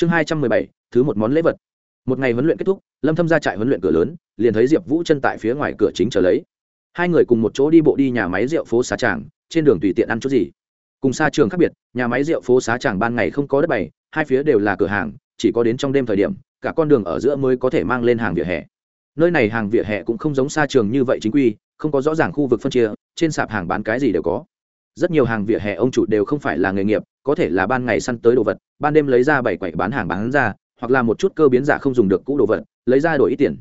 chương hai trăm mười bảy, thứ một món lễ vật. Một ngày huấn luyện kết thúc, lâm thâm ra trại huấn luyện cửa lớn, liền thấy diệp vũ chân tại phía ngoài cửa chính chờ lấy. Hai người cùng một chỗ đi bộ đi nhà máy rượu phố xá tràng, trên đường tùy tiện ăn chút gì. Cùng xa trường khác biệt, nhà máy rượu phố xá tràng ban ngày không có đất bày, hai phía đều là cửa hàng, chỉ có đến trong đêm thời điểm, cả con đường ở giữa mới có thể mang lên hàng vỉa hè. Nơi này hàng vỉa hè cũng không giống xa trường như vậy chính quy, không có rõ ràng khu vực phân chia, trên sạp hàng bán cái gì đều có rất nhiều hàng vỉa hè ông chủ đều không phải là nghề nghiệp, có thể là ban ngày săn tới đồ vật, ban đêm lấy ra bảy quậy bán hàng bán ra, hoặc là một chút cơ biến giả không dùng được cũ đồ vật, lấy ra đổi ít tiền.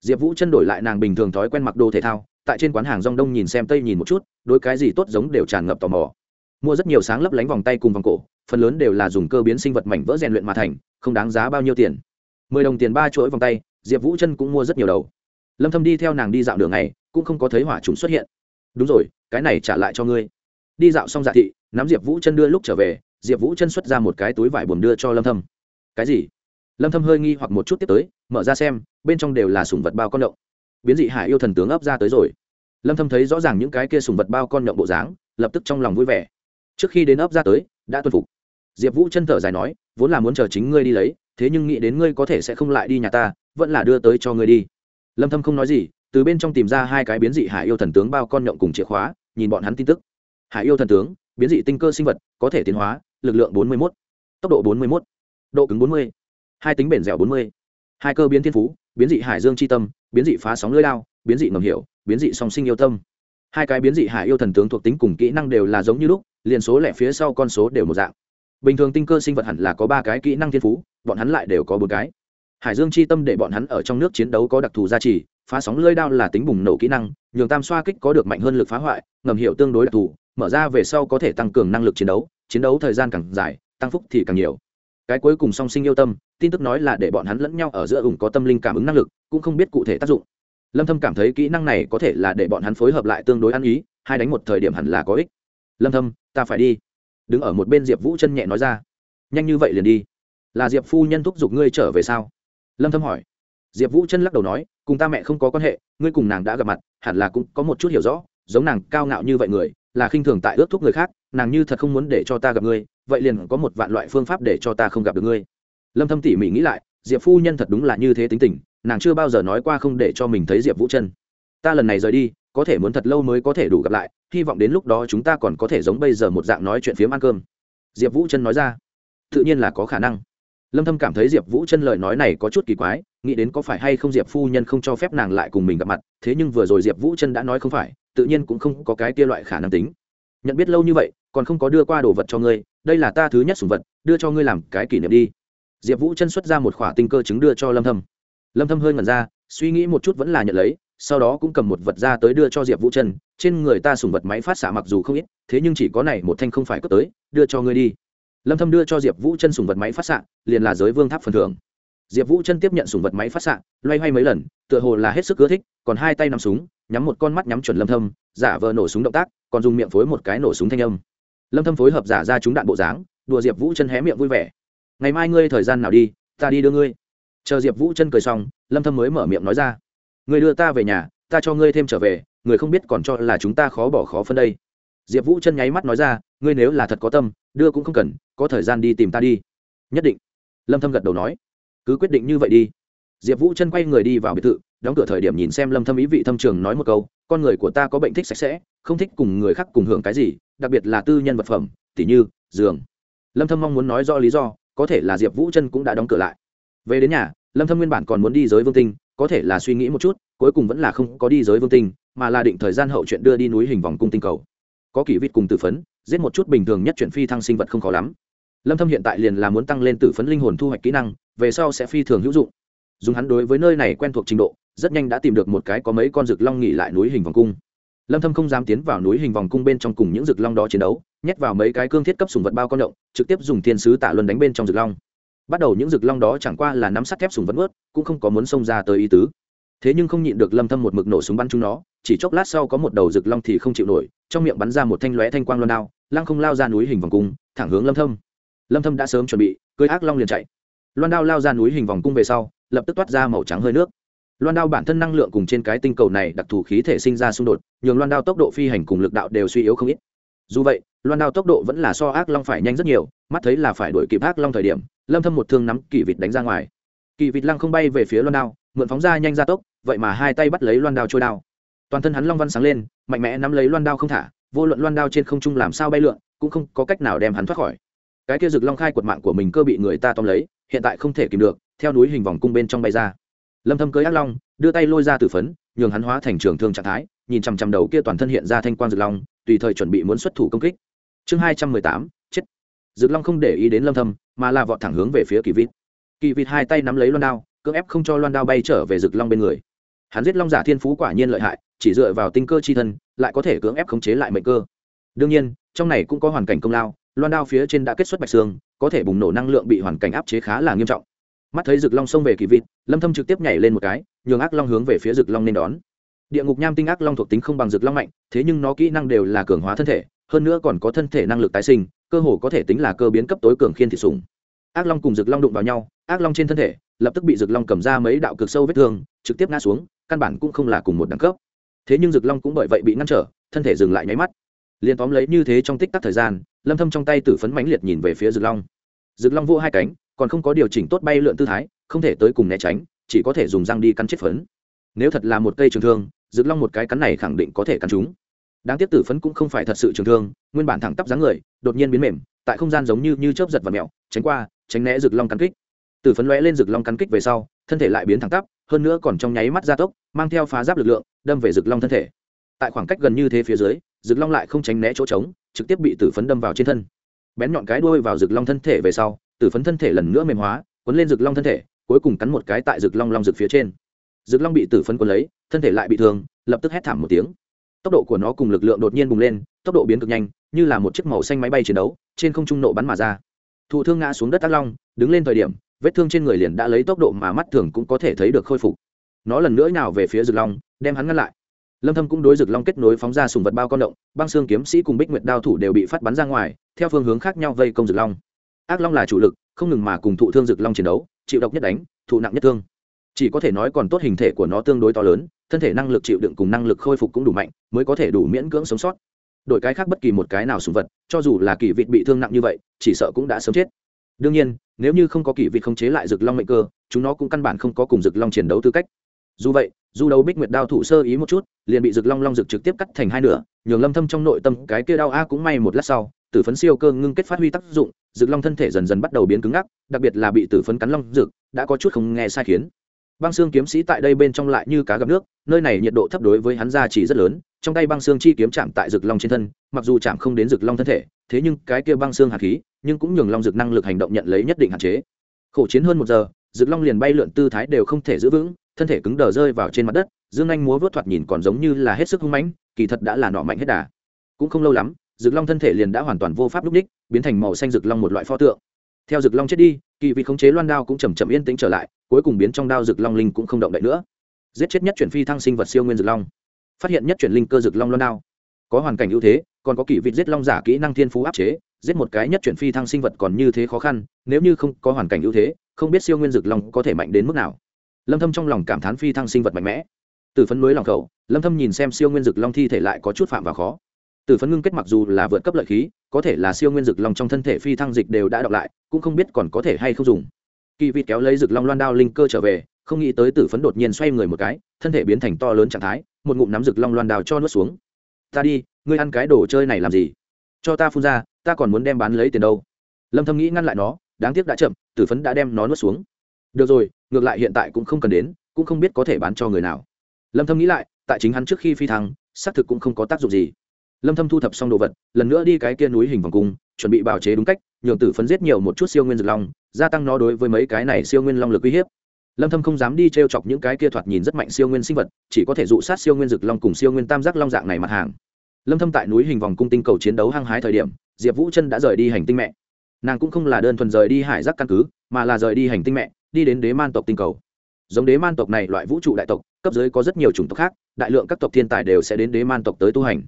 Diệp vũ chân đổi lại nàng bình thường thói quen mặc đồ thể thao, tại trên quán hàng rong đông nhìn xem tây nhìn một chút đôi cái gì tốt giống đều tràn ngập tò mò. Mua rất nhiều sáng lấp lánh vòng tay cùng vòng cổ, phần lớn đều là dùng cơ biến sinh vật mảnh vỡ rèn luyện mà thành, không đáng giá bao nhiêu tiền. Mười đồng tiền ba chuỗi vòng tay, diệp vũ chân cũng mua rất nhiều đầu. Lâm thâm đi theo nàng đi dạo đường này cũng không có thấy hỏa trùng xuất hiện. Đúng rồi, cái này trả lại cho ngươi đi dạo xong dạ thị, nắm diệp vũ chân đưa lúc trở về, diệp vũ chân xuất ra một cái túi vải buồm đưa cho lâm thâm. Cái gì? Lâm thâm hơi nghi hoặc một chút tiếp tới, mở ra xem, bên trong đều là sùng vật bao con động. Biến dị hải yêu thần tướng ấp ra tới rồi. Lâm thâm thấy rõ ràng những cái kia sùng vật bao con động bộ dáng, lập tức trong lòng vui vẻ. Trước khi đến ấp ra tới, đã tuân phục. Diệp vũ chân thở dài nói, vốn là muốn chờ chính ngươi đi lấy, thế nhưng nghĩ đến ngươi có thể sẽ không lại đi nhà ta, vẫn là đưa tới cho ngươi đi. Lâm thâm không nói gì, từ bên trong tìm ra hai cái biến dị hải yêu thần tướng bao con nhộng cùng chìa khóa, nhìn bọn hắn tin tức hải yêu thần tướng biến dị tinh cơ sinh vật có thể tiến hóa lực lượng 41, tốc độ 41, độ cứng 40, hai tính bền dẻo 40, hai cơ biến thiên phú biến dị hải dương chi tâm biến dị phá sóng lưỡi lao biến dị ngầm hiểu biến dị song sinh yêu tâm. Hai cái biến dị hải yêu thần tướng thuộc tính cùng kỹ năng đều là giống như lúc liền số lẻ phía sau con số đều một dạng. Bình thường tinh cơ sinh vật hẳn là có ba cái kỹ năng thiên phú bọn hắn lại đều có bốn cái. Hải dương chi tâm để bọn hắn ở trong nước chiến đấu có đặc thù gia trì phá sóng lơi đao là tính bùng nổ kỹ năng nhường tam xoa kích có được mạnh hơn lực phá hoại ngầm hiệu tương đối đặc thù mở ra về sau có thể tăng cường năng lực chiến đấu chiến đấu thời gian càng dài, tăng phúc thì càng nhiều. Cái cuối cùng song sinh yêu tâm, tin tức nói là để bọn hắn lẫn nhau ở giữa ủng có tâm linh cảm ứng năng lực, cũng không biết cụ thể tác dụng. Lâm thâm cảm thấy kỹ năng này có thể là để bọn hắn phối hợp lại tương đối ăn ý, hai đánh một thời điểm hẳn là có ích. Lâm thâm, ta phải đi. Đứng ở một bên diệp vũ chân nhẹ nói ra. Nhanh như vậy liền đi. Là diệp phu nhân thúc giục ngươi trở về sao? Lâm thâm hỏi. Diệp vũ chân lắc đầu nói, cùng ta mẹ không có quan hệ, ngươi cùng nàng đã gặp mặt, hẳn là cũng có một chút hiểu rõ, giống nàng cao ngạo như vậy người là khinh thường tại ước thúc người khác, nàng như thật không muốn để cho ta gặp ngươi, vậy liền có một vạn loại phương pháp để cho ta không gặp được ngươi. Lâm thâm tỉ mỉ nghĩ lại, diệp phu nhân thật đúng là như thế tính tình, nàng chưa bao giờ nói qua không để cho mình thấy diệp vũ chân. Ta lần này rời đi, có thể muốn thật lâu mới có thể đủ gặp lại, hy vọng đến lúc đó chúng ta còn có thể giống bây giờ một dạng nói chuyện phiếm ăn cơm. Diệp vũ chân nói ra. Tự nhiên là có khả năng. Lâm thâm cảm thấy diệp vũ chân lời nói này có chút kỳ quái, nghĩ đến có phải hay không diệp phu nhân không cho phép nàng lại cùng mình gặp mặt, thế nhưng vừa rồi diệp vũ chân đã nói không phải tự nhiên cũng không có cái kia loại khả năng tính. Nhận biết lâu như vậy, còn không có đưa qua đồ vật cho ngươi, đây là ta thứ nhất sủng vật, đưa cho ngươi làm cái kỷ niệm đi. Diệp vũ chân xuất ra một khỏa tinh cơ chứng đưa cho lâm thâm. Lâm thâm hơi ngẩn ra, suy nghĩ một chút vẫn là nhận lấy, sau đó cũng cầm một vật ra tới đưa cho diệp vũ chân, trên người ta sùng vật máy phát xạ mặc dù không ít, thế nhưng chỉ có này một thanh không phải cất tới, đưa cho ngươi đi. Lâm thâm đưa cho diệp vũ chân sùng vật máy phát xạ, liền là giới vương tháp phần thưởng. Diệp vũ chân tiếp nhận sùng vật máy phát xạ, loay hoay mấy lần, tựa hồ là hết sức ưa thích, còn hai tay nắm súng nhắm một con mắt nhắm chuẩn lâm thâm, giả vờ nổ súng động tác, còn dùng miệng phối một cái nổ súng thanh âm. Lâm thâm phối hợp giả ra chúng đạn bộ dáng, đùa diệp vũ chân hé miệng vui vẻ. Ngày mai ngươi thời gian nào đi, ta đi đưa ngươi. Chờ diệp vũ chân cười xong, lâm thâm mới mở miệng nói ra. Ngươi đưa ta về nhà, ta cho ngươi thêm trở về, người không biết còn cho là chúng ta khó bỏ khó phân đây. Diệp vũ chân nháy mắt nói ra, ngươi nếu là thật có tâm, đưa cũng không cần, có thời gian đi tìm ta đi. Nhất định. Lâm thâm gật đầu nói. Cứ quyết định như vậy đi diệp vũ chân quay người đi vào biệt thự, đóng cửa thời điểm nhìn xem lâm thâm ý vị thâm trường nói một câu, con người của ta có bệnh thích sạch sẽ, không thích cùng người khác cùng hưởng cái gì, đặc biệt là tư nhân vật phẩm, tỉ như, giường. Lâm thâm mong muốn nói rõ lý do, có thể là diệp vũ chân cũng đã đóng cửa lại. Về đến nhà, lâm thâm nguyên bản còn muốn đi giới vương tinh, có thể là suy nghĩ một chút, cuối cùng vẫn là không có đi giới vương tinh, mà là định thời gian hậu chuyện đưa đi núi hình vòng cung tinh cầu. Có kỷ vịt cùng tử phấn, giết một chút bình thường nhất chuyện phi thăng sinh vật không khó lắm. Lâm thâm hiện tại liền là muốn tăng lên tử phấn linh hồn thu hoạch kỹ năng, về sau sẽ phi thường hữu dụng dùng hắn đối với nơi này quen thuộc trình độ, rất nhanh đã tìm được một cái có mấy con rực long nghỉ lại núi hình vòng cung. Lâm thâm không dám tiến vào núi hình vòng cung bên trong cùng những rực long đó chiến đấu, nhét vào mấy cái cương thiết cấp sùng vật bao con động, trực tiếp dùng thiên sứ tạ luân đánh bên trong rực long. Bắt đầu những rực long đó chẳng qua là nắm sắt thép sùng vật ướt cũng không có muốn xông ra tới ý tứ. Thế nhưng không nhịn được lâm thâm một mực nổ súng bắn chúng nó, chỉ chốc lát sau có một đầu rực long thì không chịu nổi, trong miệng bắn ra một thanh lóe thanh quang loan đao, lăng không lao ra núi hình vòng cung, thẳng hướng lâm thâm. Lâm thâm đã sớm chuẩn bị cưỡi ác long liền chạy. Loan đao lao ra núi hình vòng cung về sau lập tức toát ra màu trắng hơi nước. Loan đao bản thân năng lượng cùng trên cái tinh cầu này đặc thù khí thể sinh ra xung đột, nhường loan đao tốc độ phi hành cùng lực đạo đều suy yếu không ít. Dù vậy, loan đao tốc độ vẫn là so ác long phải nhanh rất nhiều, mắt thấy là phải đuổi kịp ác long thời điểm, lâm thâm một thương nắm kỳ vịt đánh ra ngoài. Kỳ vịt lăng không bay về phía loan đao, mượn phóng ra nhanh ra tốc, vậy mà hai tay bắt lấy loan đao trôi đao. Toàn thân hắn long văn sáng lên, mạnh mẽ nắm lấy loan đao không thả, vô luận loan đao trên không trung làm sao bay lượn, cũng không có cách nào đem hắn thoát khỏi cái kia rực long khai quật mạng của mình cơ bị người ta tóm lấy hiện tại không thể kìm được theo núi hình vòng cung bên trong bay ra. Lâm thâm cưới ác long đưa tay lôi ra tử phấn nhường hắn hóa thành trường thương trạng thái nhìn chằm chằm đầu kia toàn thân hiện ra thanh quang rực long tùy thời chuẩn bị muốn xuất thủ công kích. Chương 218, chết. Rực long không để ý đến lâm thâm mà là vọt thẳng hướng về phía kỳ vịt. Kỳ vịt hai tay nắm lấy loan đao cưỡng ép không cho loan đao bay trở về rực long bên người. Hắn giết long giả thiên phú quả nhiên lợi hại chỉ dựa vào tinh cơ chi thân lại có thể cưỡng ép khống chế lại mệnh cơ. Đương nhiên trong này cũng có hoàn cảnh công lao loan đao phía trên đã kết xuất bạch xương, có thể bùng nổ năng lượng bị hoàn cảnh áp chế khá là nghiêm trọng. Mắt thấy rực long xông về kỳ vịt, lâm thâm trực tiếp nhảy lên một cái, nhường ác long hướng về phía rực long nên đón. Địa ngục nham tinh ác long thuộc tính không bằng rực long mạnh, thế nhưng nó kỹ năng đều là cường hóa thân thể, hơn nữa còn có thân thể năng lực tái sinh, cơ hồ có thể tính là cơ biến cấp tối cường khiên thị sủng. Ác long cùng rực long đụng vào nhau, ác long trên thân thể, lập tức bị rực long cầm ra mấy đạo cực sâu vết thương, trực tiếp ngã xuống, căn bản cũng không là cùng một đẳng cấp. Thế nhưng rực long cũng bởi vậy bị ngăn trở, thân thể dừng lại nháy mắt liền tóm lấy như thế trong tích tắc thời gian, lâm thâm trong tay tử phấn mãnh liệt nhìn về phía rực long. Rực long vô hai cánh, còn không có điều chỉnh tốt bay lượn tư thái, không thể tới cùng né tránh, chỉ có thể dùng răng đi cắn chết phấn. Nếu thật là một cây trường thương rực long một cái cắn này khẳng định có thể cắn chúng. Đáng tiếc tử phấn cũng không phải thật sự trường thương, nguyên bản thẳng tắp dáng người, đột nhiên biến mềm, tại không gian giống như như chớp giật và mèo, tránh qua, tránh né rực long cắn kích. Tử phấn lóe lên rực long cắn kích về sau, thân thể lại biến thẳng tắp, hơn nữa còn trong nháy mắt gia tốc, mang theo phá giáp lực lượng, đâm về rực long thân thể. Tại khoảng cách gần như thế phía dưới rực long lại không tránh né chỗ trống, trực tiếp bị tử phấn đâm vào trên thân. Bén nhọn cái đuôi vào rực long thân thể về sau, tử phấn thân thể lần nữa mềm hóa, cuốn lên rực long thân thể, cuối cùng cắn một cái tại rực long long rực phía trên. Rực long bị tử phấn cuốn lấy, thân thể lại bị thương, lập tức hét thảm một tiếng. Tốc độ của nó cùng lực lượng đột nhiên bùng lên, tốc độ biến cực nhanh, như là một chiếc màu xanh máy bay chiến đấu, trên không trung nộ bắn mà ra. Thụ thương ngã xuống đất tác long, đứng lên thời điểm, vết thương trên người liền đã lấy tốc độ mà mắt thường cũng có thể thấy được khôi phục. Nó lần nữa nào về phía rực long, đem hắn ngăn lại lâm thâm cũng đối rực long kết nối phóng ra sùng vật bao con động, băng xương kiếm sĩ cùng bích nguyệt đao thủ đều bị phát bắn ra ngoài, theo phương hướng khác nhau vây công rực long. Ác long là chủ lực, không ngừng mà cùng thụ thương rực long chiến đấu, chịu độc nhất đánh, thụ nặng nhất thương. Chỉ có thể nói còn tốt hình thể của nó tương đối to lớn, thân thể năng lực chịu đựng cùng năng lực khôi phục cũng đủ mạnh, mới có thể đủ miễn cưỡng sống sót. Đổi cái khác bất kỳ một cái nào sùng vật, cho dù là kỳ vịt bị thương nặng như vậy, chỉ sợ cũng đã sớm chết. Đương nhiên, nếu như không có kỳ vịt không chế lại rực long mệnh cơ, chúng nó cũng căn bản không có cùng rực long chiến đấu tư cách dù vậy, dù đấu bích nguyệt đao thủ sơ ý một chút, liền bị rực long long rực trực tiếp cắt thành hai nửa, nhường lâm thâm trong nội tâm cái kia đau a cũng may một lát sau, tử phấn siêu cơ ngưng kết phát huy tác dụng rực long thân thể dần dần bắt đầu biến cứng ngắc, đặc biệt là bị tử phấn cắn long rực đã có chút không nghe sai khiến. Băng xương kiếm sĩ tại đây bên trong lại như cá gặp nước, nơi này nhiệt độ thấp đối với hắn ra chỉ rất lớn, trong tay băng xương chi kiếm chạm tại rực long trên thân, mặc dù chạm không đến rực long thân thể, thế nhưng cái kia băng xương hạt khí, nhưng cũng nhường long rực năng lực hành động nhận lấy nhất định hạn chế. Khổ chiến hơn một giờ Dực long liền bay lượn tư thái đều không thể giữ vững, thân thể cứng đờ rơi vào trên mặt đất, dương anh múa vớt thoạt nhìn còn giống như là hết sức hung mãnh, kỳ thật đã là nọ mạnh hết đà. Cũng không lâu lắm Dực long thân thể liền đã hoàn toàn vô pháp lúc đích, biến thành màu xanh Dực long một loại pho tượng. Theo Dực long chết đi, kỳ vị khống chế loan đao cũng chầm chậm yên tĩnh trở lại, cuối cùng biến trong đao Dực long linh cũng không động đậy nữa. Giết chết nhất chuyển phi thăng sinh vật siêu nguyên Dực long. Phát hiện nhất chuyển linh cơ Dực long loan đao. Có hoàn cảnh ưu thế, còn có kỳ vị giết long giả kỹ năng thiên phú áp chế, giết một cái nhất chuyển phi thăng sinh vật còn như thế khó khăn, nếu như không có hoàn cảnh ưu thế không biết siêu nguyên dực long có thể mạnh đến mức nào. Lâm thâm trong lòng cảm thán phi thăng sinh vật mạnh mẽ. Từ phấn núi lòng khẩu, lâm thâm nhìn xem siêu nguyên dực long thi thể lại có chút phạm vào khó. Từ phấn ngưng kết mặc dù là vượt cấp lợi khí, có thể là siêu nguyên dực long trong thân thể phi thăng dịch đều đã đọc lại, cũng không biết còn có thể hay không dùng. Kỳ vịt kéo lấy dực long loan đao linh cơ trở về, không nghĩ tới tử phấn đột nhiên xoay người một cái, thân thể biến thành to lớn trạng thái, một ngụm nắm dực long loan đao cho nuốt xuống. Ta đi, ngươi ăn cái đồ chơi này làm gì? Cho ta phun ra, ta còn muốn đem bán lấy tiền đâu. Lâm thâm nghĩ ngăn lại nó đáng tiếc đã chậm tử phấn đã đem nó nuốt xuống. Được rồi, ngược lại hiện tại cũng không cần đến, cũng không biết có thể bán cho người nào. Lâm thâm nghĩ lại, tại chính hắn trước khi phi thăng, xác thực cũng không có tác dụng gì. Lâm thâm thu thập xong đồ vật, lần nữa đi cái kia núi hình vòng cung, chuẩn bị bào chế đúng cách, nhường tử phấn giết nhiều một chút siêu nguyên dược long, gia tăng nó đối với mấy cái này siêu nguyên long lực uy hiếp. Lâm thâm không dám đi treo chọc những cái kia thoạt nhìn rất mạnh siêu nguyên sinh vật, chỉ có thể dụ sát siêu nguyên dược long cùng siêu nguyên tam giác long dạng này mặt hàng. Lâm thâm tại núi hình vòng cung tinh cầu chiến đấu hăng hái thời điểm, diệp vũ chân đã rời đi hành tinh mẹ nàng cũng không là đơn thuần rời đi hải giác căn cứ, mà là rời đi hành tinh mẹ, đi đến đế man tộc tinh cầu. Giống đế man tộc này loại vũ trụ đại tộc, cấp dưới có rất nhiều chủng tộc khác, đại lượng các tộc thiên tài đều sẽ đến đế man tộc tới tu hành.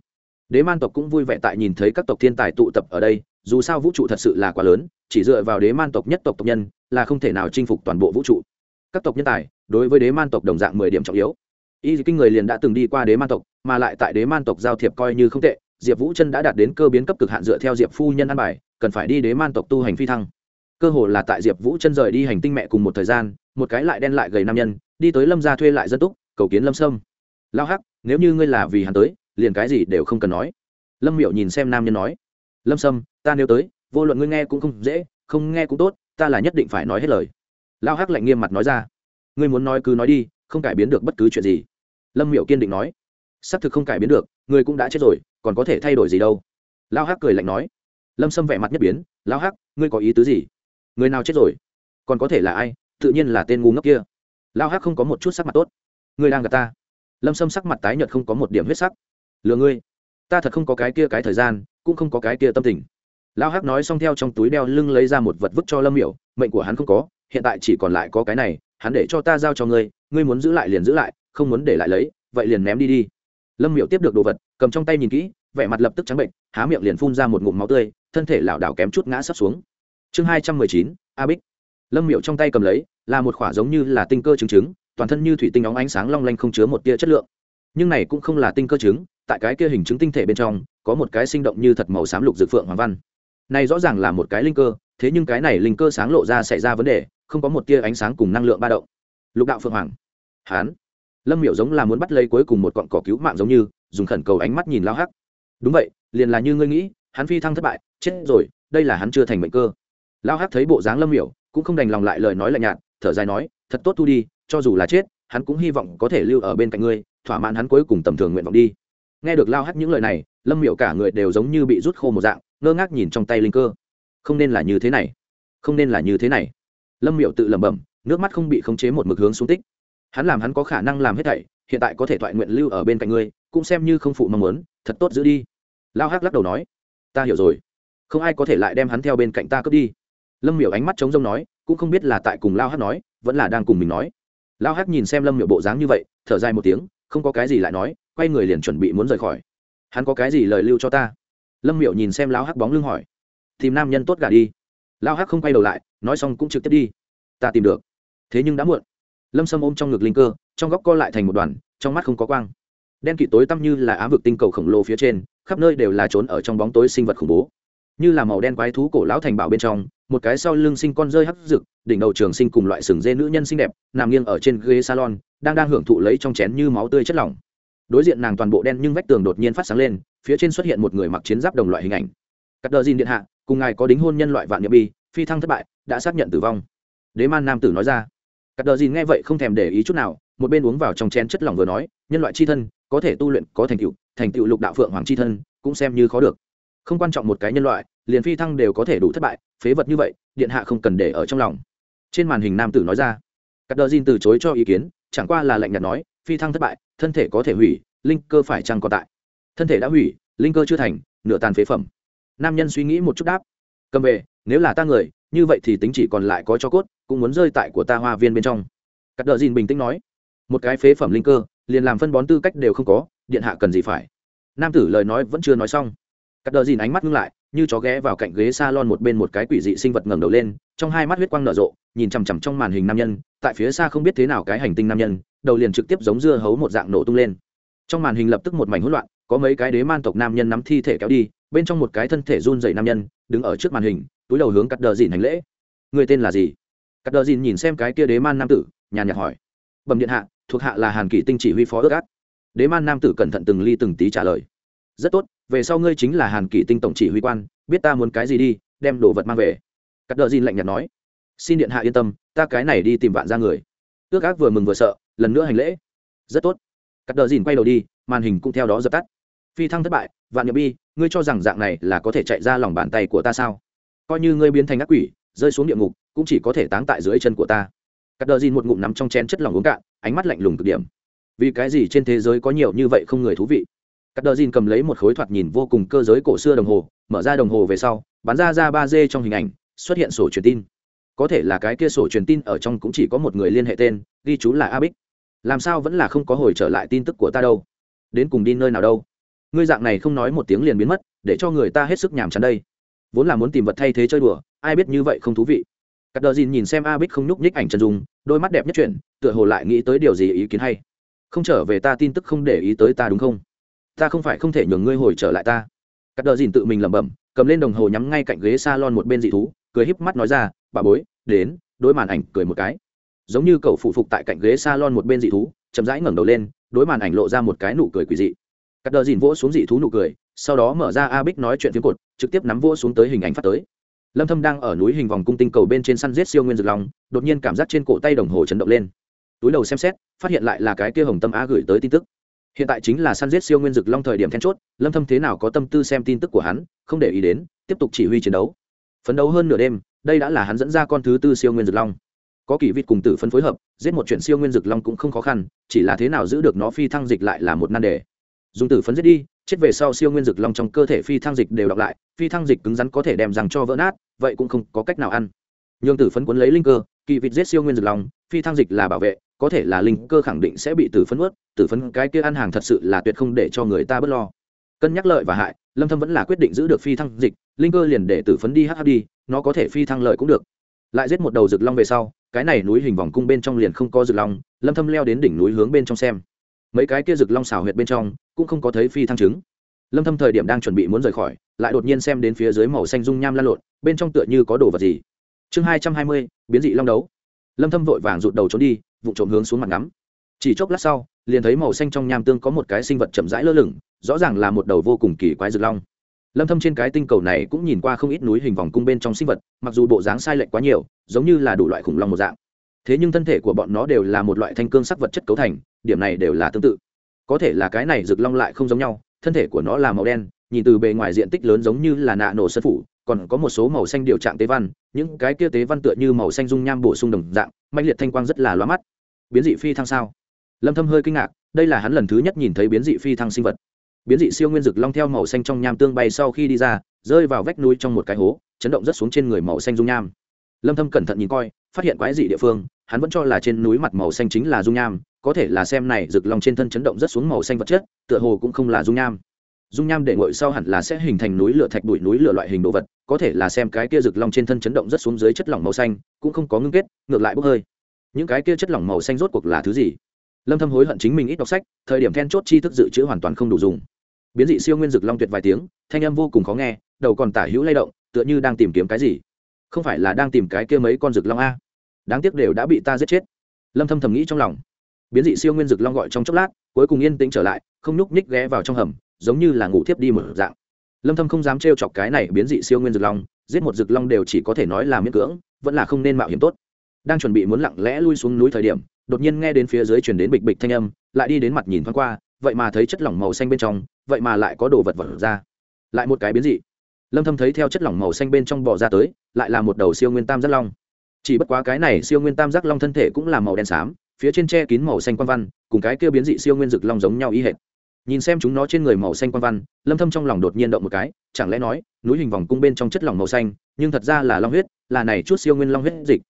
Đế man tộc cũng vui vẻ tại nhìn thấy các tộc thiên tài tụ tập ở đây, dù sao vũ trụ thật sự là quá lớn, chỉ dựa vào đế man tộc nhất tộc tộc nhân là không thể nào chinh phục toàn bộ vũ trụ. Các tộc nhân tài, đối với đế man tộc đồng dạng mười điểm trọng yếu. Y kinh người liền đã từng đi qua đế man tộc, mà lại tại đế man tộc giao thiệp coi như không tệ diệp vũ chân đã đạt đến cơ biến cấp cực hạn dựa theo diệp phu nhân an bài, cần phải đi đế man tộc tu hành phi thăng. Cơ hồ là tại diệp vũ chân rời đi hành tinh mẹ cùng một thời gian, một cái lại đen lại gầy nam nhân, đi tới lâm gia thuê lại dân túc, cầu kiến lâm sâm. Lao hắc, nếu như ngươi là vì hắn tới, liền cái gì đều không cần nói. Lâm miệu nhìn xem nam nhân nói. Lâm sâm, ta nếu tới, vô luận ngươi nghe cũng không dễ, không nghe cũng tốt, ta là nhất định phải nói hết lời. Lao hắc lạnh nghiêm mặt nói ra. Ngươi muốn nói cứ nói đi, không cải biến được bất cứ chuyện gì. Lâm miệu kiên định nói. Xác thực không cải biến được, ngươi cũng đã chết rồi còn có thể thay đổi gì đâu. Lao hắc cười lạnh nói. Lâm sâm vẻ mặt nhất biến, lao hắc, ngươi có ý tứ gì? Người nào chết rồi? Còn có thể là ai? Tự nhiên là tên ngu ngốc kia. Lao hắc không có một chút sắc mặt tốt. Ngươi đang gặp ta. Lâm sâm sắc mặt tái nhợt không có một điểm huyết sắc. Lừa ngươi. Ta thật không có cái kia cái thời gian, cũng không có cái kia tâm tình. Lao hắc nói xong theo trong túi đeo lưng lấy ra một vật vứt cho lâm miểu, mệnh của hắn không có, hiện tại chỉ còn lại có cái này, hắn để cho ta giao cho ngươi ngươi muốn giữ lại liền giữ lại, không muốn để lại lấy, vậy liền ném đi đi. Lâm miểu tiếp được đồ vật cầm trong tay nhìn kỹ, vẻ mặt lập tức trắng bệnh, há miệng liền phun ra một ngụm máu tươi, thân thể lảo đảo kém chút ngã sấp xuống. Chương hai trăm mười chín, a bích. Lâm miệu trong tay cầm lấy, là một khỏa giống như là tinh cơ trứng trứng, toàn thân như thủy tinh óng ánh sáng long lanh không chứa một tia chất lượng. Nhưng này cũng không là tinh cơ trứng, tại cái kia hình chứng tinh thể bên trong, có một cái sinh động như thật màu xám lục dự phượng hoàng văn. Này rõ ràng là một cái linh cơ, thế nhưng cái này linh cơ sáng lộ ra xảy ra vấn đề, không có một tia ánh sáng cùng năng lượng ba động. Lục đạo phượng hoàng. Hán. Lâm miểu giống là muốn bắt lấy cuối cùng một cọn cỏ cứu mạng giống như dùng khẩn cầu ánh mắt nhìn lao hắc. Đúng vậy, liền là như ngươi nghĩ, hắn phi thăng thất bại, chết rồi, đây là hắn chưa thành mệnh cơ. Lao hắc thấy bộ dáng lâm miểu, cũng không đành lòng lại lời nói lạnh nhạt, thở dài nói, thật tốt thu đi, cho dù là chết, hắn cũng hy vọng có thể lưu ở bên cạnh ngươi, thỏa mãn hắn cuối cùng tầm thường nguyện vọng đi. Nghe được lao hắc những lời này, lâm miểu cả người đều giống như bị rút khô một dạng, ngơ ngác nhìn trong tay linh cơ. Không nên là như thế này, không nên là như thế này. Lâm miểu tự lẩm bẩm, nước mắt không bị khống chế một mực hướng xuống tích. Hắn làm hắn có khả năng làm hết thảy, hiện tại có thể thoại nguyện lưu ở bên cạnh ngươi cũng xem như không phụ mong muốn, thật tốt giữ đi. Lao hắc lắc đầu nói, ta hiểu rồi. Không ai có thể lại đem hắn theo bên cạnh ta cướp đi. Lâm miểu ánh mắt trống rông nói, cũng không biết là tại cùng lao hắc nói, vẫn là đang cùng mình nói. Lao hắc nhìn xem lâm miểu bộ dáng như vậy, thở dài một tiếng, không có cái gì lại nói, quay người liền chuẩn bị muốn rời khỏi. Hắn có cái gì lời lưu cho ta? Lâm miểu nhìn xem lao hắc bóng lưng hỏi. Tìm nam nhân tốt gà đi. Lao hắc không quay đầu lại, nói xong cũng trực tiếp đi. Ta tìm được. Thế nhưng đã muộn. Lâm sâm ôm trong ngực linh cơ, trong góc co lại thành một đoàn, trong mắt không có quang đen kịt tối tăm như là ám vực tinh cầu khổng lồ phía trên, khắp nơi đều là trốn ở trong bóng tối sinh vật khủng bố. Như là màu đen quái thú cổ lão thành bảo bên trong, một cái sau lưng sinh con rơi hắc rực, đỉnh đầu trường sinh cùng loại sừng dê nữ nhân xinh đẹp, nằm nghiêng ở trên ghế salon, đang đang hưởng thụ lấy trong chén như máu tươi chất lỏng. Đối diện nàng toàn bộ đen nhưng vách tường đột nhiên phát sáng lên, phía trên xuất hiện một người mặc chiến giáp đồng loại hình ảnh. Cắt đờ dìn điện hạ, cùng ngài có đính hôn nhân loại vạn nhiệm bi, phi thăng thất bại, đã xác nhận tử vong. Đế man nam tử nói ra. Cắt đờ dìn nghe vậy không thèm để ý chút nào, một bên uống vào trong chén chất lỏng vừa nói, nhân loại c h i thân có thể tu luyện, có thành tựu thành tựu lục đạo phượng hoàng c h i thân, cũng xem như khó được. Không quan trọng một cái nhân loại, liền phi thăng đều có thể đủ thất bại, phế vật như vậy, điện hạ không cần để ở trong lòng. Trên màn hình nam tử nói ra. Cắt đờ diên từ chối cho ý kiến, chẳng qua là lạnh nhạt nói, phi thăng thất bại, thân thể có thể hủy, linh cơ phải chăng còn tại? Thân thể đã hủy, linh cơ chưa thành, nửa tàn phế phẩm. Nam nhân suy nghĩ một chút đáp. Cầm về, nếu là ta người, như vậy thì tính chỉ còn lại có cho cốt, cũng muốn rơi tại của ta hoa viên bên trong. Cắt đờ dìn bình tĩnh nói. Một cái phế phẩm linh cơ liền làm phân bón tư cách đều không có, điện hạ cần gì phải? Nam tử lời nói vẫn chưa nói xong. Cắt đờ dìn ánh mắt ngưng lại, như chó ghé vào cạnh ghế s a lon một bên một cái quỷ dị sinh vật ngẩng đầu lên, trong hai mắt huyết quang nở rộ, nhìn chằm chằm trong màn hình nam nhân, tại phía xa không biết thế nào cái hành tinh nam nhân, đầu liền trực tiếp giống dưa hấu một dạng nổ tung lên. Trong màn hình lập tức một mảnh hỗn loạn, có mấy cái đế man tộc nam nhân nắm thi thể kéo đi, bên trong một cái thân thể run dày nam nhân, đứng ở trước màn hình, túi đầu hướng cắt đờ dìn hành lễ. Người tên là gì? Cắt đờ dìn nhìn xem cái kia đế man nam tử, nhàn nhạt hỏi. Bẩm điện hạ thuộc hạ là hàn kỷ tinh chỉ huy phó ước át đế man nam tử cẩn thận từng ly từng tí trả lời. Rất tốt, về sau ngươi chính là hàn kỷ tinh tổng chỉ huy quan, biết ta muốn cái gì đi, đem đồ vật mang về. Cắt đờ dìn lạnh nhạt nói. Xin điện hạ yên tâm, ta cái này đi tìm vạn ra người. Ước ác vừa mừng vừa sợ, lần nữa hành lễ. Rất tốt. Cắt đờ dìn quay đầu đi, màn hình cũng theo đó dập tắt. Phi thăng thất bại, vạn nhập bi, ngươi cho rằng dạng này là có thể chạy ra lòng bàn tay của ta sao? Coi như ngươi biến thành ác quỷ, rơi xuống địa ngục, cũng chỉ có thể táng tại dưới chân của ta cắt đờ dìn một ngụm nắm trong chén chất lỏng uống cạn, ánh mắt lạnh lùng cực điểm. Vì cái gì trên thế giới có nhiều như vậy không người thú vị? Cắt đờ dìn cầm lấy một khối thoạt nhìn vô cùng cơ giới cổ xưa đồng hồ, mở ra đồng hồ về sau, bắn ra ra ba d trong hình ảnh, xuất hiện sổ truyền tin. Có thể là cái kia sổ truyền tin ở trong cũng chỉ có một người liên hệ tên, ghi chú là a bích làm sao vẫn là không có hồi trở lại tin tức của ta đâu? Đến cùng đi nơi nào đâu? Ngươi dạng này không nói một tiếng liền biến mất, để cho người ta hết sức nhàm chán đây. Vốn là muốn tìm vật thay thế chơi đùa, ai biết như vậy không thú vị cắt đờ dìn nhìn xem a bích không nhúc nhích ảnh chân dung đôi mắt đẹp nhất chuyện, tựa hồ lại nghĩ tới điều gì ý kiến hay. Không trở về ta tin tức không để ý tới ta đúng không? Ta không phải không thể nhường ngươi hồi trở lại ta. Cắt đờ dìn tự mình lẩm bẩm cầm lên đồng hồ nhắm ngay cạnh ghế s a lon một bên dị thú cười híp mắt nói ra bà bối đến. Đối màn ảnh cười một cái. Giống như cậu phụ phục tại cạnh ghế salon một bên dị thú chậm rãi ngẩng đầu lên đối màn ảnh lộ ra một cái nụ cười quỷ dị. Cắt đờ dìn vỗ xuống dị thú nụ cười sau đó mở ra a bích nói chuyện phía cột trực tiếp nắm vỗ xuống tới hình ảnh phát tới lâm thâm đang ở núi hình vòng cung tinh cầu bên trên săn giết siêu nguyên dược long, đột nhiên cảm giác trên cổ tay đồng hồ chấn động lên. Túi đầu xem xét, phát hiện lại là cái kia hồng tâm Á gửi tới tin tức. Hiện tại chính là săn giết siêu nguyên dược long thời điểm then chốt, lâm thâm thế nào có tâm tư xem tin tức của hắn, không để ý đến, tiếp tục chỉ huy chiến đấu. Phấn đấu hơn nửa đêm, đây đã là hắn dẫn ra con thứ tư siêu nguyên dược long. Có kỳ vịt cùng tử phân phối hợp, giết một chuyện siêu nguyên dược long cũng không khó khăn, chỉ là thế nào giữ được nó phi thăng dịch lại là một nan đề dùng tử phấn giết đi, chết về sau siêu nguyên dược long trong cơ thể phi thăng dịch đều đọc lại, phi thăng dịch cứng rắn có thể đem rằng cho vỡ nát, vậy cũng không có cách nào ăn. Nhường tử phấn cuốn lấy linh cơ, kỳ vịt giết siêu nguyên dược long, phi thăng dịch là bảo vệ, có thể là linh cơ khẳng định sẽ bị tử phấn ướt tử phấn cái kia ăn hàng thật sự là tuyệt không để cho người ta bớt lo. Cân nhắc lợi và hại, lâm thâm vẫn là quyết định giữ được phi thăng dịch, linh cơ liền để tử phấn đi hh đi, nó có thể phi thăng lợi cũng được. Lại giết một đầu rực long về sau, cái này núi hình vòng cung bên trong liền không có rực long, lâm thâm leo đến đỉnh núi hướng bên trong xem mấy cái kia rực long xào huyệt bên trong cũng không có thấy phi thăng trứng. Lâm thâm thời điểm đang chuẩn bị muốn rời khỏi lại đột nhiên xem đến phía dưới màu xanh dung nham lan lộn bên trong tựa như có đồ vật gì. Chương 220, biến dị long đấu. Lâm thâm vội vàng rụt đầu trốn đi vụ trộm hướng xuống mặt ngắm. Chỉ chốc lát sau liền thấy màu xanh trong nham tương có một cái sinh vật chậm rãi lơ lửng rõ ràng là một đầu vô cùng kỳ quái rực long. Lâm thâm trên cái tinh cầu này cũng nhìn qua không ít núi hình vòng cung bên trong sinh vật mặc dù bộ dáng sai lệch quá nhiều giống như là đủ loại khủng long một dạng. Thế nhưng thân thể của bọn nó đều là một loại thanh cương sắc vật chất cấu thành điểm này đều là tương tự. Có thể là cái này rực long lại không giống nhau, thân thể của nó là màu đen, nhìn từ bề ngoài diện tích lớn giống như là nạ nổ sân phủ, còn có một số màu xanh điều trạng tế văn, những cái kia tế văn tựa như màu xanh dung nham bổ sung đồng dạng mạnh liệt thanh quang rất là loa mắt. Biến dị phi thăng sao? Lâm thâm hơi kinh ngạc, đây là hắn lần thứ nhất nhìn thấy biến dị phi thăng sinh vật. Biến dị siêu nguyên rực long theo màu xanh trong nham tương bay sau khi đi ra, rơi vào vách núi trong một cái hố, chấn động rất xuống trên người màu xanh dung nham. Lâm thâm cẩn thận nhìn coi, phát hiện quái dị địa phương hắn vẫn cho là trên núi mặt màu xanh chính là dung nham, có thể là xem này rực long trên thân chấn động rất xuống màu xanh vật chất, tựa hồ cũng không là dung nham. Dung nham để ngội sau hẳn là sẽ hình thành núi lửa thạch bụi, núi lửa loại hình đồ vật, có thể là xem cái kia rực long trên thân chấn động rất xuống dưới chất lỏng màu xanh, cũng không có ngưng kết, ngược lại bốc hơi. Những cái kia chất lỏng màu xanh rốt cuộc là thứ gì? Lâm thâm hối hận chính mình ít đọc sách, thời điểm then chốt chi thức dự trữ hoàn toàn không đủ dùng. Biến dị siêu nguyên rực long tuyệt vài tiếng, thanh âm vô cùng khó nghe, đầu còn tả hữu lay động, tựa như đang tìm kiếm cái gì? Không phải là đang tìm cái kia mấy con rực long a? Đáng tiếc đều đã bị ta giết chết. Lâm thâm thầm nghĩ trong lòng. Biến dị siêu nguyên dực long gọi trong chốc lát, cuối cùng yên tĩnh trở lại, không nhúc nhích ghé vào trong hầm, giống như là ngủ thiếp đi một dạng. Lâm thâm không dám trêu chọc cái này biến dị siêu nguyên dực long, giết một dực long đều chỉ có thể nói là miễn cưỡng, vẫn là không nên mạo hiểm tốt. Đang chuẩn bị muốn lặng lẽ lui xuống núi thời điểm, đột nhiên nghe đến phía dưới truyền đến bịch bịch thanh âm, lại đi đến mặt nhìn thoáng qua, vậy mà thấy chất lỏng màu xanh bên trong, vậy mà lại có đồ vật vật ra. Lại một cái biến dị. Lâm thâm thấy theo chất lỏng màu xanh bên trong bò ra tới, lại là một đầu siêu nguyên tam giác long chỉ bất quá cái này siêu nguyên tam giác long thân thể cũng là màu đen xám, phía trên tre kín màu xanh quan văn, cùng cái kia biến dị siêu nguyên rực long giống nhau ý hệt. Nhìn xem chúng nó trên người màu xanh quan văn, lâm thâm trong lòng đột nhiên động một cái, chẳng lẽ nói, núi hình vòng cung bên trong chất lỏng màu xanh, nhưng thật ra là long huyết, là này chút siêu nguyên long huyết dịch.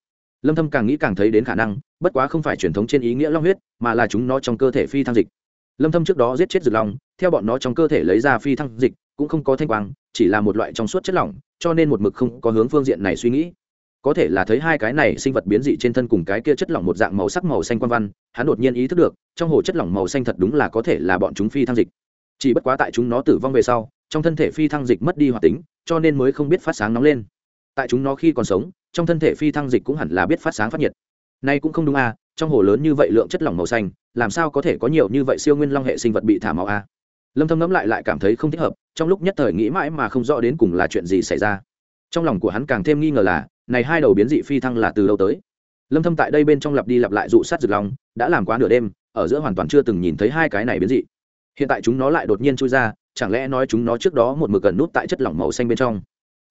Lâm thâm càng nghĩ càng thấy đến khả năng, bất quá không phải truyền thống trên ý nghĩa long huyết, mà là chúng nó trong cơ thể phi thăng dịch. Lâm thâm trước đó giết chết rực long, theo bọn nó trong cơ thể lấy ra phi thăng dịch, cũng không có thanh quang, chỉ là một loại trong suốt chất lỏng, cho nên một mực không có hướng phương diện này suy nghĩ có thể là thấy hai cái này sinh vật biến dị trên thân cùng cái kia chất lỏng một dạng màu sắc màu xanh quan văn, hắn đột nhiên ý thức được, trong hồ chất lỏng màu xanh thật đúng là có thể là bọn chúng phi thăng dịch. Chỉ bất quá tại chúng nó tử vong về sau, trong thân thể phi thăng dịch mất đi hoạt tính, cho nên mới không biết phát sáng nóng lên. Tại chúng nó khi còn sống, trong thân thể phi thăng dịch cũng hẳn là biết phát sáng phát nhiệt. Nay cũng không đúng à trong hồ lớn như vậy lượng chất lỏng màu xanh, làm sao có thể có nhiều như vậy siêu nguyên long hệ sinh vật bị thả máu à? Lâm thâm ngẫm lại lại cảm thấy không thích hợp, trong lúc nhất thời nghĩ mãi mà không rõ đến cùng là chuyện gì xảy ra trong lòng của hắn càng thêm nghi ngờ là, này hai đầu biến dị phi thăng là từ đâu tới? Lâm thâm tại đây bên trong lặp đi lặp lại dụ sát rực long, đã làm quá nửa đêm, ở giữa hoàn toàn chưa từng nhìn thấy hai cái này biến dị. Hiện tại chúng nó lại đột nhiên chui ra, chẳng lẽ nói chúng nó trước đó một mực gần nút tại chất lỏng màu xanh bên trong?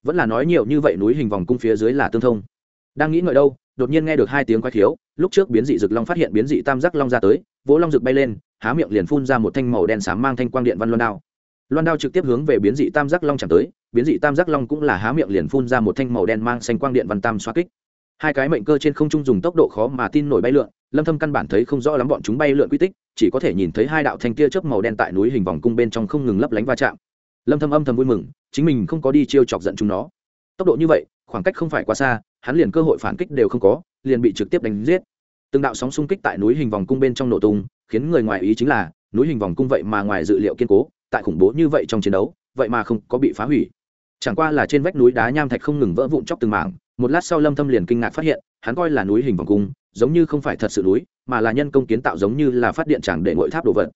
Vẫn là nói nhiều như vậy núi hình vòng cung phía dưới là tương thông. Đang nghĩ ngợi đâu, đột nhiên nghe được hai tiếng quái thiếu lúc trước biến dị rực long phát hiện biến dị tam giác long ra tới, vỗ long rực bay lên, há miệng liền phun ra một thanh màu đen xám mang thanh quang điện văn luân đao loan đao trực tiếp hướng về biến dị tam giác long chẳng tới, biến dị tam giác long cũng là há miệng liền phun ra một thanh màu đen mang xanh quang điện văn tam xoa kích. Hai cái mệnh cơ trên không trung dùng tốc độ khó mà tin nổi bay lượn, lâm thâm căn bản thấy không rõ lắm bọn chúng bay lượn quy tích, chỉ có thể nhìn thấy hai đạo thanh kia chớp màu đen tại núi hình vòng cung bên trong không ngừng lấp lánh va chạm. Lâm thâm âm thầm vui mừng, chính mình không có đi chiêu chọc giận chúng nó. Tốc độ như vậy, khoảng cách không phải quá xa, hắn liền cơ hội phản kích đều không có, liền bị trực tiếp đánh giết. Từng đạo sóng xung kích tại núi hình vòng cung bên trong nổ tung, khiến người ngoài ý chính là, núi hình vòng cung vậy mà ngoài dự liệu kiên cố tại khủng bố như vậy trong chiến đấu, vậy mà không có bị phá hủy. Chẳng qua là trên vách núi đá nham thạch không ngừng vỡ vụn chóc từng mảng, một lát sau lâm thâm liền kinh ngạc phát hiện, hắn coi là núi hình vòng cung, giống như không phải thật sự núi, mà là nhân công kiến tạo giống như là phát điện chẳng để ngội tháp đồ vật.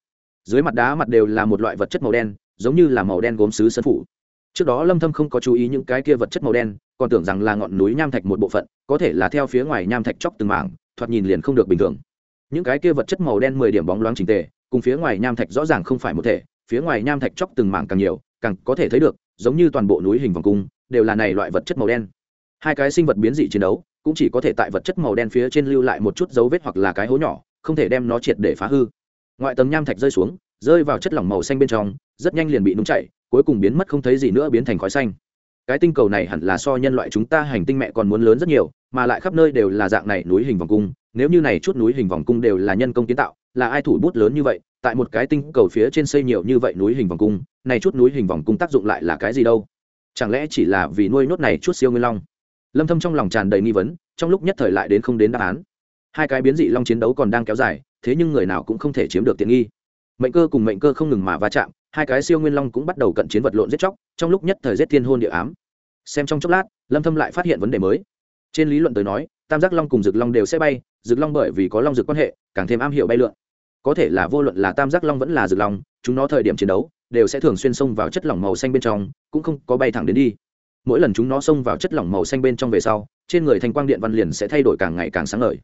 Dưới mặt đá mặt đều là một loại vật chất màu đen, giống như là màu đen gốm sứ sân phủ. Trước đó lâm thâm không có chú ý những cái kia vật chất màu đen, còn tưởng rằng là ngọn núi nham thạch một bộ phận, có thể là theo phía ngoài nham thạch chóc từng mảng, thoạt nhìn liền không được bình thường. Những cái kia vật chất màu đen 10 điểm bóng loáng chỉnh tề, cùng phía ngoài nham thạch rõ ràng không phải một thể phía ngoài nham thạch chóc từng mảng càng nhiều, càng có thể thấy được, giống như toàn bộ núi hình vòng cung, đều là này loại vật chất màu đen. Hai cái sinh vật biến dị chiến đấu, cũng chỉ có thể tại vật chất màu đen phía trên lưu lại một chút dấu vết hoặc là cái hố nhỏ, không thể đem nó triệt để phá hư. Ngoại tầng nham thạch rơi xuống, rơi vào chất lỏng màu xanh bên trong, rất nhanh liền bị nung chảy, cuối cùng biến mất không thấy gì nữa biến thành khói xanh. Cái tinh cầu này hẳn là so nhân loại chúng ta hành tinh mẹ còn muốn lớn rất nhiều mà lại khắp nơi đều là dạng này núi hình vòng cung, nếu như này chút núi hình vòng cung đều là nhân công kiến tạo, là ai thủ bút lớn như vậy, tại một cái tinh cầu phía trên xây nhiều như vậy núi hình vòng cung, này chút núi hình vòng cung tác dụng lại là cái gì đâu? Chẳng lẽ chỉ là vì nuôi nốt này chút siêu nguyên long? Lâm thâm trong lòng tràn đầy nghi vấn, trong lúc nhất thời lại đến không đến đáp án. Hai cái biến dị long chiến đấu còn đang kéo dài, thế nhưng người nào cũng không thể chiếm được tiện nghi. Mệnh cơ cùng mệnh cơ không ngừng mà va chạm, hai cái siêu nguyên long cũng bắt đầu cận chiến vật lộn giết chóc, trong lúc nhất thời giết thiên hôn địa ám. Xem trong chốc lát, lâm thâm lại phát hiện vấn đề mới trên lý luận tới nói, tam giác long cùng rực long đều sẽ bay, rực long bởi vì có long rực quan hệ, càng thêm am hiểu bay lượn. Có thể là vô luận là tam giác long vẫn là rực long, chúng nó thời điểm chiến đấu, đều sẽ thường xuyên xông vào chất lỏng màu xanh bên trong, cũng không có bay thẳng đến đi. Mỗi lần chúng nó xông vào chất lỏng màu xanh bên trong về sau, trên người thanh quang điện văn liền sẽ thay đổi càng ngày càng sáng ngời.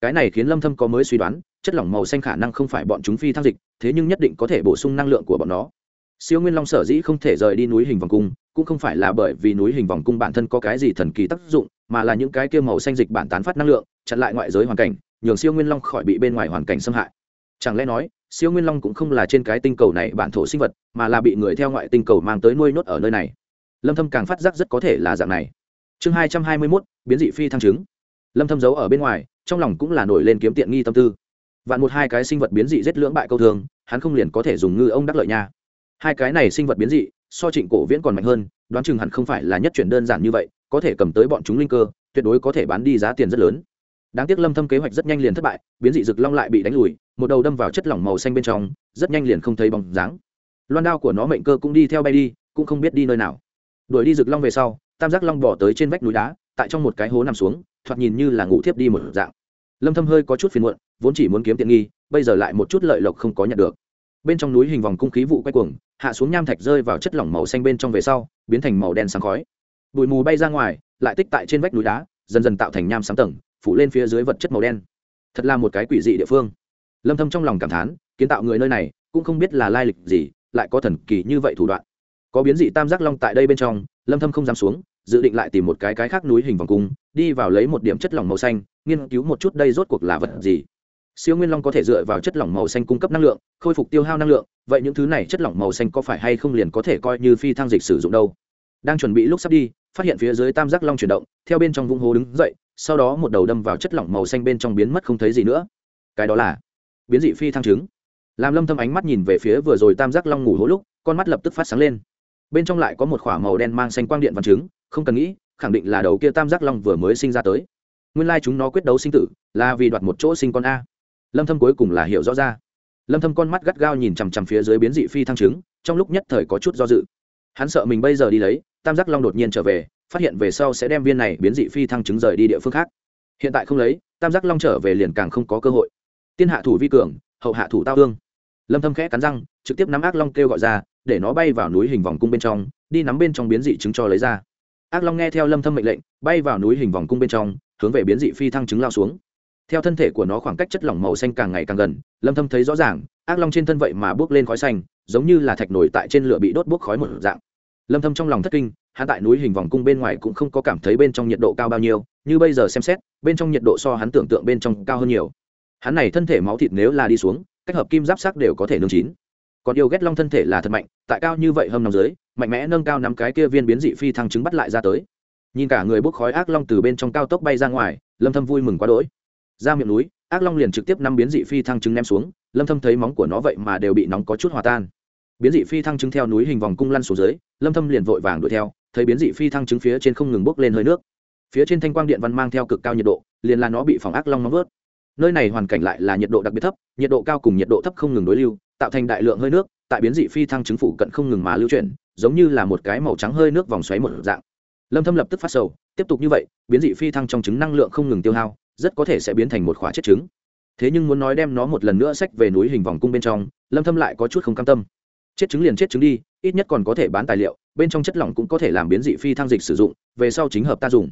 Cái này khiến lâm thâm có mới suy đoán, chất lỏng màu xanh khả năng không phải bọn chúng phi thăng dịch, thế nhưng nhất định có thể bổ sung năng lượng của bọn nó. Siêu nguyên long sở dĩ không thể rời đi núi hình vòng cung, cũng không phải là bởi vì núi hình vòng cung bản thân có cái gì thần kỳ tác dụng mà là những cái kia màu xanh dịch bản tán phát năng lượng chặn lại ngoại giới hoàn cảnh nhường siêu nguyên long khỏi bị bên ngoài hoàn cảnh xâm hại. Chẳng lẽ nói siêu nguyên long cũng không là trên cái tinh cầu này bản thổ sinh vật mà là bị người theo ngoại tinh cầu mang tới nuôi nhốt ở nơi này? Lâm thâm càng phát giác rất có thể là dạng này. Chương 221, biến dị phi thăng chứng. Lâm thâm giấu ở bên ngoài trong lòng cũng là nổi lên kiếm tiện nghi tâm tư. Vạn một hai cái sinh vật biến dị giết lưỡng bại câu thường hắn không liền có thể dùng ngư ông đắc lợi nha. Hai cái này sinh vật biến dị so trịnh cổ viễn còn mạnh hơn đoán chừng hẳn không phải là nhất chuyển đơn giản như vậy có thể cầm tới bọn chúng linh cơ, tuyệt đối có thể bán đi giá tiền rất lớn. Đáng tiếc lâm thâm kế hoạch rất nhanh liền thất bại, biến dị rực long lại bị đánh lùi, một đầu đâm vào chất lỏng màu xanh bên trong, rất nhanh liền không thấy bóng dáng. Loan đao của nó mệnh cơ cũng đi theo bay đi, cũng không biết đi nơi nào. Đuổi đi rực long về sau, tam giác long bỏ tới trên vách núi đá, tại trong một cái hố nằm xuống, thoạt nhìn như là ngủ thiếp đi một dạng. Lâm thâm hơi có chút phiền muộn, vốn chỉ muốn kiếm tiện nghi, bây giờ lại một chút lợi lộc không có nhận được. Bên trong núi hình vòng cung khí vụ quay cuồng, hạ xuống nham thạch rơi vào chất lỏng màu xanh bên trong về sau, biến thành màu đen sáng khói bụi mù bay ra ngoài, lại tích tại trên vách núi đá, dần dần tạo thành nham sáng tầng, phủ lên phía dưới vật chất màu đen. Thật là một cái quỷ dị địa phương. Lâm thâm trong lòng cảm thán, kiến tạo người nơi này, cũng không biết là lai lịch gì, lại có thần kỳ như vậy thủ đoạn. Có biến dị tam giác long tại đây bên trong, lâm thâm không dám xuống, dự định lại tìm một cái cái khác núi hình vòng cung, đi vào lấy một điểm chất lỏng màu xanh, nghiên cứu một chút đây rốt cuộc là vật gì. Siêu nguyên long có thể dựa vào chất lỏng màu xanh cung cấp năng lượng, khôi phục tiêu hao năng lượng, vậy những thứ này chất lỏng màu xanh có phải hay không liền có thể coi như phi thăng dịch sử dụng đâu? Đang chuẩn bị lúc sắp đi, phát hiện phía dưới tam giác long chuyển động, theo bên trong vung hố đứng dậy, sau đó một đầu đâm vào chất lỏng màu xanh bên trong biến mất không thấy gì nữa. Cái đó là biến dị phi thăng trứng. Làm lâm thâm ánh mắt nhìn về phía vừa rồi tam giác long ngủ hố lúc, con mắt lập tức phát sáng lên. Bên trong lại có một khỏa màu đen mang xanh quang điện văn trứng, không cần nghĩ, khẳng định là đầu kia tam giác long vừa mới sinh ra tới. Nguyên lai chúng nó quyết đấu sinh tử, là vì đoạt một chỗ sinh con a. Lâm thâm cuối cùng là hiểu rõ ra. Lâm thâm con mắt gắt gao nhìn chằm chằm phía dưới biến dị phi thăng trứng, trong lúc nhất thời có chút do dự. Hắn sợ mình bây giờ đi lấy tam giác long đột nhiên trở về, phát hiện về sau sẽ đem viên này biến dị phi thăng trứng rời đi địa phương khác. Hiện tại không lấy, tam giác long trở về liền càng không có cơ hội. Tiên hạ thủ vi cường, hậu hạ thủ tao hương lâm thâm khẽ cắn răng, trực tiếp nắm ác long kêu gọi ra, để nó bay vào núi hình vòng cung bên trong, đi nắm bên trong biến dị trứng cho lấy ra. Ác long nghe theo lâm thâm mệnh lệnh, bay vào núi hình vòng cung bên trong, hướng về biến dị phi thăng trứng lao xuống. Theo thân thể của nó khoảng cách chất lỏng màu xanh càng ngày càng gần, lâm thâm thấy rõ ràng, ác long trên thân vậy mà bước lên khói xanh, giống như là thạch nổi tại trên lửa bị đốt bốc khói một dạng lâm thâm trong lòng thất kinh, hắn tại núi hình vòng cung bên ngoài cũng không có cảm thấy bên trong nhiệt độ cao bao nhiêu, như bây giờ xem xét, bên trong nhiệt độ so hắn tưởng tượng bên trong cao hơn nhiều. Hắn này thân thể máu thịt nếu là đi xuống, cách hợp kim giáp sắc đều có thể nương chín. Còn yêu ghét long thân thể là thật mạnh, tại cao như vậy hâm nằm dưới, mạnh mẽ nâng cao nắm cái kia viên biến dị phi thăng trứng bắt lại ra tới. Nhìn cả người bốc khói ác long từ bên trong cao tốc bay ra ngoài, lâm thâm vui mừng quá đỗi. Ra miệng núi, ác long liền trực tiếp năm biến dị phi thăng trứng ném xuống, lâm thâm thấy móng của nó vậy mà đều bị nóng có chút hòa tan biến dị phi thăng trứng theo núi hình vòng cung lăn xuống dưới, lâm thâm liền vội vàng đuổi theo, thấy biến dị phi thăng trứng phía trên không ngừng bốc lên hơi nước. Phía trên thanh quang điện văn mang theo cực cao nhiệt độ, liền là nó bị phòng ác long nóng vớt nơi này hoàn cảnh lại là nhiệt độ đặc biệt thấp, nhiệt độ cao cùng nhiệt độ thấp không ngừng đối lưu, tạo thành đại lượng hơi nước, tại biến dị phi thăng trứng phủ cận không ngừng mà lưu chuyển, giống như là một cái màu trắng hơi nước vòng xoáy một dạng. Lâm thâm lập tức phát sầu, tiếp tục như vậy, biến dị phi thăng trong trứng năng lượng không ngừng tiêu hao, rất có thể sẽ biến thành một khóa chết trứng. Thế nhưng muốn nói đem nó một lần nữa xách về núi hình vòng cung bên trong, lâm thâm lại có chút không cam tâm chết trứng liền chết trứng đi, ít nhất còn có thể bán tài liệu, bên trong chất lỏng cũng có thể làm biến dị phi thăng dịch sử dụng, về sau chính hợp ta dùng.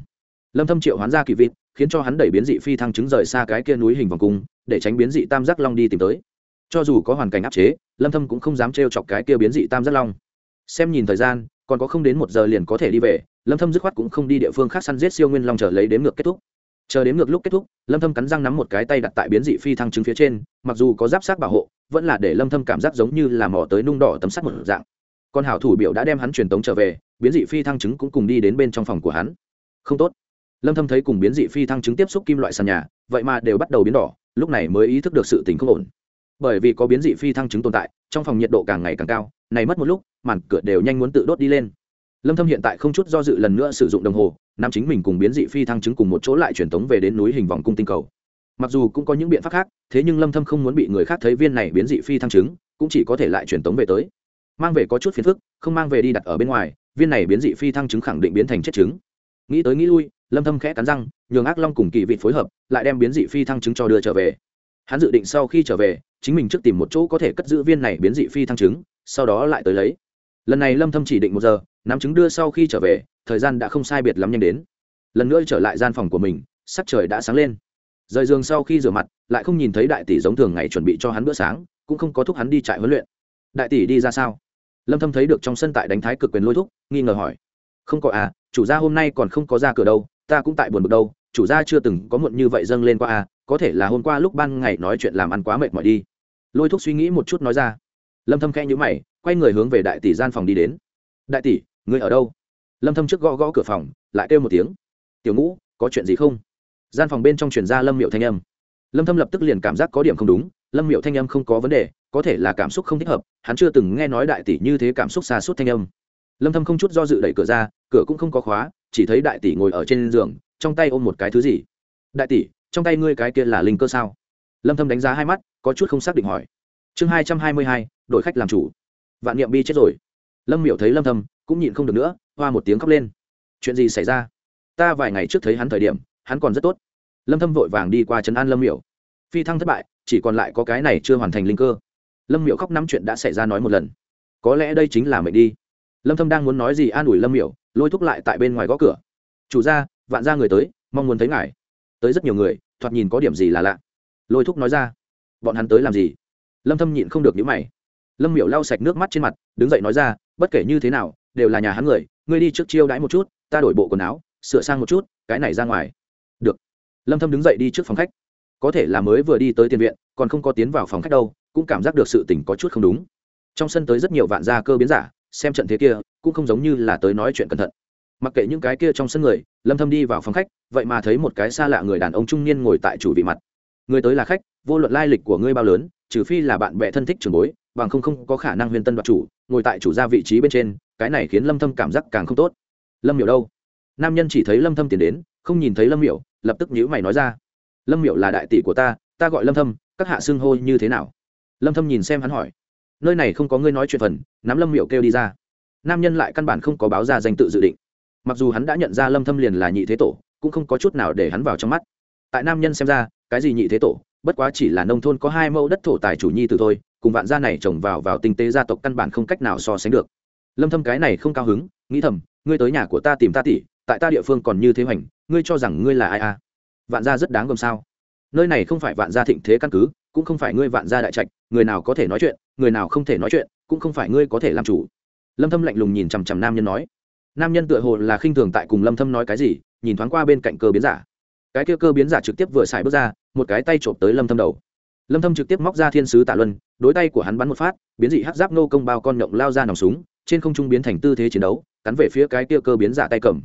Lâm thâm triệu hoán ra kỳ vịt, khiến cho hắn đẩy biến dị phi thăng trứng rời xa cái kia núi hình vòng cung, để tránh biến dị tam giác long đi tìm tới. Cho dù có hoàn cảnh áp chế, lâm thâm cũng không dám trêu chọc cái kia biến dị tam giác long. Xem nhìn thời gian, còn có không đến một giờ liền có thể đi về, lâm thâm dứt khoát cũng không đi địa phương khác săn giết siêu nguyên long trở lấy đến ngược kết thúc chờ đến ngược lúc kết thúc, lâm thâm cắn răng nắm một cái tay đặt tại biến dị phi thăng trứng phía trên, mặc dù có giáp sát bảo hộ, vẫn là để lâm thâm cảm giác giống như là mỏ tới nung đỏ tấm sắt một dạng. Con hảo thủ biểu đã đem hắn truyền tống trở về, biến dị phi thăng trứng cũng cùng đi đến bên trong phòng của hắn. Không tốt. Lâm thâm thấy cùng biến dị phi thăng trứng tiếp xúc kim loại sàn nhà, vậy mà đều bắt đầu biến đỏ, lúc này mới ý thức được sự tình không ổn. Bởi vì có biến dị phi thăng trứng tồn tại, trong phòng nhiệt độ càng ngày càng cao, này mất một lúc, màn cửa đều nhanh muốn tự đốt đi lên lâm thâm hiện tại không chút do dự lần nữa sử dụng đồng hồ nam chính mình cùng biến dị phi thăng chứng cùng một chỗ lại truyền tống về đến núi hình vòng cung tinh cầu. Mặc dù cũng có những biện pháp khác thế nhưng lâm thâm không muốn bị người khác thấy viên này biến dị phi thăng chứng, cũng chỉ có thể lại truyền tống về tới. Mang về có chút phiền phức không mang về đi đặt ở bên ngoài viên này biến dị phi thăng chứng khẳng định biến thành chết trứng nghĩ tới nghĩ lui lâm thâm khẽ cắn răng nhường ác long cùng kỳ vị phối hợp lại đem biến dị phi thăng chứng cho đưa trở về. Hắn dự định sau khi trở về chính mình trước tìm một chỗ có thể cất giữ viên này biến dị phi thăng chứng, sau đó lại tới lấy lần này lâm thâm chỉ định một giờ, nắm trứng đưa sau khi trở về, thời gian đã không sai biệt lắm nhanh đến. Lần nữa trở lại gian phòng của mình, sắc trời đã sáng lên. Rời giường sau khi rửa mặt, lại không nhìn thấy đại tỷ giống thường ngày chuẩn bị cho hắn bữa sáng, cũng không có thúc hắn đi trại huấn luyện. Đại tỷ đi ra sao? Lâm thâm thấy được trong sân tại đánh thái cực quyền lôi thúc, nghi ngờ hỏi. Không có à chủ gia hôm nay còn không có ra cửa đâu, ta cũng tại buồn bực đâu, chủ gia chưa từng có muộn như vậy dâng lên qua à có thể là hôm qua lúc ban ngày nói chuyện làm ăn quá mệt mỏi đi. Lôi thúc suy nghĩ một chút nói ra lâm thâm khẽ nhíu mày quay người hướng về đại tỷ gian phòng đi đến. Đại tỷ ngươi ở đâu? Lâm thâm trước gõ gõ cửa phòng lại kêu một tiếng. Tiểu ngũ có chuyện gì không? Gian phòng bên trong truyền ra lâm miệu thanh âm. Lâm thâm lập tức liền cảm giác có điểm không đúng lâm miệu thanh âm không có vấn đề có thể là cảm xúc không thích hợp hắn chưa từng nghe nói đại tỷ như thế cảm xúc xa suốt thanh âm. Lâm thâm không chút do dự đẩy cửa ra cửa cũng không có khóa chỉ thấy đại tỷ ngồi ở trên giường trong tay ôm một cái thứ gì. Đại tỷ trong tay ngươi cái kia là linh cơ sao? Lâm thâm đánh giá hai mắt có chút không xác định hỏi. Chương 222, đội khách làm chủ. Vạn niệm bi chết rồi. Lâm miểu thấy lâm thâm, cũng nhịn không được nữa, hoa một tiếng khóc lên. Chuyện gì xảy ra? Ta vài ngày trước thấy hắn thời điểm, hắn còn rất tốt. Lâm thâm vội vàng đi qua trấn an lâm miểu. Phi thăng thất bại, chỉ còn lại có cái này chưa hoàn thành linh cơ. Lâm miểu khóc năm chuyện đã xảy ra nói một lần. Có lẽ đây chính là mệnh đi. Lâm thâm đang muốn nói gì an ủi lâm miểu, lôi thúc lại tại bên ngoài gõ cửa. Chủ gia, vạn gia người tới, mong muốn thấy ngài. Tới rất nhiều người, thoạt nhìn có điểm gì là lạ. Lôi thúc nói ra, bọn hắn tới làm gì? Lâm thâm nhịn không được nhíu mày lâm miểu lau sạch nước mắt trên mặt, đứng dậy nói ra, bất kể như thế nào, đều là nhà hắn người, ngươi đi trước chiêu đãi một chút, ta đổi bộ quần áo, sửa sang một chút, cái này ra ngoài. Được. Lâm thâm đứng dậy đi trước phòng khách. Có thể là mới vừa đi tới tiền viện, còn không có tiến vào phòng khách đâu, cũng cảm giác được sự tình có chút không đúng. Trong sân tới rất nhiều vạn gia cơ biến giả, xem trận thế kia, cũng không giống như là tới nói chuyện cẩn thận. Mặc kệ những cái kia trong sân người, lâm thâm đi vào phòng khách, vậy mà thấy một cái xa lạ người đàn ông trung niên ngồi tại chủ vị mặt. Người tới là khách, vô luận lai lịch của ngươi bao lớn trừ phi là bạn bè thân thích trường bối, bằng không không có khả năng huyền tân đoạt chủ, ngồi tại chủ gia vị trí bên trên, cái này khiến lâm thâm cảm giác càng không tốt. Lâm miểu đâu? Nam nhân chỉ thấy lâm thâm tiến đến, không nhìn thấy lâm miểu, lập tức nhíu mày nói ra. Lâm miểu là đại tỷ của ta ta gọi lâm thâm, các hạ xưng hô như thế nào? Lâm thâm nhìn xem hắn hỏi. Nơi này không có ngươi nói chuyện phần, nắm lâm miểu kêu đi ra. Nam nhân lại căn bản không có báo ra danh tự dự định. Mặc dù hắn đã nhận ra lâm thâm liền là nhị thế tổ, cũng không có chút nào để hắn vào trong mắt. Tại nam nhân xem ra, cái gì nhị thế tổ? Bất quá chỉ là nông thôn có hai mẫu đất thổ tài chủ nhi từ thôi, cùng vạn gia này trồng vào vào tinh tế gia tộc căn bản không cách nào so sánh được. Lâm thâm cái này không cao hứng, nghĩ thầm, ngươi tới nhà của ta tìm ta tỷ, tại ta địa phương còn như thế hoành, ngươi cho rằng ngươi là ai à? Vạn gia rất đáng gồm sao? Nơi này không phải vạn gia thịnh thế căn cứ, cũng không phải ngươi vạn gia đại trạch, người nào có thể nói chuyện, người nào không thể nói chuyện, cũng không phải ngươi có thể làm chủ. Lâm thâm lạnh lùng nhìn chằm chằm nam nhân nói. Nam nhân tựa hồ là khinh thường tại cùng lâm thâm nói cái gì, nhìn thoáng qua bên cạnh cơ biến giả cái kia cơ biến giả trực tiếp vừa xài bước ra, một cái tay trộm tới lâm thâm đầu. Lâm thâm trực tiếp móc ra thiên sứ tạ luân, đối tay của hắn bắn một phát, biến dị hắc giáp nô công bao con nhộng lao ra nòng súng, trên không trung biến thành tư thế chiến đấu, cắn về phía cái kia cơ biến giả tay cầm.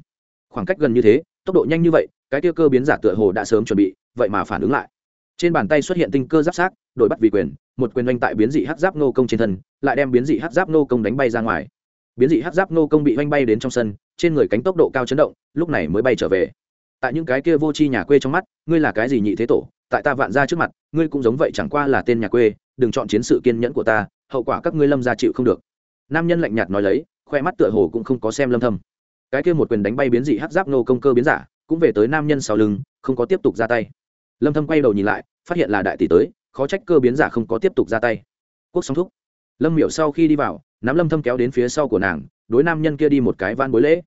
Khoảng cách gần như thế, tốc độ nhanh như vậy, cái kia cơ biến giả tựa hồ đã sớm chuẩn bị, vậy mà phản ứng lại. Trên bàn tay xuất hiện tinh cơ giáp sát đổi bắt vì quyền, một quyền oanh tại biến dị hắc giáp nô công trên thân, lại đem biến dị hắc giáp nô công đánh bay ra ngoài. Biến dị hắc giáp nô công bị oanh bay đến trong sân, trên người cánh tốc độ cao chấn động, lúc này mới bay trở về tại những cái kia vô tri nhà quê trong mắt, ngươi là cái gì nhị thế tổ, tại ta vạn ra trước mặt, ngươi cũng giống vậy chẳng qua là tên nhà quê, đừng chọn chiến sự kiên nhẫn của ta, hậu quả các ngươi lâm ra chịu không được. Nam nhân lạnh nhạt nói lấy, khoe mắt tựa hồ cũng không có xem lâm thâm. Cái kia một quyền đánh bay biến dị hắc giáp nô công cơ biến giả, cũng về tới nam nhân sau lưng, không có tiếp tục ra tay. Lâm thâm quay đầu nhìn lại, phát hiện là đại tỷ tới, khó trách cơ biến giả không có tiếp tục ra tay. Quốc sóng thúc. Lâm miểu sau khi đi vào, nắm lâm thâm kéo đến phía sau của nàng, đối nam nhân kia đi một cái van bối lễ.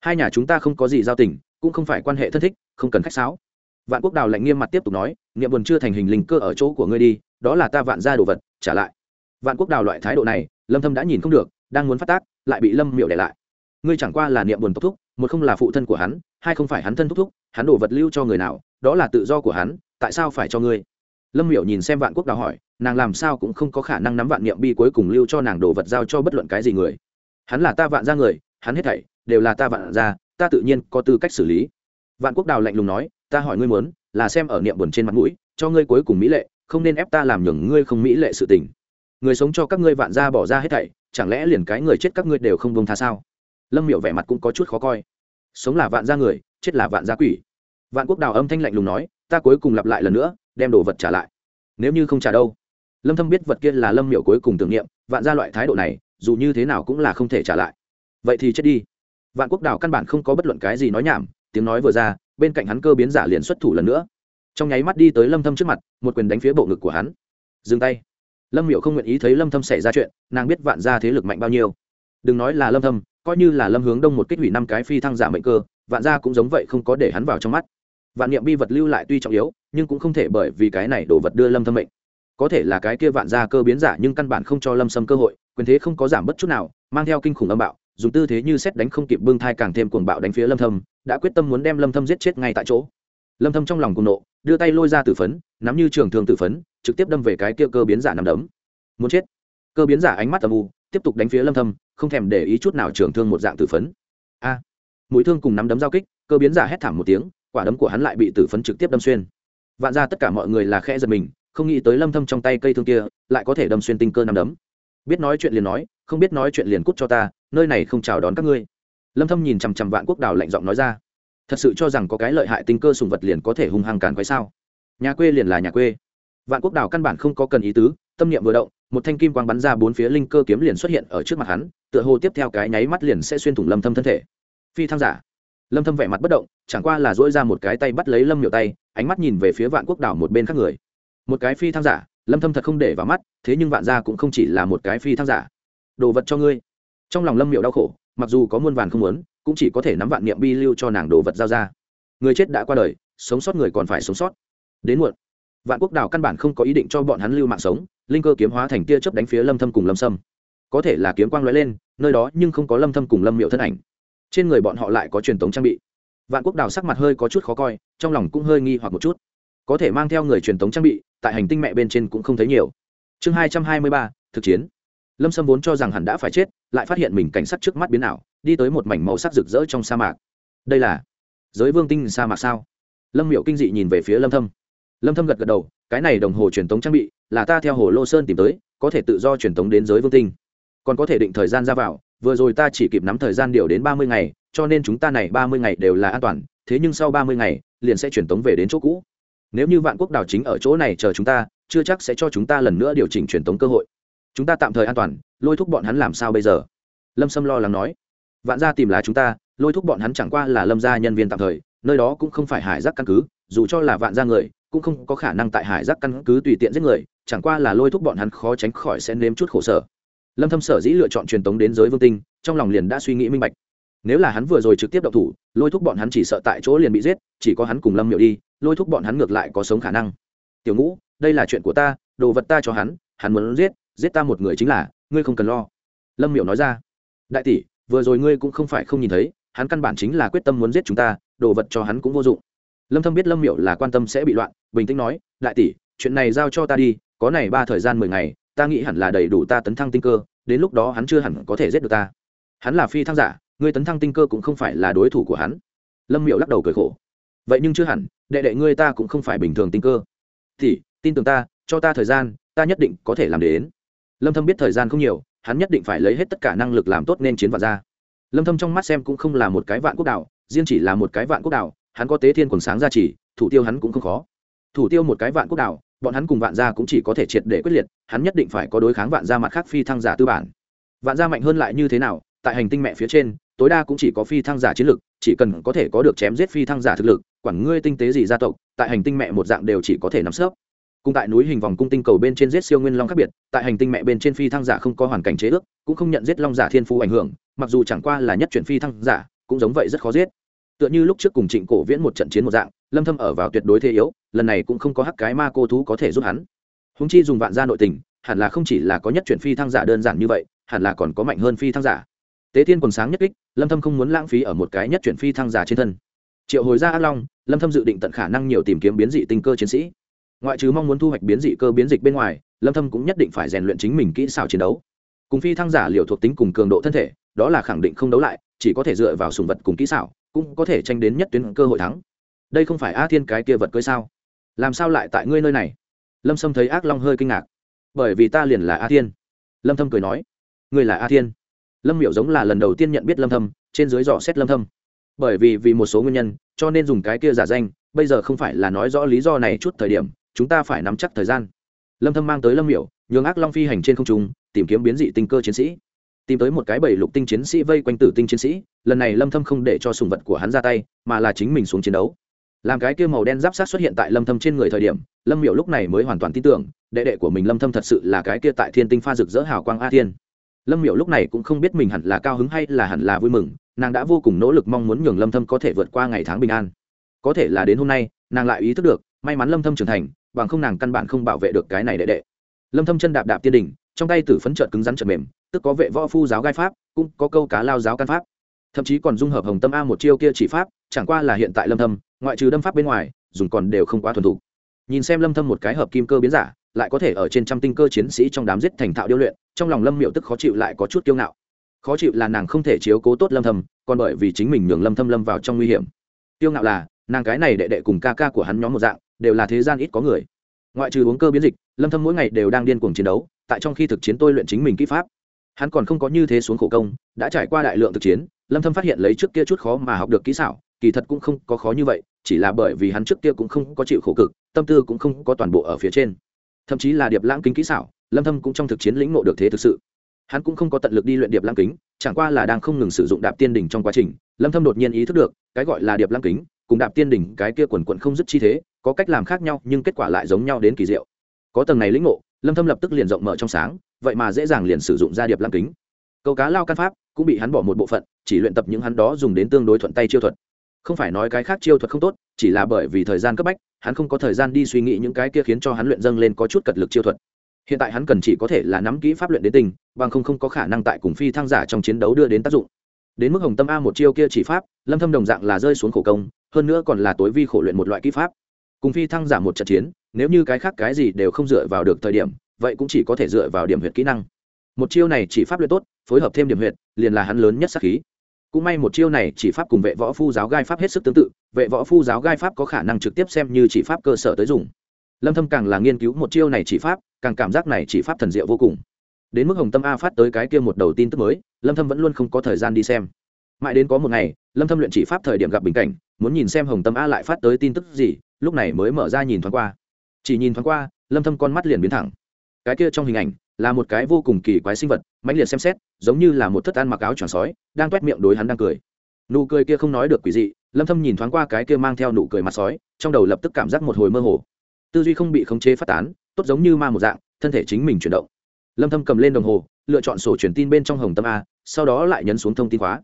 Hai nhà chúng ta không có gì giao tình cũng không phải quan hệ thân thích, không cần khách sáo. Vạn quốc đào lạnh nghiêm mặt tiếp tục nói, niệm buồn chưa thành hình linh cơ ở chỗ của ngươi đi, đó là ta vạn ra đồ vật, trả lại. Vạn quốc đào loại thái độ này, lâm thâm đã nhìn không được, đang muốn phát tác, lại bị lâm miệu để lại. Ngươi chẳng qua là niệm buồn tốc thúc, một không là phụ thân của hắn, hai không phải hắn thân thúc thúc, hắn đổ vật lưu cho người nào, đó là tự do của hắn, tại sao phải cho ngươi? Lâm miểu nhìn xem vạn quốc đào hỏi, nàng làm sao cũng không có khả năng nắm vạn niệm bi cuối cùng lưu cho nàng đồ vật giao cho bất luận cái gì người. Hắn là ta vạn ra người, hắn hết thảy đều là ta vạn ra ta tự nhiên có tư cách xử lý. Vạn quốc đào lạnh lùng nói, ta hỏi ngươi muốn, là xem ở niệm buồn trên mặt mũi, cho ngươi cuối cùng mỹ lệ, không nên ép ta làm nhường ngươi không mỹ lệ sự tình. Người sống cho các ngươi vạn gia bỏ ra hết thảy, chẳng lẽ liền cái người chết các ngươi đều không bông tha sao? Lâm miệu vẻ mặt cũng có chút khó coi. Sống là vạn gia người, chết là vạn gia quỷ. Vạn quốc đào âm thanh lạnh lùng nói, ta cuối cùng lặp lại lần nữa, đem đồ vật trả lại. Nếu như không trả đâu? Lâm thâm biết vật kia là lâm miệu cuối cùng tưởng niệm, vạn gia loại thái độ này, dù như thế nào cũng là không thể trả lại. Vậy thì chết đi vạn quốc đảo căn bản không có bất luận cái gì nói nhảm, tiếng nói vừa ra, bên cạnh hắn cơ biến giả liền xuất thủ lần nữa. Trong nháy mắt đi tới lâm thâm trước mặt, một quyền đánh phía bộ ngực của hắn. Dừng tay. Lâm miệu không nguyện ý thấy lâm thâm xảy ra chuyện, nàng biết vạn gia thế lực mạnh bao nhiêu. Đừng nói là lâm thâm, coi như là lâm hướng đông một kích hủy năm cái phi thăng giả mệnh cơ, vạn gia cũng giống vậy không có để hắn vào trong mắt. Vạn niệm bi vật lưu lại tuy trọng yếu, nhưng cũng không thể bởi vì cái này đổ vật đưa lâm thâm mệnh. Có thể là cái kia vạn gia cơ biến giả nhưng căn bản không cho lâm sâm cơ hội, quyền thế không có giảm bất chút nào, mang theo kinh khủng âm bạo dùng tư thế như xét đánh không kịp bưng thai càng thêm cuồng bạo đánh phía lâm thâm, đã quyết tâm muốn đem lâm thâm giết chết ngay tại chỗ. Lâm thâm trong lòng cuồng nộ, đưa tay lôi ra tử phấn, nắm như trường thương tử phấn, trực tiếp đâm về cái kia cơ biến giả nằm đấm. Muốn chết. Cơ biến giả ánh mắt âm u, tiếp tục đánh phía lâm thâm, không thèm để ý chút nào trường thương một dạng tử phấn. A. Mũi thương cùng nắm đấm giao kích, cơ biến giả hét thảm một tiếng, quả đấm của hắn lại bị tử phấn trực tiếp đâm xuyên. Vạn ra tất cả mọi người là khẽ giật mình, không nghĩ tới lâm thâm trong tay cây thương kia lại có thể đâm xuyên tinh cơ nắm đấm. Biết nói chuyện liền nói, không biết nói chuyện liền cút cho ta nơi này không chào đón các ngươi. Lâm thâm nhìn chằm chằm vạn quốc đảo lạnh giọng nói ra. Thật sự cho rằng có cái lợi hại tinh cơ sùng vật liền có thể hung hăng càn quái sao? Nhà quê liền là nhà quê. Vạn quốc đảo căn bản không có cần ý tứ, tâm niệm vừa động, một thanh kim quang bắn ra bốn phía linh cơ kiếm liền xuất hiện ở trước mặt hắn, tựa hồ tiếp theo cái nháy mắt liền sẽ xuyên thủng lâm thâm thân thể. Phi thăng giả. Lâm thâm vẻ mặt bất động, chẳng qua là duỗi ra một cái tay bắt lấy lâm miểu tay, ánh mắt nhìn về phía vạn quốc đảo một bên khác người. Một cái phi thăng giả, lâm thâm thật không để vào mắt, thế nhưng vạn gia cũng không chỉ là một cái phi thăng giả. Đồ vật cho ngươi trong lòng lâm Miệu đau khổ mặc dù có muôn vàn không muốn cũng chỉ có thể nắm vạn niệm bi lưu cho nàng đồ vật giao ra. Người chết đã qua đời sống sót người còn phải sống sót. Đến muộn vạn quốc đảo căn bản không có ý định cho bọn hắn lưu mạng sống linh cơ kiếm hóa thành tia chớp đánh phía lâm thâm cùng lâm sâm. Có thể là kiếm quang lóe lên nơi đó nhưng không có lâm thâm cùng lâm miệu thân ảnh. Trên người bọn họ lại có truyền thống trang bị. Vạn quốc đảo sắc mặt hơi có chút khó coi trong lòng cũng hơi nghi hoặc một chút. Có thể mang theo người truyền thống trang bị tại hành tinh mẹ bên trên cũng không thấy nhiều. Chương 223, thực chiến lâm sâm vốn cho rằng hắn đã phải chết, lại phát hiện mình cảnh sắc trước mắt biến ảo, đi tới một mảnh màu sắc rực rỡ trong sa mạc. Đây là giới vương tinh sa mạc sao? Lâm miệu kinh dị nhìn về phía lâm thâm. Lâm thâm gật gật đầu, cái này đồng hồ truyền tống trang bị, là ta theo hồ lô sơn tìm tới, có thể tự do truyền tống đến giới vương tinh. Còn có thể định thời gian ra vào, vừa rồi ta chỉ kịp nắm thời gian điều đến ba mươi ngày, cho nên chúng ta này ba mươi ngày đều là an toàn, thế nhưng sau ba mươi ngày, liền sẽ truyền tống về đến chỗ cũ. Nếu như vạn quốc đảo chính ở chỗ này chờ chúng ta, chưa chắc sẽ cho chúng ta lần nữa điều chỉnh truyền tống cơ hội chúng ta tạm thời an toàn, lôi thúc bọn hắn làm sao bây giờ? Lâm sâm lo lắng nói. Vạn gia tìm là chúng ta, lôi thúc bọn hắn chẳng qua là lâm gia nhân viên tạm thời, nơi đó cũng không phải hải giác căn cứ, dù cho là vạn gia người, cũng không có khả năng tại hải giác căn cứ tùy tiện giết người, chẳng qua là lôi thúc bọn hắn khó tránh khỏi sẽ nếm chút khổ sở. Lâm thâm sở dĩ lựa chọn truyền tống đến giới vương tinh, trong lòng liền đã suy nghĩ minh bạch. Nếu là hắn vừa rồi trực tiếp động thủ, lôi thúc bọn hắn chỉ sợ tại chỗ liền bị giết, chỉ có hắn cùng lâm miệu đi, lôi thúc bọn hắn ngược lại có sống khả năng. Tiểu ngũ, đây là chuyện của ta, đồ vật ta cho hắn hắn muốn giết giết ta một người chính là, ngươi không cần lo. Lâm miệu nói ra. Đại tỷ, vừa rồi ngươi cũng không phải không nhìn thấy, hắn căn bản chính là quyết tâm muốn giết chúng ta, đồ vật cho hắn cũng vô dụng. Lâm thâm biết lâm miệu là quan tâm sẽ bị loạn, bình tĩnh nói, đại tỷ, chuyện này giao cho ta đi, có này ba thời gian mười ngày, ta nghĩ hẳn là đầy đủ ta tấn thăng tinh cơ, đến lúc đó hắn chưa hẳn có thể giết được ta. Hắn là phi thăng giả, ngươi tấn thăng tinh cơ cũng không phải là đối thủ của hắn. Lâm miệu lắc đầu cười khổ. Vậy nhưng chưa hẳn, đệ đệ ngươi ta cũng không phải bình thường tinh cơ. Thì tin tưởng ta, cho ta thời gian, ta nhất định có thể làm đến lâm thâm biết thời gian không nhiều, hắn nhất định phải lấy hết tất cả năng lực làm tốt nên chiến Vạn ra lâm thâm trong mắt xem cũng không là một cái vạn quốc đảo, riêng chỉ là một cái vạn quốc đảo, hắn có tế thiên quần sáng ra chỉ thủ tiêu hắn cũng không khó. Thủ tiêu một cái vạn quốc đảo, bọn hắn cùng vạn gia cũng chỉ có thể triệt để quyết liệt, hắn nhất định phải có đối kháng vạn gia mặt khác phi thăng giả tư bản. Vạn gia mạnh hơn lại như thế nào, tại hành tinh mẹ phía trên, tối đa cũng chỉ có phi thăng giả chiến lực, chỉ cần có thể có được chém giết phi thăng giả thực lực, quản ngươi tinh tế gì gia tộc, tại hành tinh mẹ một dạng đều chỉ có thể nắm sấp cùng tại núi hình vòng cung tinh cầu bên trên giết siêu nguyên long khác biệt, tại hành tinh mẹ bên trên phi thăng giả không có hoàn cảnh chế ước, cũng không nhận giết long giả thiên phú ảnh hưởng, mặc dù chẳng qua là nhất chuyển phi thăng giả, cũng giống vậy rất khó giết. Tựa như lúc trước cùng trịnh cổ viễn một trận chiến một dạng, lâm thâm ở vào tuyệt đối thế yếu, lần này cũng không có hắc cái ma cô thú có thể giúp hắn. Húng chi dùng vạn gia nội tình, hẳn là không chỉ là có nhất chuyển phi thăng giả đơn giản như vậy, hẳn là còn có mạnh hơn phi thăng giả. Tế thiên quần sáng nhất kích, lâm thâm không muốn lãng phí ở một cái nhất chuyển phi thăng giả trên thân. Triệu hồi ra ác long, lâm thâm dự định tận khả năng nhiều tìm kiếm biến dị tinh cơ chiến sĩ ngoại trừ mong muốn thu hoạch biến dị cơ biến dịch bên ngoài, lâm thâm cũng nhất định phải rèn luyện chính mình kỹ xảo chiến đấu. Cùng phi thăng giả liều thuộc tính cùng cường độ thân thể, đó là khẳng định không đấu lại, chỉ có thể dựa vào sùng vật cùng kỹ xảo, cũng có thể tranh đến nhất tuyến cơ hội thắng. Đây không phải a thiên cái kia vật cưới sao? Làm sao lại tại ngươi nơi này? Lâm sâm thấy ác long hơi kinh ngạc. Bởi vì ta liền là a thiên. Lâm thâm cười nói. Ngươi là a thiên. Lâm miểu giống là lần đầu tiên nhận biết lâm thâm, trên dưới dò xét lâm thâm. Bởi vì vì một số nguyên nhân, cho nên dùng cái kia giả danh, bây giờ không phải là nói rõ lý do này chút thời điểm chúng ta phải nắm chắc thời gian. Lâm thâm mang tới lâm miểu, nhường ác long phi hành trên không trung, tìm kiếm biến dị tinh cơ chiến sĩ. Tìm tới một cái bảy lục tinh chiến sĩ vây quanh tử tinh chiến sĩ, lần này lâm thâm không để cho sùng vật của hắn ra tay, mà là chính mình xuống chiến đấu. Làm cái kia màu đen giáp sát xuất hiện tại lâm thâm trên người thời điểm, lâm miểu lúc này mới hoàn toàn tin tưởng, đệ đệ của mình lâm thâm thật sự là cái kia tại thiên tinh pha rực rỡ hào quang a thiên. Lâm miểu lúc này cũng không biết mình hẳn là cao hứng hay là hẳn là vui mừng, nàng đã vô cùng nỗ lực mong muốn nhường lâm thâm có thể vượt qua ngày tháng bình an. Có thể là đến hôm nay, nàng lại ý thức được, may mắn lâm thâm trưởng thành bằng không nàng căn bản không bảo vệ được cái này đệ đệ. Lâm thâm chân đạp đạp tiên đỉnh, trong tay tử phấn trợn cứng rắn trợn mềm, tức có vệ võ phu giáo gai pháp, cũng có câu cá lao giáo căn pháp. Thậm chí còn dung hợp hồng tâm a một chiêu kia chỉ pháp, chẳng qua là hiện tại lâm thâm, ngoại trừ đâm pháp bên ngoài, dùng còn đều không quá thuần thục. Nhìn xem lâm thâm một cái hợp kim cơ biến giả, lại có thể ở trên trăm tinh cơ chiến sĩ trong đám giết thành thạo điêu luyện, trong lòng lâm miệu tức khó chịu lại có chút kiêu ngạo. Khó chịu là nàng không thể chiếu cố tốt lâm thâm, còn bởi vì chính mình nhường lâm thâm lâm vào trong nguy hiểm. Kiêu ngạo là, nàng cái này đệ đệ cùng ca ca của hắn nhóm một dạng đều là thế gian ít có người. Ngoại trừ uống cơ biến dịch, lâm thâm mỗi ngày đều đang điên cuồng chiến đấu, tại trong khi thực chiến tôi luyện chính mình kỹ pháp. Hắn còn không có như thế xuống khổ công, đã trải qua đại lượng thực chiến, lâm thâm phát hiện lấy trước kia chút khó mà học được kỹ xảo, kỳ thật cũng không có khó như vậy, chỉ là bởi vì hắn trước kia cũng không có chịu khổ cực, tâm tư cũng không có toàn bộ ở phía trên. Thậm chí là điệp lãng kính kỹ xảo, lâm thâm cũng trong thực chiến lĩnh ngộ được thế thực sự. Hắn cũng không có tận lực đi luyện điệp lãng kính, chẳng qua là đang không ngừng sử dụng đạp tiên đỉnh trong quá trình, lâm thâm đột nhiên ý thức được, cái gọi là điệp lãng kính cùng đạp tiên đỉnh cái kia quần quận không dứt chi thế, có cách làm khác nhau, nhưng kết quả lại giống nhau đến kỳ diệu. Có tầng này lĩnh ngộ, lâm thâm lập tức liền rộng mở trong sáng, vậy mà dễ dàng liền sử dụng ra điệp lăng kính. Câu cá lao căn pháp cũng bị hắn bỏ một bộ phận, chỉ luyện tập những hắn đó dùng đến tương đối thuận tay chiêu thuật. Không phải nói cái khác chiêu thuật không tốt, chỉ là bởi vì thời gian cấp bách, hắn không có thời gian đi suy nghĩ những cái kia khiến cho hắn luyện dâng lên có chút cật lực chiêu thuật. Hiện tại hắn cần chỉ có thể là nắm kỹ pháp luyện đến tình, bằng không không có khả năng tại cùng phi thăng giả trong chiến đấu đưa đến tác dụng đến mức hồng tâm a một chiêu kia chỉ pháp, lâm thâm đồng dạng là rơi xuống khổ công, hơn nữa còn là tối vi khổ luyện một loại kỹ pháp. Cùng phi thăng giả một trận chiến, nếu như cái khác cái gì đều không dựa vào được thời điểm, vậy cũng chỉ có thể dựa vào điểm huyệt kỹ năng. Một chiêu này chỉ pháp luyện tốt, phối hợp thêm điểm huyệt, liền là hắn lớn nhất sát khí. Cũng may một chiêu này chỉ pháp cùng vệ võ phu giáo gai pháp hết sức tương tự, vệ võ phu giáo gai pháp có khả năng trực tiếp xem như chỉ pháp cơ sở tới dùng. Lâm thâm càng là nghiên cứu một chiêu này chỉ pháp, càng cảm giác này chỉ pháp thần diệu vô cùng. Đến mức hồng tâm a phát tới cái kia một đầu tin tức mới lâm thâm vẫn luôn không có thời gian đi xem. Mãi đến có một ngày, lâm thâm luyện chỉ pháp thời điểm gặp bình cảnh, muốn nhìn xem hồng tâm a lại phát tới tin tức gì, lúc này mới mở ra nhìn thoáng qua. Chỉ nhìn thoáng qua, lâm thâm con mắt liền biến thẳng. Cái kia trong hình ảnh, là một cái vô cùng kỳ quái sinh vật, mãnh liệt xem xét, giống như là một thất ăn mặc áo tròn sói, đang toét miệng đối hắn đang cười. Nụ cười kia không nói được quỷ dị, lâm thâm nhìn thoáng qua cái kia mang theo nụ cười mặt sói, trong đầu lập tức cảm giác một hồi mơ hồ. Tư duy không bị khống chế phát tán, tốt giống như ma một dạng, thân thể chính mình chuyển động lâm thâm cầm lên đồng hồ, lựa chọn sổ truyền tin bên trong hồng tâm a, sau đó lại nhấn xuống thông tin khóa.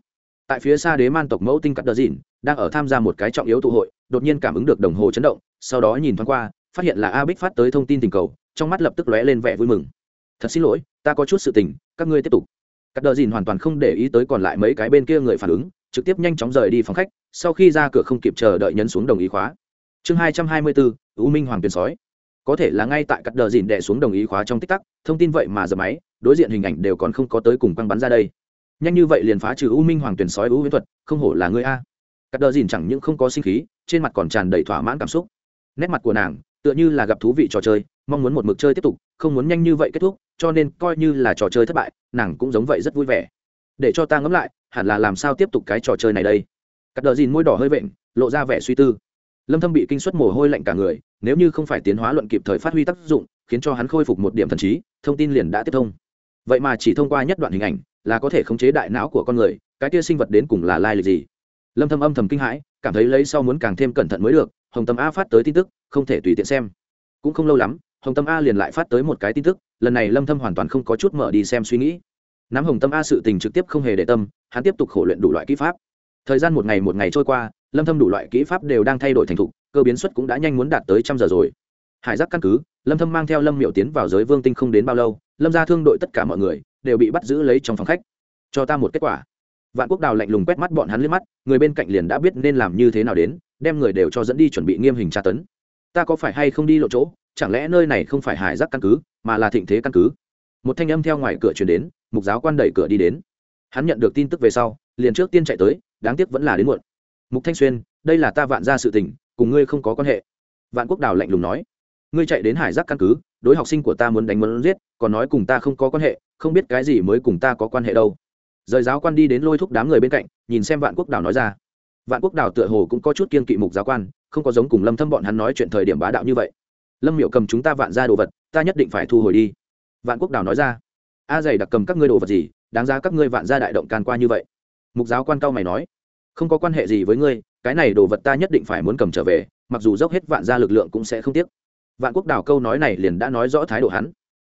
Tại phía xa đế man tộc mẫu tinh cắt đờ dìn đang ở tham gia một cái trọng yếu tụ hội, đột nhiên cảm ứng được đồng hồ chấn động, sau đó nhìn thoáng qua, phát hiện là a bích phát tới thông tin tình cầu, trong mắt lập tức lóe lên vẻ vui mừng. Thật xin lỗi, ta có chút sự tình, các ngươi tiếp tục. Cắt đờ dìn hoàn toàn không để ý tới còn lại mấy cái bên kia người phản ứng, trực tiếp nhanh chóng rời đi phòng khách, sau khi ra cửa không kịp chờ đợi nhấn xuống đồng ý khóa. Chương hai trăm hai mươi bốn u minh hoàng tuyển sói có thể là ngay tại cắt đờ dìn đè xuống đồng ý khóa trong tích tắc, thông tin vậy mà giờ máy, đối diện hình ảnh đều còn không có tới cùng quăng bắn ra đây. Nhanh như vậy liền phá trừ u minh hoàng tuyển sói u huyễn thuật, không hổ là ngươi a. Cắt đờ dìn chẳng những không có sinh khí, trên mặt còn tràn đầy thỏa mãn cảm xúc. Nét mặt của nàng, tựa như là gặp thú vị trò chơi, mong muốn một mực chơi tiếp tục, không muốn nhanh như vậy kết thúc, cho nên coi như là trò chơi thất bại, nàng cũng giống vậy rất vui vẻ. Để cho ta ngẫm lại, hẳn là làm sao tiếp tục cái trò chơi này đây? Cắt đờ dìn môi đỏ hơi vện, lộ ra vẻ suy tư. Lâm thâm bị kinh suất mồ hôi lạnh cả người nếu như không phải tiến hóa luận kịp thời phát huy tác dụng, khiến cho hắn khôi phục một điểm thần trí, thông tin liền đã tiếp thông. Vậy mà chỉ thông qua nhất đoạn hình ảnh là có thể khống chế đại não của con người, cái kia sinh vật đến cùng là lai lịch gì? Lâm thâm âm thầm kinh hãi, cảm thấy lấy sau muốn càng thêm cẩn thận mới được, hồng tâm a phát tới tin tức, không thể tùy tiện xem. Cũng không lâu lắm, hồng tâm a liền lại phát tới một cái tin tức, lần này lâm thâm hoàn toàn không có chút mở đi xem suy nghĩ. Nắm hồng tâm a sự tình trực tiếp không hề để tâm, hắn tiếp tục khổ luyện đủ loại kỹ pháp. Thời gian một ngày một ngày trôi qua, lâm thâm đủ loại kỹ pháp đều đang thay đổi thành thục cơ biến suất cũng đã nhanh muốn đạt tới trăm giờ rồi. Hải giác căn cứ, lâm thâm mang theo lâm miệu tiến vào giới vương tinh không đến bao lâu, lâm gia thương đội tất cả mọi người đều bị bắt giữ lấy trong phòng khách. Cho ta một kết quả. Vạn quốc đào lạnh lùng quét mắt bọn hắn liếc mắt, người bên cạnh liền đã biết nên làm như thế nào đến, đem người đều cho dẫn đi chuẩn bị nghiêm hình tra tấn. Ta có phải hay không đi lộ chỗ? Chẳng lẽ nơi này không phải hải giác căn cứ, mà là thịnh thế căn cứ? Một thanh âm theo ngoài cửa truyền đến, mục giáo quan đẩy cửa đi đến. Hắn nhận được tin tức về sau, liền trước tiên chạy tới, đáng tiếc vẫn là đến muộn. Mục thanh xuyên, đây là ta vạn ra sự tình cùng ngươi không có quan hệ. Vạn quốc đào lạnh lùng nói, ngươi chạy đến hải giác căn cứ, đối học sinh của ta muốn đánh muốn giết, còn nói cùng ta không có quan hệ, không biết cái gì mới cùng ta có quan hệ đâu. Rời giáo quan đi đến lôi thúc đám người bên cạnh, nhìn xem vạn quốc đào nói ra. Vạn quốc đào tựa hồ cũng có chút kiên kỵ mục giáo quan, không có giống cùng lâm thâm bọn hắn nói chuyện thời điểm bá đạo như vậy. Lâm miệu cầm chúng ta vạn ra đồ vật, ta nhất định phải thu hồi đi. Vạn quốc đào nói ra. A dày đặc cầm các ngươi đồ vật gì, đáng ra các ngươi vạn gia đại động can qua như vậy. Mục giáo quan cao mày nói không có quan hệ gì với ngươi, cái này đồ vật ta nhất định phải muốn cầm trở về, mặc dù dốc hết vạn gia lực lượng cũng sẽ không tiếc. Vạn quốc đào câu nói này liền đã nói rõ thái độ hắn.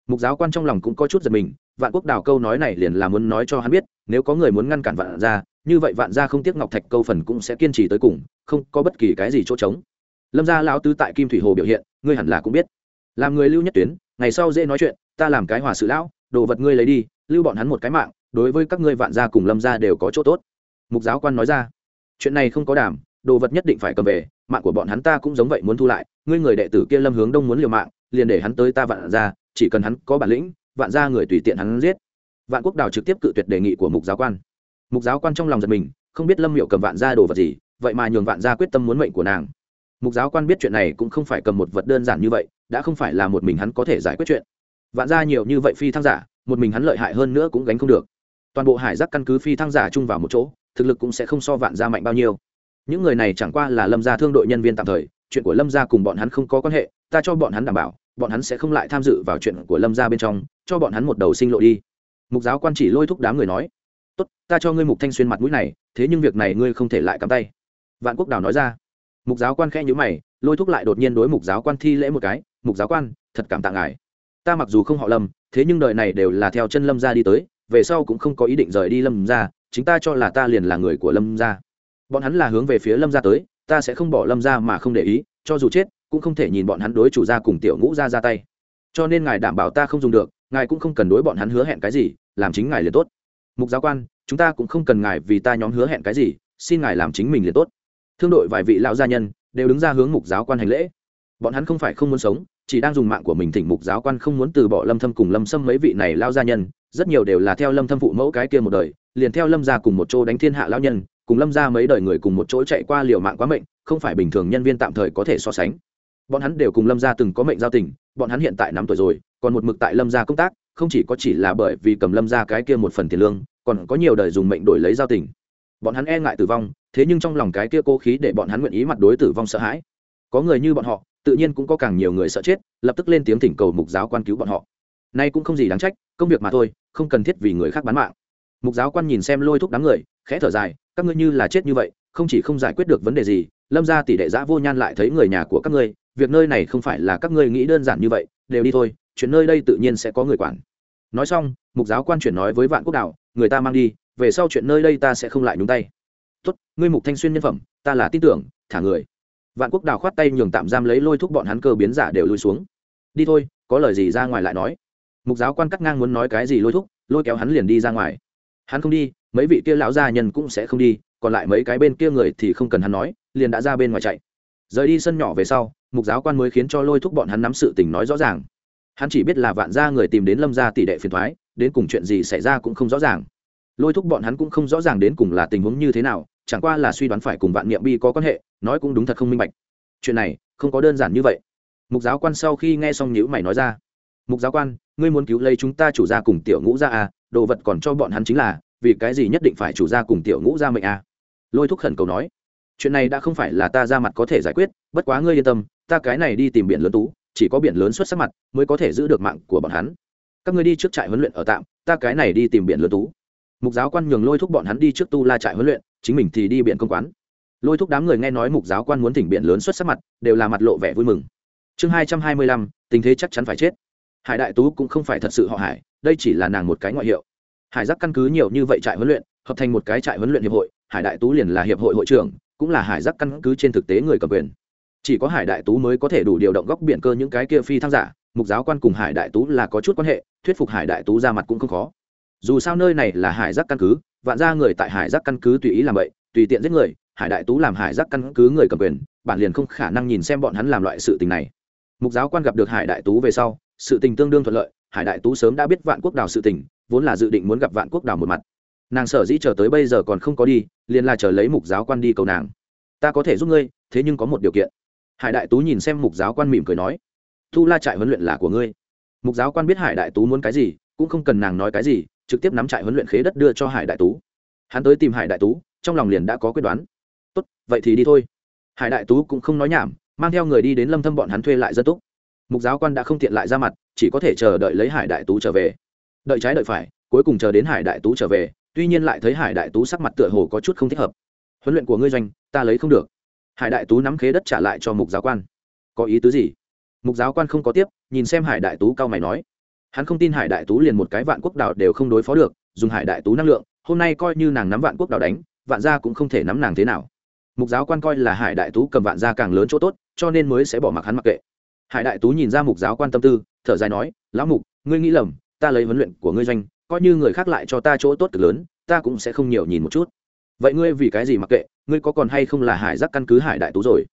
Mục giáo quan trong lòng cũng có chút giật mình, vạn quốc đào câu nói này liền là muốn nói cho hắn biết, nếu có người muốn ngăn cản vạn gia, như vậy vạn gia không tiếc ngọc thạch câu phần cũng sẽ kiên trì tới cùng, không có bất kỳ cái gì chỗ trống. Lâm gia lão tứ tại kim thủy hồ biểu hiện, ngươi hẳn là cũng biết. Làm người lưu nhất tuyến, ngày sau dễ nói chuyện, ta làm cái hòa sự lão, đồ vật ngươi lấy đi, lưu bọn hắn một cái mạng, đối với các ngươi vạn gia cùng lâm gia đều có chỗ tốt. Mục giáo quan nói ra chuyện này không có đảm đồ vật nhất định phải cầm về, mạng của bọn hắn ta cũng giống vậy muốn thu lại, ngươi người đệ tử kia lâm hướng đông muốn liều mạng, liền để hắn tới ta vạn gia, chỉ cần hắn có bản lĩnh, vạn gia người tùy tiện hắn giết. Vạn quốc đào trực tiếp cự tuyệt đề nghị của mục giáo quan. Mục giáo quan trong lòng giật mình, không biết lâm miệu cầm vạn gia đồ vật gì, vậy mà nhường vạn gia quyết tâm muốn mệnh của nàng. Mục giáo quan biết chuyện này cũng không phải cầm một vật đơn giản như vậy, đã không phải là một mình hắn có thể giải quyết chuyện. Vạn gia nhiều như vậy phi thăng giả, một mình hắn lợi hại hơn nữa cũng gánh không được. Toàn bộ hải giác căn cứ phi thăng giả chung vào một chỗ thực lực cũng sẽ không so vạn gia mạnh bao nhiêu. Những người này chẳng qua là lâm gia thương đội nhân viên tạm thời, chuyện của lâm gia cùng bọn hắn không có quan hệ, ta cho bọn hắn đảm bảo, bọn hắn sẽ không lại tham dự vào chuyện của lâm gia bên trong, cho bọn hắn một đầu sinh lộ đi. Mục giáo quan chỉ lôi thúc đám người nói, tốt, ta cho ngươi mục thanh xuyên mặt mũi này, thế nhưng việc này ngươi không thể lại cắm tay. Vạn quốc đào nói ra. Mục giáo quan khẽ nhữ mày, lôi thúc lại đột nhiên đối mục giáo quan thi lễ một cái, mục giáo quan, thật cảm tạ ngài. Ta mặc dù không họ lâm, thế nhưng đời này đều là theo chân lâm gia đi tới, về sau cũng không có ý định rời đi lâm gia chính ta cho là ta liền là người của lâm gia. Bọn hắn là hướng về phía lâm gia tới, ta sẽ không bỏ lâm gia mà không để ý, cho dù chết, cũng không thể nhìn bọn hắn đối chủ gia cùng tiểu ngũ gia ra tay. Cho nên ngài đảm bảo ta không dùng được, ngài cũng không cần đối bọn hắn hứa hẹn cái gì, làm chính ngài liền tốt. Mục giáo quan, chúng ta cũng không cần ngài vì ta nhóm hứa hẹn cái gì, xin ngài làm chính mình liền tốt. Thương đội vài vị lão gia nhân, đều đứng ra hướng mục giáo quan hành lễ. Bọn hắn không phải không muốn sống, chỉ đang dùng mạng của mình thỉnh mục giáo quan không muốn từ bỏ lâm thâm cùng lâm sâm mấy vị này lao gia nhân rất nhiều đều là theo lâm thâm phụ mẫu cái kia một đời, liền theo lâm gia cùng một chỗ đánh thiên hạ lão nhân, cùng lâm gia mấy đời người cùng một chỗ chạy qua liều mạng quá mệnh, không phải bình thường nhân viên tạm thời có thể so sánh. Bọn hắn đều cùng lâm gia từng có mệnh giao tình, bọn hắn hiện tại năm tuổi rồi, còn một mực tại lâm gia công tác, không chỉ có chỉ là bởi vì cầm lâm gia cái kia một phần tiền lương, còn có nhiều đời dùng mệnh đổi lấy giao tình. Bọn hắn e ngại tử vong, thế nhưng trong lòng cái kia cố khí để bọn hắn nguyện ý mặt đối tử vong sợ hãi. Có người như bọn họ, tự nhiên cũng có càng nhiều người sợ chết, lập tức lên tiếng thỉnh cầu mục giáo quan cứu bọn họ. Nay cũng không gì đáng trách, công việc mà thôi không cần thiết vì người khác bán mạng. Mục giáo quan nhìn xem lôi thúc đám người, khẽ thở dài, các ngươi như là chết như vậy, không chỉ không giải quyết được vấn đề gì, lâm ra tỷ đệ giã vô nhan lại thấy người nhà của các ngươi, việc nơi này không phải là các ngươi nghĩ đơn giản như vậy, đều đi thôi, chuyện nơi đây tự nhiên sẽ có người quản. Nói xong, mục giáo quan chuyển nói với vạn quốc đạo người ta mang đi, về sau chuyện nơi đây ta sẽ không lại nhúng tay. Tốt, ngươi mục thanh xuyên nhân phẩm, ta là tin tưởng, thả người. Vạn quốc đào khoát tay nhường tạm giam lấy lôi thúc bọn hắn cơ biến giả đều lui xuống. Đi thôi, có lời gì ra ngoài lại nói mục giáo quan cắt ngang muốn nói cái gì lôi thúc, lôi kéo hắn liền đi ra ngoài. Hắn không đi, mấy vị kia lão gia nhân cũng sẽ không đi, còn lại mấy cái bên kia người thì không cần hắn nói, liền đã ra bên ngoài chạy. Rời đi sân nhỏ về sau, mục giáo quan mới khiến cho lôi thúc bọn hắn nắm sự tình nói rõ ràng. Hắn chỉ biết là vạn gia người tìm đến lâm gia tỷ đệ phiền thoái đến cùng chuyện gì xảy ra cũng không rõ ràng. Lôi thúc bọn hắn cũng không rõ ràng đến cùng là tình huống như thế nào, chẳng qua là suy đoán phải cùng vạn niệm bi có quan hệ, nói cũng đúng thật không minh bạch. Chuyện này không có đơn giản như vậy. Mục giáo quan sau khi nghe xong nhữ mày nói ra mục giáo quan, ngươi muốn cứu lấy chúng ta chủ gia cùng tiểu ngũ gia à đồ vật còn cho bọn hắn chính là, vì cái gì nhất định phải chủ gia cùng tiểu ngũ gia mệnh à? Lôi thúc khẩn cầu nói, chuyện này đã không phải là ta ra mặt có thể giải quyết, bất quá ngươi yên tâm, ta cái này đi tìm biển lớn tú, chỉ có biển lớn xuất sắc mặt, mới có thể giữ được mạng của bọn hắn. Các ngươi đi trước trại huấn luyện ở tạm, ta cái này đi tìm biển lớn tú. Mục giáo quan nhường lôi thúc bọn hắn đi trước tu la trại huấn luyện, chính mình thì đi biển công quán. Lôi thúc đám người nghe nói mục giáo quan muốn thỉnh biển lớn xuất sắc mặt, đều là mặt lộ vẻ vui mừng. Chương hai trăm hai mươi lăm, tình thế chắc chắn phải chết hải đại tú cũng không phải thật sự họ hải, đây chỉ là nàng một cái ngoại hiệu. Hải giác căn cứ nhiều như vậy trại huấn luyện, hợp thành một cái trại huấn luyện hiệp hội, hải đại tú liền là hiệp hội hội trưởng, cũng là hải giác căn cứ trên thực tế người cầm quyền. Chỉ có hải đại tú mới có thể đủ điều động góc biển cơ những cái kia phi thăng giả, mục giáo quan cùng hải đại tú là có chút quan hệ, thuyết phục hải đại tú ra mặt cũng không khó. Dù sao nơi này là hải giác căn cứ, vạn ra người tại hải giác căn cứ tùy ý làm vậy, tùy tiện giết người, hải đại tú làm hải giác căn cứ người cầm quyền bản liền không khả năng nhìn xem bọn hắn làm loại sự tình này. Mục giáo quan gặp được hải đại tú về sau sự tình tương đương thuận lợi, hải đại tú sớm đã biết vạn quốc đào sự tình, vốn là dự định muốn gặp vạn quốc đào một mặt. Nàng sở dĩ chờ tới bây giờ còn không có đi, liền là chờ lấy mục giáo quan đi cầu nàng. Ta có thể giúp ngươi, thế nhưng có một điều kiện. Hải đại tú nhìn xem mục giáo quan mỉm cười nói. Thu la trại huấn luyện là của ngươi. Mục giáo quan biết hải đại tú muốn cái gì, cũng không cần nàng nói cái gì, trực tiếp nắm trại huấn luyện khế đất đưa cho hải đại tú. Hắn tới tìm hải đại tú, trong lòng liền đã có quyết đoán. Tốt, vậy thì đi thôi. Hải đại tú cũng không nói nhảm, mang theo người đi đến lâm thâm bọn hắn thuê lại dân túc mục giáo quan đã không tiện lại ra mặt, chỉ có thể chờ đợi lấy hải đại tú trở về. Đợi trái đợi phải, cuối cùng chờ đến hải đại tú trở về, tuy nhiên lại thấy hải đại tú sắc mặt tựa hồ có chút không thích hợp. Huấn luyện của ngươi doanh, ta lấy không được. Hải đại tú nắm khế đất trả lại cho mục giáo quan. Có ý tứ gì? Mục giáo quan không có tiếp, nhìn xem hải đại tú cao mày nói. Hắn không tin hải đại tú liền một cái vạn quốc đảo đều không đối phó được, dùng hải đại tú năng lượng, hôm nay coi như nàng nắm vạn quốc đảo đánh, vạn gia cũng không thể nắm nàng thế nào. Mục giáo quan coi là hải đại tú cầm vạn gia càng lớn chỗ tốt, cho nên mới sẽ bỏ mặc hắn mặc kệ hải đại tú nhìn ra mục giáo quan tâm tư, thở dài nói, lão mục, ngươi nghĩ lầm, ta lấy huấn luyện của ngươi doanh, coi như người khác lại cho ta chỗ tốt cực lớn, ta cũng sẽ không nhiều nhìn một chút. Vậy ngươi vì cái gì mặc kệ, ngươi có còn hay không là hải giác căn cứ hải đại tú rồi?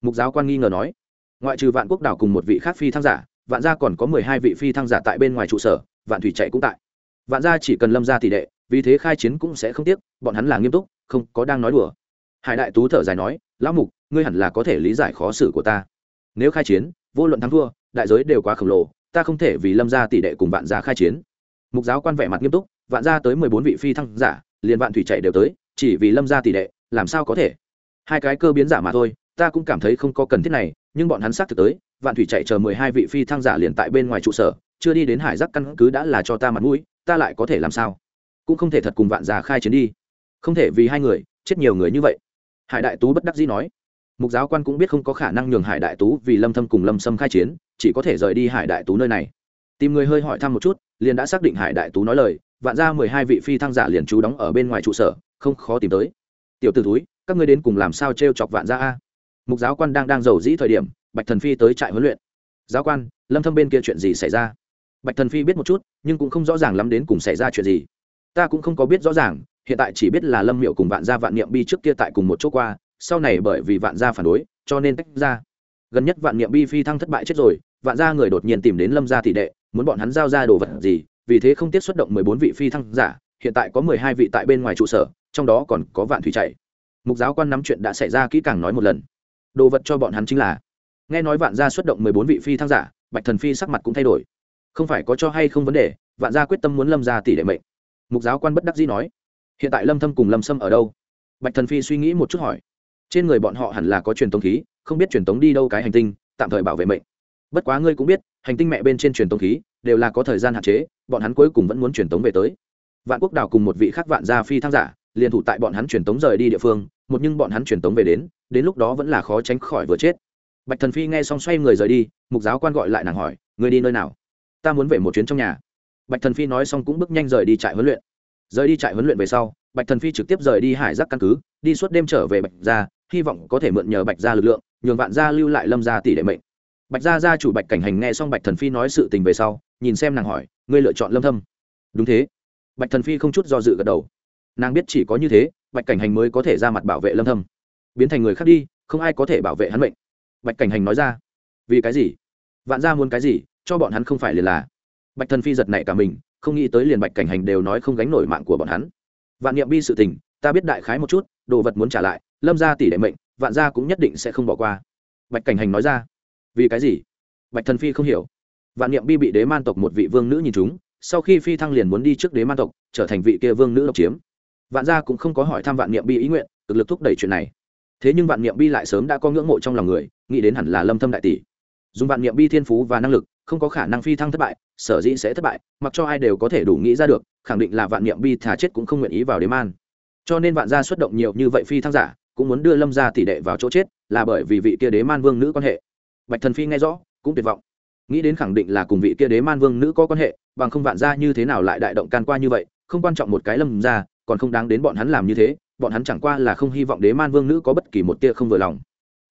Mục giáo quan nghi ngờ nói. Ngoại trừ vạn quốc đảo cùng một vị khác phi thăng giả, vạn gia còn có mười hai vị phi thăng giả tại bên ngoài trụ sở, vạn thủy chạy cũng tại. Vạn gia chỉ cần lâm ra tỷ đệ, vì thế khai chiến cũng sẽ không tiếc, bọn hắn là nghiêm túc, không có đang nói đùa. Hải đại tú thở dài nói, lão mục, ngươi hẳn là có thể lý giải khó xử của ta. Nếu khai chiến vô luận thắng thua, đại giới đều quá khổng lồ, ta không thể vì lâm gia tỷ đệ cùng vạn gia khai chiến. Mục giáo quan vẻ mặt nghiêm túc, vạn gia tới mười bốn vị phi thăng giả, liền vạn thủy chạy đều tới, chỉ vì lâm gia tỷ đệ, làm sao có thể? Hai cái cơ biến giả mà thôi, ta cũng cảm thấy không có cần thiết này, nhưng bọn hắn xác thực tới, vạn thủy chạy chờ mười hai vị phi thăng giả liền tại bên ngoài trụ sở, chưa đi đến hải giác căn cứ đã là cho ta mặt mũi, ta lại có thể làm sao? Cũng không thể thật cùng vạn già khai chiến đi. Không thể vì hai người, chết nhiều người như vậy. Hải đại tú bất đắc dĩ nói mục giáo quan cũng biết không có khả năng nhường hải đại tú vì lâm thâm cùng lâm sâm khai chiến, chỉ có thể rời đi hải đại tú nơi này. Tìm người hơi hỏi thăm một chút, liền đã xác định hải đại tú nói lời, vạn ra mười hai vị phi thăng giả liền trú đóng ở bên ngoài trụ sở, không khó tìm tới. Tiểu tử túi các ngươi đến cùng làm sao treo chọc vạn ra a? Mục giáo quan đang đang giàu dĩ thời điểm, bạch thần phi tới trại huấn luyện. Giáo quan, lâm thâm bên kia chuyện gì xảy ra? Bạch thần phi biết một chút, nhưng cũng không rõ ràng lắm đến cùng xảy ra chuyện gì. Ta cũng không có biết rõ ràng, hiện tại chỉ biết là lâm miệu cùng vạn gia vạn niệm bi trước kia tại cùng một chỗ qua sau này bởi vì vạn gia phản đối, cho nên tách ra. Gần nhất vạn niệm bi phi thăng thất bại chết rồi, vạn gia người đột nhiên tìm đến lâm gia tỷ đệ, muốn bọn hắn giao ra đồ vật gì, vì thế không tiếp xuất động mười bốn vị phi thăng giả, hiện tại có mười hai vị tại bên ngoài trụ sở, trong đó còn có vạn thủy chạy. Mục giáo quan nắm chuyện đã xảy ra kỹ càng nói một lần. Đồ vật cho bọn hắn chính là, nghe nói vạn gia xuất động mười bốn vị phi thăng giả, bạch thần phi sắc mặt cũng thay đổi. Không phải có cho hay không vấn đề, vạn gia quyết tâm muốn lâm ra tỷ đệ mệnh. Mục giáo quan bất đắc dĩ nói, hiện tại lâm thâm cùng lâm sâm ở đâu? Bạch thần phi suy nghĩ một chút hỏi trên người bọn họ hẳn là có truyền tống khí, không biết truyền tống đi đâu cái hành tinh, tạm thời bảo vệ mệnh. Bất quá ngươi cũng biết, hành tinh mẹ bên trên truyền tống khí, đều là có thời gian hạn chế, bọn hắn cuối cùng vẫn muốn truyền tống về tới. Vạn quốc đảo cùng một vị khác vạn gia phi thăng giả liền thủ tại bọn hắn truyền tống rời đi địa phương, một nhưng bọn hắn truyền tống về đến đến lúc đó vẫn là khó tránh khỏi vừa chết. Bạch thần phi nghe xong xoay người rời đi, mục giáo quan gọi lại nàng hỏi người đi nơi nào? Ta muốn về một chuyến trong nhà. Bạch thần phi nói xong cũng bước nhanh rời đi trại huấn luyện. Rời đi trại huấn luyện về sau, bạch thần phi trực tiếp rời đi hải giác căn cứ, đi suốt đêm trở về bạch gia hy vọng có thể mượn nhờ bạch gia lực lượng, nhường vạn gia lưu lại lâm gia tỷ đệ mệnh. Bạch gia gia chủ bạch cảnh hành nghe xong bạch thần phi nói sự tình về sau, nhìn xem nàng hỏi, ngươi lựa chọn lâm thâm? Đúng thế. Bạch thần phi không chút do dự gật đầu. Nàng biết chỉ có như thế, bạch cảnh hành mới có thể ra mặt bảo vệ lâm thâm. Biến thành người khác đi, không ai có thể bảo vệ hắn mệnh. Bạch cảnh hành nói ra, vì cái gì? Vạn gia muốn cái gì? Cho bọn hắn không phải liền là. Bạch thần phi giật nảy cả mình, không nghĩ tới liền bạch cảnh hành đều nói không gánh nổi mạng của bọn hắn. Vạn niệm bi sự tình, ta biết đại khái một chút, đồ vật muốn trả lại lâm gia tỷ đệ mệnh, vạn gia cũng nhất định sẽ không bỏ qua. Bạch cảnh hành nói ra. Vì cái gì? Bạch thần phi không hiểu. Vạn niệm bi bị đế man tộc một vị vương nữ nhìn chúng sau khi phi thăng liền muốn đi trước đế man tộc, trở thành vị kia vương nữ độc chiếm. Vạn gia cũng không có hỏi thăm vạn niệm bi ý nguyện, cực lực thúc đẩy chuyện này. Thế nhưng vạn niệm bi lại sớm đã có ngưỡng mộ trong lòng người, nghĩ đến hẳn là lâm thâm đại tỷ. Dùng vạn niệm bi thiên phú và năng lực, không có khả năng phi thăng thất bại, sở dĩ sẽ thất bại, mặc cho ai đều có thể đủ nghĩ ra được, khẳng định là vạn niệm bi thả chết cũng không nguyện ý vào đế man. Cho nên vạn gia xuất động nhiều như vậy phi thăng giả cũng muốn đưa lâm gia tỷ đệ vào chỗ chết, là bởi vì vị kia đế man vương nữ quan hệ. Bạch thần phi nghe rõ, cũng tuyệt vọng. Nghĩ đến khẳng định là cùng vị kia đế man vương nữ có quan hệ, bằng không vạn gia như thế nào lại đại động can qua như vậy, không quan trọng một cái lâm gia, còn không đáng đến bọn hắn làm như thế, bọn hắn chẳng qua là không hy vọng đế man vương nữ có bất kỳ một tia không vừa lòng.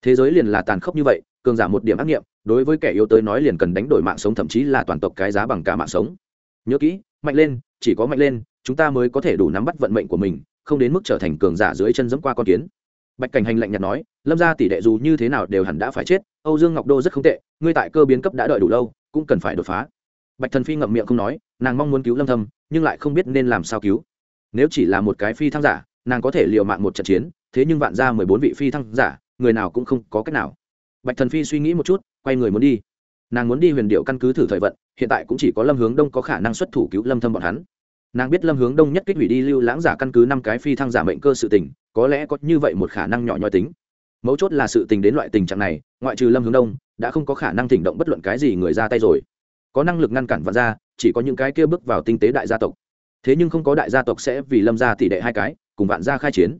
Thế giới liền là tàn khốc như vậy, cường giả một điểm ác nghiệm, đối với kẻ yếu tới nói liền cần đánh đổi mạng sống, thậm chí là toàn tộc cái giá bằng cả mạng sống. Nhớ kỹ, mạnh lên, chỉ có mạnh lên, chúng ta mới có thể đủ nắm bắt vận mệnh của mình, không đến mức trở thành cường giả dưới chân dẫm qua con kiến bạch cảnh hành lạnh nhạt nói, lâm ra tỷ đệ dù như thế nào đều hẳn đã phải chết, âu dương ngọc đô rất không tệ, ngươi tại cơ biến cấp đã đợi đủ lâu, cũng cần phải đột phá. Bạch thần phi ngậm miệng không nói, nàng mong muốn cứu lâm thâm, nhưng lại không biết nên làm sao cứu. Nếu chỉ là một cái phi thăng giả, nàng có thể liều mạng một trận chiến, thế nhưng vạn ra mười bốn vị phi thăng giả, người nào cũng không có cách nào. Bạch thần phi suy nghĩ một chút, quay người muốn đi. Nàng muốn đi huyền điệu căn cứ thử thời vận, hiện tại cũng chỉ có lâm hướng đông có khả năng xuất thủ cứu lâm thâm bọn hắn nàng biết lâm hướng đông nhất kích hủy đi lưu lãng giả căn cứ năm cái phi thăng giả mệnh cơ sự tình, có lẽ có như vậy một khả năng nhỏ nhoi tính. Mấu chốt là sự tình đến loại tình trạng này, ngoại trừ lâm hướng đông, đã không có khả năng thỉnh động bất luận cái gì người ra tay rồi. Có năng lực ngăn cản vạn gia, chỉ có những cái kia bước vào tinh tế đại gia tộc. Thế nhưng không có đại gia tộc sẽ vì lâm gia tỷ đệ hai cái, cùng vạn gia khai chiến.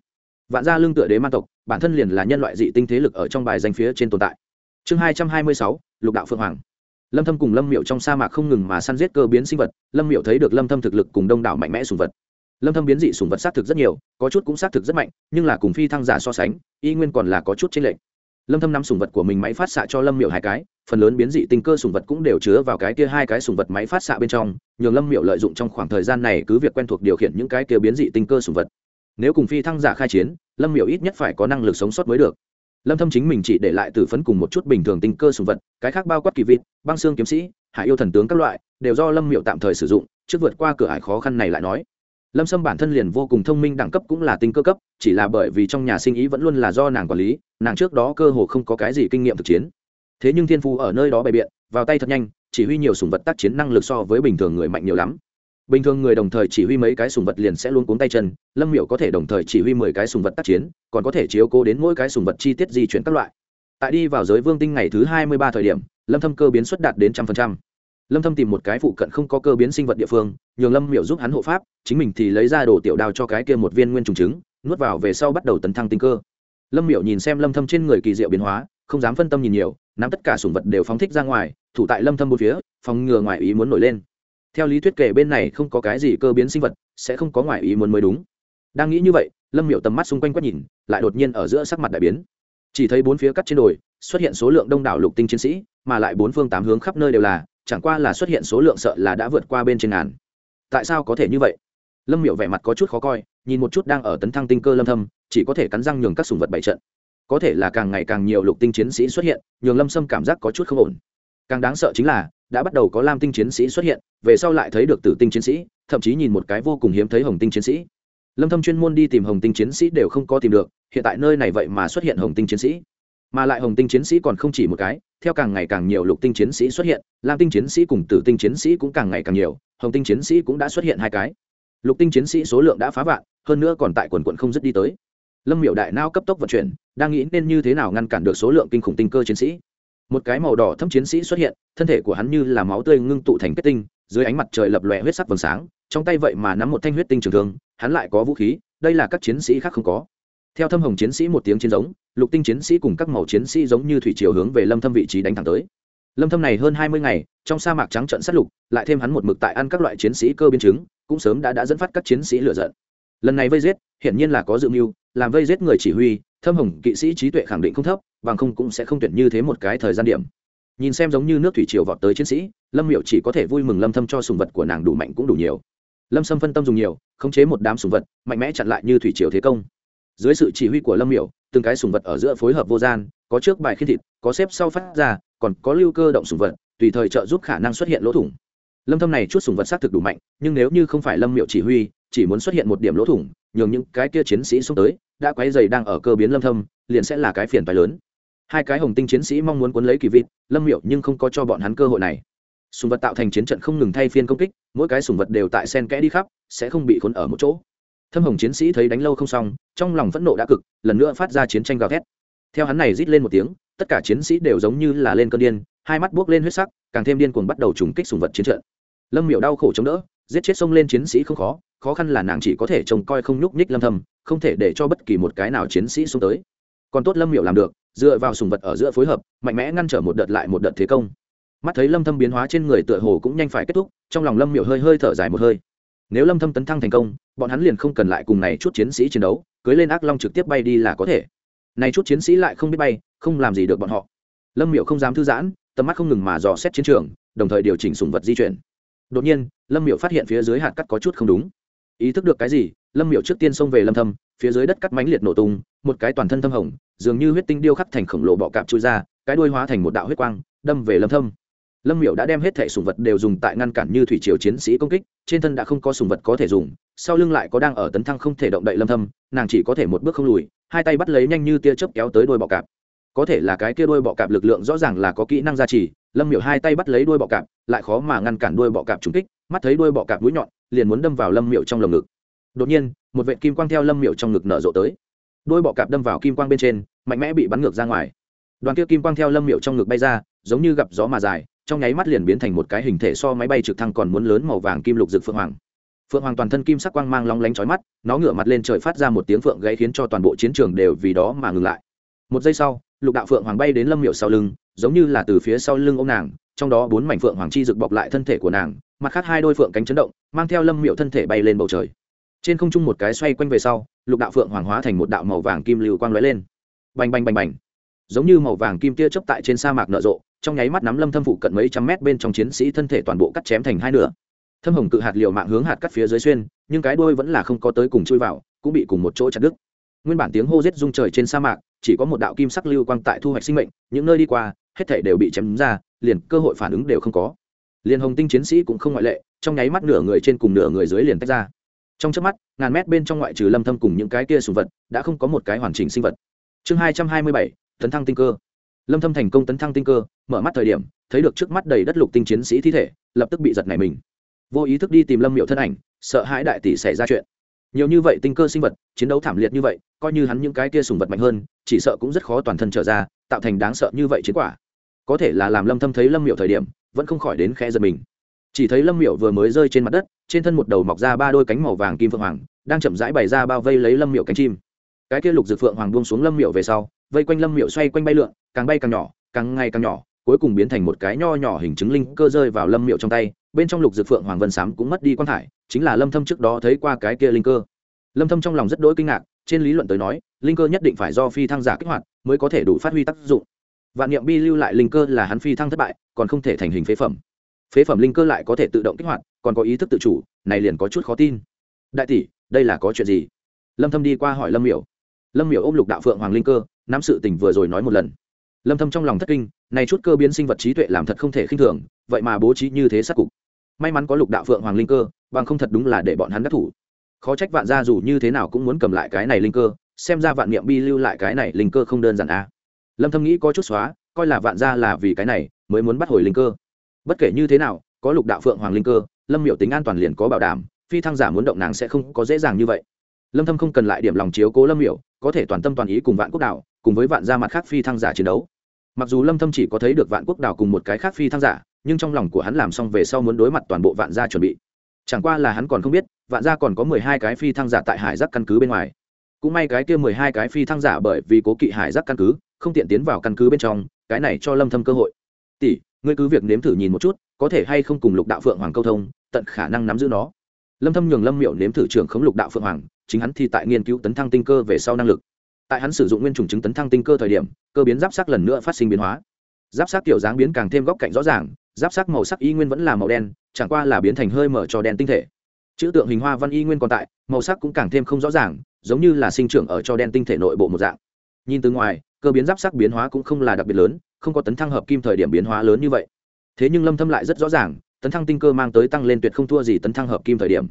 Vạn gia lương tựa đế man tộc, bản thân liền là nhân loại dị tinh thế lực ở trong bài danh phía trên tồn tại. Chương hai trăm hai mươi sáu, lục đạo phương hoàng lâm thâm cùng lâm miệu trong sa mạc không ngừng mà săn giết cơ biến sinh vật, lâm miệu thấy được lâm thâm thực lực cùng đông đảo mạnh mẽ sùng vật. Lâm thâm biến dị sùng vật sát thực rất nhiều, có chút cũng sát thực rất mạnh, nhưng là cùng phi thăng giả so sánh, y nguyên còn là có chút trên lệnh. lâm thâm nắm sùng vật của mình máy phát xạ cho lâm miệu hai cái, phần lớn biến dị tinh cơ sùng vật cũng đều chứa vào cái kia hai cái sùng vật máy phát xạ bên trong, nhường lâm miệu lợi dụng trong khoảng thời gian này cứ việc quen thuộc điều khiển những cái kia biến dị tinh cơ sùng vật. Nếu cùng phi thăng giả khai chiến, lâm miệu ít nhất phải có năng lực sống sót mới được lâm thâm chính mình chỉ để lại tử phấn cùng một chút bình thường tinh cơ sùng vật, cái khác bao quát kỳ vịt, băng xương kiếm sĩ, hải yêu thần tướng các loại, đều do lâm miệu tạm thời sử dụng, trước vượt qua cửa ải khó khăn này lại nói. Lâm sâm bản thân liền vô cùng thông minh đẳng cấp cũng là tinh cơ cấp, chỉ là bởi vì trong nhà sinh ý vẫn luôn là do nàng quản lý, nàng trước đó cơ hồ không có cái gì kinh nghiệm thực chiến. Thế nhưng thiên phu ở nơi đó bày biện, vào tay thật nhanh, chỉ huy nhiều sùng vật tác chiến năng lực so với bình thường người mạnh nhiều lắm bình thường người đồng thời chỉ huy mấy cái sùng vật liền sẽ luôn cuống tay chân, lâm Miểu có thể đồng thời chỉ huy mười cái sùng vật tác chiến, còn có thể chiếu cố đến mỗi cái sùng vật chi tiết di chuyển các loại. Tại đi vào giới vương tinh ngày thứ hai mươi ba thời điểm, lâm thâm cơ biến xuất đạt đến trăm phần trăm. Lâm thâm tìm một cái phụ cận không có cơ biến sinh vật địa phương, nhường lâm Miểu giúp hắn hộ pháp, chính mình thì lấy ra đồ tiểu đao cho cái kia một viên nguyên trùng trứng, nuốt vào về sau bắt đầu tấn thăng tinh cơ. Lâm Miểu nhìn xem lâm thâm trên người kỳ diệu biến hóa, không dám phân tâm nhìn nhiều, nắm tất cả sùng vật đều phóng thích ra ngoài, thủ tại lâm thâm bốn phía, phòng ngừa ngoài ý muốn nổi lên theo lý thuyết kể bên này không có cái gì cơ biến sinh vật, sẽ không có ngoài ý muốn mới đúng. Đang nghĩ như vậy, lâm miệu tầm mắt xung quanh quét nhìn, lại đột nhiên ở giữa sắc mặt đại biến. Chỉ thấy bốn phía cắt trên đồi, xuất hiện số lượng đông đảo lục tinh chiến sĩ, mà lại bốn phương tám hướng khắp nơi đều là, chẳng qua là xuất hiện số lượng sợ là đã vượt qua bên trên ngàn. Tại sao có thể như vậy? Lâm miệu vẻ mặt có chút khó coi, nhìn một chút đang ở tấn thăng tinh cơ lâm thâm, chỉ có thể cắn răng nhường các sùng vật bảy trận. Có thể là càng ngày càng nhiều lục tinh chiến sĩ xuất hiện, nhường lâm sâm cảm giác có chút không ổn. Càng đáng sợ chính là đã bắt đầu có lam tinh chiến sĩ xuất hiện về sau lại thấy được tử tinh chiến sĩ thậm chí nhìn một cái vô cùng hiếm thấy hồng tinh chiến sĩ lâm thâm chuyên môn đi tìm hồng tinh chiến sĩ đều không có tìm được hiện tại nơi này vậy mà xuất hiện hồng tinh chiến sĩ mà lại hồng tinh chiến sĩ còn không chỉ một cái theo càng ngày càng nhiều lục tinh chiến sĩ xuất hiện lam tinh chiến sĩ cùng tử tinh chiến sĩ cũng càng ngày càng nhiều hồng tinh chiến sĩ cũng đã xuất hiện hai cái lục tinh chiến sĩ số lượng đã phá vạn hơn nữa còn tại quần quận không dứt đi tới lâm miểu đại nao cấp tốc vận chuyển đang nghĩ nên như thế nào ngăn cản được số lượng kinh khủng tinh cơ chiến sĩ một cái màu đỏ thâm chiến sĩ xuất hiện, thân thể của hắn như là máu tươi ngưng tụ thành kết tinh, dưới ánh mặt trời lập lòe huyết sắc vầng sáng, trong tay vậy mà nắm một thanh huyết tinh trường thương, hắn lại có vũ khí, đây là các chiến sĩ khác không có. Theo thâm hồng chiến sĩ một tiếng chiến giống, lục tinh chiến sĩ cùng các màu chiến sĩ giống như thủy chiều hướng về lâm thâm vị trí đánh thẳng tới. Lâm thâm này hơn 20 ngày, trong sa mạc trắng trận sát lục, lại thêm hắn một mực tại ăn các loại chiến sĩ cơ biến chứng, cũng sớm đã đã dẫn phát các chiến sĩ lửa giận. Lần này vây giết, hiển nhiên là có dự mưu, làm vây giết người chỉ huy, thâm hồng kỵ sĩ trí tuệ khẳng định không thấp bằng không cũng sẽ không tuyển như thế một cái thời gian điểm. Nhìn xem giống như nước thủy triều vọt tới chiến sĩ, lâm miệu chỉ có thể vui mừng lâm thâm cho sùng vật của nàng đủ mạnh cũng đủ nhiều. Lâm sâm phân tâm dùng nhiều, khống chế một đám sùng vật, mạnh mẽ chặn lại như thủy triều thế công. Dưới sự chỉ huy của lâm miểu, từng cái sùng vật ở giữa phối hợp vô gian, có trước bài khiên thịt, có xếp sau phát ra, còn có lưu cơ động sùng vật, tùy thời trợ giúp khả năng xuất hiện lỗ thủng. Lâm thâm này chút sùng vật sát thực đủ mạnh, nhưng nếu như không phải lâm miểu chỉ huy, chỉ muốn xuất hiện một điểm lỗ thủng, nhường những cái kia chiến sĩ xuống tới, đã quấy giày đang ở cơ biến lâm thâm, liền sẽ là cái phiền phải lớn hai cái hồng tinh chiến sĩ mong muốn cuốn lấy kỳ vịt, lâm miệu nhưng không có cho bọn hắn cơ hội này. Sùng vật tạo thành chiến trận không ngừng thay phiên công kích, mỗi cái sùng vật đều tại sen kẽ đi khắp, sẽ không bị khốn ở một chỗ. Thâm hồng chiến sĩ thấy đánh lâu không xong, trong lòng phẫn nộ đã cực, lần nữa phát ra chiến tranh gào thét. Theo hắn này rít lên một tiếng, tất cả chiến sĩ đều giống như là lên cơn điên, hai mắt buốc lên huyết sắc, càng thêm điên cuồng bắt đầu trùng kích sùng vật chiến trận. Lâm miệu đau khổ chống đỡ, giết chết xông lên chiến sĩ không khó khó khăn là nàng chỉ có thể trông coi không nhúc nhích lâm thầm không thể để cho bất kỳ một cái nào chiến sĩ xuống tới. Còn tốt lâm miệu làm được dựa vào sùng vật ở giữa phối hợp, mạnh mẽ ngăn trở một đợt lại một đợt thế công. Mắt thấy lâm thâm biến hóa trên người tựa hồ cũng nhanh phải kết thúc, trong lòng lâm miểu hơi hơi thở dài một hơi. Nếu lâm thâm tấn thăng thành công, bọn hắn liền không cần lại cùng này chút chiến sĩ chiến đấu, cưới lên ác long trực tiếp bay đi là có thể. Này chút chiến sĩ lại không biết bay, không làm gì được bọn họ. Lâm miểu không dám thư giãn, tầm mắt không ngừng mà dò xét chiến trường, đồng thời điều chỉnh sùng vật di chuyển. Đột nhiên, lâm miểu phát hiện phía dưới hạt cắt có chút không đúng. Ý thức được cái gì, lâm miểu trước tiên xông về lâm thâm, phía dưới đất cắt mánh liệt nổ tung một cái toàn thân thâm hồng, dường như huyết tinh điêu khắc thành khổng lồ bọ cạp chui ra, cái đuôi hóa thành một đạo huyết quang, đâm về lâm thâm. Lâm miểu đã đem hết thẻ sùng vật đều dùng tại ngăn cản như thủy triều chiến sĩ công kích, trên thân đã không có sùng vật có thể dùng, sau lưng lại có đang ở tấn thăng không thể động đậy lâm thâm, nàng chỉ có thể một bước không lùi, hai tay bắt lấy nhanh như tia chớp kéo tới đuôi bọ cạp. Có thể là cái kia đuôi bọ cạp lực lượng rõ ràng là có kỹ năng gia trì, lâm miểu hai tay bắt lấy đuôi bọ cạp, lại khó mà ngăn cản đuôi bọ cạp trúng kích, mắt thấy đuôi bọ cạp mũi nhọn, liền muốn đâm vào lâm miểu trong lồng ngực. Đột nhiên, một vệt kim quang theo lâm miểu trong ngực nở rộ tới đôi bọ cạp đâm vào kim quang bên trên, mạnh mẽ bị bắn ngược ra ngoài. Đoàn kia kim quang theo lâm miệu trong ngực bay ra, giống như gặp gió mà dài, trong nháy mắt liền biến thành một cái hình thể so máy bay trực thăng còn muốn lớn màu vàng kim lục rực phượng hoàng. Phượng hoàng toàn thân kim sắc quang mang long lánh chói mắt, nó ngửa mặt lên trời phát ra một tiếng phượng gãy khiến cho toàn bộ chiến trường đều vì đó mà ngừng lại. Một giây sau, lục đạo phượng hoàng bay đến lâm miệu sau lưng, giống như là từ phía sau lưng ô m nàng, trong đó bốn mảnh phượng hoàng chi rực bọc lại thân thể của nàng, mặt khác hai đôi phượng cánh chấn động, mang theo lâm miệu thân thể bay lên bầu trời trên không trung một cái xoay quanh về sau, lục đạo phượng hoàng hóa thành một đạo màu vàng kim lưu quang lóe lên. Bành bành bành bành. Giống như màu vàng kim tia chớp tại trên sa mạc nở rộ, trong nháy mắt nắm lâm thâm phụ cận mấy trăm mét bên trong chiến sĩ thân thể toàn bộ cắt chém thành hai nửa. Thâm hồng cự hạt liều mạng hướng hạt cắt phía dưới xuyên, nhưng cái đuôi vẫn là không có tới cùng chui vào, cũng bị cùng một chỗ chặt đứt. Nguyên bản tiếng hô giết rung trời trên sa mạc, chỉ có một đạo kim sắc lưu quang tại thu hoạch sinh mệnh, những nơi đi qua, hết thể đều bị chém ra, liền cơ hội phản ứng đều không có. Liền hồng tinh chiến sĩ cũng không ngoại lệ, trong nháy mắt nửa người trên cùng nửa người dưới liền tách ra trong trước mắt, ngàn mét bên trong ngoại trừ lâm thâm cùng những cái kia sùng vật, đã không có một cái hoàn chỉnh sinh vật. Chương hai trăm hai mươi bảy, tấn thăng tinh cơ. Lâm thâm thành công tấn thăng tinh cơ, mở mắt thời điểm, thấy được trước mắt đầy đất lục tinh chiến sĩ thi thể, lập tức bị giật nảy mình. Vô ý thức đi tìm lâm miệu thân ảnh, sợ hãi đại tỷ xảy ra chuyện. Nhiều như vậy tinh cơ sinh vật, chiến đấu thảm liệt như vậy, coi như hắn những cái kia sùng vật mạnh hơn, chỉ sợ cũng rất khó toàn thân trở ra, tạo thành đáng sợ như vậy chiến quả. Có thể là làm lâm thâm thấy lâm miệu thời điểm, vẫn không khỏi đến khẽ giật mình chỉ thấy lâm miệu vừa mới rơi trên mặt đất, trên thân một đầu mọc ra ba đôi cánh màu vàng kim phượng hoàng, đang chậm rãi bày ra bao vây lấy lâm miệu cánh chim. Cái kia lục dược phượng hoàng buông xuống lâm miệu về sau, vây quanh lâm miệu xoay quanh bay lượn, càng bay càng nhỏ, càng ngày càng nhỏ, cuối cùng biến thành một cái nho nhỏ hình chứng linh cơ rơi vào lâm miệu trong tay, bên trong lục dược phượng hoàng vân sám cũng mất đi quan thải, chính là lâm thâm trước đó thấy qua cái kia linh cơ. Lâm thâm trong lòng rất đỗi kinh ngạc, trên lý luận tới nói, linh cơ nhất định phải do phi thăng giả kích hoạt mới có thể đủ phát huy tác dụng. Vạn niệm bi lưu lại linh cơ là hắn phi thăng thất bại, còn không thể thành hình phế phẩm phế phẩm linh cơ lại có thể tự động kích hoạt, còn có ý thức tự chủ, này liền có chút khó tin. Đại tỷ, đây là có chuyện gì? Lâm thâm đi qua hỏi lâm miểu. Lâm miểu ôm lục đạo phượng hoàng linh cơ, nắm sự tình vừa rồi nói một lần. Lâm thâm trong lòng thất kinh, này chút cơ biến sinh vật trí tuệ làm thật không thể khinh thường, vậy mà bố trí như thế sát cục. May mắn có lục đạo phượng hoàng linh cơ, bằng không thật đúng là để bọn hắn đắc thủ. Khó trách vạn gia dù như thế nào cũng muốn cầm lại cái này linh cơ, xem ra vạn niệm bi lưu lại cái này linh cơ không đơn giản a à. lâm thâm nghĩ có chút xóa, coi là vạn gia là vì cái này, mới muốn bắt hồi linh cơ bất kể như thế nào, có lục đạo phượng hoàng linh cơ, lâm miểu tính an toàn liền có bảo đảm, phi thăng giả muốn động nàng sẽ không có dễ dàng như vậy. Lâm thâm không cần lại điểm lòng chiếu cố lâm miểu, có thể toàn tâm toàn ý cùng vạn quốc đạo cùng với vạn gia mặt khác phi thăng giả chiến đấu. Mặc dù lâm thâm chỉ có thấy được vạn quốc đảo cùng một cái khác phi thăng giả, nhưng trong lòng của hắn làm xong về sau muốn đối mặt toàn bộ vạn gia chuẩn bị. Chẳng qua là hắn còn không biết, vạn gia còn có 12 cái phi thăng giả tại hải giác căn cứ bên ngoài. Cũng may cái kia 12 cái phi thăng giả bởi vì cố kỵ hải giác căn cứ, không tiện tiến vào căn cứ bên trong, cái này cho lâm thâm cơ hội. Tỷ ngươi cứ việc nếm thử nhìn một chút, có thể hay không cùng lục đạo phượng hoàng câu thông, tận khả năng nắm giữ nó. Lâm thâm nhường lâm miệu nếm thử trưởng khống lục đạo phượng hoàng, chính hắn thì tại nghiên cứu tấn thăng tinh cơ về sau năng lực. Tại hắn sử dụng nguyên trùng chứng tấn thăng tinh cơ thời điểm, cơ biến giáp sắc lần nữa phát sinh biến hóa. Giáp sắc kiểu dáng biến càng thêm góc cạnh rõ ràng, giáp sắc màu sắc y nguyên vẫn là màu đen, chẳng qua là biến thành hơi mở cho đen tinh thể. Chữ tượng hình hoa văn y nguyên còn tại, màu sắc cũng càng thêm không rõ ràng, giống như là sinh trưởng ở cho đen tinh thể nội bộ một dạng. Nhìn từ ngoài, cơ biến giáp sắc biến hóa cũng không là đặc biệt lớn không có tấn thăng hợp kim thời điểm biến hóa lớn như vậy. Thế nhưng lâm thâm lại rất rõ ràng tấn thăng tinh cơ mang tới tăng lên tuyệt không thua gì tấn thăng hợp kim thời điểm.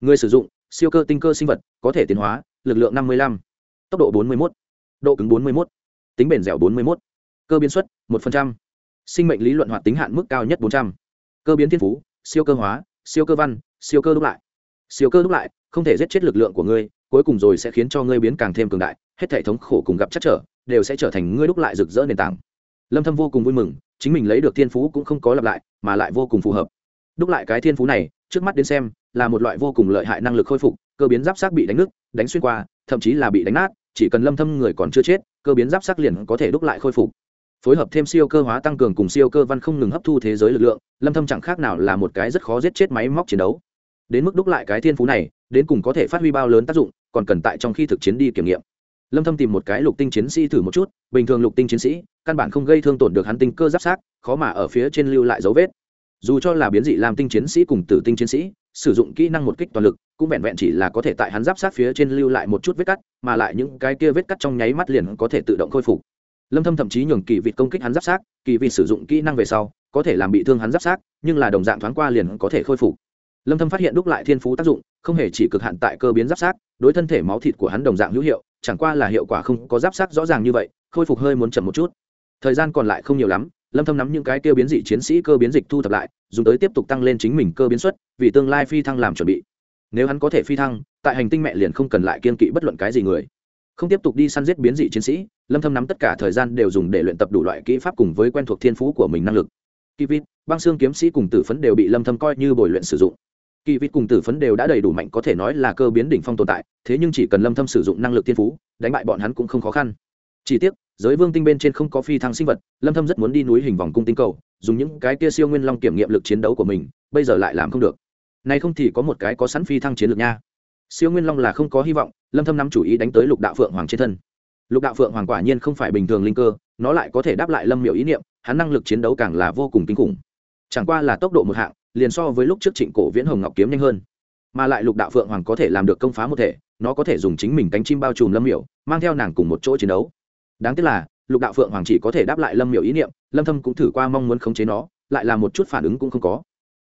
Người sử dụng siêu cơ tinh cơ sinh vật có thể tiến hóa lực lượng 55, tốc độ 41, độ cứng 41, tính bền dẻo 41, cơ biến suất 1%, sinh mệnh lý luận hoạt tính hạn mức cao nhất 400, cơ biến thiên phú siêu cơ hóa siêu cơ văn siêu cơ đúc lại. Siêu cơ đúc lại không thể giết chết lực lượng của ngươi cuối cùng rồi sẽ khiến cho ngươi biến càng thêm cường đại hết thể thống khổ cùng gặp chắc trở đều sẽ trở thành ngươi đúc lại rực rỡ nền tảng lâm thâm vô cùng vui mừng, chính mình lấy được thiên phú cũng không có lặp lại, mà lại vô cùng phù hợp. Đúc lại cái thiên phú này, trước mắt đến xem, là một loại vô cùng lợi hại năng lực khôi phục, cơ biến giáp sắc bị đánh nứt, đánh xuyên qua, thậm chí là bị đánh nát, chỉ cần lâm thâm người còn chưa chết, cơ biến giáp sắc liền có thể đúc lại khôi phục. Phối hợp thêm siêu cơ hóa tăng cường cùng siêu cơ văn không ngừng hấp thu thế giới lực lượng, lâm thâm chẳng khác nào là một cái rất khó giết chết máy móc chiến đấu. Đến mức đúc lại cái thiên phú này, đến cùng có thể phát huy bao lớn tác dụng, còn cần tại trong khi thực chiến đi kiểm nghiệm lâm thâm tìm một cái lục tinh chiến sĩ thử một chút, bình thường lục tinh chiến sĩ, căn bản không gây thương tổn được hắn tinh cơ giáp sát, khó mà ở phía trên lưu lại dấu vết. Dù cho là biến dị làm tinh chiến sĩ cùng tử tinh chiến sĩ, sử dụng kỹ năng một kích toàn lực, cũng vẹn vẹn chỉ là có thể tại hắn giáp sát phía trên lưu lại một chút vết cắt, mà lại những cái kia vết cắt trong nháy mắt liền có thể tự động khôi phục. Lâm thâm thậm chí nhường kỳ vịt công kích hắn giáp sát, kỳ vịt sử dụng kỹ năng về sau, có thể làm bị thương hắn giáp sát, nhưng là đồng dạng thoáng qua liền có thể khôi phục. Lâm thâm phát hiện đúc lại thiên phú tác dụng, không hề chỉ cực hạn tại cơ biến giáp sát, đối thân thể máu thịt của hắn đồng dạng hữu hiệu chẳng qua là hiệu quả không có giáp sát rõ ràng như vậy, khôi phục hơi muốn chậm một chút. Thời gian còn lại không nhiều lắm, lâm thâm nắm những cái tiêu biến dị chiến sĩ cơ biến dịch thu thập lại, dùng tới tiếp tục tăng lên chính mình cơ biến suất vì tương lai phi thăng làm chuẩn bị. Nếu hắn có thể phi thăng, tại hành tinh mẹ liền không cần lại kiên kỵ bất luận cái gì người. Không tiếp tục đi săn giết biến dị chiến sĩ, lâm thâm nắm tất cả thời gian đều dùng để luyện tập đủ loại kỹ pháp cùng với quen thuộc thiên phú của mình năng lực. Kivit, băng xương kiếm sĩ cùng tử phấn đều bị lâm thâm coi như bồi luyện sử dụng kỳ vịt cùng tử phấn đều đã đầy đủ mạnh, có thể nói là cơ biến đỉnh phong tồn tại, thế nhưng chỉ cần lâm thâm sử dụng năng lực thiên phú, đánh bại bọn hắn cũng không khó khăn. Chỉ tiếc, giới vương tinh bên trên không có phi thăng sinh vật, lâm thâm rất muốn đi núi hình vòng cung tinh cầu, dùng những cái kia siêu nguyên long kiểm nghiệm lực chiến đấu của mình, bây giờ lại làm không được. Nay không thì có một cái có sẵn phi thăng chiến lược nha. Siêu nguyên long là không có hy vọng, lâm thâm nắm chủ ý đánh tới lục đạo phượng hoàng trên thân. Lục đạo phượng hoàng quả nhiên không phải bình thường linh cơ, nó lại có thể đáp lại lâm miểu ý niệm, hắn năng lực chiến đấu càng là vô cùng kinh khủng. Chẳng qua là tốc độ một hạng liền so với lúc trước trịnh cổ viễn hồng ngọc kiếm nhanh hơn. Mà lại lục đạo phượng hoàng có thể làm được công phá một thể, nó có thể dùng chính mình cánh chim bao trùm lâm miểu, mang theo nàng cùng một chỗ chiến đấu. Đáng tiếc là, lục đạo phượng hoàng chỉ có thể đáp lại lâm miểu ý niệm, lâm thâm cũng thử qua mong muốn khống chế nó, lại là một chút phản ứng cũng không có.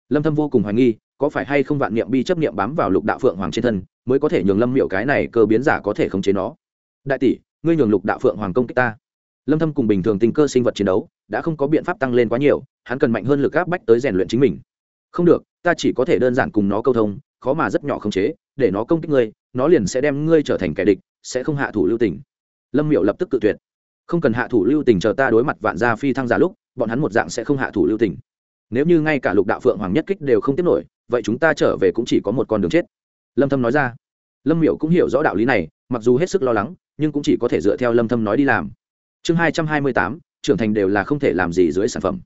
Lâm thâm vô cùng hoài nghi, có phải hay không vạn niệm bi chấp niệm bám vào lục đạo phượng hoàng trên thân, mới có thể nhường lâm miểu cái này cơ biến giả có thể khống chế nó? Đại tỷ, ngươi nhường lục đạo phượng hoàng công kích ta. Lâm thâm cùng bình thường tình cơ sinh vật chiến đấu, đã không có biện pháp tăng lên quá nhiều, hắn cần mạnh hơn lực áp bách tới rèn luyện chính mình không được ta chỉ có thể đơn giản cùng nó câu thông khó mà rất nhỏ khống chế để nó công kích ngươi nó liền sẽ đem ngươi trở thành kẻ địch sẽ không hạ thủ lưu tình. Lâm Miệu lập tức cự tuyệt. Không cần hạ thủ lưu tình chờ ta đối mặt vạn gia phi thăng giả lúc bọn hắn một dạng sẽ không hạ thủ lưu tình. Nếu như ngay cả lục đạo phượng hoàng nhất kích đều không tiếp nổi vậy chúng ta trở về cũng chỉ có một con đường chết. Lâm thâm nói ra. Lâm miểu cũng hiểu rõ đạo lý này mặc dù hết sức lo lắng nhưng cũng chỉ có thể dựa theo lâm thâm nói đi làm. Chương 228, trưởng thành đều là không thể làm gì dưới sản phẩm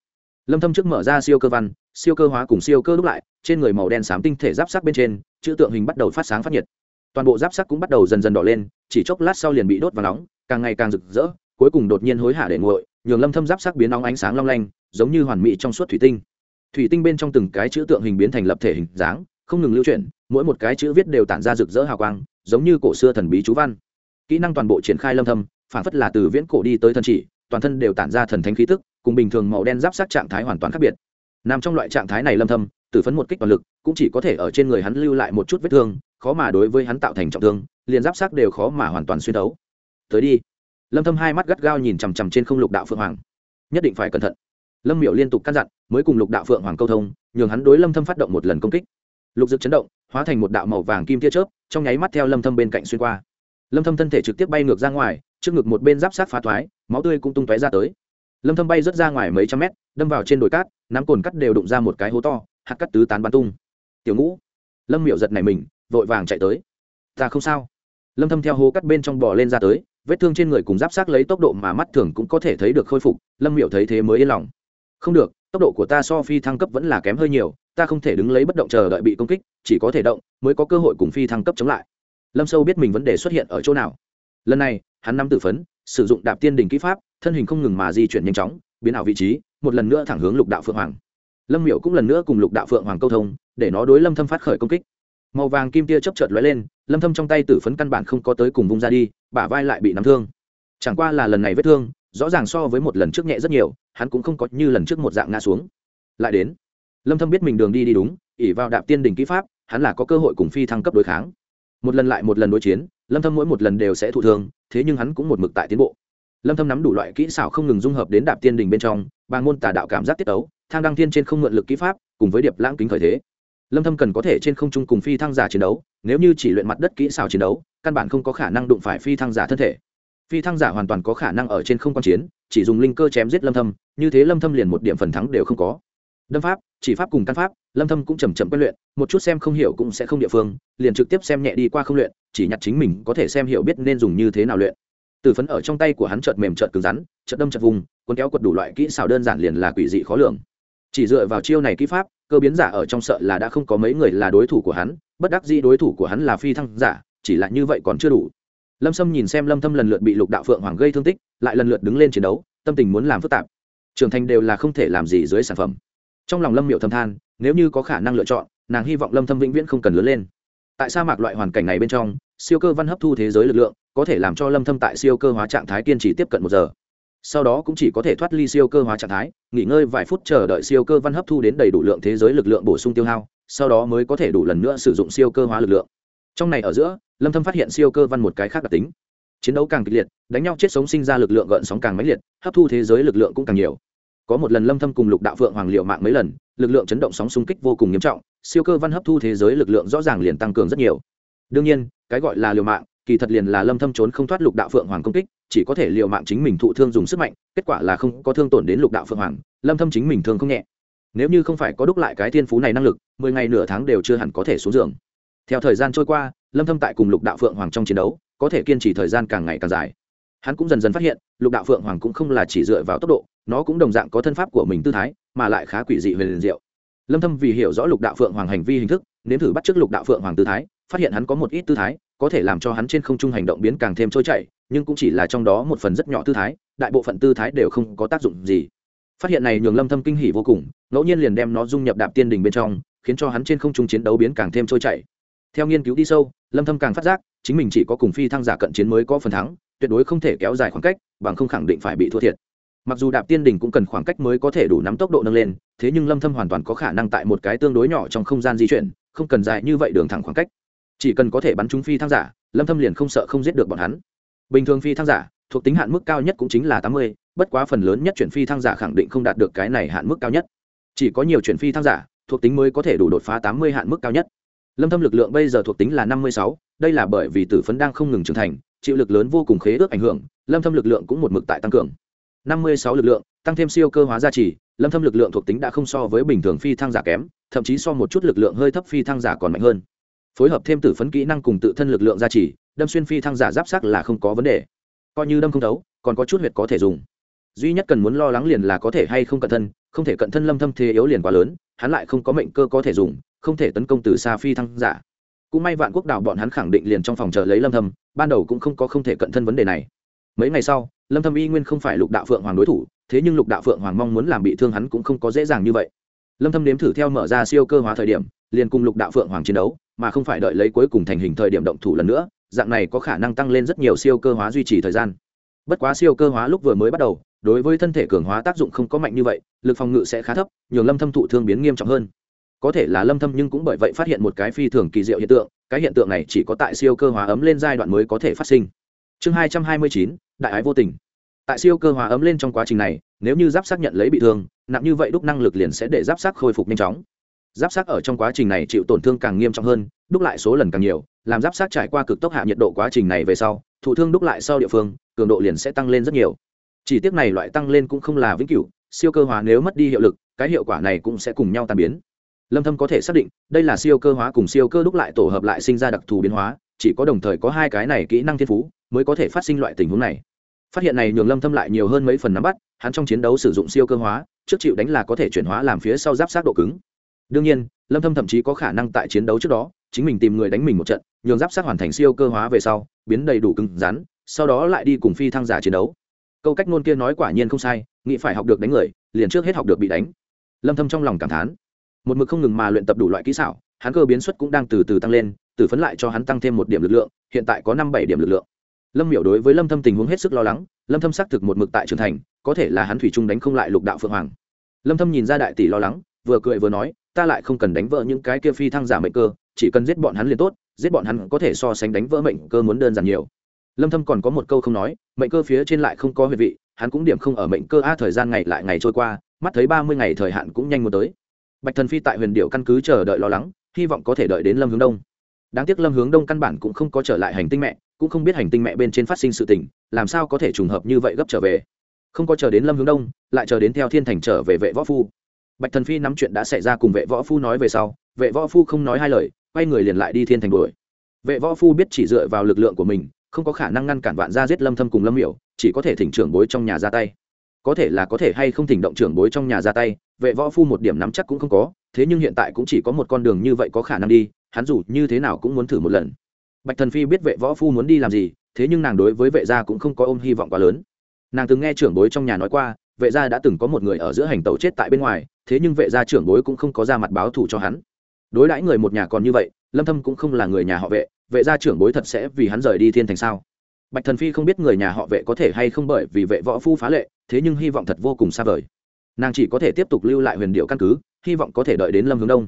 lâm thâm trước mở ra siêu cơ văn, siêu cơ hóa cùng siêu cơ đúc lại, trên người màu đen xám tinh thể giáp sắc bên trên, chữ tượng hình bắt đầu phát sáng phát nhiệt. Toàn bộ giáp sắc cũng bắt đầu dần dần đỏ lên, chỉ chốc lát sau liền bị đốt và nóng, càng ngày càng rực rỡ, cuối cùng đột nhiên hối hả để nguội, nhường lâm thâm giáp sắc biến nóng ánh sáng long lanh, giống như hoàn mỹ trong suốt thủy tinh. Thủy tinh bên trong từng cái chữ tượng hình biến thành lập thể hình dáng, không ngừng lưu chuyển, mỗi một cái chữ viết đều tản ra rực rỡ hào quang, giống như cổ xưa thần bí chú văn. Kỹ năng toàn bộ triển khai lâm thâm, phản phất là từ viễn cổ đi tới thần chỉ, toàn thân đều tản ra thần thánh khí tức cùng bình thường màu đen giáp sát trạng thái hoàn toàn khác biệt. Nằm trong loại trạng thái này lâm thâm, tử phấn một kích toàn lực, cũng chỉ có thể ở trên người hắn lưu lại một chút vết thương, khó mà đối với hắn tạo thành trọng thương, liền giáp sát đều khó mà hoàn toàn xuyên đấu tới đi. Lâm thâm hai mắt gắt gao nhìn chằm chằm trên không lục đạo phượng hoàng. Nhất định phải cẩn thận. Lâm miểu liên tục căn dặn, mới cùng lục đạo phượng hoàng câu thông, nhường hắn đối lâm thâm phát động một lần công kích. Lục dực chấn động, hóa thành một đạo màu vàng kim tia chớp, trong nháy mắt theo lâm thâm bên cạnh xuyên qua. Lâm thâm thân thể trực tiếp bay ngược ra ngoài, trước ngực một bên giáp sát phá thoái, máu tươi cũng tung tóe ra tới lâm thâm bay rất ra ngoài mấy trăm mét, đâm vào trên đồi cát, nắm cồn cắt đều đụng ra một cái hố to, hạt cắt tứ tán bắn tung. Tiểu ngũ! Lâm miểu giật này mình, vội vàng chạy tới. Ta không sao. Lâm thâm theo hố cắt bên trong bò lên ra tới, vết thương trên người cùng giáp sát lấy tốc độ mà mắt thường cũng có thể thấy được khôi phục, lâm miểu thấy thế mới yên lòng. Không được, tốc độ của ta so phi thăng cấp vẫn là kém hơi nhiều, ta không thể đứng lấy bất động chờ đợi bị công kích, chỉ có thể động, mới có cơ hội cùng phi thăng cấp chống lại. Lâm sâu biết mình vấn đề xuất hiện ở chỗ nào. Lần này, hắn nắm tử phấn, sử dụng đạp tiên đình kỹ pháp thân hình không ngừng mà di chuyển nhanh chóng, biến ảo vị trí, một lần nữa thẳng hướng lục đạo phượng hoàng. Lâm miểu cũng lần nữa cùng lục đạo phượng hoàng câu thông, để nó đối lâm thâm phát khởi công kích. Màu vàng kim tia chớp chợt lóe lên, lâm thâm trong tay tử phấn căn bản không có tới cùng vung ra đi, bả vai lại bị nắm thương. Chẳng qua là lần này vết thương, rõ ràng so với một lần trước nhẹ rất nhiều, hắn cũng không có như lần trước một dạng ngã xuống. Lại đến, lâm thâm biết mình đường đi đi đúng ỉ vào đạp tiên đỉnh kỹ pháp, hắn là có cơ hội cùng phi thăng cấp đối kháng. Một lần lại một lần đối chiến, lâm thâm mỗi một lần đều sẽ thụ thương, thế nhưng hắn cũng một mực tại tiến bộ lâm thâm nắm đủ loại kỹ xảo không ngừng dung hợp đến đạp tiên đỉnh bên trong, bàng môn tà đạo cảm giác tiết tấu, thang đăng thiên trên không mượn lực kỹ pháp, cùng với điệp lãng kính khởi thế. Lâm thâm cần có thể trên không trung cùng phi thăng giả chiến đấu, nếu như chỉ luyện mặt đất kỹ xảo chiến đấu, căn bản không có khả năng đụng phải phi thăng giả thân thể. Phi thăng giả hoàn toàn có khả năng ở trên không quan chiến, chỉ dùng linh cơ chém giết lâm thâm, như thế lâm thâm liền một điểm phần thắng đều không có. Đâm pháp, chỉ pháp cùng căn pháp, lâm thâm cũng chậm chậm quen luyện, một chút xem không hiểu cũng sẽ không địa phương, liền trực tiếp xem nhẹ đi qua không luyện, chỉ nhặt chính mình có thể xem hiểu biết nên dùng như thế nào luyện từ phấn ở trong tay của hắn chợt mềm chợt cứng rắn, chợt đâm chợt vùng, cuốn kéo quật đủ loại kỹ xảo đơn giản liền là quỷ dị khó lường. Chỉ dựa vào chiêu này kỹ pháp, cơ biến giả ở trong sợ là đã không có mấy người là đối thủ của hắn, bất đắc dĩ đối thủ của hắn là phi thăng giả, chỉ là như vậy còn chưa đủ. Lâm sâm nhìn xem lâm thâm lần lượt bị lục đạo phượng hoàng gây thương tích, lại lần lượt đứng lên chiến đấu, tâm tình muốn làm phức tạp. Trưởng thành đều là không thể làm gì dưới sản phẩm. Trong lòng lâm miệu thâm than, nếu như có khả năng lựa chọn, nàng hy vọng lâm thâm vĩnh viễn không cần lớn lên. Tại sa mạc loại hoàn cảnh này bên trong siêu cơ văn hấp thu thế giới lực lượng, có thể làm cho lâm thâm tại siêu cơ hóa trạng thái kiên trì tiếp cận một giờ. Sau đó cũng chỉ có thể thoát ly siêu cơ hóa trạng thái, nghỉ ngơi vài phút chờ đợi siêu cơ văn hấp thu đến đầy đủ lượng thế giới lực lượng bổ sung tiêu hao, sau đó mới có thể đủ lần nữa sử dụng siêu cơ hóa lực lượng. Trong này ở giữa, lâm thâm phát hiện siêu cơ văn một cái khác đặc tính. Chiến đấu càng kịch liệt, đánh nhau chết sống sinh ra lực lượng gợn sóng càng mãnh liệt, hấp thu thế giới lực lượng cũng càng nhiều. Có một lần lâm thâm cùng lục đạo phượng hoàng liệu mạng mấy lần, lực lượng chấn động sóng xung kích vô cùng nghiêm trọng, siêu cơ văn hấp thu thế giới lực lượng rõ ràng liền tăng cường rất nhiều đương nhiên, cái gọi là liều mạng, kỳ thật liền là lâm thâm trốn không thoát lục đạo phượng hoàng công kích, chỉ có thể liều mạng chính mình thụ thương dùng sức mạnh, kết quả là không có thương tổn đến lục đạo phượng hoàng, lâm thâm chính mình thương không nhẹ. Nếu như không phải có đúc lại cái thiên phú này năng lực 10 ngày nửa tháng đều chưa hẳn có thể xuống giường. Theo thời gian trôi qua, lâm thâm tại cùng lục đạo phượng hoàng trong chiến đấu, có thể kiên trì thời gian càng ngày càng dài. Hắn cũng dần dần phát hiện, lục đạo phượng hoàng cũng không là chỉ dựa vào tốc độ, nó cũng đồng dạng có thân pháp của mình tư thái, mà lại khá quỷ dị huyền liền diệu. Lâm thâm vì hiểu rõ lục đạo phượng hoàng hành vi hình thức, nếm thử bắt chước lục đạo phượng hoàng tư thái phát hiện hắn có một ít tư thái, có thể làm cho hắn trên không trung hành động biến càng thêm trôi chảy, nhưng cũng chỉ là trong đó một phần rất nhỏ tư thái, đại bộ phận tư thái đều không có tác dụng gì. Phát hiện này nhường lâm thâm kinh hỉ vô cùng, ngẫu nhiên liền đem nó dung nhập đạp tiên đình bên trong, khiến cho hắn trên không trung chiến đấu biến càng thêm trôi chảy. Theo nghiên cứu đi sâu, lâm thâm càng phát giác, chính mình chỉ có cùng phi thăng giả cận chiến mới có phần thắng, tuyệt đối không thể kéo dài khoảng cách, bằng không khẳng định phải bị thua thiệt. Mặc dù đạp tiên đỉnh cũng cần khoảng cách mới có thể đủ nắm tốc độ nâng lên, thế nhưng lâm thâm hoàn toàn có khả năng tại một cái tương đối nhỏ trong không gian di chuyển, không cần dài như vậy đường thẳng khoảng cách chỉ cần có thể bắn trúng phi thăng giả lâm thâm liền không sợ không giết được bọn hắn. Bình thường phi thăng giả thuộc tính hạn mức cao nhất cũng chính là 80, bất quá phần lớn nhất chuyển phi thăng giả khẳng định không đạt được cái này hạn mức cao nhất. Chỉ có nhiều chuyển phi thăng giả thuộc tính mới có thể đủ đột phá 80 hạn mức cao nhất. Lâm thâm lực lượng bây giờ thuộc tính là 56, đây là bởi vì tử phấn đang không ngừng trưởng thành chịu lực lớn vô cùng khế ước ảnh hưởng lâm thâm lực lượng cũng một mực tại tăng cường. 56 lực lượng tăng thêm siêu cơ hóa gia trì lâm thâm lực lượng thuộc tính đã không so với bình thường phi thăng giả kém thậm chí so một chút lực lượng hơi thấp phi thăng giả còn mạnh hơn phối hợp thêm tử phấn kỹ năng cùng tự thân lực lượng gia trì, đâm xuyên phi thăng giả giáp sắc là không có vấn đề. Coi như đâm không thấu, còn có chút huyệt có thể dùng. Duy nhất cần muốn lo lắng liền là có thể hay không cận thân, không thể cận thân lâm thâm thế yếu liền quá lớn, hắn lại không có mệnh cơ có thể dùng, không thể tấn công từ xa phi thăng giả. Cũng may vạn quốc đảo bọn hắn khẳng định liền trong phòng chờ lấy lâm thâm, ban đầu cũng không có không thể cận thân vấn đề này. Mấy ngày sau, lâm thâm y nguyên không phải lục đạo phượng hoàng đối thủ, thế nhưng lục đạo phượng hoàng mong muốn làm bị thương hắn cũng không có dễ dàng như vậy. Lâm thâm nếm thử theo mở ra siêu cơ hóa thời điểm, liền cùng lục đạo phượng hoàng chiến đấu mà không phải đợi lấy cuối cùng thành hình thời điểm động thủ lần nữa dạng này có khả năng tăng lên rất nhiều siêu cơ hóa duy trì thời gian. Bất quá siêu cơ hóa lúc vừa mới bắt đầu đối với thân thể cường hóa tác dụng không có mạnh như vậy lực phòng ngự sẽ khá thấp nhường lâm thâm thụ thương biến nghiêm trọng hơn. Có thể là lâm thâm nhưng cũng bởi vậy phát hiện một cái phi thường kỳ diệu hiện tượng cái hiện tượng này chỉ có tại siêu cơ hóa ấm lên giai đoạn mới có thể phát sinh. Chương 229, đại ái vô tình. Tại siêu cơ hóa ấm lên trong quá trình này nếu như giáp xác nhận lấy bị thương nặng như vậy đúc năng lực liền sẽ để giáp xác khôi phục nhanh chóng giáp xác ở trong quá trình này chịu tổn thương càng nghiêm trọng hơn, đúc lại số lần càng nhiều, làm giáp xác trải qua cực tốc hạ nhiệt độ quá trình này về sau, thụ thương đúc lại sau địa phương, cường độ liền sẽ tăng lên rất nhiều. Chỉ tiếc này loại tăng lên cũng không là vĩnh cửu, siêu cơ hóa nếu mất đi hiệu lực, cái hiệu quả này cũng sẽ cùng nhau tan biến. Lâm thâm có thể xác định, đây là siêu cơ hóa cùng siêu cơ đúc lại tổ hợp lại sinh ra đặc thù biến hóa, chỉ có đồng thời có hai cái này kỹ năng thiên phú, mới có thể phát sinh loại tình huống này. Phát hiện này nhường lâm thâm lại nhiều hơn mấy phần nắm bắt, hắn trong chiến đấu sử dụng siêu cơ hóa, trước chịu đánh là có thể chuyển hóa làm phía sau giáp sát độ cứng đương nhiên, lâm thâm thậm chí có khả năng tại chiến đấu trước đó, chính mình tìm người đánh mình một trận, nhường giáp sát hoàn thành siêu cơ hóa về sau, biến đầy đủ cứng rắn, sau đó lại đi cùng phi thăng giả chiến đấu. Câu cách ngôn kia nói quả nhiên không sai, nghĩ phải học được đánh người, liền trước hết học được bị đánh. Lâm thâm trong lòng cảm thán. Một mực không ngừng mà luyện tập đủ loại kỹ xảo, hắn cơ biến suất cũng đang từ từ tăng lên, từ phấn lại cho hắn tăng thêm một điểm lực lượng, hiện tại có năm bảy điểm lực lượng. Lâm miểu đối với lâm thâm tình huống hết sức lo lắng, lâm thâm xác thực một mực tại trưởng thành, có thể là hắn thủy trung đánh không lại lục đạo phượng hoàng. Lâm thâm nhìn ra đại tỷ lo lắng, vừa cười vừa nói ta lại không cần đánh vỡ những cái kia phi thăng giả mệnh cơ, chỉ cần giết bọn hắn liền tốt, giết bọn hắn có thể so sánh đánh vỡ mệnh cơ muốn đơn giản nhiều. Lâm thâm còn có một câu không nói, mệnh cơ phía trên lại không có huyệt vị, hắn cũng điểm không ở mệnh cơ a thời gian ngày lại ngày trôi qua, mắt thấy 30 ngày thời hạn cũng nhanh muốn tới. Bạch thần phi tại huyền điệu căn cứ chờ đợi lo lắng, hy vọng có thể đợi đến lâm hướng đông. Đáng tiếc lâm hướng đông căn bản cũng không có trở lại hành tinh mẹ, cũng không biết hành tinh mẹ bên trên phát sinh sự tình, làm sao có thể trùng hợp như vậy gấp trở về. Không có chờ đến lâm hướng đông, lại chờ đến theo thiên thành trở về vệ võ phu bạch thần phi nắm chuyện đã xảy ra cùng vệ võ phu nói về sau, vệ võ phu không nói hai lời, quay người liền lại đi thiên thành đuổi. Vệ võ phu biết chỉ dựa vào lực lượng của mình, không có khả năng ngăn cản vạn gia giết lâm thâm cùng lâm miểu, chỉ có thể thỉnh trưởng bối trong nhà ra tay. Có thể là có thể hay không thỉnh động trưởng bối trong nhà ra tay, vệ võ phu một điểm nắm chắc cũng không có, thế nhưng hiện tại cũng chỉ có một con đường như vậy có khả năng đi, hắn dù như thế nào cũng muốn thử một lần. Bạch thần phi biết vệ võ phu muốn đi làm gì, thế nhưng nàng đối với vệ gia cũng không có ôm hy vọng quá lớn. Nàng từng nghe trưởng bối trong nhà nói qua vệ gia đã từng có một người ở giữa hành tàu chết tại bên ngoài, thế nhưng vệ gia trưởng bối cũng không có ra mặt báo thù cho hắn. Đối đãi người một nhà còn như vậy, lâm thâm cũng không là người nhà họ vệ vệ gia trưởng bối thật sẽ vì hắn rời đi thiên thành sao? Bạch thần phi không biết người nhà họ vệ có thể hay không bởi vì vệ võ phu phá lệ, thế nhưng hy vọng thật vô cùng xa vời. Nàng chỉ có thể tiếp tục lưu lại huyền điệu căn cứ, hy vọng có thể đợi đến lâm hướng đông.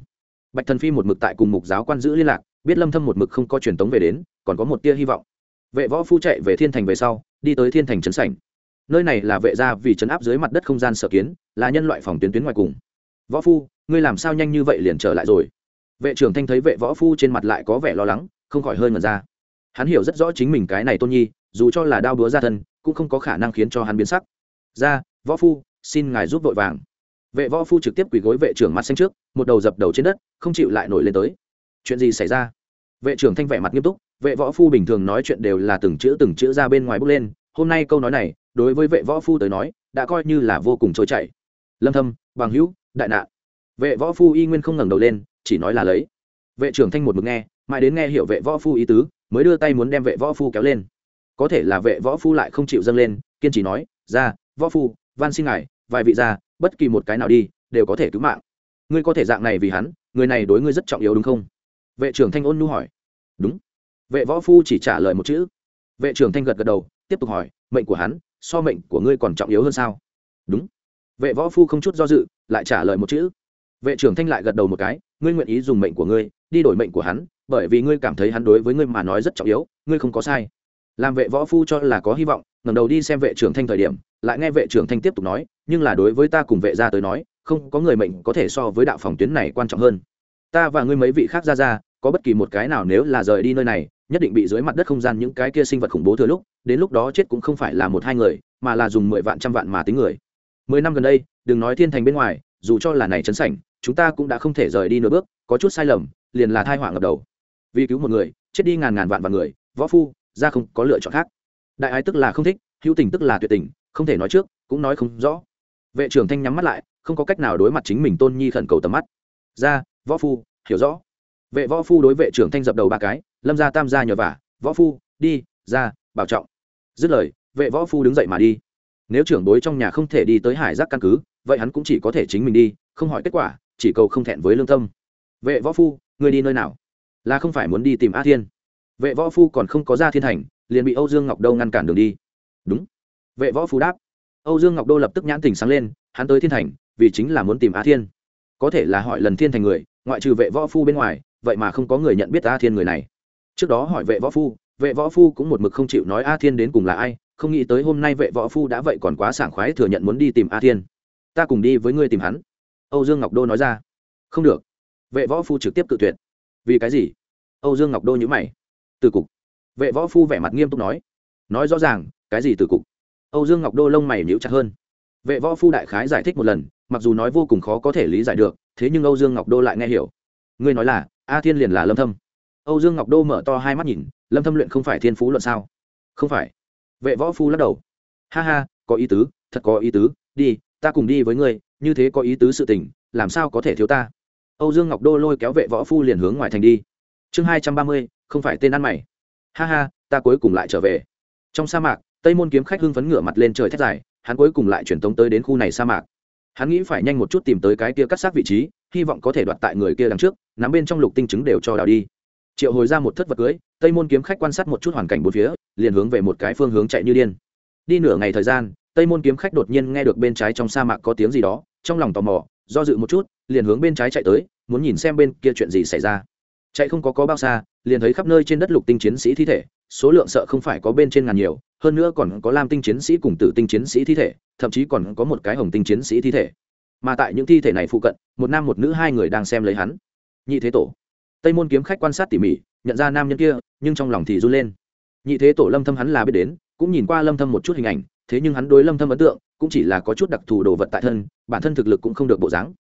Bạch thần phi một mực tại cùng mục giáo quan giữ liên lạc, biết lâm thâm một mực không có truyền tống về đến, còn có một tia hy vọng. Vệ võ phu chạy về thiên thành về sau, đi tới thiên thành trấn sảnh nơi này là vệ gia vì chấn áp dưới mặt đất không gian sở kiến, là nhân loại phòng tuyến tuyến ngoài cùng. Võ phu, ngươi làm sao nhanh như vậy liền trở lại rồi? Vệ trưởng thanh thấy vệ võ phu trên mặt lại có vẻ lo lắng, không khỏi hơi ngẩn ra. Hắn hiểu rất rõ chính mình cái này tôn nhi, dù cho là đao búa ra thân, cũng không có khả năng khiến cho hắn biến sắc. Ra, võ phu, xin ngài giúp vội vàng. Vệ võ phu trực tiếp quỳ gối vệ trưởng mặt xanh trước, một đầu dập đầu trên đất, không chịu lại nổi lên tới. Chuyện gì xảy ra? Vệ trưởng thanh vẻ mặt nghiêm túc, vệ võ phu bình thường nói chuyện đều là từng chữ từng chữ ra bên ngoài bước lên. Hôm nay câu nói này đối với vệ võ phu tới nói, đã coi như là vô cùng trôi chảy. Lâm thâm, bằng hữu, đại nạn vệ võ phu y nguyên không ngẩng đầu lên, chỉ nói là lấy. Vệ trưởng thanh một mực nghe, mãi đến nghe hiểu vệ võ phu ý tứ, mới đưa tay muốn đem vệ võ phu kéo lên. Có thể là vệ võ phu lại không chịu dâng lên, kiên trì nói, ra, võ phu, van xin ngài, vài vị ra, bất kỳ một cái nào đi, đều có thể cứu mạng. Ngươi có thể dạng này vì hắn, người này đối ngươi rất trọng yếu đúng không? Vệ trưởng thanh ôn nhu hỏi. Đúng. Vệ võ phu chỉ trả lời một chữ. Vệ trưởng thanh gật gật đầu, tiếp tục hỏi, mệnh của hắn so mệnh của ngươi còn trọng yếu hơn sao? Đúng. Vệ võ phu không chút do dự, lại trả lời một chữ. Vệ trưởng thanh lại gật đầu một cái, ngươi nguyện ý dùng mệnh của ngươi, đi đổi mệnh của hắn, bởi vì ngươi cảm thấy hắn đối với ngươi mà nói rất trọng yếu, ngươi không có sai. Làm vệ võ phu cho là có hy vọng, ngẩng đầu đi xem vệ trưởng thanh thời điểm, lại nghe vệ trưởng thanh tiếp tục nói, nhưng là đối với ta cùng vệ gia tới nói, không có người mệnh có thể so với đạo phòng tuyến này quan trọng hơn. Ta và ngươi mấy vị khác ra ra có bất kỳ một cái nào nếu là rời đi nơi này, nhất định bị dưới mặt đất không gian những cái kia sinh vật khủng bố thừa lúc, đến lúc đó chết cũng không phải là một hai người, mà là dùng mười vạn trăm vạn mà tính người. Mười năm gần đây, đừng nói thiên thành bên ngoài, dù cho là này chấn sảnh, chúng ta cũng đã không thể rời đi nửa bước, có chút sai lầm, liền là thai họa ngập đầu. Vì cứu một người, chết đi ngàn ngàn vạn vạn người, võ phu, ra không có lựa chọn khác. Đại ái tức là không thích, hữu tình tức là tuyệt tình, không thể nói trước, cũng nói không rõ. Vệ trưởng thanh nhắm mắt lại, không có cách nào đối mặt chính mình tôn nhi khẩn cầu tầm mắt. Ra, võ phu, hiểu rõ vệ võ phu đối vệ trưởng thanh dập đầu ba cái, lâm ra tam gia nhờ vả, võ phu, đi, ra, bảo trọng. Dứt lời, vệ võ phu đứng dậy mà đi. Nếu trưởng bối trong nhà không thể đi tới hải giác căn cứ, vậy hắn cũng chỉ có thể chính mình đi, không hỏi kết quả, chỉ cầu không thẹn với lương tâm. Vệ võ phu người đi nơi nào? Là không phải muốn đi tìm a thiên. Vệ võ phu còn không có ra thiên thành, liền bị âu dương ngọc đô ngăn cản đường đi. Đúng. Vệ võ phu đáp. Âu dương ngọc đô lập tức nhãn tình sáng lên, hắn tới thiên thành, vì chính là muốn tìm a thiên. Có thể là hỏi lần thiên thành người, ngoại trừ vệ võ phu bên ngoài vậy mà không có người nhận biết a thiên người này. Trước đó hỏi vệ võ phu, vệ võ phu cũng một mực không chịu nói a thiên đến cùng là ai, không nghĩ tới hôm nay vệ võ phu đã vậy còn quá sảng khoái thừa nhận muốn đi tìm a thiên. Ta cùng đi với ngươi tìm hắn. Âu dương ngọc đô nói ra. Không được. Vệ võ phu trực tiếp cự tuyệt. Vì cái gì? Âu dương ngọc đô nhữ mày. Từ cục. Vệ võ phu vẻ mặt nghiêm túc nói. Nói rõ ràng, cái gì từ cục? Âu dương ngọc đô lông mày nhíu chặt hơn. Vệ võ phu đại khái giải thích một lần, mặc dù nói vô cùng khó có thể lý giải được, thế nhưng âu dương ngọc đô lại nghe hiểu. Ngươi nói là a thiên liền là lâm thâm. Âu dương ngọc đô mở to hai mắt nhìn, lâm thâm luyện không phải thiên phú luận sao? Không phải. Vệ võ phu lắc đầu. Ha ha, có ý tứ, thật có ý tứ, đi, ta cùng đi với ngươi, như thế có ý tứ sự tình, làm sao có thể thiếu ta? Âu dương ngọc đô lôi kéo vệ võ phu liền hướng ngoài thành đi. Chương hai trăm ba mươi, không phải tên ăn mày. Ha ha, ta cuối cùng lại trở về. Trong sa mạc, tây môn kiếm khách hưng phấn ngửa mặt lên trời thét dài, hắn cuối cùng lại truyền tống tới đến khu này sa mạc. Hắn nghĩ phải nhanh một chút tìm tới cái kia cắt xác vị trí hy vọng có thể đoạt tại người kia đằng trước, nắm bên trong lục tinh chứng đều cho đào đi. Triệu hồi ra một thất vật cưới, tây môn kiếm khách quan sát một chút hoàn cảnh bốn phía, liền hướng về một cái phương hướng chạy như điên. Đi nửa ngày thời gian, tây môn kiếm khách đột nhiên nghe được bên trái trong sa mạc có tiếng gì đó, trong lòng tò mò, do dự một chút, liền hướng bên trái chạy tới, muốn nhìn xem bên kia chuyện gì xảy ra. Chạy không có có bao xa, liền thấy khắp nơi trên đất lục tinh chiến sĩ thi thể, số lượng sợ không phải có bên trên ngàn nhiều, hơn nữa còn có lam tinh chiến sĩ cùng tử tinh chiến sĩ thi thể, thậm chí còn có một cái hồng tinh chiến sĩ thi thể mà tại những thi thể này phụ cận, một nam một nữ hai người đang xem lấy hắn. Nhị thế tổ. Tây môn kiếm khách quan sát tỉ mỉ, nhận ra nam nhân kia, nhưng trong lòng thì run lên. Nhị thế tổ lâm thâm hắn là biết đến, cũng nhìn qua lâm thâm một chút hình ảnh, thế nhưng hắn đối lâm thâm ấn tượng, cũng chỉ là có chút đặc thù đồ vật tại thân, bản thân thực lực cũng không được bộ dáng.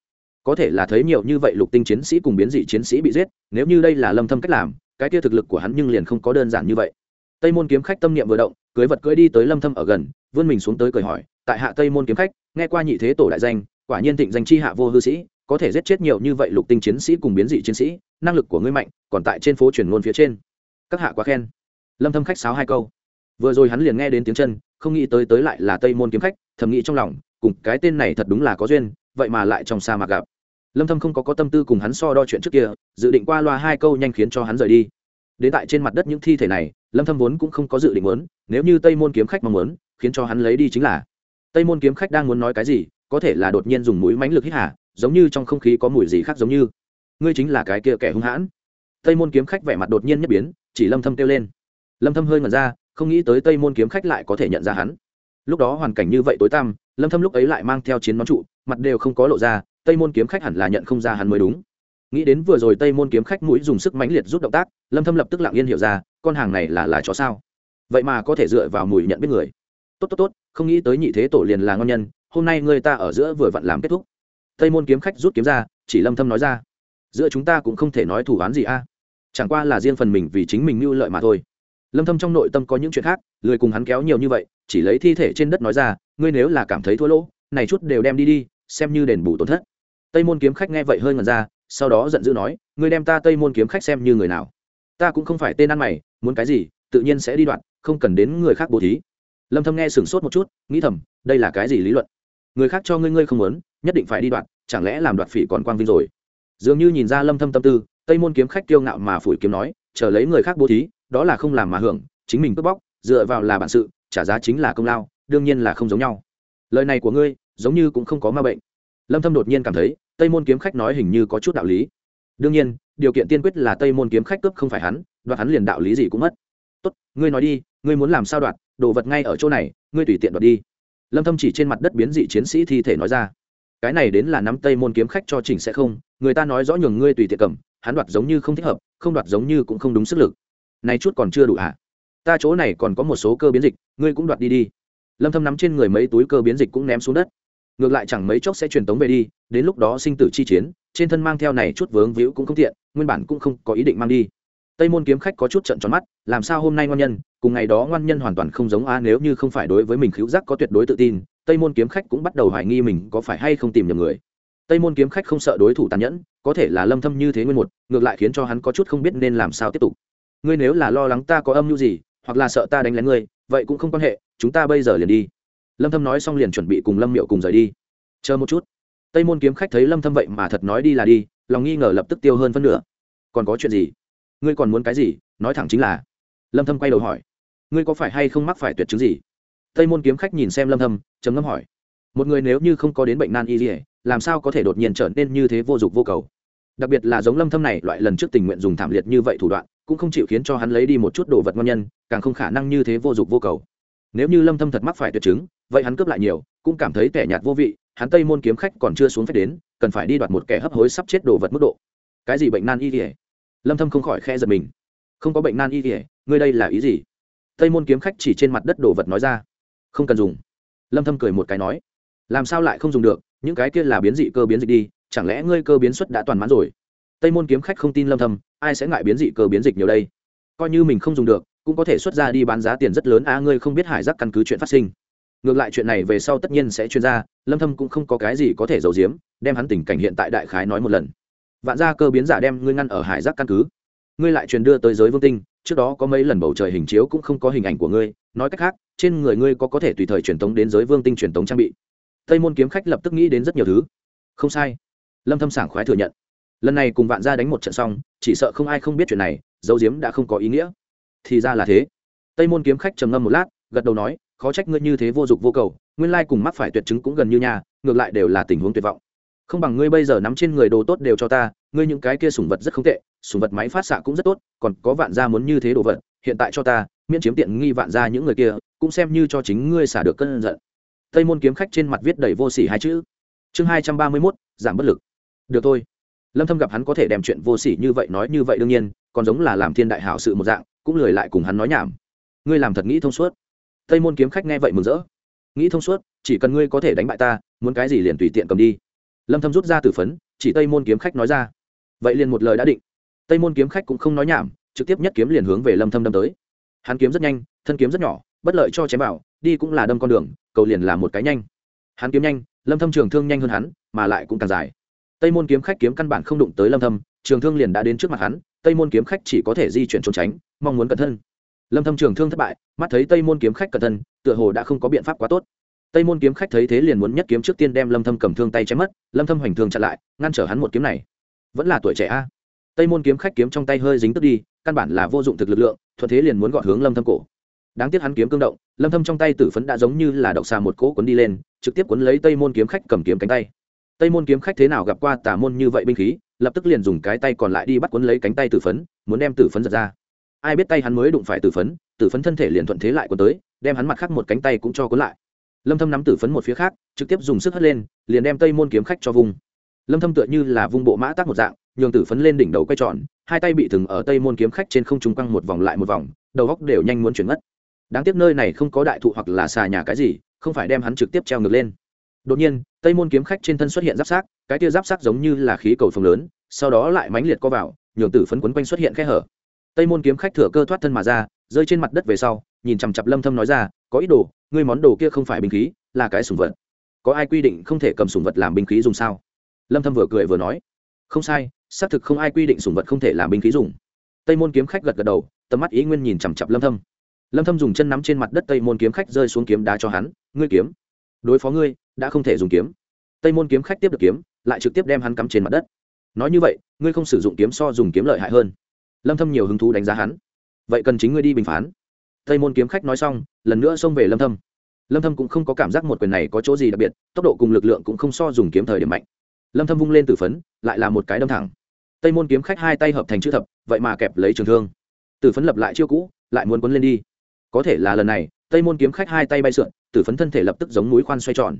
Có thể là thấy nhiều như vậy lục tinh chiến sĩ cùng biến dị chiến sĩ bị giết, nếu như đây là lâm thâm cách làm, cái kia thực lực của hắn nhưng liền không có đơn giản như vậy. Tây môn kiếm khách tâm niệm vừa động, cưới vật cưỡi đi tới lâm thâm ở gần, vươn mình xuống tới cười hỏi, tại hạ tây môn kiếm khách, nghe qua nhị thế tổ đại danh quả nhiên thịnh danh chi hạ vô hư sĩ, có thể giết chết nhiều như vậy lục tinh chiến sĩ cùng biến dị chiến sĩ, năng lực của ngươi mạnh, còn tại trên phố truyền ngôn phía trên. Các hạ quá khen. Lâm thâm khách sáo hai câu. Vừa rồi hắn liền nghe đến tiếng chân, không nghĩ tới tới lại là tây môn kiếm khách, thầm nghĩ trong lòng, cùng cái tên này thật đúng là có duyên, vậy mà lại trong sa mạc gặp. Lâm thâm không có có tâm tư cùng hắn so đo chuyện trước kia, dự định qua loa hai câu nhanh khiến cho hắn rời đi. Đến tại trên mặt đất những thi thể này, lâm thâm vốn cũng không có dự định muốn, nếu như tây môn kiếm khách mong muốn, khiến cho hắn lấy đi chính là. Tây môn kiếm khách đang muốn nói cái gì có thể là đột nhiên dùng mũi mánh lực hít hà, giống như trong không khí có mùi gì khác giống như. Ngươi chính là cái kia kẻ hung hãn. Tây môn kiếm khách vẻ mặt đột nhiên nhất biến, chỉ lâm thâm kêu lên. Lâm thâm hơi ngẩn ra, không nghĩ tới tây môn kiếm khách lại có thể nhận ra hắn. Lúc đó hoàn cảnh như vậy tối tăm, lâm thâm lúc ấy lại mang theo chiến nón trụ, mặt đều không có lộ ra, tây môn kiếm khách hẳn là nhận không ra hắn mới đúng. Nghĩ đến vừa rồi tây môn kiếm khách mũi dùng sức mãnh liệt rút động tác, lâm thâm lập tức lặng yên hiểu ra, con hàng này là là chó sao? Vậy mà có thể dựa vào mùi nhận biết người. Tốt tốt tốt, không nghĩ tới nhị thế tổ liền là ngon nhân hôm nay người ta ở giữa vừa vặn làm kết thúc. Tây môn kiếm khách rút kiếm ra, chỉ lâm thâm nói ra. Giữa chúng ta cũng không thể nói thủ án gì a. Chẳng qua là riêng phần mình vì chính mình mưu lợi mà thôi. Lâm thâm trong nội tâm có những chuyện khác, lười cùng hắn kéo nhiều như vậy, chỉ lấy thi thể trên đất nói ra, ngươi nếu là cảm thấy thua lỗ, này chút đều đem đi đi, xem như đền bù tổn thất. Tây môn kiếm khách nghe vậy hơi ngẩn ra, sau đó giận dữ nói, ngươi đem ta tây môn kiếm khách xem như người nào. Ta cũng không phải tên ăn mày, muốn cái gì, tự nhiên sẽ đi đoạn, không cần đến người khác bố thí. Lâm thâm nghe sửng sốt một chút, nghĩ thầm, đây là cái gì lý luận? Người khác cho ngươi ngươi không muốn, nhất định phải đi đoạn chẳng lẽ làm đoạt phỉ còn quang vinh rồi? Dường như nhìn ra lâm thâm tâm tư, tây môn kiếm khách kiêu ngạo mà phủi kiếm nói, chờ lấy người khác bố thí, đó là không làm mà hưởng, chính mình cướp bóc, dựa vào là bản sự, trả giá chính là công lao, đương nhiên là không giống nhau. Lời này của ngươi, giống như cũng không có ma bệnh. Lâm thâm đột nhiên cảm thấy, tây môn kiếm khách nói hình như có chút đạo lý. Đương nhiên, điều kiện tiên quyết là tây môn kiếm khách cướp không phải hắn, đoạt hắn liền đạo lý gì cũng mất. Tốt, ngươi nói đi, ngươi muốn làm sao đoạt, đồ vật ngay ở chỗ này, ngươi tùy tiện đoạt đi lâm thâm chỉ trên mặt đất biến dị chiến sĩ thi thể nói ra cái này đến là nắm tây môn kiếm khách cho chỉnh sẽ không người ta nói rõ nhường ngươi tùy tiện cầm hắn đoạt giống như không thích hợp không đoạt giống như cũng không đúng sức lực này chút còn chưa đủ hả ta chỗ này còn có một số cơ biến dịch ngươi cũng đoạt đi đi lâm thâm nắm trên người mấy túi cơ biến dịch cũng ném xuống đất ngược lại chẳng mấy chốc sẽ truyền tống về đi đến lúc đó sinh tử chi chiến trên thân mang theo này chút vướng víu cũng không tiện nguyên bản cũng không có ý định mang đi tây môn kiếm khách có chút trận tròn mắt, làm sao hôm nay ngoan nhân, cùng ngày đó ngoan nhân hoàn toàn không giống a nếu như không phải đối với mình khiếu giác có tuyệt đối tự tin, tây môn kiếm khách cũng bắt đầu hoài nghi mình có phải hay không tìm nhầm người. Tây môn kiếm khách không sợ đối thủ tàn nhẫn, có thể là lâm thâm như thế nguyên một, ngược lại khiến cho hắn có chút không biết nên làm sao tiếp tục. Ngươi nếu là lo lắng ta có âm mưu gì, hoặc là sợ ta đánh lén ngươi, vậy cũng không quan hệ, chúng ta bây giờ liền đi. Lâm thâm nói xong liền chuẩn bị cùng lâm miệu cùng rời đi. Chờ một chút. Tây môn kiếm khách thấy lâm thâm vậy mà thật nói đi là đi, lòng nghi ngờ lập tức tiêu hơn phân nửa. Còn có chuyện gì? Ngươi còn muốn cái gì, nói thẳng chính là. Lâm thâm quay đầu hỏi. Ngươi có phải hay không mắc phải tuyệt chứng gì? Tây môn kiếm khách nhìn xem lâm thâm, trầm ngâm hỏi. Một người nếu như không có đến bệnh nan y liễu làm sao có thể đột nhiên trở nên như thế vô dụng vô cầu? Đặc biệt là giống lâm thâm này, loại lần trước tình nguyện dùng thảm liệt như vậy thủ đoạn, cũng không chịu khiến cho hắn lấy đi một chút đồ vật ngon nhân, càng không khả năng như thế vô dụng vô cầu. Nếu như lâm thâm thật mắc phải tuyệt chứng, vậy hắn cướp lại nhiều, cũng cảm thấy tẻ nhạt vô vị, hắn tây môn kiếm khách còn chưa xuống phép đến, cần phải đi đoạt một kẻ hấp hối sắp chết đồ vật mức độ. Cái gì bệnh nan y kỉa lâm thâm không khỏi khe giật mình. Không có bệnh nan y kể ngươi đây là ý gì? Tây môn kiếm khách chỉ trên mặt đất đồ vật nói ra. Không cần dùng. Lâm thâm cười một cái nói. Làm sao lại không dùng được? Những cái kia là biến dị cơ biến dịch đi chẳng lẽ ngươi cơ biến xuất đã toàn mãn rồi? Tây môn kiếm khách không tin lâm thâm ai sẽ ngại biến dị cơ biến dịch nhiều đây? Coi như mình không dùng được cũng có thể xuất ra đi bán giá tiền rất lớn. Á ngươi không biết hải giác căn cứ chuyện phát sinh. Ngược lại chuyện này về sau tất nhiên sẽ chuyên ra, lâm thâm cũng không có cái gì có thể giấu giếm đem hắn tình cảnh hiện tại đại khái nói một lần vạn gia cơ biến giả đem ngươi ngăn ở hải giác căn cứ. Ngươi lại truyền đưa tới giới vương tinh, trước đó có mấy lần bầu trời hình chiếu cũng không có hình ảnh của ngươi. Nói cách khác, trên người ngươi có có thể tùy thời truyền tống đến giới vương tinh truyền tống trang bị. Tây môn kiếm khách lập tức nghĩ đến rất nhiều thứ. Không sai. Lâm thâm sảng khoái thừa nhận. Lần này cùng vạn gia đánh một trận xong, chỉ sợ không ai không biết chuyện này, dấu diếm đã không có ý nghĩa. Thì ra là thế. Tây môn kiếm khách trầm ngâm một lát, gật đầu nói, khó trách ngươi như thế vô dụng vô cầu, nguyên lai cùng mắc phải tuyệt chứng cũng gần như nhà, ngược lại đều là tình huống tuyệt vọng không bằng ngươi bây giờ nắm trên người đồ tốt đều cho ta, ngươi những cái kia sủng vật rất không tệ, sủng vật máy phát xạ cũng rất tốt, còn có vạn gia muốn như thế đồ vật, hiện tại cho ta, miễn chiếm tiện nghi vạn gia những người kia, cũng xem như cho chính ngươi xả được cơn giận. Tây môn kiếm khách trên mặt viết đầy vô sỉ hai chữ. Chương hai trăm ba mươi mốt, giảm bất lực. Được thôi. Lâm thâm gặp hắn có thể đem chuyện vô sỉ như vậy nói như vậy đương nhiên, còn giống là làm thiên đại hảo sự một dạng, cũng lười lại cùng hắn nói nhảm. Ngươi làm thật nghĩ thông suốt. Tây môn kiếm khách nghe vậy mừng rỡ. Nghĩ thông suốt, chỉ cần ngươi có thể đánh bại ta, muốn cái gì liền tùy tiện cầm đi lâm thâm rút ra tử phấn, chỉ tây môn kiếm khách nói ra. Vậy liền một lời đã định. Tây môn kiếm khách cũng không nói nhảm, trực tiếp nhất kiếm liền hướng về lâm thâm đâm tới. Hắn kiếm rất nhanh, thân kiếm rất nhỏ, bất lợi cho chém vào, đi cũng là đâm con đường, cầu liền là một cái nhanh. Hắn kiếm nhanh, lâm thâm trường thương nhanh hơn hắn, mà lại cũng càng dài. Tây môn kiếm khách kiếm căn bản không đụng tới lâm thâm, trường thương liền đã đến trước mặt hắn, tây môn kiếm khách chỉ có thể di chuyển trốn tránh, mong muốn cẩn thân. Lâm thâm trường thương thất bại, mắt thấy tây môn kiếm khách cẩn thân, tựa hồ đã không có biện pháp quá tốt tây môn kiếm khách thấy thế liền muốn nhất kiếm trước tiên đem lâm thâm cầm thương tay chém mất, lâm thâm hoành thương chặn lại, ngăn trở hắn một kiếm này. Vẫn là tuổi trẻ a. Tây môn kiếm khách kiếm trong tay hơi dính tức đi, căn bản là vô dụng thực lực lượng, thuận thế liền muốn gọn hướng lâm thâm cổ. Đáng tiếc hắn kiếm cương động, lâm thâm trong tay tử phấn đã giống như là độc xà một cỗ cuốn đi lên, trực tiếp cuốn lấy tây môn kiếm khách cầm kiếm cánh tay. Tây môn kiếm khách thế nào gặp qua tà môn như vậy binh khí, lập tức liền dùng cái tay còn lại đi bắt cuốn lấy cánh tay tử phấn, muốn đem tử phấn giật ra. Ai biết tay hắn mới đụng phải tử phấn tử phấn thân thể liền thuận thế lại cuốn tới, đem hắn mặt khác một cánh tay cũng cho cuốn lại lâm thâm nắm tử phấn một phía khác, trực tiếp dùng sức hất lên, liền đem tây môn kiếm khách cho vùng lâm thâm tựa như là vung bộ mã tác một dạng, nhường tử phấn lên đỉnh đầu quay tròn, hai tay bị thừng ở tây môn kiếm khách trên không trung quăng một vòng lại một vòng, đầu góc đều nhanh muốn chuyển mất đáng tiếc nơi này không có đại thụ hoặc là xà nhà cái gì, không phải đem hắn trực tiếp treo ngược lên. Đột nhiên, tây môn kiếm khách trên thân xuất hiện giáp sát, cái tia giáp sát giống như là khí cầu phồng lớn, sau đó lại mãnh liệt co vào, nhường tử phấn quấn quanh xuất hiện khe hở. Tây môn kiếm khách thừa cơ thoát thân mà ra, rơi trên mặt đất về sau, nhìn chằm chặp lâm thâm nói ra, có ý đồ ngươi món đồ kia không phải binh khí, là cái sùng vật. Có ai quy định không thể cầm sùng vật làm binh khí dùng sao? Lâm thâm vừa cười vừa nói. Không sai, xác thực không ai quy định sùng vật không thể làm binh khí dùng. Tây môn kiếm khách gật gật đầu, tầm mắt ý nguyên nhìn chằm chặp lâm thâm. Lâm thâm dùng chân nắm trên mặt đất tây môn kiếm khách rơi xuống kiếm đá cho hắn. Ngươi kiếm? Đối phó ngươi, đã không thể dùng kiếm. Tây môn kiếm khách tiếp được kiếm, lại trực tiếp đem hắn cắm trên mặt đất. Nói như vậy, ngươi không sử dụng kiếm so dùng kiếm lợi hại hơn. Lâm thâm nhiều hứng thú đánh giá hắn. Vậy cần chính ngươi đi bình phán tây môn kiếm khách nói xong, lần nữa xông về lâm thâm. Lâm thâm cũng không có cảm giác một quyền này có chỗ gì đặc biệt, tốc độ cùng lực lượng cũng không so dùng kiếm thời điểm mạnh. Lâm thâm vung lên tử phấn, lại là một cái đâm thẳng. Tây môn kiếm khách hai tay hợp thành chữ thập, vậy mà kẹp lấy trường thương. Tử phấn lập lại chiêu cũ, lại muốn cuốn lên đi. Có thể là lần này, tây môn kiếm khách hai tay bay sượn, tử phấn thân thể lập tức giống núi khoan xoay tròn.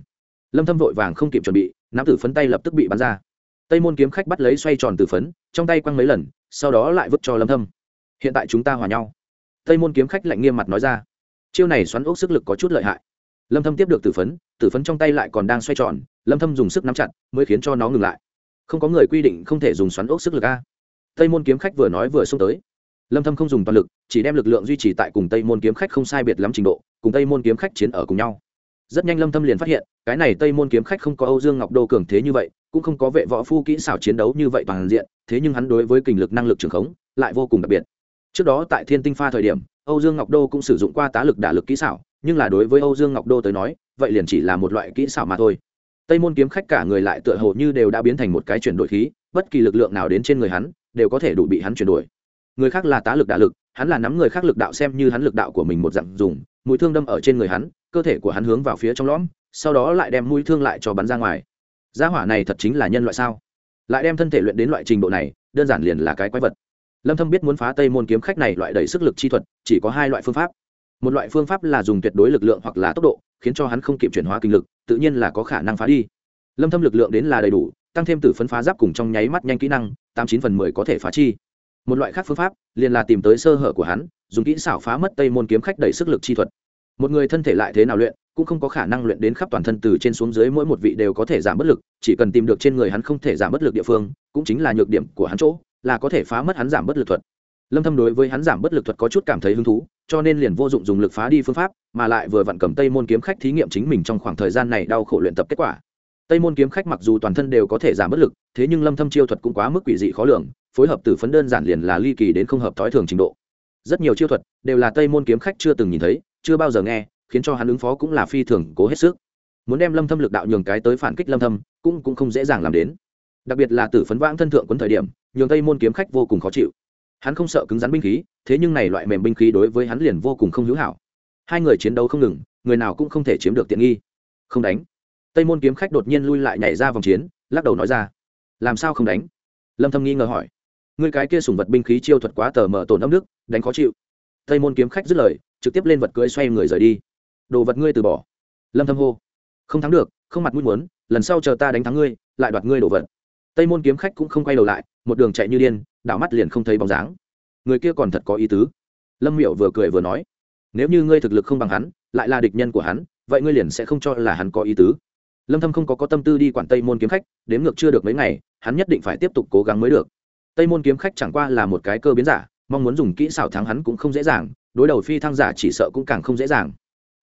Lâm thâm vội vàng không kịp chuẩn bị, nắm tử phấn tay lập tức bị bắn ra. Tây môn kiếm khách bắt lấy xoay tròn tử phấn, trong tay quăng mấy lần, sau đó lại vứt cho lâm thâm. Hiện tại chúng ta hòa nhau tây môn kiếm khách lạnh nghiêm mặt nói ra. Chiêu này xoắn ốc sức lực có chút lợi hại. Lâm thâm tiếp được tử phấn tử phấn trong tay lại còn đang xoay tròn, lâm thâm dùng sức nắm chặt, mới khiến cho nó ngừng lại. Không có người quy định không thể dùng xoắn ốc sức lực a. Tây môn kiếm khách vừa nói vừa xông tới. Lâm thâm không dùng toàn lực, chỉ đem lực lượng duy trì tại cùng tây môn kiếm khách không sai biệt lắm trình độ, cùng tây môn kiếm khách chiến ở cùng nhau. Rất nhanh lâm thâm liền phát hiện, cái này tây môn kiếm khách không có âu dương ngọc đô cường thế như vậy, cũng không có vệ võ phu kỹ xảo chiến đấu như vậy toàn diện, thế nhưng hắn đối với kình lực năng lực trường khống lại vô cùng đặc biệt trước đó tại thiên tinh pha thời điểm, âu dương ngọc đô cũng sử dụng qua tá lực đả lực kỹ xảo, nhưng là đối với âu dương ngọc đô tới nói, vậy liền chỉ là một loại kỹ xảo mà thôi. Tây môn kiếm khách cả người lại tựa hồ như đều đã biến thành một cái chuyển đổi khí, bất kỳ lực lượng nào đến trên người hắn, đều có thể đủ bị hắn chuyển đổi. Người khác là tá lực đả lực, hắn là nắm người khác lực đạo xem như hắn lực đạo của mình một dạng dùng, mũi thương đâm ở trên người hắn, cơ thể của hắn hướng vào phía trong lõm, sau đó lại đem mũi thương lại cho bắn ra ngoài. Gia hỏa này thật chính là nhân loại sao? Lại đem thân thể luyện đến loại trình độ này, đơn giản liền là cái quái vật lâm thâm biết muốn phá tây môn kiếm khách này loại đầy sức lực chi thuật, chỉ có hai loại phương pháp. Một loại phương pháp là dùng tuyệt đối lực lượng hoặc là tốc độ, khiến cho hắn không kịp chuyển hóa kinh lực, tự nhiên là có khả năng phá đi. Lâm thâm lực lượng đến là đầy đủ, tăng thêm tử phấn phá giáp cùng trong nháy mắt nhanh kỹ năng, tám chín phần mười có thể phá chi. Một loại khác phương pháp, liền là tìm tới sơ hở của hắn, dùng kỹ xảo phá mất tây môn kiếm khách đầy sức lực chi thuật. Một người thân thể lại thế nào luyện, cũng không có khả năng luyện đến khắp toàn thân từ trên xuống dưới mỗi một vị đều có thể giảm bất lực, chỉ cần tìm được trên người hắn không thể giảm bất lực địa phương, cũng chính là nhược điểm của hắn chỗ là có thể phá mất hắn giảm bất lực thuật. Lâm thâm đối với hắn giảm bất lực thuật có chút cảm thấy hứng thú, cho nên liền vô dụng dùng lực phá đi phương pháp, mà lại vừa vặn cầm tây môn kiếm khách thí nghiệm chính mình trong khoảng thời gian này đau khổ luyện tập kết quả. Tây môn kiếm khách mặc dù toàn thân đều có thể giảm bất lực, thế nhưng lâm thâm chiêu thuật cũng quá mức quỷ dị khó lường, phối hợp từ phấn đơn giản liền là ly kỳ đến không hợp thói thường trình độ. Rất nhiều chiêu thuật đều là tây môn kiếm khách chưa từng nhìn thấy, chưa bao giờ nghe, khiến cho hắn ứng phó cũng là phi thường cố hết sức. Muốn đem lâm thâm lực đạo nhường cái tới phản kích lâm thâm, cũng cũng không dễ dàng làm đến đặc biệt là tử phấn vãng thân thượng quấn thời điểm, nhường tây môn kiếm khách vô cùng khó chịu. Hắn không sợ cứng rắn binh khí, thế nhưng này loại mềm binh khí đối với hắn liền vô cùng không hữu hảo. Hai người chiến đấu không ngừng, người nào cũng không thể chiếm được tiện nghi. Không đánh. Tây môn kiếm khách đột nhiên lui lại nhảy ra vòng chiến, lắc đầu nói ra. Làm sao không đánh? Lâm thâm nghi ngờ hỏi. Ngươi cái kia sùng vật binh khí chiêu thuật quá tờ mở tổn âm nước, đánh khó chịu. Tây môn kiếm khách dứt lời, trực tiếp lên vật cưỡi xoay người rời đi. Đồ vật ngươi từ bỏ. Lâm thâm hô. Không thắng được, không mặt mũi muốn, lần sau chờ ta đánh thắng ngươi, lại đoạt ngươi đồ vật tây môn kiếm khách cũng không quay đầu lại, một đường chạy như điên, đảo mắt liền không thấy bóng dáng. Người kia còn thật có ý tứ. Lâm miệu vừa cười vừa nói, nếu như ngươi thực lực không bằng hắn, lại là địch nhân của hắn, vậy ngươi liền sẽ không cho là hắn có ý tứ. Lâm thâm không có có tâm tư đi quản tây môn kiếm khách đếm ngược chưa được mấy ngày, hắn nhất định phải tiếp tục cố gắng mới được. Tây môn kiếm khách chẳng qua là một cái cơ biến giả, mong muốn dùng kỹ xảo thắng hắn cũng không dễ dàng, đối đầu phi thăng giả chỉ sợ cũng càng không dễ dàng.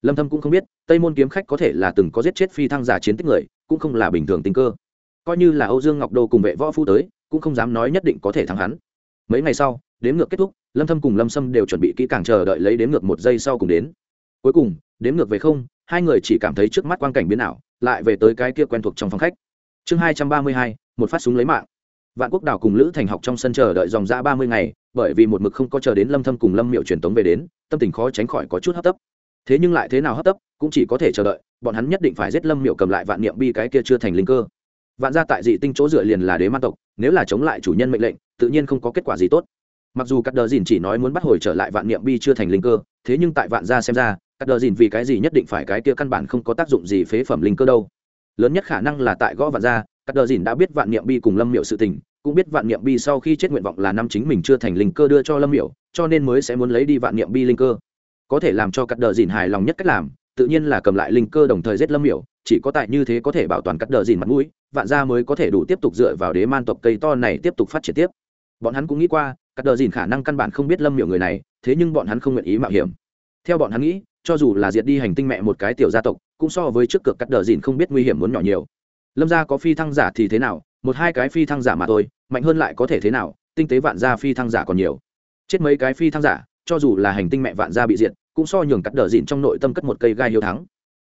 Lâm thâm cũng không biết, tây môn kiếm khách có thể là từng có giết chết phi thăng giả chiến tích người, cũng không là bình thường tình cơ coi như là âu dương ngọc đô cùng vệ võ phu tới cũng không dám nói nhất định có thể thắng hắn. Mấy ngày sau đếm ngược kết thúc lâm thâm cùng lâm sâm đều chuẩn bị kỹ càng chờ đợi lấy đếm ngược một giây sau cùng đến. Cuối cùng đếm ngược về không hai người chỉ cảm thấy trước mắt quang cảnh biến ảo lại về tới cái kia quen thuộc trong phòng khách. Chương 232, một phát súng lấy mạng. Vạn quốc đảo cùng lữ thành học trong sân chờ đợi dòng ra ba mươi ngày bởi vì một mực không có chờ đến lâm thâm cùng lâm miệu truyền tống về đến tâm tình khó tránh khỏi có chút hấp tấp. Thế nhưng lại thế nào hấp tấp cũng chỉ có thể chờ đợi bọn hắn nhất định phải giết lâm miệu cầm lại vạn niệm bi cái kia chưa thành linh cơ vạn gia tại dị tinh chỗ dựa liền là đế man tộc, nếu là chống lại chủ nhân mệnh lệnh, tự nhiên không có kết quả gì tốt. Mặc dù cắt đờ dìn chỉ nói muốn bắt hồi trở lại vạn niệm bi chưa thành linh cơ, thế nhưng tại vạn gia xem ra, cắt đờ dìn vì cái gì nhất định phải cái kia căn bản không có tác dụng gì phế phẩm linh cơ đâu. Lớn nhất khả năng là tại gõ vạn gia, cắt đờ dìn đã biết vạn niệm bi cùng lâm miệu sự tình, cũng biết vạn niệm bi sau khi chết nguyện vọng là năm chính mình chưa thành linh cơ đưa cho lâm miểu, cho nên mới sẽ muốn lấy đi vạn niệm bi linh cơ. Có thể làm cho cắt đờ dìn hài lòng nhất cách làm, tự nhiên là cầm lại linh cơ đồng thời giết lâm miểu chỉ có tại như thế có thể bảo toàn cắt đờ dìn mặt mũi, vạn gia mới có thể đủ tiếp tục dựa vào đế man tộc cây to này tiếp tục phát triển tiếp. Bọn hắn cũng nghĩ qua, cắt đờ dìn khả năng căn bản không biết lâm miểu người này, thế nhưng bọn hắn không nguyện ý mạo hiểm. Theo bọn hắn nghĩ, cho dù là diệt đi hành tinh mẹ một cái tiểu gia tộc, cũng so với trước cực cắt đờ dìn không biết nguy hiểm muốn nhỏ nhiều. Lâm gia có phi thăng giả thì thế nào? Một hai cái phi thăng giả mà thôi, mạnh hơn lại có thể thế nào? Tinh tế vạn gia phi thăng giả còn nhiều. Chết mấy cái phi thăng giả, cho dù là hành tinh mẹ vạn gia bị diệt, cũng so nhường cắt đờ dìn trong nội tâm cất một cây gai hiếu thắng.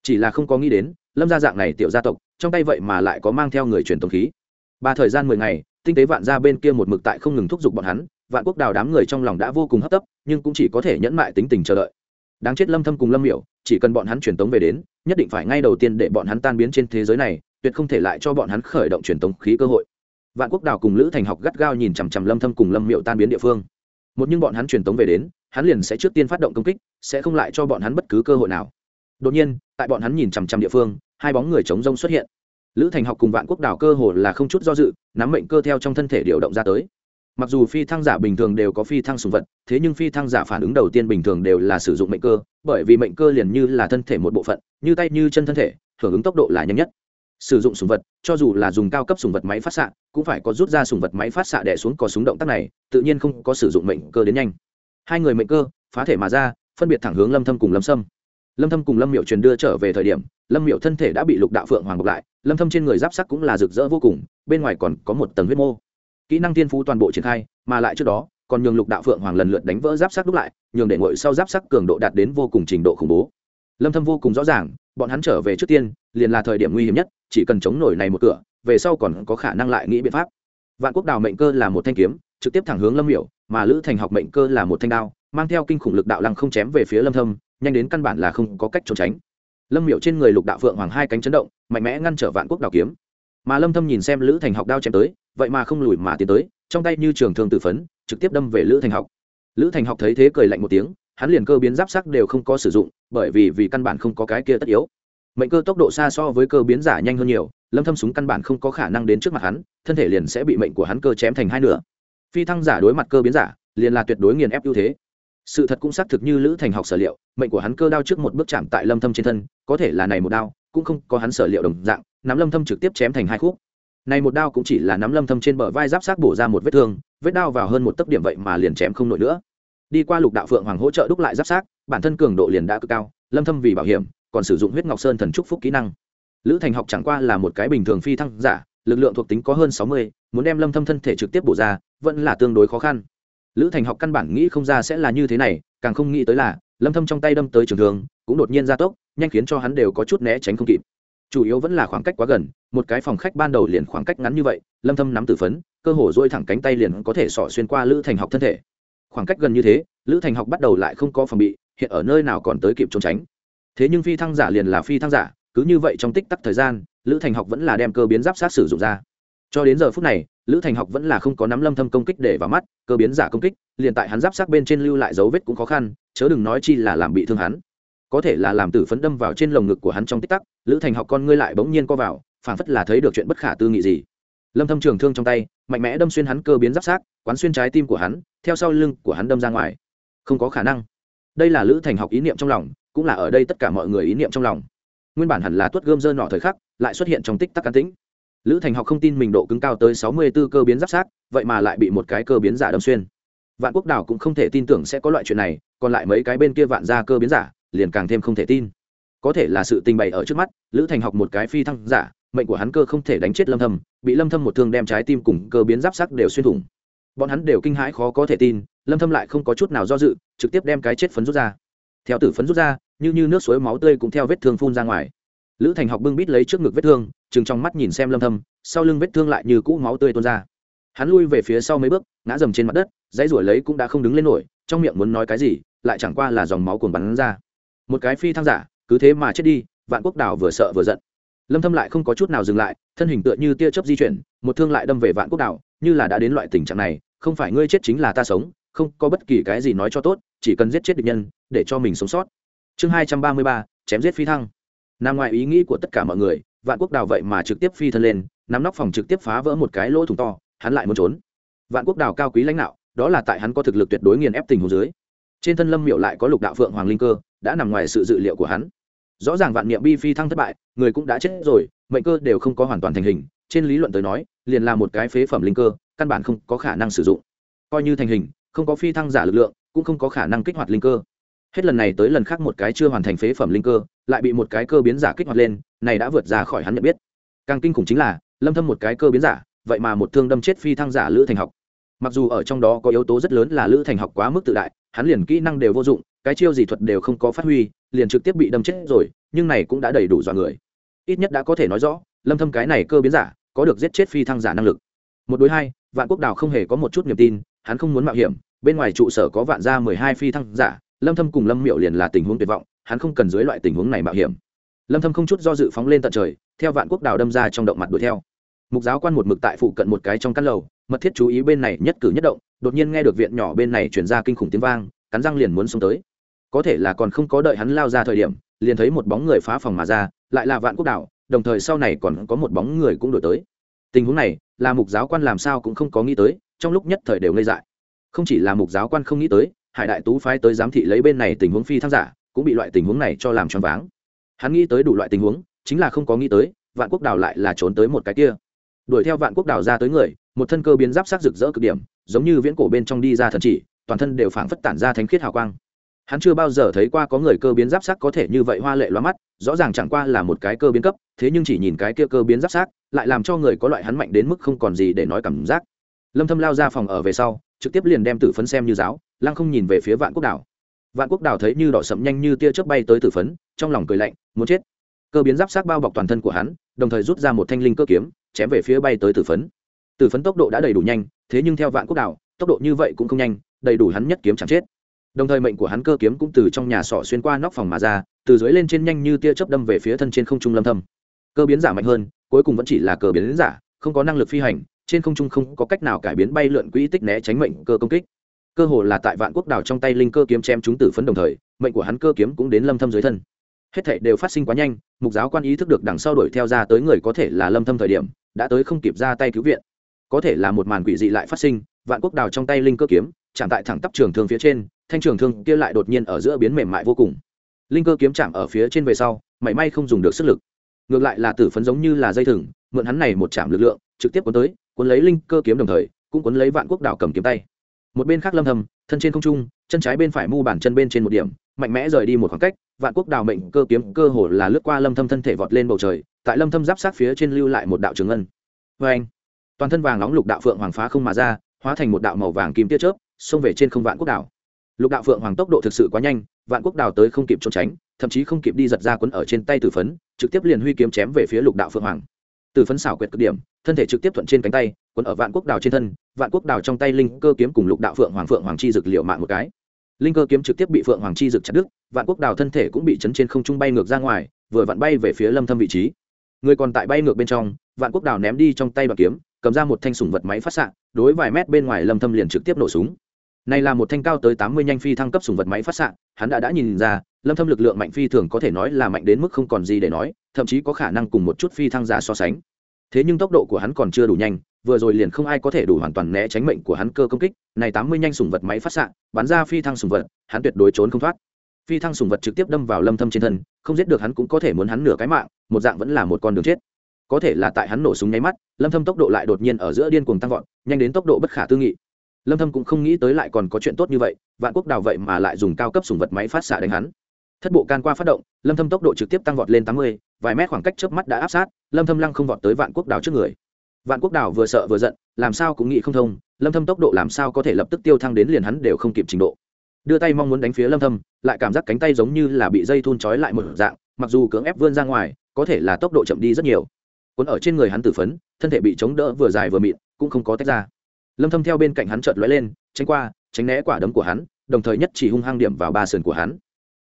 Chỉ là không có nghĩ đến lâm gia dạng này tiểu gia tộc, trong tay vậy mà lại có mang theo người truyền tống khí. Ba thời gian mười ngày, tinh tế vạn gia bên kia một mực tại không ngừng thúc giục bọn hắn, vạn quốc đào đám người trong lòng đã vô cùng hấp tấp, nhưng cũng chỉ có thể nhẫn mại tính tình chờ đợi. Đáng chết lâm thâm cùng lâm miểu, chỉ cần bọn hắn truyền tống về đến, nhất định phải ngay đầu tiên để bọn hắn tan biến trên thế giới này, tuyệt không thể lại cho bọn hắn khởi động truyền tống khí cơ hội. Vạn quốc đào cùng lữ thành học gắt gao nhìn chằm chằm lâm thâm cùng lâm miểu tan biến địa phương. Một nhưng bọn hắn truyền tống về đến, hắn liền sẽ trước tiên phát động công kích, sẽ không lại cho bọn hắn bất cứ cơ hội nào. Đột nhiên, tại bọn hắn nhìn chằm chằm địa phương hai bóng người chống rông xuất hiện. Lữ thành học cùng vạn quốc đảo cơ hồ là không chút do dự, nắm mệnh cơ theo trong thân thể điều động ra tới. Mặc dù phi thăng giả bình thường đều có phi thăng sùng vật, thế nhưng phi thăng giả phản ứng đầu tiên bình thường đều là sử dụng mệnh cơ, bởi vì mệnh cơ liền như là thân thể một bộ phận, như tay như chân thân thể, hưởng ứng tốc độ là nhanh nhất. Sử dụng sùng vật, cho dù là dùng cao cấp sùng vật máy phát xạ, cũng phải có rút ra sùng vật máy phát xạ đẻ xuống có súng động tác này, tự nhiên không có sử dụng mệnh cơ đến nhanh. Hai người mệnh cơ, phá thể mà ra, phân biệt thẳng hướng lâm thâm cùng lâm sâm lâm thâm cùng lâm miệu truyền đưa trở về thời điểm, lâm miệu thân thể đã bị lục đạo phượng hoàng bọc lại, lâm thâm trên người giáp sắc cũng là rực rỡ vô cùng, bên ngoài còn có một tầng huyết mô. Kỹ năng tiên phú toàn bộ triển khai, mà lại trước đó, còn nhường lục đạo phượng hoàng lần lượt đánh vỡ giáp sắc đúc lại, nhường để ngội sau giáp sắc cường độ đạt đến vô cùng trình độ khủng bố. Lâm thâm vô cùng rõ ràng, bọn hắn trở về trước tiên, liền là thời điểm nguy hiểm nhất, chỉ cần chống nổi này một cửa, về sau còn có khả năng lại nghĩ biện pháp. Vạn quốc đào mệnh cơ là một thanh kiếm, trực tiếp thẳng hướng lâm miểu, mà lữ thành học mệnh cơ là một thanh đao mang theo kinh khủng lực đạo lăng không chém về phía lâm thâm, nhanh đến căn bản là không có cách trốn tránh. Lâm miểu trên người lục đạo phượng hoàng hai cánh chấn động, mạnh mẽ ngăn trở vạn quốc đào kiếm. Mà lâm thâm nhìn xem lữ thành học đao chém tới, vậy mà không lùi mà tiến tới, trong tay như trường thương tử phấn, trực tiếp đâm về lữ thành học. Lữ thành học thấy thế cười lạnh một tiếng, hắn liền cơ biến giáp sắc đều không có sử dụng, bởi vì vì căn bản không có cái kia tất yếu. Mệnh cơ tốc độ xa so với cơ biến giả nhanh hơn nhiều, lâm thâm súng căn bản không có khả năng đến trước mặt hắn, thân thể liền sẽ bị mệnh của hắn cơ chém thành hai nửa. Phi thăng giả đối mặt cơ biến giả, liền là tuyệt đối nghiền ép ưu thế sự thật cũng xác thực như lữ thành học sở liệu mệnh của hắn cơ đao trước một bước chạm tại lâm thâm trên thân có thể là này một đao cũng không có hắn sở liệu đồng dạng nắm lâm thâm trực tiếp chém thành hai khúc. Này một đao cũng chỉ là nắm lâm thâm trên bờ vai giáp sát bổ ra một vết thương vết đao vào hơn một tấc điểm vậy mà liền chém không nổi nữa. Đi qua lục đạo phượng hoàng hỗ trợ đúc lại giáp sát bản thân cường độ liền đã cực cao lâm thâm vì bảo hiểm còn sử dụng huyết ngọc sơn thần trúc phúc kỹ năng. Lữ thành học chẳng qua là một cái bình thường phi thăng giả lực lượng thuộc tính có hơn 60, muốn đem lâm thâm thân thể trực tiếp bổ ra vẫn là tương đối khó khăn lữ thành học căn bản nghĩ không ra sẽ là như thế này, càng không nghĩ tới là, lâm thâm trong tay đâm tới trường thương, cũng đột nhiên gia tốc, nhanh khiến cho hắn đều có chút né tránh không kịp. Chủ yếu vẫn là khoảng cách quá gần, một cái phòng khách ban đầu liền khoảng cách ngắn như vậy, lâm thâm nắm tử phấn, cơ hồ duỗi thẳng cánh tay liền có thể xỏ xuyên qua lữ thành học thân thể. Khoảng cách gần như thế, lữ thành học bắt đầu lại không có phòng bị, hiện ở nơi nào còn tới kịp trốn tránh. Thế nhưng phi thăng giả liền là phi thăng giả, cứ như vậy trong tích tắc thời gian, lữ thành học vẫn là đem cơ biến giáp sát sử dụng ra. Cho đến giờ phút này lữ thành học vẫn là không có nắm lâm thâm công kích để vào mắt, cơ biến giả công kích, liền tại hắn giáp sát bên trên lưu lại dấu vết cũng khó khăn, chớ đừng nói chi là làm bị thương hắn. Có thể là làm tử phấn đâm vào trên lồng ngực của hắn trong tích tắc, lữ thành học con ngươi lại bỗng nhiên co vào, phảng phất là thấy được chuyện bất khả tư nghị gì. Lâm thâm trường thương trong tay, mạnh mẽ đâm xuyên hắn cơ biến giáp sát, quán xuyên trái tim của hắn, theo sau lưng của hắn đâm ra ngoài. Không có khả năng. Đây là lữ thành học ý niệm trong lòng, cũng là ở đây tất cả mọi người ý niệm trong lòng. Nguyên bản hẳn là tuất gươm dơ nọ thời khắc, lại xuất hiện trong tích tắc can tĩnh lữ thành học không tin mình độ cứng cao tới sáu mươi 64 cơ biến giáp sát, vậy mà lại bị một cái cơ biến giả đâm xuyên. Vạn quốc đảo cũng không thể tin tưởng sẽ có loại chuyện này, còn lại mấy cái bên kia vạn ra cơ biến giả, liền càng thêm không thể tin. Có thể là sự tình bày ở trước mắt, lữ thành học một cái phi thăng giả, mệnh của hắn cơ không thể đánh chết lâm thâm, bị lâm thâm một thương đem trái tim cùng cơ biến giáp sắc đều xuyên thủng. Bọn hắn đều kinh hãi khó có thể tin, lâm thâm lại không có chút nào do dự, trực tiếp đem cái chết phấn rút ra. Theo tử phấn rút ra, như như nước suối máu tươi cũng theo vết thương phun ra ngoài lữ thành học bưng bít lấy trước ngực vết thương chừng trong mắt nhìn xem lâm thâm sau lưng vết thương lại như cũ máu tươi tuôn ra. Hắn lui về phía sau mấy bước ngã dầm trên mặt đất dãy ruổi lấy cũng đã không đứng lên nổi trong miệng muốn nói cái gì lại chẳng qua là dòng máu cuồn bắn ra. Một cái phi thăng giả cứ thế mà chết đi vạn quốc đảo vừa sợ vừa giận. Lâm thâm lại không có chút nào dừng lại thân hình tựa như tia chớp di chuyển một thương lại đâm về vạn quốc đảo như là đã đến loại tình trạng này không phải ngươi chết chính là ta sống không có bất kỳ cái gì nói cho tốt chỉ cần giết chết địch nhân để cho mình sống sót. Chương 233, chém giết phi thăng nằm ngoài ý nghĩ của tất cả mọi người, vạn quốc đào vậy mà trực tiếp phi thân lên, nắm nóc phòng trực tiếp phá vỡ một cái lỗ thủng to, hắn lại muốn trốn. Vạn quốc đào cao quý lãnh đạo, đó là tại hắn có thực lực tuyệt đối nghiền ép tình hồ dưới. Trên thân lâm miệu lại có lục đạo phượng hoàng linh cơ, đã nằm ngoài sự dự liệu của hắn. Rõ ràng vạn niệm bi phi thăng thất bại, người cũng đã chết rồi, mệnh cơ đều không có hoàn toàn thành hình, trên lý luận tới nói, liền là một cái phế phẩm linh cơ, căn bản không có khả năng sử dụng. Coi như thành hình, không có phi thăng giả lực lượng, cũng không có khả năng kích hoạt linh cơ hết lần này tới lần khác một cái chưa hoàn thành phế phẩm linh cơ, lại bị một cái cơ biến giả kích hoạt lên, này đã vượt ra khỏi hắn nhận biết. Càng kinh khủng chính là, lâm thâm một cái cơ biến giả, vậy mà một thương đâm chết phi thăng giả lữ thành học. Mặc dù ở trong đó có yếu tố rất lớn là lữ thành học quá mức tự đại, hắn liền kỹ năng đều vô dụng, cái chiêu gì thuật đều không có phát huy, liền trực tiếp bị đâm chết rồi, nhưng này cũng đã đầy đủ dọa người. Ít nhất đã có thể nói rõ, lâm thâm cái này cơ biến giả, có được giết chết phi thăng giả năng lực. Một đối hai, vạn quốc đào không hề có một chút niềm tin, hắn không muốn mạo hiểm, bên ngoài trụ sở có vạn gia mười hai phi thăng giả lâm thâm cùng lâm miệu liền là tình huống tuyệt vọng, hắn không cần dưới loại tình huống này mạo hiểm. Lâm thâm không chút do dự phóng lên tận trời, theo vạn quốc đào đâm ra trong động mặt đuổi theo. Mục giáo quan một mực tại phụ cận một cái trong căn lầu, mật thiết chú ý bên này nhất cử nhất động, đột nhiên nghe được viện nhỏ bên này truyền ra kinh khủng tiếng vang, cắn răng liền muốn xông tới. Có thể là còn không có đợi hắn lao ra thời điểm, liền thấy một bóng người phá phòng mà ra, lại là vạn quốc đảo, đồng thời sau này còn có một bóng người cũng đổi tới. Tình huống này, là mục giáo quan làm sao cũng không có nghĩ tới, trong lúc nhất thời đều ngây dại. Không chỉ là mục giáo quan không nghĩ tới hải đại tú phái tới giám thị lấy bên này tình huống phi thăng giả, cũng bị loại tình huống này cho làm choáng váng. Hắn nghĩ tới đủ loại tình huống, chính là không có nghĩ tới, vạn quốc đảo lại là trốn tới một cái kia. Đuổi theo vạn quốc đảo ra tới người, một thân cơ biến giáp sắc rực rỡ cực điểm, giống như viễn cổ bên trong đi ra thần chỉ, toàn thân đều phảng phất tản ra thánh khiết hào quang. Hắn chưa bao giờ thấy qua có người cơ biến giáp sắc có thể như vậy hoa lệ loa mắt, rõ ràng chẳng qua là một cái cơ biến cấp, thế nhưng chỉ nhìn cái kia cơ biến giáp sắc, lại làm cho người có loại hắn mạnh đến mức không còn gì để nói cảm giác lâm thâm lao ra phòng ở về sau, trực tiếp liền đem tử phấn xem như giáo, lăng không nhìn về phía vạn quốc đảo. Vạn quốc đảo thấy như đỏ sậm nhanh như tia chớp bay tới tử phấn, trong lòng cười lạnh, muốn chết. Cơ biến giáp sát bao bọc toàn thân của hắn, đồng thời rút ra một thanh linh cơ kiếm, chém về phía bay tới tử phấn. Tử phấn tốc độ đã đầy đủ nhanh, thế nhưng theo vạn quốc đảo, tốc độ như vậy cũng không nhanh, đầy đủ hắn nhất kiếm chẳng chết. Đồng thời mệnh của hắn cơ kiếm cũng từ trong nhà sọ xuyên qua nóc phòng mà ra, từ dưới lên trên nhanh như tia chớp đâm về phía thân trên không trung lâm thâm. Cơ biến giả mạnh hơn, cuối cùng vẫn chỉ là cơ biến giả, không có năng lực phi hành trên không trung không có cách nào cải biến bay lượn quỹ tích né tránh mệnh cơ công kích. Cơ hồ là tại vạn quốc đảo trong tay linh cơ kiếm chém chúng tử phấn đồng thời, mệnh của hắn cơ kiếm cũng đến lâm thâm dưới thân. Hết thảy đều phát sinh quá nhanh, mục giáo quan ý thức được đằng sau đuổi theo ra tới người có thể là lâm thâm thời điểm, đã tới không kịp ra tay cứu viện. Có thể là một màn quỷ dị lại phát sinh, vạn quốc đào trong tay linh cơ kiếm, chạm tại thẳng tắp trường thương phía trên, thanh trường thương kia lại đột nhiên ở giữa biến mềm mại vô cùng. Linh cơ kiếm chạm ở phía trên về sau, mảy may không dùng được sức lực. Ngược lại là tử phấn giống như là dây thừng, mượn hắn này một chạm lực lượng, trực tiếp cuốn tới cuốn lấy linh cơ kiếm đồng thời, cũng cuốn lấy vạn quốc đảo cầm kiếm tay. Một bên khác lâm hầm thân trên không trung, chân trái bên phải mu bàn chân bên trên một điểm, mạnh mẽ rời đi một khoảng cách, vạn quốc đào mệnh cơ kiếm cơ hồ là lướt qua lâm thâm thân thể vọt lên bầu trời, tại lâm thâm giáp sát phía trên lưu lại một đạo trường ngân. Với anh, toàn thân vàng nóng lục đạo phượng hoàng phá không mà ra, hóa thành một đạo màu vàng kim tia chớp, xông về trên không vạn quốc đảo. Lục đạo phượng hoàng tốc độ thực sự quá nhanh, vạn quốc đảo tới không kịp trốn tránh, thậm chí không kịp đi giật ra quấn ở trên tay tử phấn, trực tiếp liền huy kiếm chém về phía lục đạo phượng hoàng. Tử phấn xảo quyệt cực điểm thân thể trực tiếp thuận trên cánh tay, quấn ở vạn quốc đảo trên thân, vạn quốc đảo trong tay linh cơ kiếm cùng lục đạo phượng hoàng phượng hoàng chi dực liệu mạng một cái. Linh cơ kiếm trực tiếp bị phượng hoàng chi dực chặt đứt, vạn quốc đảo thân thể cũng bị chấn trên không trung bay ngược ra ngoài, vừa vặn bay về phía lâm thâm vị trí. Người còn tại bay ngược bên trong, vạn quốc đảo ném đi trong tay bằng kiếm, cầm ra một thanh sủng vật máy phát xạ, đối vài mét bên ngoài lâm thâm liền trực tiếp nổ súng. Này là một thanh cao tới 80 nhanh phi thăng cấp sủng vật máy phát xạ, hắn đã đã nhìn ra, lâm thâm lực lượng mạnh phi thường có thể nói là mạnh đến mức không còn gì để nói, thậm chí có khả năng cùng một chút phi thăng giả so sánh thế nhưng tốc độ của hắn còn chưa đủ nhanh vừa rồi liền không ai có thể đủ hoàn toàn né tránh mệnh của hắn cơ công kích. Này tám mươi nhanh sùng vật máy phát xạ bắn ra phi thăng sùng vật hắn tuyệt đối trốn không thoát. Phi thăng sùng vật trực tiếp đâm vào lâm thâm trên thân không giết được hắn cũng có thể muốn hắn nửa cái mạng một dạng vẫn là một con đường chết. Có thể là tại hắn nổ súng nháy mắt lâm thâm tốc độ lại đột nhiên ở giữa điên cuồng tăng vọt nhanh đến tốc độ bất khả tư nghị. Lâm thâm cũng không nghĩ tới lại còn có chuyện tốt như vậy vạn quốc đào vậy mà lại dùng cao cấp sùng vật máy phát xạ đánh hắn. Thất bộ can qua phát động lâm thâm tốc độ trực tiếp tăng vọt lên 80, vài mét khoảng cách chớp mắt đã áp sát, lâm thâm lăng không vọt tới vạn quốc đào trước người. Vạn quốc đào vừa sợ vừa giận, làm sao cũng nghĩ không thông, lâm thâm tốc độ làm sao có thể lập tức tiêu thăng đến liền hắn đều không kịp trình độ. Đưa tay mong muốn đánh phía lâm thâm, lại cảm giác cánh tay giống như là bị dây thun trói lại một dạng, mặc dù cưỡng ép vươn ra ngoài, có thể là tốc độ chậm đi rất nhiều. Cuốn ở trên người hắn tử phấn, thân thể bị chống đỡ vừa dài vừa mịn, cũng không có tách ra. Lâm thâm theo bên cạnh hắn chợt lóe lên, tránh qua, tránh né quả đấm của hắn, đồng thời nhất chỉ hung hăng điểm vào ba sườn của hắn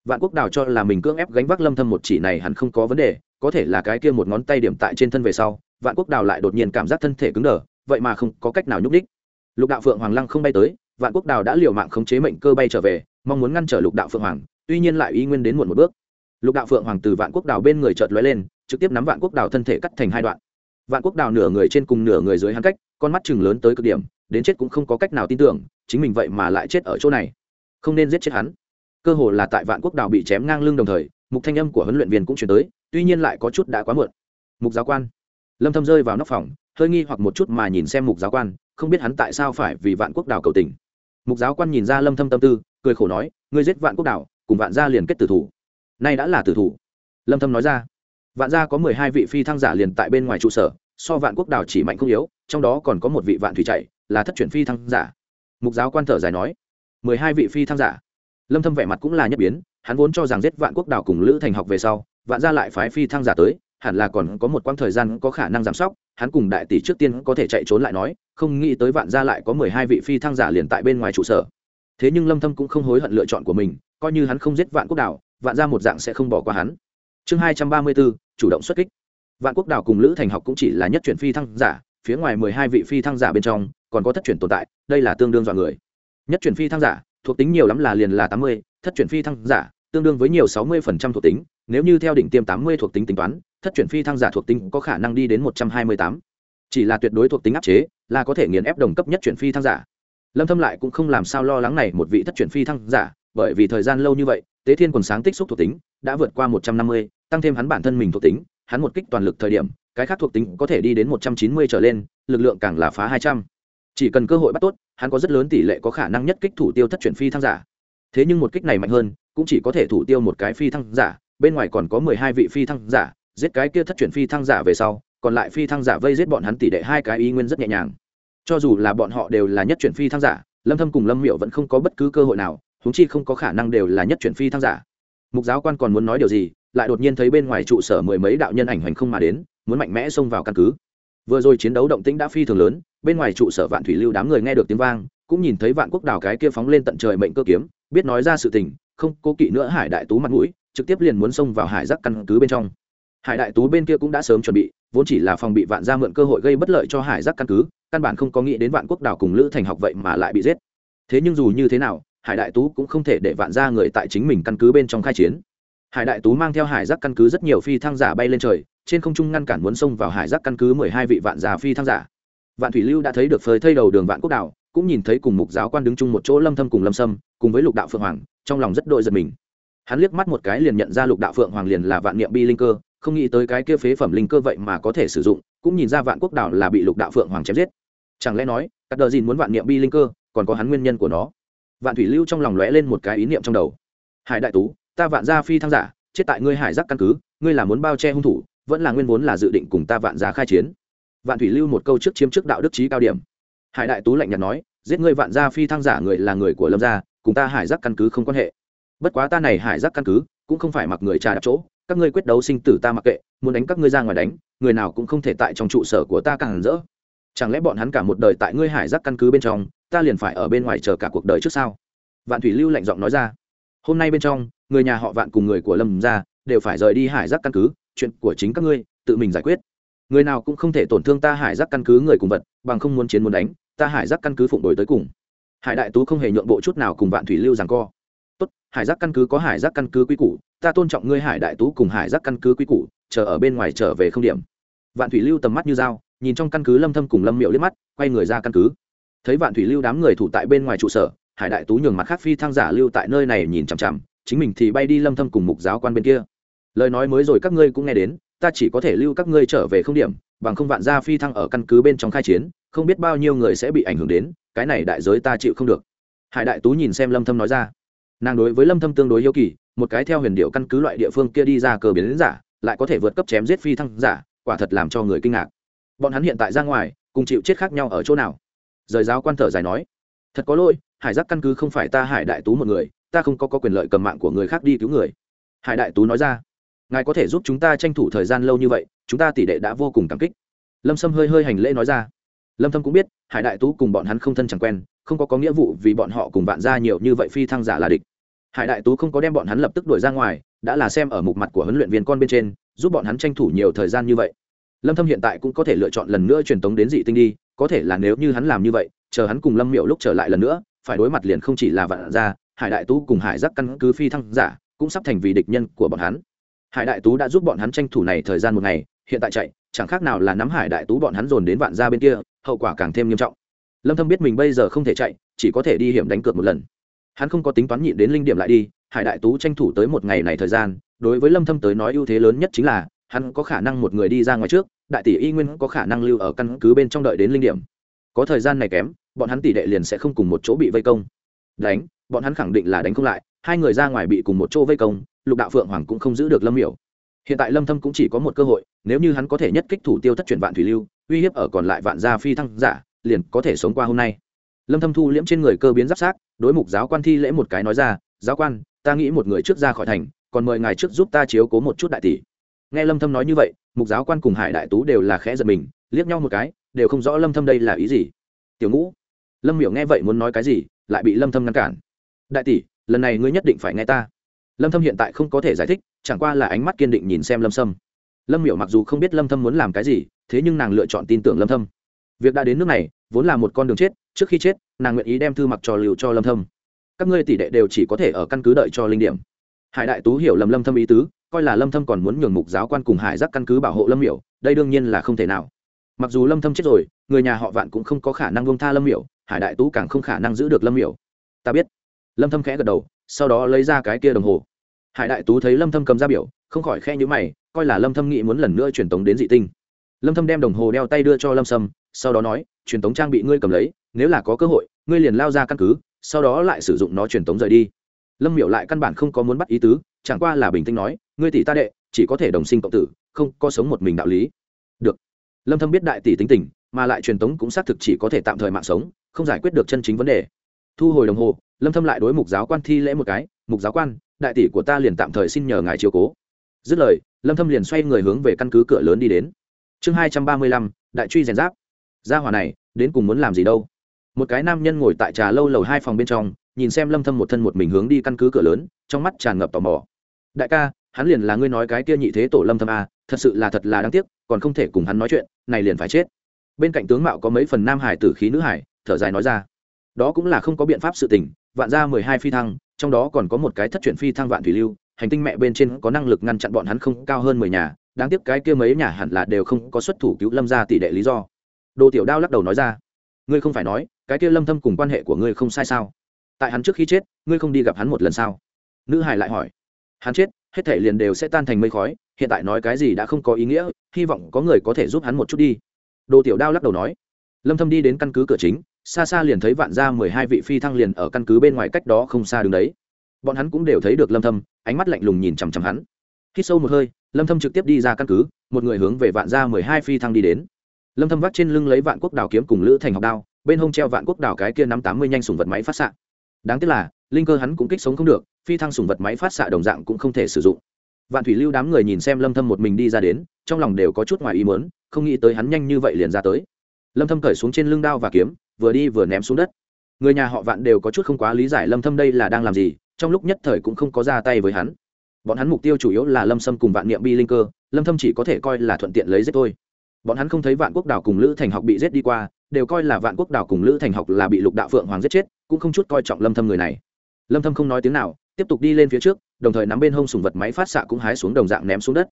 vạn quốc đào cho là mình cưỡng ép gánh vác lâm thâm một chỉ này hẳn không có vấn đề, có thể là cái kia một ngón tay điểm tại trên thân về sau, vạn quốc đào lại đột nhiên cảm giác thân thể cứng đờ, vậy mà không có cách nào nhúc đích lục đạo phượng hoàng lăng không bay tới, vạn quốc đào đã liều mạng khống chế mệnh cơ bay trở về, mong muốn ngăn trở lục đạo phượng hoàng, tuy nhiên lại y nguyên đến muộn một bước. Lục đạo phượng hoàng từ vạn quốc đào bên người chợt lóe lên, trực tiếp nắm vạn quốc đào thân thể cắt thành hai đoạn. Vạn quốc đào nửa người trên cùng nửa người dưới hắn cách, con mắt chừng lớn tới cực điểm, đến chết cũng không có cách nào tin tưởng, chính mình vậy mà lại chết ở chỗ này. Không nên giết chết hắn cơ hồ là tại vạn quốc đảo bị chém ngang lưng đồng thời, mục thanh âm của huấn luyện viên cũng chuyển tới, tuy nhiên lại có chút đã quá muộn. Mục giáo quan. Lâm thâm rơi vào nóc phòng, hơi nghi hoặc một chút mà nhìn xem mục giáo quan, không biết hắn tại sao phải vì vạn quốc đảo cầu tình. Mục giáo quan nhìn ra lâm thâm tâm tư, cười khổ nói, ngươi giết vạn quốc đảo, cùng vạn gia liền kết tử thủ. Nay đã là tử thủ. Lâm thâm nói ra. Vạn gia có 12 vị phi thăng giả liền tại bên ngoài trụ sở, so vạn quốc đảo chỉ mạnh không yếu, trong đó còn có một vị vạn thủy chạy, là thất chuyển phi thăng giả. Mục giáo quan thở dài nói. 12 vị phi thăng giả lâm thâm vẻ mặt cũng là nhất biến hắn vốn cho rằng giết vạn quốc đảo cùng lữ thành học về sau vạn gia lại phái phi thăng giả tới hẳn là còn có một quãng thời gian có khả năng giảm sóc hắn cùng đại tỷ trước tiên có thể chạy trốn lại nói không nghĩ tới vạn gia lại có mười hai vị phi thăng giả liền tại bên ngoài trụ sở. Thế nhưng lâm thâm cũng không hối hận lựa chọn của mình coi như hắn không giết vạn quốc đảo vạn gia một dạng sẽ không bỏ qua hắn. Chương hai trăm ba mươi 234, chủ động xuất kích. Vạn quốc đảo cùng lữ thành học cũng chỉ là nhất chuyển phi thăng giả phía ngoài mười hai vị phi thăng giả bên trong còn có thất chuyển tồn tại đây là tương đương dọa người. Nhất chuyển phi thăng giả thuộc tính nhiều lắm là liền là tám mươi, thất chuyển phi thăng giả, tương đương với nhiều sáu mươi phần trăm thuộc tính. Nếu như theo đỉnh tiêm tám mươi thuộc tính tính toán, thất chuyển phi thăng giả thuộc tính có khả năng đi đến một trăm hai mươi tám. Chỉ là tuyệt đối thuộc tính áp chế, là có thể nghiền ép đồng cấp nhất chuyển phi thăng giả. Lâm thâm lại cũng không làm sao lo lắng này một vị thất chuyển phi thăng giả, bởi vì thời gian lâu như vậy, tế thiên quần sáng tích xúc thuộc tính đã vượt qua một trăm năm mươi, tăng thêm hắn bản thân mình thuộc tính, hắn một kích toàn lực thời điểm, cái khác thuộc tính có thể đi đến một trăm chín mươi trở lên, lực lượng càng là phá hai trăm chỉ cần cơ hội bắt tốt, hắn có rất lớn tỷ lệ có khả năng nhất kích thủ tiêu thất chuyển phi thăng giả. Thế nhưng một kích này mạnh hơn, cũng chỉ có thể thủ tiêu một cái phi thăng giả, bên ngoài còn có mười hai vị phi thăng giả, giết cái kia thất chuyển phi thăng giả về sau, còn lại phi thăng giả vây giết bọn hắn tỷ đệ hai cái ý nguyên rất nhẹ nhàng. Cho dù là bọn họ đều là nhất chuyển phi thăng giả, lâm thâm cùng lâm miệu vẫn không có bất cứ cơ hội nào chúng chi không có khả năng đều là nhất chuyển phi thăng giả. Mục giáo quan còn muốn nói điều gì, lại đột nhiên thấy bên ngoài trụ sở mười mấy đạo nhân ảnh hoành không mà đến, muốn mạnh mẽ xông vào căn cứ. Vừa rồi chiến đấu động tĩnh đã phi thường lớn bên ngoài trụ sở vạn thủy lưu đám người nghe được tiếng vang, cũng nhìn thấy vạn quốc đảo cái kia phóng lên tận trời mệnh cơ kiếm, biết nói ra sự tình, không cố kỵ nữa hải đại tú mặt mũi, trực tiếp liền muốn xông vào hải giác căn cứ bên trong. Hải đại tú bên kia cũng đã sớm chuẩn bị, vốn chỉ là phòng bị vạn ra mượn cơ hội gây bất lợi cho hải giác căn cứ, căn bản không có nghĩ đến vạn quốc đảo cùng lữ thành học vậy mà lại bị giết. Thế nhưng dù như thế nào, hải đại tú cũng không thể để vạn ra người tại chính mình căn cứ bên trong khai chiến. Hải đại tú mang theo hải giác căn cứ rất nhiều phi thăng giả bay lên trời, trên không trung ngăn cản muốn xông vào hải giác căn cứ mười hai vị vạn giả phi thăng giả vạn thủy lưu đã thấy được phơi thây đầu đường vạn quốc đảo, cũng nhìn thấy cùng mục giáo quan đứng chung một chỗ lâm thâm cùng lâm sâm, cùng với lục đạo phượng hoàng, trong lòng rất đội giật mình. Hắn liếc mắt một cái liền nhận ra lục đạo phượng hoàng liền là vạn niệm bi linh cơ, không nghĩ tới cái kia phế phẩm linh cơ vậy mà có thể sử dụng, cũng nhìn ra vạn quốc đảo là bị lục đạo phượng hoàng chém giết. Chẳng lẽ nói các đờ dìn muốn vạn niệm bi linh cơ, còn có hắn nguyên nhân của nó? Vạn thủy lưu trong lòng lóe lên một cái ý niệm trong đầu. Hải đại tú, ta vạn gia phi thăng giả, chết tại ngươi hải giác căn cứ, ngươi là muốn bao che hung thủ, vẫn là nguyên vốn là dự định cùng ta vạn giá khai chiến? Vạn thủy lưu một câu trước chiếm trước đạo đức trí cao điểm. Hải đại tú lạnh nhạt nói, giết ngươi vạn gia phi thăng giả người là người của lâm gia, cùng ta hải giác căn cứ không quan hệ. Bất quá ta này hải giác căn cứ, cũng không phải mặc người trà đạp chỗ, các ngươi quyết đấu sinh tử ta mặc kệ, muốn đánh các ngươi ra ngoài đánh, người nào cũng không thể tại trong trụ sở của ta càng rỡ. Chẳng lẽ bọn hắn cả một đời tại ngươi hải giác căn cứ bên trong, ta liền phải ở bên ngoài chờ cả cuộc đời trước sao? Vạn thủy lưu lạnh giọng nói ra. Hôm nay bên trong, người nhà họ vạn cùng người của lâm gia đều phải rời đi hải giác căn cứ, chuyện của chính các ngươi, tự mình giải quyết người nào cũng không thể tổn thương ta hải giác căn cứ người cùng vật, bằng không muốn chiến muốn đánh, ta hải giác căn cứ phụng đổi tới cùng. Hải đại tú không hề nhượng bộ chút nào cùng vạn thủy lưu rằng co. Tốt, hải giác căn cứ có hải giác căn cứ quy củ, ta tôn trọng ngươi hải đại tú cùng hải giác căn cứ quy củ, chờ ở bên ngoài trở về không điểm. Vạn thủy lưu tầm mắt như dao, nhìn trong căn cứ lâm thâm cùng lâm miệu liếc mắt, quay người ra căn cứ. Thấy vạn thủy lưu đám người thủ tại bên ngoài trụ sở, hải đại tú nhường mặt khác phi thăng giả lưu tại nơi này nhìn chằm chằm, chính mình thì bay đi lâm thâm cùng mục giáo quan bên kia. Lời nói mới rồi các ngươi cũng nghe đến ta chỉ có thể lưu các ngươi trở về không điểm bằng không vạn gia phi thăng ở căn cứ bên trong khai chiến không biết bao nhiêu người sẽ bị ảnh hưởng đến cái này đại giới ta chịu không được. Hải đại tú nhìn xem lâm thâm nói ra. Nàng đối với lâm thâm tương đối yêu kỳ một cái theo huyền điệu căn cứ loại địa phương kia đi ra cờ biến giả lại có thể vượt cấp chém giết phi thăng giả quả thật làm cho người kinh ngạc. Bọn hắn hiện tại ra ngoài cùng chịu chết khác nhau ở chỗ nào? Rời giáo quan thở dài nói. Thật có lỗi hải giác căn cứ không phải ta hải đại tú một người ta không có, có quyền lợi cầm mạng của người khác đi cứu người. Hải đại tú nói ra ngài có thể giúp chúng ta tranh thủ thời gian lâu như vậy, chúng ta tỷ đệ đã vô cùng cảm kích. Lâm sâm hơi hơi hành lễ nói ra. Lâm thâm cũng biết, hải đại tú cùng bọn hắn không thân chẳng quen, không có có nghĩa vụ vì bọn họ cùng vạn gia nhiều như vậy phi thăng giả là địch. Hải đại tú không có đem bọn hắn lập tức đuổi ra ngoài, đã là xem ở mục mặt của huấn luyện viên con bên trên, giúp bọn hắn tranh thủ nhiều thời gian như vậy. Lâm thâm hiện tại cũng có thể lựa chọn lần nữa truyền tống đến dị tinh đi, có thể là nếu như hắn làm như vậy, chờ hắn cùng lâm miệu lúc trở lại lần nữa, phải đối mặt liền không chỉ là vạn gia, hải đại tú cùng hải giác căn cứ phi thăng giả, cũng sắp thành vì địch nhân của bọn hắn hải đại tú đã giúp bọn hắn tranh thủ này thời gian một ngày, hiện tại chạy, chẳng khác nào là nắm hải đại tú bọn hắn dồn đến vạn gia bên kia, hậu quả càng thêm nghiêm trọng. Lâm thâm biết mình bây giờ không thể chạy, chỉ có thể đi hiểm đánh cược một lần. Hắn không có tính toán nhịn đến linh điểm lại đi, hải đại tú tranh thủ tới một ngày này thời gian, đối với lâm thâm tới nói ưu thế lớn nhất chính là, hắn có khả năng một người đi ra ngoài trước, đại tỷ y nguyên có khả năng lưu ở căn cứ bên trong đợi đến linh điểm. Có thời gian này kém, bọn hắn tỷ đệ liền sẽ không cùng một chỗ bị vây công đánh, bọn hắn khẳng định là đánh không lại, hai người ra ngoài bị cùng một chỗ vây công, lục đạo phượng hoàng cũng không giữ được lâm miểu. Hiện tại lâm thâm cũng chỉ có một cơ hội, nếu như hắn có thể nhất kích thủ tiêu thất chuyển vạn thủy lưu, uy hiếp ở còn lại vạn gia phi thăng giả, liền có thể sống qua hôm nay. Lâm thâm thu liễm trên người cơ biến giáp sát, đối mục giáo quan thi lễ một cái nói ra, giáo quan, ta nghĩ một người trước ra khỏi thành, còn mời ngài trước giúp ta chiếu cố một chút đại tỷ. Nghe lâm thâm nói như vậy, mục giáo quan cùng hải đại tú đều là khẽ giật mình, liếc nhau một cái, đều không rõ lâm thâm đây là ý gì. Tiểu ngũ, lâm miểu nghe vậy muốn nói cái gì lại bị lâm thâm ngăn cản. Đại tỷ, lần này ngươi nhất định phải nghe ta. Lâm thâm hiện tại không có thể giải thích, chẳng qua là ánh mắt kiên định nhìn xem lâm sâm. Lâm miểu mặc dù không biết lâm thâm muốn làm cái gì, thế nhưng nàng lựa chọn tin tưởng lâm thâm. Việc đã đến nước này, vốn là một con đường chết, trước khi chết, nàng nguyện ý đem thư mặc trò liều cho lâm thâm. Các ngươi tỷ đệ đều chỉ có thể ở căn cứ đợi cho linh điểm. Hải đại tú hiểu lầm lâm thâm ý tứ, coi là lâm thâm còn muốn nhường mục giáo quan cùng hải giác căn cứ bảo hộ lâm miểu, đây đương nhiên là không thể nào. Mặc dù lâm thâm chết rồi, người nhà họ vạn cũng không có khả năng buông tha lâm miểu hải đại tú càng không khả năng giữ được lâm miểu. Ta biết. Lâm thâm khẽ gật đầu, sau đó lấy ra cái kia đồng hồ. Hải đại tú thấy lâm thâm cầm ra biểu, không khỏi khe nhíu mày, coi là lâm thâm nghĩ muốn lần nữa truyền tống đến dị tinh. Lâm thâm đem đồng hồ đeo tay đưa cho lâm sâm, sau đó nói, truyền tống trang bị ngươi cầm lấy, nếu là có cơ hội, ngươi liền lao ra căn cứ, sau đó lại sử dụng nó truyền tống rời đi. Lâm miểu lại căn bản không có muốn bắt ý tứ, chẳng qua là bình tĩnh nói, ngươi tỷ ta đệ, chỉ có thể đồng sinh cộng tử, không có sống một mình đạo lý. Được. Lâm thâm biết đại tỷ tính tình, mà lại truyền tống cũng xác thực chỉ có thể tạm thời mạng sống không giải quyết được chân chính vấn đề. Thu hồi đồng hồ lâm thâm lại đối mục giáo quan thi lễ một cái mục giáo quan đại tỷ của ta liền tạm thời xin nhờ ngài chiếu cố. Dứt lời lâm thâm liền xoay người hướng về căn cứ cửa lớn đi đến. Chương 235, đại truy rèn giáp. Gia hỏa này đến cùng muốn làm gì đâu? Một cái nam nhân ngồi tại trà lâu lầu hai phòng bên trong nhìn xem lâm thâm một thân một mình hướng đi căn cứ cửa lớn trong mắt tràn ngập tò mò. Đại ca hắn liền là ngươi nói cái kia nhị thế tổ lâm thâm a thật sự là thật là đáng tiếc còn không thể cùng hắn nói chuyện này liền phải chết. Bên cạnh tướng mạo có mấy phần nam hải tử khí nữ hải thở dài nói ra. Đó cũng là không có biện pháp sự tình, vạn ra mười hai phi thăng, trong đó còn có một cái thất truyền phi thăng vạn thủy lưu, hành tinh mẹ bên trên có năng lực ngăn chặn bọn hắn không cao hơn mười nhà, đáng tiếc cái kia mấy nhà hẳn là đều không có xuất thủ cứu lâm ra tỷ đệ lý do. Đồ tiểu đao lắc đầu nói ra, ngươi không phải nói, cái kia lâm thâm cùng quan hệ của ngươi không sai sao? Tại hắn trước khi chết, ngươi không đi gặp hắn một lần sao? Nữ hải lại hỏi, hắn chết, hết thể liền đều sẽ tan thành mây khói, hiện tại nói cái gì đã không có ý nghĩa, hy vọng có người có thể giúp hắn một chút đi. Đồ tiểu đao lắc đầu nói, lâm thâm đi đến căn cứ cửa chính xa xa liền thấy vạn gia mười hai vị phi thăng liền ở căn cứ bên ngoài cách đó không xa đứng đấy. Bọn hắn cũng đều thấy được lâm thâm, ánh mắt lạnh lùng nhìn chằm chằm hắn. Khi sâu một hơi, lâm thâm trực tiếp đi ra căn cứ, một người hướng về vạn gia mười hai phi thăng đi đến. Lâm thâm vác trên lưng lấy vạn quốc đào kiếm cùng lữ thành học đao, bên hông treo vạn quốc đào cái kia nắm tám mươi nhanh sùng vật máy phát xạ. Đáng tiếc là, linh cơ hắn cũng kích sống không được, phi thăng sùng vật máy phát xạ đồng dạng cũng không thể sử dụng. Vạn thủy lưu đám người nhìn xem lâm thâm một mình đi ra đến, trong lòng đều có chút ngoài ý muốn, không nghĩ tới hắn nhanh như vậy liền ra tới. Lâm thâm cởi xuống trên lưng đao và kiếm vừa đi vừa ném xuống đất. Người nhà họ vạn đều có chút không quá lý giải lâm thâm đây là đang làm gì, trong lúc nhất thời cũng không có ra tay với hắn. Bọn hắn mục tiêu chủ yếu là lâm sâm cùng vạn niệm bi linh cơ, lâm thâm chỉ có thể coi là thuận tiện lấy giết thôi. Bọn hắn không thấy vạn quốc đảo cùng lữ thành học bị giết đi qua, đều coi là vạn quốc đảo cùng lữ thành học là bị lục đạo phượng hoàng giết chết, cũng không chút coi trọng lâm thâm người này. Lâm thâm không nói tiếng nào, tiếp tục đi lên phía trước, đồng thời nắm bên hông sùng vật máy phát xạ cũng hái xuống đồng dạng ném xuống đất.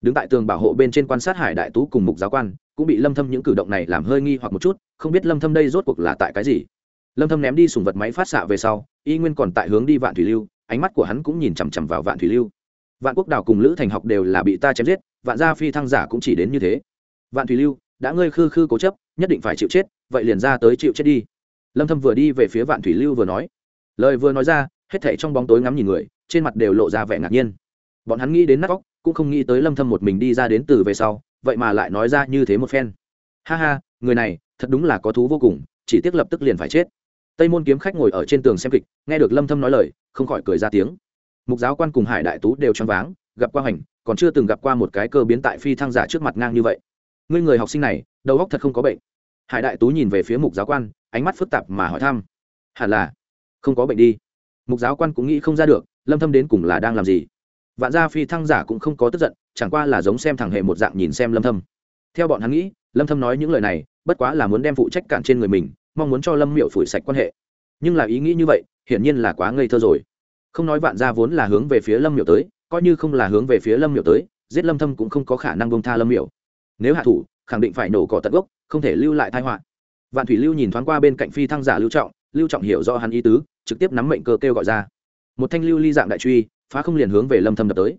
Đứng tại tường bảo hộ bên trên quan sát hải đại tú cùng mục giáo quan cũng bị lâm thâm những cử động này làm hơi nghi hoặc một chút, không biết lâm thâm đây rốt cuộc là tại cái gì. Lâm thâm ném đi sùng vật máy phát xạ về sau, y nguyên còn tại hướng đi vạn thủy lưu, ánh mắt của hắn cũng nhìn chằm chằm vào vạn thủy lưu. Vạn quốc đảo cùng lữ thành học đều là bị ta chém giết, vạn gia phi thăng giả cũng chỉ đến như thế. Vạn thủy lưu, đã ngươi khư khư cố chấp, nhất định phải chịu chết, vậy liền ra tới chịu chết đi. Lâm thâm vừa đi về phía vạn thủy lưu vừa nói. Lời vừa nói ra, hết thảy trong bóng tối ngắm nhìn người, trên mặt đều lộ ra vẻ ngạc nhiên. Bọn hắn nghĩ đến nát óc, cũng không nghĩ tới lâm thâm một mình đi ra đến từ về sau vậy mà lại nói ra như thế một phen. Ha ha, người này, thật đúng là có thú vô cùng, chỉ tiếc lập tức liền phải chết. Tây môn kiếm khách ngồi ở trên tường xem kịch, nghe được lâm thâm nói lời, không khỏi cười ra tiếng. Mục giáo quan cùng hải đại tú đều choáng váng, gặp qua hành còn chưa từng gặp qua một cái cơ biến tại phi thăng giả trước mặt ngang như vậy. Ngươi người học sinh này, đầu óc thật không có bệnh. Hải đại tú nhìn về phía mục giáo quan, ánh mắt phức tạp mà hỏi thăm. Hẳn là không có bệnh đi. Mục giáo quan cũng nghĩ không ra được, lâm thâm đến cùng là đang làm gì? Vạn gia phi thăng giả cũng không có tức giận, chẳng qua là giống xem thằng hệ một dạng nhìn xem lâm thâm. Theo bọn hắn nghĩ, lâm thâm nói những lời này, bất quá là muốn đem phụ trách cản trên người mình, mong muốn cho lâm miệu phủi sạch quan hệ. Nhưng là ý nghĩ như vậy, hiển nhiên là quá ngây thơ rồi. Không nói vạn gia vốn là hướng về phía lâm miệu tới, coi như không là hướng về phía lâm miệu tới, giết lâm thâm cũng không có khả năng bông tha lâm miệu nếu hạ thủ, khẳng định phải nổ cỏ tận gốc, không thể lưu lại tai họa. Vạn thủy lưu nhìn thoáng qua bên cạnh phi thăng giả lưu trọng lưu trọng hiểu rõ hắn ý tứ, trực tiếp nắm mệnh cơ kêu gọi ra. Một thanh lưu ly dạng đại truy phá không liền hướng về lâm thâm đập tới.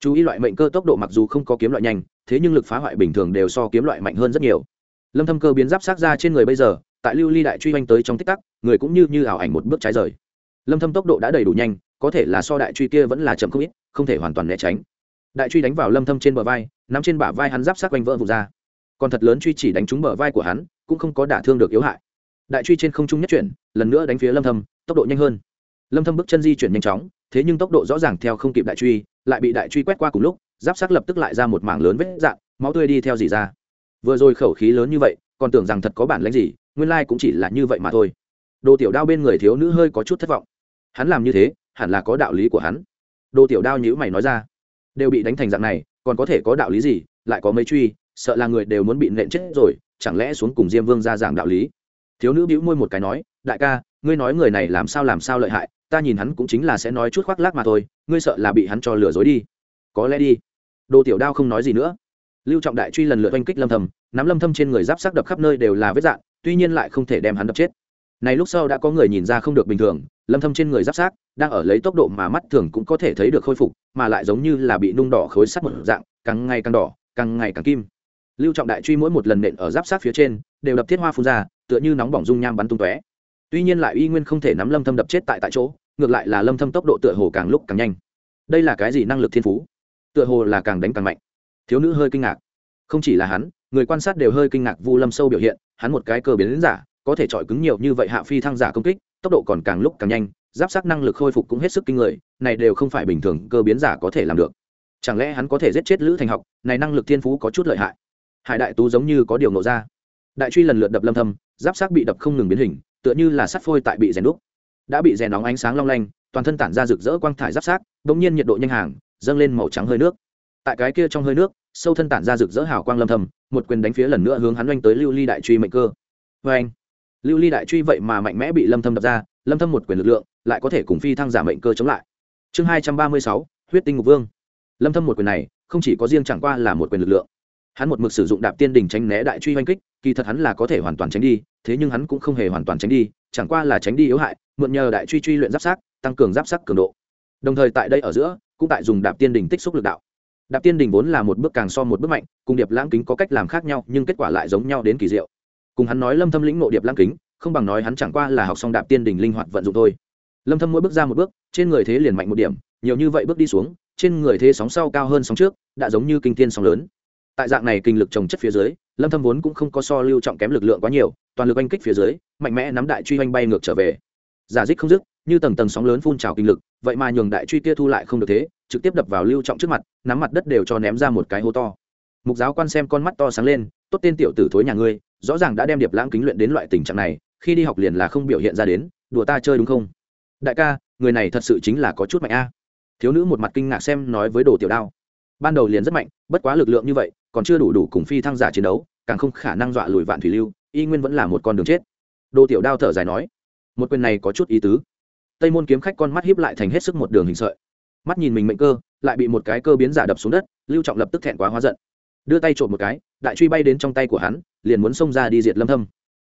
Chú ý loại mệnh cơ tốc độ mặc dù không có kiếm loại nhanh, thế nhưng lực phá hoại bình thường đều so kiếm loại mạnh hơn rất nhiều. Lâm thâm cơ biến giáp sát ra trên người bây giờ, tại lưu ly đại truy hoành tới trong tích tắc, người cũng như như ảo ảnh một bước trái rời. Lâm thâm tốc độ đã đầy đủ nhanh, có thể là so đại truy kia vẫn là chậm không ít, không thể hoàn toàn né tránh. Đại truy đánh vào lâm thâm trên bờ vai, nắm trên bả vai hắn giáp sát quanh vỡ vụt ra. Còn thật lớn truy chỉ đánh trúng bờ vai của hắn, cũng không có đả thương được yếu hại. Đại truy trên không trung nhất chuyển, lần nữa đánh phía lâm thâm, tốc độ nhanh hơn. Lâm thâm bước chân di chuyển nhanh chóng thế nhưng tốc độ rõ ràng theo không kịp đại truy, lại bị đại truy quét qua cùng lúc, giáp sắc lập tức lại ra một mảng lớn vết dạng, máu tươi đi theo gì ra. Vừa rồi khẩu khí lớn như vậy, còn tưởng rằng thật có bản lãnh gì, nguyên lai cũng chỉ là như vậy mà thôi. Đồ tiểu đao bên người thiếu nữ hơi có chút thất vọng. Hắn làm như thế, hẳn là có đạo lý của hắn. Đồ tiểu đao nhữ mày nói ra, đều bị đánh thành dạng này, còn có thể có đạo lý gì, lại có mấy truy, sợ là người đều muốn bị nện chết rồi, chẳng lẽ xuống cùng diêm vương ra giảng đạo lý? Thiếu nữ bĩu môi một cái nói, đại ca, ngươi nói người này làm sao làm sao lợi hại ta nhìn hắn cũng chính là sẽ nói chút khoác lác mà thôi, ngươi sợ là bị hắn cho lừa dối đi. Có lẽ đi. Đồ tiểu đao không nói gì nữa. Lưu trọng đại truy lần lượt oanh kích lâm thầm, nắm lâm thâm trên người giáp sắc đập khắp nơi đều là vết dạn, tuy nhiên lại không thể đem hắn đập chết. Này lúc sau đã có người nhìn ra không được bình thường, lâm thâm trên người giáp sắc đang ở lấy tốc độ mà mắt thường cũng có thể thấy được khôi phục, mà lại giống như là bị nung đỏ khối sắt một dạng, càng ngày càng đỏ, càng ngày càng kim. Lưu trọng đại truy mỗi một lần nện ở giáp sắc phía trên, đều đập thiết hoa phun ra, tựa như nóng bỏng dung nham bắn tung tóe tuy nhiên lại y nguyên không thể nắm lâm thâm đập chết tại tại chỗ, ngược lại là lâm thâm tốc độ tựa hồ càng lúc càng nhanh. Đây là cái gì năng lực thiên phú? Tựa hồ là càng đánh càng mạnh. Thiếu nữ hơi kinh ngạc. Không chỉ là hắn, người quan sát đều hơi kinh ngạc vu lâm sâu biểu hiện, hắn một cái cơ biến đến giả, có thể chọi cứng nhiều như vậy hạ phi thăng giả công kích, tốc độ còn càng lúc càng nhanh, giáp sát năng lực khôi phục cũng hết sức kinh người, này đều không phải bình thường cơ biến giả có thể làm được. Chẳng lẽ hắn có thể giết chết lữ thành học, này năng lực thiên phú có chút lợi hại? Hải đại tú giống như có điều nộ ra. Đại truy lần lượt đập lâm thâm, giáp sát bị đập không ngừng biến hình tựa như là sắt phôi tại bị rèn đúc. Đã bị rèn nóng ánh sáng long lanh, toàn thân tản ra rực rỡ quang thải giáp sát, bỗng nhiên nhiệt độ nhanh hàng, dâng lên màu trắng hơi nước. Tại cái kia trong hơi nước, sâu thân tản ra rực rỡ hào quang lâm thầm, một quyền đánh phía lần nữa hướng hắn oanh tới lưu ly đại truy mệnh cơ. Vê anh lưu ly đại truy vậy mà mạnh mẽ bị lâm thâm đập ra, lâm thâm một quyền lực lượng, lại có thể cùng phi thăng giả mệnh cơ chống lại. Chương hai trăm ba mươi sáu, huyết tinh ngục vương. Lâm thâm một quyền này, không chỉ có riêng chẳng qua là một quyền lực lượng. Hắn một mực sử dụng đạp tiên đỉnh tránh né đại truy oanh kích, kỳ thật hắn là có thể hoàn toàn tránh đi thế nhưng hắn cũng không hề hoàn toàn tránh đi, chẳng qua là tránh đi yếu hại, mượn nhờ đại truy truy luyện giáp sát, tăng cường giáp sát cường độ. Đồng thời tại đây ở giữa, cũng tại dùng đạp tiên đỉnh tích xúc lực đạo. Đạp tiên đỉnh vốn là một bước càng so một bước mạnh, cùng điệp lãng kính có cách làm khác nhau, nhưng kết quả lại giống nhau đến kỳ diệu. Cùng hắn nói lâm thâm lĩnh nộ điệp lãng kính, không bằng nói hắn chẳng qua là học xong đạp tiên đỉnh linh hoạt vận dụng thôi. Lâm thâm mỗi bước ra một bước, trên người thế liền mạnh một điểm, nhiều như vậy bước đi xuống, trên người thế sóng sau cao hơn sóng trước, đã giống như kinh thiên sóng lớn. Tại dạng này kinh lực trồng chất phía dưới lâm thâm vốn cũng không có so lưu trọng kém lực lượng quá nhiều, toàn lực anh kích phía dưới, mạnh mẽ nắm đại truy anh bay ngược trở về. Giả dích không dứt, như tầng tầng sóng lớn phun trào kinh lực, vậy mà nhường đại truy kia thu lại không được thế, trực tiếp đập vào lưu trọng trước mặt, nắm mặt đất đều cho ném ra một cái hố to. Mục giáo quan xem con mắt to sáng lên, tốt tên tiểu tử thối nhà ngươi, rõ ràng đã đem điệp lãng kính luyện đến loại tình trạng này, khi đi học liền là không biểu hiện ra đến, đùa ta chơi đúng không? Đại ca, người này thật sự chính là có chút mạnh a. Thiếu nữ một mặt kinh ngạc xem nói với đồ tiểu đao ban đầu liền rất mạnh, bất quá lực lượng như vậy, còn chưa đủ đủ cùng phi thăng giả chiến đấu, càng không khả năng dọa lùi vạn thủy lưu, y nguyên vẫn là một con đường chết. Đồ tiểu đao thở dài nói, một quyền này có chút ý tứ. Tây môn kiếm khách con mắt hiếp lại thành hết sức một đường hình sợi. Mắt nhìn mình mệnh cơ, lại bị một cái cơ biến giả đập xuống đất, lưu trọng lập tức thẹn quá hóa giận. Đưa tay trộm một cái, đại truy bay đến trong tay của hắn, liền muốn xông ra đi diệt lâm thâm.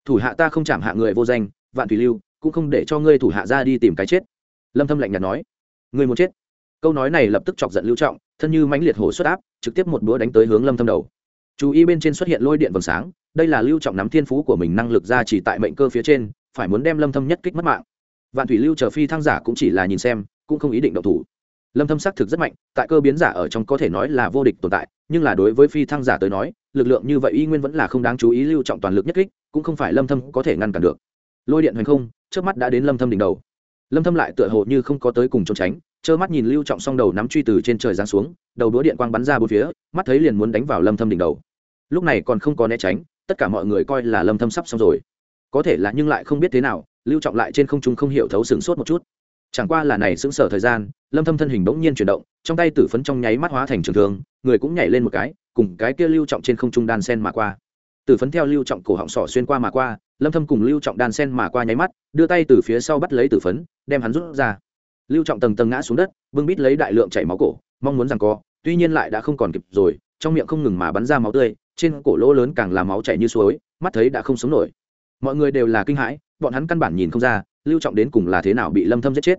Thủ hạ ta không chạm hạ người vô danh, vạn thủy lưu, cũng không để cho ngươi thủ hạ ra đi tìm cái chết. Lâm thâm lạnh nhạt nói, ngươi muốn chết? Câu nói này lập tức chọc giận lưu trọng, thân như mãnh liệt hổ xuất áp, trực tiếp một búa đánh tới hướng lâm thâm đầu. Chú ý bên trên xuất hiện lôi điện vầng sáng, đây là lưu trọng nắm thiên phú của mình năng lực ra chỉ tại mệnh cơ phía trên, phải muốn đem lâm thâm nhất kích mất mạng. Vạn thủy lưu chờ phi thăng giả cũng chỉ là nhìn xem, cũng không ý định động thủ. Lâm thâm xác thực rất mạnh, tại cơ biến giả ở trong có thể nói là vô địch tồn tại, nhưng là đối với phi thăng giả tới nói, lực lượng như vậy y nguyên vẫn là không đáng chú ý lưu trọng toàn lực nhất kích, cũng không phải lâm thâm có thể ngăn cản được. Lôi điện hoành không trước mắt đã đến lâm thâm đỉnh đầu. Lâm thâm lại tựa hồ như không có tới cùng trốn tránh trơ mắt nhìn lưu trọng song đầu nắm truy từ trên trời giáng xuống, đầu đũa điện quang bắn ra bốn phía, mắt thấy liền muốn đánh vào lâm thâm đỉnh đầu. Lúc này còn không có né tránh, tất cả mọi người coi là lâm thâm sắp xong rồi. Có thể là nhưng lại không biết thế nào, lưu trọng lại trên không trung không hiểu thấu sừng sốt một chút. Chẳng qua là này sững sờ thời gian, lâm thâm thân hình bỗng nhiên chuyển động, trong tay tử phấn trong nháy mắt hóa thành trường thương, người cũng nhảy lên một cái, cùng cái kia lưu trọng trên không trung đan sen mà qua. Tử phấn theo lưu trọng cổ họng sỏ xuyên qua mà qua, lâm thâm cùng lưu trọng đan sen mà qua nháy mắt, đưa tay từ phía sau bắt lấy tử phấn, đem hắn rút ra lưu trọng tầng tầng ngã xuống đất, bưng bít lấy đại lượng chảy máu cổ, mong muốn rằng co, tuy nhiên lại đã không còn kịp rồi, trong miệng không ngừng mà bắn ra máu tươi, trên cổ lỗ lớn càng là máu chảy như suối, mắt thấy đã không sống nổi. Mọi người đều là kinh hãi, bọn hắn căn bản nhìn không ra, lưu trọng đến cùng là thế nào bị lâm thâm giết chết.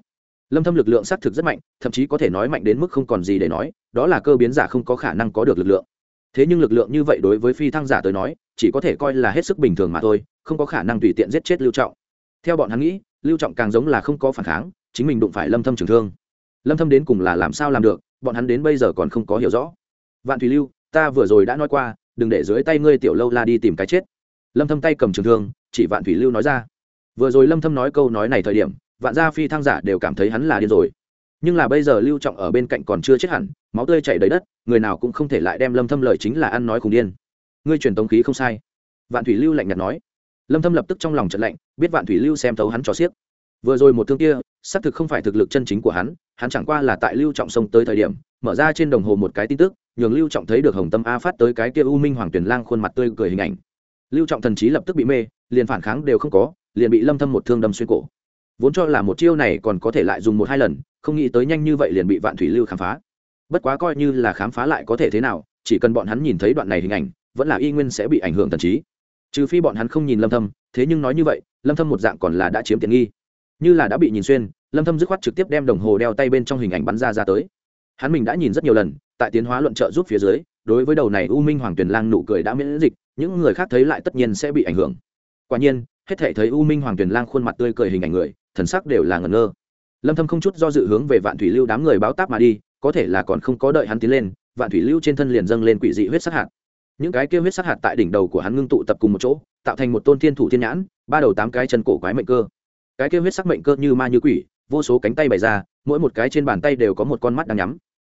Lâm thâm lực lượng xác thực rất mạnh, thậm chí có thể nói mạnh đến mức không còn gì để nói, đó là cơ biến giả không có khả năng có được lực lượng. Thế nhưng lực lượng như vậy đối với phi thăng giả tới nói, chỉ có thể coi là hết sức bình thường mà thôi, không có khả năng tùy tiện giết chết lưu trọng. Theo bọn hắn nghĩ, lưu trọng càng giống là không có phản kháng chính mình đụng phải lâm thâm trường thương. Lâm thâm đến cùng là làm sao làm được, bọn hắn đến bây giờ còn không có hiểu rõ. Vạn thủy lưu, ta vừa rồi đã nói qua, đừng để dưới tay ngươi tiểu lâu la đi tìm cái chết. Lâm thâm tay cầm trường thương, chỉ vạn thủy lưu nói ra. Vừa rồi lâm thâm nói câu nói này thời điểm, vạn gia phi thăng giả đều cảm thấy hắn là điên rồi. Nhưng là bây giờ lưu trọng ở bên cạnh còn chưa chết hẳn, máu tươi chảy đầy đất, người nào cũng không thể lại đem lâm thâm lời chính là ăn nói cùng điên. Ngươi truyền tống khí không sai. Vạn thủy lưu lạnh nhạt nói. Lâm thâm lập tức trong lòng trận lạnh, biết vạn thủy lưu xem thấu hắn trò xiếc. Vừa rồi một thương kia xác thực không phải thực lực chân chính của hắn hắn chẳng qua là tại lưu trọng sông tới thời điểm, mở ra trên đồng hồ một cái tin tức, nhường lưu trọng thấy được hồng tâm a phát tới cái kia u minh hoàng tuyền lang khuôn mặt tươi cười hình ảnh. Lưu trọng thần trí lập tức bị mê, liền phản kháng đều không có, liền bị lâm thâm một thương đâm xuyên cổ. Vốn cho là một chiêu này còn có thể lại dùng một hai lần, không nghĩ tới nhanh như vậy liền bị vạn thủy lưu khám phá. Bất quá coi như là khám phá lại có thể thế nào, chỉ cần bọn hắn nhìn thấy đoạn này hình ảnh, vẫn là y nguyên sẽ bị ảnh hưởng thần trí. Trừ phi bọn hắn không nhìn lâm thâm, thế nhưng nói như vậy, lâm thâm một dạng còn là đã chiếm tiện nghi như là đã bị nhìn xuyên, lâm thâm dứt khoát trực tiếp đem đồng hồ đeo tay bên trong hình ảnh bắn ra ra tới. Hắn mình đã nhìn rất nhiều lần, tại tiến hóa luận trợ giúp phía dưới, đối với đầu này u minh hoàng tuyền lang nụ cười đã miễn dịch, những người khác thấy lại tất nhiên sẽ bị ảnh hưởng. Quả nhiên, hết thể thấy u minh hoàng tuyền lang khuôn mặt tươi cười hình ảnh người, thần sắc đều là ngẩn ngơ. Lâm thâm không chút do dự hướng về vạn thủy lưu đám người báo táp mà đi, có thể là còn không có đợi hắn tiến lên, vạn thủy lưu trên thân liền dâng lên quỷ dị huyết sắc hạt. Những cái kia huyết sắc hạt tại đỉnh đầu của hắn ngưng tụ tập cùng một chỗ, tạo thành một tôn thiên thủ thiên nhãn, ba đầu tám cái chân cổ quái mệnh cơ cái kia huyết sắc mệnh cơ như ma như quỷ, vô số cánh tay bày ra, mỗi một cái trên bàn tay đều có một con mắt đang nhắm.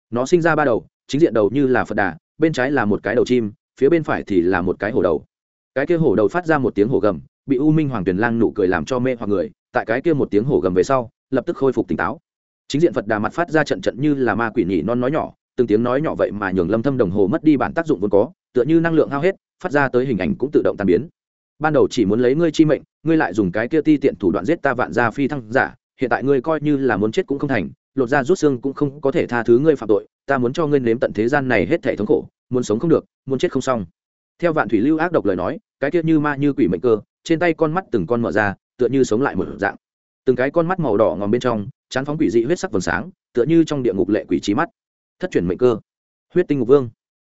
Nó sinh ra ba đầu, chính diện đầu như là phật đà, bên trái là một cái đầu chim, phía bên phải thì là một cái hổ đầu. Cái kia hổ đầu phát ra một tiếng hổ gầm, bị u minh hoàng tuyền lang nụ cười làm cho mê hoặc người, tại cái kia một tiếng hổ gầm về sau, lập tức khôi phục tỉnh táo. Chính diện phật đà mặt phát ra trận trận như là ma quỷ nhỉ non nói nhỏ, từng tiếng nói nhỏ vậy mà nhường lâm thâm đồng hồ mất đi bản tác dụng vốn có, tựa như năng lượng hao hết, phát ra tới hình ảnh cũng tự động tan biến. Ban đầu chỉ muốn lấy ngươi chi mệnh ngươi lại dùng cái kia ti tiện thủ đoạn giết ta vạn gia phi thăng giả, hiện tại ngươi coi như là muốn chết cũng không thành, lột ra rút xương cũng không có thể tha thứ ngươi phạm tội, ta muốn cho ngươi nếm tận thế gian này hết thể thống khổ, muốn sống không được, muốn chết không xong. Theo vạn thủy lưu ác độc lời nói, cái kia như ma như quỷ mệnh cơ, trên tay con mắt từng con mở ra, tựa như sống lại một dạng. Từng cái con mắt màu đỏ ngòm bên trong, chán phóng quỷ dị huyết sắc vầng sáng, tựa như trong địa ngục lệ quỷ trí mắt. Thất chuyển mệnh cơ. Huyết tinh ngục vương.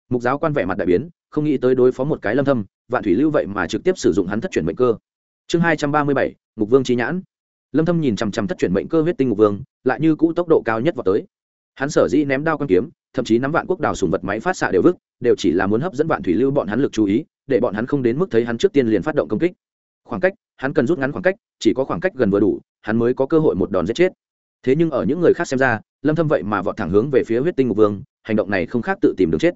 Mục giáo quan vẻ mặt đại biến, không nghĩ tới đối phó một cái lâm thâm, vạn thủy lưu vậy mà trực tiếp sử dụng hắn thất chuyển mệnh cơ chương hai trăm ba mươi bảy, ngục vương trí nhãn. Lâm thâm nhìn chằm chằm thất chuyển mệnh cơ huyết tinh ngục vương, lại như cũ tốc độ cao nhất vào tới. Hắn sở dĩ ném đao quan kiếm, thậm chí nắm vạn quốc đào sùng vật máy phát xạ đều vứt, đều chỉ là muốn hấp dẫn vạn thủy lưu bọn hắn lực chú ý, để bọn hắn không đến mức thấy hắn trước tiên liền phát động công kích. Khoảng cách, hắn cần rút ngắn khoảng cách, chỉ có khoảng cách gần vừa đủ, hắn mới có cơ hội một đòn giết chết. Thế nhưng ở những người khác xem ra, lâm thâm vậy mà vọt thẳng hướng về phía huyết tinh ngục vương, hành động này không khác tự tìm đường chết.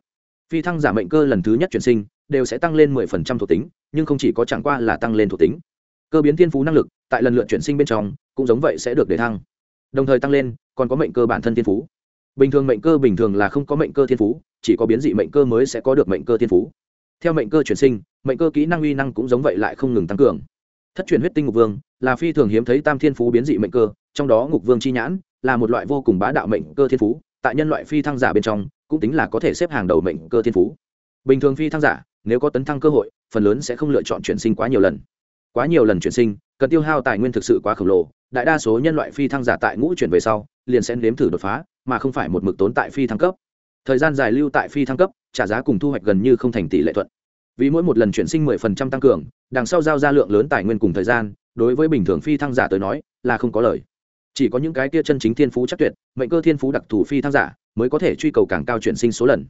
Phi thăng giả mệnh cơ lần thứ nhất chuyển sinh, đều sẽ tăng lên 10% thuộc tính, nhưng không chỉ có chẳng qua là tăng lên thuộc tính cơ biến thiên phú năng lực, tại lần lượt chuyển sinh bên trong, cũng giống vậy sẽ được đề thăng. Đồng thời tăng lên, còn có mệnh cơ bản thân thiên phú. Bình thường mệnh cơ bình thường là không có mệnh cơ thiên phú, chỉ có biến dị mệnh cơ mới sẽ có được mệnh cơ thiên phú. Theo mệnh cơ chuyển sinh, mệnh cơ kỹ năng uy năng cũng giống vậy lại không ngừng tăng cường. Thất truyền huyết tinh ngục vương là phi thường hiếm thấy tam thiên phú biến dị mệnh cơ, trong đó ngục vương chi nhãn là một loại vô cùng bá đạo mệnh cơ thiên phú, tại nhân loại phi thăng giả bên trong, cũng tính là có thể xếp hàng đầu mệnh cơ thiên phú. Bình thường phi thăng giả, nếu có tấn thăng cơ hội, phần lớn sẽ không lựa chọn chuyển sinh quá nhiều lần quá nhiều lần chuyển sinh, cần tiêu hao tài nguyên thực sự quá khổng lồ, đại đa số nhân loại phi thăng giả tại ngũ chuyển về sau, liền sẽ nếm thử đột phá, mà không phải một mực tốn tại phi thăng cấp. Thời gian dài lưu tại phi thăng cấp, trả giá cùng thu hoạch gần như không thành tỷ lệ thuận. Vì mỗi một lần chuyển sinh 10% tăng cường, đằng sau giao ra lượng lớn tài nguyên cùng thời gian, đối với bình thường phi thăng giả tới nói, là không có lời. Chỉ có những cái kia chân chính thiên phú chắc tuyệt, mệnh cơ thiên phú đặc thù phi thăng giả, mới có thể truy cầu càng cao chuyển sinh số lần.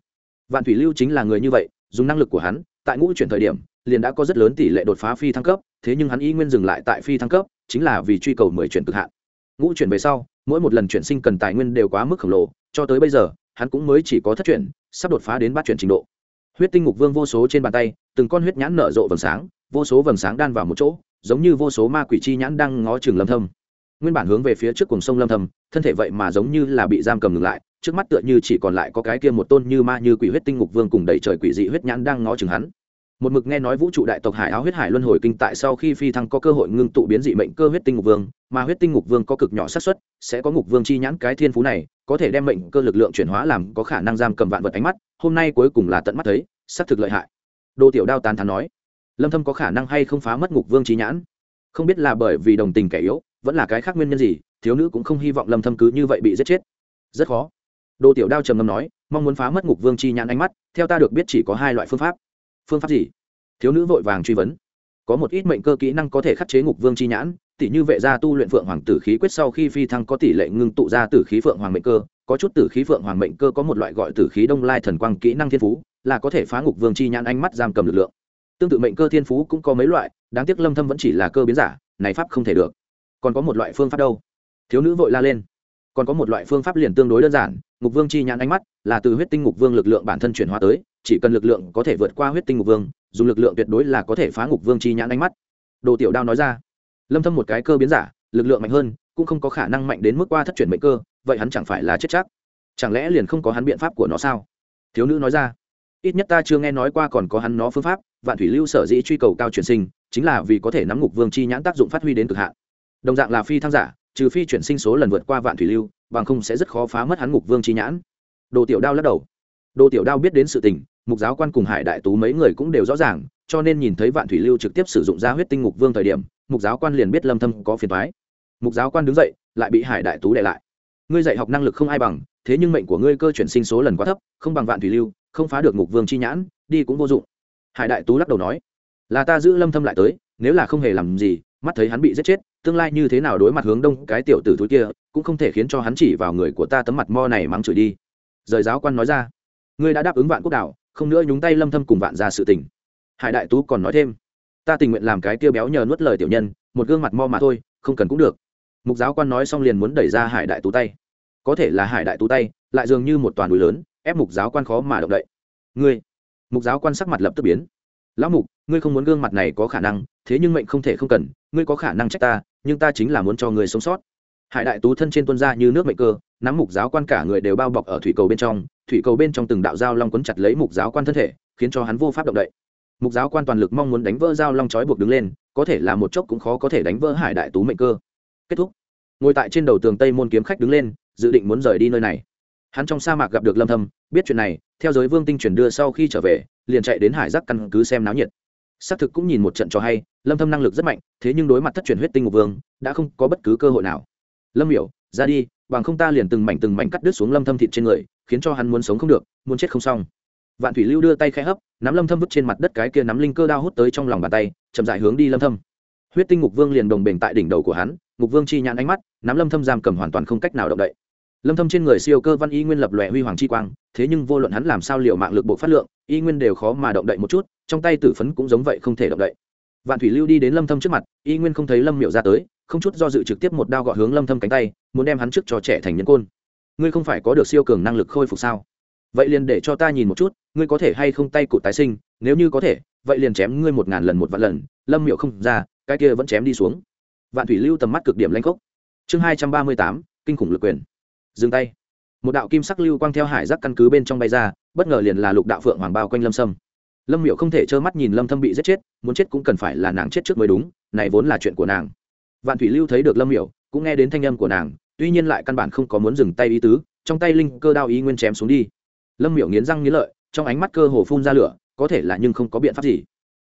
Vạn thủy lưu chính là người như vậy, dùng năng lực của hắn, tại ngũ chuyển thời điểm, liền đã có rất lớn tỷ lệ đột phá phi thăng cấp thế nhưng hắn y nguyên dừng lại tại phi thăng cấp, chính là vì truy cầu mười chuyển cực hạn. Ngũ chuyển về sau, mỗi một lần chuyển sinh cần tài nguyên đều quá mức khổng lồ, cho tới bây giờ, hắn cũng mới chỉ có thất chuyển, sắp đột phá đến bát chuyển trình độ. Huyết tinh ngục vương vô số trên bàn tay, từng con huyết nhãn nở rộ vầng sáng, vô số vầng sáng đan vào một chỗ, giống như vô số ma quỷ chi nhãn đang ngó chừng lâm thâm. Nguyên bản hướng về phía trước cùng sông lâm thâm, thân thể vậy mà giống như là bị giam cầm ngừng lại, trước mắt tựa như chỉ còn lại có cái kia một tôn như ma như quỷ huyết tinh ngục vương cùng đầy trời quỷ dị huyết nhãn đang ngó chừng hắn một mực nghe nói vũ trụ đại tộc hải áo huyết hải luân hồi kinh tại sau khi phi thăng có cơ hội ngưng tụ biến dị mệnh cơ huyết tinh ngục vương, mà huyết tinh ngục vương có cực nhỏ xác suất, sẽ có ngục vương chi nhãn cái thiên phú này, có thể đem mệnh cơ lực lượng chuyển hóa làm có khả năng giam cầm vạn vật ánh mắt, hôm nay cuối cùng là tận mắt thấy, xác thực lợi hại. Đô tiểu đao tán thán nói, lâm thâm có khả năng hay không phá mất ngục vương chi nhãn? Không biết là bởi vì đồng tình kẻ yếu, vẫn là cái khác nguyên nhân gì, thiếu nữ cũng không hy vọng lâm thâm cứ như vậy bị giết chết. Rất khó. Đô tiểu đao trầm ngâm nói, mong muốn phá mất ngục vương chi nhãn ánh mắt, theo ta được biết chỉ có hai loại phương pháp phương pháp gì? Thiếu nữ vội vàng truy vấn. Có một ít mệnh cơ kỹ năng có thể khắc chế ngục vương chi nhãn tỷ như vệ gia tu luyện phượng hoàng tử khí quyết sau khi phi thăng có tỷ lệ ngưng tụ ra tử khí phượng hoàng mệnh cơ, có chút tử khí phượng hoàng mệnh cơ có một loại gọi tử khí đông lai thần quang kỹ năng thiên phú, là có thể phá ngục vương chi nhãn ánh mắt giam cầm lực lượng. Tương tự mệnh cơ thiên phú cũng có mấy loại, đáng tiếc lâm thâm vẫn chỉ là cơ biến giả, này pháp không thể được. Còn có một loại phương pháp đâu? Thiếu nữ vội la lên. Còn có một loại phương pháp liền tương đối đơn giản, ngục vương chi nhãn ánh mắt là từ huyết tinh ngục vương lực lượng bản thân chuyển hóa tới chỉ cần lực lượng có thể vượt qua huyết tinh ngục vương, dùng lực lượng tuyệt đối là có thể phá ngục vương chi nhãn ánh mắt. Đồ tiểu đao nói ra. Lâm thâm một cái cơ biến giả, lực lượng mạnh hơn, cũng không có khả năng mạnh đến mức qua thất chuyển mệnh cơ, vậy hắn chẳng phải là chết chắc? Chẳng lẽ liền không có hắn biện pháp của nó sao? Thiếu nữ nói ra. Ít nhất ta chưa nghe nói qua còn có hắn nó phương pháp, vạn thủy lưu sở dĩ truy cầu cao chuyển sinh, chính là vì có thể nắm ngục vương chi nhãn tác dụng phát huy đến cực hạn. Đồng dạng là phi thăng giả, trừ phi chuyển sinh số lần vượt qua vạn thủy lưu, bằng không sẽ rất khó phá mất hắn ngục vương chi nhãn. Đồ tiểu đao lắc đầu đồ tiểu đao biết đến sự tình, mục giáo quan cùng hải đại tú mấy người cũng đều rõ ràng, cho nên nhìn thấy vạn thủy lưu trực tiếp sử dụng ra huyết tinh ngục vương thời điểm, mục giáo quan liền biết lâm thâm có phiền toái. Mục giáo quan đứng dậy, lại bị hải đại tú đè lại. Ngươi dạy học năng lực không ai bằng, thế nhưng mệnh của ngươi cơ chuyển sinh số lần quá thấp, không bằng vạn thủy lưu, không phá được ngục vương chi nhãn, đi cũng vô dụng. Hải đại tú lắc đầu nói, là ta giữ lâm thâm lại tới, nếu là không hề làm gì, mắt thấy hắn bị giết chết, tương lai như thế nào đối mặt hướng đông cái tiểu tử thúi kia, cũng không thể khiến cho hắn chỉ vào người của ta tấm mặt mo này mắng chửi đi. Rời giáo quan nói ra ngươi đã đáp ứng vạn quốc đảo, không nữa nhúng tay lâm thâm cùng vạn ra sự tình. Hải đại tú còn nói thêm, ta tình nguyện làm cái kia béo nhờ nuốt lời tiểu nhân, một gương mặt mo mà thôi, không cần cũng được. Mục giáo quan nói xong liền muốn đẩy ra hải đại tú tay. Có thể là hải đại tú tay, lại dường như một toàn núi lớn, ép mục giáo quan khó mà động đậy. Ngươi, mục giáo quan sắc mặt lập tức biến. Lão mục, ngươi không muốn gương mặt này có khả năng, thế nhưng mệnh không thể không cần, ngươi có khả năng trách ta, nhưng ta chính là muốn cho ngươi sống sót hải đại tú thân trên tuân ra như nước mệnh cơ, nắm mục giáo quan cả người đều bao bọc ở thủy cầu bên trong, thủy cầu bên trong từng đạo dao long quấn chặt lấy mục giáo quan thân thể, khiến cho hắn vô pháp động đậy. Mục giáo quan toàn lực mong muốn đánh vỡ dao long trói buộc đứng lên, có thể là một chốc cũng khó có thể đánh vỡ hải đại tú mệnh cơ. Kết thúc. Ngồi tại trên đầu tường tây môn kiếm khách đứng lên, dự định muốn rời đi nơi này. Hắn trong sa mạc gặp được lâm thâm, biết chuyện này, theo giới vương tinh chuyển đưa sau khi trở về, liền chạy đến hải giác căn cứ xem náo nhiệt. Xác thực cũng nhìn một trận cho hay, lâm thâm năng lực rất mạnh, thế nhưng đối mặt thất truyền huyết tinh ngục vương, đã không có bất cứ cơ hội nào lâm hiểu ra đi, bằng không ta liền từng mảnh từng mảnh cắt đứt xuống lâm thâm thịt trên người, khiến cho hắn muốn sống không được, muốn chết không xong. Vạn thủy lưu đưa tay khẽ hấp, nắm lâm thâm vứt trên mặt đất cái kia nắm linh cơ đao hút tới trong lòng bàn tay, chậm rãi hướng đi lâm thâm. Huyết tinh ngục vương liền đồng bền tại đỉnh đầu của hắn, ngục vương chi nhãn ánh mắt, nắm lâm thâm giam cầm hoàn toàn không cách nào động đậy. Lâm thâm trên người siêu cơ văn y nguyên lập lòe huy hoàng chi quang, thế nhưng vô luận hắn làm sao liệu mạng lực bộ phát lượng, y nguyên đều khó mà động đậy một chút, trong tay tử phấn cũng giống vậy không thể động đậy vạn thủy lưu đi đến lâm thâm trước mặt, y nguyên không thấy lâm miệu ra tới, không chút do dự trực tiếp một đao gọt hướng lâm thâm cánh tay, muốn đem hắn trước cho trẻ thành nhân côn. Ngươi không phải có được siêu cường năng lực khôi phục sao? Vậy liền để cho ta nhìn một chút, ngươi có thể hay không tay cụt tái sinh, nếu như có thể, vậy liền chém ngươi một ngàn lần một vạn lần, lâm miệu không ra, cái kia vẫn chém đi xuống. Vạn thủy lưu tầm mắt cực điểm lanh khốc. Chương hai trăm ba mươi tám, kinh khủng lực quyền. Dừng tay. Một đạo kim sắc lưu quang theo hải giác căn cứ bên trong bay ra, bất ngờ liền là lục đạo phượng hoàng bao quanh lâm sâm lâm miệu không thể trơ mắt nhìn lâm thâm bị giết chết, muốn chết cũng cần phải là nàng chết trước mới đúng, này vốn là chuyện của nàng. Vạn thủy lưu thấy được lâm miệu cũng nghe đến thanh âm của nàng, tuy nhiên lại căn bản không có muốn dừng tay ý tứ, trong tay linh cơ đao ý nguyên chém xuống đi. Lâm miệu nghiến răng nghiến lợi, trong ánh mắt cơ hồ phun ra lửa, có thể là nhưng không có biện pháp gì.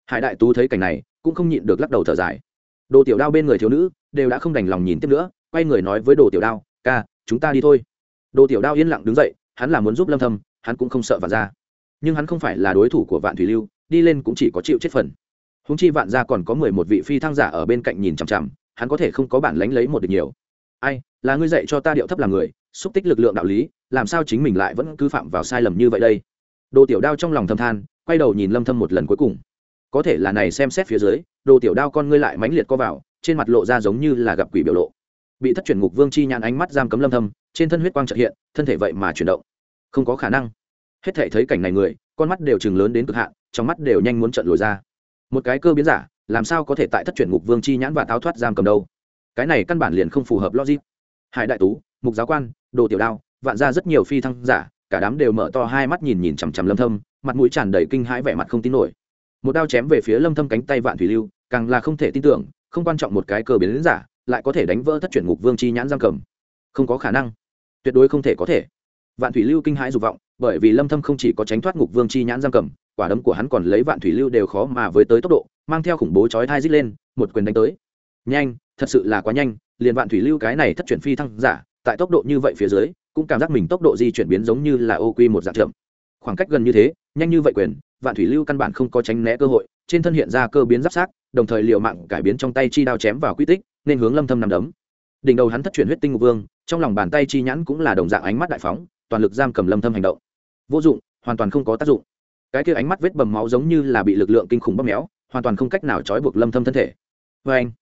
Hải đại tú thấy cảnh này, cũng không nhịn được lắc đầu thở dài. Đồ tiểu đao bên người thiếu nữ, đều đã không đành lòng nhìn tiếp nữa, quay người nói với đồ tiểu đao, ca, chúng ta đi thôi. Đồ tiểu đao yên lặng đứng dậy, hắn là muốn giúp lâm thâm, hắn cũng không sợ và ra nhưng hắn không phải là đối thủ của vạn thủy lưu, đi lên cũng chỉ có chịu chết phần. Húng chi vạn gia còn có mười một vị phi thăng giả ở bên cạnh nhìn chằm chằm, hắn có thể không có bản lánh lấy một được nhiều. Ai, là ngươi dạy cho ta điệu thấp làm người, xúc tích lực lượng đạo lý, làm sao chính mình lại vẫn cứ phạm vào sai lầm như vậy đây? Đồ tiểu đao trong lòng thầm than, quay đầu nhìn lâm thâm một lần cuối cùng. Có thể là này xem xét phía dưới, đồ tiểu đao con ngươi lại mãnh liệt co vào, trên mặt lộ ra giống như là gặp quỷ biểu lộ. Bị thất chuyển ngục vương chi nhãn ánh mắt giam cấm lâm thâm, trên thân huyết quang chợt hiện, thân thể vậy mà chuyển động. Không có khả năng hết thể thấy cảnh này người, con mắt đều chừng lớn đến cực hạn, trong mắt đều nhanh muốn trận lồi ra. Một cái cơ biến giả, làm sao có thể tại thất chuyển ngục vương chi nhãn và táo thoát giam cầm đâu? Cái này căn bản liền không phù hợp logic. Hải đại tú, mục giáo quan, đồ tiểu đao, vạn ra rất nhiều phi thăng giả, cả đám đều mở to hai mắt nhìn nhìn chằm chằm lâm thâm, mặt mũi tràn đầy kinh hãi vẻ mặt không tin nổi. Một đao chém về phía lâm thâm cánh tay vạn thủy lưu, càng là không thể tin tưởng, không quan trọng một cái cơ biến giả, lại có thể đánh vỡ thất chuyển ngục vương chi nhãn giam cầm. Không có khả năng. Tuyệt đối không thể có thể vạn thủy lưu kinh hãi dục vọng, bởi vì lâm thâm không chỉ có tránh thoát ngục vương chi nhãn giam cầm, quả đấm của hắn còn lấy vạn thủy lưu đều khó mà với tới tốc độ, mang theo khủng bố chói thai dứt lên, một quyền đánh tới. Nhanh, thật sự là quá nhanh, liền vạn thủy lưu cái này thất chuyển phi thăng giả, tại tốc độ như vậy phía dưới, cũng cảm giác mình tốc độ di chuyển biến giống như là ô quy một dạng chậm. Khoảng cách gần như thế, nhanh như vậy quyền, vạn thủy lưu căn bản không có tránh né cơ hội, trên thân hiện ra cơ biến giáp sát, đồng thời liệu mạng cải biến trong tay chi đao chém vào quy tích, nên hướng lâm thâm nằm đấm. Đỉnh đầu hắn thất chuyển huyết tinh ngục vương trong lòng bàn tay chi nhãn cũng là đồng dạng ánh mắt đại phóng, toàn lực giam cầm lâm thâm hành động. Vô dụng, hoàn toàn không có tác dụng. Cái kia ánh mắt vết bầm máu giống như là bị lực lượng kinh khủng bóp méo, hoàn toàn không cách nào trói buộc lâm thâm thân thể. Với anh,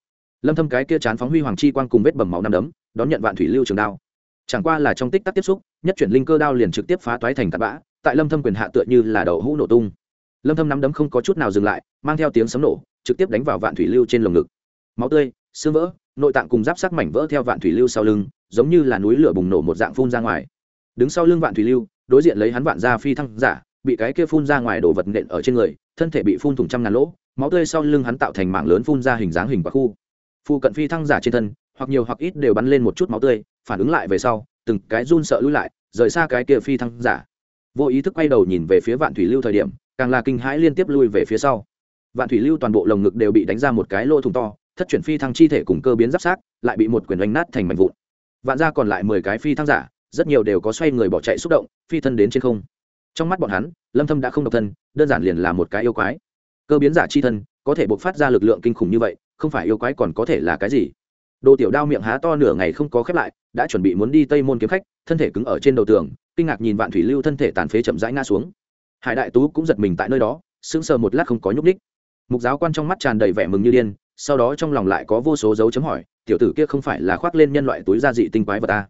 lâm thâm cái kia chán phóng huy hoàng chi quang cùng vết bầm máu năm đấm, đón nhận vạn thủy lưu trường đao. Chẳng qua là trong tích tắc tiếp xúc, nhất chuyển linh cơ đao liền trực tiếp phá toái thành tạt bã, tại lâm thâm quyền hạ tựa như là đầu hũ nổ tung. Lâm thâm nắm đấm không có chút nào dừng lại, mang theo tiếng sấm nổ, trực tiếp đánh vào vạn thủy lưu trên lồng ngực. Máu tươi, xương vỡ, nội tạng cùng giáp sắc mảnh vỡ theo vạn thủy lưu sau lưng giống như là núi lửa bùng nổ một dạng phun ra ngoài. Đứng sau lưng vạn thủy lưu, đối diện lấy hắn vạn gia phi thăng giả, bị cái kia phun ra ngoài đồ vật nện ở trên người, thân thể bị phun thủng trăm ngàn lỗ, máu tươi sau lưng hắn tạo thành mảng lớn phun ra hình dáng hình và khu. Phu cận phi thăng giả trên thân, hoặc nhiều hoặc ít đều bắn lên một chút máu tươi, phản ứng lại về sau, từng cái run sợ lui lại, rời xa cái kia phi thăng giả. Vô ý thức quay đầu nhìn về phía vạn thủy lưu thời điểm, càng là kinh hãi liên tiếp lui về phía sau. Vạn thủy lưu toàn bộ lồng ngực đều bị đánh ra một cái lỗ thủng to, thất chuyển phi thăng chi thể cùng cơ biến giáp sát, lại bị một quyền đánh nát thành mảnh vụn vạn ra còn lại mười cái phi thăng giả, rất nhiều đều có xoay người bỏ chạy xúc động, phi thân đến trên không. Trong mắt bọn hắn, lâm thâm đã không độc thân, đơn giản liền là một cái yêu quái. Cơ biến giả chi thân, có thể bộc phát ra lực lượng kinh khủng như vậy, không phải yêu quái còn có thể là cái gì? Đồ tiểu đao miệng há to nửa ngày không có khép lại, đã chuẩn bị muốn đi tây môn kiếm khách, thân thể cứng ở trên đầu tường, kinh ngạc nhìn vạn thủy lưu thân thể tàn phế chậm rãi ngã xuống. Hải đại tú cũng giật mình tại nơi đó, sững sờ một lát không có nhúc ních mục giáo quan trong mắt tràn đầy vẻ mừng như điên sau đó trong lòng lại có vô số dấu chấm hỏi, tiểu tử kia không phải là khoác lên nhân loại túi gia dị tinh quái vật ta?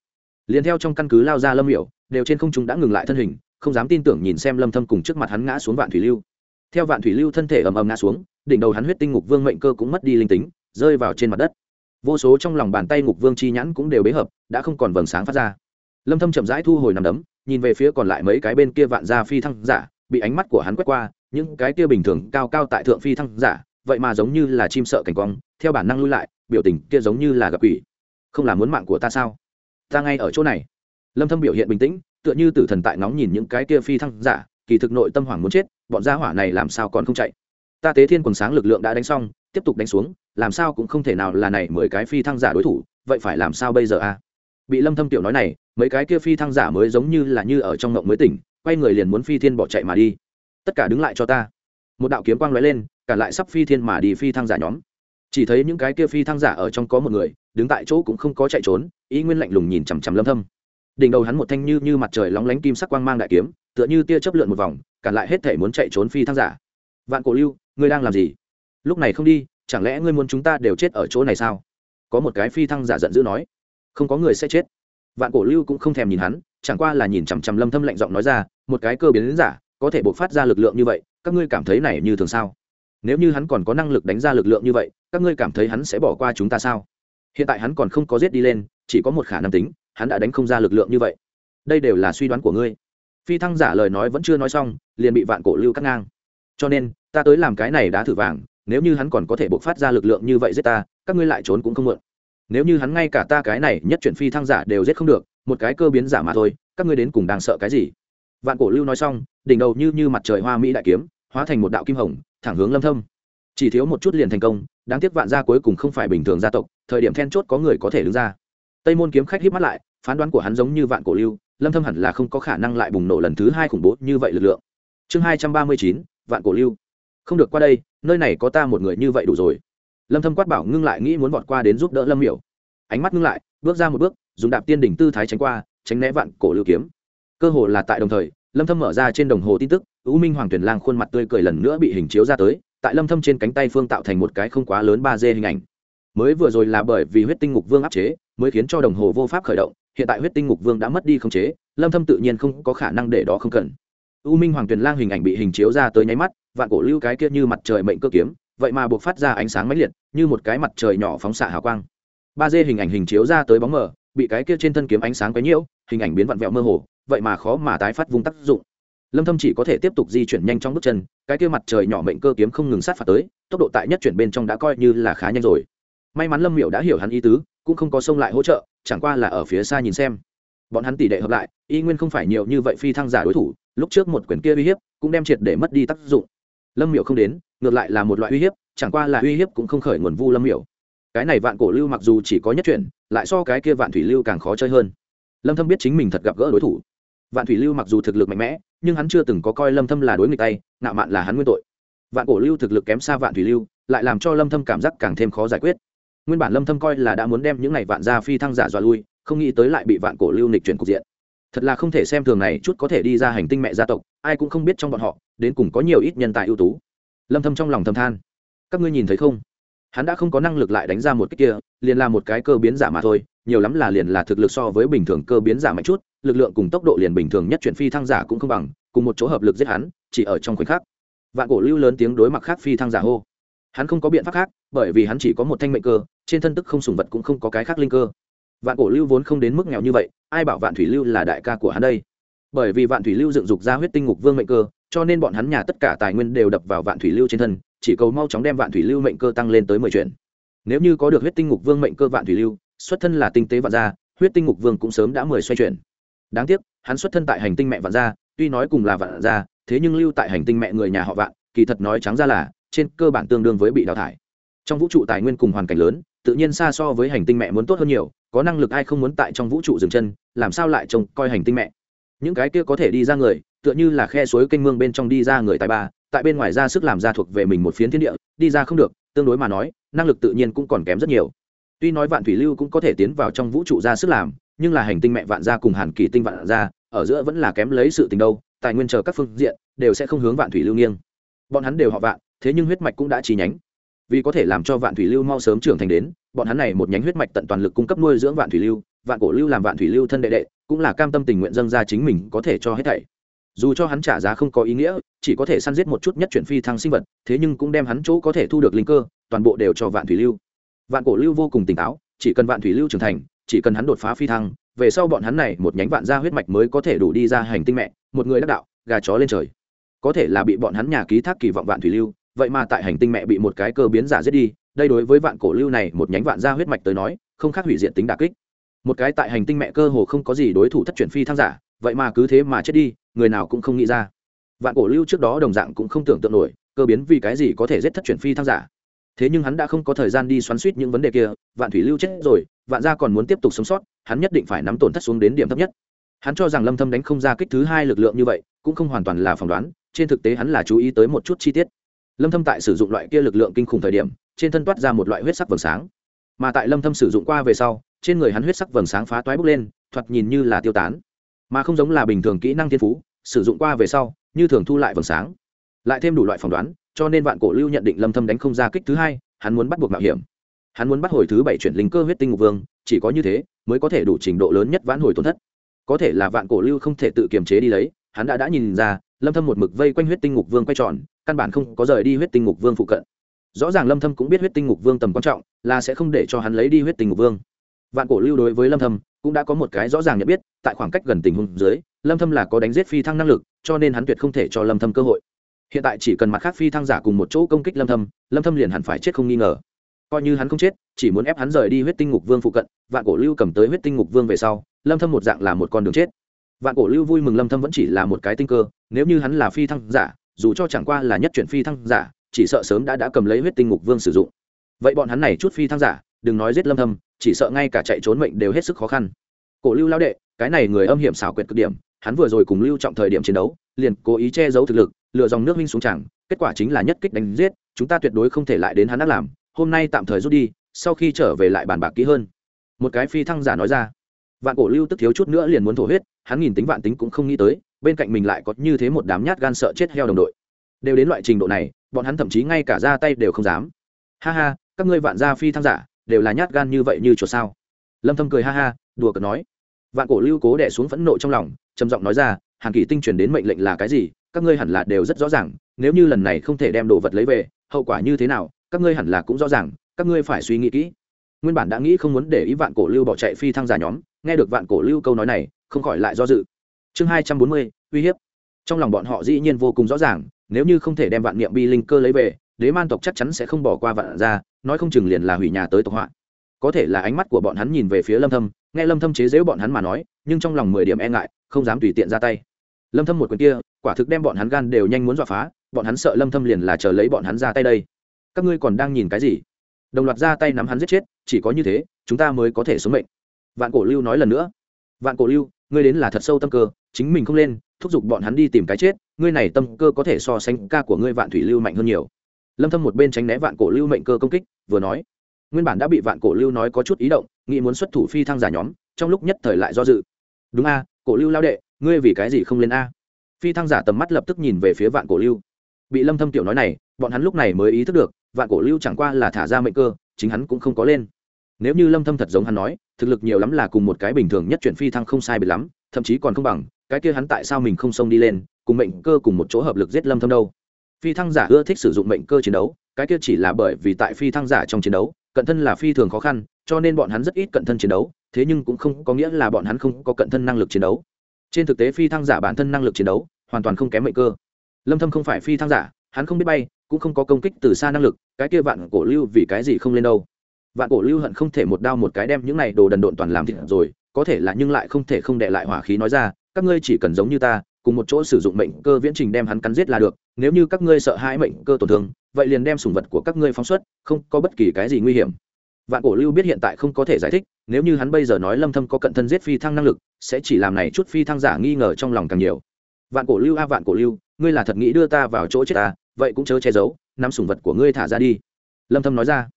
Liền theo trong căn cứ lao ra lâm hiệu đều trên không trung đã ngừng lại thân hình, không dám tin tưởng nhìn xem lâm thâm cùng trước mặt hắn ngã xuống vạn thủy lưu. Theo vạn thủy lưu thân thể ầm ầm ngã xuống, đỉnh đầu hắn huyết tinh ngục vương mệnh cơ cũng mất đi linh tính, rơi vào trên mặt đất. Vô số trong lòng bàn tay ngục vương chi nhãn cũng đều bế hợp, đã không còn vầng sáng phát ra. Lâm thâm chậm rãi thu hồi nằm đấm, nhìn về phía còn lại mấy cái bên kia vạn gia phi thăng giả, bị ánh mắt của hắn quét qua, những cái kia bình thường cao cao tại thượng phi thăng giả vậy mà giống như là chim sợ cảnh quang, theo bản năng lui lại, biểu tình kia giống như là gặp quỷ. Không là muốn mạng của ta sao? Ta ngay ở chỗ này. Lâm thâm biểu hiện bình tĩnh, tựa như tử thần tại ngóng nhìn những cái kia phi thăng giả, kỳ thực nội tâm hoảng muốn chết, bọn gia hỏa này làm sao còn không chạy? Ta tế thiên quần sáng lực lượng đã đánh xong, tiếp tục đánh xuống, làm sao cũng không thể nào là này mười cái phi thăng giả đối thủ, vậy phải làm sao bây giờ a? Bị lâm thâm tiểu nói này, mấy cái kia phi thăng giả mới giống như là như ở trong ngộng mới tỉnh, quay người liền muốn phi thiên bỏ chạy mà đi. Tất cả đứng lại cho ta. Một đạo kiếm quang lóe lên cả lại sắp phi thiên mà đi phi thăng giả nhóm. Chỉ thấy những cái kia phi thăng giả ở trong có một người, đứng tại chỗ cũng không có chạy trốn, ý nguyên lạnh lùng nhìn chằm chằm lâm thâm. Đỉnh đầu hắn một thanh như như mặt trời lóng lánh kim sắc quang mang đại kiếm, tựa như tia chớp lượn một vòng cản lại hết thể muốn chạy trốn phi thăng giả. Vạn cổ lưu, ngươi đang làm gì? Lúc này không đi, chẳng lẽ ngươi muốn chúng ta đều chết ở chỗ này sao? Có một cái phi thăng giả giận dữ nói. Không có người sẽ chết. Vạn cổ lưu cũng không thèm nhìn hắn, chẳng qua là nhìn chằm chằm lâm thâm lạnh giọng nói ra, một cái cơ biến giả, có thể bộc phát ra lực lượng như vậy, các ngươi cảm thấy này như thường sao? Nếu như hắn còn có năng lực đánh ra lực lượng như vậy, các ngươi cảm thấy hắn sẽ bỏ qua chúng ta sao? Hiện tại hắn còn không có giết đi lên, chỉ có một khả năng tính, hắn đã đánh không ra lực lượng như vậy. Đây đều là suy đoán của ngươi. Phi thăng giả lời nói vẫn chưa nói xong, liền bị vạn cổ lưu cắt ngang. Cho nên, ta tới làm cái này đã thử vàng, nếu như hắn còn có thể bộc phát ra lực lượng như vậy giết ta, các ngươi lại trốn cũng không mượn. Nếu như hắn ngay cả ta cái này nhất chuyển phi thăng giả đều giết không được, một cái cơ biến giả mà thôi, các ngươi đến cùng đang sợ cái gì? Vạn cổ lưu nói xong, đỉnh đầu như như mặt trời hoa mỹ đại kiếm, hóa thành một đạo kim hồng thẳng hướng lâm thâm. Chỉ thiếu một chút liền thành công đáng tiếc vạn gia cuối cùng không phải bình thường gia tộc thời điểm then chốt có người có thể đứng ra. Tây môn kiếm khách híp mắt lại phán đoán của hắn giống như vạn cổ lưu lâm thâm hẳn là không có khả năng lại bùng nổ lần thứ hai khủng bố như vậy lực lượng. Chương 239, vạn cổ lưu. Không được qua đây nơi này có ta một người như vậy đủ rồi. Lâm thâm quát bảo ngưng lại nghĩ muốn vọt qua đến giúp đỡ lâm miểu. Ánh mắt ngưng lại bước ra một bước dùng đạp tiên đỉnh tư thái tránh qua tránh né vạn cổ lưu kiếm. Cơ hồ là tại đồng thời lâm thâm mở ra trên đồng hồ tin tức ưu minh hoàng tuyển lang khuôn mặt tươi cười lần nữa bị hình chiếu ra tới, tại lâm thâm trên cánh tay phương tạo thành một cái không quá lớn ba d hình ảnh. Mới vừa rồi là bởi vì huyết tinh ngục vương áp chế, mới khiến cho đồng hồ vô pháp khởi động, hiện tại huyết tinh ngục vương đã mất đi không chế, lâm thâm tự nhiên không có khả năng để đó không cần. U minh hoàng tuyền lang hình ảnh bị hình chiếu ra tới nháy mắt, vạn cổ lưu cái kia như mặt trời mệnh cơ kiếm, vậy mà buộc phát ra ánh sáng mãnh liệt, như một cái mặt trời nhỏ phóng xạ hào quang. ba d hình ảnh hình chiếu ra tới bóng mờ, bị cái kia trên thân kiếm ánh sáng quấy nhiễu, hình ảnh biến vặn vẹo mơ hồ vậy mà khó mà tái phát vùng tác dụng. Lâm thâm chỉ có thể tiếp tục di chuyển nhanh trong bước chân, cái kia mặt trời nhỏ mệnh cơ kiếm không ngừng sát phạt tới, tốc độ tại nhất chuyển bên trong đã coi như là khá nhanh rồi. May mắn lâm miểu đã hiểu hắn ý tứ, cũng không có xông lại hỗ trợ, chẳng qua là ở phía xa nhìn xem. Bọn hắn tỷ đệ hợp lại, y nguyên không phải nhiều như vậy phi thăng giả đối thủ, lúc trước một quyển kia uy hiếp cũng đem triệt để mất đi tác dụng. Lâm miểu không đến, ngược lại là một loại uy hiếp, chẳng qua là uy hiếp cũng không khởi nguồn vu lâm miểu. Cái này vạn cổ lưu mặc dù chỉ có nhất chuyển, lại so cái kia vạn thủy lưu càng khó chơi hơn. Lâm thâm biết chính mình thật gặp gỡ đối thủ vạn thủy lưu mặc dù thực lực mạnh mẽ, nhưng hắn chưa từng có coi lâm thâm là đối nghịch tay nạo mạn là hắn nguyên tội. Vạn cổ lưu thực lực kém xa vạn thủy lưu, lại làm cho lâm thâm cảm giác càng thêm khó giải quyết. Nguyên bản lâm thâm coi là đã muốn đem những này vạn gia phi thăng giả dọa lui, không nghĩ tới lại bị vạn cổ lưu nghịch chuyển cục diện. Thật là không thể xem thường này, chút có thể đi ra hành tinh mẹ gia tộc, ai cũng không biết trong bọn họ, đến cùng có nhiều ít nhân tài ưu tú. Lâm thâm trong lòng thầm than. Các ngươi nhìn thấy không? Hắn đã không có năng lực lại đánh ra một cái kia, liền là một cái cơ biến giả mà thôi, nhiều lắm là liền là thực lực so với bình thường cơ biến giả mạnh chút, lực lượng cùng tốc độ liền bình thường nhất chuyển phi thăng giả cũng không bằng, cùng một chỗ hợp lực giết hắn, chỉ ở trong khoảnh khắc. Vạn cổ lưu lớn tiếng đối mặt khác phi thăng giả hô. Hắn không có biện pháp khác, bởi vì hắn chỉ có một thanh mệnh cơ, trên thân tức không sùng vật cũng không có cái khác linh cơ. Vạn cổ lưu vốn không đến mức nghèo như vậy, ai bảo vạn thủy lưu là đại ca của hắn đây? Bởi vì vạn thủy lưu dựng dục ra huyết tinh ngục vương mệnh cơ, cho nên bọn hắn nhà tất cả tài nguyên đều đập vào vạn thủy lưu trên thân chỉ cầu mau chóng đem vạn thủy lưu mệnh cơ tăng lên tới mười chuyện nếu như có được huyết tinh ngục vương mệnh cơ vạn thủy lưu, xuất thân là tinh tế vạn gia, huyết tinh ngục vương cũng sớm đã mười xoay chuyển. Đáng tiếc, hắn xuất thân tại hành tinh mẹ vạn gia, tuy nói cùng là vạn gia, thế nhưng lưu tại hành tinh mẹ người nhà họ vạn, kỳ thật nói trắng ra là, trên cơ bản tương đương với bị đào thải. Trong vũ trụ tài nguyên cùng hoàn cảnh lớn, tự nhiên xa so với hành tinh mẹ muốn tốt hơn nhiều, có năng lực ai không muốn tại trong vũ trụ dừng chân, làm sao lại trông coi hành tinh mẹ? Những cái kia có thể đi ra người, tựa như là khe suối kênh mương bên trong đi ra người tài ba tại bên ngoài ra sức làm ra thuộc về mình một phiến thiên địa, đi ra không được, tương đối mà nói, năng lực tự nhiên cũng còn kém rất nhiều. Tuy nói vạn thủy lưu cũng có thể tiến vào trong vũ trụ ra sức làm, nhưng là hành tinh mẹ vạn gia cùng hàn kỳ tinh vạn gia, ở giữa vẫn là kém lấy sự tình đâu, tài nguyên chờ các phương diện, đều sẽ không hướng vạn thủy lưu nghiêng. Bọn hắn đều họ vạn, thế nhưng huyết mạch cũng đã chi nhánh. Vì có thể làm cho vạn thủy lưu mau sớm trưởng thành đến, bọn hắn này một nhánh huyết mạch tận toàn lực cung cấp nuôi dưỡng vạn thủy lưu, vạn cổ lưu làm vạn thủy lưu thân đệ đệ, cũng là cam tâm tình nguyện dâng ra chính mình có thể cho hết thảy dù cho hắn trả giá không có ý nghĩa, chỉ có thể săn giết một chút nhất chuyển phi thăng sinh vật, thế nhưng cũng đem hắn chỗ có thể thu được linh cơ, toàn bộ đều cho vạn thủy lưu. Vạn cổ lưu vô cùng tỉnh táo, chỉ cần vạn thủy lưu trưởng thành, chỉ cần hắn đột phá phi thăng, về sau bọn hắn này một nhánh vạn gia huyết mạch mới có thể đủ đi ra hành tinh mẹ, một người đắc đạo, gà chó lên trời. Có thể là bị bọn hắn nhà ký thác kỳ vọng vạn thủy lưu, vậy mà tại hành tinh mẹ bị một cái cơ biến giả giết đi, đây đối với vạn cổ lưu này một nhánh vạn gia huyết mạch tới nói, không khác hủy diệt tính đà kích. Một cái tại hành tinh mẹ cơ hồ không có gì đối thủ thất chuyển phi thăng giả, vậy mà cứ thế mà chết đi người nào cũng không nghĩ ra. Vạn cổ lưu trước đó đồng dạng cũng không tưởng tượng nổi, cơ biến vì cái gì có thể giết thất chuyển phi thăng giả. Thế nhưng hắn đã không có thời gian đi xoắn suýt những vấn đề kia, vạn thủy lưu chết rồi, vạn gia còn muốn tiếp tục sống sót, hắn nhất định phải nắm tổn thất xuống đến điểm thấp nhất. Hắn cho rằng lâm thâm đánh không ra kích thứ hai lực lượng như vậy, cũng không hoàn toàn là phỏng đoán, trên thực tế hắn là chú ý tới một chút chi tiết. Lâm thâm tại sử dụng loại kia lực lượng kinh khủng thời điểm, trên thân toát ra một loại huyết sắc vầng sáng. Mà tại lâm thâm sử dụng qua về sau, trên người hắn huyết sắc vầng sáng phá toái bốc lên, thoạt nhìn như là tiêu tán mà không giống là bình thường kỹ năng thiên phú, sử dụng qua về sau, như thường thu lại vầng sáng. Lại thêm đủ loại phỏng đoán, cho nên vạn cổ lưu nhận định lâm thâm đánh không ra kích thứ hai, hắn muốn bắt buộc mạo hiểm. Hắn muốn bắt hồi thứ bảy chuyển linh cơ huyết tinh ngục vương, chỉ có như thế mới có thể đủ trình độ lớn nhất vãn hồi tổn thất. Có thể là vạn cổ lưu không thể tự kiềm chế đi lấy, hắn đã đã nhìn ra, lâm thâm một mực vây quanh huyết tinh ngục vương quay tròn, căn bản không có rời đi huyết tinh ngục vương phụ cận. Rõ ràng lâm thâm cũng biết huyết tinh ngục vương tầm quan trọng, là sẽ không để cho hắn lấy đi huyết tinh ngục vương. Vạn cổ lưu đối với lâm thâm cũng đã có một cái rõ ràng nhận biết, tại khoảng cách gần tình huống dưới, lâm thâm là có đánh giết phi thăng năng lực, cho nên hắn tuyệt không thể cho lâm thâm cơ hội. Hiện tại chỉ cần mặt khác phi thăng giả cùng một chỗ công kích lâm thâm lâm thâm liền hẳn phải chết không nghi ngờ. Coi như hắn không chết, chỉ muốn ép hắn rời đi huyết tinh ngục vương phụ cận, vạn cổ lưu cầm tới huyết tinh ngục vương về sau, lâm thâm một dạng là một con đường chết. Vạn cổ lưu vui mừng lâm thâm vẫn chỉ là một cái tinh cơ, nếu như hắn là phi thăng giả, dù cho chẳng qua là nhất chuyển phi thăng giả, chỉ sợ sớm đã đã cầm lấy huyết tinh ngục vương sử dụng. Vậy bọn hắn này chút phi thăng giả đừng nói giết lâm thâm, chỉ sợ ngay cả chạy trốn mệnh đều hết sức khó khăn. Cổ lưu lao đệ, cái này người âm hiểm xảo quyệt cực điểm, hắn vừa rồi cùng lưu trọng thời điểm chiến đấu, liền cố ý che giấu thực lực, lừa dòng nước minh xuống chẳng kết quả chính là nhất kích đánh giết, chúng ta tuyệt đối không thể lại đến hắn đã làm, hôm nay tạm thời rút đi, sau khi trở về lại bàn bạc kỹ hơn. Một cái phi thăng giả nói ra. Vạn cổ lưu tức thiếu chút nữa liền muốn thổ huyết, hắn nghìn tính vạn tính cũng không nghĩ tới, bên cạnh mình lại có như thế một đám nhát gan sợ chết heo đồng đội. Đều đến loại trình độ này, bọn hắn thậm chí ngay cả ra tay đều không dám. Ha ha, các ngươi vạn gia phi thăng giả đều là nhát gan như vậy như chuột sao? Lâm thâm cười ha ha, đùa cợt nói. Vạn cổ lưu cố đè xuống phẫn nộ trong lòng, trầm giọng nói ra, hàn kỳ tinh truyền đến mệnh lệnh là cái gì? Các ngươi hẳn là đều rất rõ ràng, nếu như lần này không thể đem đồ vật lấy về, hậu quả như thế nào? Các ngươi hẳn là cũng rõ ràng, các ngươi phải suy nghĩ kỹ. Nguyên bản đã nghĩ không muốn để ý vạn cổ lưu bỏ chạy phi thăng giả nhóm, nghe được vạn cổ lưu câu nói này, không khỏi lại do dự. Chương hai trăm bốn mươi, uy hiếp. Trong lòng bọn họ dĩ nhiên vô cùng rõ ràng, nếu như không thể đem vạn niệm bi linh cơ lấy về đế man tộc chắc chắn sẽ không bỏ qua vạn ra, nói không chừng liền là hủy nhà tới tộc họa. Có thể là ánh mắt của bọn hắn nhìn về phía lâm thâm, nghe lâm thâm chế giễu bọn hắn mà nói, nhưng trong lòng mười điểm e ngại, không dám tùy tiện ra tay. Lâm thâm một quyền kia, quả thực đem bọn hắn gan đều nhanh muốn dọa phá, bọn hắn sợ lâm thâm liền là chờ lấy bọn hắn ra tay đây. Các ngươi còn đang nhìn cái gì? Đồng loạt ra tay nắm hắn giết chết, chỉ có như thế, chúng ta mới có thể sống mệnh. Vạn cổ lưu nói lần nữa. Vạn cổ lưu, ngươi đến là thật sâu tâm cơ, chính mình không lên, thúc giục bọn hắn đi tìm cái chết, ngươi này tâm cơ có thể so sánh ca của ngươi vạn thủy lưu mạnh hơn nhiều lâm thâm một bên tránh né vạn cổ lưu mệnh cơ công kích, vừa nói, nguyên bản đã bị vạn cổ lưu nói có chút ý động, nghĩ muốn xuất thủ phi thăng giả nhóm, trong lúc nhất thời lại do dự. Đúng a, cổ lưu lao đệ, ngươi vì cái gì không lên a? Phi thăng giả tầm mắt lập tức nhìn về phía vạn cổ lưu. Bị lâm thâm tiểu nói này, bọn hắn lúc này mới ý thức được, vạn cổ lưu chẳng qua là thả ra mệnh cơ, chính hắn cũng không có lên. Nếu như lâm thâm thật giống hắn nói, thực lực nhiều lắm là cùng một cái bình thường nhất chuyển phi thăng không sai biệt lắm, thậm chí còn không bằng, cái kia hắn tại sao mình không xông đi lên, cùng mệnh cơ cùng một chỗ hợp lực giết lâm thâm đâu? Phi thăng giả ưa thích sử dụng mệnh cơ chiến đấu, cái kia chỉ là bởi vì tại phi thăng giả trong chiến đấu, cận thân là phi thường khó khăn, cho nên bọn hắn rất ít cận thân chiến đấu, thế nhưng cũng không có nghĩa là bọn hắn không có cận thân năng lực chiến đấu. Trên thực tế phi thăng giả bản thân năng lực chiến đấu hoàn toàn không kém mệnh cơ. Lâm thâm không phải phi thăng giả, hắn không biết bay, cũng không có công kích từ xa năng lực, cái kia vạn cổ lưu vì cái gì không lên đâu. Vạn cổ lưu hận không thể một đao một cái đem những này đồ đần độn toàn làm thịt rồi, có thể là nhưng lại không thể không đệ lại hỏa khí nói ra, các ngươi chỉ cần giống như ta cùng một chỗ sử dụng mệnh cơ viễn trình đem hắn cắn giết là được, nếu như các ngươi sợ hãi mệnh cơ tổn thương, vậy liền đem sủng vật của các ngươi phóng xuất, không có bất kỳ cái gì nguy hiểm. Vạn cổ lưu biết hiện tại không có thể giải thích, nếu như hắn bây giờ nói lâm thâm có cận thân giết phi thăng năng lực, sẽ chỉ làm này chút phi thăng giả nghi ngờ trong lòng càng nhiều. Vạn cổ lưu a, vạn cổ lưu, ngươi là thật nghĩ đưa ta vào chỗ chết ta vậy cũng chớ che giấu, nắm sủng vật của ngươi thả ra đi. Lâm thâm nói ra.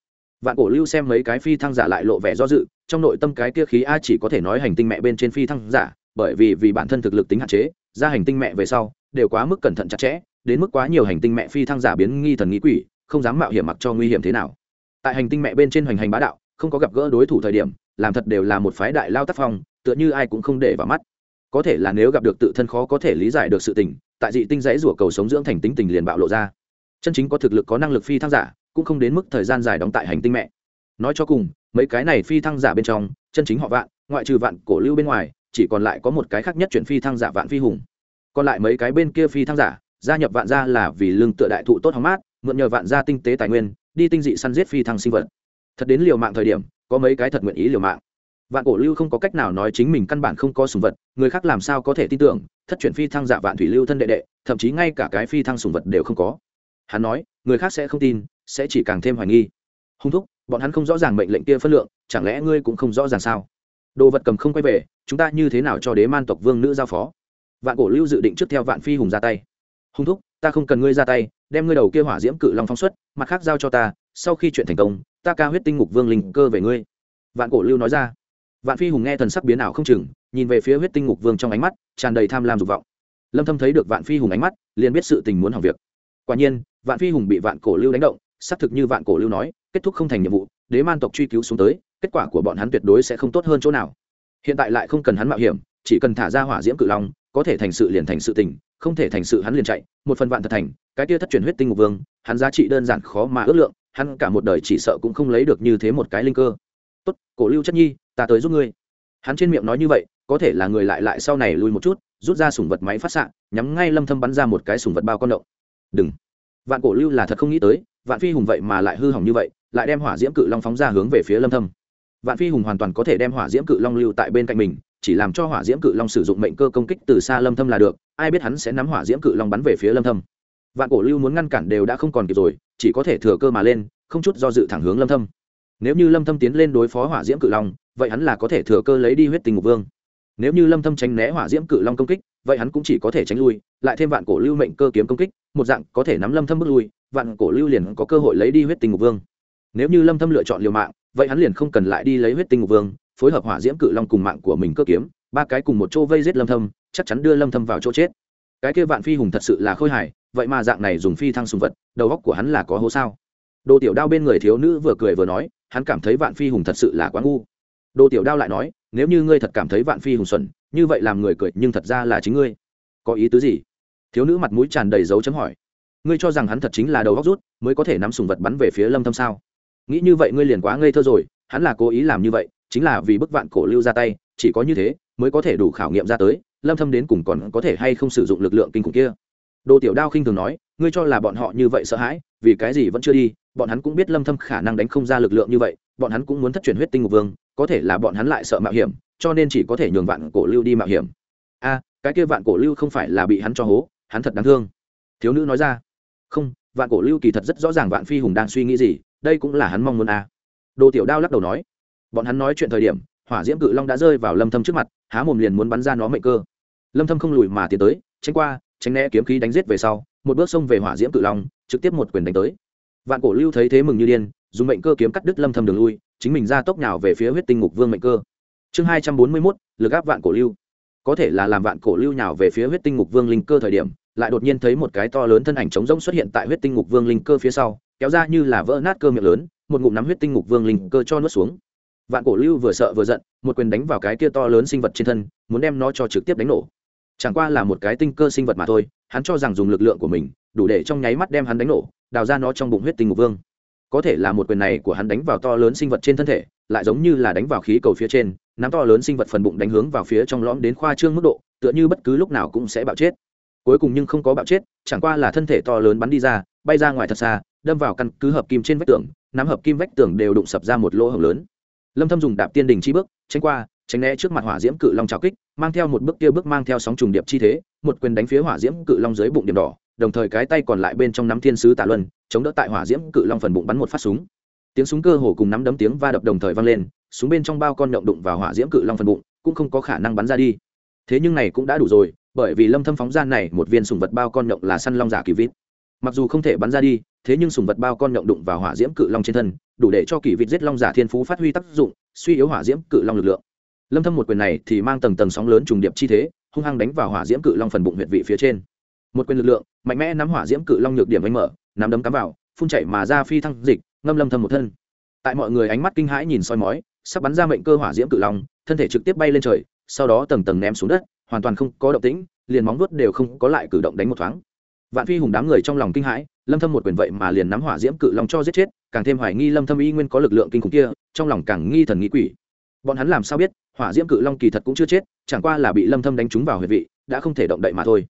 Vạn cổ lưu xem mấy cái phi thăng giả lại lộ vẻ do dự, trong nội tâm cái kia khí a chỉ có thể nói hành tinh mẹ bên trên phi thăng giả bởi vì vì bản thân thực lực tính hạn chế ra hành tinh mẹ về sau, đều quá mức cẩn thận chặt chẽ, đến mức quá nhiều hành tinh mẹ phi thăng giả biến nghi thần nghĩ quỷ, không dám mạo hiểm mặc cho nguy hiểm thế nào. Tại hành tinh mẹ bên trên hoành hành bá đạo, không có gặp gỡ đối thủ thời điểm, làm thật đều là một phái đại lao tác phong, tựa như ai cũng không để vào mắt. Có thể là nếu gặp được tự thân khó có thể lý giải được sự tình, tại dị tinh dãy rủa cầu sống dưỡng thành tính tình liền bạo lộ ra. Chân chính có thực lực có năng lực phi thăng giả, cũng không đến mức thời gian dài đóng tại hành tinh mẹ. Nói cho cùng, mấy cái này phi thăng giả bên trong, chân chính họ vạn, ngoại trừ vạn cổ lưu bên ngoài chỉ còn lại có một cái khác nhất chuyển phi thăng giả vạn phi hùng. Còn lại mấy cái bên kia phi thăng giả, gia nhập vạn gia là vì lương tựa đại thụ tốt hóng mát, mượn nhờ vạn gia tinh tế tài nguyên, đi tinh dị săn giết phi thăng sinh vật. Thật đến liều mạng thời điểm, có mấy cái thật nguyện ý liều mạng. Vạn cổ lưu không có cách nào nói chính mình căn bản không có sùng vật, người khác làm sao có thể tin tưởng, thất chuyển phi thăng giả vạn thủy lưu thân đệ đệ, thậm chí ngay cả cái phi thăng sùng vật đều không có. Hắn nói, người khác sẽ không tin, sẽ chỉ càng thêm hoài nghi. Hung thúc, bọn hắn không rõ ràng mệnh lệnh kia phân lượng, chẳng lẽ ngươi cũng không rõ ràng sao? Đồ vật cầm không quay về, chúng ta như thế nào cho đế man tộc vương nữ giao phó? Vạn cổ lưu dự định trước theo vạn phi hùng ra tay. Hùng thúc, ta không cần ngươi ra tay, đem ngươi đầu kia hỏa diễm cự long phong xuất, mặt khác giao cho ta, sau khi chuyện thành công, ta ca huyết tinh ngục vương linh cơ về ngươi. Vạn cổ lưu nói ra. Vạn phi hùng nghe thần sắc biến ảo không chừng, nhìn về phía huyết tinh ngục vương trong ánh mắt, tràn đầy tham lam dục vọng. Lâm thâm thấy được vạn phi hùng ánh mắt, liền biết sự tình muốn hỏng việc. Quả nhiên, vạn phi hùng bị vạn cổ lưu đánh động, xác thực như vạn cổ lưu nói, kết thúc không thành nhiệm vụ, đế man tộc truy cứu xuống tới kết quả của bọn hắn tuyệt đối sẽ không tốt hơn chỗ nào. Hiện tại lại không cần hắn mạo hiểm, chỉ cần thả ra hỏa diễm cự long, có thể thành sự liền thành sự tình, không thể thành sự hắn liền chạy, một phần vạn thật thành, cái kia thất truyền huyết tinh ngục vương, hắn giá trị đơn giản khó mà ước lượng, hắn cả một đời chỉ sợ cũng không lấy được như thế một cái linh cơ. Tốt, cổ lưu chất nhi, ta tới giúp ngươi. Hắn trên miệng nói như vậy, có thể là người lại lại sau này lui một chút, rút ra sủng vật máy phát xạ, nhắm ngay lâm thâm bắn ra một cái sủng vật bao con động. Đừng. Vạn cổ lưu là thật không nghĩ tới, vạn phi hùng vậy mà lại hư hỏng như vậy, lại đem hỏa diễm cự long phóng ra hướng về phía lâm thâm vạn phi hùng hoàn toàn có thể đem hỏa diễm cự long lưu tại bên cạnh mình, chỉ làm cho hỏa diễm cự long sử dụng mệnh cơ công kích từ xa lâm thâm là được, ai biết hắn sẽ nắm hỏa diễm cự long bắn về phía lâm thâm. Vạn cổ lưu muốn ngăn cản đều đã không còn kịp rồi, chỉ có thể thừa cơ mà lên, không chút do dự thẳng hướng lâm thâm. Nếu như lâm thâm tiến lên đối phó hỏa diễm cự long, vậy hắn là có thể thừa cơ lấy đi huyết tinh ngục vương. Nếu như lâm thâm tránh né hỏa diễm cự long công kích, vậy hắn cũng chỉ có thể tránh lui, lại thêm vạn cổ lưu mệnh cơ kiếm công kích, một dạng có thể nắm lâm thâm bước lui, vạn cổ lưu liền có cơ hội lấy đi huyết tinh ngục vương. Nếu như lâm thâm lựa chọn liều mạng vậy hắn liền không cần lại đi lấy huyết tinh ngục vương, phối hợp hỏa diễm cự long cùng mạng của mình cơ kiếm, ba cái cùng một chỗ vây giết lâm thâm, chắc chắn đưa lâm thâm vào chỗ chết. Cái kia vạn phi hùng thật sự là khôi hài, vậy mà dạng này dùng phi thăng sùng vật, đầu óc của hắn là có hố sao? Đồ tiểu đao bên người thiếu nữ vừa cười vừa nói, hắn cảm thấy vạn phi hùng thật sự là quá ngu. Đồ tiểu đao lại nói, nếu như ngươi thật cảm thấy vạn phi hùng xuẩn, như vậy làm người cười, nhưng thật ra là chính ngươi. Có ý tứ gì? Thiếu nữ mặt mũi tràn đầy dấu chấm hỏi. Ngươi cho rằng hắn thật chính là đầu góc rút, mới có thể nắm sùng vật bắn về phía lâm thâm sao? Nghĩ như vậy ngươi liền quá ngây thơ rồi, hắn là cố ý làm như vậy, chính là vì bức vạn cổ lưu ra tay, chỉ có như thế mới có thể đủ khảo nghiệm ra tới, lâm thâm đến cùng còn có thể hay không sử dụng lực lượng kinh khủng kia. Đồ tiểu đao khinh thường nói, ngươi cho là bọn họ như vậy sợ hãi, vì cái gì vẫn chưa đi, bọn hắn cũng biết lâm thâm khả năng đánh không ra lực lượng như vậy, bọn hắn cũng muốn thất truyền huyết tinh ngục vương, có thể là bọn hắn lại sợ mạo hiểm, cho nên chỉ có thể nhường vạn cổ lưu đi mạo hiểm. A, cái kia vạn cổ lưu không phải là bị hắn cho hố, hắn thật đáng thương. Thiếu nữ nói ra, không, vạn cổ lưu kỳ thật rất rõ ràng vạn phi hùng đang suy nghĩ gì đây cũng là hắn mong muốn a. Đồ tiểu đao lắc đầu nói. Bọn hắn nói chuyện thời điểm hỏa diễm cự long đã rơi vào lâm thâm trước mặt há mồm liền muốn bắn ra nó mệnh cơ. Lâm thâm không lùi mà tiến tới tránh qua tránh né kiếm khí đánh giết về sau một bước xông về hỏa diễm cự long trực tiếp một quyền đánh tới. Vạn cổ lưu thấy thế mừng như điên dùng mệnh cơ kiếm cắt đứt lâm thâm đường lui chính mình ra tốc nhào về phía huyết tinh ngục vương mệnh cơ. Chương 241, lực áp vạn cổ lưu. Có thể là làm vạn cổ lưu nhào về phía huyết tinh ngục vương linh cơ thời điểm lại đột nhiên thấy một cái to lớn thân ảnh trống rỗng xuất hiện tại huyết tinh ngục vương linh cơ phía sau kéo ra như là vỡ nát cơ miệng lớn, một ngụm nắm huyết tinh ngục vương linh cơ cho nuốt xuống. Vạn cổ lưu vừa sợ vừa giận, một quyền đánh vào cái kia to lớn sinh vật trên thân, muốn đem nó cho trực tiếp đánh nổ. Chẳng qua là một cái tinh cơ sinh vật mà thôi, hắn cho rằng dùng lực lượng của mình, đủ để trong nháy mắt đem hắn đánh nổ, đào ra nó trong bụng huyết tinh ngục vương. Có thể là một quyền này của hắn đánh vào to lớn sinh vật trên thân thể, lại giống như là đánh vào khí cầu phía trên, nắm to lớn sinh vật phần bụng đánh hướng vào phía trong lõm đến khoa trương mức độ, tựa như bất cứ lúc nào cũng sẽ bạo chết. Cuối cùng nhưng không có bạo chết, chẳng qua là thân thể to lớn bắn đi ra, bay ra ngoài thật xa đâm vào căn cứ hợp kim trên vách tường, nắm hợp kim vách tường đều đụng sập ra một lỗ hổng lớn. Lâm thâm dùng đạp tiên đình chi bước, tránh qua, tránh né trước mặt hỏa diễm cự long trào kích, mang theo một bước kia bước mang theo sóng trùng điệp chi thế, một quyền đánh phía hỏa diễm cự long dưới bụng điểm đỏ, đồng thời cái tay còn lại bên trong nắm thiên sứ tả luân, chống đỡ tại hỏa diễm cự long phần bụng bắn một phát súng. Tiếng súng cơ hồ cùng nắm đấm tiếng va đập đồng thời vang lên, súng bên trong bao con nhộng đụng vào hỏa diễm cự long phần bụng, cũng không có khả năng bắn ra đi. Thế nhưng này cũng đã đủ rồi, bởi vì lâm thâm phóng ra này một viên sùng vật bao con nhộng là săn long giả kỳ vít. Mặc dù không thể bắn ra đi thế nhưng sùng vật bao con nhộng đụng vào hỏa diễm cự long trên thân, đủ để cho kỳ vịt giết long giả thiên phú phát huy tác dụng, suy yếu hỏa diễm cự long lực lượng. Lâm thâm một quyền này thì mang tầng tầng sóng lớn trùng điệp chi thế, hung hăng đánh vào hỏa diễm cự long phần bụng huyệt vị phía trên. Một quyền lực lượng, mạnh mẽ nắm hỏa diễm cự long nhược điểm anh mở, nắm đấm cắm vào, phun chảy mà ra phi thăng dịch, ngâm lâm thâm một thân. Tại mọi người ánh mắt kinh hãi nhìn soi mói, sắp bắn ra mệnh cơ hỏa diễm cự long, thân thể trực tiếp bay lên trời, sau đó tầng tầng ném xuống đất, hoàn toàn không có động tĩnh, liền móng vuốt đều không có lại cử động đánh một thoáng vạn phi hùng đám người trong lòng kinh hãi, lâm thâm một quyền vậy mà liền nắm hỏa diễm cự long cho giết chết, càng thêm hoài nghi lâm thâm y nguyên có lực lượng kinh khủng kia, trong lòng càng nghi thần nghi quỷ. Bọn hắn làm sao biết, hỏa diễm cự long kỳ thật cũng chưa chết, chẳng qua là bị lâm thâm đánh trúng vào huyệt vị, đã không thể động đậy mà thôi.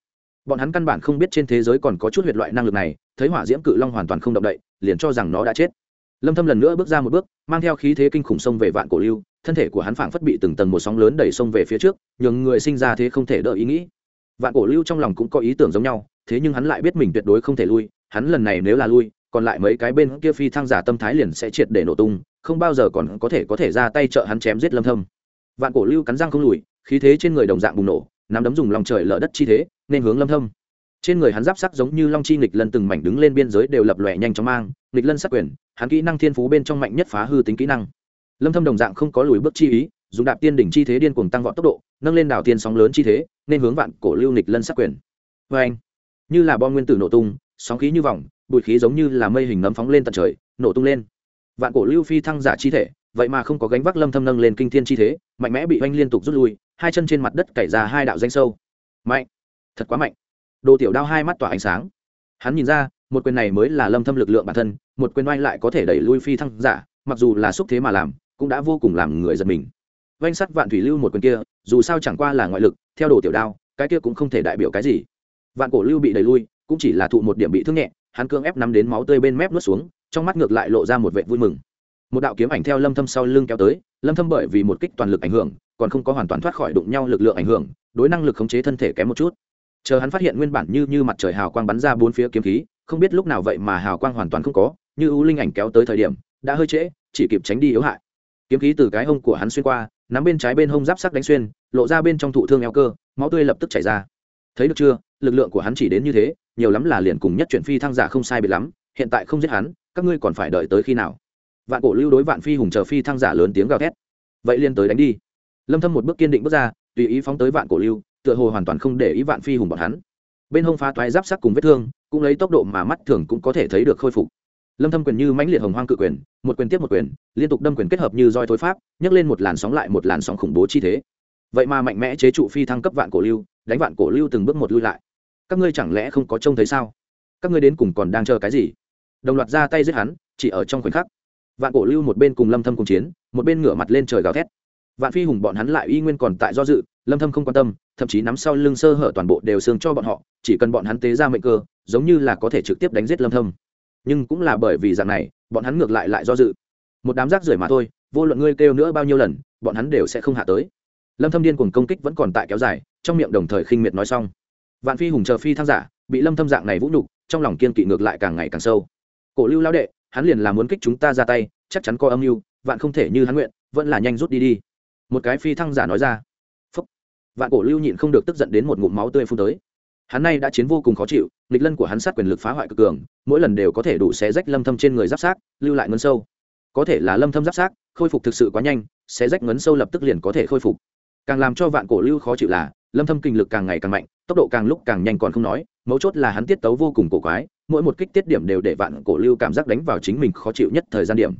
Bọn hắn căn bản không biết trên thế giới còn có chút huyệt loại năng lực này, thấy hỏa diễm cự long hoàn toàn không động đậy, liền cho rằng nó đã chết. Lâm thâm lần nữa bước ra một bước, mang theo khí thế kinh khủng xông về vạn cổ lưu, thân thể của hắn phảng phất bị từng tầng một sóng lớn đẩy xông về phía trước, nhường người sinh ra thế không thể đỡ ý nghĩ. Vạn cổ lưu trong lòng cũng có ý tưởng giống nhau thế nhưng hắn lại biết mình tuyệt đối không thể lui, hắn lần này nếu là lui, còn lại mấy cái bên kia phi thăng giả tâm thái liền sẽ triệt để nổ tung, không bao giờ còn có thể có thể ra tay trợ hắn chém giết lâm thâm. Vạn cổ lưu cắn răng không lùi, khí thế trên người đồng dạng bùng nổ, nắm đấm dùng lòng trời lở đất chi thế, nên hướng lâm thâm. Trên người hắn giáp sắc giống như long chi nghịch lân từng mảnh đứng lên biên giới đều lập lòe nhanh chóng mang, nghịch lân sắc quyền, hắn kỹ năng thiên phú bên trong mạnh nhất phá hư tính kỹ năng. Lâm thâm đồng dạng không có lùi bước chi ý, dùng đạp tiên đỉnh chi thế điên cuồng tăng vọt tốc độ, nâng lên đảo tiên sóng lớn chi thế, nên hướng vạn cổ lưu nghịch lân sắc quyền. Với anh như là bom nguyên tử nổ tung, sóng khí như vòng, bụi khí giống như là mây hình nấm phóng lên tận trời, nổ tung lên. Vạn cổ lưu phi thăng giả chi thể, vậy mà không có gánh vác lâm thâm nâng lên kinh thiên chi thế, mạnh mẽ bị oanh liên tục rút lui, hai chân trên mặt đất cày ra hai đạo danh sâu. Mạnh! Thật quá mạnh! Đồ tiểu đao hai mắt tỏa ánh sáng. Hắn nhìn ra, một quyền này mới là lâm thâm lực lượng bản thân, một quyền oanh lại có thể đẩy lui phi thăng giả, mặc dù là xúc thế mà làm, cũng đã vô cùng làm người giật mình. Oanh sắt vạn thủy lưu một quyền kia, dù sao chẳng qua là ngoại lực, theo đồ tiểu đao, cái kia cũng không thể đại biểu cái gì vạn cổ lưu bị đẩy lui, cũng chỉ là thụ một điểm bị thương nhẹ, hắn cương ép nắm đến máu tươi bên mép nuốt xuống, trong mắt ngược lại lộ ra một vệ vui mừng. Một đạo kiếm ảnh theo lâm thâm sau lưng kéo tới, lâm thâm bởi vì một kích toàn lực ảnh hưởng, còn không có hoàn toàn thoát khỏi đụng nhau lực lượng ảnh hưởng, đối năng lực khống chế thân thể kém một chút. Chờ hắn phát hiện nguyên bản như như mặt trời hào quang bắn ra bốn phía kiếm khí, không biết lúc nào vậy mà hào quang hoàn toàn không có, như u linh ảnh kéo tới thời điểm, đã hơi trễ, chỉ kịp tránh đi yếu hại. Kiếm khí từ cái hông của hắn xuyên qua, nắm bên trái bên hông giáp sắc đánh xuyên, lộ ra bên trong thụ thương eo cơ, máu tươi lập tức chảy ra. Thấy được chưa? Lực lượng của hắn chỉ đến như thế, nhiều lắm là liền cùng nhất chuyển phi thăng giả không sai biệt lắm, hiện tại không giết hắn, các ngươi còn phải đợi tới khi nào? Vạn cổ lưu đối vạn phi hùng chờ phi thăng giả lớn tiếng gào thét. Vậy liên tới đánh đi. Lâm thâm một bước kiên định bước ra, tùy ý phóng tới vạn cổ lưu, tựa hồ hoàn toàn không để ý vạn phi hùng bọn hắn. Bên hông phá toái giáp sắc cùng vết thương, cũng lấy tốc độ mà mắt thường cũng có thể thấy được khôi phục. Lâm thâm quyền như mãnh liệt hồng hoang cự quyền, một quyền tiếp một quyền, liên tục đâm quyền kết hợp như roi thối pháp, nhấc lên một làn sóng lại một làn sóng khủng bố chi thế. Vậy mà mạnh mẽ chế trụ phi thăng cấp vạn cổ lưu, đánh vạn cổ lưu từng bước một lui lại các ngươi chẳng lẽ không có trông thấy sao? Các ngươi đến cùng còn đang chờ cái gì? Đồng loạt ra tay giết hắn, chỉ ở trong khoảnh khắc, vạn cổ lưu một bên cùng lâm thâm cùng chiến, một bên ngửa mặt lên trời gào thét. Vạn phi hùng bọn hắn lại y nguyên còn tại do dự, lâm thâm không quan tâm, thậm chí nắm sau lưng sơ hở toàn bộ đều xương cho bọn họ, chỉ cần bọn hắn tế ra mệnh cơ, giống như là có thể trực tiếp đánh giết lâm thâm. Nhưng cũng là bởi vì dạng này, bọn hắn ngược lại lại do dự. Một đám rác rưởi mà thôi, vô luận ngươi kêu nữa bao nhiêu lần, bọn hắn đều sẽ không hạ tới. Lâm thâm điên cuồng công kích vẫn còn tại kéo dài, trong miệng đồng thời khinh miệt nói xong vạn phi hùng chờ phi thăng giả, bị lâm thâm dạng này vũ nhục, trong lòng kiên kỵ ngược lại càng ngày càng sâu. Cổ lưu lao đệ, hắn liền là muốn kích chúng ta ra tay, chắc chắn có âm mưu, vạn không thể như hắn nguyện, vẫn là nhanh rút đi đi. Một cái phi thăng giả nói ra. Phúc. vạn cổ lưu nhịn không được tức giận đến một ngụm máu tươi phun tới. Hắn nay đã chiến vô cùng khó chịu, nghịch lân của hắn sát quyền lực phá hoại cực cường, mỗi lần đều có thể đủ xé rách lâm thâm trên người giáp sát, lưu lại ngấn sâu. Có thể là lâm thâm giáp sát, khôi phục thực sự quá nhanh, xé rách ngấn sâu lập tức liền có thể khôi phục. Càng làm cho vạn cổ lưu khó chịu là, lâm thâm kinh lực càng ngày càng mạnh tốc độ càng lúc càng nhanh còn không nói, mấu chốt là hắn tiết tấu vô cùng cổ quái, mỗi một kích tiết điểm đều để vạn cổ lưu cảm giác đánh vào chính mình khó chịu nhất thời gian điểm.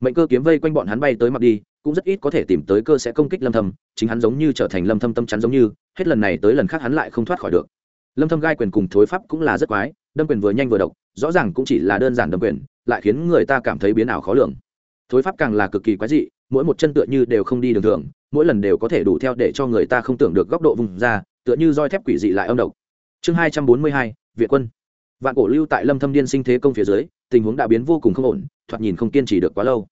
Mệnh cơ kiếm vây quanh bọn hắn bay tới mặt đi, cũng rất ít có thể tìm tới cơ sẽ công kích lâm thâm, chính hắn giống như trở thành lâm thâm tâm chắn giống như, hết lần này tới lần khác hắn lại không thoát khỏi được. Lâm thâm gai quyền cùng thối pháp cũng là rất quái, đâm quyền vừa nhanh vừa độc, rõ ràng cũng chỉ là đơn giản đâm quyền, lại khiến người ta cảm thấy biến ảo khó lường. Thối pháp càng là cực kỳ quái dị, mỗi một chân tựa như đều không đi đường thường, mỗi lần đều có thể đủ theo để cho người ta không tưởng được góc độ vùng ra tựa như roi thép quỷ dị lại âm độc. Chương 242, viện quân. Vạn cổ lưu tại lâm thâm điên sinh thế công phía dưới tình huống đã biến vô cùng không ổn thoạt nhìn không kiên trì được quá lâu.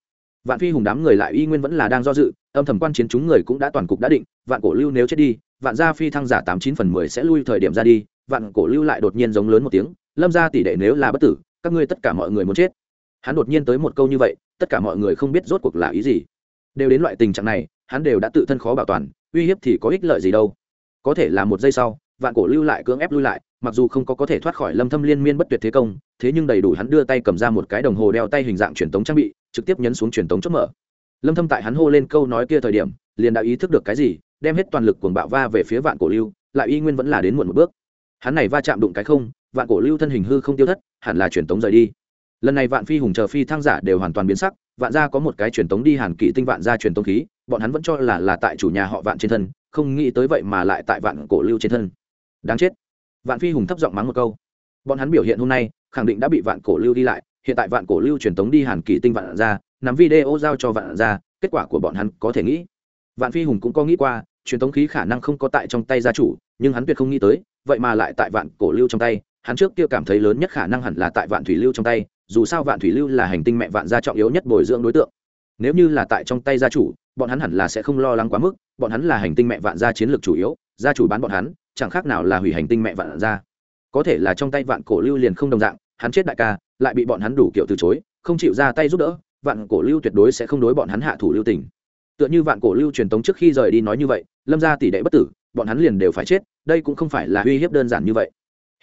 Vạn phi hùng đám người lại y nguyên vẫn là đang do dự âm thầm quan chiến chúng người cũng đã toàn cục đã định vạn cổ lưu nếu chết đi vạn gia phi thăng giả tám chín phần mười sẽ lui thời điểm ra đi vạn cổ lưu lại đột nhiên giống lớn một tiếng lâm gia tỷ đệ nếu là bất tử các ngươi tất cả mọi người muốn chết. Hắn đột nhiên tới một câu như vậy tất cả mọi người không biết rốt cuộc là ý gì. Đều đến loại tình trạng này hắn đều đã tự thân khó bảo toàn uy hiếp thì có ích lợi gì đâu có thể là một giây sau, vạn cổ lưu lại cưỡng ép lui lại, mặc dù không có có thể thoát khỏi lâm thâm liên miên bất tuyệt thế công, thế nhưng đầy đủ hắn đưa tay cầm ra một cái đồng hồ đeo tay hình dạng truyền tống trang bị, trực tiếp nhấn xuống truyền tống chốt mở. Lâm thâm tại hắn hô lên câu nói kia thời điểm, liền đã ý thức được cái gì, đem hết toàn lực cuồng bạo va về phía vạn cổ lưu, lại y nguyên vẫn là đến muộn một bước. Hắn này va chạm đụng cái không, vạn cổ lưu thân hình hư không tiêu thất, hẳn là truyền tống rời đi. Lần này vạn phi hùng chờ phi thăng giả đều hoàn toàn biến sắc, vạn gia có một cái truyền tống đi hàn kỵ tinh vạn gia truyền tống khí, bọn hắn vẫn cho là là tại chủ nhà họ vạn trên thân không nghĩ tới vậy mà lại tại vạn cổ lưu trên thân. Đáng chết. Vạn phi hùng thấp giọng mắng một câu. Bọn hắn biểu hiện hôm nay, khẳng định đã bị vạn cổ lưu đi lại, hiện tại vạn cổ lưu truyền tống đi hàn kỷ tinh vạn ra nắm video giao cho vạn ra kết quả của bọn hắn có thể nghĩ. Vạn phi hùng cũng có nghĩ qua, truyền tống khí khả năng không có tại trong tay gia chủ, nhưng hắn tuyệt không nghĩ tới, vậy mà lại tại vạn cổ lưu trong tay, hắn trước kia cảm thấy lớn nhất khả năng hẳn là tại vạn thủy lưu trong tay, dù sao vạn thủy lưu là hành tinh mẹ vạn gia trọng yếu nhất bồi dưỡng đối tượng. Nếu như là tại trong tay gia chủ bọn hắn hẳn là sẽ không lo lắng quá mức, bọn hắn là hành tinh mẹ vạn gia chiến lược chủ yếu, gia chủ bán bọn hắn, chẳng khác nào là hủy hành tinh mẹ vạn gia. Có thể là trong tay vạn cổ lưu liền không đồng dạng, hắn chết đại ca, lại bị bọn hắn đủ kiểu từ chối, không chịu ra tay giúp đỡ, vạn cổ lưu tuyệt đối sẽ không đối bọn hắn hạ thủ lưu tình. Tựa như vạn cổ lưu truyền tống trước khi rời đi nói như vậy, lâm ra tỷ đệ bất tử, bọn hắn liền đều phải chết, đây cũng không phải là uy hiếp đơn giản như vậy.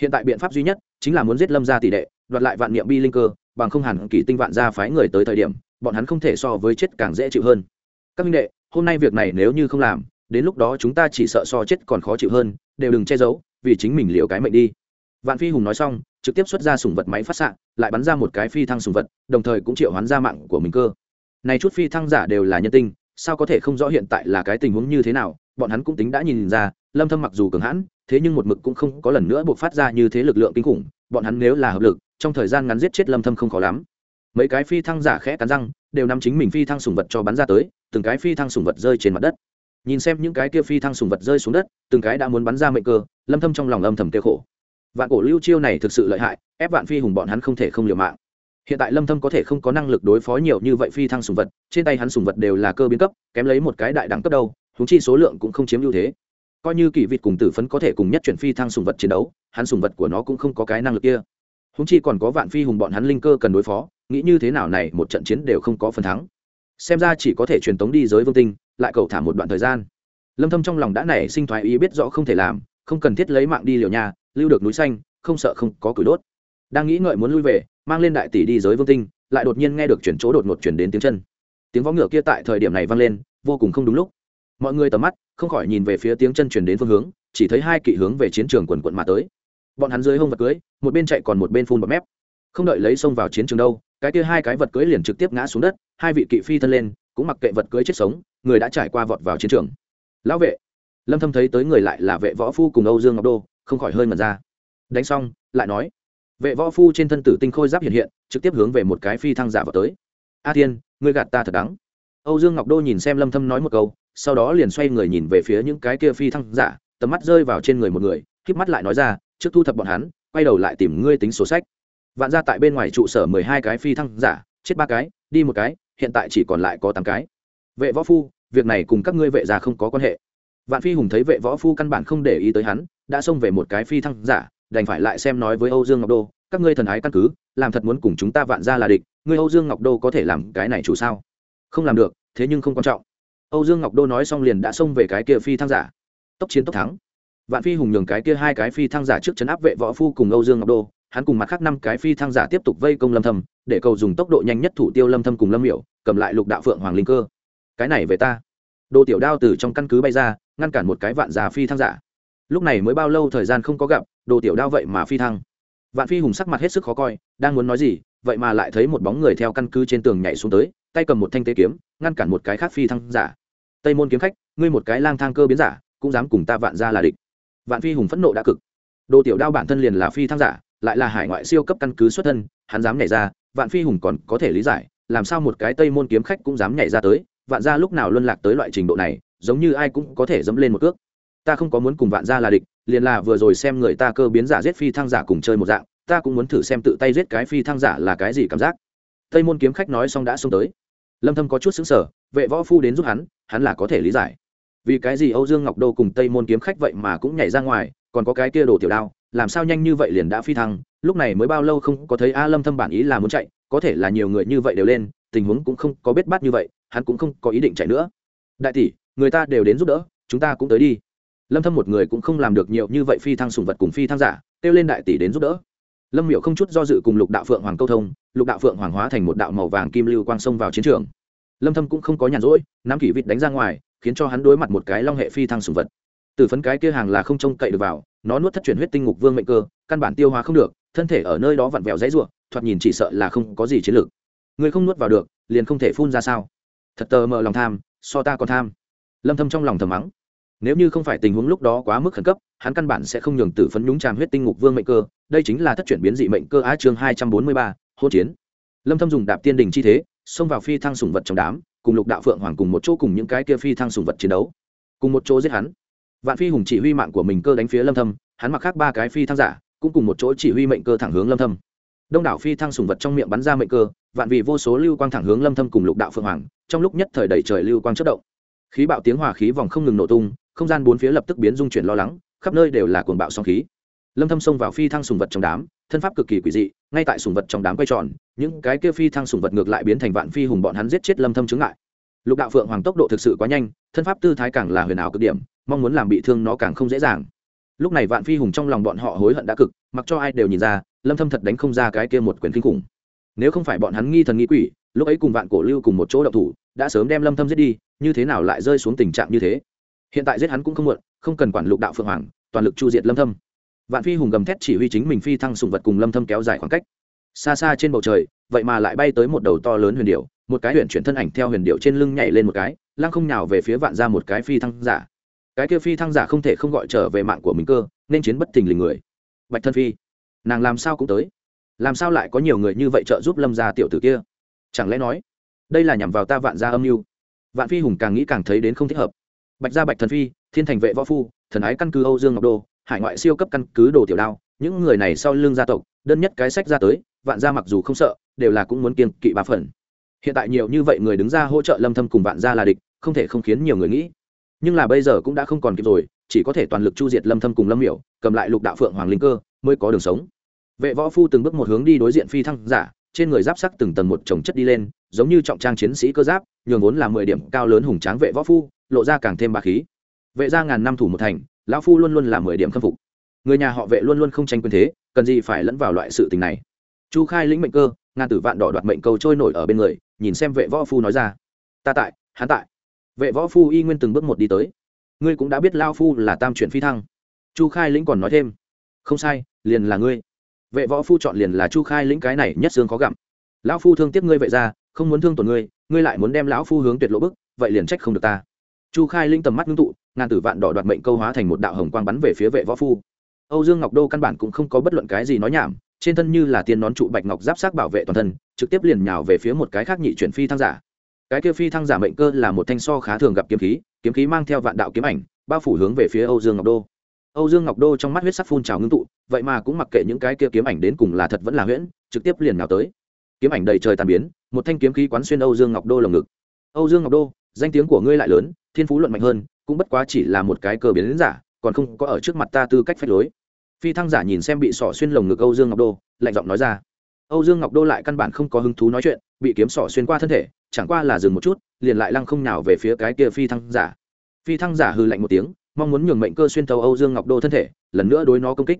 Hiện tại biện pháp duy nhất chính là muốn giết lâm ra tỷ đệ, đoạt lại vạn niệm bi linh cơ, bằng không hẳn kỳ tinh vạn ra phái người tới thời điểm, bọn hắn không thể so với chết càng dễ chịu hơn các minh đệ, hôm nay việc này nếu như không làm, đến lúc đó chúng ta chỉ sợ so chết còn khó chịu hơn, đều đừng che giấu, vì chính mình liều cái mệnh đi. Vạn phi hùng nói xong, trực tiếp xuất ra sùng vật máy phát xạ, lại bắn ra một cái phi thăng sùng vật, đồng thời cũng triệu hoán ra mạng của mình cơ. Này chút phi thăng giả đều là nhân tinh, sao có thể không rõ hiện tại là cái tình huống như thế nào, bọn hắn cũng tính đã nhìn ra, lâm thâm mặc dù cường hãn, thế nhưng một mực cũng không có lần nữa buộc phát ra như thế lực lượng kinh khủng, bọn hắn nếu là hợp lực, trong thời gian ngắn giết chết lâm thâm không khó lắm. Mấy cái phi thăng giả khẽ cắn răng, đều nắm chính mình phi thăng sùng vật cho bắn ra tới từng cái phi thăng sùng vật rơi trên mặt đất. Nhìn xem những cái kia phi thăng sùng vật rơi xuống đất, từng cái đã muốn bắn ra mệnh cơ, lâm thâm trong lòng âm thầm tiêu khổ. Vạn cổ lưu chiêu này thực sự lợi hại, ép vạn phi hùng bọn hắn không thể không liều mạng. Hiện tại lâm thâm có thể không có năng lực đối phó nhiều như vậy phi thăng sùng vật, trên tay hắn sùng vật đều là cơ biến cấp, kém lấy một cái đại đẳng cấp đâu chúng chi số lượng cũng không chiếm ưu thế. Coi như kỳ vịt cùng tử phấn có thể cùng nhất chuyển phi thăng sùng vật chiến đấu, hắn sùng vật của nó cũng không có cái năng lực kia. Chúng chi còn có vạn phi hùng bọn hắn linh cơ cần đối phó, nghĩ như thế nào này, một trận chiến đều không có phần thắng xem ra chỉ có thể truyền tống đi giới vương tinh, lại cầu thả một đoạn thời gian. Lâm thâm trong lòng đã nảy sinh thoái ý biết rõ không thể làm, không cần thiết lấy mạng đi liều nhà, lưu được núi xanh, không sợ không có củi đốt. Đang nghĩ ngợi muốn lui về, mang lên đại tỷ đi giới vương tinh, lại đột nhiên nghe được chuyển chỗ đột ngột chuyển đến tiếng chân. Tiếng võ ngựa kia tại thời điểm này vang lên, vô cùng không đúng lúc. Mọi người tầm mắt, không khỏi nhìn về phía tiếng chân chuyển đến phương hướng, chỉ thấy hai kỵ hướng về chiến trường quần quận mà tới. Bọn hắn dưới hông vật cưới, một bên chạy còn một bên phun bọt mép. Không đợi lấy xông vào chiến trường đâu cái kia hai cái vật cưới liền trực tiếp ngã xuống đất, hai vị kỵ phi thân lên, cũng mặc kệ vật cưới chết sống, người đã trải qua vọt vào chiến trường. Lão vệ, lâm thâm thấy tới người lại là vệ võ phu cùng âu dương ngọc đô, không khỏi hơi mật ra. Đánh xong, lại nói, vệ võ phu trên thân tử tinh khôi giáp hiện hiện, trực tiếp hướng về một cái phi thăng giả vào tới. A thiên, ngươi gạt ta thật đắng âu dương ngọc đô nhìn xem lâm thâm nói một câu, sau đó liền xoay người nhìn về phía những cái kia phi thăng giả, tầm mắt rơi vào trên người một người, khép mắt lại nói ra, trước thu thập bọn hắn, quay đầu lại tìm ngươi tính sổ sách vạn ra tại bên ngoài trụ sở mười hai cái phi thăng giả, chết ba cái, đi một cái, hiện tại chỉ còn lại có tám cái. Vệ võ phu, việc này cùng các ngươi vệ già không có quan hệ. Vạn phi hùng thấy vệ võ phu căn bản không để ý tới hắn, đã xông về một cái phi thăng giả, đành phải lại xem nói với âu dương ngọc đô, các ngươi thần ái căn cứ, làm thật muốn cùng chúng ta vạn ra là địch, ngươi âu dương ngọc đô có thể làm cái này chủ sao? Không làm được, thế nhưng không quan trọng. Âu dương ngọc đô nói xong liền đã xông về cái kia phi thăng giả. Tốc chiến tốc thắng. Vạn phi hùng nhường cái kia hai cái phi thăng giả trước chấn áp vệ võ phu cùng âu dương ngọc đô hắn cùng mặt khác năm cái phi thăng giả tiếp tục vây công lâm thâm, để cầu dùng tốc độ nhanh nhất thủ tiêu lâm thâm cùng lâm miểu, cầm lại lục đạo phượng hoàng linh cơ. Cái này về ta. Đồ tiểu đao từ trong căn cứ bay ra, ngăn cản một cái vạn giả phi thăng giả. Lúc này mới bao lâu thời gian không có gặp, đồ tiểu đao vậy mà phi thăng. Vạn phi hùng sắc mặt hết sức khó coi, đang muốn nói gì, vậy mà lại thấy một bóng người theo căn cứ trên tường nhảy xuống tới, tay cầm một thanh tế kiếm, ngăn cản một cái khác phi thăng giả. Tây môn kiếm khách, ngươi một cái lang thang cơ biến giả, cũng dám cùng ta vạn ra là địch. Vạn phi hùng phẫn nộ đã cực. Đồ tiểu đao bản thân liền là phi thăng giả lại là hải ngoại siêu cấp căn cứ xuất thân, hắn dám nhảy ra, vạn phi hùng còn có thể lý giải, làm sao một cái tây môn kiếm khách cũng dám nhảy ra tới, vạn gia lúc nào luân lạc tới loại trình độ này, giống như ai cũng có thể dẫm lên một cước. Ta không có muốn cùng vạn gia là địch, liền là vừa rồi xem người ta cơ biến giả giết phi thăng giả cùng chơi một dạng, ta cũng muốn thử xem tự tay giết cái phi thăng giả là cái gì cảm giác. Tây môn kiếm khách nói xong đã xông tới. Lâm thâm có chút xứng sở vệ võ phu đến giúp hắn hắn là có thể lý giải. Vì cái gì âu dương ngọc đô cùng tây môn kiếm khách vậy mà cũng nhảy ra ngoài, còn có cái kia đồ tiểu đao làm sao nhanh như vậy liền đã phi thăng, lúc này mới bao lâu không có thấy a lâm thâm bản ý là muốn chạy, có thể là nhiều người như vậy đều lên, tình huống cũng không có biết bắt như vậy, hắn cũng không có ý định chạy nữa. Đại tỷ, người ta đều đến giúp đỡ, chúng ta cũng tới đi. Lâm thâm một người cũng không làm được nhiều như vậy phi thăng sùng vật cùng phi thăng giả, kêu lên đại tỷ đến giúp đỡ. Lâm Miểu không chút do dự cùng lục đạo phượng hoàng câu thông, lục đạo phượng hoàng hóa thành một đạo màu vàng kim lưu quang sông vào chiến trường. Lâm thâm cũng không có nhàn rỗi, nắm kỷ vịt đánh ra ngoài, khiến cho hắn đối mặt một cái long hệ phi thăng sùng vật từ phấn cái kia hàng là không trông cậy được vào nó nuốt thất truyền huyết tinh ngục vương mệnh cơ căn bản tiêu hóa không được thân thể ở nơi đó vặn vẹo dãy ruộng thoạt nhìn chỉ sợ là không có gì chiến lược. Người không nuốt vào được liền không thể phun ra sao? Thật tờ mờ lòng tham so ta còn tham. Lâm thâm trong lòng thầm mắng. Nếu như không phải tình huống lúc đó quá mức khẩn cấp hắn căn bản sẽ không nhường tử phấn nhúng tràm huyết tinh ngục vương mệnh cơ đây chính là thất chuyển biến dị mệnh cơ á chương 243, hôn chiến. Lâm thâm dùng đạp tiên đình chi thế xông vào phi thăng sủng vật trong đám cùng lục đạo phượng hoàng cùng một chỗ cùng những cái kia phi thăng sủng vật chiến đấu. Cùng một chỗ giết hắn vạn phi hùng chỉ huy mạng của mình cơ đánh phía lâm thâm, hắn mặc khác ba cái phi thăng giả, cũng cùng một chỗ chỉ huy mệnh cơ thẳng hướng lâm thâm. Đông đảo phi thăng sùng vật trong miệng bắn ra mệnh cơ, vạn vì vô số lưu quang thẳng hướng lâm thâm cùng lục đạo phượng hoàng, trong lúc nhất thời đầy trời lưu quang chớp động. Khí bạo tiếng hòa khí vòng không ngừng nổ tung, không gian bốn phía lập tức biến dung chuyển lo lắng, khắp nơi đều là cuồng bạo sóng khí. Lâm thâm xông vào phi thăng sùng vật trong đám, thân pháp cực kỳ quỷ dị, ngay tại sùng vật trong đám quay tròn, những cái kia phi thăng sùng vật ngược lại biến thành vạn phi hùng bọn hắn giết chết lâm thâm chứng ngại. Lục đạo phượng hoàng tốc độ thực sự quá nhanh, thân pháp tư thái càng là huyền ảo cực điểm mong muốn làm bị thương nó càng không dễ dàng. Lúc này vạn phi hùng trong lòng bọn họ hối hận đã cực, mặc cho ai đều nhìn ra, lâm thâm thật đánh không ra cái kia một quyền kinh khủng. Nếu không phải bọn hắn nghi thần nghi quỷ, lúc ấy cùng vạn cổ lưu cùng một chỗ động thủ, đã sớm đem lâm thâm giết đi, như thế nào lại rơi xuống tình trạng như thế? Hiện tại giết hắn cũng không muộn, không cần quản lục đạo phượng hoàng, toàn lực chu diệt lâm thâm. Vạn phi hùng gầm thét chỉ huy chính mình phi thăng sùng vật cùng lâm thâm kéo dài khoảng cách. Xa xa trên bầu trời, vậy mà lại bay tới một đầu to lớn huyền điệu một cái huyền chuyển thân ảnh theo huyền điệu trên lưng nhảy lên một cái, lăng không nhào về phía vạn ra một cái phi thăng giả cái kia phi thăng giả không thể không gọi trở về mạng của mình cơ, nên chiến bất thình lình người. Bạch thân phi, nàng làm sao cũng tới? Làm sao lại có nhiều người như vậy trợ giúp lâm gia tiểu tử kia? Chẳng lẽ nói, đây là nhằm vào ta vạn gia âm mưu? Vạn phi hùng càng nghĩ càng thấy đến không thích hợp. Bạch gia bạch thần phi, thiên thành vệ võ phu, thần ái căn cứ âu dương ngọc đô, hải ngoại siêu cấp căn cứ đồ tiểu đao, những người này sau lưng gia tộc, đơn nhất cái sách ra tới, vạn gia mặc dù không sợ, đều là cũng muốn kiên kỵ ba phần. Hiện tại nhiều như vậy người đứng ra hỗ trợ lâm thâm cùng vạn gia là địch, không thể không khiến nhiều người nghĩ nhưng là bây giờ cũng đã không còn kịp rồi, chỉ có thể toàn lực chu diệt lâm thâm cùng lâm miểu, cầm lại lục đạo phượng hoàng linh cơ, mới có đường sống. Vệ võ phu từng bước một hướng đi đối diện phi thăng giả, trên người giáp sắc từng tầng một chồng chất đi lên, giống như trọng trang chiến sĩ cơ giáp, nhường vốn là mười điểm cao lớn hùng tráng vệ võ phu, lộ ra càng thêm bá khí. Vệ gia ngàn năm thủ một thành, lão phu luôn luôn là mười điểm khâm phục. Người nhà họ vệ luôn luôn không tranh quyền thế, cần gì phải lẫn vào loại sự tình này. Chu khai lĩnh mệnh cơ, ngàn tử vạn đỏ đoạt mệnh cầu trôi nổi ở bên người, nhìn xem vệ võ phu nói ra. Ta tại, hắn tại vệ võ phu y nguyên từng bước một đi tới. Ngươi cũng đã biết lao phu là tam chuyển phi thăng. Chu khai lĩnh còn nói thêm. Không sai, liền là ngươi. Vệ võ phu chọn liền là chu khai lĩnh cái này nhất xương khó gặm. Lão phu thương tiếc ngươi vậy ra, không muốn thương tổn ngươi ngươi lại muốn đem lão phu hướng tuyệt lộ bức, vậy liền trách không được ta. Chu khai linh tầm mắt ngưng tụ, ngàn tử vạn đỏ đoạt mệnh câu hóa thành một đạo hồng quang bắn về phía vệ võ phu. Âu dương ngọc đô căn bản cũng không có bất luận cái gì nói nhảm, trên thân như là tiên nón trụ bạch ngọc giáp sát bảo vệ toàn thân, trực tiếp liền nhào về phía một cái khác nhị chuyển phi thăng giả cái kia phi thăng giả mệnh cơ là một thanh so khá thường gặp kiếm khí kiếm khí mang theo vạn đạo kiếm ảnh, bao phủ hướng về phía âu dương ngọc đô. Âu dương ngọc đô trong mắt huyết sắc phun trào ngưng tụ, vậy mà cũng mặc kệ những cái kia kiếm ảnh đến cùng là thật vẫn là huyễn, trực tiếp liền nào tới. Kiếm ảnh đầy trời tàn biến, một thanh kiếm khí quán xuyên âu dương ngọc đô lồng ngực. Âu dương ngọc đô, danh tiếng của ngươi lại lớn, thiên phú luận mạnh hơn, cũng bất quá chỉ là một cái cơ biến giả, còn không có ở trước mặt ta tư cách phách lối. Phi thăng giả nhìn xem bị sỏ xuyên lồng ngực âu dương ngọc đô, lạnh giọng nói ra. Âu dương ngọc đô lại căn bản không có hứng thú nói chuyện, bị kiếm sỏ xuyên qua thân thể chẳng qua là dừng một chút, liền lại lăng không nào về phía cái kia phi thăng giả. Phi thăng giả hư lạnh một tiếng, mong muốn nhường mệnh cơ xuyên thấu âu dương ngọc đô thân thể, lần nữa đối nó công kích.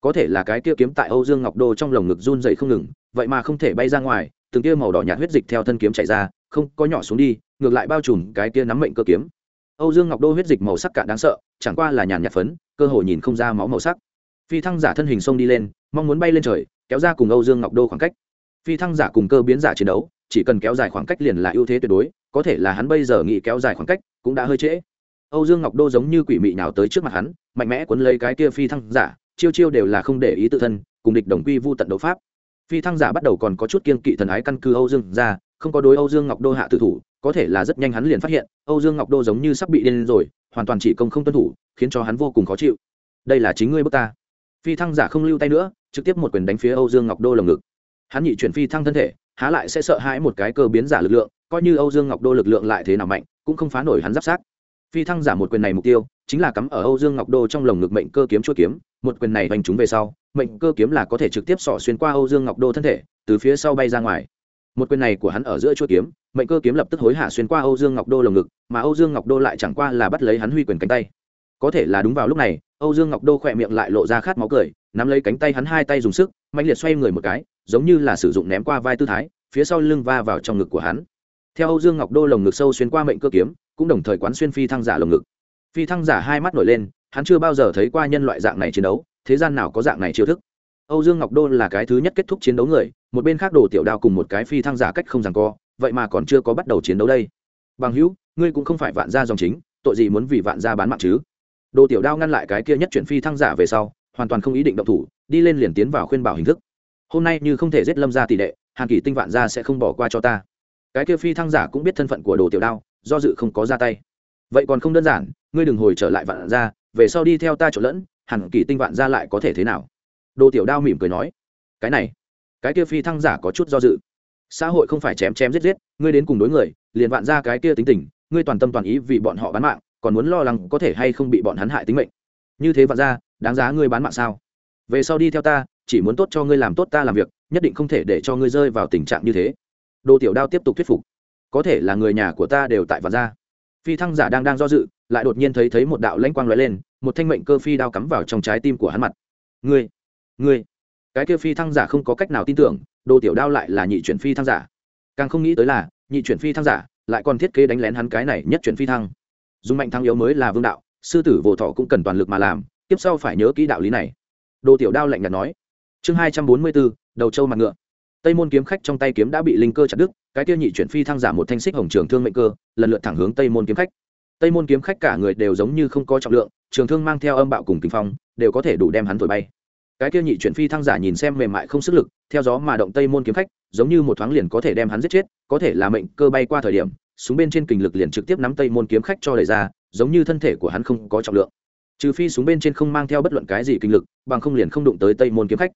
Có thể là cái kia kiếm tại âu dương ngọc đô trong lồng ngực run dậy không ngừng, vậy mà không thể bay ra ngoài, từng kia màu đỏ nhạt huyết dịch theo thân kiếm chạy ra, không có nhỏ xuống đi, ngược lại bao trùm cái kia nắm mệnh cơ kiếm. Âu dương ngọc đô huyết dịch màu sắc cả đáng sợ, chẳng qua là nhàn nhạt phấn, cơ hội nhìn không ra máu màu sắc. Phi thăng giả thân hình xông đi lên, mong muốn bay lên trời, kéo ra cùng âu dương ngọc đô khoảng cách. Phi thăng giả cùng cơ biến giả chiến đấu chỉ cần kéo dài khoảng cách liền là ưu thế tuyệt đối, có thể là hắn bây giờ nghĩ kéo dài khoảng cách cũng đã hơi trễ. Âu dương ngọc đô giống như quỷ mị nào tới trước mặt hắn, mạnh mẽ cuốn lấy cái kia phi thăng giả, chiêu chiêu đều là không để ý tự thân, cùng địch đồng quy vu tận đấu pháp. Phi thăng giả bắt đầu còn có chút kiên kỵ thần ái căn cứ âu dương ra, không có đối âu dương ngọc đô hạ tử thủ, có thể là rất nhanh hắn liền phát hiện, âu dương ngọc đô giống như sắp bị điên rồi, hoàn toàn chỉ công không tuân thủ, khiến cho hắn vô cùng khó chịu. Đây là chính ngươi bước ta. Phi thăng giả không lưu tay nữa, trực tiếp một quyền đánh phía âu dương ngọc đô lồng ngực. Hắn nhị chuyển phi thăng thân thể há lại sẽ sợ hãi một cái cơ biến giả lực lượng, coi như âu dương ngọc đô lực lượng lại thế nào mạnh, cũng không phá nổi hắn giáp sát. Phi thăng giả một quyền này mục tiêu, chính là cắm ở âu dương ngọc đô trong lồng ngực mệnh cơ kiếm chua kiếm, một quyền này đánh trúng về sau, mệnh cơ kiếm là có thể trực tiếp xỏ xuyên qua âu dương ngọc đô thân thể, từ phía sau bay ra ngoài. Một quyền này của hắn ở giữa chua kiếm, mệnh cơ kiếm lập tức hối hả xuyên qua âu dương ngọc đô lồng ngực, mà âu dương ngọc đô lại chẳng qua là bắt lấy hắn huy quyền cánh tay. Có thể là đúng vào lúc này, âu dương ngọc đô khỏe miệng lại lộ ra khát máu cười, nắm lấy cánh tay hắn hai tay dùng sức mạnh liệt xoay người một cái giống như là sử dụng ném qua vai tư thái, phía sau lưng va vào trong ngực của hắn. Theo âu dương ngọc đô lồng ngực sâu xuyên qua mệnh cơ kiếm, cũng đồng thời quán xuyên phi thăng giả lồng ngực. Phi thăng giả hai mắt nổi lên, hắn chưa bao giờ thấy qua nhân loại dạng này chiến đấu, thế gian nào có dạng này chiêu thức. Âu dương ngọc đô là cái thứ nhất kết thúc chiến đấu người, một bên khác đồ tiểu đao cùng một cái phi thăng giả cách không rằng co, vậy mà còn chưa có bắt đầu chiến đấu đây. Bằng hữu, ngươi cũng không phải vạn gia dòng chính, tội gì muốn vì vạn gia bán mạng chứ? Đồ tiểu đao ngăn lại cái kia nhất chuyển phi thăng giả về sau, hoàn toàn không ý định động thủ, đi lên liền tiến vào khuyên bảo hình thức hôm nay như không thể giết lâm gia tỷ đệ, hàn Kỳ tinh vạn gia sẽ không bỏ qua cho ta. Cái kia phi thăng giả cũng biết thân phận của đồ tiểu đao, do dự không có ra tay. Vậy còn không đơn giản, ngươi đừng hồi trở lại vạn gia, về sau đi theo ta trộn lẫn, hàn Kỳ tinh vạn gia lại có thể thế nào? Đồ tiểu đao mỉm cười nói. Cái này, cái kia phi thăng giả có chút do dự. Xã hội không phải chém chém giết giết, ngươi đến cùng đối người, liền vạn ra cái kia tính tình, ngươi toàn tâm toàn ý vì bọn họ bán mạng, còn muốn lo lắng có thể hay không bị bọn hắn hại tính mệnh. Như thế vạn ra đáng giá ngươi bán mạng sao? Về sau đi theo ta chỉ muốn tốt cho ngươi làm tốt ta làm việc, nhất định không thể để cho ngươi rơi vào tình trạng như thế. Đồ tiểu đao tiếp tục thuyết phục. Có thể là người nhà của ta đều tại vạn gia. Phi thăng giả đang đang do dự, lại đột nhiên thấy thấy một đạo lãnh quang lóe lên, một thanh mệnh cơ phi đao cắm vào trong trái tim của hắn mặt. Ngươi ngươi. Cái kia phi thăng giả không có cách nào tin tưởng, đồ tiểu đao lại là nhị chuyển phi thăng giả. Càng không nghĩ tới là, nhị chuyển phi thăng giả lại còn thiết kế đánh lén hắn cái này nhất chuyển phi thăng. Dùng mạnh thăng yếu mới là vương đạo, sư tử vô thọ cũng cần toàn lực mà làm, tiếp sau phải nhớ kỹ đạo lý này. Đồ tiểu đao lạnh nhạt nói chương hai trăm bốn mươi bốn, đầu châu mặt ngựa. Tây môn kiếm khách trong tay kiếm đã bị linh cơ chặt đứt, cái kia nhị chuyển phi thăng giả một thanh xích hồng trường thương mệnh cơ, lần lượt thẳng hướng tây môn kiếm khách. Tây môn kiếm khách cả người đều giống như không có trọng lượng, trường thương mang theo âm bạo cùng kinh phong, đều có thể đủ đem hắn thổi bay. Cái kia nhị chuyển phi thăng giả nhìn xem mềm mại không sức lực, theo gió mà động tây môn kiếm khách, giống như một thoáng liền có thể đem hắn giết chết, có thể là mệnh cơ bay qua thời điểm, súng bên trên kình lực liền trực tiếp nắm tây môn kiếm khách cho đẩy ra, giống như thân thể của hắn không có trọng lượng. Trừ phi súng bên trên không mang theo bất luận cái gì kinh lực, bằng không liền không đụng tới tây môn kiếm khách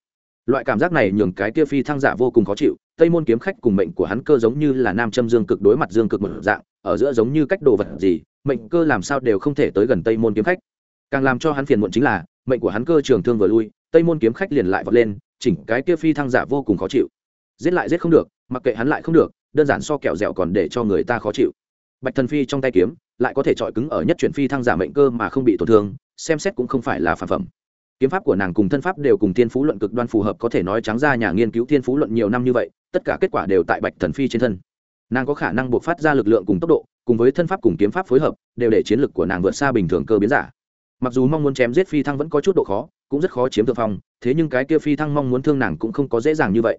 loại cảm giác này nhường cái kia phi thăng giả vô cùng khó chịu, tây môn kiếm khách cùng mệnh của hắn cơ giống như là nam châm dương cực đối mặt dương cực một dạng, ở giữa giống như cách đồ vật gì, mệnh cơ làm sao đều không thể tới gần tây môn kiếm khách. Càng làm cho hắn phiền muộn chính là, mệnh của hắn cơ trường thương vừa lui, tây môn kiếm khách liền lại vọt lên, chỉnh cái kia phi thăng giả vô cùng khó chịu. Giết lại giết không được, mặc kệ hắn lại không được, đơn giản so kẹo dẻo còn để cho người ta khó chịu. Bạch thần phi trong tay kiếm, lại có thể chọi cứng ở nhất chuyển phi thăng giả mệnh cơ mà không bị tổn thương, xem xét cũng không phải là phản phẩm kiếm pháp của nàng cùng thân pháp đều cùng thiên phú luận cực đoan phù hợp, có thể nói trắng ra nhà nghiên cứu thiên phú luận nhiều năm như vậy, tất cả kết quả đều tại bạch thần phi trên thân. Nàng có khả năng buộc phát ra lực lượng cùng tốc độ, cùng với thân pháp cùng kiếm pháp phối hợp, đều để chiến lực của nàng vượt xa bình thường cơ biến giả. Mặc dù mong muốn chém giết phi thăng vẫn có chút độ khó, cũng rất khó chiếm thượng phong, thế nhưng cái kia phi thăng mong muốn thương nàng cũng không có dễ dàng như vậy.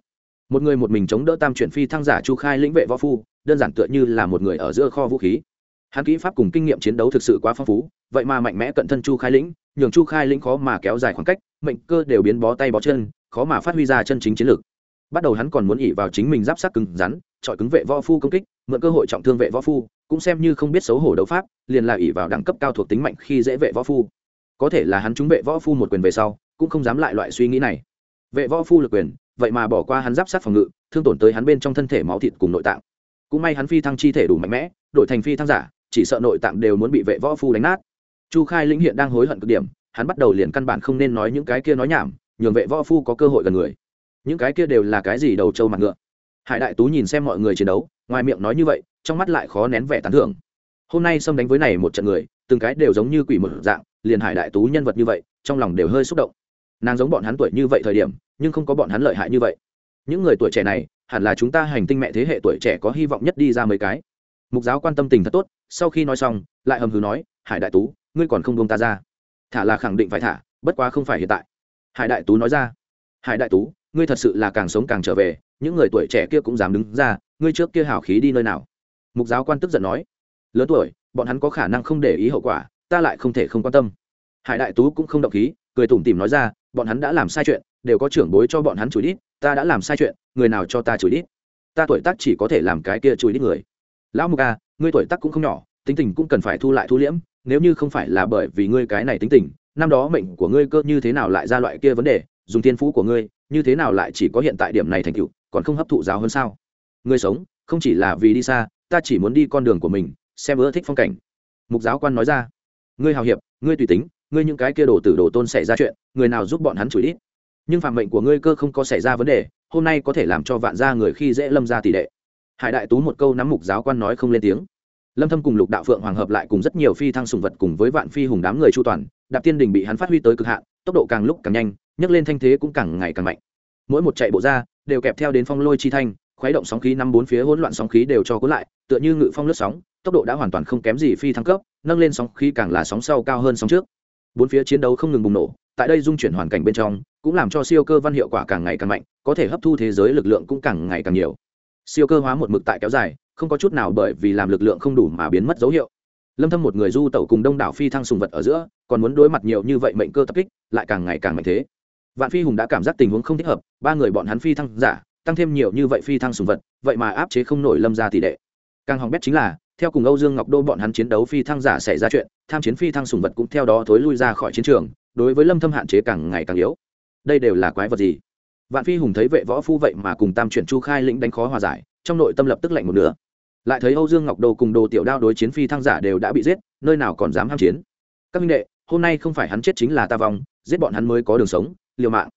Một người một mình chống đỡ tam chuyển phi thăng giả chu khai lĩnh vệ võ phu, đơn giản tựa như là một người ở giữa kho vũ khí hắn kỹ pháp cùng kinh nghiệm chiến đấu thực sự quá phong phú, vậy mà mạnh mẽ cận thân chu khai lĩnh, nhường chu khai lĩnh khó mà kéo dài khoảng cách, mệnh cơ đều biến bó tay bó chân, khó mà phát huy ra chân chính chiến lược. Bắt đầu hắn còn muốn ỉ vào chính mình giáp sát cứng rắn, chọi cứng vệ võ phu công kích, mượn cơ hội trọng thương vệ võ phu, cũng xem như không biết xấu hổ đấu pháp, liền là ỉ vào đẳng cấp cao thuộc tính mạnh khi dễ vệ võ phu. Có thể là hắn trúng vệ võ phu một quyền về sau, cũng không dám lại loại suy nghĩ này. Vệ võ phu lực quyền, vậy mà bỏ qua hắn giáp sát phòng ngự, thương tổn tới hắn bên trong thân thể máu thịt cùng nội tạng. Cũng may hắn phi thăng chi thể đủ mạnh mẽ, đổi thành phi thăng giả chỉ sợ nội tạng đều muốn bị vệ võ phu đánh nát. Chu khai lĩnh hiện đang hối hận cực điểm, hắn bắt đầu liền căn bản không nên nói những cái kia nói nhảm, nhường vệ võ phu có cơ hội gần người. Những cái kia đều là cái gì đầu trâu mặt ngựa. Hải đại tú nhìn xem mọi người chiến đấu, ngoài miệng nói như vậy, trong mắt lại khó nén vẻ tán thưởng. Hôm nay xâm đánh với này một trận người, từng cái đều giống như quỷ một dạng, liền hải đại tú nhân vật như vậy, trong lòng đều hơi xúc động. Nàng giống bọn hắn tuổi như vậy thời điểm, nhưng không có bọn hắn lợi hại như vậy. Những người tuổi trẻ này, hẳn là chúng ta hành tinh mẹ thế hệ tuổi trẻ có hy vọng nhất đi ra mấy cái mục giáo quan tâm tình thật tốt, sau khi nói xong, lại hầm hừ nói, hải đại tú, ngươi còn không buông ta ra. Thả là khẳng định phải thả, bất quá không phải hiện tại. Hải đại tú nói ra, hải đại tú, ngươi thật sự là càng sống càng trở về, những người tuổi trẻ kia cũng dám đứng ra, ngươi trước kia hào khí đi nơi nào? Mục giáo quan tức giận nói, lớn tuổi, bọn hắn có khả năng không để ý hậu quả, ta lại không thể không quan tâm. Hải đại tú cũng không động khí, cười tủm tỉm nói ra, bọn hắn đã làm sai chuyện, đều có trưởng bối cho bọn hắn chửi đít, ta đã làm sai chuyện, người nào cho ta chửi đít? Ta tuổi tác chỉ có thể làm cái kia chửi đít người lão mục a ngươi tuổi tác cũng không nhỏ, tính tình cũng cần phải thu lại thu liễm, nếu như không phải là bởi vì ngươi cái này tính tình, năm đó mệnh của ngươi cơ như thế nào lại ra loại kia vấn đề, dùng thiên phú của ngươi, như thế nào lại chỉ có hiện tại điểm này thành tựu, còn không hấp thụ giáo hơn sao? Ngươi sống, không chỉ là vì đi xa, ta chỉ muốn đi con đường của mình, xem ưa thích phong cảnh. Mục giáo quan nói ra. Ngươi hào hiệp, ngươi tùy tính, ngươi những cái kia đồ tử đồ tôn xảy ra chuyện, người nào giúp bọn hắn chửi ít? Nhưng phạm mệnh của ngươi cơ không có xảy ra vấn đề, hôm nay có thể làm cho vạn gia người khi dễ lâm ra tỷ lệ hải đại tú một câu nắm mục giáo quan nói không lên tiếng. Lâm thâm cùng lục đạo phượng hoàng hợp lại cùng rất nhiều phi thăng sùng vật cùng với vạn phi hùng đám người chu toàn, đạp tiên đình bị hắn phát huy tới cực hạn, tốc độ càng lúc càng nhanh, nhấc lên thanh thế cũng càng ngày càng mạnh. Mỗi một chạy bộ ra, đều kẹp theo đến phong lôi chi thanh, khuấy động sóng khí năm bốn phía hỗn loạn sóng khí đều cho cuốn lại, tựa như ngự phong lướt sóng, tốc độ đã hoàn toàn không kém gì phi thăng cấp, nâng lên sóng khí càng là sóng sau cao hơn sóng trước. Bốn phía chiến đấu không ngừng bùng nổ, tại đây dung chuyển hoàn cảnh bên trong, cũng làm cho siêu cơ văn hiệu quả càng ngày càng mạnh, có thể hấp thu thế giới lực lượng cũng càng ngày càng nhiều siêu cơ hóa một mực tại kéo dài, không có chút nào bởi vì làm lực lượng không đủ mà biến mất dấu hiệu. Lâm thâm một người du tẩu cùng đông đảo phi thăng sùng vật ở giữa, còn muốn đối mặt nhiều như vậy mệnh cơ tập kích, lại càng ngày càng mạnh thế. Vạn phi hùng đã cảm giác tình huống không thích hợp, ba người bọn hắn phi thăng giả, tăng thêm nhiều như vậy phi thăng sùng vật, vậy mà áp chế không nổi lâm gia tỷ đệ. Càng hỏng bét chính là, theo cùng âu dương ngọc đô bọn hắn chiến đấu phi thăng giả xảy ra chuyện, tham chiến phi thăng sùng vật cũng theo đó thối lui ra khỏi chiến trường, đối với lâm thâm hạn chế càng ngày càng yếu. Đây đều là quái vật gì? Vạn phi hùng thấy vệ võ phu vậy mà cùng tam chuyển chu khai lĩnh đánh khó hòa giải, trong nội tâm lập tức lạnh một nửa. Lại thấy âu dương ngọc đô cùng đồ tiểu đao đối chiến phi thăng giả đều đã bị giết, nơi nào còn dám ham chiến. Các minh đệ, hôm nay không phải hắn chết chính là ta vong, giết bọn hắn mới có đường sống, liều mạng.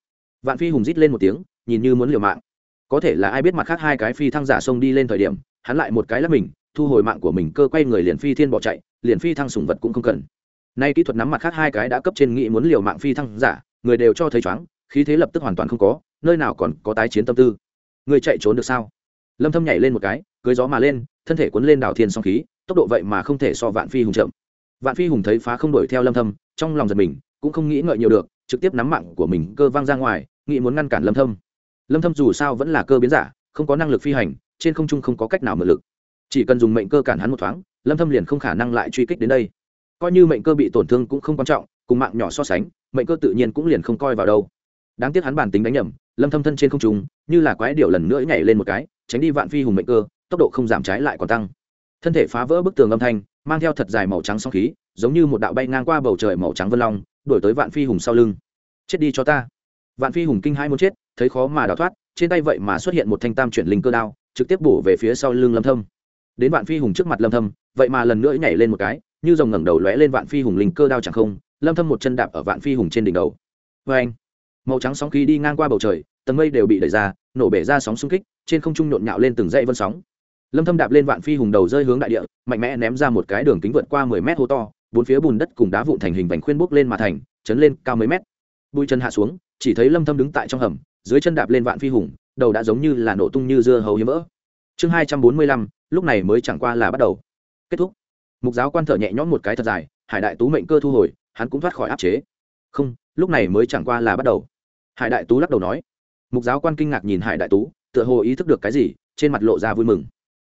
Vạn phi hùng rít lên một tiếng, nhìn như muốn liều mạng. Có thể là ai biết mặt khác hai cái phi thăng giả xông đi lên thời điểm, hắn lại một cái lắp mình, thu hồi mạng của mình, cơ quay người liền phi thiên bỏ chạy, liền phi thăng sùng vật cũng không cần. Nay kỹ thuật nắm mặt khác hai cái đã cấp trên nghị muốn liều mạng phi thăng giả, người đều cho thấy chóng khí thế lập tức hoàn toàn không có nơi nào còn có tái chiến tâm tư? Người chạy trốn được sao? Lâm thâm nhảy lên một cái, cưới gió mà lên, thân thể cuốn lên đảo thiên song khí, tốc độ vậy mà không thể so vạn phi hùng chậm. Vạn phi hùng thấy phá không đuổi theo lâm thâm, trong lòng giật mình, cũng không nghĩ ngợi nhiều được, trực tiếp nắm mạng của mình cơ văng ra ngoài, nghĩ muốn ngăn cản lâm thâm. Lâm thâm dù sao vẫn là cơ biến giả, không có năng lực phi hành, trên không trung không có cách nào mượn lực. Chỉ cần dùng mệnh cơ cản hắn một thoáng, lâm thâm liền không khả năng lại truy kích đến đây. Coi như mệnh cơ bị tổn thương cũng không quan trọng, cùng mạng nhỏ so sánh, mệnh cơ tự nhiên cũng liền không coi vào đâu. Đáng tiếc hắn bản tính đánh nhầm lâm thâm thân trên không trung, như là quái điểu lần nữa nhảy lên một cái, tránh đi vạn phi hùng mệnh cơ, tốc độ không giảm trái lại còn tăng. Thân thể phá vỡ bức tường âm thanh, mang theo thật dài màu trắng sóng khí, giống như một đạo bay ngang qua bầu trời màu trắng vân long, đuổi tới vạn phi hùng sau lưng. Chết đi cho ta. Vạn phi hùng kinh hai muốn chết, thấy khó mà đào thoát, trên tay vậy mà xuất hiện một thanh tam chuyển linh cơ đao, trực tiếp bổ về phía sau lưng lâm thâm. Đến vạn phi hùng trước mặt lâm thâm, vậy mà lần nữa nhảy lên một cái, như rồng ngẩng đầu lóe lên vạn phi hùng linh cơ đao chẳng không, lâm thâm một chân đạp ở vạn phi hùng trên đỉnh đầu. Với anh màu trắng sóng khí đi ngang qua bầu trời tầng mây đều bị đẩy ra nổ bể ra sóng xung kích trên không trung nhộn nhạo lên từng dãy vân sóng. Lâm thâm đạp lên vạn phi hùng đầu rơi hướng đại địa mạnh mẽ ném ra một cái đường kính vượt qua 10 mét hố to bốn phía bùn đất cùng đá vụn thành hình vành khuyên bốc lên mà thành chấn lên cao mấy mét. Bụi chân hạ xuống chỉ thấy lâm thâm đứng tại trong hầm dưới chân đạp lên vạn phi hùng đầu đã giống như là nổ tung như dưa hấu hiếm vỡ. Chương 245, lúc này mới chẳng qua là bắt đầu. Kết thúc. Mục giáo quan thở nhẹ nhõm một cái thật dài hải đại tú mệnh cơ thu hồi hắn cũng thoát khỏi áp chế. Không lúc này mới chẳng qua là bắt đầu hải đại tú lắc đầu nói. Mục giáo quan kinh ngạc nhìn hải đại tú, tựa hồ ý thức được cái gì, trên mặt lộ ra vui mừng.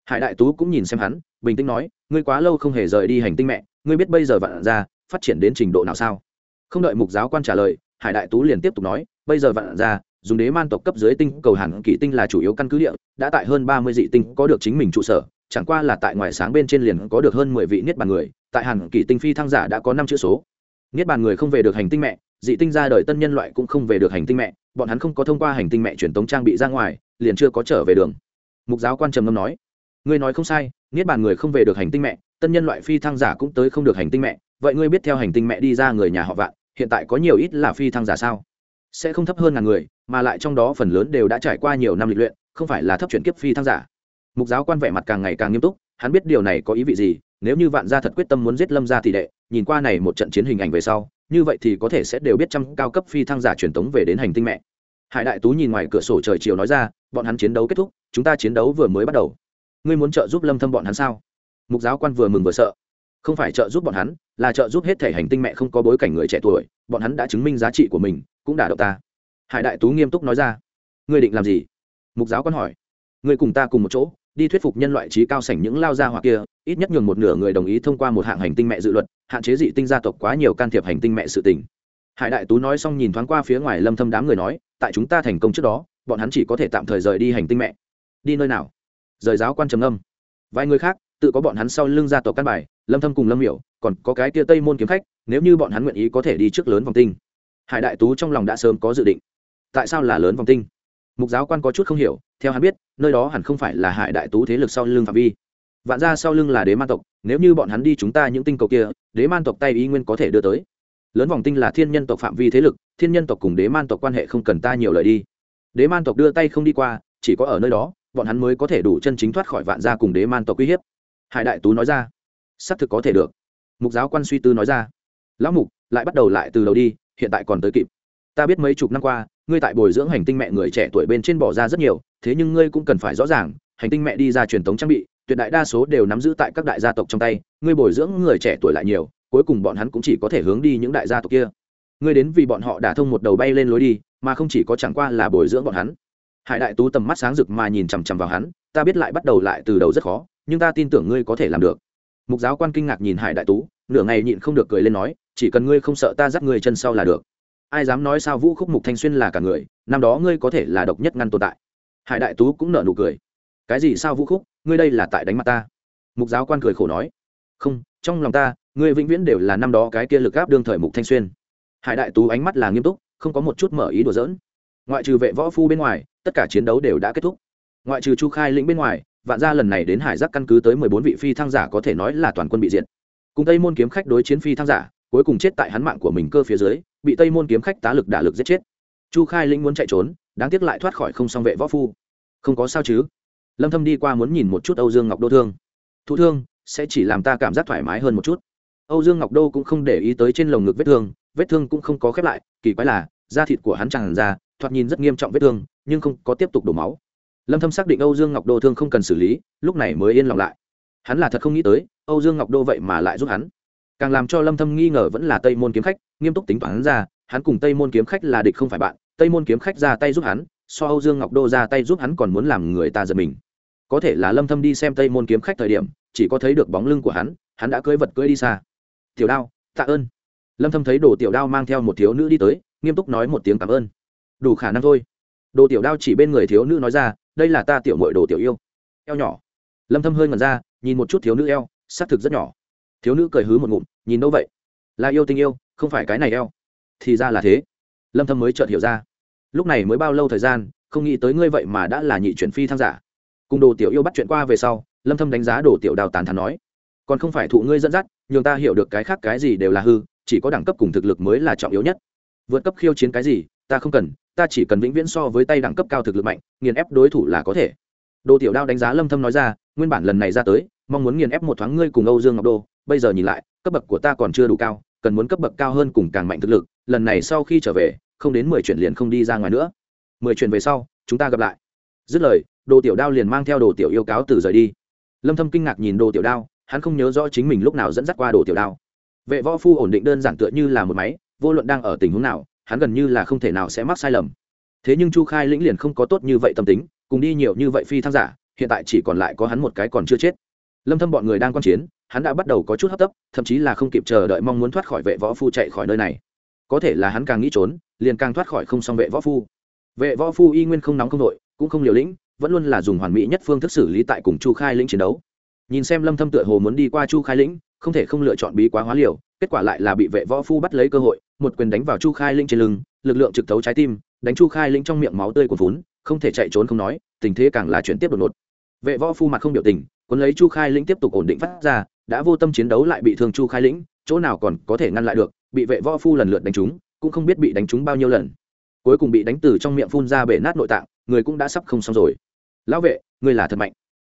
Hải đại tú cũng nhìn xem hắn, bình tĩnh nói, ngươi quá lâu không hề rời đi hành tinh mẹ, ngươi biết bây giờ vạn ra phát triển đến trình độ nào sao? Không đợi mục giáo quan trả lời, hải đại tú liền tiếp tục nói, bây giờ vạn ra dùng đế man tộc cấp dưới tinh cầu hàn kỵ tinh là chủ yếu căn cứ địa, đã tại hơn ba mươi dị tinh có được chính mình trụ sở, chẳng qua là tại ngoài sáng bên trên liền có được hơn mười vị niết bàn người, tại hàn kỵ tinh phi thăng giả đã có năm chữ số. Niết bàn người không về được hành tinh mẹ dị tinh ra đời tân nhân loại cũng không về được hành tinh mẹ, bọn hắn không có thông qua hành tinh mẹ truyền tống trang bị ra ngoài, liền chưa có trở về đường. Mục giáo quan trầm ngâm nói, ngươi nói không sai, niết bàn người không về được hành tinh mẹ, tân nhân loại phi thăng giả cũng tới không được hành tinh mẹ, vậy ngươi biết theo hành tinh mẹ đi ra người nhà họ vạn, hiện tại có nhiều ít là phi thăng giả sao? Sẽ không thấp hơn ngàn người, mà lại trong đó phần lớn đều đã trải qua nhiều năm lịch luyện, không phải là thấp chuyển kiếp phi thăng giả. Mục giáo quan vẻ mặt càng ngày càng nghiêm túc, hắn biết điều này có ý vị gì, nếu như vạn gia thật quyết tâm muốn giết lâm gia tỷ đệ, nhìn qua này một trận chiến hình ảnh về sau như vậy thì có thể sẽ đều biết trăm cao cấp phi thăng giả truyền tống về đến hành tinh mẹ. Hải đại tú nhìn ngoài cửa sổ trời chiều nói ra, bọn hắn chiến đấu kết thúc, chúng ta chiến đấu vừa mới bắt đầu. Ngươi muốn trợ giúp lâm thâm bọn hắn sao? Mục giáo quan vừa mừng vừa sợ. Không phải trợ giúp bọn hắn, là trợ giúp hết thể hành tinh mẹ không có bối cảnh người trẻ tuổi, bọn hắn đã chứng minh giá trị của mình, cũng đã động ta. Hải đại tú nghiêm túc nói ra. Ngươi định làm gì? Mục giáo quan hỏi. Ngươi cùng ta cùng một chỗ đi thuyết phục nhân loại trí cao sảnh những lao gia hoặc kia, ít nhất nhường một nửa người đồng ý thông qua một hạng hành tinh mẹ dự luật, hạn chế dị tinh gia tộc quá nhiều can thiệp hành tinh mẹ sự tình. Hải đại tú nói xong nhìn thoáng qua phía ngoài lâm thâm đám người nói, tại chúng ta thành công trước đó, bọn hắn chỉ có thể tạm thời rời đi hành tinh mẹ. Đi nơi nào? Rời giáo quan trầm âm vài người khác, tự có bọn hắn sau lưng gia tộc căn bài, lâm thâm cùng lâm miểu, còn có cái kia tây môn kiếm khách, nếu như bọn hắn nguyện ý có thể đi trước lớn vòng tinh. Hải đại tú trong lòng đã sớm có dự định. Tại sao là lớn vòng tinh? Mục giáo quan có chút không hiểu, theo hắn biết, nơi đó hẳn không phải là hải đại tú thế lực sau lưng phạm vi. Vạn ra sau lưng là đế man tộc, nếu như bọn hắn đi chúng ta những tinh cầu kia, đế man tộc tay ý nguyên có thể đưa tới. Lớn vòng tinh là thiên nhân tộc phạm vi thế lực, thiên nhân tộc cùng đế man tộc quan hệ không cần ta nhiều lời đi. Đế man tộc đưa tay không đi qua, chỉ có ở nơi đó, bọn hắn mới có thể đủ chân chính thoát khỏi vạn gia cùng đế man tộc uy hiếp. Hải đại tú nói ra, xác thực có thể được. Mục giáo quan suy tư nói ra, lão mục, lại bắt đầu lại từ đầu đi, hiện tại còn tới kịp. Ta biết mấy chục năm qua ngươi tại bồi dưỡng hành tinh mẹ người trẻ tuổi bên trên bỏ ra rất nhiều, thế nhưng ngươi cũng cần phải rõ ràng, hành tinh mẹ đi ra truyền thống trang bị, tuyệt đại đa số đều nắm giữ tại các đại gia tộc trong tay, ngươi bồi dưỡng người trẻ tuổi lại nhiều, cuối cùng bọn hắn cũng chỉ có thể hướng đi những đại gia tộc kia. Ngươi đến vì bọn họ đả thông một đầu bay lên lối đi, mà không chỉ có chẳng qua là bồi dưỡng bọn hắn. Hải đại tú tầm mắt sáng rực mà nhìn chằm chằm vào hắn, ta biết lại bắt đầu lại từ đầu rất khó, nhưng ta tin tưởng ngươi có thể làm được. Mục giáo quan kinh ngạc nhìn hải đại tú, nửa ngày nhịn không được cười lên nói, chỉ cần ngươi không sợ ta dắt ngươi chân sau là được ai dám nói sao vũ khúc mục thanh xuyên là cả người, năm đó ngươi có thể là độc nhất ngăn tồn tại. Hải đại tú cũng nợ nụ cười. Cái gì sao vũ khúc, ngươi đây là tại đánh mặt ta? Mục giáo quan cười khổ nói. Không, trong lòng ta, ngươi vĩnh viễn đều là năm đó cái kia lực gáp đương thời mục thanh xuyên. Hải đại tú ánh mắt là nghiêm túc, không có một chút mở ý đùa giỡn. Ngoại trừ vệ võ phu bên ngoài, tất cả chiến đấu đều đã kết thúc. Ngoại trừ chu khai lĩnh bên ngoài, vạn gia lần này đến hải giác căn cứ tới mười bốn vị phi thăng giả có thể nói là toàn quân bị diệt. Cùng tây môn kiếm khách đối chiến phi thăng giả, cuối cùng chết tại hắn mạng của mình cơ phía dưới bị tây môn kiếm khách tá lực đả lực giết chết chu khai lĩnh muốn chạy trốn đáng tiếc lại thoát khỏi không song vệ võ phu không có sao chứ lâm thâm đi qua muốn nhìn một chút âu dương ngọc đô thương thụ thương sẽ chỉ làm ta cảm giác thoải mái hơn một chút âu dương ngọc đô cũng không để ý tới trên lồng ngực vết thương vết thương cũng không có khép lại kỳ quái là da thịt của hắn tràn ra thoạt nhìn rất nghiêm trọng vết thương nhưng không có tiếp tục đổ máu lâm thâm xác định âu dương ngọc đô thương không cần xử lý lúc này mới yên lòng lại hắn là thật không nghĩ tới âu dương ngọc đô vậy mà lại giúp hắn càng làm cho lâm thâm nghi ngờ vẫn là tây môn kiếm khách, nghiêm túc tính toán hắn ra, hắn cùng tây môn kiếm khách là địch không phải bạn, tây môn kiếm khách ra tay giúp hắn, so âu dương ngọc đô ra tay giúp hắn còn muốn làm người ta giật mình. Có thể là lâm thâm đi xem tây môn kiếm khách thời điểm, chỉ có thấy được bóng lưng của hắn hắn đã cưỡi vật cưỡi đi xa. Tiểu đao, tạ ơn. Lâm thâm thấy đồ tiểu đao mang theo một thiếu nữ đi tới, nghiêm túc nói một tiếng cảm ơn. Đủ khả năng thôi. Đồ tiểu đao chỉ bên người thiếu nữ nói ra, đây là ta tiểu mội đồ tiểu yêu. Eo nhỏ. Lâm thâm hơi ngẩn ra, nhìn một chút thiếu nữ eo xác thực rất nhỏ thiếu nữ cười hứ một ngụm, nhìn đâu vậy? Là yêu tình yêu, không phải cái này eo. Thì ra là thế. Lâm thâm mới chợt hiểu ra. Lúc này mới bao lâu thời gian, không nghĩ tới ngươi vậy mà đã là nhị chuyển phi thăng giả. Cùng đồ tiểu yêu bắt chuyện qua về sau, lâm thâm đánh giá đồ tiểu đào tàn thắn nói, còn không phải thụ ngươi dẫn dắt, nhường ta hiểu được cái khác cái gì đều là hư, chỉ có đẳng cấp cùng thực lực mới là trọng yếu nhất. Vượt cấp khiêu chiến cái gì, ta không cần, ta chỉ cần vĩnh viễn so với tay đẳng cấp cao thực lực mạnh, nghiền ép đối thủ là có thể. Đồ tiểu đao đánh giá lâm thâm nói ra, nguyên bản lần này ra tới, mong muốn nghiền ép một thoáng ngươi cùng âu dương ngọc đô bây giờ nhìn lại, cấp bậc của ta còn chưa đủ cao, cần muốn cấp bậc cao hơn cùng càng mạnh thực lực, lần này sau khi trở về, không đến mười chuyển liền không đi ra ngoài nữa. Mười chuyển về sau, chúng ta gặp lại. Dứt lời, đồ tiểu đao liền mang theo đồ tiểu yêu cáo từ rời đi. Lâm thâm kinh ngạc nhìn đồ tiểu đao, hắn không nhớ rõ chính mình lúc nào dẫn dắt qua đồ tiểu đao. Vệ võ phu ổn định đơn giản tựa như là một máy, vô luận đang ở tình huống nào, hắn gần như là không thể nào sẽ mắc sai lầm. Thế nhưng chu khai lĩnh liền không có tốt như vậy tâm tính, cùng đi nhiều như vậy phi thăng giả, hiện tại chỉ còn lại có hắn một cái còn chưa chết. Lâm thâm bọn người đang quan chiến hắn đã bắt đầu có chút hấp tấp, thậm chí là không kịp chờ đợi mong muốn thoát khỏi vệ võ phu chạy khỏi nơi này. Có thể là hắn càng nghĩ trốn, liền càng thoát khỏi không xong vệ võ phu. Vệ võ phu y nguyên không nóng không đội cũng không liều lĩnh, vẫn luôn là dùng hoàn mỹ nhất phương thức xử lý tại cùng chu khai lĩnh chiến đấu. Nhìn xem lâm thâm tựa hồ muốn đi qua chu khai lĩnh, không thể không lựa chọn bí quá hóa liều, kết quả lại là bị vệ võ phu bắt lấy cơ hội, một quyền đánh vào chu khai lĩnh trên lưng, lực lượng trực tấu trái tim, đánh chu khai lĩnh trong miệng máu tươi của vốn không thể chạy trốn không nói, tình thế càng là chuyển tiếp đột ngột. Vệ võ phu mặt không biểu tình quân lấy chu khai lĩnh tiếp tục ổn định phát ra đã vô tâm chiến đấu lại bị thương chu khai lĩnh chỗ nào còn có thể ngăn lại được bị vệ võ phu lần lượt đánh trúng cũng không biết bị đánh trúng bao nhiêu lần. Cuối cùng bị đánh từ trong miệng phun ra bể nát nội tạng người cũng đã sắp không xong rồi. Lão vệ ngươi là thật mạnh.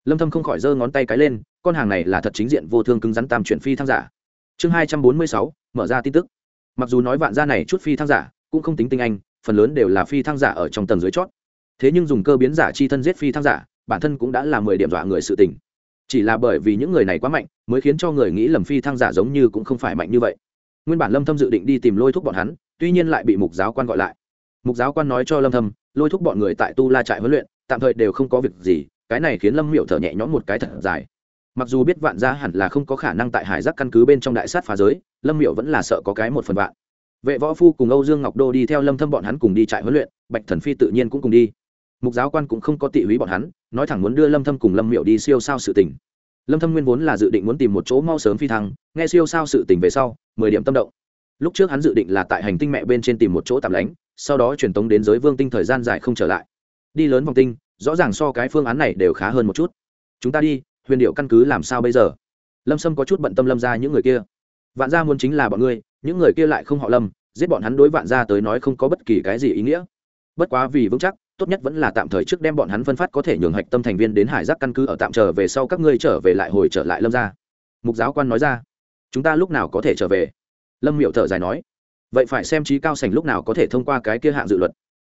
Lâm thâm không khỏi giơ ngón tay cái lên con hàng này là thật chính diện vô thương cứng rắn tam chuyển phi thăng giả. Chương 246, mở ra tin tức. Mặc dù nói vạn gia này chút phi thăng giả cũng không tính tinh anh phần lớn đều là phi thăng giả ở trong tầng dưới chót. Thế nhưng dùng cơ biến giả chi thân giết phi thăng giả bản thân cũng đã là mười điểm dọa người sự tình. Chỉ là bởi vì những người này quá mạnh mới khiến cho người nghĩ lầm phi thăng giả giống như cũng không phải mạnh như vậy. Nguyên bản lâm thâm dự định đi tìm lôi thúc bọn hắn, tuy nhiên lại bị mục giáo quan gọi lại. Mục giáo quan nói cho lâm thâm, lôi thúc bọn người tại tu la trại huấn luyện, tạm thời đều không có việc gì, cái này khiến lâm miệu thở nhẹ nhõm một cái thật dài. Mặc dù biết vạn gia hẳn là không có khả năng tại hải giác căn cứ bên trong đại sát phá giới, lâm miệu vẫn là sợ có cái một phần vạn. Vệ võ phu cùng âu dương ngọc đô đi theo lâm thâm bọn hắn cùng đi trại huấn luyện, bạch thần phi tự nhiên cũng cùng đi. Mục giáo quan cũng không có tị húy bọn hắn, nói thẳng muốn đưa lâm thâm cùng lâm miệu đi siêu sao sự tình lâm thâm nguyên vốn là dự định muốn tìm một chỗ mau sớm phi thăng, nghe siêu sao sự tình về sau, mười điểm tâm động. Lúc trước hắn dự định là tại hành tinh mẹ bên trên tìm một chỗ tạm lánh, sau đó truyền tống đến giới vương tinh thời gian dài không trở lại. Đi lớn vòng tinh, rõ ràng so cái phương án này đều khá hơn một chút. Chúng ta đi, huyền điệu căn cứ làm sao bây giờ? Lâm sâm có chút bận tâm lâm ra những người kia. Vạn gia muốn chính là bọn ngươi, những người kia lại không họ lâm, giết bọn hắn đối vạn gia tới nói không có bất kỳ cái gì ý nghĩa. Bất quá vì vững chắc tốt nhất vẫn là tạm thời trước đem bọn hắn phân phát có thể nhường hạch tâm thành viên đến hải giác căn cứ ở tạm trở về sau các ngươi trở về lại hồi trở lại lâm ra mục giáo quan nói ra. Chúng ta lúc nào có thể trở về? Lâm miệu thở dài nói. Vậy phải xem trí cao sành lúc nào có thể thông qua cái kia hạng dự luật.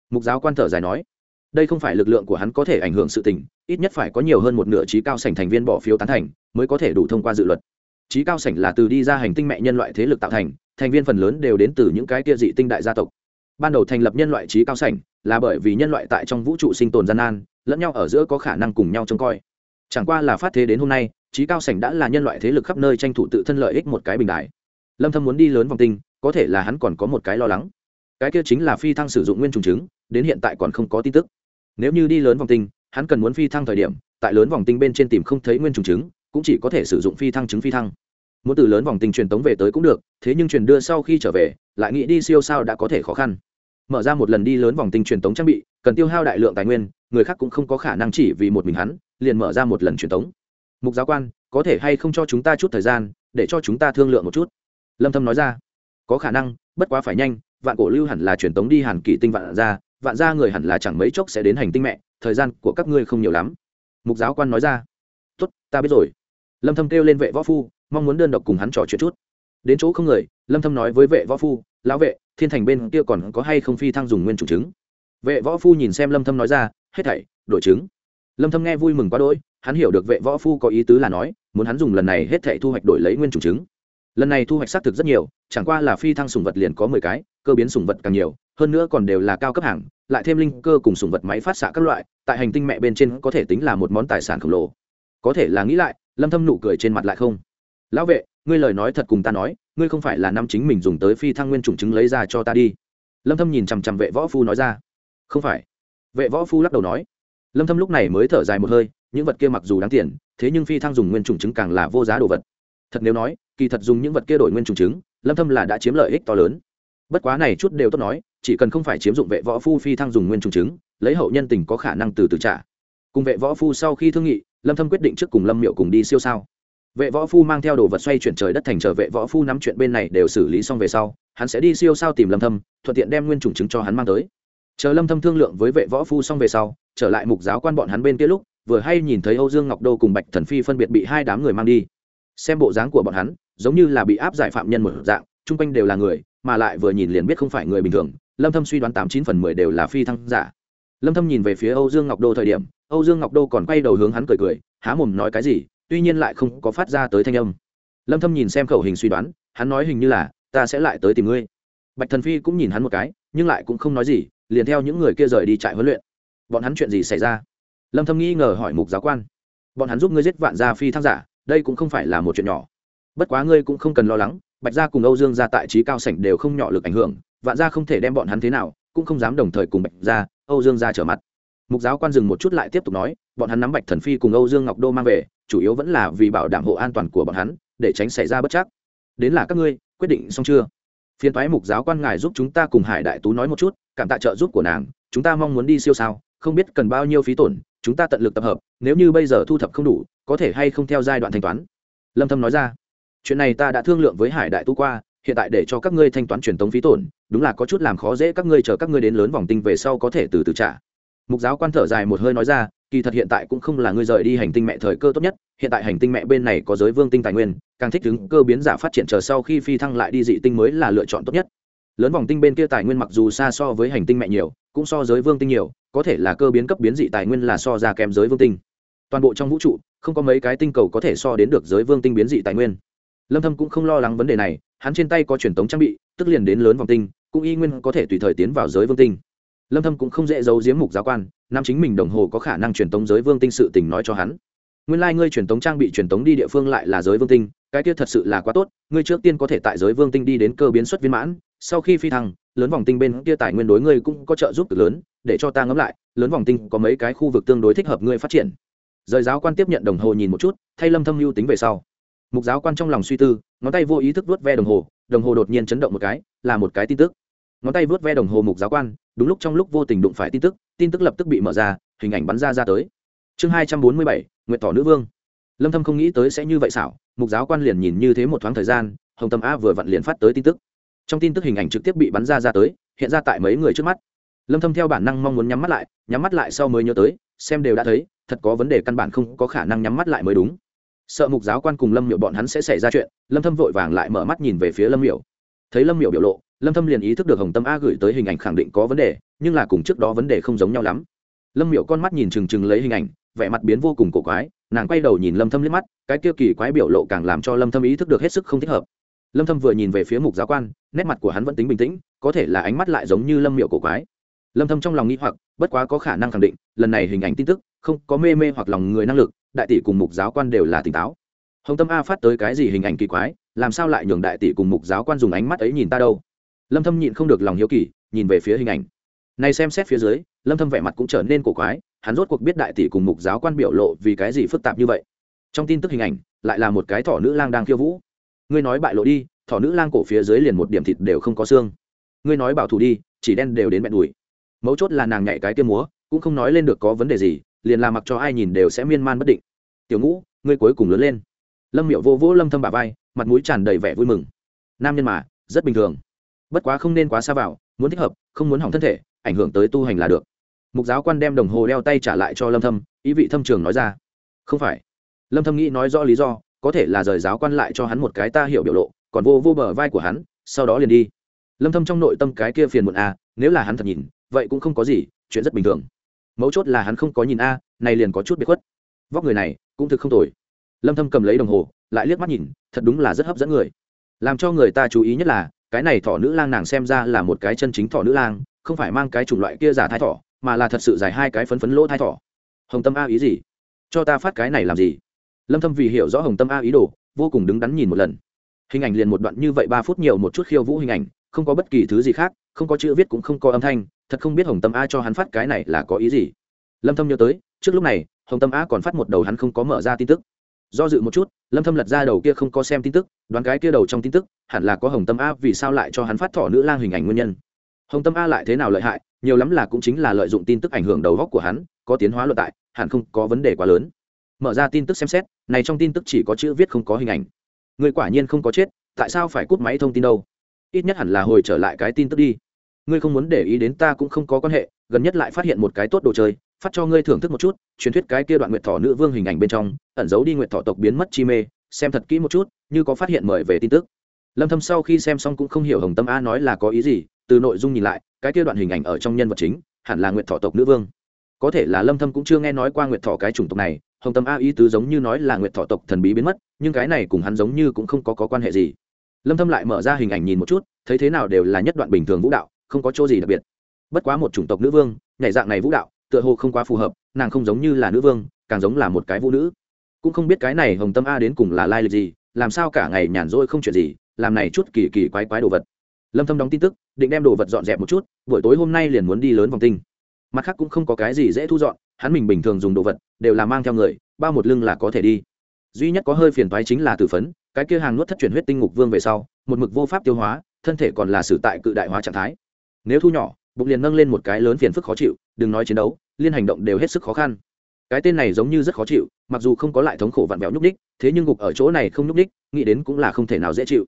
Mục giáo quan thở dài nói. Đây không phải lực lượng của hắn có thể ảnh hưởng sự tình, ít nhất phải có nhiều hơn một nửa trí cao sành thành viên bỏ phiếu tán thành, mới có thể đủ thông qua dự luật. Trí cao sảnh là từ đi ra hành tinh mẹ nhân loại thế lực tạo thành thành viên phần lớn đều đến từ những cái kia dị tinh đại gia tộc. Ban đầu thành lập nhân loại trí cao sảnh là bởi vì nhân loại tại trong vũ trụ sinh tồn gian nan, lẫn nhau ở giữa có khả năng cùng nhau trông coi. Chẳng qua là phát thế đến hôm nay, trí cao sảnh đã là nhân loại thế lực khắp nơi tranh thủ tự thân lợi ích một cái bình đại. Lâm thâm muốn đi lớn vòng tinh, có thể là hắn còn có một cái lo lắng. Cái kia chính là phi thăng sử dụng nguyên trùng chứng đến hiện tại còn không có tin tức. Nếu như đi lớn vòng tinh, hắn cần muốn phi thăng thời điểm, tại lớn vòng tinh bên trên tìm không thấy nguyên trùng chứng cũng chỉ có thể sử dụng phi thăng chứng phi thăng. Muốn từ lớn vòng tinh truyền tống về tới cũng được, thế nhưng truyền đưa sau khi trở về, lại nghĩ đi siêu sao đã có thể khó khăn mở ra một lần đi lớn vòng tinh truyền tống trang bị, cần tiêu hao đại lượng tài nguyên, người khác cũng không có khả năng chỉ vì một mình hắn, liền mở ra một lần truyền tống. Mục giáo quan, có thể hay không cho chúng ta chút thời gian, để cho chúng ta thương lượng một chút? Lâm thâm nói ra. Có khả năng, bất quá phải nhanh, vạn cổ lưu hẳn là truyền tống đi hàn kỳ tinh vạn ra vạn ra người hẳn là chẳng mấy chốc sẽ đến hành tinh mẹ, thời gian của các ngươi không nhiều lắm. Mục giáo quan nói ra. Tốt, ta biết rồi. Lâm thâm kêu lên vệ võ phu, mong muốn đơn độc cùng hắn trò chuyện chút. Đến chỗ không người, lâm thâm nói với vệ võ phu lão vệ, thiên thành bên kia còn có hay không phi thăng dùng nguyên chủ chứng? Vệ võ phu nhìn xem lâm thâm nói ra, hết thảy đổi chứng. Lâm thâm nghe vui mừng quá đỗi, hắn hiểu được vệ võ phu có ý tứ là nói, muốn hắn dùng lần này hết thảy thu hoạch đổi lấy nguyên chủ chứng. Lần này thu hoạch xác thực rất nhiều, chẳng qua là phi thăng sùng vật liền có 10 cái, cơ biến sùng vật càng nhiều, hơn nữa còn đều là cao cấp hàng, lại thêm linh cơ cùng sùng vật máy phát xạ các loại, tại hành tinh mẹ bên trên có thể tính là một món tài sản khổng lồ. Có thể là nghĩ lại, lâm thâm nụ cười trên mặt lại không. Lão vệ, ngươi lời nói thật cùng ta nói ngươi không phải là năm chính mình dùng tới phi thăng nguyên chủng chứng lấy ra cho ta đi. Lâm thâm nhìn chằm chằm vệ võ phu nói ra. Không phải. Vệ võ phu lắc đầu nói. Lâm thâm lúc này mới thở dài một hơi, những vật kia mặc dù đáng tiền, thế nhưng phi thăng dùng nguyên chủng chứng càng là vô giá đồ vật. Thật nếu nói, kỳ thật dùng những vật kia đổi nguyên chủng chứng, lâm thâm là đã chiếm lợi ích to lớn. Bất quá này chút đều tốt nói, chỉ cần không phải chiếm dụng vệ võ phu phi thăng dùng nguyên chủng chứng, lấy hậu nhân tình có khả năng từ từ trả. Cùng vệ võ phu sau khi thương nghị, lâm thâm quyết định trước cùng lâm miệu cùng đi siêu sao vệ võ phu mang theo đồ vật xoay chuyển trời đất thành trở vệ võ phu nắm chuyện bên này đều xử lý xong về sau, hắn sẽ đi siêu sao tìm lâm thâm, thuận tiện đem nguyên chủng chứng cho hắn mang tới. Chờ lâm thâm thương lượng với vệ võ phu xong về sau, trở lại mục giáo quan bọn hắn bên kia lúc, vừa hay nhìn thấy âu dương ngọc đô cùng bạch thần phi phân biệt bị hai đám người mang đi. Xem bộ dáng của bọn hắn, giống như là bị áp giải phạm nhân một dạng, chung quanh đều là người, mà lại vừa nhìn liền biết không phải người bình thường. Lâm thâm suy đoán tám chín phần mười đều là phi thăng giả. Lâm thâm nhìn về phía âu dương ngọc đô thời điểm, âu dương ngọc đô còn quay đầu hướng hắn cười cười, há mồm nói cái gì tuy nhiên lại không có phát ra tới thanh âm. Lâm thâm nhìn xem khẩu hình suy đoán, hắn nói hình như là, ta sẽ lại tới tìm ngươi. Bạch thần phi cũng nhìn hắn một cái, nhưng lại cũng không nói gì, liền theo những người kia rời đi trại huấn luyện. Bọn hắn chuyện gì xảy ra? Lâm thâm nghi ngờ hỏi mục giáo quan. Bọn hắn giúp ngươi giết vạn gia phi thăng giả, đây cũng không phải là một chuyện nhỏ. Bất quá ngươi cũng không cần lo lắng, bạch gia cùng âu dương gia tại trí cao sảnh đều không nhỏ lực ảnh hưởng, vạn gia không thể đem bọn hắn thế nào, cũng không dám đồng thời cùng bạch gia, âu dương gia trở mặt mục giáo quan dừng một chút lại tiếp tục nói, bọn hắn nắm bạch thần phi cùng âu dương ngọc đô mang về, chủ yếu vẫn là vì bảo đảm hộ an toàn của bọn hắn, để tránh xảy ra bất chắc. Đến là các ngươi, quyết định xong chưa? Phiên toái mục giáo quan ngài giúp chúng ta cùng hải đại tú nói một chút, cảm tạ trợ giúp của nàng, chúng ta mong muốn đi siêu sao, không biết cần bao nhiêu phí tổn, chúng ta tận lực tập hợp, nếu như bây giờ thu thập không đủ, có thể hay không theo giai đoạn thanh toán? Lâm thâm nói ra. Chuyện này ta đã thương lượng với hải đại tú qua, hiện tại để cho các ngươi thanh toán truyền tống phí tổn, đúng là có chút làm khó dễ các ngươi, chờ các ngươi đến lớn vòng tinh về sau có thể từ từ trả mục giáo quan thở dài một hơi nói ra, kỳ thật hiện tại cũng không là ngươi rời đi hành tinh mẹ thời cơ tốt nhất, hiện tại hành tinh mẹ bên này có giới vương tinh tài nguyên, càng thích ứng cơ biến giả phát triển chờ sau khi phi thăng lại đi dị tinh mới là lựa chọn tốt nhất. Lớn vòng tinh bên kia tài nguyên mặc dù xa so với hành tinh mẹ nhiều, cũng so giới vương tinh nhiều, có thể là cơ biến cấp biến dị tài nguyên là so ra kém giới vương tinh. Toàn bộ trong vũ trụ, không có mấy cái tinh cầu có thể so đến được giới vương tinh biến dị tài nguyên. Lâm thâm cũng không lo lắng vấn đề này, hắn trên tay có truyền tống trang bị, tức liền đến lớn vòng tinh, cũng y nguyên có thể tùy thời tiến vào giới vương tinh lâm thâm cũng không dễ giấu giếm mục giáo quan, nam chính mình đồng hồ có khả năng truyền tống giới vương tinh sự tình nói cho hắn. Nguyên lai like ngươi truyền tống trang bị truyền tống đi địa phương lại là giới vương tinh, cái kia thật sự là quá tốt, ngươi trước tiên có thể tại giới vương tinh đi đến cơ biến xuất viên mãn, sau khi phi thăng, lớn vòng tinh bên kia tài nguyên đối ngươi cũng có trợ giúp cực lớn, để cho ta ngẫm lại, lớn vòng tinh có mấy cái khu vực tương đối thích hợp ngươi phát triển. Rời giáo quan tiếp nhận đồng hồ nhìn một chút, thay lâm thâm lưu tính về sau. Mục giáo quan trong lòng suy tư, ngón tay vô ý thức vuốt ve đồng hồ đồng hồ đột nhiên chấn động một cái, là một cái tin tức ngón tay vuốt ve đồng hồ mục giáo quan đúng lúc trong lúc vô tình đụng phải tin tức tin tức lập tức bị mở ra hình ảnh bắn ra ra tới. Chương hai trăm bốn mươi bảy nguyện tỏ nữ vương. Lâm thâm không nghĩ tới sẽ như vậy xảo mục giáo quan liền nhìn như thế một thoáng thời gian hồng tâm a vừa vặn liền phát tới tin tức. Trong tin tức hình ảnh trực tiếp bị bắn ra ra tới hiện ra tại mấy người trước mắt. Lâm thâm theo bản năng mong muốn nhắm mắt lại nhắm mắt lại sau mới nhớ tới xem đều đã thấy thật có vấn đề căn bản không có khả năng nhắm mắt lại mới đúng. Sợ mục giáo quan cùng lâm Miểu bọn hắn sẽ xảy ra chuyện lâm thâm vội vàng lại mở mắt nhìn về phía lâm Miểu, thấy lâm Miểu biểu lộ lâm thâm liền ý thức được hồng tâm a gửi tới hình ảnh khẳng định có vấn đề, nhưng là cùng trước đó vấn đề không giống nhau lắm. Lâm miệu con mắt nhìn chừng chừng lấy hình ảnh, vẻ mặt biến vô cùng cổ quái, nàng quay đầu nhìn lâm thâm liếc mắt, cái kia kỳ quái biểu lộ càng làm cho lâm thâm ý thức được hết sức không thích hợp. Lâm thâm vừa nhìn về phía mục giáo quan, nét mặt của hắn vẫn tính bình tĩnh, có thể là ánh mắt lại giống như lâm miệu cổ quái. Lâm thâm trong lòng nghĩ hoặc, bất quá có khả năng khẳng định, lần này hình ảnh tin tức, không có mê mê hoặc lòng người năng lực, đại tỷ cùng mục giáo quan đều là tỉnh táo. Hồng tâm a phát tới cái gì hình ảnh kỳ quái, làm sao lại nhường đại tỷ cùng mục giáo quan dùng ánh mắt ấy nhìn ta đâu? Lâm thâm nhịn không được lòng hiếu kỳ, nhìn về phía hình ảnh. Này xem xét phía dưới, lâm thâm vẻ mặt cũng trở nên cổ quái, hắn rốt cuộc biết đại tỷ cùng mục giáo quan biểu lộ vì cái gì phức tạp như vậy. Trong tin tức hình ảnh, lại là một cái thỏ nữ lang đang khiêu vũ. Ngươi nói bại lộ đi, thỏ nữ lang cổ phía dưới liền một điểm thịt đều không có xương. Ngươi nói bảo thủ đi, chỉ đen đều đến mẹ đùi. Mấu chốt là nàng nhảy cái tiêm múa, cũng không nói lên được có vấn đề gì, liền làm mặc cho ai nhìn đều sẽ miên man bất định. Tiểu ngũ, ngươi cuối cùng lớn lên. Lâm miệu vô vỗ lâm thâm bà vai, mặt mũi tràn đầy vẻ vui mừng. Nam nhân mà, rất bình thường bất quá không nên quá xa vào muốn thích hợp không muốn hỏng thân thể ảnh hưởng tới tu hành là được. Mục giáo quan đem đồng hồ đeo tay trả lại cho lâm thâm ý vị thâm trường nói ra. Không phải. Lâm thâm nghĩ nói rõ lý do có thể là rời giáo quan lại cho hắn một cái ta hiểu biểu lộ còn vô vô bờ vai của hắn sau đó liền đi. Lâm thâm trong nội tâm cái kia phiền muộn a à, nếu là hắn thật nhìn vậy cũng không có gì chuyện rất bình thường. Mấu chốt là hắn không có nhìn a này liền có chút biệt khuất. Vóc người này cũng thực không tồi. Lâm thâm cầm lấy đồng hồ lại liếc mắt nhìn thật đúng là rất hấp dẫn người. Làm cho người ta chú ý nhất là cái này thỏ nữ lang nàng xem ra là một cái chân chính thỏ nữ lang, không phải mang cái chủng loại kia giả thai thỏ, mà là thật sự dài hai cái phấn phấn lỗ thai thỏ. Hồng tâm a ý gì? Cho ta phát cái này làm gì? Lâm thâm vì hiểu rõ hồng tâm a ý đồ, vô cùng đứng đắn nhìn một lần. Hình ảnh liền một đoạn như vậy ba phút nhiều một chút khiêu vũ hình ảnh, không có bất kỳ thứ gì khác, không có chữ viết cũng không có âm thanh, thật không biết hồng tâm a cho hắn phát cái này là có ý gì. Lâm thâm nhớ tới, trước lúc này, hồng tâm a còn phát một đầu hắn không có mở ra tin tức do dự một chút, lâm thâm lật ra đầu kia không có xem tin tức, đoán cái kia đầu trong tin tức, hẳn là có hồng tâm a vì sao lại cho hắn phát thỏ nữ lang hình ảnh nguyên nhân. Hồng tâm a lại thế nào lợi hại, nhiều lắm là cũng chính là lợi dụng tin tức ảnh hưởng đầu góc của hắn, có tiến hóa luận tại, hẳn không có vấn đề quá lớn. Mở ra tin tức xem xét, này trong tin tức chỉ có chữ viết không có hình ảnh. Người quả nhiên không có chết, tại sao phải cút máy thông tin đâu? Ít nhất hẳn là hồi trở lại cái tin tức đi. Ngươi không muốn để ý đến ta cũng không có quan hệ, gần nhất lại phát hiện một cái tốt đồ chơi phát cho ngươi thưởng thức một chút truyền thuyết cái kia đoạn nguyệt thọ nữ vương hình ảnh bên trong ẩn giấu đi nguyệt thọ tộc biến mất chi mê xem thật kỹ một chút như có phát hiện mời về tin tức. Lâm thâm sau khi xem xong cũng không hiểu hồng tâm a nói là có ý gì từ nội dung nhìn lại cái kia đoạn hình ảnh ở trong nhân vật chính hẳn là nguyệt thọ tộc nữ vương. Có thể là lâm thâm cũng chưa nghe nói qua nguyệt thọ cái chủng tộc này hồng tâm a ý tứ giống như nói là nguyệt thọ tộc thần bí biến mất nhưng cái này cùng hắn giống như cũng không có, có quan hệ gì. Lâm thâm lại mở ra hình ảnh nhìn một chút thấy thế nào đều là nhất đoạn bình thường vũ đạo không có chỗ gì đặc biệt. Bất quá một chủng tộc nữ vương nhảy dạng này vũ đạo tựa hồ không quá phù hợp, nàng không giống như là nữ vương, càng giống là một cái vũ nữ. Cũng không biết cái này hồng tâm a đến cùng là lai lịch gì, làm sao cả ngày nhàn rỗi không chuyện gì, làm này chút kỳ kỳ quái quái đồ vật. Lâm thâm đóng tin tức, định đem đồ vật dọn dẹp một chút, buổi tối hôm nay liền muốn đi lớn vòng tinh. Mặt khác cũng không có cái gì dễ thu dọn, hắn mình bình thường dùng đồ vật, đều là mang theo người, bao một lưng là có thể đi. Duy nhất có hơi phiền toái chính là tử phấn, cái kia hàng nuốt thất truyền huyết tinh ngục vương về sau, một mực vô pháp tiêu hóa, thân thể còn là sử tại cự đại hóa trạng thái. Nếu thu nhỏ bụng liền nâng lên một cái lớn phiền phức khó chịu, đừng nói chiến đấu, liên hành động đều hết sức khó khăn. Cái tên này giống như rất khó chịu, mặc dù không có lại thống khổ vặn vẹo nhúc ních thế nhưng gục ở chỗ này không nhúc ních nghĩ đến cũng là không thể nào dễ chịu.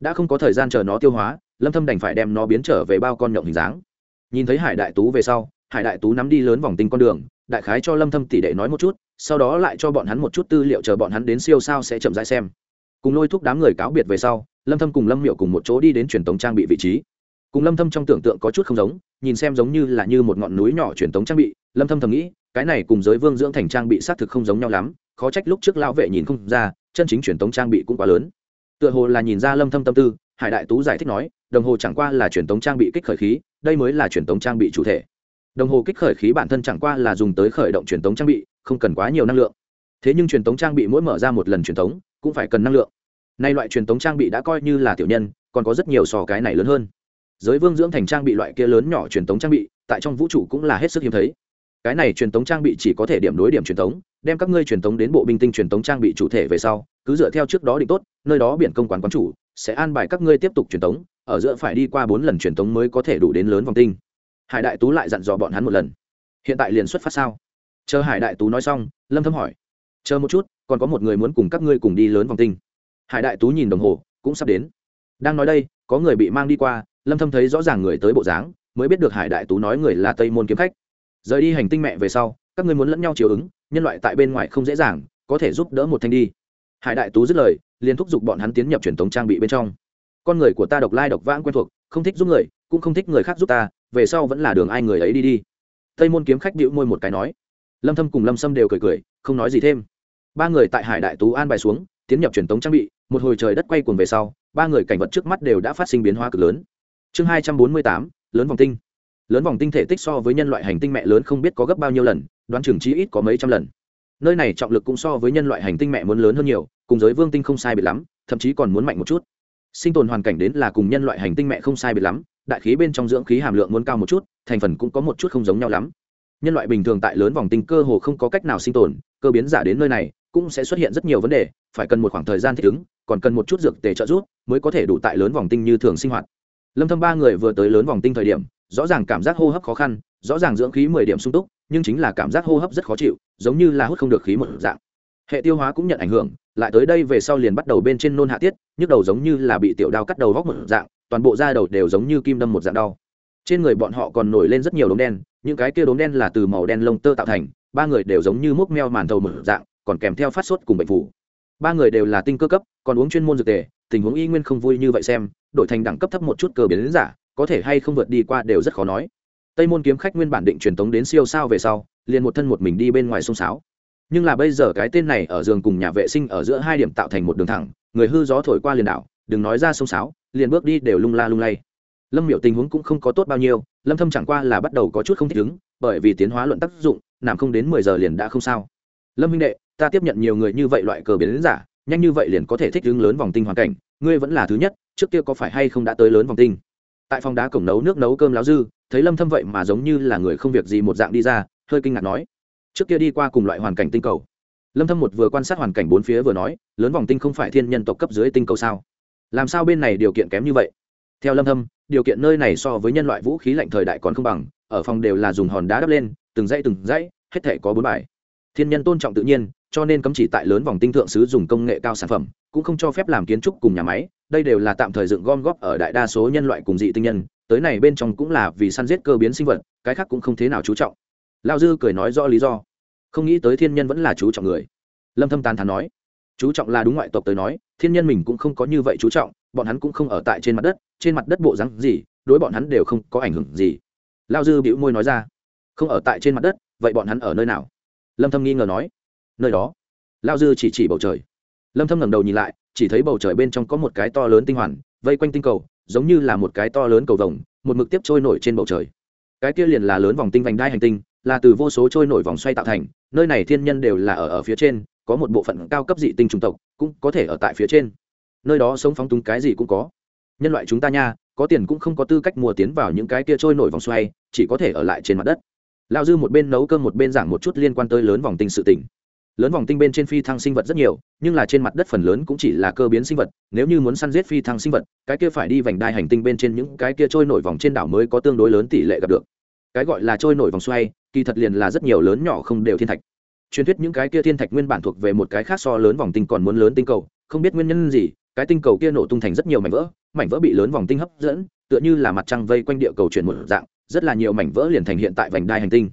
Đã không có thời gian chờ nó tiêu hóa, lâm thâm đành phải đem nó biến trở về bao con nhộng hình dáng. Nhìn thấy hải đại tú về sau, hải đại tú nắm đi lớn vòng tinh con đường, đại khái cho lâm thâm tỷ đệ nói một chút, sau đó lại cho bọn hắn một chút tư liệu chờ bọn hắn đến siêu sao sẽ chậm rãi xem. Cùng lôi thúc đám người cáo biệt về sau, lâm thâm cùng lâm miệu cùng một chỗ đi đến truyền tống trang bị vị trí cùng lâm thâm trong tưởng tượng có chút không giống, nhìn xem giống như là như một ngọn núi nhỏ truyền tống trang bị, lâm thâm thầm nghĩ, cái này cùng giới vương dưỡng thành trang bị xác thực không giống nhau lắm, khó trách lúc trước lão vệ nhìn không ra, chân chính truyền tống trang bị cũng quá lớn. Tựa hồ là nhìn ra lâm thâm tâm tư, hải đại tú giải thích nói, đồng hồ chẳng qua là truyền tống trang bị kích khởi khí, đây mới là truyền tống trang bị chủ thể. Đồng hồ kích khởi khí bản thân chẳng qua là dùng tới khởi động truyền tống trang bị, không cần quá nhiều năng lượng. Thế nhưng truyền tống trang bị mỗi mở ra một lần truyền tống, cũng phải cần năng lượng. Nay loại truyền tống trang bị đã coi như là tiểu nhân, còn có rất nhiều sò cái này lớn hơn giới vương dưỡng thành trang bị loại kia lớn nhỏ truyền tống trang bị, tại trong vũ trụ cũng là hết sức hiếm thấy. Cái này truyền tống trang bị chỉ có thể điểm đối điểm truyền tống, đem các ngươi truyền tống đến bộ binh tinh truyền tống trang bị chủ thể về sau, cứ dựa theo trước đó định tốt, nơi đó biển công quán quán chủ sẽ an bài các ngươi tiếp tục truyền tống, ở giữa phải đi qua bốn lần truyền tống mới có thể đủ đến lớn vòng tinh. Hải đại tú lại dặn dò bọn hắn một lần. Hiện tại liền xuất phát sao? Chờ hải đại tú nói xong, lâm thâm hỏi. Chờ một chút, còn có một người muốn cùng các ngươi cùng đi lớn vòng tinh. Hải đại tú nhìn đồng hồ, cũng sắp đến. Đang nói đây, có người bị mang đi qua lâm thâm thấy rõ ràng người tới bộ dáng, mới biết được hải đại tú nói người là tây môn kiếm khách. Rời đi hành tinh mẹ về sau, các ngươi muốn lẫn nhau chiều ứng, nhân loại tại bên ngoài không dễ dàng, có thể giúp đỡ một thanh đi. Hải đại tú dứt lời, liền thúc giục bọn hắn tiến nhập truyền thống trang bị bên trong. Con người của ta độc lai độc vãng quen thuộc, không thích giúp người, cũng không thích người khác giúp ta, về sau vẫn là đường ai người ấy đi đi. Tây môn kiếm khách bĩu môi một cái nói. Lâm thâm cùng lâm sâm đều cười cười, không nói gì thêm. Ba người tại hải đại tú an bài xuống, tiến nhập truyền thống trang bị, một hồi trời đất quay cuồng về sau, ba người cảnh vật trước mắt đều đã phát sinh biến hóa cực lớn chương 248, lớn vòng tinh. Lớn vòng tinh thể tích so với nhân loại hành tinh mẹ lớn không biết có gấp bao nhiêu lần đoán chừng chí ít có mấy trăm lần. Nơi này trọng lực cũng so với nhân loại hành tinh mẹ muốn lớn hơn nhiều cùng giới vương tinh không sai biệt lắm thậm chí còn muốn mạnh một chút. Sinh tồn hoàn cảnh đến là cùng nhân loại hành tinh mẹ không sai biệt lắm đại khí bên trong dưỡng khí hàm lượng muốn cao một chút thành phần cũng có một chút không giống nhau lắm. Nhân loại bình thường tại lớn vòng tinh cơ hồ không có cách nào sinh tồn cơ biến giả đến nơi này cũng sẽ xuất hiện rất nhiều vấn đề phải cần một khoảng thời gian thích ứng còn cần một chút dược tề trợ giúp mới có thể đủ tại lớn vòng tinh như thường sinh hoạt lâm thâm ba người vừa tới lớn vòng tinh thời điểm, rõ ràng cảm giác hô hấp khó khăn, rõ ràng dưỡng khí 10 điểm sung túc, nhưng chính là cảm giác hô hấp rất khó chịu, giống như là hút không được khí một dạng. Hệ tiêu hóa cũng nhận ảnh hưởng, lại tới đây về sau liền bắt đầu bên trên nôn hạ tiết, nhức đầu giống như là bị tiểu đao cắt đầu vóc một dạng, toàn bộ da đầu đều giống như kim đâm một dạng đau. Trên người bọn họ còn nổi lên rất nhiều đốm đen, những cái kia đốm đen là từ màu đen lông tơ tạo thành, ba người đều giống như mốc meo màn thầu một dạng, còn kèm theo phát sốt cùng bệnh phủ ba người đều là tinh cơ cấp, còn uống chuyên môn dược tề, tình huống y nguyên không vui như vậy xem đổi thành đẳng cấp thấp một chút cờ biến giả, có thể hay không vượt đi qua đều rất khó nói. Tây môn kiếm khách nguyên bản định truyền tống đến siêu sao về sau, liền một thân một mình đi bên ngoài sông sáo. Nhưng là bây giờ cái tên này ở giường cùng nhà vệ sinh ở giữa hai điểm tạo thành một đường thẳng, người hư gió thổi qua liền đảo, đừng nói ra sông sáo, liền bước đi đều lung la lung lay. Lâm miệu tình huống cũng không có tốt bao nhiêu, lâm thâm chẳng qua là bắt đầu có chút không thích ứng, bởi vì tiến hóa luận tác dụng, nằm không đến 10 giờ liền đã không sao. Lâm Minh đệ, ta tiếp nhận nhiều người như vậy loại cờ biến giả, nhanh như vậy liền có thể thích ứng lớn vòng tinh hoàn cảnh, ngươi vẫn là thứ nhất trước kia có phải hay không đã tới lớn vòng tinh? Tại phòng đá cổng nấu nước nấu cơm láo dư, thấy lâm thâm vậy mà giống như là người không việc gì một dạng đi ra, hơi kinh ngạc nói. Trước kia đi qua cùng loại hoàn cảnh tinh cầu. Lâm thâm một vừa quan sát hoàn cảnh bốn phía vừa nói, lớn vòng tinh không phải thiên nhân tộc cấp dưới tinh cầu sao? Làm sao bên này điều kiện kém như vậy? Theo lâm thâm, điều kiện nơi này so với nhân loại vũ khí lạnh thời đại còn không bằng, ở phòng đều là dùng hòn đá đắp lên, từng dãy từng dãy, hết thể có bốn bài. Thiên nhân tôn trọng tự nhiên, cho nên cấm chỉ tại lớn vòng tinh thượng sứ dùng công nghệ cao sản phẩm, cũng không cho phép làm kiến trúc cùng nhà máy đây đều là tạm thời dựng gom góp ở đại đa số nhân loại cùng dị tinh nhân, tới này bên trong cũng là vì săn giết cơ biến sinh vật, cái khác cũng không thế nào chú trọng. Lao dư cười nói rõ lý do. Không nghĩ tới thiên nhân vẫn là chú trọng người. Lâm thâm tàn thán nói. Chú trọng là đúng ngoại tộc tới nói, thiên nhân mình cũng không có như vậy chú trọng, bọn hắn cũng không ở tại trên mặt đất, trên mặt đất bộ rắn gì, đối bọn hắn đều không có ảnh hưởng gì. Lao dư bĩu môi nói ra. Không ở tại trên mặt đất, vậy bọn hắn ở nơi nào? Lâm thâm nghi ngờ nói. Nơi đó. Lao dư chỉ chỉ bầu trời lâm thâm ngẩng đầu nhìn lại, chỉ thấy bầu trời bên trong có một cái to lớn tinh hoàn, vây quanh tinh cầu, giống như là một cái to lớn cầu vồng, một mực tiếp trôi nổi trên bầu trời. Cái kia liền là lớn vòng tinh vành đai hành tinh, là từ vô số trôi nổi vòng xoay tạo thành, nơi này thiên nhân đều là ở ở phía trên, có một bộ phận cao cấp dị tinh trùng tộc, cũng có thể ở tại phía trên. Nơi đó sống phóng túng cái gì cũng có. Nhân loại chúng ta nha, có tiền cũng không có tư cách mua tiến vào những cái kia trôi nổi vòng xoay, chỉ có thể ở lại trên mặt đất. Lao dư một bên nấu cơm một bên giảng một chút liên quan tới lớn vòng tinh sự tỉnh lớn vòng tinh bên trên phi thăng sinh vật rất nhiều, nhưng là trên mặt đất phần lớn cũng chỉ là cơ biến sinh vật, nếu như muốn săn giết phi thăng sinh vật, cái kia phải đi vành đai hành tinh bên trên những cái kia trôi nổi vòng trên đảo mới có tương đối lớn tỷ lệ gặp được. Cái gọi là trôi nổi vòng xoay, kỳ thật liền là rất nhiều lớn nhỏ không đều thiên thạch. Truyền thuyết những cái kia thiên thạch nguyên bản thuộc về một cái khác so lớn vòng tinh còn muốn lớn tinh cầu, không biết nguyên nhân gì, cái tinh cầu kia nổ tung thành rất nhiều mảnh vỡ mảnh vỡ bị lớn vòng tinh hấp dẫn, tựa như là mặt trăng vây quanh địa cầu chuyển một dạng, rất là nhiều mảnh vỡ liền thành hiện tại vành đai hành tinh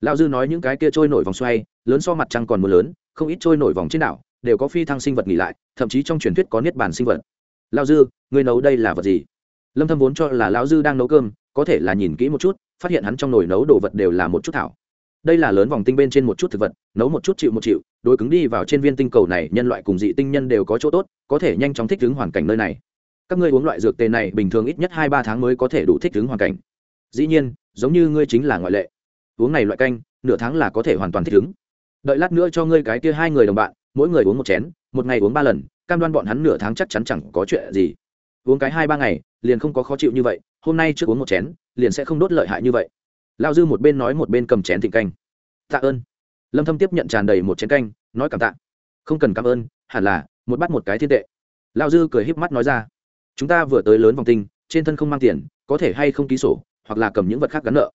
lão dư nói những cái kia trôi nổi vòng xoay, lớn so mặt trăng còn mưa lớn, không ít trôi nổi vòng trên đảo, đều có phi thăng sinh vật nghỉ lại, thậm chí trong truyền thuyết có niết bàn sinh vật. Lão dư người nấu đây là vật gì? Lâm thâm vốn cho là lão dư đang nấu cơm, có thể là nhìn kỹ một chút, phát hiện hắn trong nồi nấu đồ vật đều là một chút thảo. Đây là lớn vòng tinh bên trên một chút thực vật, nấu một chút chịu một chịu, đối cứng đi vào trên viên tinh cầu này, nhân loại cùng dị tinh nhân đều có chỗ tốt, có thể nhanh chóng thích ứng hoàn cảnh nơi này. Các ngươi uống loại dược tề này bình thường ít nhất hai ba tháng mới có thể đủ thích ứng hoàn cảnh. Dĩ nhiên, giống như ngươi chính là ngoại lệ uống này loại canh, nửa tháng là có thể hoàn toàn thích ứng. Đợi lát nữa cho ngươi cái kia hai người đồng bạn, mỗi người uống một chén, một ngày uống ba lần, cam đoan bọn hắn nửa tháng chắc chắn chẳng có chuyện gì. Uống cái hai ba ngày, liền không có khó chịu như vậy, hôm nay trước uống một chén, liền sẽ không đốt lợi hại như vậy. Lao dư một bên nói một bên cầm chén thịnh canh. Tạ ơn. Lâm thâm tiếp nhận tràn đầy một chén canh, nói cảm tạ. Không cần cảm ơn, hẳn là, một bắt một cái thiên tệ. Lao dư cười híp mắt nói ra. Chúng ta vừa tới lớn vòng tinh, trên thân không mang tiền, có thể hay không ký sổ, hoặc là cầm những vật khác gắn nợ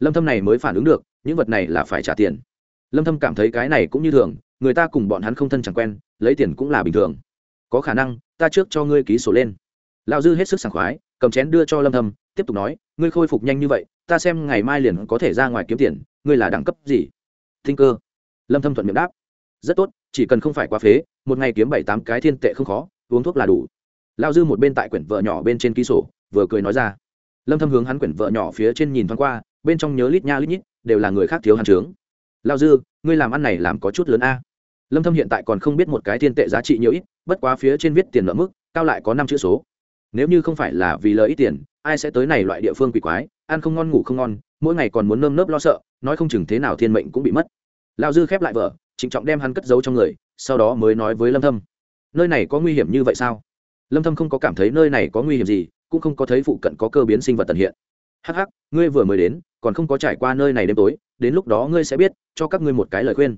lâm thâm này mới phản ứng được, những vật này là phải trả tiền. Lâm thâm cảm thấy cái này cũng như thường, người ta cùng bọn hắn không thân chẳng quen, lấy tiền cũng là bình thường. Có khả năng, ta trước cho ngươi ký sổ lên. Lão dư hết sức sảng khoái, cầm chén đưa cho lâm thâm, tiếp tục nói, ngươi khôi phục nhanh như vậy, ta xem ngày mai liền có thể ra ngoài kiếm tiền, ngươi là đẳng cấp gì? Thinh cơ. Lâm thâm thuận miệng đáp, rất tốt, chỉ cần không phải quá phế, một ngày kiếm bảy tám cái thiên tệ không khó, uống thuốc là đủ. Lão dư một bên tại quyển vợ nhỏ bên trên ký sổ, vừa cười nói ra. Lâm thâm hướng hắn quyển vợ nhỏ phía trên nhìn thoáng qua bên trong nhớ lít nha lít nhít, đều là người khác thiếu hàn trướng. Lao dư, ngươi làm ăn này làm có chút lớn a. Lâm thâm hiện tại còn không biết một cái thiên tệ giá trị nhiều ít, bất quá phía trên viết tiền nợ mức, cao lại có năm chữ số. Nếu như không phải là vì lợi ít tiền, ai sẽ tới này loại địa phương quỷ quái, ăn không ngon, ngủ không ngon, mỗi ngày còn muốn nơm nớp lo sợ, nói không chừng thế nào thiên mệnh cũng bị mất. Lao dư khép lại vợ trịnh trọng đem hắn cất giấu trong người, sau đó mới nói với lâm thâm, nơi này có nguy hiểm như vậy sao? Lâm thâm không có cảm thấy nơi này có nguy hiểm gì, cũng không có thấy phụ cận có cơ biến sinh vật tận hiện. Hắc hắc, ngươi vừa mới đến còn không có trải qua nơi này đêm tối đến lúc đó ngươi sẽ biết cho các ngươi một cái lời khuyên.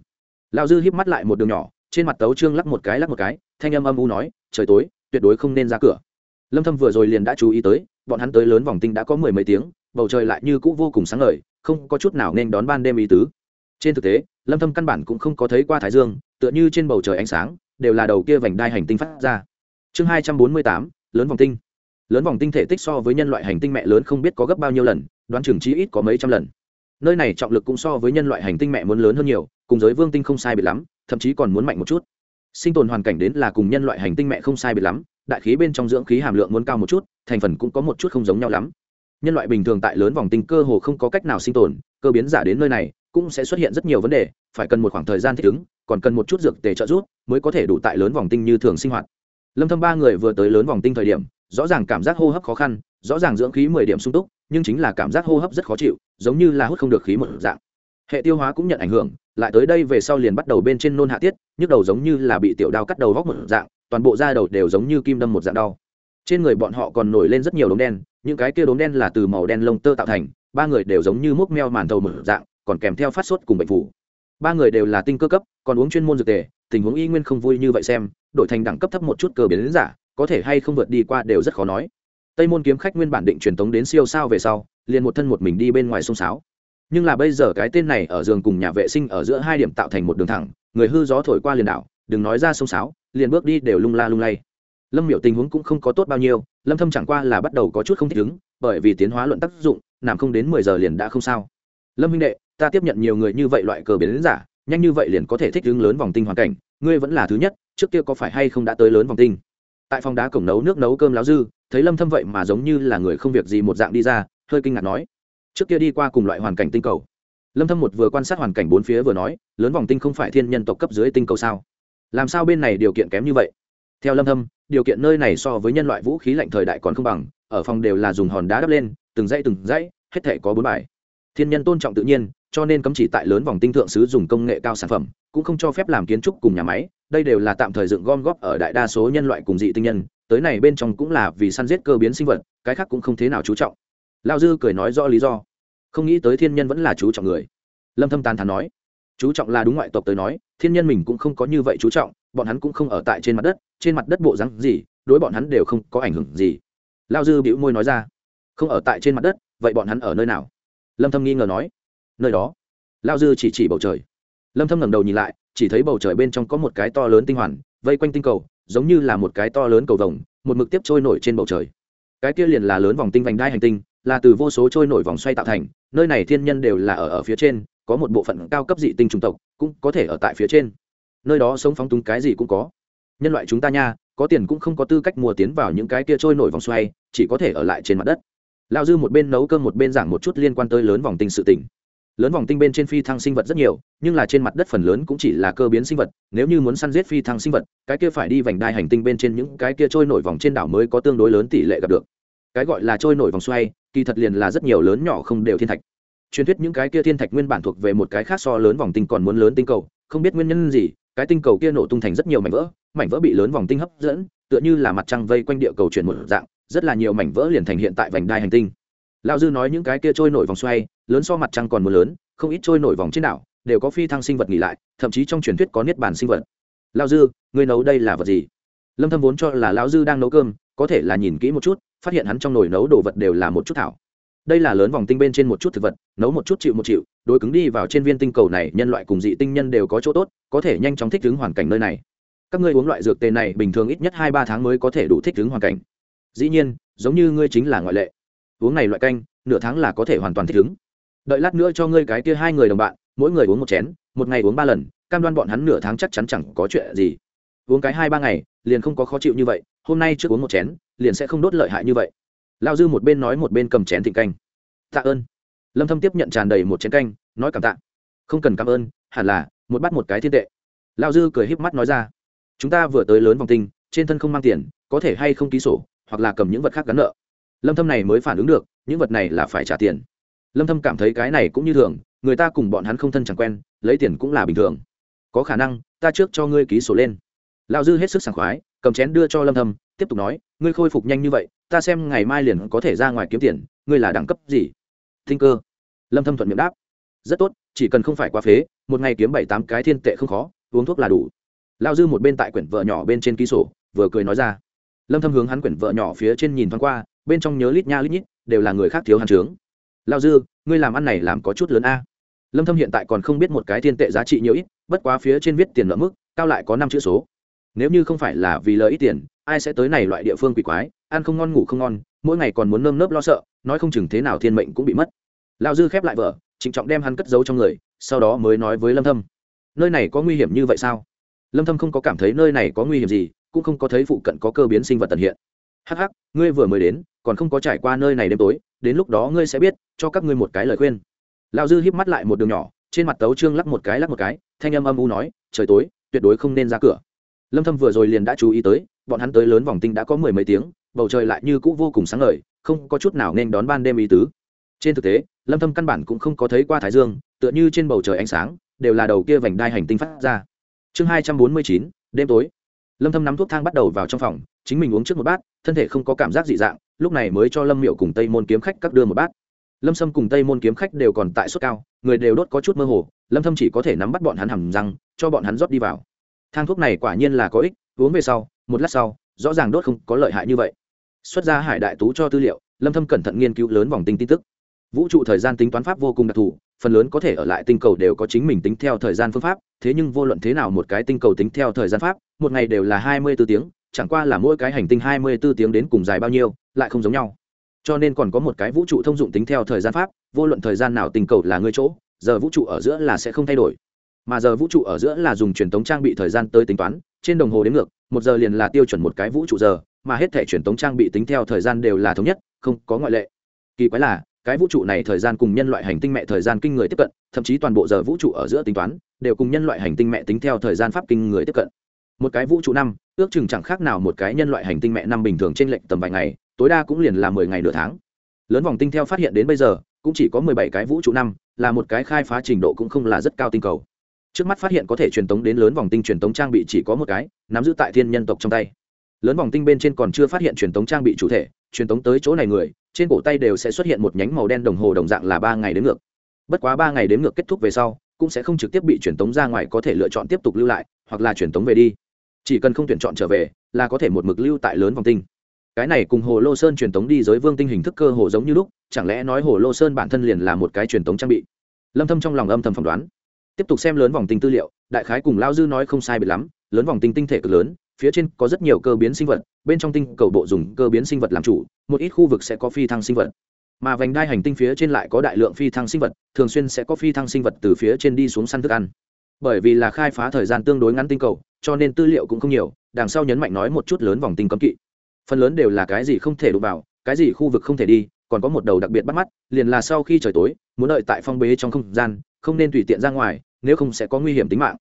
Lão dư híp mắt lại một đường nhỏ trên mặt tấu trương lắc một cái lắc một cái thanh âm âm u nói trời tối tuyệt đối không nên ra cửa. Lâm thâm vừa rồi liền đã chú ý tới bọn hắn tới lớn vòng tinh đã có mười mấy tiếng bầu trời lại như cũ vô cùng sáng ngời không có chút nào nên đón ban đêm ý tứ. Trên thực tế lâm thâm căn bản cũng không có thấy qua thái dương tựa như trên bầu trời ánh sáng đều là đầu kia vành đai hành tinh phát ra. Chương 248, lớn vòng tinh. Lớn vòng tinh thể tích so với nhân loại hành tinh mẹ lớn không biết có gấp bao nhiêu lần đoán chừng chí ít có mấy trăm lần. Nơi này trọng lực cũng so với nhân loại hành tinh mẹ muốn lớn hơn nhiều, cùng giới vương tinh không sai biệt lắm, thậm chí còn muốn mạnh một chút. Sinh tồn hoàn cảnh đến là cùng nhân loại hành tinh mẹ không sai biệt lắm, đại khí bên trong dưỡng khí hàm lượng muốn cao một chút, thành phần cũng có một chút không giống nhau lắm. Nhân loại bình thường tại lớn vòng tinh cơ hồ không có cách nào sinh tồn, cơ biến giả đến nơi này cũng sẽ xuất hiện rất nhiều vấn đề, phải cần một khoảng thời gian thích ứng, còn cần một chút dược tề trợ giúp mới có thể đủ tại lớn vòng tinh như thường sinh hoạt. Lâm thâm ba người vừa tới lớn vòng tinh thời điểm, rõ ràng cảm giác hô hấp khó khăn, rõ ràng dưỡng khí 10 điểm sung túc nhưng chính là cảm giác hô hấp rất khó chịu, giống như là hút không được khí một dạng. Hệ tiêu hóa cũng nhận ảnh hưởng, lại tới đây về sau liền bắt đầu bên trên nôn hạ tiết, nhức đầu giống như là bị tiểu đao cắt đầu vóc một dạng, toàn bộ da đầu đều giống như kim đâm một dạng đau. Trên người bọn họ còn nổi lên rất nhiều đốm đen, những cái kia đốm đen là từ màu đen lông tơ tạo thành, ba người đều giống như múc meo màn thầu một dạng, còn kèm theo phát sốt cùng bệnh phủ ba người đều là tinh cơ cấp, còn uống chuyên môn dược tề, tình huống y nguyên không vui như vậy xem, đổi thành đẳng cấp thấp một chút cơ biến giả, có thể hay không vượt đi qua đều rất khó nói tây môn kiếm khách nguyên bản định truyền tống đến siêu sao về sau, liền một thân một mình đi bên ngoài sông sáo. Nhưng là bây giờ cái tên này ở giường cùng nhà vệ sinh ở giữa hai điểm tạo thành một đường thẳng, người hư gió thổi qua liền đảo, đừng nói ra sông sáo, liền bước đi đều lung la lung lay. Lâm miểu tình huống cũng không có tốt bao nhiêu, lâm thâm chẳng qua là bắt đầu có chút không thích ứng, bởi vì tiến hóa luận tác dụng, nằm không đến 10 giờ liền đã không sao. Lâm huynh đệ, ta tiếp nhận nhiều người như vậy loại cờ biến giả, nhanh như vậy liền có thể thích ứng lớn vòng tinh hoàn cảnh, ngươi vẫn là thứ nhất, trước kia có phải hay không đã tới lớn vòng tinh? Tại phòng đá cổng nấu nước nấu cơm láo dư thấy lâm thâm vậy mà giống như là người không việc gì một dạng đi ra, hơi kinh ngạc nói, trước kia đi qua cùng loại hoàn cảnh tinh cầu. Lâm thâm một vừa quan sát hoàn cảnh bốn phía vừa nói, lớn vòng tinh không phải thiên nhân tộc cấp dưới tinh cầu sao? Làm sao bên này điều kiện kém như vậy? Theo lâm thâm, điều kiện nơi này so với nhân loại vũ khí lạnh thời đại còn không bằng, ở phòng đều là dùng hòn đá đắp lên, từng dãy từng dãy, hết thể có bốn bài. Thiên nhân tôn trọng tự nhiên, cho nên cấm chỉ tại lớn vòng tinh thượng sứ dùng công nghệ cao sản phẩm, cũng không cho phép làm kiến trúc cùng nhà máy, đây đều là tạm thời dựng gom góp ở đại đa số nhân loại cùng dị tinh nhân tới này bên trong cũng là vì săn giết cơ biến sinh vật, cái khác cũng không thế nào chú trọng. Lao dư cười nói rõ lý do. Không nghĩ tới thiên nhân vẫn là chú trọng người. Lâm thâm tàn thán nói. Chú trọng là đúng ngoại tộc tới nói, thiên nhân mình cũng không có như vậy chú trọng, bọn hắn cũng không ở tại trên mặt đất, trên mặt đất bộ rắn gì, đối bọn hắn đều không có ảnh hưởng gì. Lao dư bĩu môi nói ra. Không ở tại trên mặt đất, vậy bọn hắn ở nơi nào? Lâm thâm nghi ngờ nói. Nơi đó. Lao dư chỉ chỉ bầu trời. Lâm thâm ngẩng đầu nhìn lại, chỉ thấy bầu trời bên trong có một cái to lớn tinh hoàn, vây quanh tinh cầu giống như là một cái to lớn cầu vồng, một mực tiếp trôi nổi trên bầu trời. Cái kia liền là lớn vòng tinh vành đai hành tinh, là từ vô số trôi nổi vòng xoay tạo thành, nơi này thiên nhân đều là ở ở phía trên, có một bộ phận cao cấp dị tinh chủng tộc cũng có thể ở tại phía trên. Nơi đó sống phóng túng cái gì cũng có. Nhân loại chúng ta nha, có tiền cũng không có tư cách mua tiến vào những cái kia trôi nổi vòng xoay, chỉ có thể ở lại trên mặt đất. Lao dư một bên nấu cơm một bên giảng một chút liên quan tới lớn vòng tinh sự tỉnh lớn vòng tinh bên trên phi thăng sinh vật rất nhiều, nhưng là trên mặt đất phần lớn cũng chỉ là cơ biến sinh vật, nếu như muốn săn giết phi thăng sinh vật, cái kia phải đi vành đai hành tinh bên trên những cái kia trôi nổi vòng trên đảo mới có tương đối lớn tỷ lệ gặp được. Cái gọi là trôi nổi vòng xoay, kỳ thật liền là rất nhiều lớn nhỏ không đều thiên thạch. Truyền thuyết những cái kia thiên thạch nguyên bản thuộc về một cái khác so lớn vòng tinh còn muốn lớn tinh cầu, không biết nguyên nhân gì, cái tinh cầu kia nổ tung thành rất nhiều mảnh vỡ mảnh vỡ bị lớn vòng tinh hấp dẫn, tựa như là mặt trăng vây quanh địa cầu chuyển một dạng, rất là nhiều mảnh vỡ liền thành hiện tại vành đai hành tinh. Lão dư nói những cái kia trôi nổi vòng xoay lớn so mặt trăng còn muốn lớn, không ít trôi nổi vòng trên đảo, đều có phi thăng sinh vật nghỉ lại, thậm chí trong truyền thuyết có niết bàn sinh vật. Lão dư người nấu đây là vật gì? Lâm thâm vốn cho là lão dư đang nấu cơm, có thể là nhìn kỹ một chút, phát hiện hắn trong nồi nấu đồ vật đều là một chút thảo. Đây là lớn vòng tinh bên trên một chút thực vật, nấu một chút chịu một chịu, đối cứng đi vào trên viên tinh cầu này, nhân loại cùng dị tinh nhân đều có chỗ tốt, có thể nhanh chóng thích ứng hoàn cảnh nơi này. Các ngươi uống loại dược tề này bình thường ít nhất hai ba tháng mới có thể đủ thích ứng hoàn cảnh. Dĩ nhiên, giống như ngươi chính là ngoại lệ. Uống này loại canh, nửa tháng là có thể hoàn toàn thích ứng đợi lát nữa cho ngươi cái kia hai người đồng bạn, mỗi người uống một chén, một ngày uống ba lần, cam đoan bọn hắn nửa tháng chắc chắn chẳng có chuyện gì. Uống cái hai ba ngày, liền không có khó chịu như vậy, hôm nay trước uống một chén, liền sẽ không đốt lợi hại như vậy. Lao dư một bên nói một bên cầm chén thịnh canh. Tạ ơn. Lâm thâm tiếp nhận tràn đầy một chén canh, nói cảm tạ. Không cần cảm ơn, hẳn là, một bắt một cái thiên tệ. Lao dư cười híp mắt nói ra. Chúng ta vừa tới lớn vòng tinh, trên thân không mang tiền, có thể hay không ký sổ, hoặc là cầm những vật khác gắn nợ. Lâm thâm này mới phản ứng được, những vật này là phải trả tiền lâm thâm cảm thấy cái này cũng như thường, người ta cùng bọn hắn không thân chẳng quen, lấy tiền cũng là bình thường. Có khả năng, ta trước cho ngươi ký sổ lên. Lão dư hết sức sảng khoái, cầm chén đưa cho lâm thâm, tiếp tục nói, ngươi khôi phục nhanh như vậy, ta xem ngày mai liền có thể ra ngoài kiếm tiền, ngươi là đẳng cấp gì? Thinh cơ. Lâm thâm thuận miệng đáp, rất tốt, chỉ cần không phải quá phế, một ngày kiếm bảy tám cái thiên tệ không khó, uống thuốc là đủ. Lão dư một bên tại quyển vợ nhỏ bên trên ký sổ, vừa cười nói ra. Lâm thâm hướng hắn quyển vợ nhỏ phía trên nhìn thoáng qua, bên trong nhớ lít nha lít nhít, đều là người khác thiếu hàn trướng lao dư, ngươi làm ăn này làm có chút lớn a. Lâm thâm hiện tại còn không biết một cái thiên tệ giá trị nhiều ít, bất quá phía trên viết tiền nợ mức, cao lại có năm chữ số. Nếu như không phải là vì lợi ít tiền, ai sẽ tới này loại địa phương quỷ quái, ăn không ngon, ngủ không ngon, mỗi ngày còn muốn nơm nớp lo sợ, nói không chừng thế nào thiên mệnh cũng bị mất. Lao dư khép lại vợ trịnh trọng đem hắn cất giấu trong người, sau đó mới nói với lâm thâm, nơi này có nguy hiểm như vậy sao? Lâm thâm không có cảm thấy nơi này có nguy hiểm gì, cũng không có thấy phụ cận có cơ biến sinh vật tận hiện hắc hắc ngươi vừa mới đến còn không có trải qua nơi này đêm tối đến lúc đó ngươi sẽ biết cho các ngươi một cái lời khuyên. Lão dư híp mắt lại một đường nhỏ trên mặt tấu trương lắc một cái lắc một cái thanh âm âm u nói trời tối tuyệt đối không nên ra cửa. Lâm thâm vừa rồi liền đã chú ý tới bọn hắn tới lớn vòng tinh đã có mười mấy tiếng bầu trời lại như cũ vô cùng sáng ngời không có chút nào nên đón ban đêm ý tứ. Trên thực tế lâm thâm căn bản cũng không có thấy qua thái dương tựa như trên bầu trời ánh sáng đều là đầu kia vành đai hành tinh phát ra. Chương 249, đêm tối lâm thâm nắm thuốc thang bắt đầu vào trong phòng, chính mình uống trước một bát, thân thể không có cảm giác dị dạng, lúc này mới cho lâm miệu cùng tây môn kiếm khách các đưa một bát. Lâm sâm cùng tây môn kiếm khách đều còn tại suất cao, người đều đốt có chút mơ hồ, lâm thâm chỉ có thể nắm bắt bọn hắn hầm răng, cho bọn hắn rót đi vào. Thang thuốc này quả nhiên là có ích, uống về sau, một lát sau, rõ ràng đốt không có lợi hại như vậy. Xuất ra hải đại tú cho tư liệu, lâm thâm cẩn thận nghiên cứu lớn vòng tinh tin tức vũ trụ thời gian tính toán pháp vô cùng đặc thù, phần lớn có thể ở lại tinh cầu đều có chính mình tính theo thời gian phương pháp, thế nhưng vô luận thế nào một cái tinh cầu tính theo thời gian pháp, một ngày đều là hai mươi 24 tiếng, chẳng qua là mỗi cái hành tinh hai mươi 24 tiếng đến cùng dài bao nhiêu, lại không giống nhau. Cho nên còn có một cái vũ trụ thông dụng tính theo thời gian pháp, vô luận thời gian nào tinh cầu là ngươi chỗ, giờ vũ trụ ở giữa là sẽ không thay đổi. Mà giờ vũ trụ ở giữa là dùng truyền thống trang bị thời gian tới tính toán, trên đồng hồ đến ngược, một giờ liền là tiêu chuẩn một cái vũ trụ giờ, mà hết thể truyền thống trang bị tính theo thời gian đều là thống nhất, không có ngoại lệ. Kỳ quái là cái vũ trụ này thời gian cùng nhân loại hành tinh mẹ thời gian kinh người tiếp cận, thậm chí toàn bộ giờ vũ trụ ở giữa tính toán, đều cùng nhân loại hành tinh mẹ tính theo thời gian pháp kinh người tiếp cận. Một cái vũ trụ năm, ước chừng chẳng khác nào một cái nhân loại hành tinh mẹ năm bình thường trên lệnh tầm vài ngày, tối đa cũng liền là mười ngày nửa tháng. Lớn vòng tinh theo phát hiện đến bây giờ, cũng chỉ có mười bảy cái vũ trụ năm, là một cái khai phá trình độ cũng không là rất cao tinh cầu. Trước mắt phát hiện có thể truyền tống đến lớn vòng tinh truyền tống trang bị chỉ có một cái, nắm giữ tại thiên nhân tộc trong tay. Lớn vòng tinh bên trên còn chưa phát hiện truyền tống trang bị chủ thể truyền tống tới chỗ này người, trên cổ tay đều sẽ xuất hiện một nhánh màu đen đồng hồ đồng dạng là ba ngày đến ngược. Bất quá ba ngày đến ngược kết thúc về sau, cũng sẽ không trực tiếp bị truyền tống ra ngoài, có thể lựa chọn tiếp tục lưu lại, hoặc là truyền tống về đi. Chỉ cần không tuyển chọn trở về, là có thể một mực lưu tại lớn vòng tinh. Cái này cùng hồ lô sơn truyền tống đi giới vương tinh hình thức cơ hồ giống như lúc, chẳng lẽ nói hồ lô sơn bản thân liền là một cái truyền tống trang bị? Lâm thâm trong lòng âm thầm phỏng đoán. Tiếp tục xem lớn vòng tinh tư liệu, đại khái cùng lao dư nói không sai biệt lắm, lớn vòng tinh tinh thể cực lớn phía trên có rất nhiều cơ biến sinh vật, bên trong tinh cầu bộ dùng cơ biến sinh vật làm chủ, một ít khu vực sẽ có phi thăng sinh vật. Mà vành đai hành tinh phía trên lại có đại lượng phi thăng sinh vật, thường xuyên sẽ có phi thăng sinh vật từ phía trên đi xuống săn thức ăn. Bởi vì là khai phá thời gian tương đối ngắn tinh cầu, cho nên tư liệu cũng không nhiều, đằng sau nhấn mạnh nói một chút lớn vòng tinh cấm kỵ. Phần lớn đều là cái gì không thể đụng vào, cái gì khu vực không thể đi, còn có một đầu đặc biệt bắt mắt, liền là sau khi trời tối, muốn đợi tại phong bế trong không gian, không nên tùy tiện ra ngoài, nếu không sẽ có nguy hiểm tính mạng.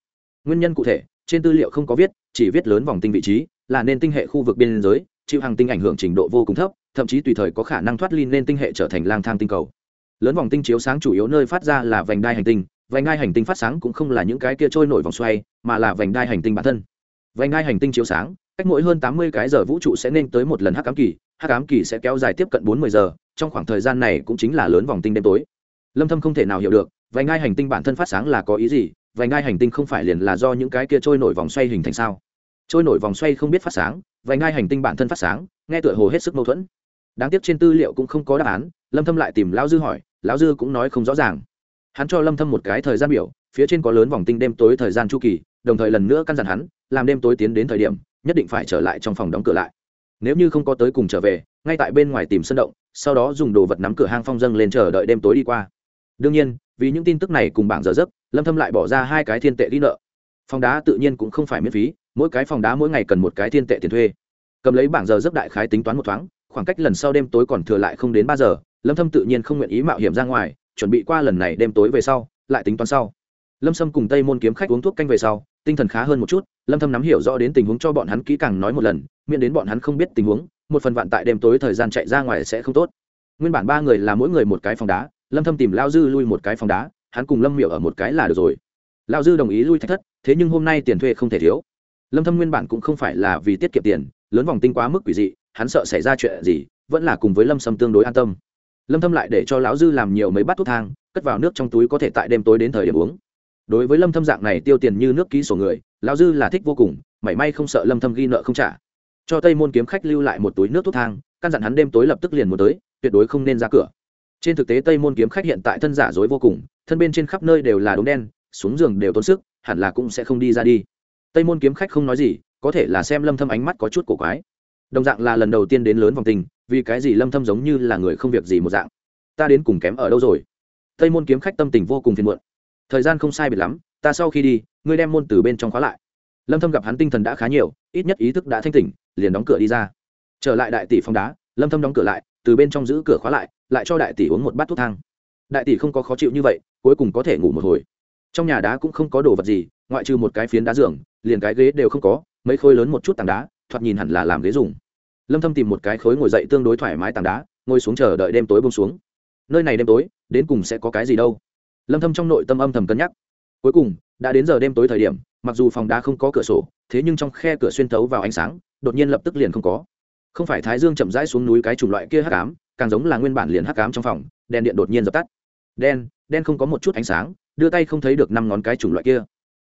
Nguyên nhân cụ thể trên tư liệu không có viết, chỉ viết lớn vòng tinh vị trí, là nên tinh hệ khu vực biên giới, chịu hàng tinh ảnh hưởng trình độ vô cùng thấp, thậm chí tùy thời có khả năng thoát ly nên tinh hệ trở thành lang thang tinh cầu. Lớn vòng tinh chiếu sáng chủ yếu nơi phát ra là vành đai hành tinh, vành đai hành tinh phát sáng cũng không là những cái kia trôi nổi vòng xoay, mà là vành đai hành tinh bản thân. Vành đai hành tinh chiếu sáng, cách mỗi hơn tám mươi cái giờ vũ trụ sẽ nên tới một lần hắc ám kỳ, hắc ám kỳ sẽ kéo dài tiếp cận bốn mươi giờ, trong khoảng thời gian này cũng chính là lớn vòng tinh đêm tối. Lâm thâm không thể nào hiểu được, vành đai hành tinh bản thân phát sáng là có ý gì vành ngai hành tinh không phải liền là do những cái kia trôi nổi vòng xoay hình thành sao? Trôi nổi vòng xoay không biết phát sáng, vành ngai hành tinh bản thân phát sáng, nghe tựa hồ hết sức mâu thuẫn. Đáng tiếc trên tư liệu cũng không có đáp án, lâm thâm lại tìm lão dư hỏi, lão dư cũng nói không rõ ràng. Hắn cho lâm thâm một cái thời gian biểu, phía trên có lớn vòng tinh đêm tối thời gian chu kỳ, đồng thời lần nữa căn dặn hắn, làm đêm tối tiến đến thời điểm, nhất định phải trở lại trong phòng đóng cửa lại. Nếu như không có tới cùng trở về, ngay tại bên ngoài tìm sân động, sau đó dùng đồ vật nắm cửa hang phong dâng lên chờ đợi đêm tối đi qua đương nhiên, vì những tin tức này cùng bảng giờ giấc, lâm thâm lại bỏ ra hai cái thiên tệ đi nợ. Phòng đá tự nhiên cũng không phải miễn phí, mỗi cái phòng đá mỗi ngày cần một cái thiên tệ tiền thuê. Cầm lấy bảng giờ giấc đại khái tính toán một thoáng, khoảng cách lần sau đêm tối còn thừa lại không đến ba giờ, lâm thâm tự nhiên không nguyện ý mạo hiểm ra ngoài, chuẩn bị qua lần này đêm tối về sau, lại tính toán sau. Lâm sâm cùng tây môn kiếm khách uống thuốc canh về sau, tinh thần khá hơn một chút, lâm thâm nắm hiểu rõ đến tình huống cho bọn hắn kỹ càng nói một lần, miễn đến bọn hắn không biết tình huống, một phần vạn tại đêm tối thời gian chạy ra ngoài sẽ không tốt. Nguyên bản ba người là mỗi người một cái phòng đá lâm thâm tìm lao dư lui một cái phòng đá, hắn cùng lâm miểu ở một cái là được rồi. Lao dư đồng ý lui thách thất, thế nhưng hôm nay tiền thuê không thể thiếu. Lâm thâm nguyên bản cũng không phải là vì tiết kiệm tiền, lớn vòng tinh quá mức quỷ dị, hắn sợ xảy ra chuyện gì, vẫn là cùng với lâm sâm tương đối an tâm. Lâm thâm lại để cho lão dư làm nhiều mấy bát thuốc thang, cất vào nước trong túi có thể tại đêm tối đến thời điểm uống. Đối với lâm thâm dạng này tiêu tiền như nước ký sổ người, lão dư là thích vô cùng, mảy may không sợ lâm thâm ghi nợ không trả. Cho tây môn kiếm khách lưu lại một túi nước thuốc thang, căn dặn hắn đêm tối lập tức liền muốn tới, tuyệt đối không nên ra cửa trên thực tế tây môn kiếm khách hiện tại thân giả dối vô cùng, thân bên trên khắp nơi đều là đống đen, xuống giường đều tốn sức, hẳn là cũng sẽ không đi ra đi. Tây môn kiếm khách không nói gì, có thể là xem lâm thâm ánh mắt có chút cổ quái. Đồng dạng là lần đầu tiên đến lớn vòng tình, vì cái gì lâm thâm giống như là người không việc gì một dạng? Ta đến cùng kém ở đâu rồi? Tây môn kiếm khách tâm tình vô cùng phiền muộn. Thời gian không sai biệt lắm, ta sau khi đi, ngươi đem môn từ bên trong khóa lại. Lâm thâm gặp hắn tinh thần đã khá nhiều, ít nhất ý thức đã thanh tỉnh, liền đóng cửa đi ra. Trở lại đại tỷ phòng đá, lâm thâm đóng cửa lại từ bên trong giữ cửa khóa lại lại cho đại tỷ uống một bát thuốc thang. Đại tỷ không có khó chịu như vậy, cuối cùng có thể ngủ một hồi. Trong nhà đá cũng không có đồ vật gì, ngoại trừ một cái phiến đá giường, liền cái ghế đều không có, mấy khối lớn một chút tảng đá, thoạt nhìn hẳn là làm ghế dùng. Lâm thâm tìm một cái khối ngồi dậy tương đối thoải mái tảng đá, ngồi xuống chờ đợi đêm tối buông xuống. Nơi này đêm tối, đến cùng sẽ có cái gì đâu? Lâm thâm trong nội tâm âm thầm cân nhắc. Cuối cùng, đã đến giờ đêm tối thời điểm, mặc dù phòng đá không có cửa sổ, thế nhưng trong khe cửa xuyên thấu vào ánh sáng, đột nhiên lập tức liền không có không phải thái dương chậm rãi xuống núi cái chủng loại kia hắc ám, càng giống là nguyên bản liền hắc ám trong phòng, đèn điện đột nhiên dập tắt. Đen đen không có một chút ánh sáng, đưa tay không thấy được năm ngón cái chủng loại kia.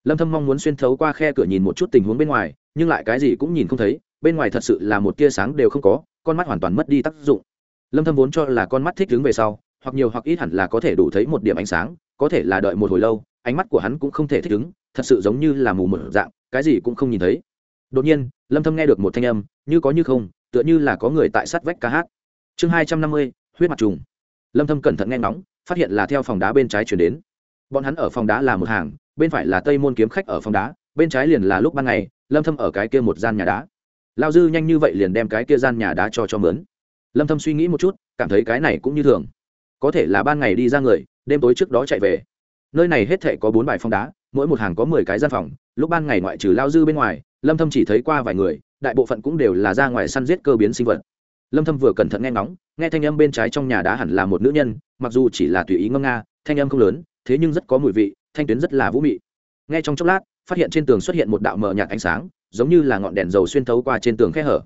Lâm thâm mong muốn xuyên thấu qua khe cửa nhìn một chút tình huống bên ngoài, nhưng lại cái gì cũng nhìn không thấy, bên ngoài thật sự là một tia sáng đều không có, con mắt hoàn toàn mất đi tác dụng. Lâm thâm vốn cho là con mắt thích đứng về sau, hoặc nhiều hoặc ít hẳn là có thể đủ thấy một điểm ánh sáng, có thể là đợi một hồi lâu, ánh mắt của hắn cũng không thể thích ứng, thật sự giống như là mù một dạng, cái gì cũng không nhìn thấy. Đột nhiên, lâm thâm nghe được một thanh âm, như có như không tựa như là có người tại sát vách ca hát. Chương hai trăm năm mươi, huyết mặt trùng. Lâm thâm cẩn thận nghe ngóng, phát hiện là theo phòng đá bên trái chuyển đến. Bọn hắn ở phòng đá là một hàng, bên phải là tây môn kiếm khách ở phòng đá, bên trái liền là lúc ban ngày, lâm thâm ở cái kia một gian nhà đá. Lao dư nhanh như vậy liền đem cái kia gian nhà đá cho cho mướn. Lâm thâm suy nghĩ một chút, cảm thấy cái này cũng như thường. Có thể là ban ngày đi ra người, đêm tối trước đó chạy về. Nơi này hết thảy có bốn bài phòng đá, mỗi một hàng có 10 cái gian phòng, lúc ban ngày ngoại trừ lao dư bên ngoài, lâm thâm chỉ thấy qua vài người đại bộ phận cũng đều là ra ngoài săn giết cơ biến sinh vật. Lâm thâm vừa cẩn thận nghe ngóng, nghe thanh âm bên trái trong nhà đá hẳn là một nữ nhân, mặc dù chỉ là tùy ý ngâm nga, thanh âm không lớn, thế nhưng rất có mùi vị, thanh tuyến rất là vũ mị. Nghe trong chốc lát, phát hiện trên tường xuất hiện một đạo mờ nhạt ánh sáng, giống như là ngọn đèn dầu xuyên thấu qua trên tường khe hở.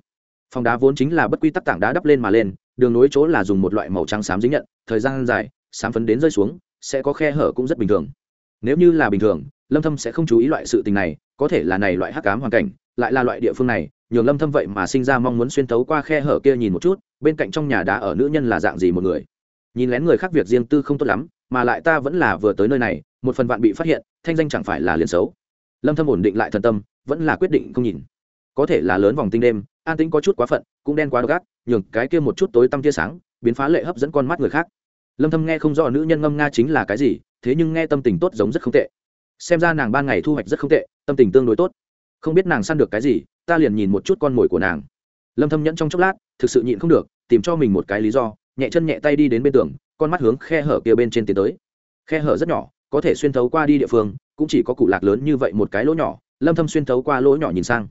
Phòng đá vốn chính là bất quy tắc tảng đá đắp lên mà lên, đường nối chỗ là dùng một loại màu trắng xám dính nhận, thời gian dài, xám phấn đến rơi xuống, sẽ có khe hở cũng rất bình thường. Nếu như là bình thường, lâm thâm sẽ không chú ý loại sự tình này, có thể là này loại hắc ám hoàn cảnh, lại là loại địa phương này nhường lâm thâm vậy mà sinh ra mong muốn xuyên thấu qua khe hở kia nhìn một chút, bên cạnh trong nhà đá ở nữ nhân là dạng gì một người? Nhìn lén người khác việc riêng tư không tốt lắm, mà lại ta vẫn là vừa tới nơi này, một phần vạn bị phát hiện, thanh danh chẳng phải là liền xấu. Lâm thâm ổn định lại thần tâm, vẫn là quyết định không nhìn. Có thể là lớn vòng tinh đêm, an tĩnh có chút quá phận, cũng đen quá độc ác, nhường cái kia một chút tối tăm tia sáng, biến phá lệ hấp dẫn con mắt người khác. Lâm thâm nghe không rõ nữ nhân ngâm nga chính là cái gì, thế nhưng nghe tâm tình tốt giống rất không tệ. Xem ra nàng ban ngày thu hoạch rất không tệ, tâm tình tương đối tốt. Không biết nàng săn được cái gì ta liền nhìn một chút con mồi của nàng. Lâm thâm nhẫn trong chốc lát, thực sự nhịn không được, tìm cho mình một cái lý do, nhẹ chân nhẹ tay đi đến bên tường, con mắt hướng khe hở kia bên trên tiến tới. Khe hở rất nhỏ, có thể xuyên thấu qua đi địa phương, cũng chỉ có cụ lạc lớn như vậy một cái lỗ nhỏ, lâm thâm xuyên thấu qua lỗ nhỏ nhìn sang.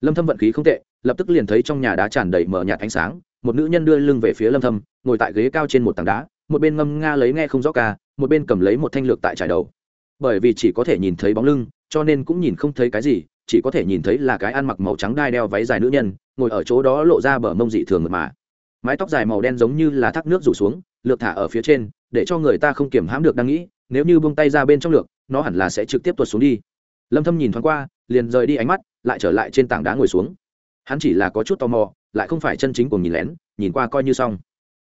Lâm thâm vận khí không tệ, lập tức liền thấy trong nhà đá tràn đầy mở nhạt ánh sáng, một nữ nhân đưa lưng về phía lâm thâm, ngồi tại ghế cao trên một tảng đá, một bên ngâm nga lấy nghe không rõ ca, một bên cầm lấy một thanh lược tại trải đầu. Bởi vì chỉ có thể nhìn thấy bóng lưng, cho nên cũng nhìn không thấy cái gì chỉ có thể nhìn thấy là cái ăn mặc màu trắng đai đeo váy dài nữ nhân, ngồi ở chỗ đó lộ ra bờ mông dị thường mật mà. Mái tóc dài màu đen giống như là thác nước rủ xuống, lược thả ở phía trên, để cho người ta không kiểm hãm được đang nghĩ, nếu như buông tay ra bên trong lược, nó hẳn là sẽ trực tiếp tuột xuống đi. Lâm thâm nhìn thoáng qua, liền rời đi ánh mắt, lại trở lại trên tảng đá ngồi xuống. Hắn chỉ là có chút tò mò, lại không phải chân chính của nhìn lén, nhìn qua coi như xong.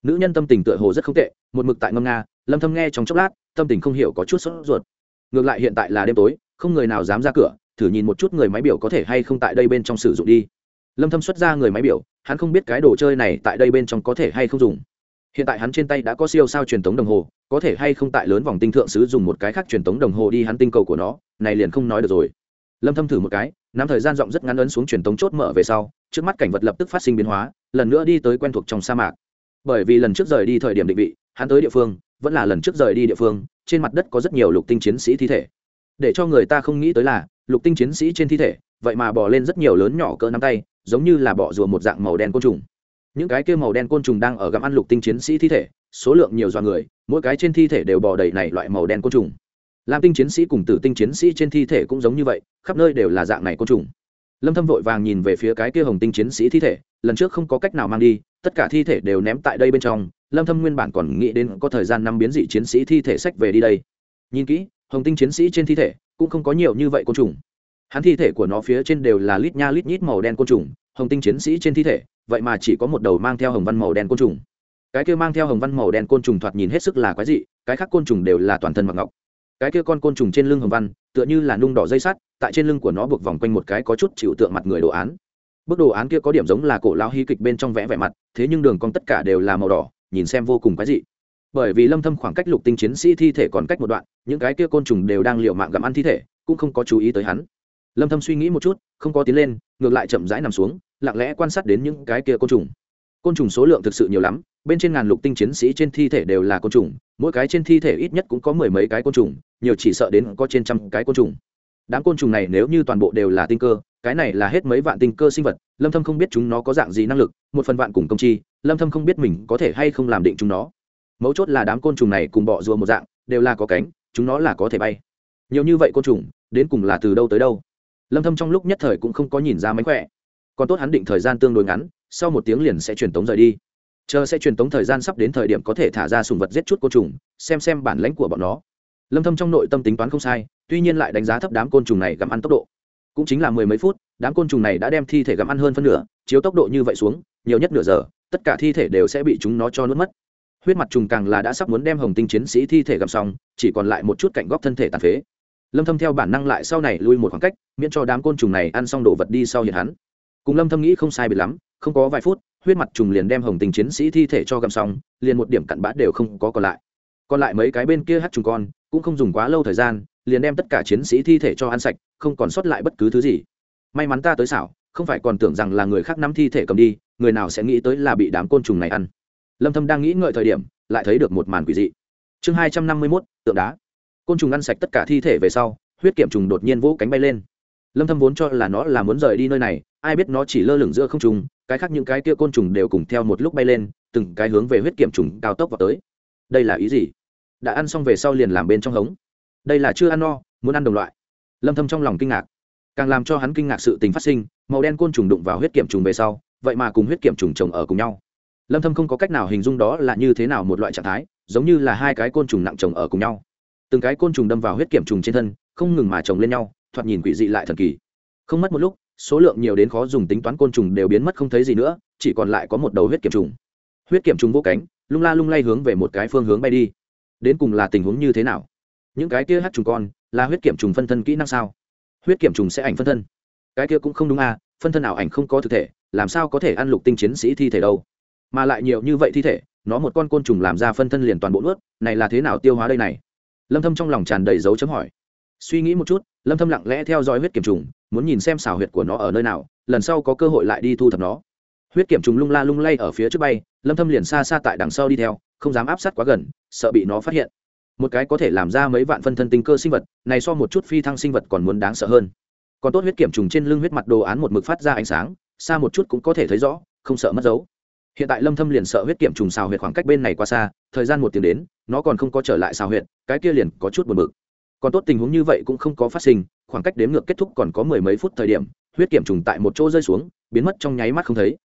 Nữ nhân tâm tình tựa hồ rất không tệ, một mực tại ngâm nga, lâm thâm nghe trong chốc lát, tâm tình không hiểu có chút sốt ruột. Ngược lại hiện tại là đêm tối, không người nào dám ra cửa thử nhìn một chút người máy biểu có thể hay không tại đây bên trong sử dụng đi. Lâm thâm xuất ra người máy biểu, hắn không biết cái đồ chơi này tại đây bên trong có thể hay không dùng. Hiện tại hắn trên tay đã có siêu sao truyền tống đồng hồ, có thể hay không tại lớn vòng tinh thượng sử dụng một cái khác truyền tống đồng hồ đi hắn tinh cầu của nó, này liền không nói được rồi. Lâm thâm thử một cái, nắm thời gian rộng rất ngắn ấn xuống truyền tống chốt mở về sau, trước mắt cảnh vật lập tức phát sinh biến hóa, lần nữa đi tới quen thuộc trong sa mạc. Bởi vì lần trước rời đi thời điểm định vị, hắn tới địa phương, vẫn là lần trước rời đi địa phương, trên mặt đất có rất nhiều lục tinh chiến sĩ thi thể. Để cho người ta không nghĩ tới là lục tinh chiến sĩ trên thi thể, vậy mà bò lên rất nhiều lớn nhỏ cỡ nắm tay, giống như là bọ rùa một dạng màu đen côn trùng. Những cái kia màu đen côn trùng đang ở gặm ăn lục tinh chiến sĩ thi thể, số lượng nhiều dọa người, mỗi cái trên thi thể đều bò đầy này loại màu đen côn trùng. Lam tinh chiến sĩ cùng tử tinh chiến sĩ trên thi thể cũng giống như vậy, khắp nơi đều là dạng này côn trùng. Lâm thâm vội vàng nhìn về phía cái kia hồng tinh chiến sĩ thi thể, lần trước không có cách nào mang đi, tất cả thi thể đều ném tại đây bên trong, lâm thâm nguyên bản còn nghĩ đến có thời gian năm biến dị chiến sĩ thi thể sách về đi đây. Nhìn kỹ, hồng tinh chiến sĩ trên thi thể cũng không có nhiều như vậy côn trùng. Hắn thi thể của nó phía trên đều là lít nha lít nhít màu đen côn trùng, hồng tinh chiến sĩ trên thi thể, vậy mà chỉ có một đầu mang theo hồng văn màu đen côn trùng. Cái kia mang theo hồng văn màu đen côn trùng thoạt nhìn hết sức là quái dị, cái khác côn trùng đều là toàn thân mặc ngọc. Cái kia con côn trùng trên lưng hồng văn, tựa như là nung đỏ dây sắt, tại trên lưng của nó buộc vòng quanh một cái có chút chịu tượng mặt người đồ án. Bức đồ án kia có điểm giống là cổ lao hy kịch bên trong vẽ vẻ mặt, thế nhưng đường cong tất cả đều là màu đỏ, nhìn xem vô cùng quái dị bởi vì lâm thâm khoảng cách lục tinh chiến sĩ thi thể còn cách một đoạn, những cái kia côn trùng đều đang liều mạng gặm ăn thi thể, cũng không có chú ý tới hắn. Lâm thâm suy nghĩ một chút, không có tiến lên, ngược lại chậm rãi nằm xuống, lặng lẽ quan sát đến những cái kia côn trùng. Côn trùng số lượng thực sự nhiều lắm, bên trên ngàn lục tinh chiến sĩ trên thi thể đều là côn trùng, mỗi cái trên thi thể ít nhất cũng có mười mấy cái côn trùng, nhiều chỉ sợ đến có trên trăm cái côn trùng. Đám côn trùng này nếu như toàn bộ đều là tinh cơ, cái này là hết mấy vạn tinh cơ sinh vật, lâm thâm không biết chúng nó có dạng gì năng lực, một phần vạn cùng công chi, lâm thâm không biết mình có thể hay không làm định chúng nó mấu chốt là đám côn trùng này cùng bọ rùa một dạng, đều là có cánh, chúng nó là có thể bay. Nhiều như vậy côn trùng, đến cùng là từ đâu tới đâu? Lâm thâm trong lúc nhất thời cũng không có nhìn ra mánh khỏe. Còn tốt hắn định thời gian tương đối ngắn, sau một tiếng liền sẽ truyền tống rời đi. Chờ sẽ truyền tống thời gian sắp đến thời điểm có thể thả ra sùng vật giết chút côn trùng, xem xem bản lãnh của bọn nó. Lâm thâm trong nội tâm tính toán không sai, tuy nhiên lại đánh giá thấp đám côn trùng này gặm ăn tốc độ. Cũng chính là mười mấy phút, đám côn trùng này đã đem thi thể gặm ăn hơn phân nửa, chiếu tốc độ như vậy xuống, nhiều nhất nửa giờ, tất cả thi thể đều sẽ bị chúng nó cho nuốt mất huyết mặt trùng càng là đã sắp muốn đem hồng tinh chiến sĩ thi thể gặm xong, chỉ còn lại một chút cạnh góc thân thể tàn phế. Lâm thâm theo bản năng lại sau này lui một khoảng cách, miễn cho đám côn trùng này ăn xong đồ vật đi sau hiện hắn. Cùng lâm thâm nghĩ không sai biệt lắm, không có vài phút, huyết mặt trùng liền đem hồng tinh chiến sĩ thi thể cho gặm xong, liền một điểm cặn bã đều không có còn lại. Còn lại mấy cái bên kia hắt trùng con, cũng không dùng quá lâu thời gian, liền đem tất cả chiến sĩ thi thể cho ăn sạch, không còn sót lại bất cứ thứ gì. May mắn ta tới xảo, không phải còn tưởng rằng là người khác nắm thi thể cầm đi, người nào sẽ nghĩ tới là bị đám côn trùng này ăn lâm thâm đang nghĩ ngợi thời điểm lại thấy được một màn quỷ dị. Chương 251, tượng đá. Côn trùng ăn sạch tất cả thi thể về sau huyết kiểm trùng đột nhiên vỗ cánh bay lên. Lâm thâm vốn cho là nó là muốn rời đi nơi này ai biết nó chỉ lơ lửng giữa không trung, cái khác những cái kia côn trùng đều cùng theo một lúc bay lên từng cái hướng về huyết kiểm trùng cao tốc vào tới. Đây là ý gì? Đã ăn xong về sau liền làm bên trong hống. Đây là chưa ăn no muốn ăn đồng loại. Lâm thâm trong lòng kinh ngạc. Càng làm cho hắn kinh ngạc sự tình phát sinh màu đen côn trùng đụng vào huyết kiểm trùng về sau vậy mà cùng huyết kiểm trùng chồng ở cùng nhau lâm thâm không có cách nào hình dung đó là như thế nào một loại trạng thái, giống như là hai cái côn trùng nặng chồng ở cùng nhau. Từng cái côn trùng đâm vào huyết kiểm trùng trên thân, không ngừng mà chồng lên nhau, thoạt nhìn quỷ dị lại thần kỳ. Không mất một lúc, số lượng nhiều đến khó dùng tính toán côn trùng đều biến mất không thấy gì nữa, chỉ còn lại có một đầu huyết kiểm trùng. Huyết kiểm trùng vô cánh, lung la lung lay hướng về một cái phương hướng bay đi. Đến cùng là tình huống như thế nào? Những cái kia hát trùng con, là huyết kiểm trùng phân thân kỹ năng sao? Huyết kiểm trùng sẽ ảnh phân thân. Cái kia cũng không đúng à phân thân nào ảnh không có thực thể, làm sao có thể ăn lục tinh chiến sĩ thi thể đâu? Mà lại nhiều như vậy thi thể, nó một con côn trùng làm ra phân thân liền toàn bộ nuốt, này là thế nào tiêu hóa đây này? Lâm thâm trong lòng tràn đầy dấu chấm hỏi. Suy nghĩ một chút, lâm thâm lặng lẽ theo dõi huyết kiểm trùng, muốn nhìn xem xảo huyệt của nó ở nơi nào, lần sau có cơ hội lại đi thu thập nó. Huyết kiểm trùng lung la lung lay ở phía trước bay, lâm thâm liền xa xa tại đằng sau đi theo, không dám áp sát quá gần, sợ bị nó phát hiện. Một cái có thể làm ra mấy vạn phân thân tinh cơ sinh vật, này so một chút phi thăng sinh vật còn muốn đáng sợ hơn. Còn tốt huyết kiểm trùng trên lưng huyết mặt đồ án một mực phát ra ánh sáng, xa một chút cũng có thể thấy rõ, không sợ mất dấu hiện tại lâm thâm liền sợ huyết kiểm trùng xào huyệt khoảng cách bên này quá xa, thời gian một tiếng đến, nó còn không có trở lại xào huyệt, cái kia liền có chút buồn bực. Còn tốt tình huống như vậy cũng không có phát sinh, khoảng cách đếm ngược kết thúc còn có mười mấy phút thời điểm, huyết kiểm trùng tại một chỗ rơi xuống, biến mất trong nháy mắt không thấy.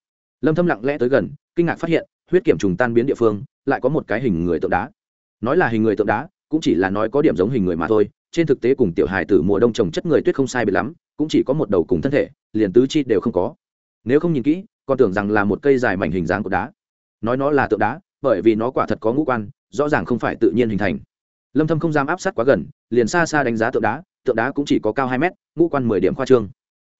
Lâm thâm lặng lẽ tới gần, kinh ngạc phát hiện, huyết kiểm trùng tan biến địa phương, lại có một cái hình người tượng đá. Nói là hình người tượng đá, cũng chỉ là nói có điểm giống hình người mà thôi, trên thực tế cùng tiểu hài tử mùa đông trồng chất người tuyết không sai biệt lắm, cũng chỉ có một đầu cùng thân thể, liền tứ chi đều không có. Nếu không nhìn kỹ còn tưởng rằng là một cây dài mảnh hình dáng của đá. Nói nó là tượng đá, bởi vì nó quả thật có ngũ quan, rõ ràng không phải tự nhiên hình thành. Lâm thâm không dám áp sát quá gần, liền xa xa đánh giá tượng đá tượng đá cũng chỉ có cao 2 mét, ngũ quan 10 điểm khoa trương.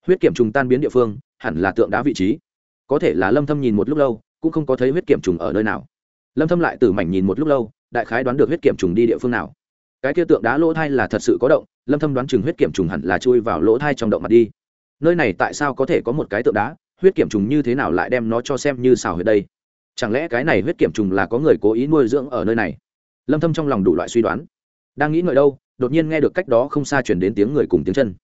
Huyết kiểm trùng tan biến địa phương, hẳn là tượng đá vị trí. Có thể là lâm thâm nhìn một lúc lâu, cũng không có thấy huyết kiểm trùng ở nơi nào. Lâm thâm lại từ mảnh nhìn một lúc lâu, đại khái đoán được huyết kiểm trùng đi địa phương nào. Cái kia tượng đá lỗ thai là thật sự có động, lâm thâm đoán chừng huyết kiểm trùng hẳn là chui vào lỗ thai trong động mặt đi. Nơi này tại sao có thể có một cái tượng đá huyết kiểm trùng như thế nào lại đem nó cho xem như xào huyệt đây? Chẳng lẽ cái này huyết kiểm trùng là có người cố ý nuôi dưỡng ở nơi này? Lâm thâm trong lòng đủ loại suy đoán. Đang nghĩ ngợi đâu, đột nhiên nghe được cách đó không xa chuyển đến tiếng người cùng tiếng chân.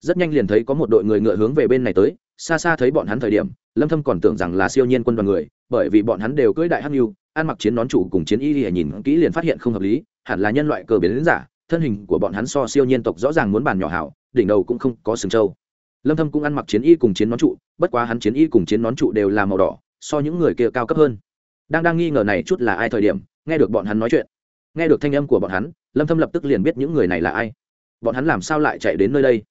Rất nhanh liền thấy có một đội người ngựa hướng về bên này tới, xa xa thấy bọn hắn thời điểm, lâm thâm còn tưởng rằng là siêu nhiên quân đoàn người, bởi vì bọn hắn đều cưỡi đại hắc lưu, ăn mặc chiến nón trụ cùng chiến y lìa nhìn kỹ liền phát hiện không hợp lý, hẳn là nhân loại cờ biến giả, thân hình của bọn hắn so siêu nhiên tộc rõ ràng muốn bàn nhỏ hảo, đỉnh đầu cũng không có sừng trâu lâm thâm cũng ăn mặc chiến y cùng chiến nón trụ bất quá hắn chiến y cùng chiến nón trụ đều là màu đỏ so những người kia cao cấp hơn. Đang đang nghi ngờ này chút là ai thời điểm nghe được bọn hắn nói chuyện. Nghe được thanh âm của bọn hắn lâm thâm lập tức liền biết những người này là ai. Bọn hắn làm sao lại chạy đến nơi đây?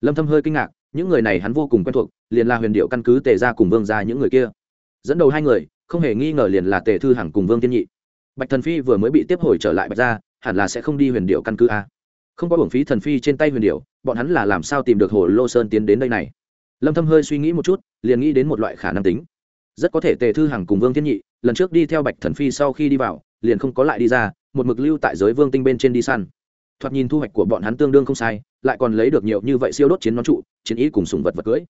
Lâm thâm hơi kinh ngạc những người này hắn vô cùng quen thuộc liền là huyền điệu căn cứ tề gia cùng vương gia những người kia. Dẫn đầu hai người không hề nghi ngờ liền là tề thư hằng cùng vương Thiên nhị. Bạch thần phi vừa mới bị tiếp hồi trở lại bạch gia, hẳn là sẽ không đi huyền điệu căn cứ a không có hưởng phí thần phi trên tay huyền điệu bọn hắn là làm sao tìm được hồ lô sơn tiến đến đây này? Lâm thâm hơi suy nghĩ một chút, liền nghĩ đến một loại khả năng tính. Rất có thể tề thư hằng cùng vương thiên nhị, lần trước đi theo bạch thần phi sau khi đi vào, liền không có lại đi ra, một mực lưu tại giới vương tinh bên trên đi săn. Thoạt nhìn thu hoạch của bọn hắn tương đương không sai, lại còn lấy được nhiều như vậy siêu đốt chiến nón trụ, chiến ý cùng sùng vật vật cưỡi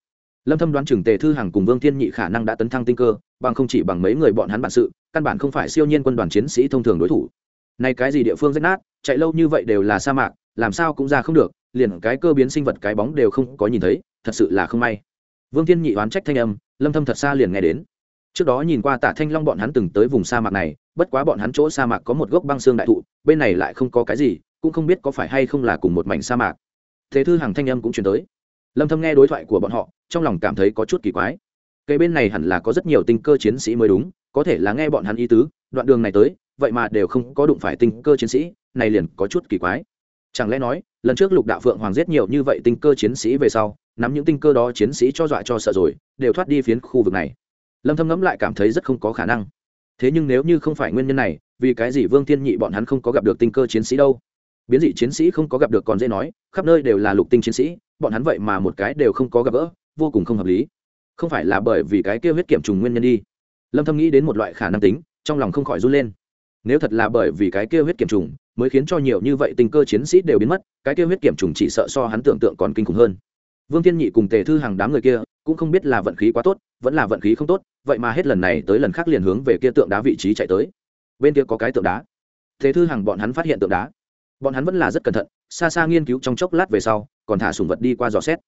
lâm thâm đoán chừng tề thư hằng cùng vương thiên nhị khả năng đã tấn thăng tinh cơ, bằng không chỉ bằng mấy người bọn hắn bản sự, căn bản không phải siêu nhiên quân đoàn chiến sĩ thông thường đối thủ. Này cái gì địa phương rách nát, chạy lâu như vậy đều là sa mạc làm sao cũng ra không được, liền cái cơ biến sinh vật cái bóng đều không có nhìn thấy, thật sự là không may. Vương thiên nhị oán trách thanh âm, lâm thâm thật xa liền nghe đến. Trước đó nhìn qua tả thanh long bọn hắn từng tới vùng sa mạc này, bất quá bọn hắn chỗ sa mạc có một gốc băng xương đại thụ, bên này lại không có cái gì, cũng không biết có phải hay không là cùng một mảnh sa mạc. Thế thư hàng thanh âm cũng chuyển tới. Lâm thâm nghe đối thoại của bọn họ, trong lòng cảm thấy có chút kỳ quái. Cây bên này hẳn là có rất nhiều tinh cơ chiến sĩ mới đúng, có thể là nghe bọn hắn ý tứ, đoạn đường này tới, vậy mà đều không có đụng phải tinh cơ chiến sĩ, này liền có chút kỳ quái chẳng lẽ nói, lần trước lục đạo phượng hoàng giết nhiều như vậy tinh cơ chiến sĩ về sau, nắm những tinh cơ đó chiến sĩ cho dọa cho sợ rồi, đều thoát đi phiến khu vực này. Lâm thâm ngẫm lại cảm thấy rất không có khả năng. Thế nhưng nếu như không phải nguyên nhân này, vì cái gì vương thiên nhị bọn hắn không có gặp được tinh cơ chiến sĩ đâu? Biến dị chiến sĩ không có gặp được còn dễ nói, khắp nơi đều là lục tinh chiến sĩ, bọn hắn vậy mà một cái đều không có gặp gỡ, vô cùng không hợp lý. Không phải là bởi vì cái kia huyết kiểm trùng nguyên nhân đi. Lâm thâm nghĩ đến một loại khả năng tính, trong lòng không khỏi run lên. Nếu thật là bởi vì cái kia huyết kiểm trùng mới khiến cho nhiều như vậy tình cơ chiến sĩ đều biến mất, cái kia huyết kiểm trùng chỉ sợ so hắn tưởng tượng còn kinh khủng hơn. Vương thiên nhị cùng tề thư hàng đám người kia cũng không biết là vận khí quá tốt, vẫn là vận khí không tốt, vậy mà hết lần này tới lần khác liền hướng về kia tượng đá vị trí chạy tới. Bên kia có cái tượng đá. Tề thư hàng bọn hắn phát hiện tượng đá. Bọn hắn vẫn là rất cẩn thận, xa xa nghiên cứu trong chốc lát về sau, còn thả sùng vật đi qua dò xét.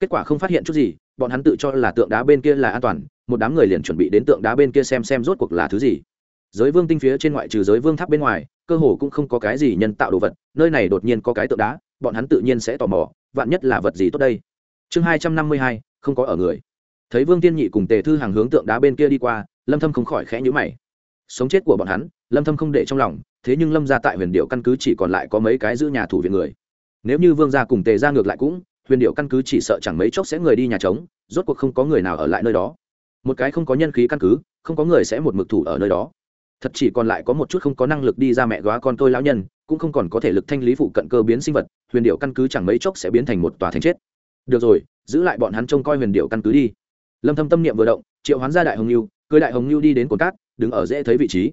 Kết quả không phát hiện chút gì, bọn hắn tự cho là tượng đá bên kia là an toàn, một đám người liền chuẩn bị đến tượng đá bên kia xem xem rốt cuộc là thứ gì giới vương tinh phía trên ngoại trừ giới vương tháp bên ngoài, cơ hồ cũng không có cái gì nhân tạo đồ vật, nơi này đột nhiên có cái tượng đá, bọn hắn tự nhiên sẽ tò mò, vạn nhất là vật gì tốt đây? Chương hai trăm năm mươi hai, không có ở người. Thấy vương tiên nhị cùng tề thư hàng hướng tượng đá bên kia đi qua, lâm thâm không khỏi khẽ nhíu mày. Sống chết của bọn hắn, lâm thâm không để trong lòng, thế nhưng lâm gia tại huyền điệu căn cứ chỉ còn lại có mấy cái giữ nhà thủ viện người. Nếu như vương gia cùng tề gia ngược lại cũng, huyền điệu căn cứ chỉ sợ chẳng mấy chốc sẽ người đi nhà trống, rốt cuộc không có người nào ở lại nơi đó. Một cái không có nhân khí căn cứ, không có người sẽ một mực thủ ở nơi đó thật chỉ còn lại có một chút không có năng lực đi ra mẹ góa con tôi lão nhân, cũng không còn có thể lực thanh lý phụ cận cơ biến sinh vật, huyền điệu căn cứ chẳng mấy chốc sẽ biến thành một tòa thành chết. Được rồi, giữ lại bọn hắn trông coi huyền điệu căn cứ đi. Lâm thâm tâm niệm vừa động, triệu hoán ra đại hồng lưu cưới đại hồng lưu đi đến cồn cát, đứng ở dễ thấy vị trí.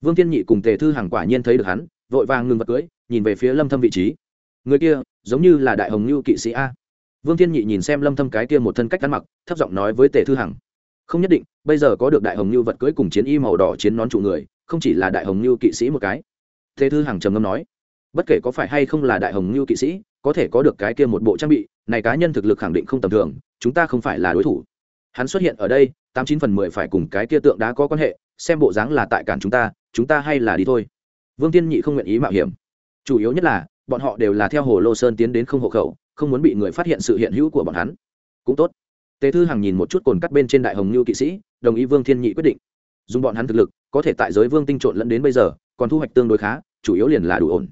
Vương thiên nhị cùng tề thư hàng quả nhiên thấy được hắn, vội vàng ngừng vật cưới, nhìn về phía lâm thâm vị trí. Người kia, giống như là đại hồng lưu kỵ sĩ a. Vương thiên nhị nhìn xem lâm thâm cái kia một thân cách ăn mặc, thấp giọng nói với tề thư hằng không nhất định, bây giờ có được đại hồng lưu vật cưới cùng chiến y màu đỏ chiến nón trụ người, không chỉ là đại hồng lưu kỵ sĩ một cái. Thế thư hằng trầm ngâm nói, bất kể có phải hay không là đại hồng lưu kỵ sĩ, có thể có được cái kia một bộ trang bị, này cá nhân thực lực khẳng định không tầm thường, chúng ta không phải là đối thủ. Hắn xuất hiện ở đây, tám chín phần mười phải cùng cái kia tượng đá có quan hệ, xem bộ dáng là tại cản chúng ta chúng ta hay là đi thôi. Vương tiên nhị không nguyện ý mạo hiểm. Chủ yếu nhất là, bọn họ đều là theo hồ lô sơn tiến đến không hộ khẩu, không muốn bị người phát hiện sự hiện hữu của bọn hắn. Cũng tốt tề thư hằng nhìn một chút cồn cắt bên trên đại hồng như kỵ sĩ, đồng ý vương thiên nhị quyết định. Dùng bọn hắn thực lực, có thể tại giới vương tinh trộn lẫn đến bây giờ, còn thu hoạch tương đối khá, chủ yếu liền là đủ ổn.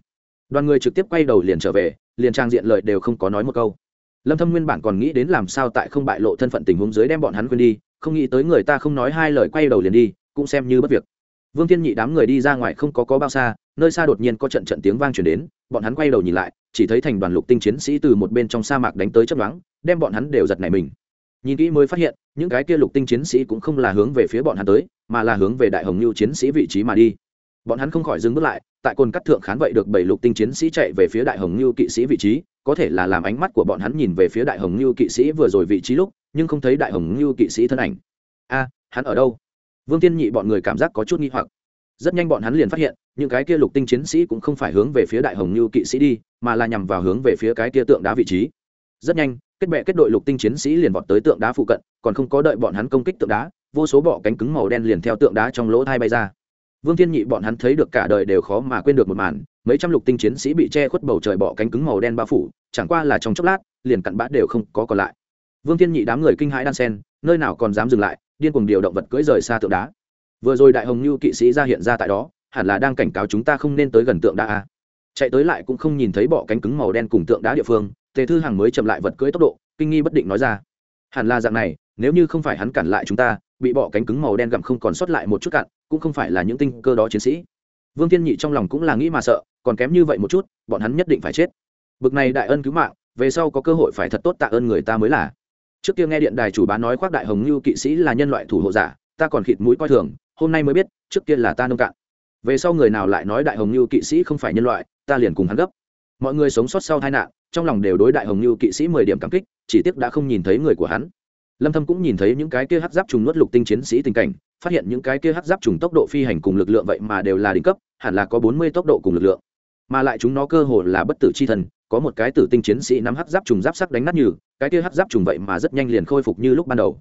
Đoàn người trực tiếp quay đầu liền trở về, liền trang diện lợi đều không có nói một câu. Lâm thâm nguyên bản còn nghĩ đến làm sao tại không bại lộ thân phận tình huống dưới đem bọn hắn quên đi, không nghĩ tới người ta không nói hai lời quay đầu liền đi, cũng xem như bất việc. Vương thiên nhị đám người đi ra ngoài không có có bao xa, nơi xa đột nhiên có trận trận tiếng vang truyền đến, bọn hắn quay đầu nhìn lại, chỉ thấy thành đoàn lục tinh chiến sĩ từ một bên trong sa mạc đánh tới chấp đoán đem bọn hắn đều giật nảy mình nhìn kỹ mới phát hiện, những cái kia lục tinh chiến sĩ cũng không là hướng về phía bọn hắn tới, mà là hướng về đại hồng lưu chiến sĩ vị trí mà đi. Bọn hắn không khỏi dừng bước lại, tại cồn cắt thượng khán vậy được bảy lục tinh chiến sĩ chạy về phía đại hồng lưu kỵ sĩ vị trí, có thể là làm ánh mắt của bọn hắn nhìn về phía đại hồng lưu kỵ sĩ vừa rồi vị trí lúc, nhưng không thấy đại hồng lưu kỵ sĩ thân ảnh. A, hắn ở đâu? Vương tiên nhị bọn người cảm giác có chút nghi hoặc. Rất nhanh bọn hắn liền phát hiện, những cái kia lục tinh chiến sĩ cũng không phải hướng về phía đại hồng lưu kỵ sĩ đi, mà là nhằm vào hướng về phía cái kia tượng đá vị trí rất nhanh, kết bệ kết đội lục tinh chiến sĩ liền vọt tới tượng đá phụ cận, còn không có đợi bọn hắn công kích tượng đá, vô số bọ cánh cứng màu đen liền theo tượng đá trong lỗ thai bay ra. Vương thiên nhị bọn hắn thấy được cả đời đều khó mà quên được một màn, mấy trăm lục tinh chiến sĩ bị che khuất bầu trời bọ cánh cứng màu đen bao phủ, chẳng qua là trong chốc lát, liền cặn bã đều không có còn lại. Vương thiên nhị đám người kinh hãi đan sen nơi nào còn dám dừng lại, điên cuồng điều động vật cưỡi rời xa tượng đá. Vừa rồi đại hồng như kỵ sĩ ra hiện ra tại đó, hẳn là đang cảnh cáo chúng ta không nên tới gần tượng đá a. Chạy tới lại cũng không nhìn thấy bọ cánh cứng màu đen cùng tượng đá địa phương tề thư hàng mới chậm lại vật cưỡi tốc độ, kinh nghi bất định nói ra. Hẳn là dạng này, nếu như không phải hắn cản lại chúng ta, bị bỏ cánh cứng màu đen gặm không còn sót lại một chút cạn, cũng không phải là những tinh cơ đó chiến sĩ. Vương tiên nhị trong lòng cũng là nghĩ mà sợ, còn kém như vậy một chút, bọn hắn nhất định phải chết. Bực này đại ân cứu mạng, về sau có cơ hội phải thật tốt tạ ơn người ta mới là. Trước kia nghe điện đài chủ bán nói khoác đại hồng như kỵ sĩ là nhân loại thủ hộ giả, ta còn khịt mũi coi thường, hôm nay mới biết, trước kia là ta nông cạn. Về sau người nào lại nói đại hồng như kỵ sĩ không phải nhân loại, ta liền cùng hắn gấp. Mọi người sống sót sau tai nạn trong lòng đều đối đại hồng như kỵ sĩ mười điểm cảm kích, chỉ tiếc đã không nhìn thấy người của hắn. Lâm thâm cũng nhìn thấy những cái kia hắc giáp trùng nuốt lục tinh chiến sĩ tình cảnh, phát hiện những cái kia hắc giáp trùng tốc độ phi hành cùng lực lượng vậy mà đều là đỉnh cấp, hẳn là có 40 tốc độ cùng lực lượng. Mà lại chúng nó cơ hồ là bất tử chi thần, có một cái tử tinh chiến sĩ nắm hắc giáp trùng giáp sắc đánh nát như cái kia hắc giáp trùng vậy mà rất nhanh liền khôi phục như lúc ban đầu.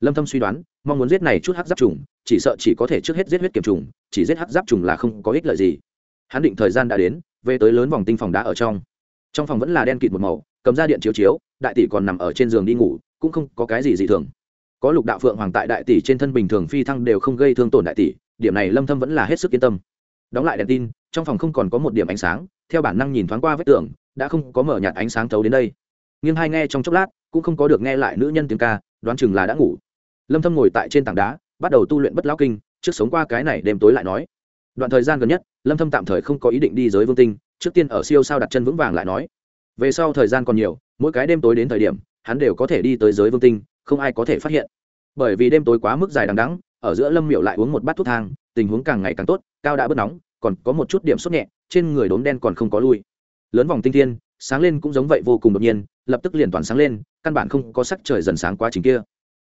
Lâm thâm suy đoán, mong muốn giết này chút hắc giáp trùng, chỉ sợ chỉ có thể trước hết giết huyết kiểm trùng, chỉ giết hắc giáp trùng là không có ích lợi gì. Hắn định thời gian đã đến, về tới lớn vòng tinh phòng đá ở trong trong phòng vẫn là đen kịt một màu, cầm ra điện chiếu chiếu, đại tỷ còn nằm ở trên giường đi ngủ, cũng không có cái gì dị thường. Có lục đạo phượng hoàng tại đại tỷ trên thân bình thường phi thăng đều không gây thương tổn đại tỷ, điểm này lâm thâm vẫn là hết sức yên tâm. Đóng lại đèn tin, trong phòng không còn có một điểm ánh sáng, theo bản năng nhìn thoáng qua vết tường, đã không có mở nhạt ánh sáng thấu đến đây. Nhưng hai nghe trong chốc lát, cũng không có được nghe lại nữ nhân tiếng ca, đoán chừng là đã ngủ. Lâm thâm ngồi tại trên tảng đá, bắt đầu tu luyện bất lão kinh, trước sống qua cái này đêm tối lại nói. Đoạn thời gian gần nhất, lâm thâm tạm thời không có ý định đi giới vương tinh trước tiên ở siêu sao đặt chân vững vàng lại nói. Về sau thời gian còn nhiều, mỗi cái đêm tối đến thời điểm, hắn đều có thể đi tới giới vương tinh, không ai có thể phát hiện. Bởi vì đêm tối quá mức dài đằng đẵng, ở giữa lâm miệu lại uống một bát thuốc thang, tình huống càng ngày càng tốt, cao đã bớt nóng, còn có một chút điểm sốt nhẹ, trên người đốm đen còn không có lui. Lớn vòng tinh thiên, sáng lên cũng giống vậy vô cùng đột nhiên, lập tức liền toàn sáng lên, căn bản không có sắc trời dần sáng quá trình kia.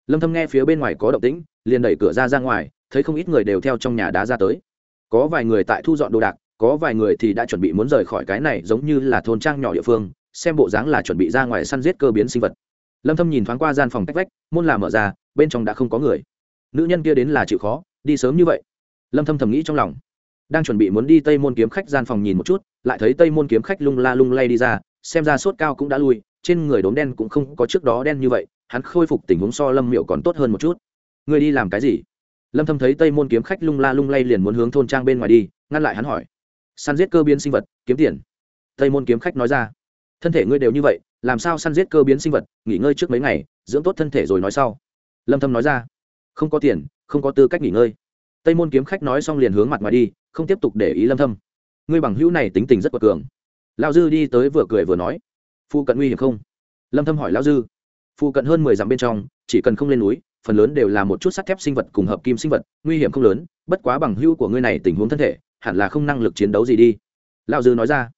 Lâm thâm nghe phía bên ngoài có động tĩnh, liền đẩy cửa ra ra ngoài, thấy không ít người đều theo trong nhà đá ra tới. Có vài người tại thu dọn đồ đạc có vài người thì đã chuẩn bị muốn rời khỏi cái này giống như là thôn trang nhỏ địa phương, xem bộ dáng là chuẩn bị ra ngoài săn giết cơ biến sinh vật. Lâm thâm nhìn thoáng qua gian phòng tách vách, môn là mở ra, bên trong đã không có người. Nữ nhân kia đến là chịu khó, đi sớm như vậy. Lâm thâm thầm nghĩ trong lòng. Đang chuẩn bị muốn đi tây môn kiếm khách gian phòng nhìn một chút, lại thấy tây môn kiếm khách lung la lung lay đi ra, xem ra sốt cao cũng đã lui, trên người đốm đen cũng không có trước đó đen như vậy, hắn khôi phục tình huống so lâm miệu còn tốt hơn một chút. Người đi làm cái gì? Lâm thâm thấy tây môn kiếm khách lung la lung lay liền muốn hướng thôn trang bên ngoài đi, ngăn lại hắn hỏi săn giết cơ biến sinh vật, kiếm tiền. Tây môn kiếm khách nói ra. Thân thể ngươi đều như vậy, làm sao săn giết cơ biến sinh vật, nghỉ ngơi trước mấy ngày, dưỡng tốt thân thể rồi nói sau. Lâm thâm nói ra. Không có tiền, không có tư cách nghỉ ngơi. Tây môn kiếm khách nói xong liền hướng mặt ngoài đi, không tiếp tục để ý lâm thâm. Ngươi bằng hữu này tính tình rất quật cường. Lão dư đi tới vừa cười vừa nói. Phu cận nguy hiểm không? Lâm thâm hỏi lão dư. Phu cận hơn 10 dặm bên trong, chỉ cần không lên núi, phần lớn đều là một chút sắt thép sinh vật cùng hợp kim sinh vật, nguy hiểm không lớn, bất quá bằng hữu của ngươi này tình huống thân thể hẳn là không năng lực chiến đấu gì đi. Lão dư nói ra.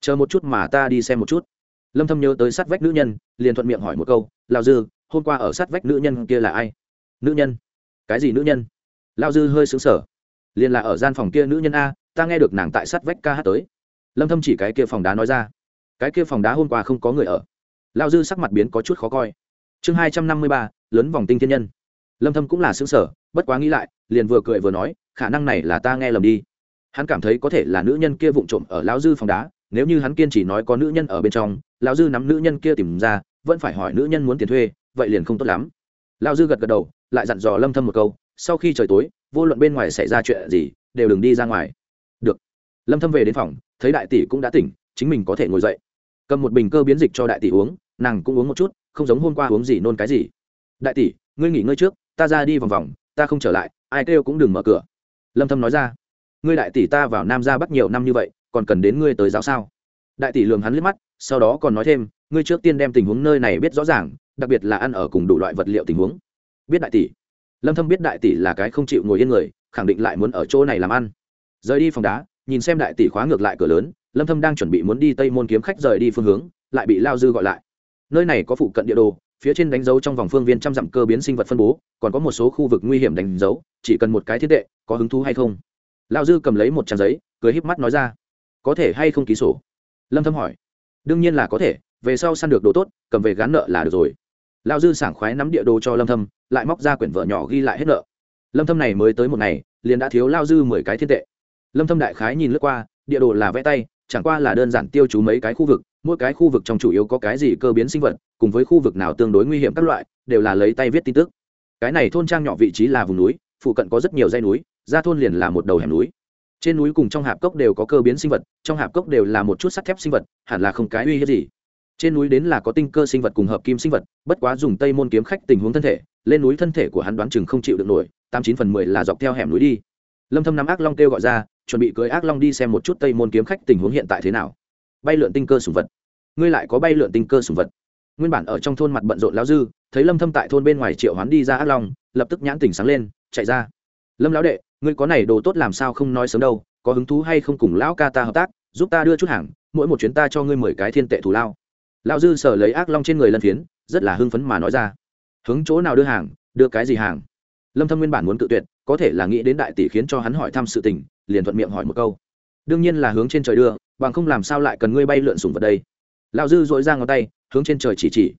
Chờ một chút mà ta đi xem một chút. Lâm thâm nhớ tới sát vách nữ nhân liền thuận miệng hỏi một câu lão dư hôm qua ở sát vách nữ nhân kia là ai? Nữ nhân. Cái gì nữ nhân? Lão dư hơi sững sờ. Liền là ở gian phòng kia nữ nhân a ta nghe được nàng tại sát vách ca hát tới. Lâm thâm chỉ cái kia phòng đá nói ra. Cái kia phòng đá hôm qua không có người ở. Lão dư sắc mặt biến có chút khó coi. Chương 253, lớn vòng tinh thiên nhân. Lâm thâm cũng là sững sờ bất quá nghĩ lại liền vừa cười vừa nói khả năng này là ta nghe lầm đi hắn cảm thấy có thể là nữ nhân kia vụng trộm ở lão dư phòng đá, nếu như hắn kiên chỉ nói có nữ nhân ở bên trong, lão dư nắm nữ nhân kia tìm ra, vẫn phải hỏi nữ nhân muốn tiền thuê, vậy liền không tốt lắm. Lão dư gật gật đầu, lại dặn dò lâm thâm một câu, sau khi trời tối, vô luận bên ngoài xảy ra chuyện gì, đều đừng đi ra ngoài. Được. Lâm thâm về đến phòng, thấy đại tỷ cũng đã tỉnh, chính mình có thể ngồi dậy. Cầm một bình cơ biến dịch cho đại tỷ uống, nàng cũng uống một chút, không giống hôm qua uống gì nôn cái gì. Đại tỷ, ngươi nghỉ ngơi trước, ta ra đi vòng vòng, ta không trở lại, ai kêu cũng đừng mở cửa. Lâm thâm nói ra ngươi đại tỷ ta vào nam ra bắt nhiều năm như vậy, còn cần đến ngươi tới giáo sao? Đại tỷ lường hắn liếc mắt, sau đó còn nói thêm, ngươi trước tiên đem tình huống nơi này biết rõ ràng, đặc biệt là ăn ở cùng đủ loại vật liệu tình huống. Biết đại tỷ. Lâm thâm biết đại tỷ là cái không chịu ngồi yên người, khẳng định lại muốn ở chỗ này làm ăn. Rời đi phòng đá, nhìn xem đại tỷ khóa ngược lại cửa lớn, lâm thâm đang chuẩn bị muốn đi tây môn kiếm khách rời đi phương hướng, lại bị lao dư gọi lại. Nơi này có phụ cận địa đồ, phía trên đánh dấu trong vòng phương viên trăm dặm cơ biến sinh vật phân bố, còn có một số khu vực nguy hiểm đánh dấu, chỉ cần một cái thiết đệ, có hứng thú hay không? Lao dư cầm lấy một trang giấy, cười híp mắt nói ra. Có thể hay không ký sổ? Lâm thâm hỏi. Đương nhiên là có thể, về sau săn được đồ tốt, cầm về gán nợ là được rồi. Lao dư sảng khoái nắm địa đồ cho lâm thâm, lại móc ra quyển vợ nhỏ ghi lại hết nợ. Lâm thâm này mới tới một ngày, liền đã thiếu lao dư 10 cái thiên tệ. Lâm thâm đại khái nhìn lướt qua, địa đồ là vẽ tay, chẳng qua là đơn giản tiêu chú mấy cái khu vực, mỗi cái khu vực trong chủ yếu có cái gì cơ biến sinh vật, cùng với khu vực nào tương đối nguy hiểm các loại, đều là lấy tay viết tin tức. Cái này thôn trang nhỏ vị trí là vùng núi, phụ cận có rất nhiều dãy núi ra thôn liền là một đầu hẻm núi. Trên núi cùng trong hạp cốc đều có cơ biến sinh vật, trong hạp cốc đều là một chút sắt thép sinh vật, hẳn là không cái uy hiếp gì. Trên núi đến là có tinh cơ sinh vật cùng hợp kim sinh vật, bất quá dùng tây môn kiếm khách tình huống thân thể, lên núi thân thể của hắn đoán chừng không chịu được nổi, tám chín phần mười là dọc theo hẻm núi đi. Lâm thâm nắm ác long kêu gọi ra, chuẩn bị cưới ác long đi xem một chút tây môn kiếm khách tình huống hiện tại thế nào. Bay lượn tinh cơ sủng vật. Ngươi lại có bay lượn tinh cơ sủng vật. Nguyên bản ở trong thôn mặt bận rộn lão dư, thấy lâm thâm tại thôn bên ngoài triệu hoán đi ra ác long, lập tức nhãn tỉnh sáng lên, chạy ra lâm lão đệ, ngươi có này đồ tốt làm sao không nói sớm đâu, có hứng thú hay không cùng lão ca ta hợp tác, giúp ta đưa chút hàng, mỗi một chuyến ta cho ngươi mười cái thiên tệ thù lao. Lão dư sở lấy ác long trên người lân phiến, rất là hưng phấn mà nói ra. Hướng chỗ nào đưa hàng, đưa cái gì hàng? Lâm thâm nguyên bản muốn tự tuyệt, có thể là nghĩ đến đại tỷ khiến cho hắn hỏi thăm sự tình, liền thuận miệng hỏi một câu. Đương nhiên là hướng trên trời đưa, bằng không làm sao lại cần ngươi bay lượn sủng vật đây. Lão dư dội ra ngón tay, hướng trên trời chỉ chỉ.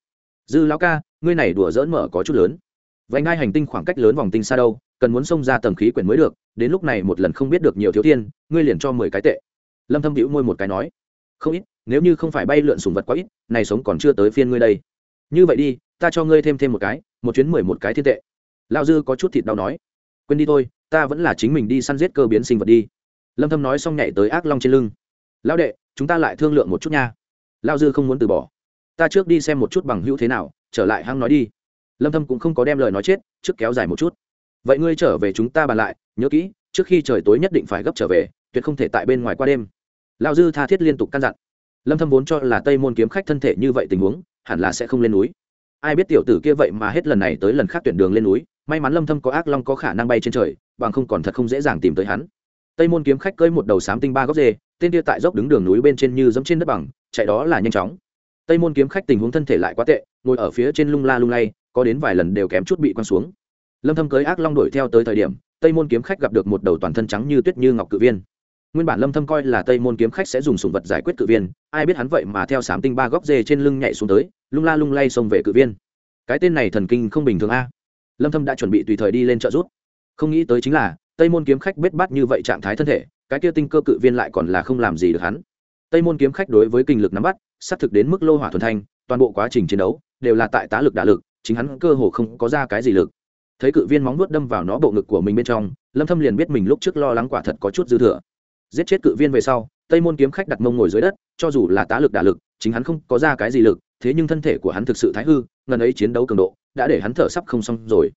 Dư lão ca, ngươi này đùa dỡn mở có chút lớn vành ngai hành tinh khoảng cách lớn vòng tinh xa đâu, cần muốn xông ra tầng khí quyển mới được, đến lúc này một lần không biết được nhiều thiếu thiên ngươi liền cho mười cái tệ. Lâm thâm hữu môi một cái nói. Không ít, nếu như không phải bay lượn sùng vật quá ít, này sống còn chưa tới phiên ngươi đây. Như vậy đi, ta cho ngươi thêm thêm một cái, một chuyến mười một cái thiên tệ. Lão dư có chút thịt đau nói. Quên đi thôi, ta vẫn là chính mình đi săn giết cơ biến sinh vật đi. Lâm thâm nói xong nhảy tới ác long trên lưng. Lão đệ, chúng ta lại thương lượng một chút nha. Lão dư không muốn từ bỏ. Ta trước đi xem một chút bằng hữu thế nào, trở lại hăng nói đi lâm thâm cũng không có đem lời nói chết, trước kéo dài một chút. Vậy ngươi trở về chúng ta bàn lại, nhớ kỹ, trước khi trời tối nhất định phải gấp trở về, tuyệt không thể tại bên ngoài qua đêm. Lão dư tha thiết liên tục căn dặn. Lâm thâm vốn cho là tây môn kiếm khách thân thể như vậy tình huống, hẳn là sẽ không lên núi. Ai biết tiểu tử kia vậy mà hết lần này tới lần khác tuyển đường lên núi, may mắn lâm thâm có ác long có khả năng bay trên trời, bằng không còn thật không dễ dàng tìm tới hắn. Tây môn kiếm khách cưỡi một đầu sám tinh ba góc dê, tên kia tại dốc đứng đường núi bên trên như dẫm trên đất bằng, chạy đó là nhanh chóng. Tây môn kiếm khách tình huống thân thể lại quá tệ, ngồi ở phía trên lung la lung lay có đến vài lần đều kém chút bị quăng xuống. Lâm thâm cưới ác long đuổi theo tới thời điểm, tây môn kiếm khách gặp được một đầu toàn thân trắng như tuyết như ngọc cự viên. Nguyên bản lâm thâm coi là tây môn kiếm khách sẽ dùng sủng vật giải quyết cự viên, ai biết hắn vậy mà theo sám tinh ba góc dê trên lưng nhảy xuống tới, lung la lung lay xông về cự viên. Cái tên này thần kinh không bình thường a. Lâm thâm đã chuẩn bị tùy thời đi lên trợ giúp. Không nghĩ tới chính là, tây môn kiếm khách bết bát như vậy trạng thái thân thể, cái kia tinh cơ cự viên lại còn là không làm gì được hắn. Tây môn kiếm khách đối với kinh lực nắm bắt sát thực đến mức lô hỏa thuần thanh, toàn bộ quá trình chiến đấu, đều là tại tá lực đả lực chính hắn cơ hồ không có ra cái gì lực. Thấy cự viên móng nuốt đâm vào nó bộ ngực của mình bên trong, lâm thâm liền biết mình lúc trước lo lắng quả thật có chút dư thừa. Giết chết cự viên về sau, tây môn kiếm khách đặt mông ngồi dưới đất, cho dù là tá lực đả lực, chính hắn không có ra cái gì lực, thế nhưng thân thể của hắn thực sự thái hư, ngần ấy chiến đấu cường độ, đã để hắn thở sắp không xong rồi.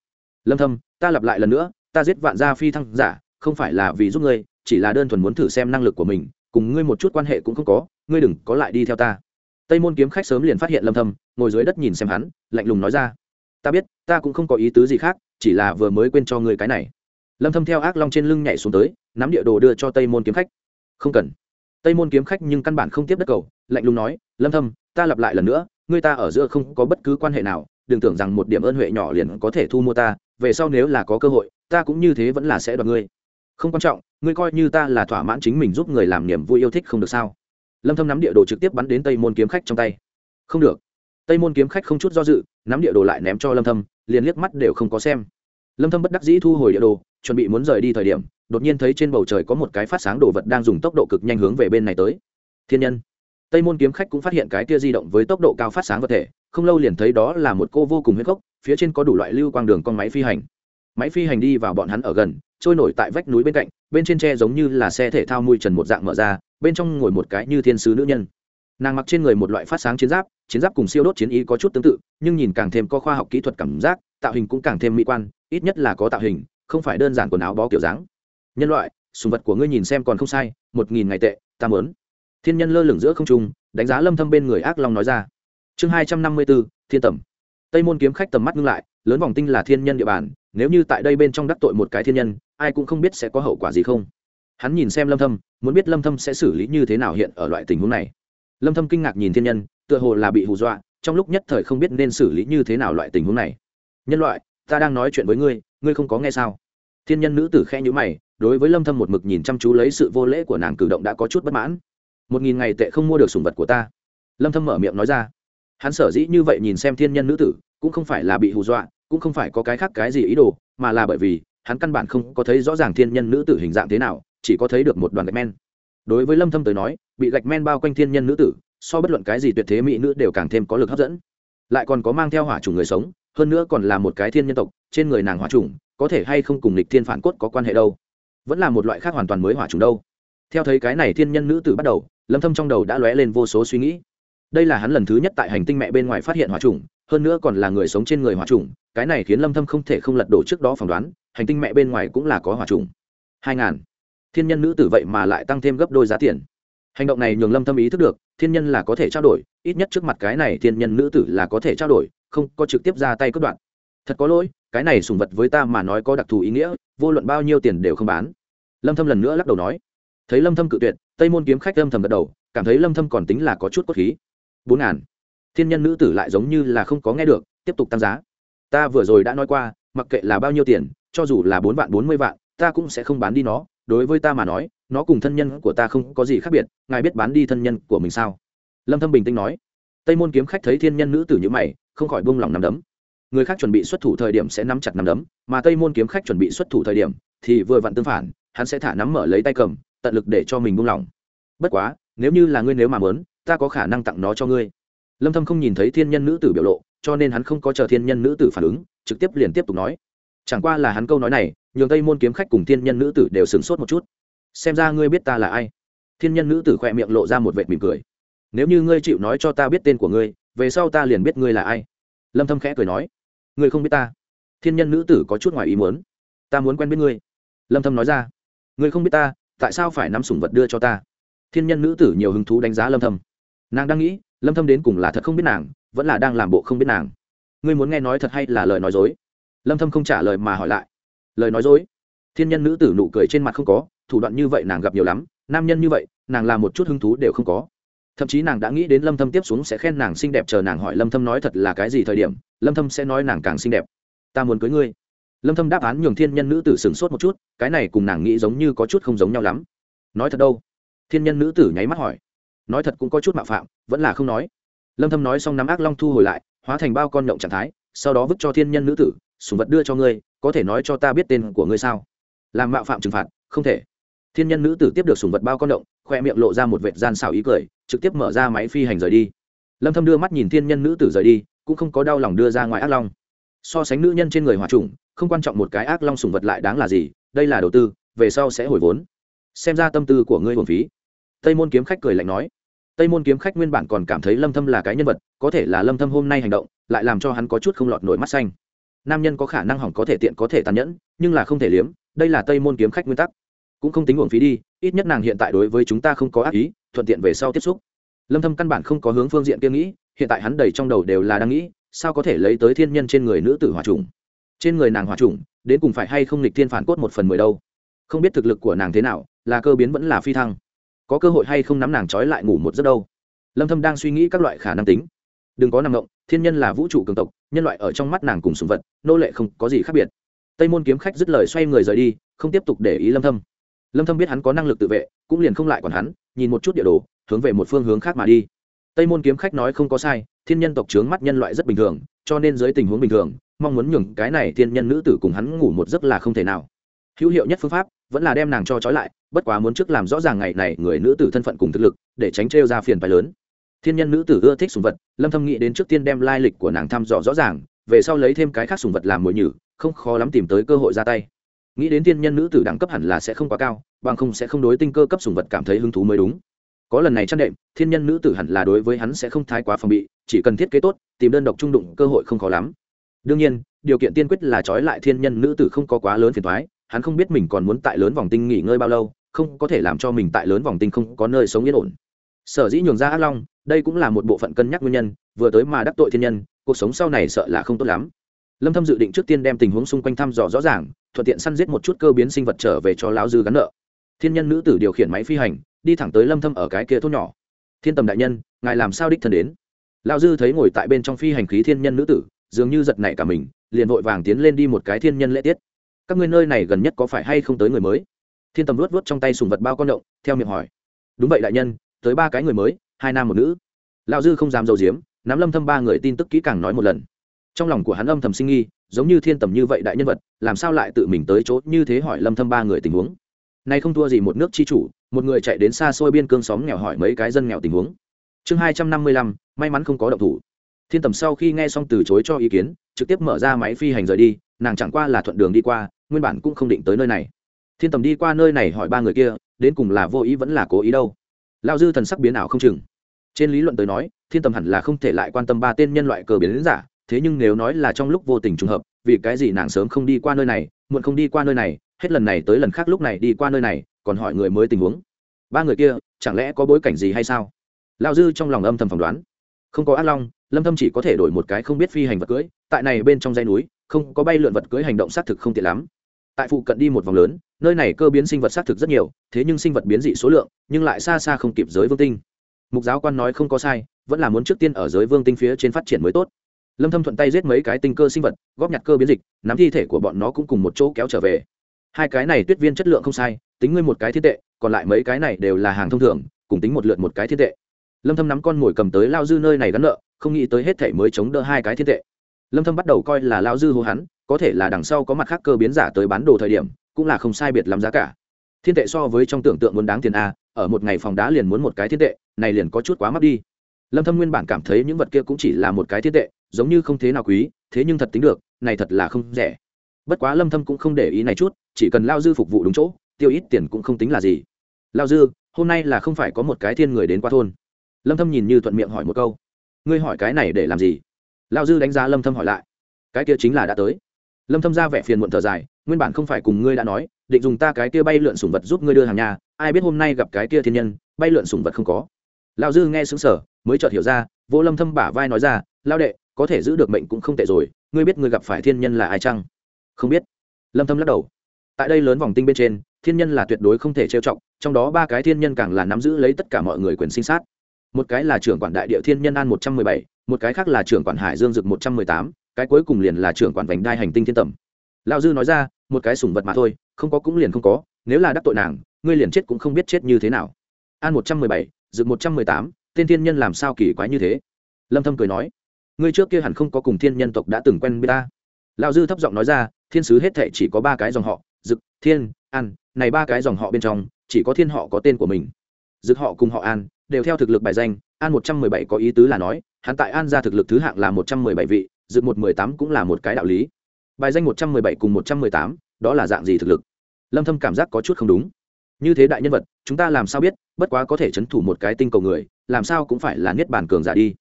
Lâm thâm, ta lặp lại lần nữa, ta giết vạn gia phi thăng giả, không phải là vì giúp ngươi, chỉ là đơn thuần muốn thử xem năng lực của mình, cùng ngươi một chút quan hệ cũng không có, ngươi đừng có lại đi theo ta tây môn kiếm khách sớm liền phát hiện lâm thâm, ngồi dưới đất nhìn xem hắn, lạnh lùng nói ra. Ta biết, ta cũng không có ý tứ gì khác, chỉ là vừa mới quên cho ngươi cái này. Lâm thâm theo ác long trên lưng nhảy xuống tới, nắm địa đồ đưa cho tây môn kiếm khách. Không cần. Tây môn kiếm khách nhưng căn bản không tiếp đất cầu, lạnh lùng nói, lâm thâm, ta lặp lại lần nữa, ngươi ta ở giữa không có bất cứ quan hệ nào, đừng tưởng rằng một điểm ơn huệ nhỏ liền có thể thu mua ta, về sau nếu là có cơ hội, ta cũng như thế vẫn là sẽ đoạt ngươi. Không quan trọng, ngươi coi như ta là thỏa mãn chính mình giúp người làm niềm vui yêu thích không được sao? Lâm thâm nắm địa đồ trực tiếp bắn đến tây môn kiếm khách trong tay. Không được. Tây môn kiếm khách không chút do dự, nắm địa đồ lại ném cho lâm thâm, liền liếc mắt đều không có xem. Lâm thâm bất đắc dĩ thu hồi địa đồ, chuẩn bị muốn rời đi thời điểm, đột nhiên thấy trên bầu trời có một cái phát sáng đồ vật đang dùng tốc độ cực nhanh hướng về bên này tới. Thiên nhân. Tây môn kiếm khách cũng phát hiện cái kia di động với tốc độ cao phát sáng vật thể, không lâu liền thấy đó là một cô vô cùng huyết gốc, phía trên có đủ loại lưu quang đường con máy phi hành. Máy phi hành đi vào bọn hắn ở gần, trôi nổi tại vách núi bên cạnh, bên trên tre giống như là xe thể thao mui trần một dạng mở ra bên trong ngồi một cái như thiên sứ nữ nhân. Nàng mặc trên người một loại phát sáng chiến giáp chiến giáp cùng siêu đốt chiến ý có chút tương tự, nhưng nhìn càng thêm có khoa học kỹ thuật cảm giác, tạo hình cũng càng thêm mỹ quan, ít nhất là có tạo hình, không phải đơn giản quần áo bó kiểu dáng. Nhân loại, sùng vật của ngươi nhìn xem còn không sai, một nghìn ngày tệ, ta mớn thiên nhân lơ lửng giữa không trung, đánh giá lâm thâm bên người ác long nói ra. Chương hai trăm năm mươi bốn thiên tầm. Tây môn kiếm khách tầm mắt ngưng lại, lớn vòng tinh là thiên nhân địa bàn, nếu như tại đây bên trong đắc tội một cái thiên nhân, ai cũng không biết sẽ có hậu quả gì không hắn nhìn xem lâm thâm, muốn biết lâm thâm sẽ xử lý như thế nào hiện ở loại tình huống này. Lâm thâm kinh ngạc nhìn thiên nhân, tựa hồ là bị hù dọa, trong lúc nhất thời không biết nên xử lý như thế nào loại tình huống này. Nhân loại, ta đang nói chuyện với ngươi ngươi không có nghe sao? Thiên nhân nữ tử khẽ nhíu mày, đối với lâm thâm một mực nhìn chăm chú lấy sự vô lễ của nàng cử động đã có chút bất mãn. Một nghìn ngày tệ không mua được sủng vật của ta. Lâm thâm mở miệng nói ra. Hắn sở dĩ như vậy nhìn xem thiên nhân nữ tử, cũng không phải là bị hù dọa, cũng không phải có cái khác cái gì ý đồ, mà là bởi vì hắn căn bản không có thấy rõ ràng thiên nhân nữ tử hình dạng thế nào chỉ có thấy được một đoàn gạch men. Đối với lâm thâm tới nói, bị gạch men bao quanh thiên nhân nữ tử, so bất luận cái gì tuyệt thế mỹ nữ đều càng thêm có lực hấp dẫn. Lại còn có mang theo hỏa trùng người sống, hơn nữa còn là một cái thiên nhân tộc, trên người nàng hỏa trùng có thể hay không cùng lịch thiên phản cốt có quan hệ đâu. Vẫn là một loại khác hoàn toàn mới hỏa trùng đâu. Theo thấy cái này thiên nhân nữ tử bắt đầu, lâm thâm trong đầu đã lóe lên vô số suy nghĩ. Đây là hắn lần thứ nhất tại hành tinh mẹ bên ngoài phát hiện hỏa trùng hơn nữa còn là người sống trên người hỏa trùng cái này khiến lâm thâm không thể không lật đổ trước đó phỏng đoán, hành tinh mẹ bên ngoài cũng là có hỏa trùng hai ngàn thiên nhân nữ tử vậy mà lại tăng thêm gấp đôi giá tiền. Hành động này nhường lâm thâm ý thức được, thiên nhân là có thể trao đổi, ít nhất trước mặt cái này thiên nhân nữ tử là có thể trao đổi, không có trực tiếp ra tay cướp đoạn thật có lỗi, cái này sùng vật với ta mà nói có đặc thù ý nghĩa, vô luận bao nhiêu tiền đều không bán. Lâm thâm lần nữa lắc đầu nói. Thấy lâm thâm cự tuyệt, tây môn kiếm khách âm thầm gật đầu, cảm thấy lâm thâm còn tính là có chút cốt khí. Bốn ngàn. Thiên nhân nữ tử lại giống như là không có nghe được, tiếp tục tăng giá. Ta vừa rồi đã nói qua, mặc kệ là bao nhiêu tiền, cho dù là bốn vạn, bốn mươi vạn, ta cũng sẽ không bán đi nó đối với ta mà nói, nó cùng thân nhân của ta không có gì khác biệt, ngài biết bán đi thân nhân của mình sao? Lâm thâm bình tĩnh nói. Tây môn kiếm khách thấy thiên nhân nữ tử như mày, không khỏi buông lòng nắm đấm. Người khác chuẩn bị xuất thủ thời điểm sẽ nắm chặt nắm đấm, mà tây môn kiếm khách chuẩn bị xuất thủ thời điểm thì vừa vặn tương phản, hắn sẽ thả nắm mở lấy tay cầm, tận lực để cho mình buông lòng. bất quá, nếu như là ngươi nếu mà muốn, ta có khả năng tặng nó cho ngươi. Lâm thâm không nhìn thấy thiên nhân nữ tử biểu lộ, cho nên hắn không có chờ thiên nhân nữ tử phản ứng, trực tiếp liền tiếp tục nói chẳng qua là hắn câu nói này, nhường tây môn kiếm khách cùng thiên nhân nữ tử đều sửng sốt một chút. Xem ra ngươi biết ta là ai? Thiên nhân nữ tử khỏe miệng lộ ra một vệt mỉm cười. Nếu như ngươi chịu nói cho ta biết tên của ngươi, về sau ta liền biết ngươi là ai. Lâm thâm khẽ cười nói. Ngươi không biết ta. Thiên nhân nữ tử có chút ngoài ý muốn. Ta muốn quen biết ngươi. Lâm thâm nói ra. Ngươi không biết ta, tại sao phải nắm sủng vật đưa cho ta? Thiên nhân nữ tử nhiều hứng thú đánh giá lâm thâm. Nàng đang nghĩ, lâm thâm đến cùng là thật không biết nàng, vẫn là đang làm bộ không biết nàng. Ngươi muốn nghe nói thật hay là lời nói dối? Lâm thâm không trả lời mà hỏi lại. Lời nói dối. Thiên nhân nữ tử nụ cười trên mặt không có, thủ đoạn như vậy nàng gặp nhiều lắm, nam nhân như vậy, nàng làm một chút hứng thú đều không có. Thậm chí nàng đã nghĩ đến lâm thâm tiếp xuống sẽ khen nàng xinh đẹp chờ nàng hỏi lâm thâm nói thật là cái gì thời điểm, lâm thâm sẽ nói nàng càng xinh đẹp. Ta muốn cưới ngươi. Lâm thâm đáp án nhường thiên nhân nữ tử sửng sốt một chút, cái này cùng nàng nghĩ giống như có chút không giống nhau lắm. Nói thật đâu? Thiên nhân nữ tử nháy mắt hỏi. Nói thật cũng có chút mạo phạm, vẫn là không nói. Lâm thâm nói xong nắm ác long thu hồi lại, hóa thành bao con nhộng trạng thái, sau đó vứt cho thiên nhân nữ tử sùng vật đưa cho ngươi, có thể nói cho ta biết tên của ngươi sao? Làm mạo phạm trừng phạt, không thể. Thiên nhân nữ tử tiếp được sùng vật bao con động, khoe miệng lộ ra một vệt gian xảo ý cười, trực tiếp mở ra máy phi hành rời đi. Lâm thâm đưa mắt nhìn thiên nhân nữ tử rời đi, cũng không có đau lòng đưa ra ngoài ác long. So sánh nữ nhân trên người hòa trùng, không quan trọng một cái ác long sùng vật lại đáng là gì, đây là đầu tư, về sau sẽ hồi vốn. Xem ra tâm tư của ngươi hồn phí. Tây môn kiếm khách cười lạnh nói. Tây môn kiếm khách nguyên bản còn cảm thấy lâm thâm là cái nhân vật, có thể là lâm thâm hôm nay hành động, lại làm cho hắn có chút không lọt nổi mắt xanh nam nhân có khả năng hỏng có thể tiện có thể tàn nhẫn, nhưng là không thể liếm, đây là tây môn kiếm khách nguyên tắc. Cũng không tính uổng phí đi, ít nhất nàng hiện tại đối với chúng ta không có ác ý, thuận tiện về sau tiếp xúc. Lâm thâm căn bản không có hướng phương diện kia nghĩ, hiện tại hắn đầy trong đầu đều là đang nghĩ, sao có thể lấy tới thiên nhân trên người nữ tử hỏa trùng. Trên người nàng hỏa trùng, đến cùng phải hay không lịch thiên phản cốt một phần mười đâu. Không biết thực lực của nàng thế nào, là cơ biến vẫn là phi thăng. Có cơ hội hay không nắm nàng trói lại ngủ một giấc đâu. Lâm thâm đang suy nghĩ các loại khả năng tính đừng có nằm ngộng, thiên nhân là vũ trụ cường tộc, nhân loại ở trong mắt nàng cùng sùng vật, nô lệ không có gì khác biệt. Tây môn kiếm khách dứt lời xoay người rời đi, không tiếp tục để ý lâm thâm. Lâm thâm biết hắn có năng lực tự vệ, cũng liền không lại còn hắn, nhìn một chút địa đồ, hướng về một phương hướng khác mà đi. Tây môn kiếm khách nói không có sai, thiên nhân tộc trướng mắt nhân loại rất bình thường, cho nên dưới tình huống bình thường, mong muốn nhường cái này thiên nhân nữ tử cùng hắn ngủ một giấc là không thể nào. Hữu hiệu nhất phương pháp, vẫn là đem nàng cho trói lại, bất quá muốn trước làm rõ ràng ngày này người nữ tử thân phận cùng thực lực, để tránh trêu ra phiền phái lớn thiên nhân nữ tử ưa thích sùng vật, lâm thâm nghĩ đến trước tiên đem lai lịch của nàng thăm dò rõ ràng, về sau lấy thêm cái khác sùng vật làm mồi nhử, không khó lắm tìm tới cơ hội ra tay. Nghĩ đến thiên nhân nữ tử đẳng cấp hẳn là sẽ không quá cao, bằng không sẽ không đối tinh cơ cấp sùng vật cảm thấy hứng thú mới đúng. Có lần này chăn đệm, thiên nhân nữ tử hẳn là đối với hắn sẽ không thái quá phòng bị, chỉ cần thiết kế tốt, tìm đơn độc trung đụng cơ hội không khó lắm. Đương nhiên, điều kiện tiên quyết là trói lại thiên nhân nữ tử không có quá lớn phiền thoái hắn không biết mình còn muốn tại lớn vòng tinh nghỉ ngơi bao lâu, không có thể làm cho mình tại lớn vòng tinh không có nơi sống yên ổn. Sở dĩ nhường ra ác long đây cũng là một bộ phận cân nhắc nguyên nhân, vừa tới mà đắc tội thiên nhân, cuộc sống sau này sợ là không tốt lắm. Lâm thâm dự định trước tiên đem tình huống xung quanh thăm dò rõ ràng, thuận tiện săn giết một chút cơ biến sinh vật trở về cho lão dư gắn nợ. Thiên nhân nữ tử điều khiển máy phi hành, đi thẳng tới lâm thâm ở cái kia thôn nhỏ. Thiên tầm đại nhân, ngài làm sao đích thân đến? Lão dư thấy ngồi tại bên trong phi hành khí thiên nhân nữ tử, dường như giật nảy cả mình, liền vội vàng tiến lên đi một cái thiên nhân lễ tiết. Các ngươi nơi này gần nhất có phải hay không tới người mới? Thiên tầm luốt vuốt trong tay sùng vật bao con động, theo miệng hỏi. Đúng vậy đại nhân, tới ba cái người mới hai nam một nữ. Lão dư không dám dầu diếm nắm lâm thâm ba người tin tức kỹ càng nói một lần. Trong lòng của hắn âm thầm sinh nghi giống như thiên tầm như vậy đại nhân vật, làm sao lại tự mình tới chỗ như thế hỏi lâm thâm ba người tình huống? Nay không thua gì một nước chi chủ, một người chạy đến xa xôi biên cương xóm nghèo hỏi mấy cái dân nghèo tình huống. Chương hai trăm năm mươi lăm, may mắn không có động thủ. Thiên tầm sau khi nghe xong từ chối cho ý kiến, trực tiếp mở ra máy phi hành rời đi, nàng chẳng qua là thuận đường đi qua, nguyên bản cũng không định tới nơi này. Thiên tầm đi qua nơi này hỏi ba người kia, đến cùng là vô ý vẫn là cố ý đâu? Lao dư thần sắc biến ảo không chừng trên lý luận tới nói, thiên tầm hẳn là không thể lại quan tâm ba tên nhân loại cờ biến giả, thế nhưng nếu nói là trong lúc vô tình trùng hợp, vì cái gì nàng sớm không đi qua nơi này, muộn không đi qua nơi này, hết lần này tới lần khác lúc này đi qua nơi này, còn hỏi người mới tình huống. Ba người kia, chẳng lẽ có bối cảnh gì hay sao? Lao dư trong lòng âm thầm phỏng đoán. Không có ác long, lâm thâm chỉ có thể đổi một cái không biết phi hành vật cưới, tại này bên trong dãy núi, không có bay lượn vật cưới hành động xác thực không tiện lắm. Tại phụ cận đi một vòng lớn, nơi này cơ biến sinh vật xác thực rất nhiều, thế nhưng sinh vật biến dị số lượng, nhưng lại xa xa không kịp giới vương tinh mục giáo quan nói không có sai, vẫn là muốn trước tiên ở giới vương tinh phía trên phát triển mới tốt. Lâm thâm thuận tay giết mấy cái tinh cơ sinh vật, góp nhặt cơ biến dịch, nắm thi thể của bọn nó cũng cùng một chỗ kéo trở về. Hai cái này tuyết viên chất lượng không sai, tính ngươi một cái thiên tệ, còn lại mấy cái này đều là hàng thông thường, cùng tính một lượt một cái thiên tệ. Lâm thâm nắm con mồi cầm tới lao dư nơi này gắn nợ, không nghĩ tới hết thể mới chống đỡ hai cái thiên tệ. Lâm thâm bắt đầu coi là lao dư hô hắn, có thể là đằng sau có mặt khác cơ biến giả tới bán đồ thời điểm, cũng là không sai biệt lắm giá cả thiên tệ so với trong tưởng tượng muốn đáng tiền a, ở một ngày phòng đá liền muốn một cái thiên tệ, này liền có chút quá mắc đi. Lâm thâm nguyên bản cảm thấy những vật kia cũng chỉ là một cái thiên tệ, giống như không thế nào quý, thế nhưng thật tính được, này thật là không rẻ. Bất quá lâm thâm cũng không để ý này chút, chỉ cần lao dư phục vụ đúng chỗ, tiêu ít tiền cũng không tính là gì. Lao dư, hôm nay là không phải có một cái thiên người đến qua thôn. Lâm thâm nhìn như thuận miệng hỏi một câu. Ngươi hỏi cái này để làm gì? Lao dư đánh giá lâm thâm hỏi lại. Cái kia chính là đã tới. Lâm thâm ra vẻ phiền muộn thở dài, nguyên bản không phải cùng ngươi đã nói định dùng ta cái kia bay lượn sủng vật giúp ngươi đưa hàng nhà ai biết hôm nay gặp cái kia thiên nhân bay lượn sủng vật không có. Lão dư nghe sững sờ mới chợt hiểu ra vô lâm thâm bả vai nói ra lao đệ có thể giữ được mệnh cũng không tệ rồi ngươi biết ngươi gặp phải thiên nhân là ai chăng? Không biết. Lâm thâm lắc đầu. Tại đây lớn vòng tinh bên trên thiên nhân là tuyệt đối không thể trêu trọng trong đó ba cái thiên nhân càng là nắm giữ lấy tất cả mọi người quyền sinh sát. Một cái là trưởng quản đại địa thiên nhân an 117, một cái khác là trưởng quản hải dương dực 118, cái cuối cùng liền là trưởng quản vành đai hành tinh thiên tầm. Lão dư nói ra một cái sủng vật mà thôi không có cũng liền không có nếu là đắc tội nàng ngươi liền chết cũng không biết chết như thế nào. An 117, dực 118, tên thiên nhân làm sao kỳ quái như thế? Lâm thâm cười nói ngươi trước kia hẳn không có cùng thiên nhân tộc đã từng quen biết ta. Lão dư thấp giọng nói ra thiên sứ hết thệ chỉ có ba cái dòng họ dực thiên an này ba cái dòng họ bên trong chỉ có thiên họ có tên của mình. Dực họ cùng họ an đều theo thực lực bài danh an một trăm mười bảy có ý tứ là nói hắn tại an ra thực lực thứ hạng là một trăm mười bảy vị dực một mười tám cũng là một cái đạo lý. Bài danh một trăm mười bảy cùng một trăm mười tám đó là dạng gì thực lực? Lâm thâm cảm giác có chút không đúng. Như thế đại nhân vật chúng ta làm sao biết bất quá có thể chấn thủ một cái tinh cầu người làm sao cũng phải là niết bàn cường giả đi.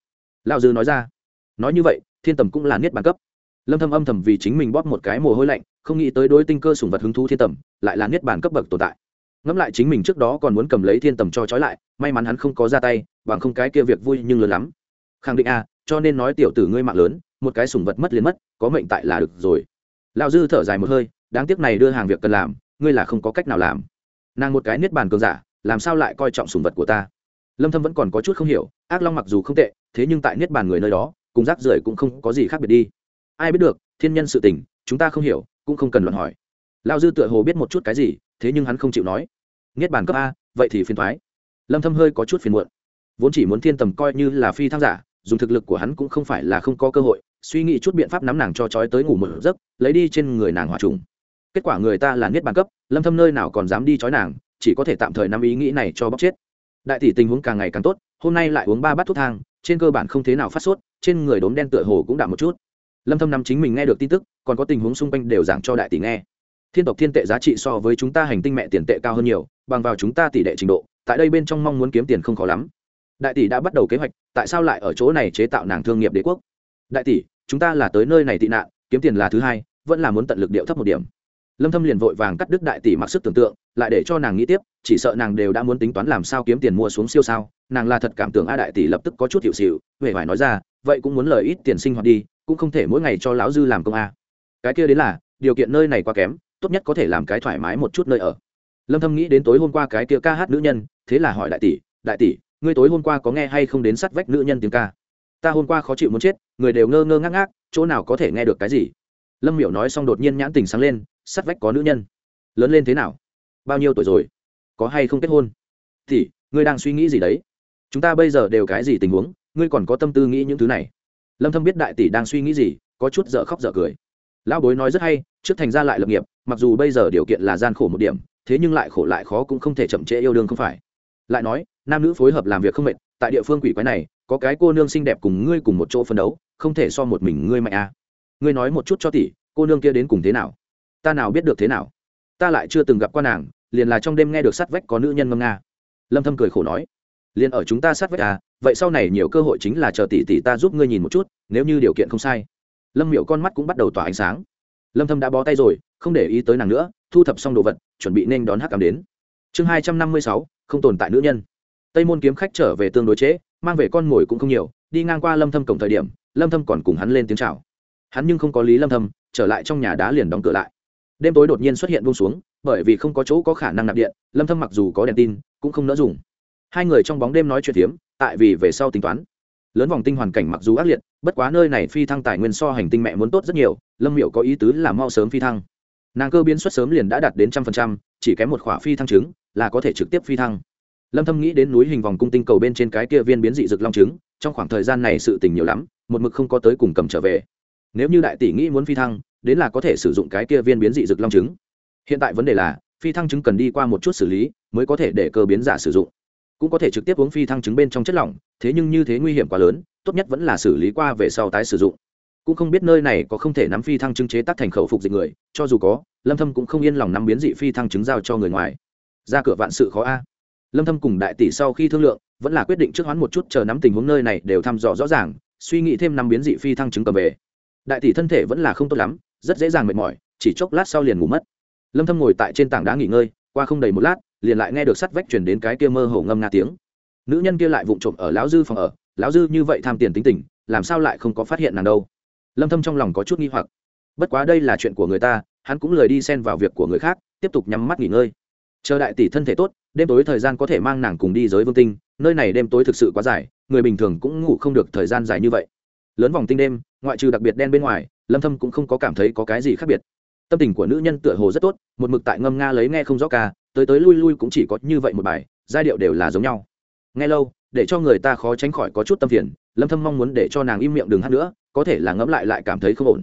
Lão dư nói ra. Nói như vậy thiên tầm cũng là niết bàn cấp. Lâm thâm âm thầm vì chính mình bóp một cái mồ hôi lạnh không nghĩ tới đối tinh cơ sủng vật hứng thú thiên tầm lại là niết bàn cấp bậc tồn tại. Ngẫm lại chính mình trước đó còn muốn cầm lấy thiên tầm cho trói lại may mắn hắn không có ra tay bằng không cái kia việc vui nhưng lớn lắm. Khẳng định a à, cho nên nói tiểu tử ngươi mạng lớn một cái sủng vật mất liền mất có mệnh tại là được rồi. Lão dư thở dài một hơi đáng tiếc này đưa hàng việc cần làm, ngươi là không có cách nào làm. Nàng một cái niết bàn cường giả, làm sao lại coi trọng sùng vật của ta? Lâm thâm vẫn còn có chút không hiểu, ác long mặc dù không tệ, thế nhưng tại niết bàn người nơi đó, cùng rác rưởi cũng không có gì khác biệt đi. Ai biết được, thiên nhân sự tình, chúng ta không hiểu, cũng không cần luận hỏi. Lao dư tựa hồ biết một chút cái gì, thế nhưng hắn không chịu nói. Niết bàn cấp a, vậy thì phiền thoái lâm thâm hơi có chút phiền muộn. Vốn chỉ muốn thiên tầm coi như là phi thăng giả, dùng thực lực của hắn cũng không phải là không có cơ hội, suy nghĩ chút biện pháp nắm nàng cho chói tới ngủ một giấc, lấy đi trên người nàng hỏa trùng kết quả người ta là niết bàn cấp, lâm thâm nơi nào còn dám đi chói nàng, chỉ có thể tạm thời nắm ý nghĩ này cho bóc chết. Đại tỷ tình huống càng ngày càng tốt, hôm nay lại uống ba bát thuốc thang, trên cơ bản không thế nào phát sốt, trên người đốm đen tựa hồ cũng đạm một chút. Lâm thâm nắm chính mình nghe được tin tức, còn có tình huống xung quanh đều giảng cho đại tỷ nghe. Thiên tộc thiên tệ giá trị so với chúng ta hành tinh mẹ tiền tệ cao hơn nhiều, bằng vào chúng ta tỷ lệ trình độ, tại đây bên trong mong muốn kiếm tiền không khó lắm. Đại tỷ đã bắt đầu kế hoạch, tại sao lại ở chỗ này chế tạo nàng thương nghiệp đế quốc? Đại tỷ, chúng ta là tới nơi này tị nạn, kiếm tiền là thứ hai, vẫn là muốn tận lực điệu thấp một điểm lâm thâm liền vội vàng cắt đứt đại tỷ mặc sức tưởng tượng, lại để cho nàng nghĩ tiếp, chỉ sợ nàng đều đã muốn tính toán làm sao kiếm tiền mua xuống siêu sao, nàng là thật cảm tưởng a đại tỷ lập tức có chút hiệu xỉu huệ phải nói ra, vậy cũng muốn lời ít tiền sinh hoạt đi, cũng không thể mỗi ngày cho lão dư làm công a. Cái kia đến là, điều kiện nơi này quá kém, tốt nhất có thể làm cái thoải mái một chút nơi ở. Lâm thâm nghĩ đến tối hôm qua cái kia ca hát nữ nhân, thế là hỏi đại tỷ đại tỷ, ngươi tối hôm qua có nghe hay không đến sát vách nữ nhân tiếng ca? Ta hôm qua khó chịu muốn chết, người đều ngơ ngơ ngác ngác, chỗ nào có thể nghe được cái gì? Lâm miểu nói xong đột nhiên nhãn tình sáng lên sắt vách có nữ nhân. Lớn lên thế nào? Bao nhiêu tuổi rồi? Có hay không kết hôn? Thì, ngươi đang suy nghĩ gì đấy? Chúng ta bây giờ đều cái gì tình huống? Ngươi còn có tâm tư nghĩ những thứ này? Lâm thâm biết đại tỷ đang suy nghĩ gì, có chút dở khóc dở cười. Lão bối nói rất hay, trước thành ra lại lập nghiệp, mặc dù bây giờ điều kiện là gian khổ một điểm, thế nhưng lại khổ lại khó cũng không thể chậm trễ yêu đương không phải. Lại nói, nam nữ phối hợp làm việc không mệt, tại địa phương quỷ quái này, có cái cô nương xinh đẹp cùng ngươi cùng một chỗ phân đấu, không thể so một mình ngươi mạnh à. ngươi nói một chút cho tỷ, cô nương kia đến cùng thế nào? Ta nào biết được thế nào? Ta lại chưa từng gặp qua nàng liền là trong đêm nghe được sát vách có nữ nhân ngâm nga. Lâm thâm cười khổ nói liền ở chúng ta sát vách à vậy sau này nhiều cơ hội chính là chờ tỷ tỷ ta giúp ngươi nhìn một chút nếu như điều kiện không sai. Lâm miệu con mắt cũng bắt đầu tỏa ánh sáng. Lâm thâm đã bó tay rồi không để ý tới nàng nữa thu thập xong đồ vật chuẩn bị nên đón hắc cam đến. Chương 256, không tồn tại nữ nhân. Tây môn kiếm khách trở về tương đối chế, mang về con ngồi cũng không nhiều đi ngang qua lâm thâm cổng thời điểm lâm thâm còn cùng hắn lên tiếng chào. Hắn nhưng không có lý lâm thâm trở lại trong nhà đá liền đóng cửa lại đêm tối đột nhiên xuất hiện buông xuống bởi vì không có chỗ có khả năng nạp điện lâm thâm mặc dù có đèn tin cũng không nỡ dùng. Hai người trong bóng đêm nói chuyện tiếm, tại vì về sau tính toán. Lớn vòng tinh hoàn cảnh mặc dù ác liệt bất quá nơi này phi thăng tài nguyên so hành tinh mẹ muốn tốt rất nhiều lâm miệu có ý tứ là mau sớm phi thăng. Nàng cơ biến xuất sớm liền đã đạt đến trăm phần trăm chỉ kém một khỏa phi thăng trứng là có thể trực tiếp phi thăng. Lâm thâm nghĩ đến núi hình vòng cung tinh cầu bên trên cái kia viên biến dị rực long trứng trong khoảng thời gian này sự tình nhiều lắm một mực không có tới cùng cầm trở về. Nếu như đại tỷ nghĩ muốn phi thăng đến là có thể sử dụng cái kia viên biến dị dược long trứng. Hiện tại vấn đề là, phi thăng trứng cần đi qua một chút xử lý, mới có thể để cơ biến giả sử dụng. Cũng có thể trực tiếp uống phi thăng trứng bên trong chất lỏng, thế nhưng như thế nguy hiểm quá lớn, tốt nhất vẫn là xử lý qua về sau tái sử dụng. Cũng không biết nơi này có không thể nắm phi thăng trứng chế tác thành khẩu phục dịch người, cho dù có, lâm thâm cũng không yên lòng nắm biến dị phi thăng trứng giao cho người ngoài. Ra cửa vạn sự khó a. Lâm thâm cùng đại tỷ sau khi thương lượng, vẫn là quyết định trước hoán một chút chờ nắm tình huống nơi này đều thăm dò rõ ràng, suy nghĩ thêm năm biến dị phi thăng trứng cầm về. Đại tỷ thân thể vẫn là không tốt lắm rất dễ dàng mệt mỏi, chỉ chốc lát sau liền ngủ mất. Lâm thâm ngồi tại trên tảng đá nghỉ ngơi, qua không đầy một lát, liền lại nghe được sắt vách truyền đến cái kia mơ hồ ngâm nga tiếng. Nữ nhân kia lại vụng trộm ở lão dư phòng ở, lão dư như vậy tham tiền tính tình, làm sao lại không có phát hiện nàng đâu? Lâm thâm trong lòng có chút nghi hoặc. Bất quá đây là chuyện của người ta, hắn cũng lười đi xen vào việc của người khác, tiếp tục nhắm mắt nghỉ ngơi. Chờ đại tỷ thân thể tốt, đêm tối thời gian có thể mang nàng cùng đi giới vương tinh, nơi này đêm tối thực sự quá dài, người bình thường cũng ngủ không được thời gian dài như vậy. Lớn vòng tinh đêm, ngoại trừ đặc biệt đen bên ngoài lâm thâm cũng không có cảm thấy có cái gì khác biệt tâm tình của nữ nhân tựa hồ rất tốt một mực tại ngâm nga lấy nghe không rõ ca tới tới lui lui cũng chỉ có như vậy một bài giai điệu đều là giống nhau nghe lâu để cho người ta khó tránh khỏi có chút tâm phiền lâm thâm mong muốn để cho nàng im miệng đừng hát nữa có thể là ngẫm lại lại cảm thấy không ổn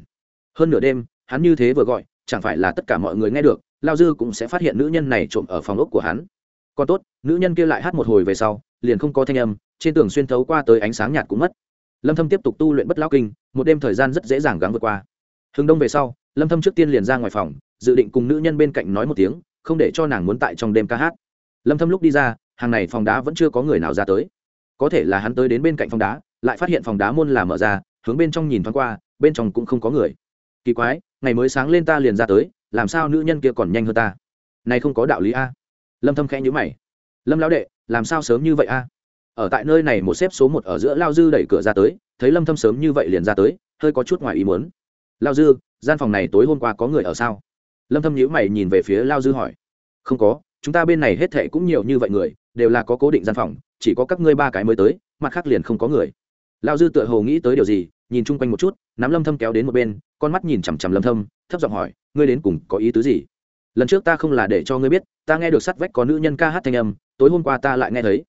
hơn nửa đêm hắn như thế vừa gọi chẳng phải là tất cả mọi người nghe được lao dư cũng sẽ phát hiện nữ nhân này trộm ở phòng ốc của hắn còn tốt nữ nhân kia lại hát một hồi về sau liền không có thanh âm trên tường xuyên thấu qua tới ánh sáng nhạt cũng mất lâm thâm tiếp tục tu luyện bất lão kinh, một đêm thời gian rất dễ dàng gắng vượt qua. Hừng đông về sau, lâm thâm trước tiên liền ra ngoài phòng, dự định cùng nữ nhân bên cạnh nói một tiếng, không để cho nàng muốn tại trong đêm ca hát. Lâm thâm lúc đi ra, hàng này phòng đá vẫn chưa có người nào ra tới. Có thể là hắn tới đến bên cạnh phòng đá, lại phát hiện phòng đá môn là mở ra, hướng bên trong nhìn thoáng qua, bên trong cũng không có người. Kỳ quái, ngày mới sáng lên ta liền ra tới, làm sao nữ nhân kia còn nhanh hơn ta? Này không có đạo lý a. Lâm thâm khẽ nhíu mày. Lâm lão đệ, làm sao sớm như vậy a? Ở tại nơi này một xếp số một ở giữa lao dư đẩy cửa ra tới, thấy lâm thâm sớm như vậy liền ra tới, hơi có chút ngoài ý muốn. Lao dư, gian phòng này tối hôm qua có người ở sao? Lâm thâm nhíu mày nhìn về phía lao dư hỏi. Không có, chúng ta bên này hết thảy cũng nhiều như vậy người, đều là có cố định gian phòng, chỉ có các ngươi ba cái mới tới, mặt khác liền không có người. Lao dư tựa hồ nghĩ tới điều gì, nhìn chung quanh một chút, nắm lâm thâm kéo đến một bên, con mắt nhìn chằm chằm lâm thâm, thấp giọng hỏi, ngươi đến cùng có ý tứ gì? Lần trước ta không là để cho ngươi biết, ta nghe được sắt vách có nữ nhân ca hát thanh âm, tối hôm qua ta lại nghe thấy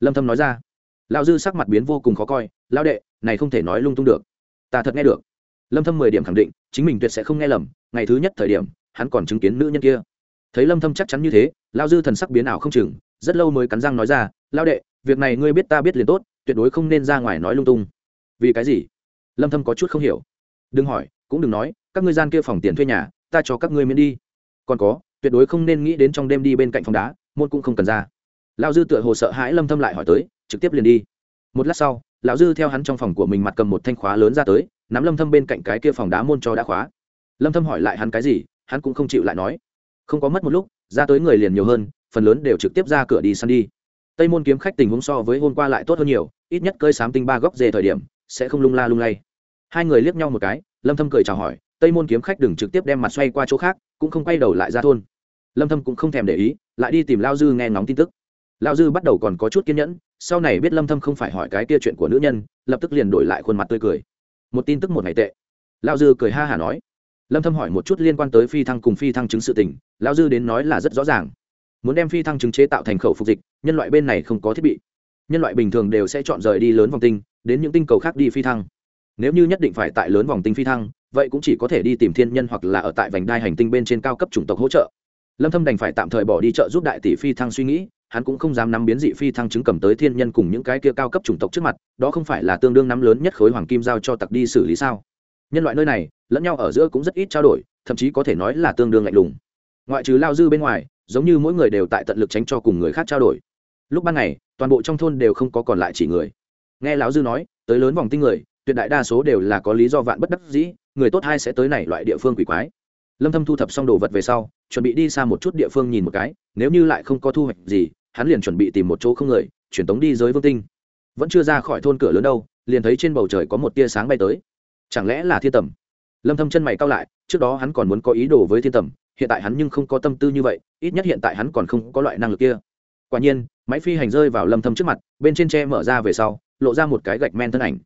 lâm thâm nói ra. Lão dư sắc mặt biến vô cùng khó coi, Lão đệ, này không thể nói lung tung được. Ta thật nghe được. Lâm thâm mười điểm khẳng định, chính mình tuyệt sẽ không nghe lầm, ngày thứ nhất thời điểm, hắn còn chứng kiến nữ nhân kia. Thấy lâm thâm chắc chắn như thế, Lão dư thần sắc biến ảo không chừng, rất lâu mới cắn răng nói ra, Lão đệ, việc này ngươi biết ta biết liền tốt, tuyệt đối không nên ra ngoài nói lung tung. Vì cái gì? Lâm thâm có chút không hiểu. Đừng hỏi, cũng đừng nói, các ngươi gian kia phòng tiền thuê nhà, ta cho các ngươi miễn đi. Còn có, tuyệt đối không nên nghĩ đến trong đêm đi bên cạnh phòng đá, môn cũng không cần ra lão dư tựa hồ sợ hãi lâm thâm lại hỏi tới, trực tiếp liền đi. Một lát sau, lão dư theo hắn trong phòng của mình mặt cầm một thanh khóa lớn ra tới, nắm lâm thâm bên cạnh cái kia phòng đá môn cho đã khóa. Lâm thâm hỏi lại hắn cái gì, hắn cũng không chịu lại nói. Không có mất một lúc, ra tới người liền nhiều hơn, phần lớn đều trực tiếp ra cửa đi săn đi. Tây môn kiếm khách tình huống so với hôm qua lại tốt hơn nhiều, ít nhất cơi sám tinh ba góc dề thời điểm, sẽ không lung la lung lay. Hai người liếc nhau một cái, lâm thâm cười chào hỏi, tây môn kiếm khách đừng trực tiếp đem mặt xoay qua chỗ khác, cũng không quay đầu lại ra thôn. Lâm thâm cũng không thèm để ý, lại đi tìm lao dư nghe ngóng tin tức. Lão dư bắt đầu còn có chút kiên nhẫn, sau này biết lâm thâm không phải hỏi cái kia chuyện của nữ nhân, lập tức liền đổi lại khuôn mặt tươi cười. Một tin tức một ngày tệ. Lão dư cười ha hà nói. Lâm thâm hỏi một chút liên quan tới phi thăng cùng phi thăng chứng sự tình, Lão dư đến nói là rất rõ ràng. Muốn đem phi thăng chứng chế tạo thành khẩu phục dịch, nhân loại bên này không có thiết bị. Nhân loại bình thường đều sẽ chọn rời đi lớn vòng tinh, đến những tinh cầu khác đi phi thăng. Nếu như nhất định phải tại lớn vòng tinh phi thăng, vậy cũng chỉ có thể đi tìm thiên nhân hoặc là ở tại vành đai hành tinh bên trên cao cấp chủng tộc hỗ trợ. Lâm thâm đành phải tạm thời bỏ đi chợ giúp đại tỷ phi thăng suy nghĩ hắn cũng không dám nắm biến dị phi thăng chứng cầm tới thiên nhân cùng những cái kia cao cấp chủng tộc trước mặt, đó không phải là tương đương nắm lớn nhất khối hoàng kim giao cho tặc đi xử lý sao? Nhân loại nơi này, lẫn nhau ở giữa cũng rất ít trao đổi, thậm chí có thể nói là tương đương lạnh lùng. Ngoại trừ lao dư bên ngoài, giống như mỗi người đều tại tận lực tránh cho cùng người khác trao đổi. Lúc ban ngày, toàn bộ trong thôn đều không có còn lại chỉ người. Nghe lão dư nói, tới lớn vòng tinh người, tuyệt đại đa số đều là có lý do vạn bất đắc dĩ, người tốt hay sẽ tới này loại địa phương quỷ quái lâm thâm thu thập xong đồ vật về sau chuẩn bị đi xa một chút địa phương nhìn một cái nếu như lại không có thu hoạch gì hắn liền chuẩn bị tìm một chỗ không người chuyển tống đi giới vương tinh. Vẫn chưa ra khỏi thôn cửa lớn đâu liền thấy trên bầu trời có một tia sáng bay tới. Chẳng lẽ là thiên tầm? Lâm thâm chân mày cau lại trước đó hắn còn muốn có ý đồ với thiên tầm hiện tại hắn nhưng không có tâm tư như vậy ít nhất hiện tại hắn còn không có loại năng lực kia. Quả nhiên máy phi hành rơi vào lâm thâm trước mặt bên trên tre mở ra về sau lộ ra một cái gạch men thân ảnh.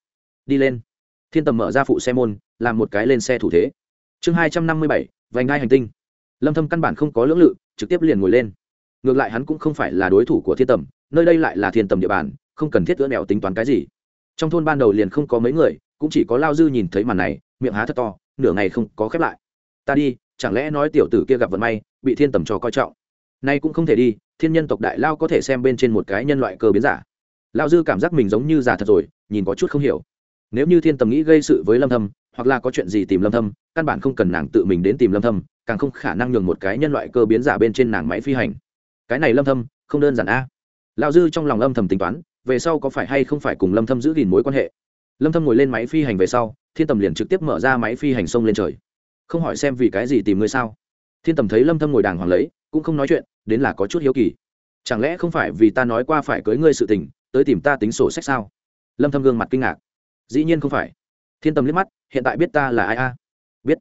Đi lên. Thiên tầm mở ra phụ xe môn làm một cái lên xe thủ thế. Chương 257, vành đai hành tinh. Lâm thâm căn bản không có lưỡng lự, trực tiếp liền ngồi lên. Ngược lại hắn cũng không phải là đối thủ của thiên tầm, nơi đây lại là thiên tầm địa bàn, không cần thiết gỡ mẹo tính toán cái gì. Trong thôn ban đầu liền không có mấy người, cũng chỉ có lao dư nhìn thấy màn này, miệng há thật to, nửa ngày không có khép lại. Ta đi, chẳng lẽ nói tiểu tử kia gặp vận may, bị thiên tầm cho coi trọng? Nay cũng không thể đi, thiên nhân tộc đại lao có thể xem bên trên một cái nhân loại cơ biến giả. Lao dư cảm giác mình giống như giả thật rồi, nhìn có chút không hiểu nếu như thiên tầm nghĩ gây sự với lâm thâm, hoặc là có chuyện gì tìm lâm thâm, căn bản không cần nàng tự mình đến tìm lâm thâm, càng không khả năng nhường một cái nhân loại cơ biến giả bên trên nàng máy phi hành. Cái này lâm thâm, không đơn giản a. Lão dư trong lòng âm thầm tính toán, về sau có phải hay không phải cùng lâm thâm giữ gìn mối quan hệ? Lâm thâm ngồi lên máy phi hành về sau, thiên tầm liền trực tiếp mở ra máy phi hành sông lên trời. Không hỏi xem vì cái gì tìm ngươi sao? Thiên tầm thấy lâm thâm ngồi đàng hoàng lấy, cũng không nói chuyện, đến là có chút hiếu kỳ. Chẳng lẽ không phải vì ta nói qua phải cưới ngươi sự tình, tới tìm ta tính sổ sách sao? Lâm thâm gương mặt kinh ngạc dĩ nhiên không phải. Thiên tầm liếc mắt, hiện tại biết ta là ai a? Biết.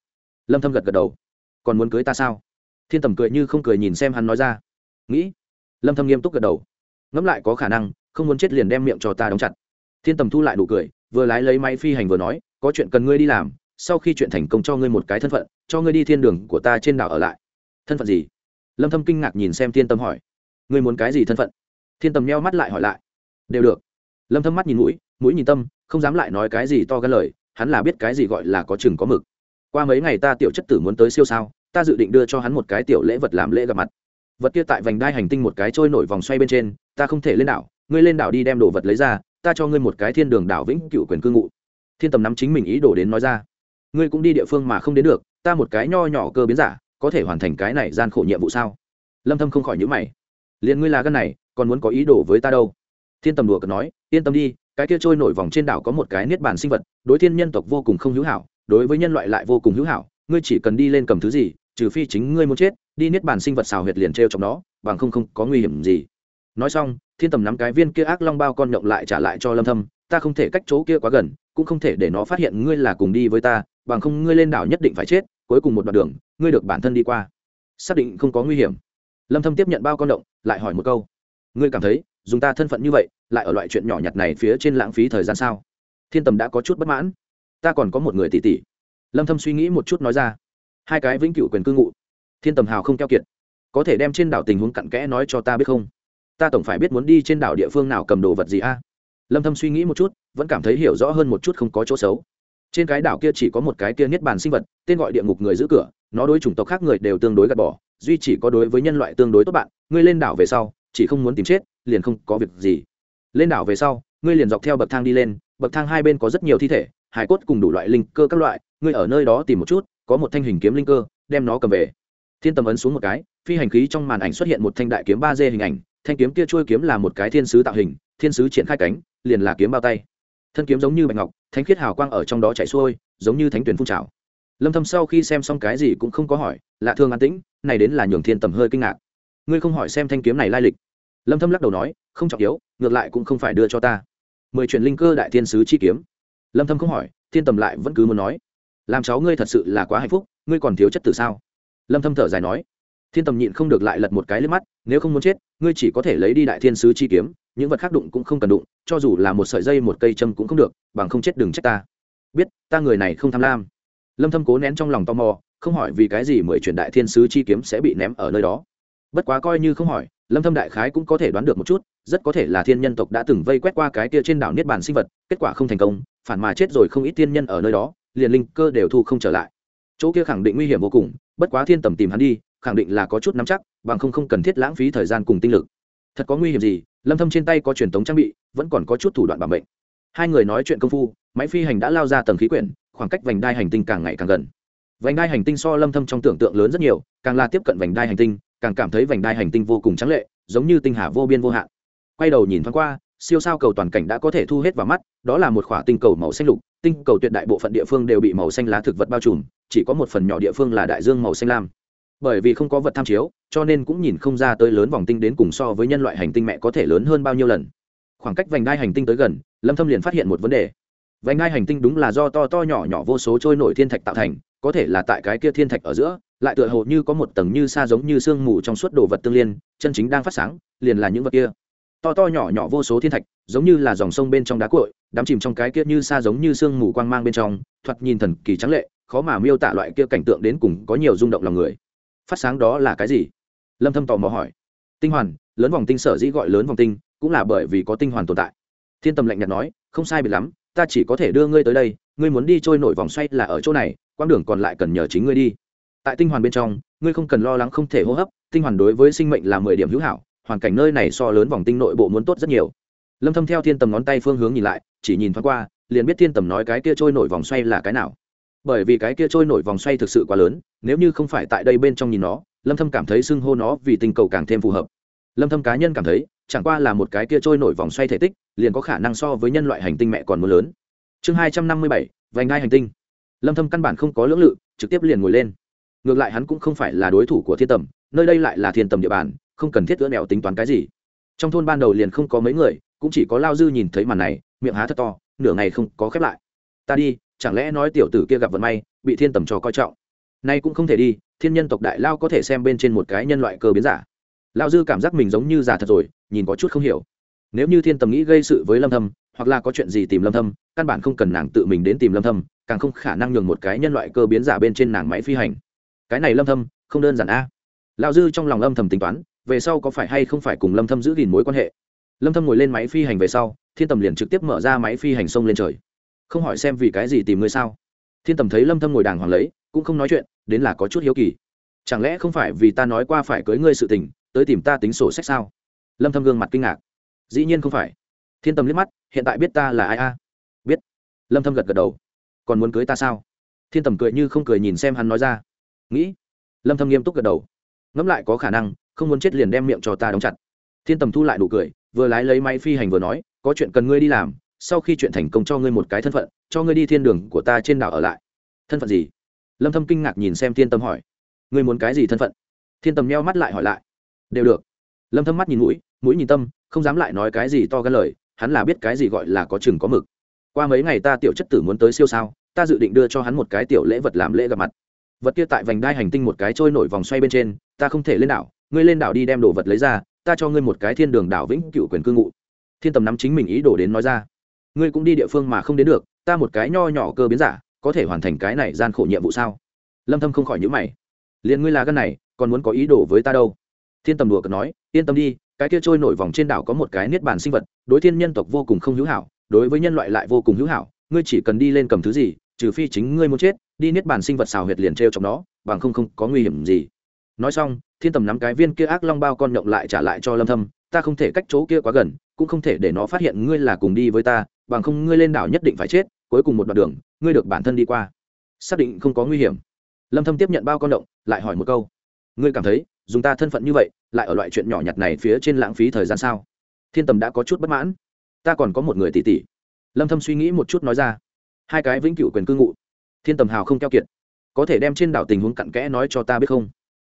Lâm thâm gật gật đầu. Còn muốn cưới ta sao? Thiên tầm cười như không cười nhìn xem hắn nói ra. Nghĩ. Lâm thâm nghiêm túc gật đầu. Ngẫm lại có khả năng, không muốn chết liền đem miệng cho ta đóng chặt. Thiên tầm thu lại nụ cười, vừa lái lấy máy phi hành vừa nói, có chuyện cần ngươi đi làm, sau khi chuyện thành công cho ngươi một cái thân phận, cho ngươi đi thiên đường của ta trên đảo ở lại. Thân phận gì? Lâm thâm kinh ngạc nhìn xem thiên tâm hỏi. Ngươi muốn cái gì thân phận? Thiên tầm nheo mắt lại hỏi lại. Đều được. Lâm thâm mắt nhìn mũi mũi nhìn tâm không dám lại nói cái gì to gan lời, hắn là biết cái gì gọi là có chừng có mực. Qua mấy ngày ta tiểu chất tử muốn tới siêu sao, ta dự định đưa cho hắn một cái tiểu lễ vật làm lễ gặp mặt. Vật kia tại vành đai hành tinh một cái trôi nổi vòng xoay bên trên, ta không thể lên đảo, ngươi lên đảo đi đem đồ vật lấy ra, ta cho ngươi một cái thiên đường đảo vĩnh cựu quyền cư ngụ. Thiên tầm nắm chính mình ý đồ đến nói ra. Ngươi cũng đi địa phương mà không đến được, ta một cái nho nhỏ cơ biến giả, có thể hoàn thành cái này gian khổ nhiệm vụ sao? Lâm thâm không khỏi nhíu mày. Liền ngươi là gân này, còn muốn có ý đồ với ta đâu? Thiên tầm đùa cợt nói, yên tâm đi cái kia trôi nổi vòng trên đảo có một cái niết bàn sinh vật, đối thiên nhân tộc vô cùng không hữu hảo, đối với nhân loại lại vô cùng hữu hảo, ngươi chỉ cần đi lên cầm thứ gì, trừ phi chính ngươi muốn chết, đi niết bàn sinh vật xào huyệt liền treo trong đó bằng không không có nguy hiểm gì. Nói xong, thiên tầm nắm cái viên kia ác long bao con nhộng lại trả lại cho lâm thâm, ta không thể cách chỗ kia quá gần, cũng không thể để nó phát hiện ngươi là cùng đi với ta, bằng không ngươi lên đảo nhất định phải chết, cuối cùng một đoạn đường, ngươi được bản thân đi qua. Xác định không có nguy hiểm. Lâm thâm tiếp nhận bao con động, lại hỏi một câu. Ngươi cảm thấy dùng ta thân phận như vậy, lại ở loại chuyện nhỏ nhặt này phía trên lãng phí thời gian sao? Thiên tầm đã có chút bất mãn. Ta còn có một người tỷ tỷ. Lâm thâm suy nghĩ một chút nói ra. Hai cái vĩnh cửu quyền cư ngụ. Thiên tầm hào không keo kiệt. Có thể đem trên đảo tình huống cặn kẽ nói cho ta biết không? Ta tổng phải biết muốn đi trên đảo địa phương nào cầm đồ vật gì a? Lâm thâm suy nghĩ một chút, vẫn cảm thấy hiểu rõ hơn một chút không có chỗ xấu. Trên cái đảo kia chỉ có một cái kia niết bàn sinh vật, tên gọi địa ngục người giữ cửa, nó đối chủng tộc khác người đều tương đối gạt bỏ, duy chỉ có đối với nhân loại tương đối tốt bạn, ngươi lên đảo về sau, chỉ không muốn tìm chết liền không có việc gì. Lên đảo về sau, ngươi liền dọc theo bậc thang đi lên, bậc thang hai bên có rất nhiều thi thể, hải cốt cùng đủ loại linh cơ các loại, ngươi ở nơi đó tìm một chút, có một thanh hình kiếm linh cơ, đem nó cầm về. Thiên tầm ấn xuống một cái, phi hành khí trong màn ảnh xuất hiện một thanh đại kiếm ba d hình ảnh, thanh kiếm kia trôi kiếm là một cái thiên sứ tạo hình, thiên sứ triển khai cánh, liền là kiếm bao tay. Thân kiếm giống như bạch ngọc, thánh khiết hào quang ở trong đó chạy xuôi, giống như thánh tuyển phun trào. Lâm thâm sau khi xem xong cái gì cũng không có hỏi, lạ thương an tĩnh, này đến là nhường thiên tầm hơi kinh ngạc. Ngươi không hỏi xem thanh kiếm này lai lịch lâm thâm lắc đầu nói, không trọng yếu, ngược lại cũng không phải đưa cho ta. Mười truyền linh cơ đại thiên sứ chi kiếm. Lâm thâm không hỏi, thiên tầm lại vẫn cứ muốn nói, làm cháu ngươi thật sự là quá hạnh phúc, ngươi còn thiếu chất tử sao? Lâm thâm thở dài nói, thiên tầm nhịn không được lại lật một cái lên mắt, nếu không muốn chết, ngươi chỉ có thể lấy đi đại thiên sứ chi kiếm, những vật khác đụng cũng không cần đụng, cho dù là một sợi dây, một cây châm cũng không được, bằng không chết đừng trách ta. Biết, ta người này không tham lam. Lâm thâm cố nén trong lòng tò mò, không hỏi vì cái gì mười truyền đại thiên sứ chi kiếm sẽ bị ném ở nơi đó bất quá coi như không hỏi, lâm thâm đại khái cũng có thể đoán được một chút, rất có thể là thiên nhân tộc đã từng vây quét qua cái kia trên đảo niết bàn sinh vật, kết quả không thành công, phản mà chết rồi không ít thiên nhân ở nơi đó, liền linh cơ đều thu không trở lại. Chỗ kia khẳng định nguy hiểm vô cùng, bất quá thiên tầm tìm hắn đi, khẳng định là có chút nắm chắc, bằng không không cần thiết lãng phí thời gian cùng tinh lực. Thật có nguy hiểm gì, lâm thâm trên tay có truyền thống trang bị, vẫn còn có chút thủ đoạn bảo mệnh. Hai người nói chuyện công phu, máy phi hành đã lao ra tầng khí quyển, khoảng cách vành đai hành tinh càng ngày càng gần. Vành đai hành tinh so lâm thâm trong tưởng tượng lớn rất nhiều, càng là tiếp cận vành đai hành tinh càng cảm thấy vành đai hành tinh vô cùng trắng lệ, giống như tinh hà vô biên vô hạn. Quay đầu nhìn thoáng qua, siêu sao cầu toàn cảnh đã có thể thu hết vào mắt, đó là một khoả tinh cầu màu xanh lục, tinh cầu tuyệt đại bộ phận địa phương đều bị màu xanh lá thực vật bao trùm, chỉ có một phần nhỏ địa phương là đại dương màu xanh lam. Bởi vì không có vật tham chiếu, cho nên cũng nhìn không ra tới lớn vòng tinh đến cùng so với nhân loại hành tinh mẹ có thể lớn hơn bao nhiêu lần. Khoảng cách vành đai hành tinh tới gần, lâm thâm liền phát hiện một vấn đề. Vành đai hành tinh đúng là do to to nhỏ nhỏ vô số trôi nổi thiên thạch tạo thành, có thể là tại cái kia thiên thạch ở giữa lại tựa hồ như có một tầng như xa giống như sương mù trong suốt đồ vật tương liên, chân chính đang phát sáng, liền là những vật kia. To to nhỏ nhỏ vô số thiên thạch, giống như là dòng sông bên trong đá cội đắm chìm trong cái kia như xa giống như sương mù quang mang bên trong, thoạt nhìn thần kỳ trắng lệ, khó mà miêu tả loại kia cảnh tượng đến cùng có nhiều rung động lòng người. Phát sáng đó là cái gì? Lâm thâm tò mò hỏi. Tinh hoàn, lớn vòng tinh sở dĩ gọi lớn vòng tinh, cũng là bởi vì có tinh hoàn tồn tại. Thiên tâm lạnh nhạt nói, không sai biệt lắm, ta chỉ có thể đưa ngươi tới đây, ngươi muốn đi trôi nổi vòng xoay là ở chỗ này, quãng đường còn lại cần nhờ chính ngươi đi tại tinh hoàn bên trong ngươi không cần lo lắng không thể hô hấp tinh hoàn đối với sinh mệnh là mười điểm hữu hảo hoàn cảnh nơi này so lớn vòng tinh nội bộ muốn tốt rất nhiều. Lâm thâm theo thiên tầm ngón tay phương hướng nhìn lại chỉ nhìn thoáng qua liền biết thiên tầm nói cái kia trôi nổi vòng xoay là cái nào. Bởi vì cái kia trôi nổi vòng xoay thực sự quá lớn nếu như không phải tại đây bên trong nhìn nó lâm thâm cảm thấy xưng hô nó vì tinh cầu càng thêm phù hợp. Lâm thâm cá nhân cảm thấy chẳng qua là một cái kia trôi nổi vòng xoay thể tích liền có khả năng so với nhân loại hành tinh mẹ còn muốn lớn. Chương 257, vành đai hành tinh. Lâm thâm căn bản không có lưỡng lự trực tiếp liền ngồi lên ngược lại hắn cũng không phải là đối thủ của thiên tầm, nơi đây lại là thiên tầm địa bàn, không cần thiết ưỡn mẹo tính toán cái gì. Trong thôn ban đầu liền không có mấy người, cũng chỉ có lao dư nhìn thấy màn này, miệng há thật to, nửa ngày không có khép lại. Ta đi, chẳng lẽ nói tiểu tử kia gặp vận may, bị thiên tầm trò coi trọng? Nay cũng không thể đi, thiên nhân tộc đại lao có thể xem bên trên một cái nhân loại cơ biến giả. Lao dư cảm giác mình giống như già thật rồi, nhìn có chút không hiểu. Nếu như thiên tầm nghĩ gây sự với lâm thâm, hoặc là có chuyện gì tìm lâm thâm, căn bản không cần nàng tự mình đến tìm lâm thâm, càng không khả năng nhường một cái nhân loại cơ biến giả bên trên nàng máy phi hành cái này lâm thâm, không đơn giản a. Lão dư trong lòng âm thầm tính toán, về sau có phải hay không phải cùng lâm thâm giữ gìn mối quan hệ. Lâm thâm ngồi lên máy phi hành về sau, thiên tầm liền trực tiếp mở ra máy phi hành sông lên trời. Không hỏi xem vì cái gì tìm ngươi sao. Thiên tầm thấy lâm thâm ngồi đàng hoàng lấy, cũng không nói chuyện, đến là có chút hiếu kỳ. Chẳng lẽ không phải vì ta nói qua phải cưới ngươi sự tình, tới tìm ta tính sổ sách sao? Lâm thâm gương mặt kinh ngạc. Dĩ nhiên không phải. Thiên tầm liếc mắt, hiện tại biết ta là ai a? Biết. Lâm thâm gật gật đầu. Còn muốn cưới ta sao? Thiên tầm cười như không cười nhìn xem hắn nói ra nghĩ. Lâm thâm nghiêm túc gật đầu. Ngẫm lại có khả năng, không muốn chết liền đem miệng cho ta đóng chặt. Thiên tầm thu lại nụ cười, vừa lái lấy máy phi hành vừa nói, có chuyện cần ngươi đi làm, sau khi chuyện thành công cho ngươi một cái thân phận, cho ngươi đi thiên đường của ta trên đảo ở lại. Thân phận gì? Lâm thâm kinh ngạc nhìn xem thiên tâm hỏi. Ngươi muốn cái gì thân phận? Thiên tầm nheo mắt lại hỏi lại. Đều được. Lâm thâm mắt nhìn mũi mũi nhìn tâm, không dám lại nói cái gì to gan lời, hắn là biết cái gì gọi là có chừng có mực. Qua mấy ngày ta tiểu chất tử muốn tới siêu sao, ta dự định đưa cho hắn một cái tiểu lễ vật làm lễ gặp mặt vật kia tại vành đai hành tinh một cái trôi nổi vòng xoay bên trên, ta không thể lên đảo, ngươi lên đảo đi đem đồ vật lấy ra, ta cho ngươi một cái thiên đường đảo vĩnh cựu quyền cư ngụ. Thiên tầm nắm chính mình ý đồ đến nói ra. Ngươi cũng đi địa phương mà không đến được, ta một cái nho nhỏ cơ biến giả, có thể hoàn thành cái này gian khổ nhiệm vụ sao? Lâm thâm không khỏi nhíu mày. Liền ngươi là gân này, còn muốn có ý đồ với ta đâu? Thiên tầm đùa cợt nói, yên tâm đi, cái kia trôi nổi vòng trên đảo có một cái niết bàn sinh vật, đối thiên nhân tộc vô cùng không hữu hảo, đối với nhân loại lại vô cùng hữu hảo, ngươi chỉ cần đi lên cầm thứ gì, trừ phi chính ngươi muốn chết đi niết bàn sinh vật xào huyệt liền treo trong đó bằng không không có nguy hiểm gì. Nói xong, thiên tầm nắm cái viên kia ác long bao con nhộng lại trả lại cho lâm thâm, ta không thể cách chỗ kia quá gần, cũng không thể để nó phát hiện ngươi là cùng đi với ta, bằng không ngươi lên đảo nhất định phải chết, cuối cùng một đoạn đường, ngươi được bản thân đi qua. Xác định không có nguy hiểm. Lâm thâm tiếp nhận bao con động, lại hỏi một câu, ngươi cảm thấy, dùng ta thân phận như vậy, lại ở loại chuyện nhỏ nhặt này phía trên lãng phí thời gian sao? Thiên tầm đã có chút bất mãn. Ta còn có một người tỷ tỷ. Lâm thâm suy nghĩ một chút nói ra. Hai cái vĩnh cửu quyền cư ngụ thiên tầm hào không keo kiệt. Có thể đem trên đảo tình huống cặn kẽ nói cho ta biết không?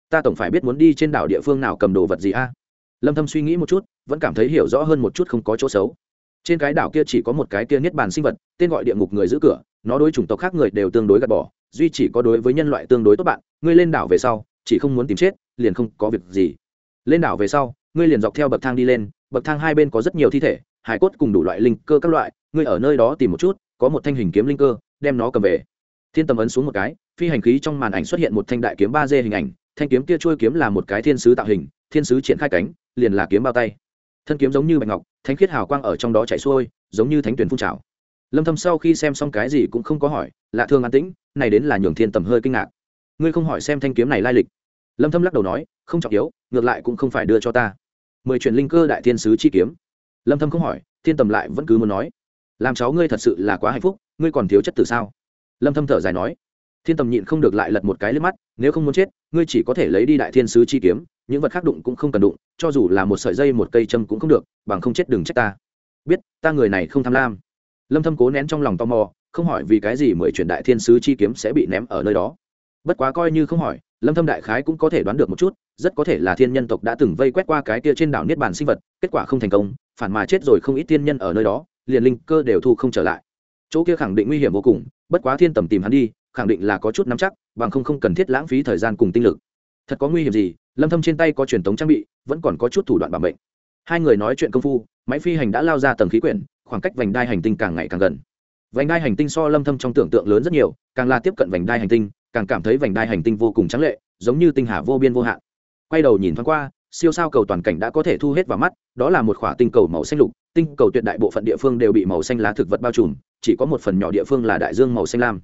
Ta tổng phải biết muốn đi trên đảo địa phương nào cầm đồ vật gì a? Lâm thâm suy nghĩ một chút, vẫn cảm thấy hiểu rõ hơn một chút không có chỗ xấu. Trên cái đảo kia chỉ có một cái kia niết bàn sinh vật, tên gọi địa ngục người giữ cửa, nó đối chủng tộc khác người đều tương đối gạt bỏ, duy chỉ có đối với nhân loại tương đối tốt bạn, ngươi lên đảo về sau, chỉ không muốn tìm chết, liền không có việc gì. Lên đảo về sau, ngươi liền dọc theo bậc thang đi lên, bậc thang hai bên có rất nhiều thi thể, hải cốt cùng đủ loại linh cơ các loại, ngươi ở nơi đó tìm một chút, có một thanh hình kiếm linh cơ, đem nó cầm về thiên tầm ấn xuống một cái, phi hành khí trong màn ảnh xuất hiện một thanh đại kiếm ba d hình ảnh, thanh kiếm kia trôi kiếm là một cái thiên sứ tạo hình, thiên sứ triển khai cánh, liền là kiếm bao tay. Thân kiếm giống như bạch ngọc, thánh khiết hào quang ở trong đó chảy xuôi, giống như thánh tuyển phun trào. Lâm thâm sau khi xem xong cái gì cũng không có hỏi, lạ thương an tĩnh, này đến là nhường thiên tầm hơi kinh ngạc. Ngươi không hỏi xem thanh kiếm này lai lịch. Lâm thâm lắc đầu nói, không trọng yếu, ngược lại cũng không phải đưa cho ta. Mười truyền linh cơ đại thiên sứ chi kiếm. Lâm thâm không hỏi, thiên tầm lại vẫn cứ muốn nói, làm cháu ngươi thật sự là quá hạnh phúc, ngươi còn thiếu chất tử sao? Lâm thâm thở dài nói, thiên tầm nhịn không được lại lật một cái lên mắt, nếu không muốn chết, ngươi chỉ có thể lấy đi đại thiên sứ chi kiếm, những vật khác đụng cũng không cần đụng, cho dù là một sợi dây, một cây châm cũng không được, bằng không chết đừng trách ta. Biết, ta người này không tham lam. Lâm thâm cố nén trong lòng tò mò, không hỏi vì cái gì mười truyền đại thiên sứ chi kiếm sẽ bị ném ở nơi đó. Bất quá coi như không hỏi, lâm thâm đại khái cũng có thể đoán được một chút, rất có thể là thiên nhân tộc đã từng vây quét qua cái kia trên đảo niết bàn sinh vật, kết quả không thành công, phản mà chết rồi không ít thiên nhân ở nơi đó, liền linh cơ đều thu không trở lại chỗ kia khẳng định nguy hiểm vô cùng, bất quá thiên tầm tìm hắn đi, khẳng định là có chút nắm chắc, bằng không không cần thiết lãng phí thời gian cùng tinh lực. Thật có nguy hiểm gì, lâm thâm trên tay có truyền thống trang bị, vẫn còn có chút thủ đoạn bảo mệnh. Hai người nói chuyện công phu, máy phi hành đã lao ra tầng khí quyển, khoảng cách vành đai hành tinh càng ngày càng gần. Vành đai hành tinh so lâm thâm trong tưởng tượng lớn rất nhiều, càng là tiếp cận vành đai hành tinh, càng cảm thấy vành đai hành tinh vô cùng trắng lệ, giống như tinh hà vô biên vô hạn. Quay đầu nhìn thoáng qua, siêu sao cầu toàn cảnh đã có thể thu hết vào mắt, đó là một khỏa tinh cầu màu xanh lục tinh cầu tuyệt đại bộ phận địa phương đều bị màu xanh lá thực vật bao trùm, chỉ có một phần nhỏ địa phương là đại dương màu xanh lam.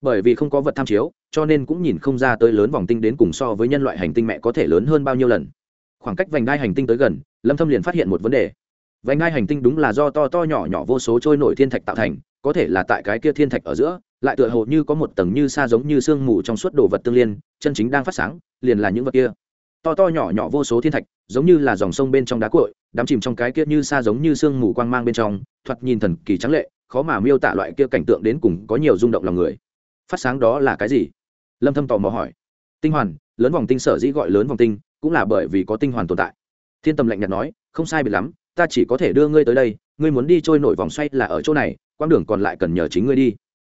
Bởi vì không có vật tham chiếu, cho nên cũng nhìn không ra tới lớn vòng tinh đến cùng so với nhân loại hành tinh mẹ có thể lớn hơn bao nhiêu lần. Khoảng cách vành đai hành tinh tới gần, lâm thâm liền phát hiện một vấn đề. Vành đai hành tinh đúng là do to to nhỏ nhỏ vô số trôi nổi thiên thạch tạo thành, có thể là tại cái kia thiên thạch ở giữa, lại tựa hồ như có một tầng như xa giống như sương mù trong suốt đồ vật tương liên, chân chính đang phát sáng, liền là những vật kia. To to nhỏ nhỏ vô số thiên thạch, giống như là dòng sông bên trong đá cội đắm chìm trong cái kia như xa giống như sương mù quang mang bên trong, thoạt nhìn thần kỳ trắng lệ, khó mà miêu tả loại kia cảnh tượng đến cùng có nhiều rung động lòng người. Phát sáng đó là cái gì? Lâm thâm tò mò hỏi. Tinh hoàn, lớn vòng tinh sở dĩ gọi lớn vòng tinh, cũng là bởi vì có tinh hoàn tồn tại. Thiên Tâm lạnh nhạt nói, không sai biệt lắm, ta chỉ có thể đưa ngươi tới đây, ngươi muốn đi trôi nổi vòng xoay là ở chỗ này, quãng đường còn lại cần nhờ chính ngươi đi.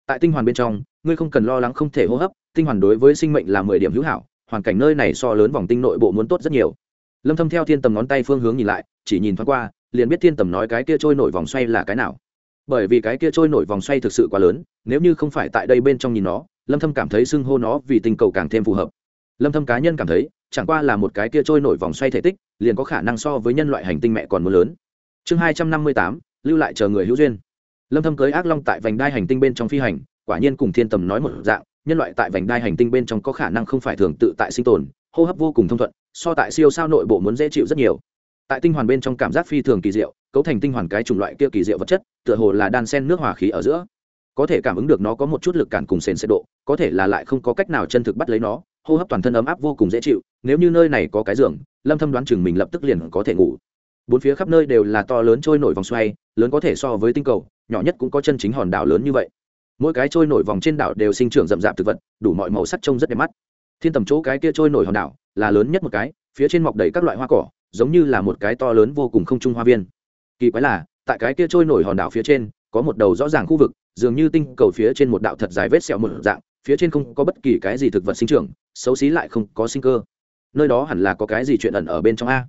Tại tinh hoàn bên trong, ngươi không cần lo lắng không thể hô hấp, tinh hoàn đối với sinh mệnh là mười điểm hữu hảo, hoàn cảnh nơi này so lớn vòng tinh nội bộ muốn tốt rất nhiều lâm thâm theo thiên tầm ngón tay phương hướng nhìn lại chỉ nhìn thoáng qua liền biết thiên tầm nói cái kia trôi nổi vòng xoay là cái nào. Bởi vì cái kia trôi nổi vòng xoay thực sự quá lớn nếu như không phải tại đây bên trong nhìn nó lâm thâm cảm thấy xưng hô nó vì tình cầu càng thêm phù hợp. Lâm thâm cá nhân cảm thấy chẳng qua là một cái kia trôi nổi vòng xoay thể tích liền có khả năng so với nhân loại hành tinh mẹ còn muốn lớn. Chương 258, lưu lại chờ người hữu duyên. Lâm thâm cưới ác long tại vành đai hành tinh bên trong phi hành quả nhiên cùng thiên tầm nói một dạng nhân loại tại vành đai hành tinh bên trong có khả năng không phải thường tự tại sinh tồn hô hấp vô cùng thông thuận so tại siêu sao nội bộ muốn dễ chịu rất nhiều. Tại tinh hoàn bên trong cảm giác phi thường kỳ diệu, cấu thành tinh hoàn cái chủng loại kia kỳ diệu vật chất, tựa hồ là đan sen nước hòa khí ở giữa. Có thể cảm ứng được nó có một chút lực cản cùng sền sẽ độ, có thể là lại không có cách nào chân thực bắt lấy nó, hô hấp toàn thân ấm áp vô cùng dễ chịu, nếu như nơi này có cái giường, lâm thâm đoán chừng mình lập tức liền có thể ngủ. Bốn phía khắp nơi đều là to lớn trôi nổi vòng xoay, lớn có thể so với tinh cầu, nhỏ nhất cũng có chân chính hòn đảo lớn như vậy. Mỗi cái trôi nổi vòng trên đảo đều sinh trưởng rậm rạp thực vật, đủ mọi màu sắc trông rất đẹp mắt. Thiên tầm chỗ cái kia trôi nổi hòn đảo là lớn nhất một cái, phía trên mọc đầy các loại hoa cỏ, giống như là một cái to lớn vô cùng không trung hoa viên. Kỳ quái là, tại cái kia trôi nổi hòn đảo phía trên, có một đầu rõ ràng khu vực, dường như tinh cầu phía trên một đạo thật dài vết sẹo một dạng, phía trên không có bất kỳ cái gì thực vật sinh trưởng, xấu xí lại không có sinh cơ. Nơi đó hẳn là có cái gì chuyện ẩn ở bên trong a?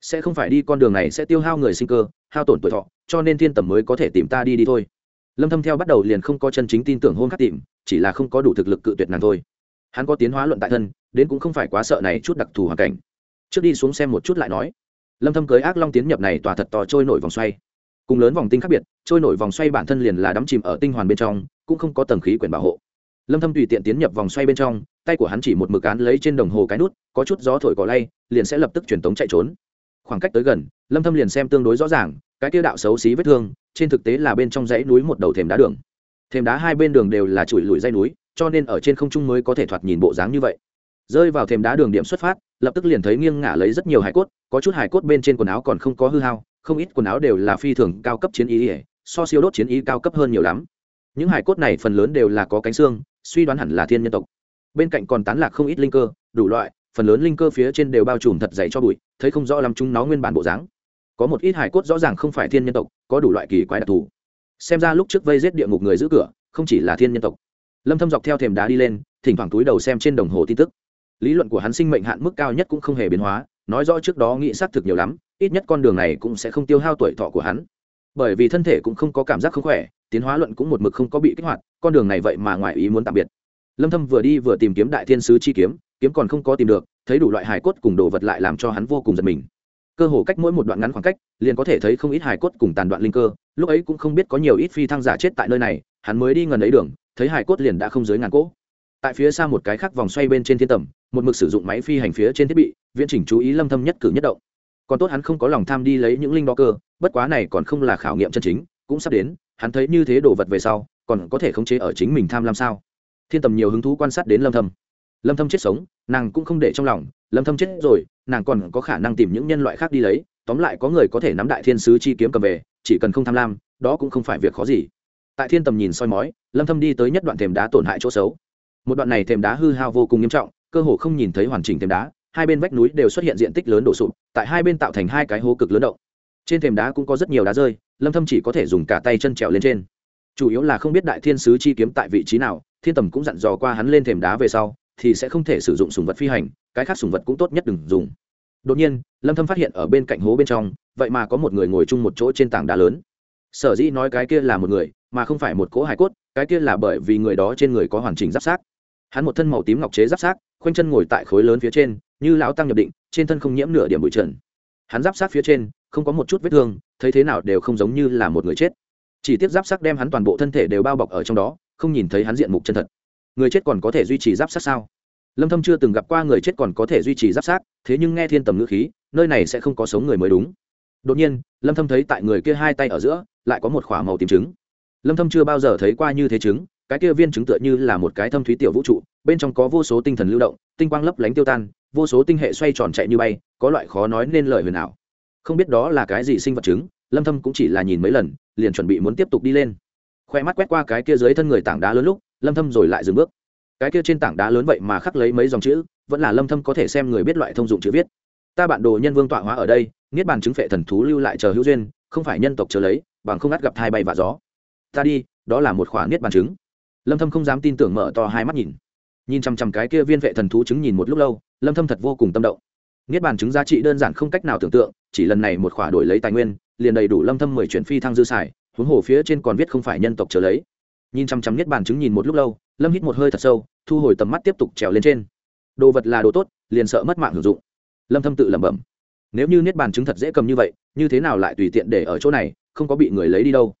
Sẽ không phải đi con đường này sẽ tiêu hao người sinh cơ, hao tổn tuổi thọ, cho nên thiên tầm mới có thể tìm ta đi đi thôi. Lâm thâm theo bắt đầu liền không có chân chính tin tưởng hôn khắc tìm, chỉ là không có đủ thực lực cự tuyệt nàng thôi. Hắn có tiến hóa luận tại thân đến cũng không phải quá sợ này chút đặc thù hoàn cảnh. Trước đi xuống xem một chút lại nói. Lâm thâm cưới ác long tiến nhập này tòa thật to trôi nổi vòng xoay. Cùng lớn vòng tinh khác biệt, trôi nổi vòng xoay bản thân liền là đắm chìm ở tinh hoàn bên trong, cũng không có tầng khí quyển bảo hộ. Lâm thâm tùy tiện tiến nhập vòng xoay bên trong, tay của hắn chỉ một mực án lấy trên đồng hồ cái nút, có chút gió thổi cỏ lay, liền sẽ lập tức chuyển tống chạy trốn. Khoảng cách tới gần, lâm thâm liền xem tương đối rõ ràng, cái kia đạo xấu xí vết thương, trên thực tế là bên trong dãy núi một đầu thềm đá đường. Thềm đá hai bên đường đều là chuỗi lùi dây núi, cho nên ở trên không trung mới có thể thoạt nhìn bộ dáng như vậy rơi vào thềm đá đường điểm xuất phát, lập tức liền thấy nghiêng ngả lấy rất nhiều hải cốt, có chút hải cốt bên trên quần áo còn không có hư hao, không ít quần áo đều là phi thường cao cấp chiến ý, so siêu đốt chiến ý cao cấp hơn nhiều lắm. Những hải cốt này phần lớn đều là có cánh xương, suy đoán hẳn là thiên nhân tộc. Bên cạnh còn tán lạc không ít linh cơ, đủ loại, phần lớn linh cơ phía trên đều bao trùm thật dày cho bụi, thấy không rõ lắm chúng nó nguyên bản bộ dáng. Có một ít hải cốt rõ ràng không phải thiên nhân tộc, có đủ loại kỳ quái đặc thù. Xem ra lúc trước vây giết địa ngục người giữ cửa, không chỉ là thiên nhân tộc. Lâm thâm dọc theo thềm đá đi lên, thỉnh thoảng túi đầu xem trên đồng hồ tin tức lý luận của hắn sinh mệnh hạn mức cao nhất cũng không hề biến hóa, nói rõ trước đó nghĩ xác thực nhiều lắm, ít nhất con đường này cũng sẽ không tiêu hao tuổi thọ của hắn. Bởi vì thân thể cũng không có cảm giác không khỏe, tiến hóa luận cũng một mực không có bị kích hoạt, con đường này vậy mà ngoài ý muốn tạm biệt. Lâm thâm vừa đi vừa tìm kiếm đại thiên sứ chi kiếm kiếm còn không có tìm được, thấy đủ loại hài cốt cùng đồ vật lại làm cho hắn vô cùng giật mình. Cơ hồ cách mỗi một đoạn ngắn khoảng cách, liền có thể thấy không ít hài cốt cùng tàn đoạn linh cơ, lúc ấy cũng không biết có nhiều ít phi thăng giả chết tại nơi này, hắn mới đi gần ấy đường, thấy hài cốt liền đã không dưới ngàn cỗ. Tại phía xa một cái khác vòng xoay bên trên thiên tầm một mực sử dụng máy phi hành phía trên thiết bị, viễn chỉnh chú ý lâm thâm nhất cử nhất động. Còn tốt hắn không có lòng tham đi lấy những linh đó cơ, bất quá này còn không là khảo nghiệm chân chính, cũng sắp đến, hắn thấy như thế đồ vật về sau, còn có thể khống chế ở chính mình tham lam sao? Thiên tầm nhiều hứng thú quan sát đến lâm thâm. Lâm thâm chết sống, nàng cũng không để trong lòng, lâm thâm chết rồi, nàng còn có khả năng tìm những nhân loại khác đi lấy, tóm lại có người có thể nắm đại thiên sứ chi kiếm cầm về, chỉ cần không tham lam, đó cũng không phải việc khó gì. Tại thiên tầm nhìn soi mói, lâm thâm đi tới nhất đoạn thềm đá tổn hại chỗ xấu. Một đoạn này thềm đá hư hao vô cùng nghiêm trọng cơ hồ không nhìn thấy hoàn chỉnh thềm đá, hai bên vách núi đều xuất hiện diện tích lớn đổ sụp, tại hai bên tạo thành hai cái hố cực lớn động. Trên thềm đá cũng có rất nhiều đá rơi, lâm thâm chỉ có thể dùng cả tay chân trèo lên trên. Chủ yếu là không biết đại thiên sứ chi kiếm tại vị trí nào, thiên tầm cũng dặn dò qua hắn lên thềm đá về sau, thì sẽ không thể sử dụng sùng vật phi hành, cái khác sùng vật cũng tốt nhất đừng dùng. Đột nhiên, lâm thâm phát hiện ở bên cạnh hố bên trong, vậy mà có một người ngồi chung một chỗ trên tảng đá lớn. Sở dĩ nói cái kia là một người, mà không phải một cỗ hải cốt, cái kia là bởi vì người đó trên người có hoàn chỉnh giáp sát hắn một thân màu tím ngọc chế giáp sát, khoanh chân ngồi tại khối lớn phía trên, như lão tăng nhập định, trên thân không nhiễm nửa điểm bụi trần. Hắn giáp sát phía trên, không có một chút vết thương, thấy thế nào đều không giống như là một người chết. Chỉ tiếp giáp sắc đem hắn toàn bộ thân thể đều bao bọc ở trong đó, không nhìn thấy hắn diện mục chân thật. Người chết còn có thể duy trì giáp sát sao? Lâm thâm chưa từng gặp qua người chết còn có thể duy trì giáp sát, thế nhưng nghe thiên tầm ngữ khí, nơi này sẽ không có sống người mới đúng. Đột nhiên, lâm thâm thấy tại người kia hai tay ở giữa, lại có một khỏa màu tím trứng. Lâm thâm chưa bao giờ thấy qua như thế trứng cái kia viên trứng tựa như là một cái thâm thúy tiểu vũ trụ, bên trong có vô số tinh thần lưu động, tinh quang lấp lánh tiêu tan, vô số tinh hệ xoay tròn chạy như bay, có loại khó nói nên lời huyền ảo. Không biết đó là cái gì sinh vật trứng, lâm thâm cũng chỉ là nhìn mấy lần, liền chuẩn bị muốn tiếp tục đi lên. Khoe mắt quét qua cái kia dưới thân người tảng đá lớn lúc, lâm thâm rồi lại dừng bước. Cái kia trên tảng đá lớn vậy mà khắc lấy mấy dòng chữ, vẫn là lâm thâm có thể xem người biết loại thông dụng chữ viết. Ta bạn đồ nhân vương tọa hóa ở đây, niết bàn chứng phệ thần thú lưu lại chờ hữu duyên, không phải nhân tộc chờ lấy, bằng không ngắt gặp thai bay và gió. Ta đi, đó là một khỏa niết bàn chứng lâm thâm không dám tin tưởng mở to hai mắt nhìn. Nhìn chăm chăm cái kia viên vệ thần thú chứng nhìn một lúc lâu, lâm thâm thật vô cùng tâm động. Niết bàn chứng giá trị đơn giản không cách nào tưởng tượng, chỉ lần này một khỏa đổi lấy tài nguyên, liền đầy đủ lâm thâm mười chuyển phi thăng dư xài, huống hồ phía trên còn viết không phải nhân tộc chờ lấy. Nhìn chăm chăm niết bàn chứng nhìn một lúc lâu, lâm hít một hơi thật sâu, thu hồi tầm mắt tiếp tục trèo lên trên. Đồ vật là đồ tốt, liền sợ mất mạng hưởng dụng. Lâm thâm tự lẩm bẩm. Nếu như niết bàn chứng thật dễ cầm như vậy, như thế nào lại tùy tiện để ở chỗ này, không có bị người lấy đi đâu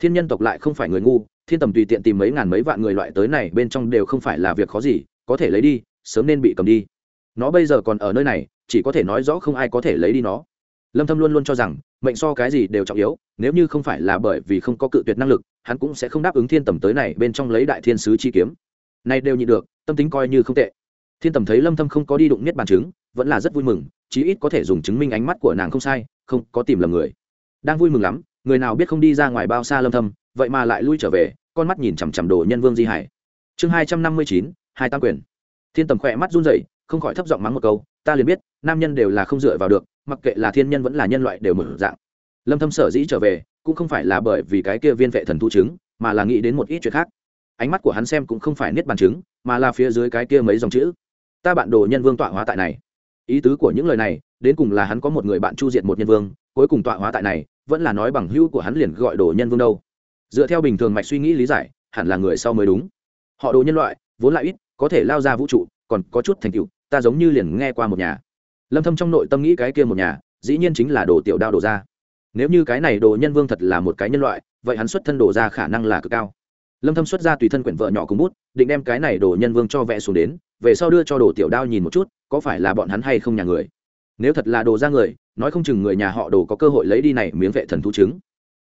thiên nhân tộc lại không phải người ngu, thiên tầm tùy tiện tìm mấy ngàn mấy vạn người loại tới này bên trong đều không phải là việc khó gì, có thể lấy đi, sớm nên bị cầm đi. Nó bây giờ còn ở nơi này, chỉ có thể nói rõ không ai có thể lấy đi nó. Lâm thâm luôn luôn cho rằng, mệnh so cái gì đều trọng yếu, nếu như không phải là bởi vì không có cự tuyệt năng lực, hắn cũng sẽ không đáp ứng thiên tầm tới này bên trong lấy đại thiên sứ chi kiếm. Này đều nhịn được, tâm tính coi như không tệ. Thiên tầm thấy lâm thâm không có đi đụng niết bàn chứng vẫn là rất vui mừng, chí ít có thể dùng chứng minh ánh mắt của nàng không sai, không có tìm lầm người. Đang vui mừng lắm người nào biết không đi ra ngoài bao xa lâm thâm vậy mà lại lui trở về con mắt nhìn chằm chằm đồ nhân vương di hải. Chương 259, hai tam quyền. Thiên tầm khỏe mắt run rẩy không khỏi thấp giọng mắng một câu ta liền biết nam nhân đều là không dựa vào được mặc kệ là thiên nhân vẫn là nhân loại đều mở dạng. Lâm thâm sở dĩ trở về cũng không phải là bởi vì cái kia viên vệ thần thu chứng mà là nghĩ đến một ít chuyện khác. Ánh mắt của hắn xem cũng không phải niết bàn chứng mà là phía dưới cái kia mấy dòng chữ. Ta bạn đồ nhân vương tọa hóa tại này. Ý tứ của những lời này đến cùng là hắn có một người bạn chu diệt một nhân vương cuối cùng tọa hóa tại này vẫn là nói bằng hữu của hắn liền gọi đồ nhân vương đâu. Dựa theo bình thường mạch suy nghĩ lý giải, hẳn là người sau mới đúng. Họ đồ nhân loại, vốn lại ít, có thể lao ra vũ trụ, còn có chút thành tựu, ta giống như liền nghe qua một nhà. Lâm thâm trong nội tâm nghĩ cái kia một nhà, dĩ nhiên chính là đồ tiểu đao đồ ra. Nếu như cái này đồ nhân vương thật là một cái nhân loại, vậy hắn xuất thân đồ ra khả năng là cực cao. Lâm thâm xuất ra tùy thân quyển vợ nhỏ cùng bút, định đem cái này đồ nhân vương cho vẽ xuống đến, về sau đưa cho đồ tiểu đao nhìn một chút, có phải là bọn hắn hay không nhà người nếu thật là đồ ra người, nói không chừng người nhà họ đồ có cơ hội lấy đi này miếng vệ thần thú chứng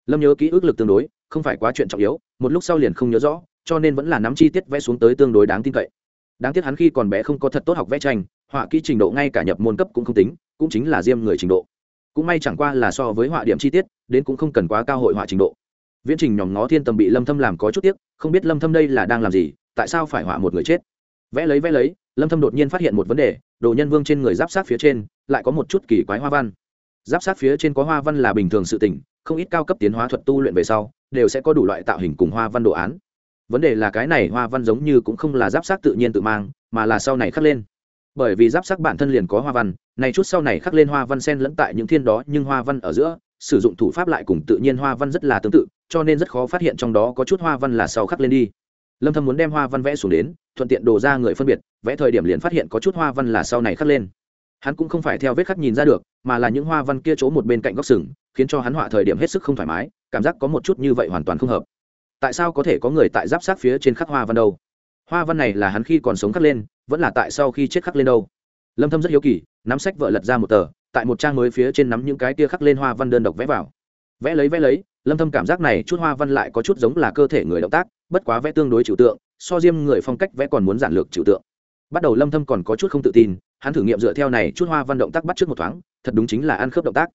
lâm nhớ ký ức lực tương đối, không phải quá chuyện trọng yếu, một lúc sau liền không nhớ rõ, cho nên vẫn là nắm chi tiết vẽ xuống tới tương đối đáng tin cậy. Đáng tiếc hắn khi còn bé không có thật tốt học vẽ tranh, họa kỹ trình độ ngay cả nhập môn cấp cũng không tính, cũng chính là diêm người trình độ. Cũng may chẳng qua là so với họa điểm chi tiết, đến cũng không cần quá cao hội họa trình độ. Viễn trình nhòm ngó thiên tầm bị lâm thâm làm có chút tiếc, không biết lâm thâm đây là đang làm gì, tại sao phải họa một người chết? Vẽ lấy vẽ lấy, lâm thâm đột nhiên phát hiện một vấn đề, đồ nhân vương trên người giáp sát phía trên lại có một chút kỳ quái hoa văn. Giáp sát phía trên có hoa văn là bình thường sự tình, không ít cao cấp tiến hóa thuật tu luyện về sau, đều sẽ có đủ loại tạo hình cùng hoa văn đồ án. Vấn đề là cái này hoa văn giống như cũng không là giáp sát tự nhiên tự mang, mà là sau này khắc lên. Bởi vì giáp sắc bản thân liền có hoa văn này chút sau này khắc lên hoa văn sen lẫn tại những thiên đó, nhưng hoa văn ở giữa, sử dụng thủ pháp lại cùng tự nhiên hoa văn rất là tương tự, cho nên rất khó phát hiện trong đó có chút hoa văn là sau khắc lên đi. Lâm thâm muốn đem hoa văn vẽ xuống đến, thuận tiện đồ ra người phân biệt, vẽ thời điểm liền phát hiện có chút hoa văn là sau này khắc lên hắn cũng không phải theo vết khắc nhìn ra được, mà là những hoa văn kia chỗ một bên cạnh góc sừng, khiến cho hắn họa thời điểm hết sức không thoải mái, cảm giác có một chút như vậy hoàn toàn không hợp. Tại sao có thể có người tại giáp sát phía trên khắc hoa văn đâu? Hoa văn này là hắn khi còn sống khắc lên, vẫn là tại sau khi chết khắc lên đâu? Lâm thâm rất hiếu kỳ, nắm sách vợ lật ra một tờ, tại một trang mới phía trên nắm những cái kia khắc lên hoa văn đơn độc vẽ vào. Vẽ lấy vẽ lấy, lâm thâm cảm giác này chút hoa văn lại có chút giống là cơ thể người động tác, bất quá vẽ tương đối trừu tượng, so diêm người phong cách vẽ còn muốn giản lược trừu tượng. Bắt đầu lâm thâm còn có chút không tự tin hắn thử nghiệm dựa theo này chút hoa văn động tác bắt trước một thoáng, thật đúng chính là ăn khớp động tác.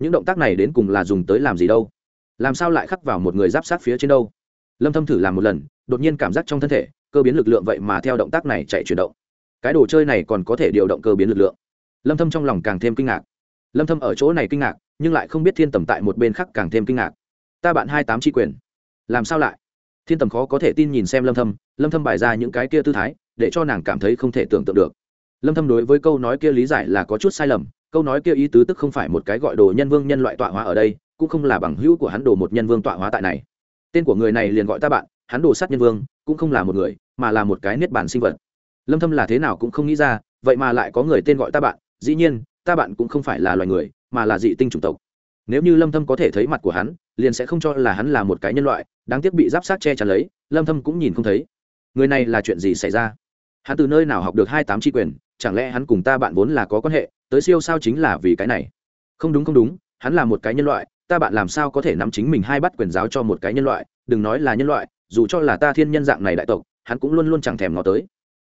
Những động tác này đến cùng là dùng tới làm gì đâu? Làm sao lại khắc vào một người giáp sát phía trên đâu? Lâm thâm thử làm một lần, đột nhiên cảm giác trong thân thể, cơ biến lực lượng vậy mà theo động tác này chạy chuyển động. Cái đồ chơi này còn có thể điều động cơ biến lực lượng. Lâm thâm trong lòng càng thêm kinh ngạc. Lâm thâm ở chỗ này kinh ngạc, nhưng lại không biết thiên tầm tại một bên khác càng thêm kinh ngạc. Ta bạn hai tám tri quyền. Làm sao lại? Thiên tầm khó có thể tin nhìn xem lâm thâm lâm thâm bày ra những cái kia tư thái, để cho nàng cảm thấy không thể tưởng tượng được lâm thâm đối với câu nói kia lý giải là có chút sai lầm, câu nói kia ý tứ tức không phải một cái gọi đồ nhân vương nhân loại tọa hóa ở đây, cũng không là bằng hữu của hắn đồ một nhân vương tọa hóa tại này. Tên của người này liền gọi ta bạn, hắn đồ sát nhân vương, cũng không là một người, mà là một cái niết bản sinh vật. Lâm thâm là thế nào cũng không nghĩ ra, vậy mà lại có người tên gọi ta bạn, dĩ nhiên, ta bạn cũng không phải là loài người, mà là dị tinh chủng tộc. Nếu như lâm thâm có thể thấy mặt của hắn, liền sẽ không cho là hắn là một cái nhân loại, đáng tiếc bị giáp sát che chắn lấy, lâm thâm cũng nhìn không thấy. Người này là chuyện gì xảy ra? Hắn từ nơi nào học được hai tám chi quyền chẳng lẽ hắn cùng ta bạn vốn là có quan hệ, tới siêu sao chính là vì cái này? Không đúng không đúng, hắn là một cái nhân loại, ta bạn làm sao có thể nắm chính mình hai bắt quyền giáo cho một cái nhân loại, đừng nói là nhân loại, dù cho là ta thiên nhân dạng này đại tộc, hắn cũng luôn luôn chẳng thèm ngó tới.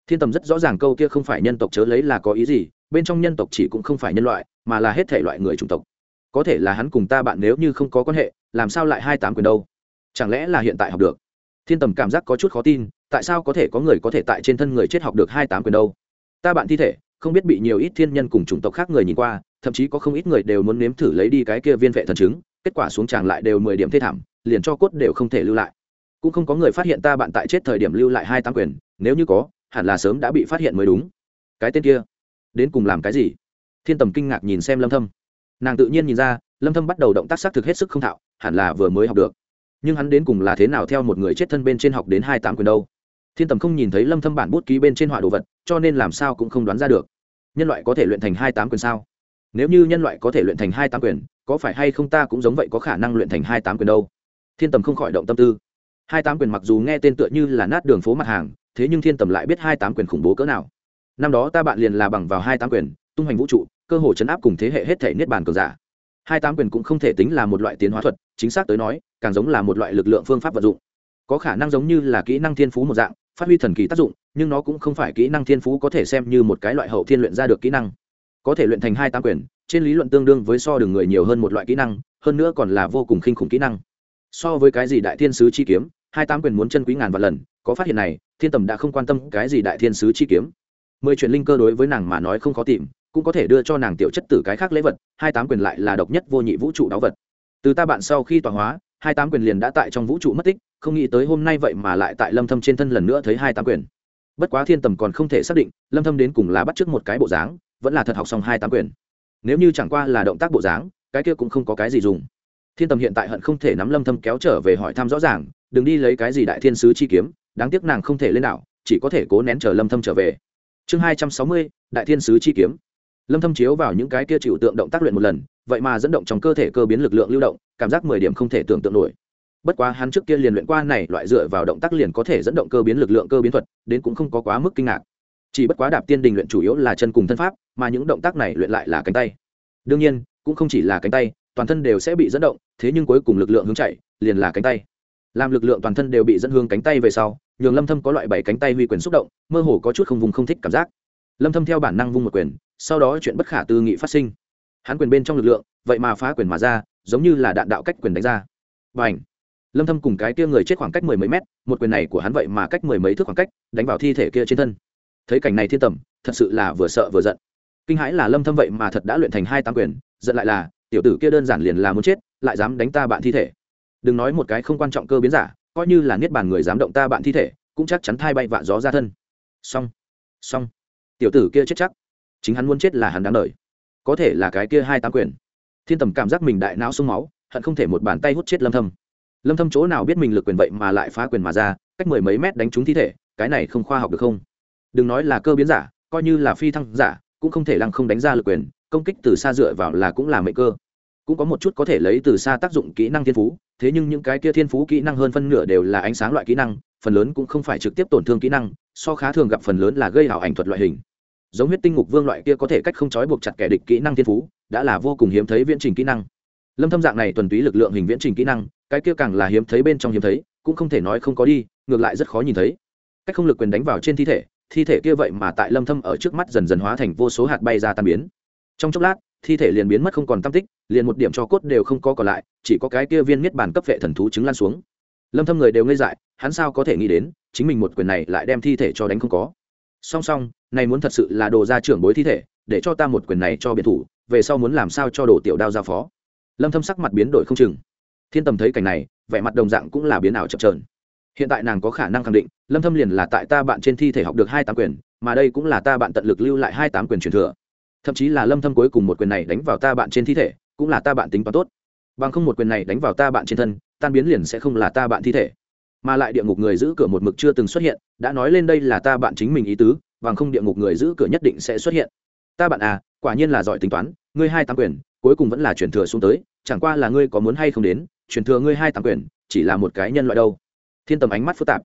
Thiên tầm rất rõ ràng câu kia không phải nhân tộc chớ lấy là có ý gì, bên trong nhân tộc chỉ cũng không phải nhân loại, mà là hết thể loại người chủng tộc. Có thể là hắn cùng ta bạn nếu như không có quan hệ, làm sao lại hai tám quyền đâu? Chẳng lẽ là hiện tại học được? Thiên tầm cảm giác có chút khó tin, tại sao có thể có người có thể tại trên thân người chết học được hai tám quyền đâu? Ta bạn thi thể, không biết bị nhiều ít thiên nhân cùng chủng tộc khác người nhìn qua, thậm chí có không ít người đều muốn nếm thử lấy đi cái kia viên vệ thần chứng, kết quả xuống tràng lại đều mười điểm thê thảm, liền cho cốt đều không thể lưu lại. Cũng không có người phát hiện ta bạn tại chết thời điểm lưu lại hai tám quyền, nếu như có, hẳn là sớm đã bị phát hiện mới đúng. Cái tên kia, đến cùng làm cái gì? Thiên tầm kinh ngạc nhìn xem lâm thâm. Nàng tự nhiên nhìn ra, lâm thâm bắt đầu động tác xác thực hết sức không thạo, hẳn là vừa mới học được. Nhưng hắn đến cùng là thế nào theo một người chết thân bên trên học đến hai tám quyền đâu? Thiên tầm không nhìn thấy lâm thâm bản bút ký bên trên họa đồ vật, cho nên làm sao cũng không đoán ra được. Nhân loại có thể luyện thành hai tám quyền sao? Nếu như nhân loại có thể luyện thành hai tám quyền, có phải hay không ta cũng giống vậy có khả năng luyện thành hai tám quyền đâu? Thiên tầm không khỏi động tâm tư. Hai tám quyền mặc dù nghe tên tựa như là nát đường phố mặt hàng, thế nhưng thiên tầm lại biết hai tám quyền khủng bố cỡ nào. Năm đó ta bạn liền là bằng vào hai tám quyền, tung hoành vũ trụ, cơ hồ chấn áp cùng thế hệ hết thể niết bàn cờ giả. Hai tám quyền cũng không thể tính là một loại tiến hóa thuật, chính xác tới nói, càng giống là một loại lực lượng phương pháp vận dụng. Có khả năng giống như là kỹ năng thiên phú một dạng phát huy thần kỳ tác dụng, nhưng nó cũng không phải kỹ năng thiên phú có thể xem như một cái loại hậu thiên luyện ra được kỹ năng. Có thể luyện thành hai tám quyền, trên lý luận tương đương với so đường người nhiều hơn một loại kỹ năng, hơn nữa còn là vô cùng khinh khủng kỹ năng. So với cái gì đại thiên sứ chi kiếm, hai tám quyền muốn chân quý ngàn vạn lần, có phát hiện này, thiên tầm đã không quan tâm cái gì đại thiên sứ chi kiếm. Mười chuyện linh cơ đối với nàng mà nói không khó tìm, cũng có thể đưa cho nàng tiểu chất tử cái khác lễ vật, hai tám quyền lại là độc nhất vô nhị vũ trụ đáo vật. Từ ta bạn sau khi tọa hóa hai tám quyền liền đã tại trong vũ trụ mất tích không nghĩ tới hôm nay vậy mà lại tại lâm thâm trên thân lần nữa thấy hai tám quyền. Bất quá thiên tầm còn không thể xác định lâm thâm đến cùng là bắt trước một cái bộ dáng vẫn là thật học xong hai tám quyền. Nếu như chẳng qua là động tác bộ dáng cái kia cũng không có cái gì dùng. Thiên tầm hiện tại hận không thể nắm lâm thâm kéo trở về hỏi thăm rõ ràng đừng đi lấy cái gì đại thiên sứ chi kiếm đáng tiếc nàng không thể lên đảo chỉ có thể cố nén chờ lâm thâm trở về. Chương 260, đại thiên sứ chi kiếm. Lâm thâm chiếu vào những cái kia chịu tượng động tác luyện một lần vậy mà dẫn động trong cơ thể cơ biến lực lượng lưu động, cảm giác 10 điểm không thể tưởng tượng nổi. Bất quá hắn trước kia liền luyện qua này loại dựa vào động tác liền có thể dẫn động cơ biến lực lượng cơ biến thuật, đến cũng không có quá mức kinh ngạc. Chỉ bất quá đạp tiên đình luyện chủ yếu là chân cùng thân pháp, mà những động tác này luyện lại là cánh tay. Đương nhiên, cũng không chỉ là cánh tay, toàn thân đều sẽ bị dẫn động, thế nhưng cuối cùng lực lượng hướng chạy, liền là cánh tay. Làm lực lượng toàn thân đều bị dẫn hướng cánh tay về sau, nhường lâm thâm có loại bảy cánh tay huy quyền xúc động, mơ hồ có chút không vùng không thích cảm giác. Lâm thâm theo bản năng vung một quyền, sau đó chuyện bất khả tư nghị phát sinh hắn quyền bên trong lực lượng, vậy mà phá quyền mà ra, giống như là đạn đạo cách quyền đánh ra. Bành! Lâm thâm cùng cái kia người chết khoảng cách mười mấy mét, một quyền này của hắn vậy mà cách mười mấy thước khoảng cách, đánh vào thi thể kia trên thân. Thấy cảnh này thiên tầm, thật sự là vừa sợ vừa giận. Kinh hãi là lâm thâm vậy mà thật đã luyện thành hai tám quyền, giận lại là, tiểu tử kia đơn giản liền là muốn chết, lại dám đánh ta bạn thi thể. Đừng nói một cái không quan trọng cơ biến giả, coi như là niết bàn người dám động ta bạn thi thể, cũng chắc chắn thay bay vạ gió ra thân. Xong. Xong. Tiểu tử kia chết chắc. Chính hắn muốn chết là hắn đáng đời có thể là cái kia hai tám quyền. Thiên tầm cảm giác mình đại não sung máu, hận không thể một bàn tay hút chết lâm thâm. Lâm thâm chỗ nào biết mình lực quyền vậy mà lại phá quyền mà ra, cách mười mấy mét đánh trúng thi thể, cái này không khoa học được không? Đừng nói là cơ biến giả, coi như là phi thăng giả, cũng không thể lăng không đánh ra lực quyền, công kích từ xa dựa vào là cũng là mệnh cơ. Cũng có một chút có thể lấy từ xa tác dụng kỹ năng thiên phú, thế nhưng những cái kia thiên phú kỹ năng hơn phân nửa đều là ánh sáng loại kỹ năng, phần lớn cũng không phải trực tiếp tổn thương kỹ năng, so khá thường gặp phần lớn là gây hảo ảnh thuật loại hình giống huyết tinh ngục vương loại kia có thể cách không trói buộc chặt kẻ địch kỹ năng thiên phú, đã là vô cùng hiếm thấy viễn trình kỹ năng. Lâm thâm dạng này thuần túy lực lượng hình viễn trình kỹ năng, cái kia càng là hiếm thấy bên trong hiếm thấy, cũng không thể nói không có đi, ngược lại rất khó nhìn thấy. Cách không lực quyền đánh vào trên thi thể thi thể kia vậy mà tại lâm thâm ở trước mắt dần dần hóa thành vô số hạt bay ra tan biến. Trong chốc lát, thi thể liền biến mất không còn tâm tích, liền một điểm cho cốt đều không có còn lại, chỉ có cái kia viên miết bản cấp vệ thần thú trứng lan xuống. Lâm thâm người đều ngây dại, hắn sao có thể nghĩ đến, chính mình một quyền này lại đem thi thể cho đánh không có song song, này muốn thật sự là đồ ra trưởng bối thi thể, để cho ta một quyền này cho biệt thủ, về sau muốn làm sao cho đồ tiểu đao giao phó? Lâm thâm sắc mặt biến đổi không chừng. Thiên tầm thấy cảnh này, vẻ mặt đồng dạng cũng là biến ảo chập chờn. Hiện tại nàng có khả năng khẳng định, lâm thâm liền là tại ta bạn trên thi thể học được hai tám quyền, mà đây cũng là ta bạn tận lực lưu lại hai tám quyền truyền thừa. Thậm chí là lâm thâm cuối cùng một quyền này đánh vào ta bạn trên thi thể, cũng là ta bạn tính toán tốt. Bằng không một quyền này đánh vào ta bạn trên thân, tan biến liền sẽ không là ta bạn thi thể mà lại địa ngục người giữ cửa một mực chưa từng xuất hiện, đã nói lên đây là ta bạn chính mình ý tứ, bằng không địa ngục người giữ cửa nhất định sẽ xuất hiện. Ta bạn à quả nhiên là giỏi tính toán, ngươi hai tám quyền, cuối cùng vẫn là truyền thừa xuống tới, chẳng qua là ngươi có muốn hay không đến truyền thừa ngươi hai tám quyền, chỉ là một cái nhân loại đâu. Thiên tầm ánh mắt phức tạp.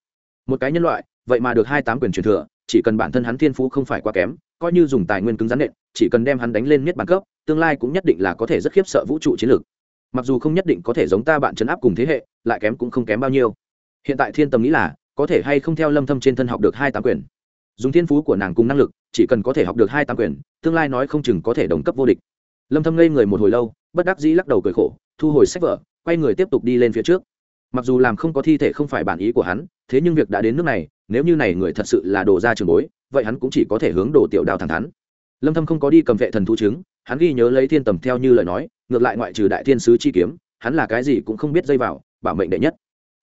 Một cái nhân loại, vậy mà được hai tám quyền truyền thừa, chỉ cần bản thân hắn thiên phú không phải quá kém, coi như dùng tài nguyên cứng rắn nện, chỉ cần đem hắn đánh lên miết bản cấp, tương lai cũng nhất định là có thể rất khiếp sợ vũ trụ chiến lược. Mặc dù không nhất định có thể giống ta bạn chấn áp cùng thế hệ, lại kém cũng không kém bao nhiêu hiện tại thiên tầm nghĩ là, có thể hay không theo lâm thâm trên thân học được hai tám quyền. Dùng thiên phú của nàng cùng năng lực, chỉ cần có thể học được hai tám quyền, tương lai nói không chừng có thể đồng cấp vô địch. Lâm thâm ngây người một hồi lâu, bất đắc dĩ lắc đầu cười khổ, thu hồi sách vở, quay người tiếp tục đi lên phía trước. Mặc dù làm không có thi thể không phải bản ý của hắn, thế nhưng việc đã đến nước này, nếu như này người thật sự là đồ ra trường bối, vậy hắn cũng chỉ có thể hướng đồ tiểu đào thẳng thắn. Lâm thâm không có đi cầm vệ thần thú chứng, hắn ghi nhớ lấy thiên tầm theo như lời nói, ngược lại ngoại trừ đại thiên sứ chi kiếm, hắn là cái gì cũng không biết dây vào, bảo mệnh đệ nhất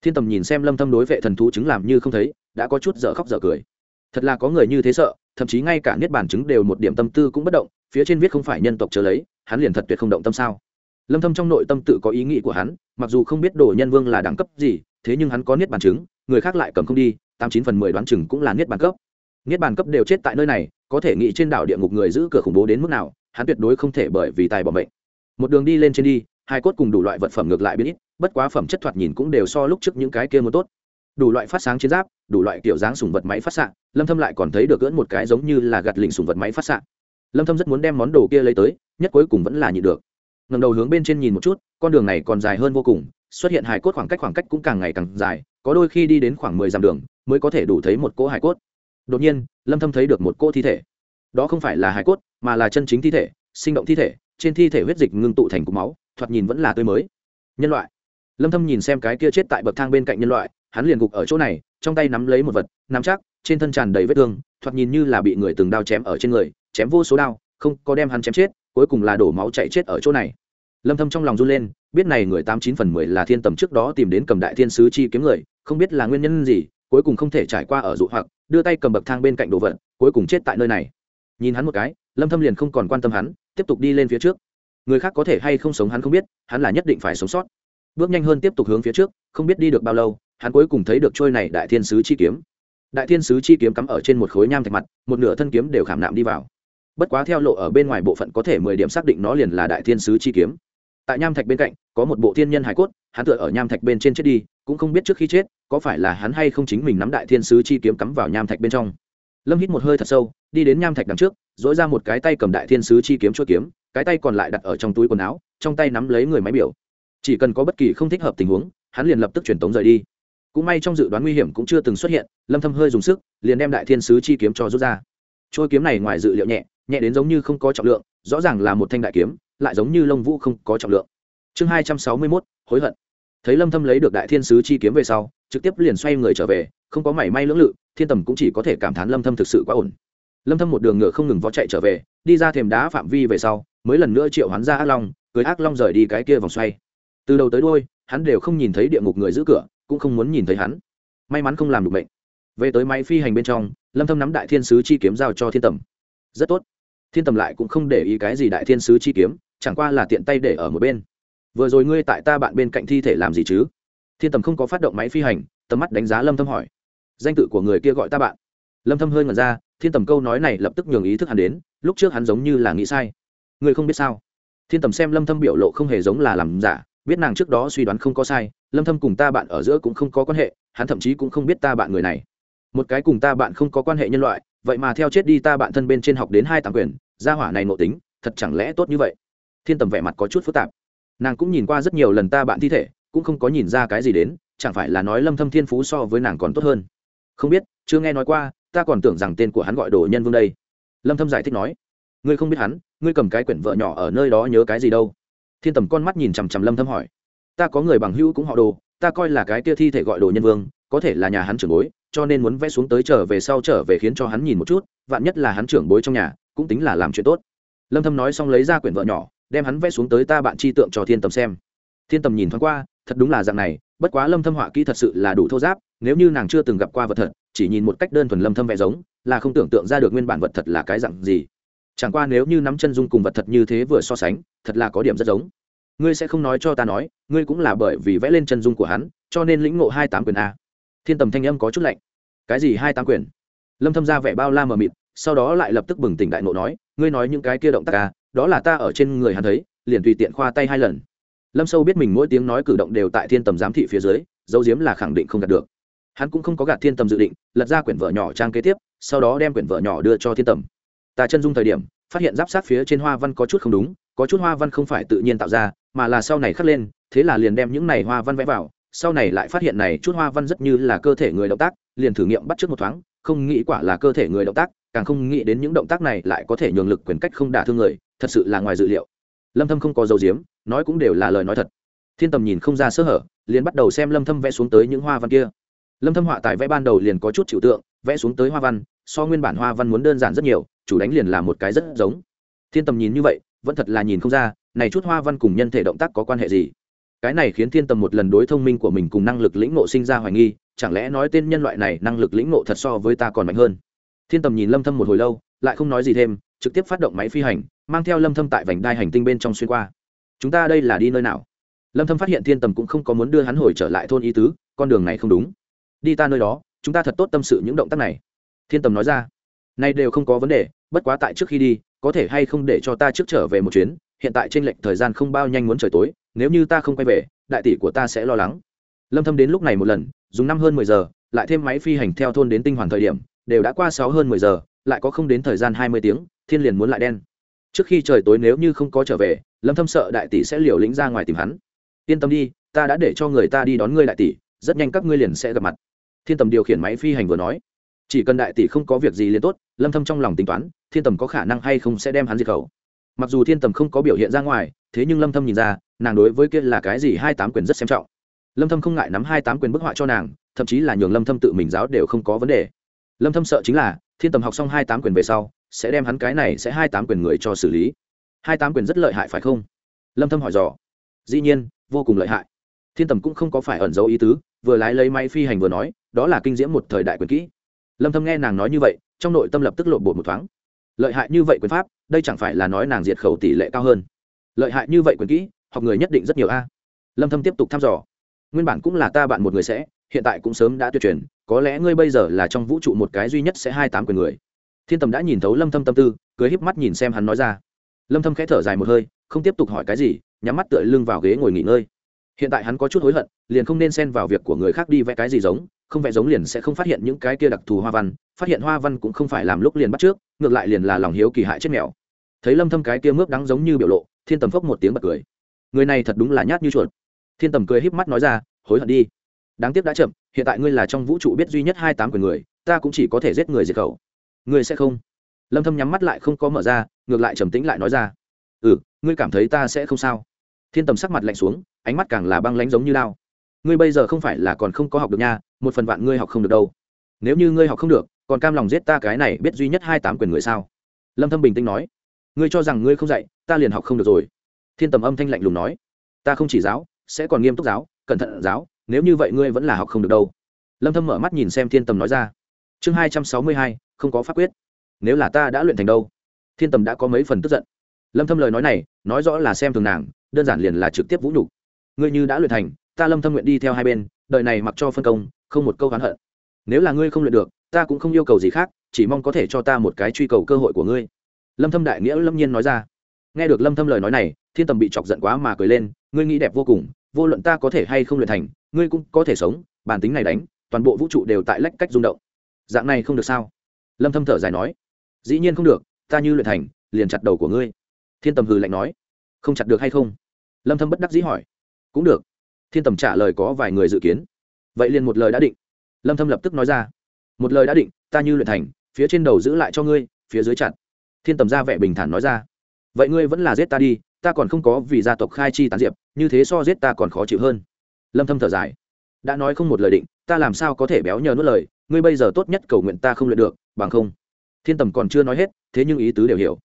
thiên tầm nhìn xem lâm thâm đối vệ thần thú chứng làm như không thấy, đã có chút dở khóc dở cười. Thật là có người như thế sợ, thậm chí ngay cả niết bàn chứng đều một điểm tâm tư cũng bất động, phía trên viết không phải nhân tộc chờ lấy, hắn liền thật tuyệt không động tâm sao? Lâm thâm trong nội tâm tự có ý nghĩ của hắn, mặc dù không biết đồ nhân vương là đẳng cấp gì, thế nhưng hắn có niết bàn chứng, người khác lại cầm không đi, tám chín phần mười đoán chừng cũng là niết bàn cấp. Niết bàn cấp đều chết tại nơi này, có thể nghĩ trên đảo địa ngục người giữ cửa khủng bố đến mức nào, hắn tuyệt đối không thể bởi vì tài bỏ mệnh. Một đường đi lên trên đi, hai cốt cùng đủ loại vật phẩm ngược lại biến ít bất quá phẩm chất thoạt nhìn cũng đều so lúc trước những cái kia muốn tốt. Đủ loại phát sáng chiến giáp, đủ loại kiểu dáng sùng vật máy phát xạ, lâm thâm lại còn thấy được gỡn một cái giống như là gạt lịnh sùng vật máy phát xạ. Lâm thâm rất muốn đem món đồ kia lấy tới, nhất cuối cùng vẫn là nhịn được. Ngẩng đầu hướng bên trên nhìn một chút, con đường này còn dài hơn vô cùng, xuất hiện hài cốt khoảng cách khoảng cách cũng càng ngày càng dài, có đôi khi đi đến khoảng 10 dặm đường mới có thể đủ thấy một cỗ hài cốt. Đột nhiên, lâm thâm thấy được một cỗ thi thể. Đó không phải là hài cốt, mà là chân chính thi thể, sinh động thi thể, trên thi thể huyết dịch ngưng tụ thành cục máu, thoạt nhìn vẫn là tươi mới. Nhân loại lâm thâm nhìn xem cái kia chết tại bậc thang bên cạnh nhân loại, hắn liền gục ở chỗ này, trong tay nắm lấy một vật, nắm chắc, trên thân tràn đầy vết thương, thoạt nhìn như là bị người từng đao chém ở trên người, chém vô số đao, không có đem hắn chém chết, cuối cùng là đổ máu chạy chết ở chỗ này. Lâm thâm trong lòng run lên, biết này người tám chín phần mười là thiên tầm trước đó tìm đến cầm đại thiên sứ chi kiếm người, không biết là nguyên nhân gì, cuối cùng không thể trải qua ở dụ hoặc, đưa tay cầm bậc thang bên cạnh đồ vật, cuối cùng chết tại nơi này. Nhìn hắn một cái, lâm thâm liền không còn quan tâm hắn, tiếp tục đi lên phía trước. Người khác có thể hay không sống hắn không biết, hắn là nhất định phải sống sót bước nhanh hơn tiếp tục hướng phía trước, không biết đi được bao lâu, hắn cuối cùng thấy được trôi này đại thiên sứ chi kiếm. Đại thiên sứ chi kiếm cắm ở trên một khối nham thạch mặt, một nửa thân kiếm đều khảm nạm đi vào. Bất quá theo lộ ở bên ngoài bộ phận có thể mười điểm xác định nó liền là đại thiên sứ chi kiếm. Tại nham thạch bên cạnh, có một bộ thiên nhân hải cốt, hắn tựa ở nham thạch bên trên chết đi, cũng không biết trước khi chết, có phải là hắn hay không chính mình nắm đại thiên sứ chi kiếm cắm vào nham thạch bên trong. Lâm hít một hơi thật sâu, đi đến nham thạch đằng trước dỗi ra một cái tay cầm đại thiên sứ chi kiếm chuỗi kiếm, cái tay còn lại đặt ở trong túi quần áo, trong tay nắm lấy người máy biểu chỉ cần có bất kỳ không thích hợp tình huống hắn liền lập tức truyền tống rời đi. Cũng may trong dự đoán nguy hiểm cũng chưa từng xuất hiện lâm thâm hơi dùng sức liền đem đại thiên sứ chi kiếm cho rút ra. Trôi kiếm này ngoài dự liệu nhẹ nhẹ đến giống như không có trọng lượng rõ ràng là một thanh đại kiếm lại giống như lông vũ không có trọng lượng. Chương 261, hối hận. Thấy lâm thâm lấy được đại thiên sứ chi kiếm về sau trực tiếp liền xoay người trở về không có mảy may lưỡng lự thiên tầm cũng chỉ có thể cảm thán lâm thâm thực sự quá ổn. Lâm thâm một đường ngựa không ngừng vó chạy trở về đi ra thềm đá phạm vi về sau mới lần nữa triệu hoán ra ác long cưới ác long rời đi cái kia vòng xoay từ đầu tới đuôi, hắn đều không nhìn thấy địa ngục người giữ cửa, cũng không muốn nhìn thấy hắn. May mắn không làm được bệnh về tới máy phi hành bên trong, lâm thâm nắm đại thiên sứ chi kiếm giao cho thiên tầm. Rất tốt. Thiên tầm lại cũng không để ý cái gì đại thiên sứ chi kiếm, chẳng qua là tiện tay để ở một bên. Vừa rồi ngươi tại ta bạn bên cạnh thi thể làm gì chứ? Thiên tầm không có phát động máy phi hành, tầm mắt đánh giá lâm thâm hỏi. Danh tự của người kia gọi ta bạn. Lâm thâm hơi ngẩn ra, thiên tầm câu nói này lập tức nhường ý thức hắn đến, lúc trước hắn giống như là nghĩ sai. Người không biết sao? Thiên tầm xem lâm thâm biểu lộ không hề giống là làm giả biết nàng trước đó suy đoán không có sai, lâm thâm cùng ta bạn ở giữa cũng không có quan hệ, hắn thậm chí cũng không biết ta bạn người này. Một cái cùng ta bạn không có quan hệ nhân loại, vậy mà theo chết đi ta bạn thân bên trên học đến hai tàng quyền, gia hỏa này nội tính, thật chẳng lẽ tốt như vậy? Thiên tầm vẻ mặt có chút phức tạp. Nàng cũng nhìn qua rất nhiều lần ta bạn thi thể, cũng không có nhìn ra cái gì đến, chẳng phải là nói lâm thâm thiên phú so với nàng còn tốt hơn. Không biết, chưa nghe nói qua, ta còn tưởng rằng tên của hắn gọi đồ nhân vương đây. Lâm thâm giải thích nói, ngươi không biết hắn, ngươi cầm cái quyển vợ nhỏ ở nơi đó nhớ cái gì đâu thiên tầm con mắt nhìn chằm chằm lâm thâm hỏi. Ta có người bằng hữu cũng họ đồ, ta coi là cái kia thi thể gọi đồ nhân vương, có thể là nhà hắn trưởng bối, cho nên muốn vẽ xuống tới trở về sau trở về khiến cho hắn nhìn một chút, vạn nhất là hắn trưởng bối trong nhà, cũng tính là làm chuyện tốt. Lâm thâm nói xong lấy ra quyển vợ nhỏ, đem hắn vẽ xuống tới ta bạn chi tượng cho thiên tầm xem. Thiên tầm nhìn thoáng qua, thật đúng là dạng này, bất quá lâm thâm họa kỹ thật sự là đủ thô giáp, nếu như nàng chưa từng gặp qua vật thật, chỉ nhìn một cách đơn thuần lâm thâm vẽ giống, là không tưởng tượng ra được nguyên bản vật thật là cái dạng gì chẳng qua nếu như nắm chân dung cùng vật thật như thế vừa so sánh, thật là có điểm rất giống. Ngươi sẽ không nói cho ta nói, ngươi cũng là bởi vì vẽ lên chân dung của hắn, cho nên lĩnh ngộ hai tám quyền a. Thiên tầm thanh âm có chút lạnh. Cái gì hai tám quyền? Lâm thâm ra vẻ bao la mờ mịt, sau đó lại lập tức bừng tỉnh đại nộ nói, ngươi nói những cái kia động tác a, đó là ta ở trên người hắn thấy, liền tùy tiện khoa tay hai lần. Lâm sâu biết mình mỗi tiếng nói cử động đều tại thiên tầm giám thị phía dưới, dấu diếm là khẳng định không đạt được. Hắn cũng không có gạt thiên tầm dự định, lật ra quyển vợ nhỏ trang kế tiếp, sau đó đem quyển vợ nhỏ đưa cho thiên tầm ta chân dung thời điểm, phát hiện giáp sát phía trên hoa văn có chút không đúng, có chút hoa văn không phải tự nhiên tạo ra, mà là sau này khắc lên, thế là liền đem những này hoa văn vẽ vào, sau này lại phát hiện này chút hoa văn rất như là cơ thể người động tác, liền thử nghiệm bắt trước một thoáng, không nghĩ quả là cơ thể người động tác, càng không nghĩ đến những động tác này lại có thể nhường lực quyền cách không đả thương người, thật sự là ngoài dự liệu. Lâm thâm không có dấu diếm nói cũng đều là lời nói thật. Thiên tầm nhìn không ra sơ hở, liền bắt đầu xem lâm thâm vẽ xuống tới những hoa văn kia. Lâm thâm họa tài vẽ ban đầu liền có chút chịu tượng, vẽ xuống tới hoa văn, so nguyên bản hoa văn muốn đơn giản rất nhiều chủ đánh liền là một cái rất giống. Thiên tầm nhìn như vậy, vẫn thật là nhìn không ra, này chút hoa văn cùng nhân thể động tác có quan hệ gì. Cái này khiến thiên tầm một lần đối thông minh của mình cùng năng lực lĩnh ngộ sinh ra hoài nghi, chẳng lẽ nói tên nhân loại này năng lực lĩnh ngộ thật so với ta còn mạnh hơn? Thiên tầm nhìn lâm thâm một hồi lâu, lại không nói gì thêm, trực tiếp phát động máy phi hành, mang theo lâm thâm tại vành đai hành tinh bên trong xuyên qua. Chúng ta đây là đi nơi nào? Lâm thâm phát hiện thiên tầm cũng không có muốn đưa hắn hồi trở lại thôn ý tứ, con đường này không đúng. Đi ta nơi đó, chúng ta thật tốt tâm sự những động tác này. Thiên tầm nói ra nay đều không có vấn đề, bất quá tại trước khi đi, có thể hay không để cho ta trước trở về một chuyến, hiện tại trên lệnh thời gian không bao nhanh muốn trời tối, nếu như ta không quay về, đại tỷ của ta sẽ lo lắng. Lâm thâm đến lúc này một lần, dùng năm hơn 10 giờ, lại thêm máy phi hành theo thôn đến tinh hoàn thời điểm, đều đã qua sáu hơn 10 giờ, lại có không đến thời gian 20 tiếng, thiên liền muốn lại đen. Trước khi trời tối nếu như không có trở về, lâm thâm sợ đại tỷ sẽ liều lĩnh ra ngoài tìm hắn. Yên tâm đi, ta đã để cho người ta đi đón ngươi đại tỷ, rất nhanh các ngươi liền sẽ gặp mặt. Thiên tầm điều khiển máy phi hành vừa nói chỉ cần đại tỷ không có việc gì liền tốt, lâm thâm trong lòng tính toán, thiên tầm có khả năng hay không sẽ đem hắn diệt khẩu. Mặc dù thiên tầm không có biểu hiện ra ngoài, thế nhưng lâm thâm nhìn ra, nàng đối với kia là cái gì hai tám quyền rất xem trọng. Lâm thâm không ngại nắm hai tám quyền bức họa cho nàng, thậm chí là nhường lâm thâm tự mình giáo đều không có vấn đề. Lâm thâm sợ chính là, thiên tầm học xong hai tám quyền về sau, sẽ đem hắn cái này sẽ hai tám quyền người cho xử lý. Hai tám quyền rất lợi hại phải không? Lâm thâm hỏi dò. Dĩ nhiên, vô cùng lợi hại. Thiên tầm cũng không có phải ẩn giấu ý tứ, vừa lái lấy máy phi hành vừa nói, đó là kinh diễm một thời đại quyền kỹ lâm thâm nghe nàng nói như vậy, trong nội tâm lập tức lộ bột một thoáng. Lợi hại như vậy quyền pháp, đây chẳng phải là nói nàng diệt khẩu tỷ lệ cao hơn. Lợi hại như vậy quyền kỹ, học người nhất định rất nhiều a. Lâm thâm tiếp tục thăm dò. Nguyên bản cũng là ta bạn một người sẽ, hiện tại cũng sớm đã tuyệt truyền, có lẽ ngươi bây giờ là trong vũ trụ một cái duy nhất sẽ hai tám quyền người. Thiên tầm đã nhìn thấu lâm thâm tâm tư, cười híp mắt nhìn xem hắn nói ra. Lâm thâm khẽ thở dài một hơi, không tiếp tục hỏi cái gì, nhắm mắt tựa lưng vào ghế ngồi nghỉ ngơi. Hiện tại hắn có chút hối hận, liền không nên xen vào việc của người khác đi vẽ cái gì giống không vẽ giống liền sẽ không phát hiện những cái kia đặc thù hoa văn, phát hiện hoa văn cũng không phải làm lúc liền bắt trước, ngược lại liền là lòng hiếu kỳ hại chết mèo. Thấy lâm thâm cái kia mướp đắng giống như biểu lộ, thiên tầm phốc một tiếng bật cười. Người này thật đúng là nhát như chuột. Thiên tầm cười híp mắt nói ra, hối hận đi. Đáng tiếc đã chậm, hiện tại ngươi là trong vũ trụ biết duy nhất hai tám quyền người, ta cũng chỉ có thể giết người diệt khẩu. Ngươi sẽ không? Lâm thâm nhắm mắt lại không có mở ra, ngược lại trầm tĩnh lại nói ra ừ ngươi cảm thấy ta sẽ không sao? Thiên tầm sắc mặt lạnh xuống, ánh mắt càng là băng lãnh giống như lao. Ngươi bây giờ không phải là còn không có học được nha một phần vạn ngươi học không được đâu. Nếu như ngươi học không được, còn cam lòng giết ta cái này biết duy nhất hai tám quyền người sao? Lâm thâm bình tĩnh nói. Ngươi cho rằng ngươi không dạy, ta liền học không được rồi. Thiên tầm âm thanh lạnh lùng nói. Ta không chỉ giáo, sẽ còn nghiêm túc giáo, cẩn thận giáo, nếu như vậy ngươi vẫn là học không được đâu. Lâm thâm mở mắt nhìn xem thiên tầm nói ra. Chương hai trăm sáu mươi hai, không có pháp quyết. Nếu là ta đã luyện thành đâu? Thiên tầm đã có mấy phần tức giận. Lâm thâm lời nói này, nói rõ là xem thường nàng, đơn giản liền là trực tiếp vũ nhục. Ngươi như đã luyện thành, ta lâm thâm nguyện đi theo hai bên, đời này mặc cho phân công không một câu oán hận. Nếu là ngươi không luyện được, ta cũng không yêu cầu gì khác, chỉ mong có thể cho ta một cái truy cầu cơ hội của ngươi. Lâm thâm đại nghĩa lâm nhiên nói ra. Nghe được lâm thâm lời nói này, thiên tầm bị chọc giận quá mà cười lên, ngươi nghĩ đẹp vô cùng, vô luận ta có thể hay không luyện thành, ngươi cũng có thể sống, bản tính này đánh, toàn bộ vũ trụ đều tại lách cách rung động. Dạng này không được sao? Lâm thâm thở dài nói. Dĩ nhiên không được, ta như luyện thành, liền chặt đầu của ngươi. Thiên tầm hừ lạnh nói. Không chặt được hay không? Lâm thâm bất đắc dĩ hỏi. Cũng được. Thiên tầm trả lời có vài người dự kiến vậy liền một lời đã định. Lâm thâm lập tức nói ra. Một lời đã định, ta như luyện thành, phía trên đầu giữ lại cho ngươi, phía dưới chặt. Thiên tầm ra vẻ bình thản nói ra. Vậy ngươi vẫn là giết ta đi, ta còn không có vì gia tộc khai chi tán diệp, như thế so giết ta còn khó chịu hơn. Lâm thâm thở dài. Đã nói không một lời định, ta làm sao có thể béo nhờ nuốt lời, ngươi bây giờ tốt nhất cầu nguyện ta không luyện được, bằng không. Thiên tầm còn chưa nói hết, thế nhưng ý tứ đều hiểu.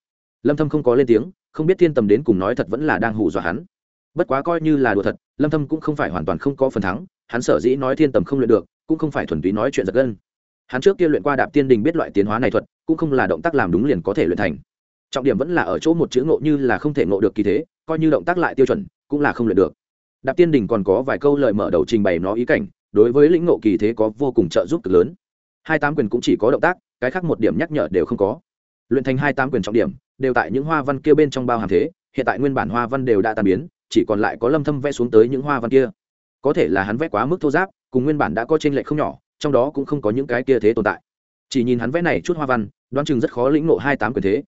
Lâm thâm không có lên tiếng, không biết thiên tầm đến cùng nói thật vẫn là đang hù dọa hắn. Bất quá coi như là đùa thật, lâm thâm cũng không phải hoàn toàn không có phần thắng hắn sở dĩ nói thiên tầm không luyện được, cũng không phải thuần túy nói chuyện giật gân. Hắn trước kia luyện qua đạp tiên đình biết loại tiến hóa này thuật, cũng không là động tác làm đúng liền có thể luyện thành. Trọng điểm vẫn là ở chỗ một chữ ngộ như là không thể ngộ được kỳ thế, coi như động tác lại tiêu chuẩn, cũng là không luyện được. Đạp tiên đình còn có vài câu lời mở đầu trình bày nó ý cảnh, đối với lĩnh ngộ kỳ thế có vô cùng trợ giúp cực lớn. Hai tám quyền cũng chỉ có động tác, cái khác một điểm nhắc nhở đều không có. Luyện thành hai tám quyền trọng điểm, đều tại những hoa văn kia bên trong bao hàm thế, hiện tại nguyên bản hoa văn đều đã tan biến, chỉ còn lại có lâm thâm vẽ xuống tới những hoa văn kia có thể là hắn vẽ quá mức thô giáp, cùng nguyên bản đã có trên lệ không nhỏ, trong đó cũng không có những cái kia thế tồn tại. Chỉ nhìn hắn vẽ này chút hoa văn, đoán chừng rất khó lĩnh ngộ hai tám quyền thế.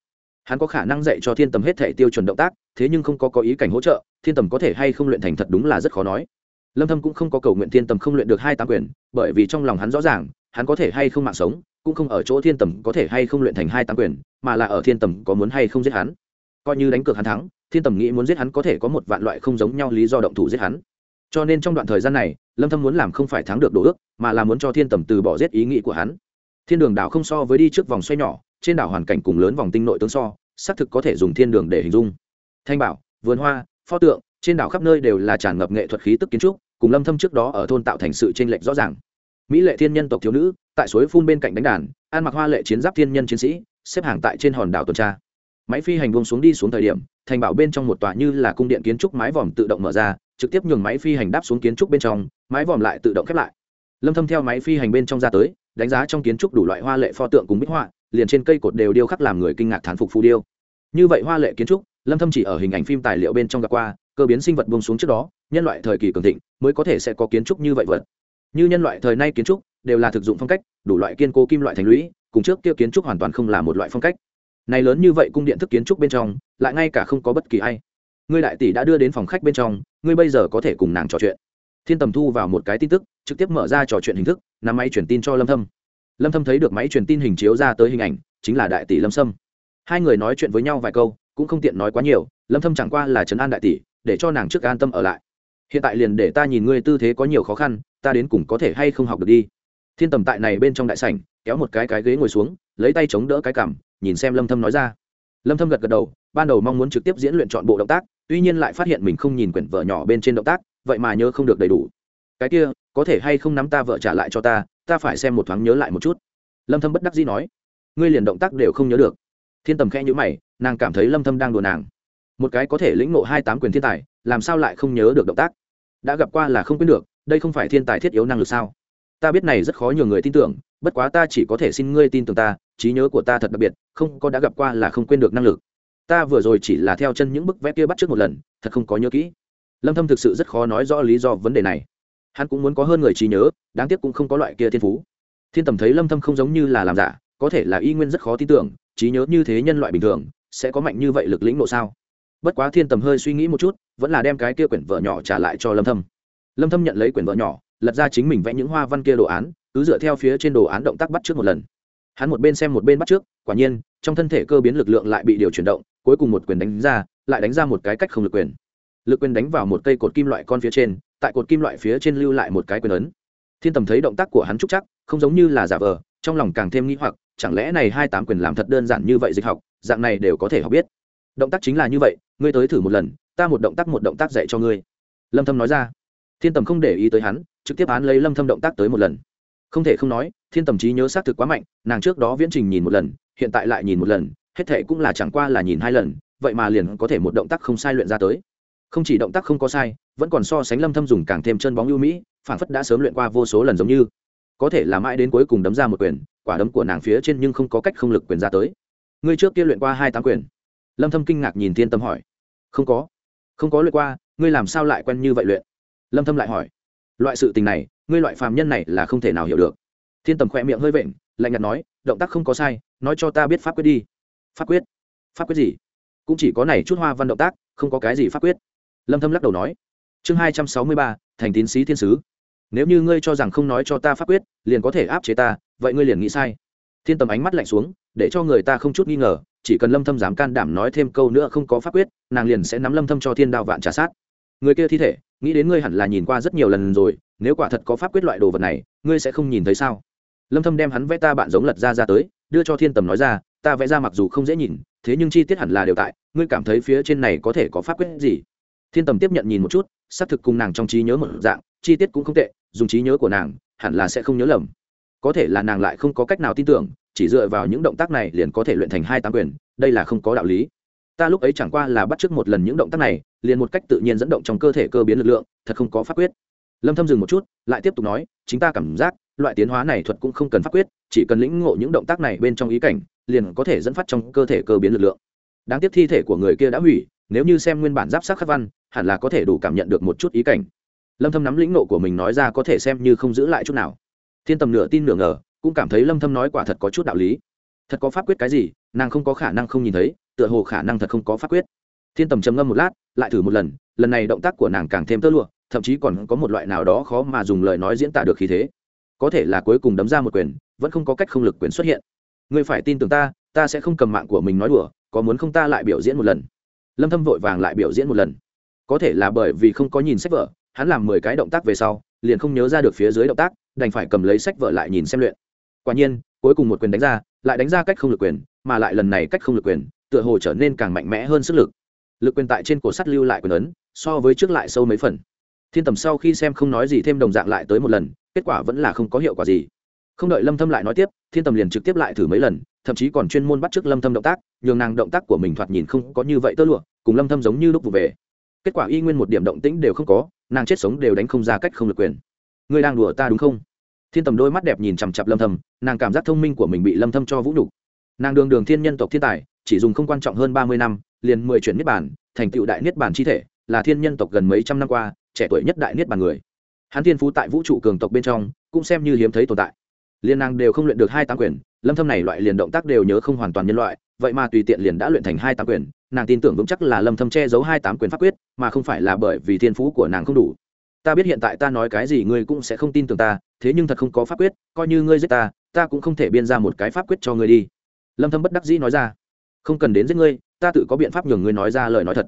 Hắn có khả năng dạy cho thiên tầm hết thể tiêu chuẩn động tác, thế nhưng không có có ý cảnh hỗ trợ, thiên tầm có thể hay không luyện thành thật đúng là rất khó nói. Lâm thâm cũng không có cầu nguyện thiên tầm không luyện được hai tám quyền, bởi vì trong lòng hắn rõ ràng, hắn có thể hay không mạng sống, cũng không ở chỗ thiên tầm có thể hay không luyện thành hai tám quyền, mà là ở thiên tầm có muốn hay không giết hắn. Coi như đánh cược hắn thắng, thiên tầm nghĩ muốn giết hắn có thể có một vạn loại không giống nhau lý do động thủ giết hắn cho nên trong đoạn thời gian này, lâm thâm muốn làm không phải thắng được đồ ước, mà là muốn cho thiên tầm từ bỏ giết ý nghĩ của hắn. Thiên đường đảo không so với đi trước vòng xoay nhỏ, trên đảo hoàn cảnh cùng lớn vòng tinh nội tướng so, xác thực có thể dùng thiên đường để hình dung. Thanh bảo, vườn hoa, pho tượng, trên đảo khắp nơi đều là tràn ngập nghệ thuật khí tức kiến trúc, cùng lâm thâm trước đó ở thôn tạo thành sự chênh lệch rõ ràng. Mỹ lệ thiên nhân tộc thiếu nữ, tại suối phun bên cạnh đánh đàn, ăn mặc hoa lệ chiến giáp thiên nhân chiến sĩ, xếp hàng tại trên hòn đảo tuần tra. Máy phi hành buông xuống đi xuống thời điểm thành bảo bên trong một tòa như là cung điện kiến trúc mái vòm tự động mở ra trực tiếp nhường máy phi hành đáp xuống kiến trúc bên trong, mái vòm lại tự động khép lại. Lâm thâm theo máy phi hành bên trong ra tới, đánh giá trong kiến trúc đủ loại hoa lệ pho tượng cùng bích họa, liền trên cây cột đều điêu khắc làm người kinh ngạc thán phục phù điêu. Như vậy hoa lệ kiến trúc, lâm thâm chỉ ở hình ảnh phim tài liệu bên trong gặp qua, cơ biến sinh vật buông xuống trước đó, nhân loại thời kỳ cường thịnh mới có thể sẽ có kiến trúc như vậy vật. Như nhân loại thời nay kiến trúc đều là thực dụng phong cách, đủ loại kiên cố kim loại thành lũy, cùng trước kia kiến trúc hoàn toàn không là một loại phong cách. Này lớn như vậy cung điện thức kiến trúc bên trong, lại ngay cả không có bất kỳ ai ngươi đại tỷ đã đưa đến phòng khách bên trong, ngươi bây giờ có thể cùng nàng trò chuyện. Thiên tầm thu vào một cái tin tức, trực tiếp mở ra trò chuyện hình thức, nắm máy truyền tin cho lâm thâm. Lâm thâm thấy được máy truyền tin hình chiếu ra tới hình ảnh, chính là đại tỷ lâm sâm. Hai người nói chuyện với nhau vài câu, cũng không tiện nói quá nhiều, lâm thâm chẳng qua là trấn an đại tỷ, để cho nàng trước an tâm ở lại. Hiện tại liền để ta nhìn ngươi tư thế có nhiều khó khăn, ta đến cùng có thể hay không học được đi. Thiên tầm tại này bên trong đại sảnh, kéo một cái cái ghế ngồi xuống, lấy tay chống đỡ cái cằm, nhìn xem lâm thâm nói ra. Lâm thâm gật gật đầu, ban đầu mong muốn trực tiếp diễn luyện chọn bộ động tác tuy nhiên lại phát hiện mình không nhìn quyển vợ nhỏ bên trên động tác, vậy mà nhớ không được đầy đủ. Cái kia, có thể hay không nắm ta vợ trả lại cho ta ta phải xem một thoáng nhớ lại một chút. Lâm thâm bất đắc dĩ nói, ngươi liền động tác đều không nhớ được. Thiên tầm khẽ nhíu mày, nàng cảm thấy lâm thâm đang đùa nàng. Một cái có thể lĩnh ngộ hai tám quyền thiên tài, làm sao lại không nhớ được động tác? Đã gặp qua là không quên được, đây không phải thiên tài thiết yếu năng lực sao? Ta biết này rất khó nhiều người tin tưởng, bất quá ta chỉ có thể xin ngươi tin tưởng ta, trí nhớ của ta thật đặc biệt, không có đã gặp qua là không quên được năng lực ta vừa rồi chỉ là theo chân những bức vẽ kia bắt trước một lần, thật không có nhớ kỹ. Lâm thâm thực sự rất khó nói rõ lý do vấn đề này. Hắn cũng muốn có hơn người trí nhớ, đáng tiếc cũng không có loại kia thiên phú. Thiên tầm thấy lâm thâm không giống như là làm giả, có thể là y nguyên rất khó tin tưởng, trí nhớ như thế nhân loại bình thường, sẽ có mạnh như vậy lực lĩnh nộ sao? Bất quá thiên tầm hơi suy nghĩ một chút, vẫn là đem cái kia quyển vợ nhỏ trả lại cho lâm thâm. Lâm thâm nhận lấy quyển vợ nhỏ, lật ra chính mình vẽ những hoa văn kia đồ án, cứ dựa theo phía trên đồ án động tác bắt trước một lần. Hắn một bên xem một bên bắt trước, quả nhiên, trong thân thể cơ biến lực lượng lại bị điều chuyển động cuối cùng một quyền đánh ra, lại đánh ra một cái cách không lực quyền. Lực quyền đánh vào một cây cột kim loại con phía trên, tại cột kim loại phía trên lưu lại một cái quyền ấn. Thiên tầm thấy động tác của hắn trúc chắc, không giống như là giả vờ, trong lòng càng thêm nghĩ hoặc, chẳng lẽ này hai tám quyền làm thật đơn giản như vậy dịch học, dạng này đều có thể học biết. Động tác chính là như vậy, ngươi tới thử một lần, ta một động tác một động tác dạy cho ngươi. Lâm thâm nói ra. Thiên tầm không để ý tới hắn, trực tiếp án lấy lâm thâm động tác tới một lần. Không thể không nói, thiên tầm trí nhớ xác thực quá mạnh, nàng trước đó viễn trình nhìn một lần, hiện tại lại nhìn một lần hết thệ cũng là chẳng qua là nhìn hai lần, vậy mà liền có thể một động tác không sai luyện ra tới. Không chỉ động tác không có sai, vẫn còn so sánh lâm thâm dùng càng thêm chân bóng ưu mỹ, phản phất đã sớm luyện qua vô số lần giống như. Có thể là mãi đến cuối cùng đấm ra một quyền, quả đấm của nàng phía trên nhưng không có cách không lực quyền ra tới. Ngươi trước kia luyện qua hai tám quyền. Lâm thâm kinh ngạc nhìn thiên tâm hỏi. Không có. Không có luyện qua, ngươi làm sao lại quen như vậy luyện? Lâm thâm lại hỏi. Loại sự tình này, ngươi loại phàm nhân này là không thể nào hiểu được. Thiên tầm khỏe miệng hơi vện, lạnh nhạt nói, động tác không có sai, nói cho ta biết pháp quyết đi pháp quyết. Pháp quyết gì? Cũng chỉ có này chút hoa văn động tác không có cái gì pháp quyết. Lâm thâm lắc đầu nói. Chương 263, thành tín sĩ thiên sứ. Nếu như ngươi cho rằng không nói cho ta pháp quyết liền có thể áp chế ta vậy ngươi liền nghĩ sai. Thiên tầm ánh mắt lạnh xuống để cho người ta không chút nghi ngờ chỉ cần lâm thâm dám can đảm nói thêm câu nữa không có pháp quyết nàng liền sẽ nắm lâm thâm cho thiên đao vạn trả sát. Người kia thi thể nghĩ đến ngươi hẳn là nhìn qua rất nhiều lần rồi nếu quả thật có pháp quyết loại đồ vật này ngươi sẽ không nhìn thấy sao? Lâm thâm đem hắn vẽ ta bạn giống lật ra ra tới đưa cho thiên tầm nói ra ta vẽ ra mặc dù không dễ nhìn, thế nhưng chi tiết hẳn là đều tại, ngươi cảm thấy phía trên này có thể có pháp quyết gì? Thiên tầm tiếp nhận nhìn một chút, xác thực cùng nàng trong trí nhớ một dạng, chi tiết cũng không tệ, dùng trí nhớ của nàng, hẳn là sẽ không nhớ lầm. Có thể là nàng lại không có cách nào tin tưởng, chỉ dựa vào những động tác này liền có thể luyện thành hai tám quyền, đây là không có đạo lý. Ta lúc ấy chẳng qua là bắt chước một lần những động tác này, liền một cách tự nhiên dẫn động trong cơ thể cơ biến lực lượng, thật không có pháp quyết. Lâm thâm dừng một chút, lại tiếp tục nói, chính ta cảm giác loại tiến hóa này thuật cũng không cần pháp quyết, chỉ cần lĩnh ngộ những động tác này bên trong ý cảnh, liền có thể dẫn phát trong cơ thể cơ biến lực lượng. Đáng tiếc thi thể của người kia đã hủy, nếu như xem nguyên bản giáp sắc khắc văn, hẳn là có thể đủ cảm nhận được một chút ý cảnh. Lâm thâm nắm lĩnh ngộ của mình nói ra có thể xem như không giữ lại chút nào. Thiên tầm nửa tin nửa ngờ, cũng cảm thấy lâm thâm nói quả thật có chút đạo lý. Thật có pháp quyết cái gì, nàng không có khả năng không nhìn thấy, tựa hồ khả năng thật không có pháp quyết. Thiên tầm trầm ngâm một lát, lại thử một lần lần này động tác của nàng càng thêm tơ lụa, thậm chí còn có một loại nào đó khó mà dùng lời nói diễn tả được khí thế có thể là cuối cùng đấm ra một quyền, vẫn không có cách không lực quyền xuất hiện. Ngươi phải tin tưởng ta ta sẽ không cầm mạng của mình nói đùa, có muốn không ta lại biểu diễn một lần. Lâm thâm vội vàng lại biểu diễn một lần. Có thể là bởi vì không có nhìn sách vở, hắn làm mười cái động tác về sau, liền không nhớ ra được phía dưới động tác, đành phải cầm lấy sách vở lại nhìn xem luyện. Quả nhiên, cuối cùng một quyền đánh ra, lại đánh ra cách không lực quyền, mà lại lần này cách không lực quyền, tựa hồ trở nên càng mạnh mẽ hơn sức lực. Lực quyền tại trên cổ sắt lưu lại quyền ấn, so với trước lại sâu mấy phần. Thiên tầm sau khi xem không nói gì thêm đồng dạng lại tới một lần kết quả vẫn là không có hiệu quả gì. Không đợi lâm thâm lại nói tiếp, thiên tầm liền trực tiếp lại thử mấy lần, thậm chí còn chuyên môn bắt chước lâm thâm động tác, nhường nàng động tác của mình thoạt nhìn không có như vậy tơ lụa, cùng lâm thâm giống như lúc vụ về. Kết quả y nguyên một điểm động tĩnh đều không có, nàng chết sống đều đánh không ra cách không lực quyền. Ngươi đang đùa ta đúng không? Thiên tầm đôi mắt đẹp nhìn chằm chặp lâm thâm, nàng cảm giác thông minh của mình bị lâm thâm cho vũ nhục. Nàng đường đường thiên nhân tộc thiên tài, chỉ dùng không quan trọng hơn 30 năm, liền mười chuyển niết bàn, thành tựu đại niết bàn chi thể, là thiên nhân tộc gần mấy trăm năm qua, trẻ tuổi nhất đại niết bàn người hắn thiên phú tại vũ trụ cường tộc bên trong, cũng xem như hiếm thấy tồn tại. Liên nàng đều không luyện được hai tám quyền, lâm thâm này loại liền động tác đều nhớ không hoàn toàn nhân loại, vậy mà tùy tiện liền đã luyện thành hai tám quyền, nàng tin tưởng vững chắc là lâm thâm che giấu hai tám quyền pháp quyết, mà không phải là bởi vì thiên phú của nàng không đủ. Ta biết hiện tại ta nói cái gì ngươi cũng sẽ không tin tưởng ta, thế nhưng thật không có pháp quyết, coi như ngươi giết ta ta cũng không thể biên ra một cái pháp quyết cho ngươi đi. Lâm thâm bất đắc dĩ nói ra. Không cần đến giết ngươi, ta tự có biện pháp nhường ngươi nói ra lời nói thật.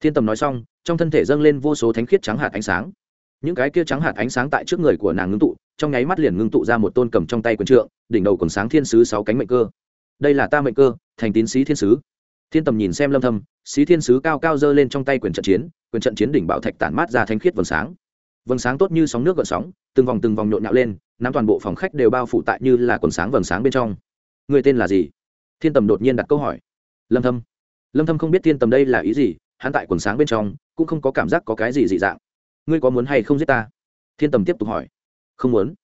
Thiên tầm nói xong, trong thân thể dâng lên vô số thánh khiết trắng hạt ánh sáng những cái kia trắng hạt ánh sáng tại trước người của nàng ngưng tụ, trong nháy mắt liền ngưng tụ ra một tôn cầm trong tay quần trượng, đỉnh đầu còn sáng thiên sứ sáu cánh mệnh cơ. Đây là ta mệnh cơ, thành tín sĩ thiên sứ. Thiên tầm nhìn xem lâm thâm, sĩ thiên sứ cao cao dơ lên trong tay quyền trận chiến, quyền trận chiến đỉnh bảo thạch tản mát ra thánh khiết vầng sáng. Vầng sáng tốt như sóng nước gợn sóng, từng vòng từng vòng nhộn nhạo lên, nắm toàn bộ phòng khách đều bao phủ tại như là quần sáng vầng sáng bên trong. Người tên là gì? Thiên tầm đột nhiên đặt câu hỏi. Lâm thâm. Lâm thâm không biết thiên tầm đây là ý gì, hắn tại quần sáng bên trong cũng không có cảm giác có cái gì dị dạng ngươi có muốn hay không giết ta? Thiên tầm tiếp tục hỏi. Không muốn.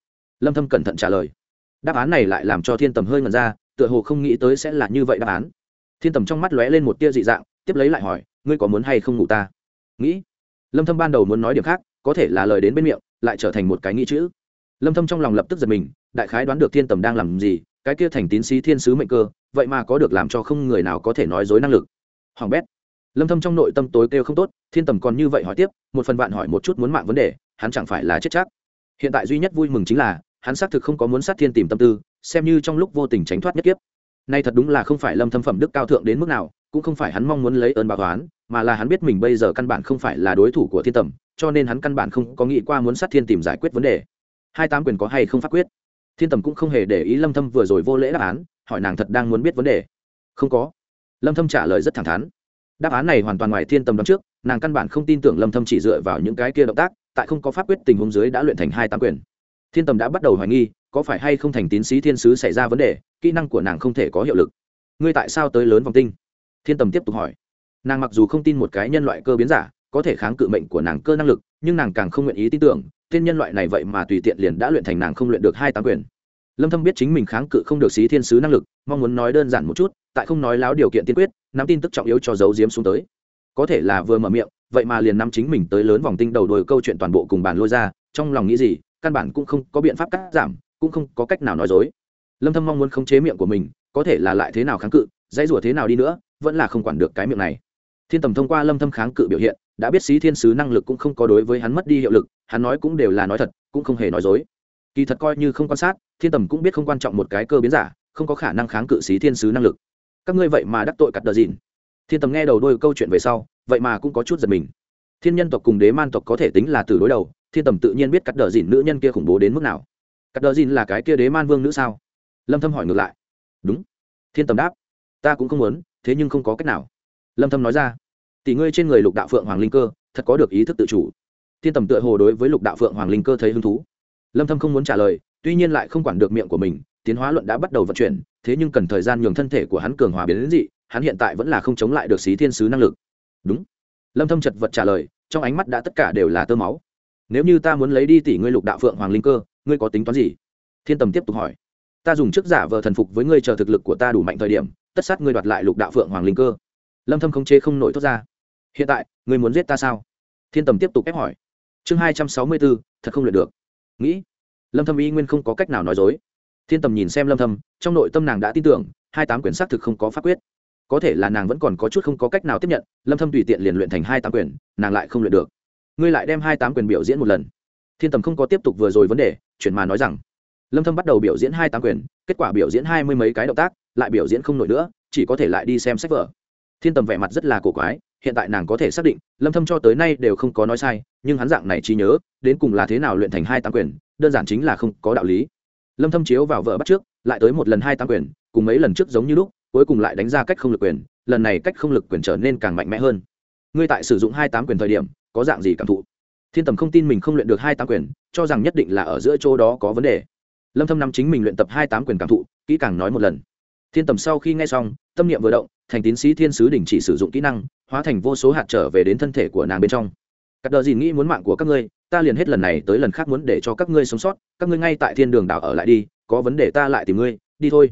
Lâm thâm cẩn thận trả lời. Đáp án này lại làm cho thiên tầm hơi ngẩn ra, tựa hồ không nghĩ tới sẽ là như vậy đáp án. Thiên tầm trong mắt lóe lên một tia dị dạng, tiếp lấy lại hỏi, ngươi có muốn hay không ngủ ta? Nghĩ. Lâm thâm ban đầu muốn nói điểm khác, có thể là lời đến bên miệng, lại trở thành một cái nghĩ chữ. Lâm thâm trong lòng lập tức giật mình, đại khái đoán được thiên tầm đang làm gì, cái kia thành tín sĩ thiên sứ mệnh cơ, vậy mà có được làm cho không người nào có thể nói dối năng lực. Hoàng bét lâm thâm trong nội tâm tối kêu không tốt, thiên tầm còn như vậy hỏi tiếp, một phần bạn hỏi một chút muốn mạng vấn đề, hắn chẳng phải là chết chắc. Hiện tại duy nhất vui mừng chính là, hắn xác thực không có muốn sát thiên tìm tâm tư, xem như trong lúc vô tình tránh thoát nhất kiếp. Nay thật đúng là không phải lâm thâm phẩm đức cao thượng đến mức nào, cũng không phải hắn mong muốn lấy ơn báo oán, mà là hắn biết mình bây giờ căn bản không phải là đối thủ của thiên tầm, cho nên hắn căn bản không có nghĩ qua muốn sát thiên tìm giải quyết vấn đề. Hai tám quyền có hay không pháp quyết? Thiên tầm cũng không hề để ý lâm thâm vừa rồi vô lễ đáp án, hỏi nàng thật đang muốn biết vấn đề. Không có. Lâm thâm trả lời rất thẳng thắn đáp án này hoàn toàn ngoài thiên tầm đón trước, nàng căn bản không tin tưởng lâm thâm chỉ dựa vào những cái kia động tác, tại không có pháp quyết tình huống dưới đã luyện thành hai tám quyền. Thiên tầm đã bắt đầu hoài nghi, có phải hay không thành tín sĩ thiên sứ xảy ra vấn đề, kỹ năng của nàng không thể có hiệu lực. Ngươi tại sao tới lớn vòng tinh? Thiên tầm tiếp tục hỏi. Nàng mặc dù không tin một cái nhân loại cơ biến giả, có thể kháng cự mệnh của nàng cơ năng lực, nhưng nàng càng không nguyện ý tin tưởng, tên nhân loại này vậy mà tùy tiện liền đã luyện thành nàng không luyện được hai tám quyền. Lâm thâm biết chính mình kháng cự không được xí thiên sứ năng lực, mong muốn nói đơn giản một chút, tại không nói láo điều kiện tiên quyết nắm tin tức trọng yếu cho giấu diếm xuống tới. Có thể là vừa mở miệng, vậy mà liền nắm chính mình tới lớn vòng tinh đầu đuôi câu chuyện toàn bộ cùng bàn lôi ra, trong lòng nghĩ gì, căn bản cũng không có biện pháp cắt giảm, cũng không có cách nào nói dối. Lâm thâm mong muốn khống chế miệng của mình, có thể là lại thế nào kháng cự, dãy rủa thế nào đi nữa, vẫn là không quản được cái miệng này. Thiên tầm thông qua lâm thâm kháng cự biểu hiện, đã biết xí thiên sứ năng lực cũng không có đối với hắn mất đi hiệu lực, hắn nói cũng đều là nói thật, cũng không hề nói dối. Kỳ thật coi như không quan sát, thiên tầm cũng biết không quan trọng một cái cơ biến giả, không có khả năng kháng cự xí thiên sứ năng lực các ngươi vậy mà đắc tội cắt đờ dìn. Thiên tầm nghe đầu đôi câu chuyện về sau, vậy mà cũng có chút giật mình. Thiên nhân tộc cùng đế man tộc có thể tính là từ đối đầu, thiên tầm tự nhiên biết cắt đờ dìn nữ nhân kia khủng bố đến mức nào. Cắt đờ dìn là cái kia đế man vương nữ sao? Lâm thâm hỏi ngược lại. Đúng. Thiên tầm đáp. Ta cũng không muốn, thế nhưng không có cách nào. Lâm thâm nói ra. Tỷ ngươi trên người lục đạo phượng hoàng linh cơ, thật có được ý thức tự chủ. Thiên tầm tựa hồ đối với lục đạo phượng hoàng linh cơ thấy hứng thú. Lâm thâm không muốn trả lời, tuy nhiên lại không quản được miệng của mình tiến hóa luận đã bắt đầu vận chuyển thế nhưng cần thời gian nhường thân thể của hắn cường hòa biến đến dị hắn hiện tại vẫn là không chống lại được xí thiên sứ năng lực. Đúng. Lâm thâm chật vật trả lời trong ánh mắt đã tất cả đều là tơ máu. Nếu như ta muốn lấy đi tỷ ngươi lục đạo phượng hoàng linh cơ ngươi có tính toán gì? Thiên tầm tiếp tục hỏi. Ta dùng chức giả vờ thần phục với ngươi chờ thực lực của ta đủ mạnh thời điểm tất sát ngươi đoạt lại lục đạo phượng hoàng linh cơ. Lâm thâm không chế không nổi thoát ra. Hiện tại ngươi muốn giết ta sao? Thiên tầm tiếp tục ép hỏi. Chương 264, thật không luyện được. Nghĩ. Lâm thâm y nguyên không có cách nào nói dối thiên tầm nhìn xem lâm thâm, trong nội tâm nàng đã tin tưởng, hai tám quyển xác thực không có pháp quyết. Có thể là nàng vẫn còn có chút không có cách nào tiếp nhận, lâm thâm tùy tiện liền luyện thành hai tám quyền nàng lại không luyện được. Ngươi lại đem hai tám quyền biểu diễn một lần. Thiên tầm không có tiếp tục vừa rồi vấn đề, chuyển mà nói rằng, lâm thâm bắt đầu biểu diễn hai tám quyền kết quả biểu diễn hai mươi mấy cái động tác, lại biểu diễn không nổi nữa, chỉ có thể lại đi xem sách vở. Thiên tầm vẻ mặt rất là cổ quái, hiện tại nàng có thể xác định, lâm thâm cho tới nay đều không có nói sai, nhưng hắn dạng này trí nhớ, đến cùng là thế nào luyện thành hai tám quyền đơn giản chính là không có đạo lý lâm thâm chiếu vào vợ bắt trước, lại tới một lần hai tám quyền, cùng mấy lần trước giống như lúc, cuối cùng lại đánh ra cách không lực quyền, lần này cách không lực quyền trở nên càng mạnh mẽ hơn. Ngươi tại sử dụng hai tám quyền thời điểm, có dạng gì cảm thụ? Thiên tầm không tin mình không luyện được hai tám quyền, cho rằng nhất định là ở giữa chỗ đó có vấn đề. Lâm thâm nắm chính mình luyện tập hai tám quyền cảm thụ, kỹ càng nói một lần. Thiên tầm sau khi nghe xong, tâm niệm vừa động, thành tín sĩ thiên sứ đình chỉ sử dụng kỹ năng, hóa thành vô số hạt trở về đến thân thể của nàng bên trong. Các đờ gì nghĩ muốn mạng của các ngươi ta liền hết lần này tới lần khác muốn để cho các ngươi sống sót, các ngươi ngay tại thiên đường đảo ở lại đi, có vấn đề ta lại tìm ngươi, đi thôi.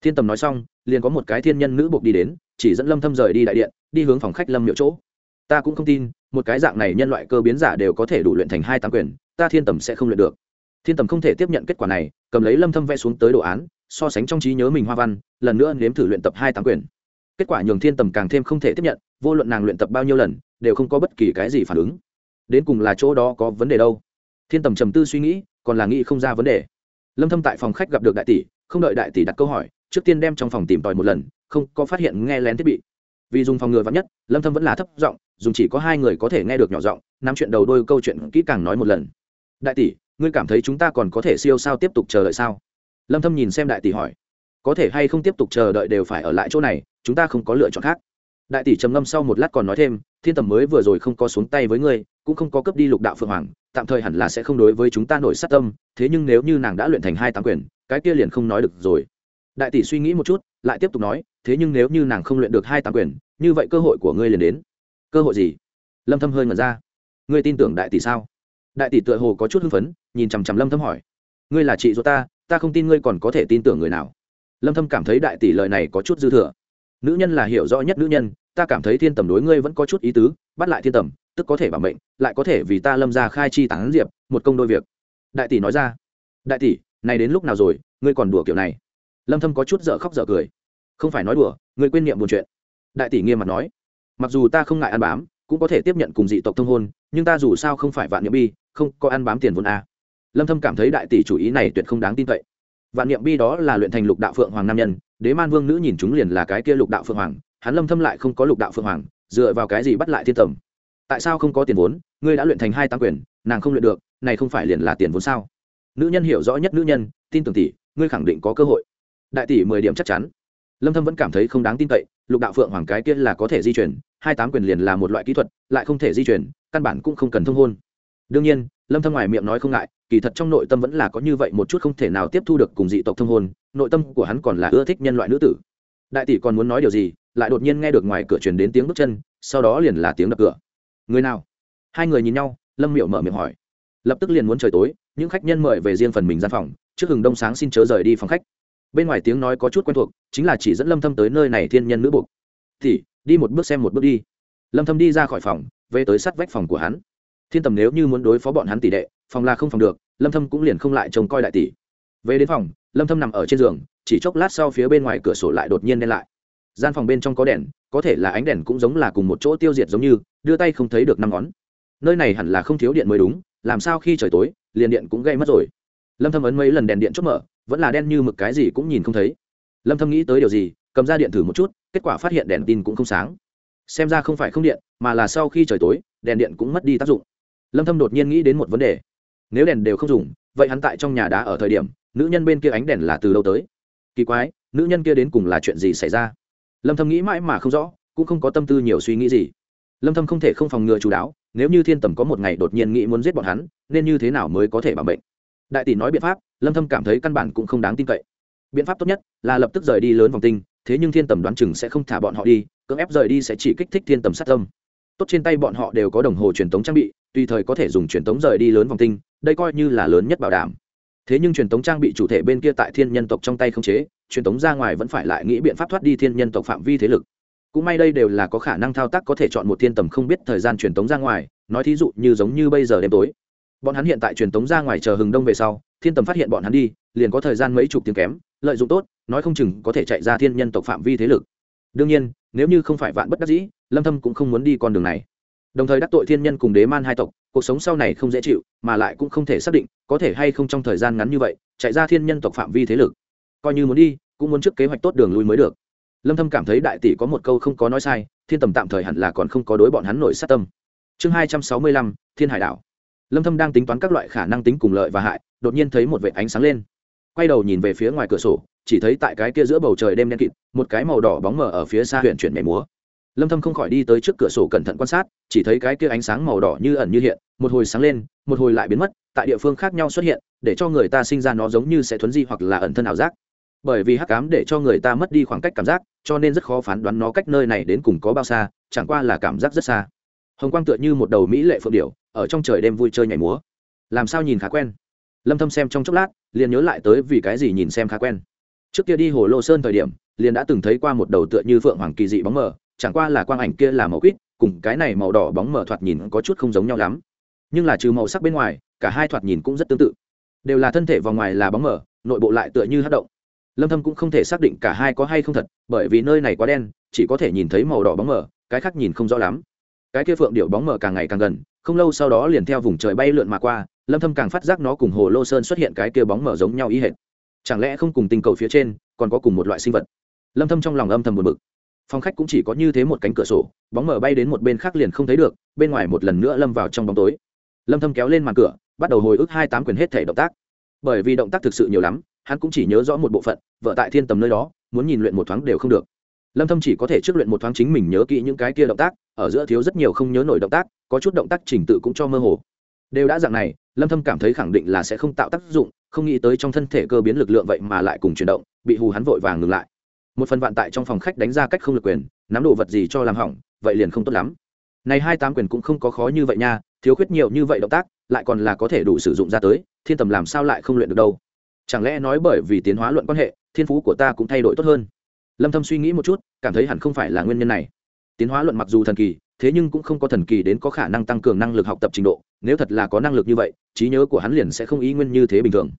Thiên tầm nói xong, liền có một cái thiên nhân nữ buộc đi đến, chỉ dẫn lâm thâm rời đi đại điện, đi hướng phòng khách lâm miệu chỗ. Ta cũng không tin, một cái dạng này nhân loại cơ biến giả đều có thể đủ luyện thành hai tám quyền, ta thiên tầm sẽ không luyện được. Thiên tầm không thể tiếp nhận kết quả này, cầm lấy lâm thâm vẽ xuống tới đồ án, so sánh trong trí nhớ mình hoa văn, lần nữa nếm thử luyện tập hai tám quyền. Kết quả nhường thiên tầm càng thêm không thể tiếp nhận, vô luận nàng luyện tập bao nhiêu lần, đều không có bất kỳ cái gì phản ứng đến cùng là chỗ đó có vấn đề đâu. Thiên tầm trầm tư suy nghĩ, còn là nghĩ không ra vấn đề. Lâm thâm tại phòng khách gặp được đại tỷ, không đợi đại tỷ đặt câu hỏi, trước tiên đem trong phòng tìm tòi một lần, không có phát hiện nghe lén thiết bị. Vì dùng phòng ngừa vắng nhất, lâm thâm vẫn là thấp giọng, dùng chỉ có hai người có thể nghe được nhỏ giọng, nắm chuyện đầu đôi câu chuyện kỹ càng nói một lần. Đại tỷ, ngươi cảm thấy chúng ta còn có thể siêu sao tiếp tục chờ đợi sao? Lâm thâm nhìn xem đại tỷ hỏi. Có thể hay không tiếp tục chờ đợi đều phải ở lại chỗ này, chúng ta không có lựa chọn khác. Đại tỷ trầm ngâm sau một lát còn nói thêm, thiên tầm mới vừa rồi không có xuống tay với ngươi cũng không có cấp đi lục đạo phượng hoàng, tạm thời hẳn là sẽ không đối với chúng ta nổi sát tâm, thế nhưng nếu như nàng đã luyện thành hai tám quyền, cái kia liền không nói được rồi. Đại tỷ suy nghĩ một chút, lại tiếp tục nói, thế nhưng nếu như nàng không luyện được hai tám quyền, như vậy cơ hội của ngươi liền đến. Cơ hội gì? Lâm thâm hơi ngẩn ra. Ngươi tin tưởng đại tỷ sao? Đại tỷ tựa hồ có chút hưng phấn, nhìn chằm chằm lâm thâm hỏi. Ngươi là chị ruột ta ta không tin ngươi còn có thể tin tưởng người nào. Lâm thâm cảm thấy đại tỷ lời này có chút dư thừa. Nữ nhân là hiểu rõ nhất nữ nhân, ta cảm thấy thiên tầm đối ngươi vẫn có chút ý tứ, bắt lại thiên tầm tức có thể bảo mệnh, lại có thể vì ta lâm ra khai chi tán diệp, một công đôi việc. Đại tỷ nói ra. Đại tỷ, này đến lúc nào rồi, ngươi còn đùa kiểu này? Lâm thâm có chút dở khóc dở cười. Không phải nói đùa, ngươi quên niệm buồn chuyện. Đại tỷ nghiêm mặt nói. Mặc dù ta không ngại ăn bám, cũng có thể tiếp nhận cùng dị tộc thông hôn, nhưng ta dù sao không phải vạn niệm bi, không có ăn bám tiền vốn a. Lâm thâm cảm thấy đại tỷ chủ ý này tuyệt không đáng tin cậy. Vạn niệm bi đó là luyện thành lục đạo phượng hoàng nam nhân, đế man vương nữ nhìn chúng liền là cái kia lục đạo phượng hoàng, hắn lâm thâm lại không có lục đạo phượng hoàng, dựa vào cái gì bắt lại thiên tầm tại sao không có tiền vốn? Ngươi đã luyện thành hai tăng quyền, nàng không luyện được, này không phải liền là tiền vốn sao? Nữ nhân hiểu rõ nhất nữ nhân, tin tưởng tỷ, ngươi khẳng định có cơ hội. Đại tỷ mười điểm chắc chắn. Lâm thâm vẫn cảm thấy không đáng tin cậy, lục đạo phượng hoàng cái kia là có thể di chuyển, hai tám quyền liền là một loại kỹ thuật, lại không thể di chuyển, căn bản cũng không cần thông hôn. Đương nhiên, lâm thâm ngoài miệng nói không ngại, kỳ thật trong nội tâm vẫn là có như vậy một chút không thể nào tiếp thu được cùng dị tộc thông hôn, nội tâm của hắn còn là ưa thích nhân loại nữ tử. Đại tỷ còn muốn nói điều gì, lại đột nhiên nghe được ngoài cửa truyền đến tiếng bước chân, sau đó liền là tiếng đập cửa người nào? Hai người nhìn nhau, lâm miệu mở miệng hỏi. Lập tức liền muốn trời tối, những khách nhân mời về riêng phần mình gian phòng, trước hừng đông sáng xin chớ rời đi phòng khách. Bên ngoài tiếng nói có chút quen thuộc, chính là chỉ dẫn lâm thâm tới nơi này thiên nhân nữ buộc thì, đi một bước xem một bước đi. Lâm thâm đi ra khỏi phòng, về tới sát vách phòng của hắn. Thiên tầm nếu như muốn đối phó bọn hắn tỷ đệ, phòng là không phòng được, lâm thâm cũng liền không lại trông coi đại tỷ. Về đến phòng, lâm thâm nằm ở trên giường, chỉ chốc lát sau phía bên ngoài cửa sổ lại đột nhiên đen lại gian phòng bên trong có đèn, có thể là ánh đèn cũng giống là cùng một chỗ tiêu diệt giống như, đưa tay không thấy được năm ngón. Nơi này hẳn là không thiếu điện mới đúng, làm sao khi trời tối, liền điện cũng gây mất rồi. Lâm thâm ấn mấy lần đèn điện chốt mở, vẫn là đen như mực cái gì cũng nhìn không thấy. Lâm thâm nghĩ tới điều gì, cầm ra điện thử một chút, kết quả phát hiện đèn tin cũng không sáng. Xem ra không phải không điện, mà là sau khi trời tối, đèn điện cũng mất đi tác dụng. Lâm thâm đột nhiên nghĩ đến một vấn đề. Nếu đèn đều không dùng, vậy hắn tại trong nhà đá ở thời điểm, nữ nhân bên kia ánh đèn là từ đâu tới? Kỳ quái, nữ nhân kia đến cùng là chuyện gì xảy ra? Lâm thâm nghĩ mãi mà không rõ, cũng không có tâm tư nhiều suy nghĩ gì. Lâm thâm không thể không phòng ngừa chú đáo, nếu như thiên tầm có một ngày đột nhiên nghĩ muốn giết bọn hắn, nên như thế nào mới có thể bảo bệnh đại tỷ nói biện pháp, lâm thâm cảm thấy căn bản cũng không đáng tin cậy. Biện pháp tốt nhất là lập tức rời đi lớn vòng tinh, thế nhưng thiên tầm đoán chừng sẽ không thả bọn họ đi, cưỡng ép rời đi sẽ chỉ kích thích thiên tầm sát tâm. Tốt trên tay bọn họ đều có đồng hồ truyền tống trang bị, tùy thời có thể dùng truyền tống rời đi lớn vòng tinh, đây coi như là lớn nhất bảo đảm. Thế nhưng truyền tống trang bị chủ thể bên kia tại thiên nhân tộc trong tay không chế truyền tống ra ngoài vẫn phải lại nghĩ biện pháp thoát đi thiên nhân tộc phạm vi thế lực. Cũng may đây đều là có khả năng thao tác có thể chọn một thiên tầm không biết thời gian truyền tống ra ngoài, nói thí dụ như giống như bây giờ đêm tối. Bọn hắn hiện tại truyền tống ra ngoài chờ hừng đông về sau, thiên tầm phát hiện bọn hắn đi, liền có thời gian mấy chục tiếng kém, lợi dụng tốt, nói không chừng có thể chạy ra thiên nhân tộc phạm vi thế lực. Đương nhiên, nếu như không phải vạn bất đắc dĩ, lâm thâm cũng không muốn đi con đường này. Đồng thời đắc tội thiên nhân cùng đế man hai tộc, cuộc sống sau này không dễ chịu, mà lại cũng không thể xác định có thể hay không trong thời gian ngắn như vậy, chạy ra thiên nhân tộc phạm vi thế lực coi như muốn đi, cũng muốn trước kế hoạch tốt đường lui mới được. Lâm thâm cảm thấy đại tỷ có một câu không có nói sai, thiên tầm tạm thời hẳn là còn không có đối bọn hắn nổi sát tâm. Chương hai trăm sáu mươi lăm, thiên hải đảo. Lâm thâm đang tính toán các loại khả năng tính cùng lợi và hại, đột nhiên thấy một vệt ánh sáng lên. Quay đầu nhìn về phía ngoài cửa sổ, chỉ thấy tại cái kia giữa bầu trời đêm đen kịt, một cái màu đỏ bóng mờ ở phía xa huyện chuyển mẻ múa. Lâm thâm không khỏi đi tới trước cửa sổ cẩn thận quan sát, chỉ thấy cái kia ánh sáng màu đỏ như ẩn như hiện, một hồi sáng lên, một hồi lại biến mất, tại địa phương khác nhau xuất hiện, để cho người ta sinh ra nó giống như sẽ thuấn di hoặc là ẩn thân ảo giác bởi vì hắc ám để cho người ta mất đi khoảng cách cảm giác cho nên rất khó phán đoán nó cách nơi này đến cùng có bao xa chẳng qua là cảm giác rất xa. Hồng quang tựa như một đầu mỹ lệ phượng điệu, ở trong trời đêm vui chơi nhảy múa. Làm sao nhìn khá quen? Lâm thâm xem trong chốc lát liền nhớ lại tới vì cái gì nhìn xem khá quen. Trước kia đi hồ lô sơn thời điểm liền đã từng thấy qua một đầu tựa như phượng hoàng kỳ dị bóng mờ chẳng qua là quang ảnh kia là màu quýt cùng cái này màu đỏ bóng mờ thoạt nhìn có chút không giống nhau lắm. Nhưng là trừ màu sắc bên ngoài cả hai thoạt nhìn cũng rất tương tự. Đều là thân thể vào ngoài là bóng mờ nội bộ lại tựa như hát động lâm thâm cũng không thể xác định cả hai có hay không thật, bởi vì nơi này quá đen, chỉ có thể nhìn thấy màu đỏ bóng mờ, cái khác nhìn không rõ lắm. Cái kia phượng điệu bóng mờ càng ngày càng gần, không lâu sau đó liền theo vùng trời bay lượn mà qua, lâm thâm càng phát giác nó cùng hồ lô sơn xuất hiện cái kia bóng mờ giống nhau ý hệt. Chẳng lẽ không cùng tinh cầu phía trên, còn có cùng một loại sinh vật? Lâm thâm trong lòng âm thầm buồn bực. Phòng khách cũng chỉ có như thế một cánh cửa sổ, bóng mờ bay đến một bên khác liền không thấy được, bên ngoài một lần nữa lâm vào trong bóng tối. Lâm thâm kéo lên màn cửa, bắt đầu hồi ức hai tám quyền hết thể động tác. Bởi vì động tác thực sự nhiều lắm hắn cũng chỉ nhớ rõ một bộ phận, vợ tại thiên tầm nơi đó, muốn nhìn luyện một thoáng đều không được. Lâm thâm chỉ có thể trước luyện một thoáng chính mình nhớ kỹ những cái kia động tác, ở giữa thiếu rất nhiều không nhớ nổi động tác, có chút động tác trình tự cũng cho mơ hồ. Đều đã dạng này, lâm thâm cảm thấy khẳng định là sẽ không tạo tác dụng, không nghĩ tới trong thân thể cơ biến lực lượng vậy mà lại cùng chuyển động, bị hù hắn vội vàng ngừng lại. Một phần vạn tại trong phòng khách đánh ra cách không lực quyền, nắm đồ vật gì cho làm hỏng, vậy liền không tốt lắm. Này hai tám quyền cũng không có khó như vậy nha, thiếu khuyết nhiều như vậy động tác, lại còn là có thể đủ sử dụng ra tới, thiên tầm làm sao lại không luyện được đâu chẳng lẽ nói bởi vì tiến hóa luận quan hệ, thiên phú của ta cũng thay đổi tốt hơn? Lâm thâm suy nghĩ một chút, cảm thấy hẳn không phải là nguyên nhân này. Tiến hóa luận mặc dù thần kỳ, thế nhưng cũng không có thần kỳ đến có khả năng tăng cường năng lực học tập trình độ. Nếu thật là có năng lực như vậy, trí nhớ của hắn liền sẽ không ý nguyên như thế bình thường.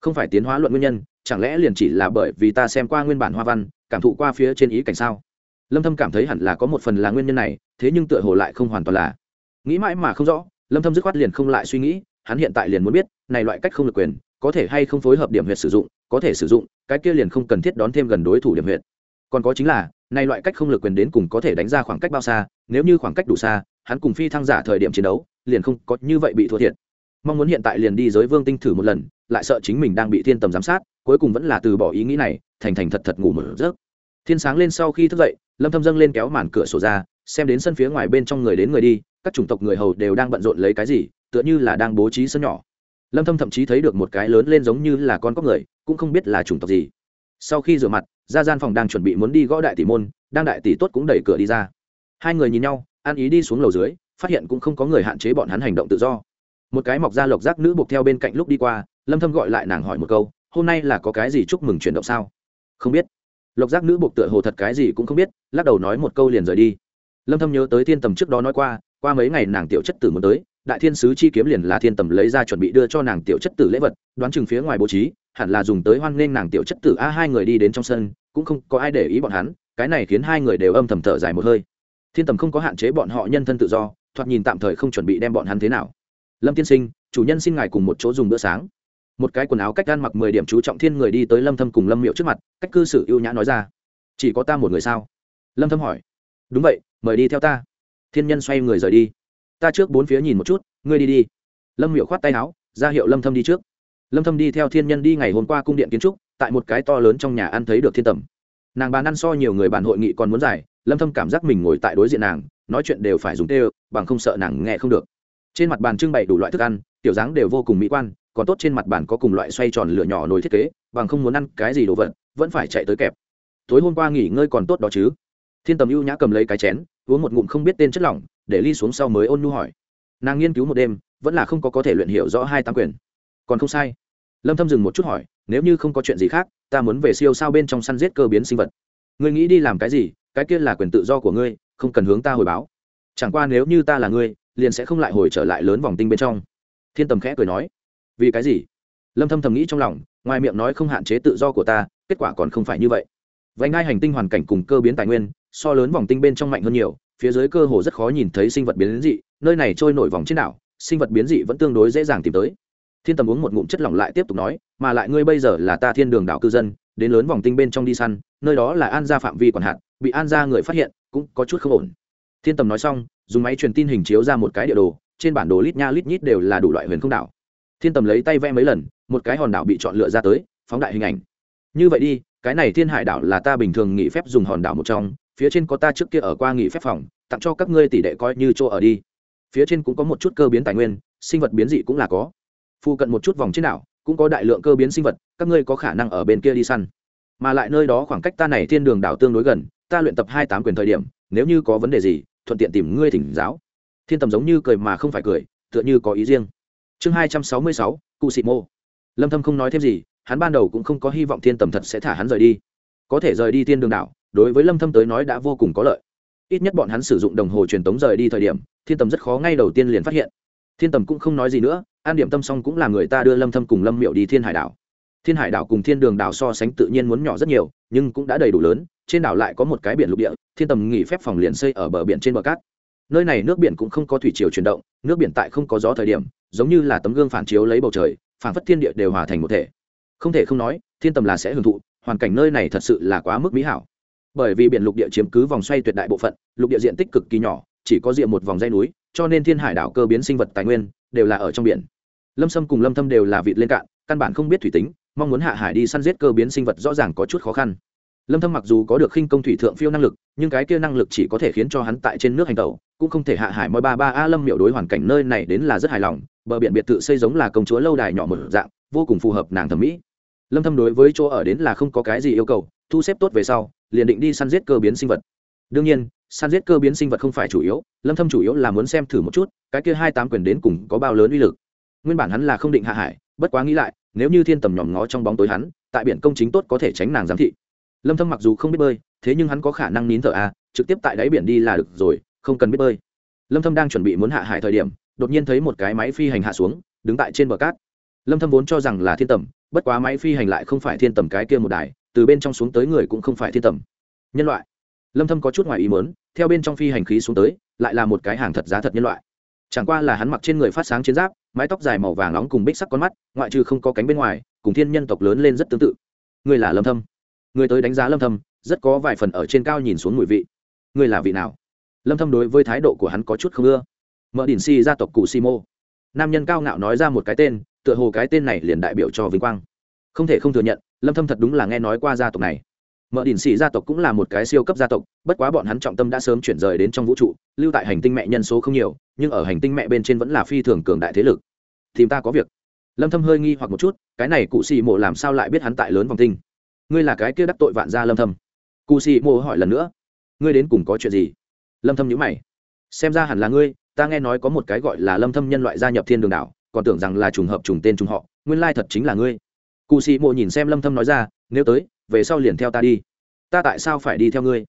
Không phải tiến hóa luận nguyên nhân, chẳng lẽ liền chỉ là bởi vì ta xem qua nguyên bản hoa văn, cảm thụ qua phía trên ý cảnh sao? Lâm thâm cảm thấy hẳn là có một phần là nguyên nhân này, thế nhưng tựa hồ lại không hoàn toàn là. Nghĩ mãi mà không rõ, lâm thâm dứt khoát liền không lại suy nghĩ, hắn hiện tại liền muốn biết, này loại cách không được quyền có thể hay không phối hợp điểm huyệt sử dụng, có thể sử dụng, cái kia liền không cần thiết đón thêm gần đối thủ điểm huyệt. Còn có chính là này loại cách không lực quyền đến cùng có thể đánh ra khoảng cách bao xa, nếu như khoảng cách đủ xa, hắn cùng phi thăng giả thời điểm chiến đấu, liền không có như vậy bị thua thiệt. Mong muốn hiện tại liền đi giới vương tinh thử một lần, lại sợ chính mình đang bị thiên tầm giám sát, cuối cùng vẫn là từ bỏ ý nghĩ này, thành thành thật thật ngủ mở rớt thiên sáng lên sau khi thức dậy, lâm thâm dâng lên kéo màn cửa sổ ra, xem đến sân phía ngoài bên trong người đến người đi, các chủng tộc người hầu đều đang bận rộn lấy cái gì, tựa như là đang bố trí sân nhỏ lâm thâm thậm chí thấy được một cái lớn lên giống như là con cóc người, cũng không biết là chủng tộc gì. Sau khi rửa mặt, ra gian phòng đang chuẩn bị muốn đi gõ đại tỷ môn, đang đại tỷ tốt cũng đẩy cửa đi ra. Hai người nhìn nhau, ăn ý đi xuống lầu dưới, phát hiện cũng không có người hạn chế bọn hắn hành động tự do. Một cái mọc ra lộc giác nữ buộc theo bên cạnh lúc đi qua, lâm thâm gọi lại nàng hỏi một câu, hôm nay là có cái gì chúc mừng chuyển động sao? Không biết. Lộc giác nữ buộc tựa hồ thật cái gì cũng không biết, lắc đầu nói một câu liền rời đi. Lâm thâm nhớ tới thiên tầm trước đó nói qua qua mấy ngày nàng tiểu chất tử muốn tới đại thiên sứ chi kiếm liền là thiên tầm lấy ra chuẩn bị đưa cho nàng tiểu chất tử lễ vật, đoán chừng phía ngoài bố trí, hẳn là dùng tới hoan nghênh nàng tiểu chất tử a, hai người đi đến trong sân, cũng không có ai để ý bọn hắn, cái này khiến hai người đều âm thầm thở dài một hơi. Thiên tầm không có hạn chế bọn họ nhân thân tự do, thoạt nhìn tạm thời không chuẩn bị đem bọn hắn thế nào. Lâm tiên sinh, chủ nhân xin ngài cùng một chỗ dùng bữa sáng. Một cái quần áo cách gan mặc mười điểm chú trọng thiên người đi tới lâm thâm cùng lâm miệu trước mặt, cách cư xử ưu nhã nói ra. Chỉ có ta một người sao? Lâm thâm hỏi. Đúng vậy, mời đi theo ta. Thiên nhân xoay người rời đi ta trước bốn phía nhìn một chút, ngươi đi đi. Lâm miệu khoát tay áo, ra hiệu lâm thâm đi trước. Lâm thâm đi theo thiên nhân đi ngày hôm qua cung điện kiến trúc, tại một cái to lớn trong nhà ăn thấy được thiên tầm. Nàng bàn ăn so nhiều người bàn hội nghị còn muốn giải lâm thâm cảm giác mình ngồi tại đối diện nàng, nói chuyện đều phải dùng tê, bằng không sợ nàng nghe không được. Trên mặt bàn trưng bày đủ loại thức ăn, tiểu dáng đều vô cùng mỹ quan, còn tốt trên mặt bàn có cùng loại xoay tròn lửa nhỏ nồi thiết kế, bằng không muốn ăn cái gì đồ vật, vẫn phải chạy tới kẹp. Tối hôm qua nghỉ ngơi còn tốt đó chứ. Thiên tầm ưu nhã cầm lấy cái chén, uống một ngụm không biết tên chất lỏng để ly xuống sau mới ôn nhu hỏi. Nàng nghiên cứu một đêm, vẫn là không có có thể luyện hiểu rõ hai tam quyền. Còn không sai. Lâm thâm dừng một chút hỏi, nếu như không có chuyện gì khác, ta muốn về siêu sao bên trong săn giết cơ biến sinh vật. Ngươi nghĩ đi làm cái gì, cái kia là quyền tự do của ngươi, không cần hướng ta hồi báo. Chẳng qua nếu như ta là ngươi, liền sẽ không lại hồi trở lại lớn vòng tinh bên trong. Thiên tầm khẽ cười nói. Vì cái gì? Lâm thâm thầm nghĩ trong lòng, ngoài miệng nói không hạn chế tự do của ta, kết quả còn không phải như vậy. Vành ngai hành tinh hoàn cảnh cùng cơ biến tài nguyên, so lớn vòng tinh bên trong mạnh hơn nhiều phía dưới cơ hồ rất khó nhìn thấy sinh vật biến dị, nơi này trôi nổi vòng trên đảo, sinh vật biến dị vẫn tương đối dễ dàng tìm tới. Thiên tầm uống một ngụm chất lỏng lại tiếp tục nói, mà lại ngươi bây giờ là ta thiên đường đảo cư dân, đến lớn vòng tinh bên trong đi săn, nơi đó là an gia phạm vi quản hạn, bị an gia người phát hiện, cũng có chút không ổn. Thiên tầm nói xong, dùng máy truyền tin hình chiếu ra một cái địa đồ, trên bản đồ lít nha lít nhít đều là đủ loại huyền không đảo. Thiên tầm lấy tay vẽ mấy lần, một cái hòn đảo bị chọn lựa ra tới, phóng đại hình ảnh. Như vậy đi, cái này thiên hải đảo là ta bình thường nghỉ phép dùng hòn đảo một trong phía trên có ta trước kia ở qua nghỉ phép phòng, tặng cho các ngươi tỷ đệ coi như chỗ ở đi. Phía trên cũng có một chút cơ biến tài nguyên, sinh vật biến dị cũng là có. Phụ cận một chút vòng trên đảo, cũng có đại lượng cơ biến sinh vật, các ngươi có khả năng ở bên kia đi săn. Mà lại nơi đó khoảng cách ta này thiên đường đảo tương đối gần, ta luyện tập hai tám quyền thời điểm, nếu như có vấn đề gì, thuận tiện tìm ngươi thỉnh giáo. Thiên tầm giống như cười mà không phải cười, tựa như có ý riêng. Chương hai trăm sáu mươi sáu, cụ sĩ mô. Lâm thâm không nói thêm gì, hắn ban đầu cũng không có hy vọng thiên tầm thật sẽ thả hắn rời đi. Có thể rời đi thiên đường đảo đối với lâm thâm tới nói đã vô cùng có lợi. Ít nhất bọn hắn sử dụng đồng hồ truyền tống rời đi thời điểm, thiên tầm rất khó ngay đầu tiên liền phát hiện. Thiên tầm cũng không nói gì nữa, an điểm tâm xong cũng là người ta đưa lâm thâm cùng lâm miệu đi thiên hải đảo. Thiên hải đảo cùng thiên đường đảo so sánh tự nhiên muốn nhỏ rất nhiều, nhưng cũng đã đầy đủ lớn, trên đảo lại có một cái biển lục địa, thiên tầm nghỉ phép phòng liền xây ở bờ biển trên bờ cát. Nơi này nước biển cũng không có thủy chiều chuyển động, nước biển tại không có gió thời điểm, giống như là tấm gương phản chiếu lấy bầu trời, phản phất thiên địa đều hòa thành một thể. Không thể không nói, thiên tầm là sẽ hưởng thụ, hoàn cảnh nơi này thật sự là quá mức mỹ hảo bởi vì biển lục địa chiếm cứ vòng xoay tuyệt đại bộ phận, lục địa diện tích cực kỳ nhỏ, chỉ có diện một vòng dây núi, cho nên thiên hải đảo cơ biến sinh vật tài nguyên đều là ở trong biển. Lâm sâm cùng lâm thâm đều là vịt lên cạn, căn bản không biết thủy tính, mong muốn hạ hải đi săn giết cơ biến sinh vật rõ ràng có chút khó khăn. Lâm thâm mặc dù có được khinh công thủy thượng phiêu năng lực, nhưng cái kia năng lực chỉ có thể khiến cho hắn tại trên nước hành tẩu, cũng không thể hạ hải mọi ba ba a lâm miểu đối hoàn cảnh nơi này đến là rất hài lòng, bờ biển biệt thự xây giống là công chúa lâu đài nhỏ một dạng, vô cùng phù hợp nàng thẩm mỹ. Lâm thâm đối với chỗ ở đến là không có cái gì yêu cầu thu xếp tốt về sau, liền định đi săn giết cơ biến sinh vật. Đương nhiên, săn giết cơ biến sinh vật không phải chủ yếu, lâm thâm chủ yếu là muốn xem thử một chút, cái kia hai tám quyền đến cùng có bao lớn uy lực. Nguyên bản hắn là không định hạ hải, bất quá nghĩ lại, nếu như thiên tầm nhòm ngó trong bóng tối hắn, tại biển công chính tốt có thể tránh nàng giám thị. Lâm thâm mặc dù không biết bơi, thế nhưng hắn có khả năng nín thở a trực tiếp tại đáy biển đi là được rồi, không cần biết bơi. Lâm thâm đang chuẩn bị muốn hạ hải thời điểm, đột nhiên thấy một cái máy phi hành hạ xuống, đứng tại trên bờ cát. Lâm thâm vốn cho rằng là thiên tầm, bất quá máy phi hành lại không phải thiên tầm cái kia một đài từ bên trong xuống tới người cũng không phải thiên tầm. Nhân loại. Lâm thâm có chút ngoài ý muốn, theo bên trong phi hành khí xuống tới, lại là một cái hàng thật giá thật nhân loại. Chẳng qua là hắn mặc trên người phát sáng chiến giáp, mái tóc dài màu vàng nóng cùng bích sắc con mắt, ngoại trừ không có cánh bên ngoài, cùng thiên nhân tộc lớn lên rất tương tự. Người là lâm thâm. Người tới đánh giá lâm thâm, rất có vài phần ở trên cao nhìn xuống mùi vị. Người là vị nào? Lâm thâm đối với thái độ của hắn có chút không ưa. Mở đỉnh si gia tộc cụ si mô. Nam nhân cao ngạo nói ra một cái tên, tựa hồ cái tên này liền đại biểu cho vinh quang. Không thể không thừa nhận lâm thâm thật đúng là nghe nói qua gia tộc này. Mở đỉnh sĩ gia tộc cũng là một cái siêu cấp gia tộc, bất quá bọn hắn trọng tâm đã sớm chuyển rời đến trong vũ trụ, lưu tại hành tinh mẹ nhân số không nhiều, nhưng ở hành tinh mẹ bên trên vẫn là phi thường cường đại thế lực. Thì ta có việc. Lâm thâm hơi nghi hoặc một chút, cái này cụ sĩ mộ làm sao lại biết hắn tại lớn vòng tinh? Ngươi là cái kia đắc tội vạn gia lâm thâm. Cụ sĩ mộ hỏi lần nữa. Ngươi đến cùng có chuyện gì? Lâm thâm nhíu mày. Xem ra hẳn là ngươi, ta nghe nói có một cái gọi là lâm thâm nhân loại gia nhập thiên đường đảo, còn tưởng rằng là trùng hợp trùng tên trùng họ, nguyên lai thật chính là ngươi cụ sĩ mộ nhìn xem lâm thâm nói ra, nếu tới, về sau liền theo ta đi. Ta tại sao phải đi theo ngươi?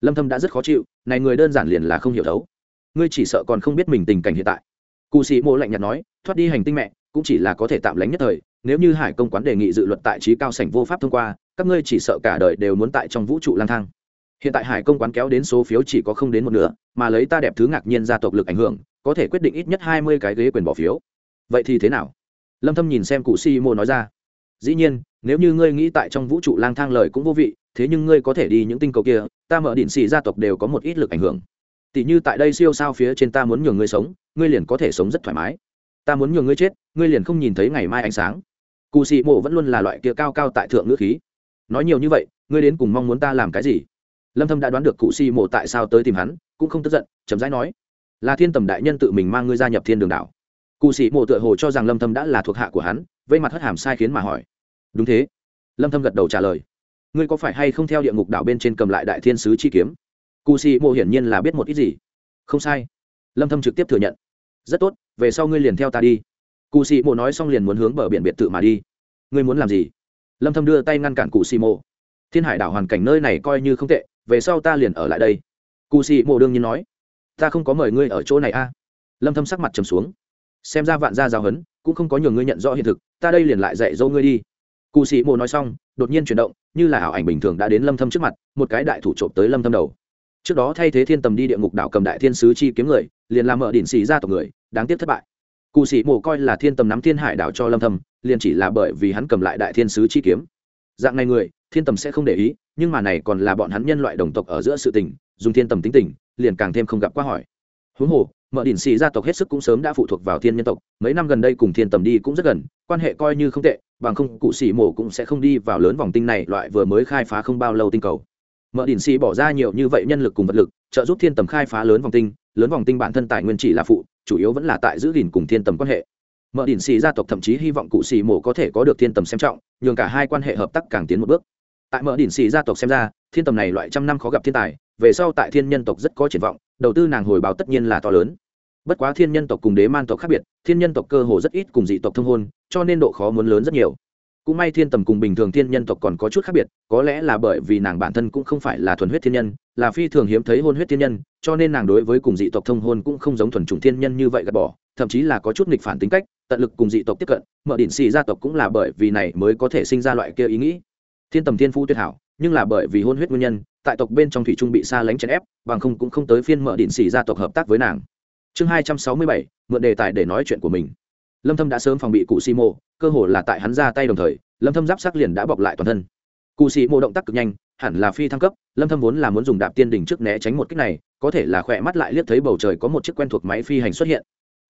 Lâm thâm đã rất khó chịu, này người đơn giản liền là không hiểu thấu. Ngươi chỉ sợ còn không biết mình tình cảnh hiện tại. Cụ sĩ mộ lạnh nhạt nói, thoát đi hành tinh mẹ, cũng chỉ là có thể tạm lánh nhất thời. Nếu như hải công quán đề nghị dự luật tại trí cao sảnh vô pháp thông qua, các ngươi chỉ sợ cả đời đều muốn tại trong vũ trụ lang thang. Hiện tại hải công quán kéo đến số phiếu chỉ có không đến một nửa, mà lấy ta đẹp thứ ngạc nhiên gia tộc lực ảnh hưởng, có thể quyết định ít nhất hai mươi cái ghế quyền bỏ phiếu. Vậy thì thế nào? Lâm thâm nhìn xem cụ si mô nói ra dĩ nhiên, nếu như ngươi nghĩ tại trong vũ trụ lang thang lời cũng vô vị, thế nhưng ngươi có thể đi những tinh cầu kia, ta mở điện xì gia tộc đều có một ít lực ảnh hưởng. Tỷ như tại đây siêu sao phía trên ta muốn nhường ngươi sống, ngươi liền có thể sống rất thoải mái. Ta muốn nhường ngươi chết, ngươi liền không nhìn thấy ngày mai ánh sáng. Cụ sĩ mộ vẫn luôn là loại kia cao cao tại thượng ngữ khí. Nói nhiều như vậy, ngươi đến cùng mong muốn ta làm cái gì? Lâm thâm đã đoán được cụ sĩ mộ tại sao tới tìm hắn, cũng không tức giận chấm dãi nói, là thiên tầm đại nhân tự mình mang ngươi gia nhập thiên đường đảo. Cụ sĩ mộ tựa hồ cho rằng lâm thâm đã là thuộc hạ của hắn, vây mặt hất hàm sai khiến mà hỏi đúng thế. Lâm thâm gật đầu trả lời. Ngươi có phải hay không theo địa ngục đảo bên trên cầm lại đại thiên sứ chi kiếm? Cụ sĩ mộ hiển nhiên là biết một ít gì. Không sai. Lâm thâm trực tiếp thừa nhận. Rất tốt, về sau ngươi liền theo ta đi. Cụ sĩ mộ nói xong liền muốn hướng bờ biển biệt tự mà đi. Ngươi muốn làm gì? Lâm thâm đưa tay ngăn cản cụ sĩ mộ. Thiên hải đảo hoàn cảnh nơi này coi như không tệ, về sau ta liền ở lại đây. Cụ sĩ mộ đương nhiên nói. Ta không có mời ngươi ở chỗ này a. Lâm thâm sắc mặt trầm xuống. Xem ra vạn gia giáo hấn cũng không có nhiều ngươi nhận rõ hiện thực, ta đây liền lại dạy dỗ ngươi đi cụ sĩ mộ nói xong, đột nhiên chuyển động, như là ảo ảnh bình thường đã đến lâm thâm trước mặt, một cái đại thủ trộm tới lâm thâm đầu. Trước đó thay thế thiên tầm đi địa ngục đảo cầm đại thiên sứ chi kiếm người, liền làm mở đỉnh xì ra tộc người, đáng tiếc thất bại. Cụ sĩ mộ coi là thiên tầm nắm thiên hải đảo cho lâm thâm, liền chỉ là bởi vì hắn cầm lại đại thiên sứ chi kiếm. Dạng này người, thiên tầm sẽ không để ý, nhưng mà này còn là bọn hắn nhân loại đồng tộc ở giữa sự tình, dùng thiên tầm tính tình, liền càng thêm không gặp qua hỏi. Huống hồ, mở đỉnh xì gia tộc hết sức cũng sớm đã phụ thuộc vào thiên nhân tộc, mấy năm gần đây cùng thiên tầm đi cũng rất gần, quan hệ coi như không tệ bằng không cụ sĩ mổ cũng sẽ không đi vào lớn vòng tinh này loại vừa mới khai phá không bao lâu tinh cầu. Mợ đỉnh xì bỏ ra nhiều như vậy nhân lực cùng vật lực, trợ giúp thiên tầm khai phá lớn vòng tinh, lớn vòng tinh bản thân tài nguyên chỉ là phụ, chủ yếu vẫn là tại giữ gìn cùng thiên tầm quan hệ. Mợ đỉnh xì gia tộc thậm chí hy vọng cụ sĩ mổ có thể có được thiên tầm xem trọng, nhường cả hai quan hệ hợp tác càng tiến một bước. Tại mợ đỉnh xì gia tộc xem ra, thiên tầm này loại trăm năm khó gặp thiên tài, về sau tại thiên nhân tộc rất có triển vọng, đầu tư nàng hồi báo tất nhiên là to lớn bất quá thiên nhân tộc cùng đế man tộc khác biệt, thiên nhân tộc cơ hồ rất ít cùng dị tộc thông hôn, cho nên độ khó muốn lớn rất nhiều. Cũng may thiên tầm cùng bình thường thiên nhân tộc còn có chút khác biệt, có lẽ là bởi vì nàng bản thân cũng không phải là thuần huyết thiên nhân, là phi thường hiếm thấy hôn huyết thiên nhân, cho nên nàng đối với cùng dị tộc thông hôn cũng không giống thuần chủng thiên nhân như vậy gạt bỏ, thậm chí là có chút nghịch phản tính cách, tận lực cùng dị tộc tiếp cận, mở đỉnh xì gia tộc cũng là bởi vì này mới có thể sinh ra loại kia ý nghĩ. Thiên tầm thiên phu tuyệt hảo, nhưng là bởi vì hôn huyết nguyên nhân, tại tộc bên trong thủy trung bị xa lánh chèn ép, bằng không cũng không tới phiên mở đỉnh xì gia tộc hợp tác với nàng chương hai trăm sáu mươi bảy mượn đề tài để nói chuyện của mình. Lâm thâm đã sớm phòng bị cụ xì cơ hồ là tại hắn ra tay đồng thời lâm thâm giáp sắc liền đã bọc lại toàn thân. Cụ xì động tác cực nhanh hẳn là phi thăng cấp lâm thâm vốn là muốn dùng đạp tiên đỉnh trước né tránh một kích này có thể là khỏe mắt lại liếc thấy bầu trời có một chiếc quen thuộc máy phi hành xuất hiện.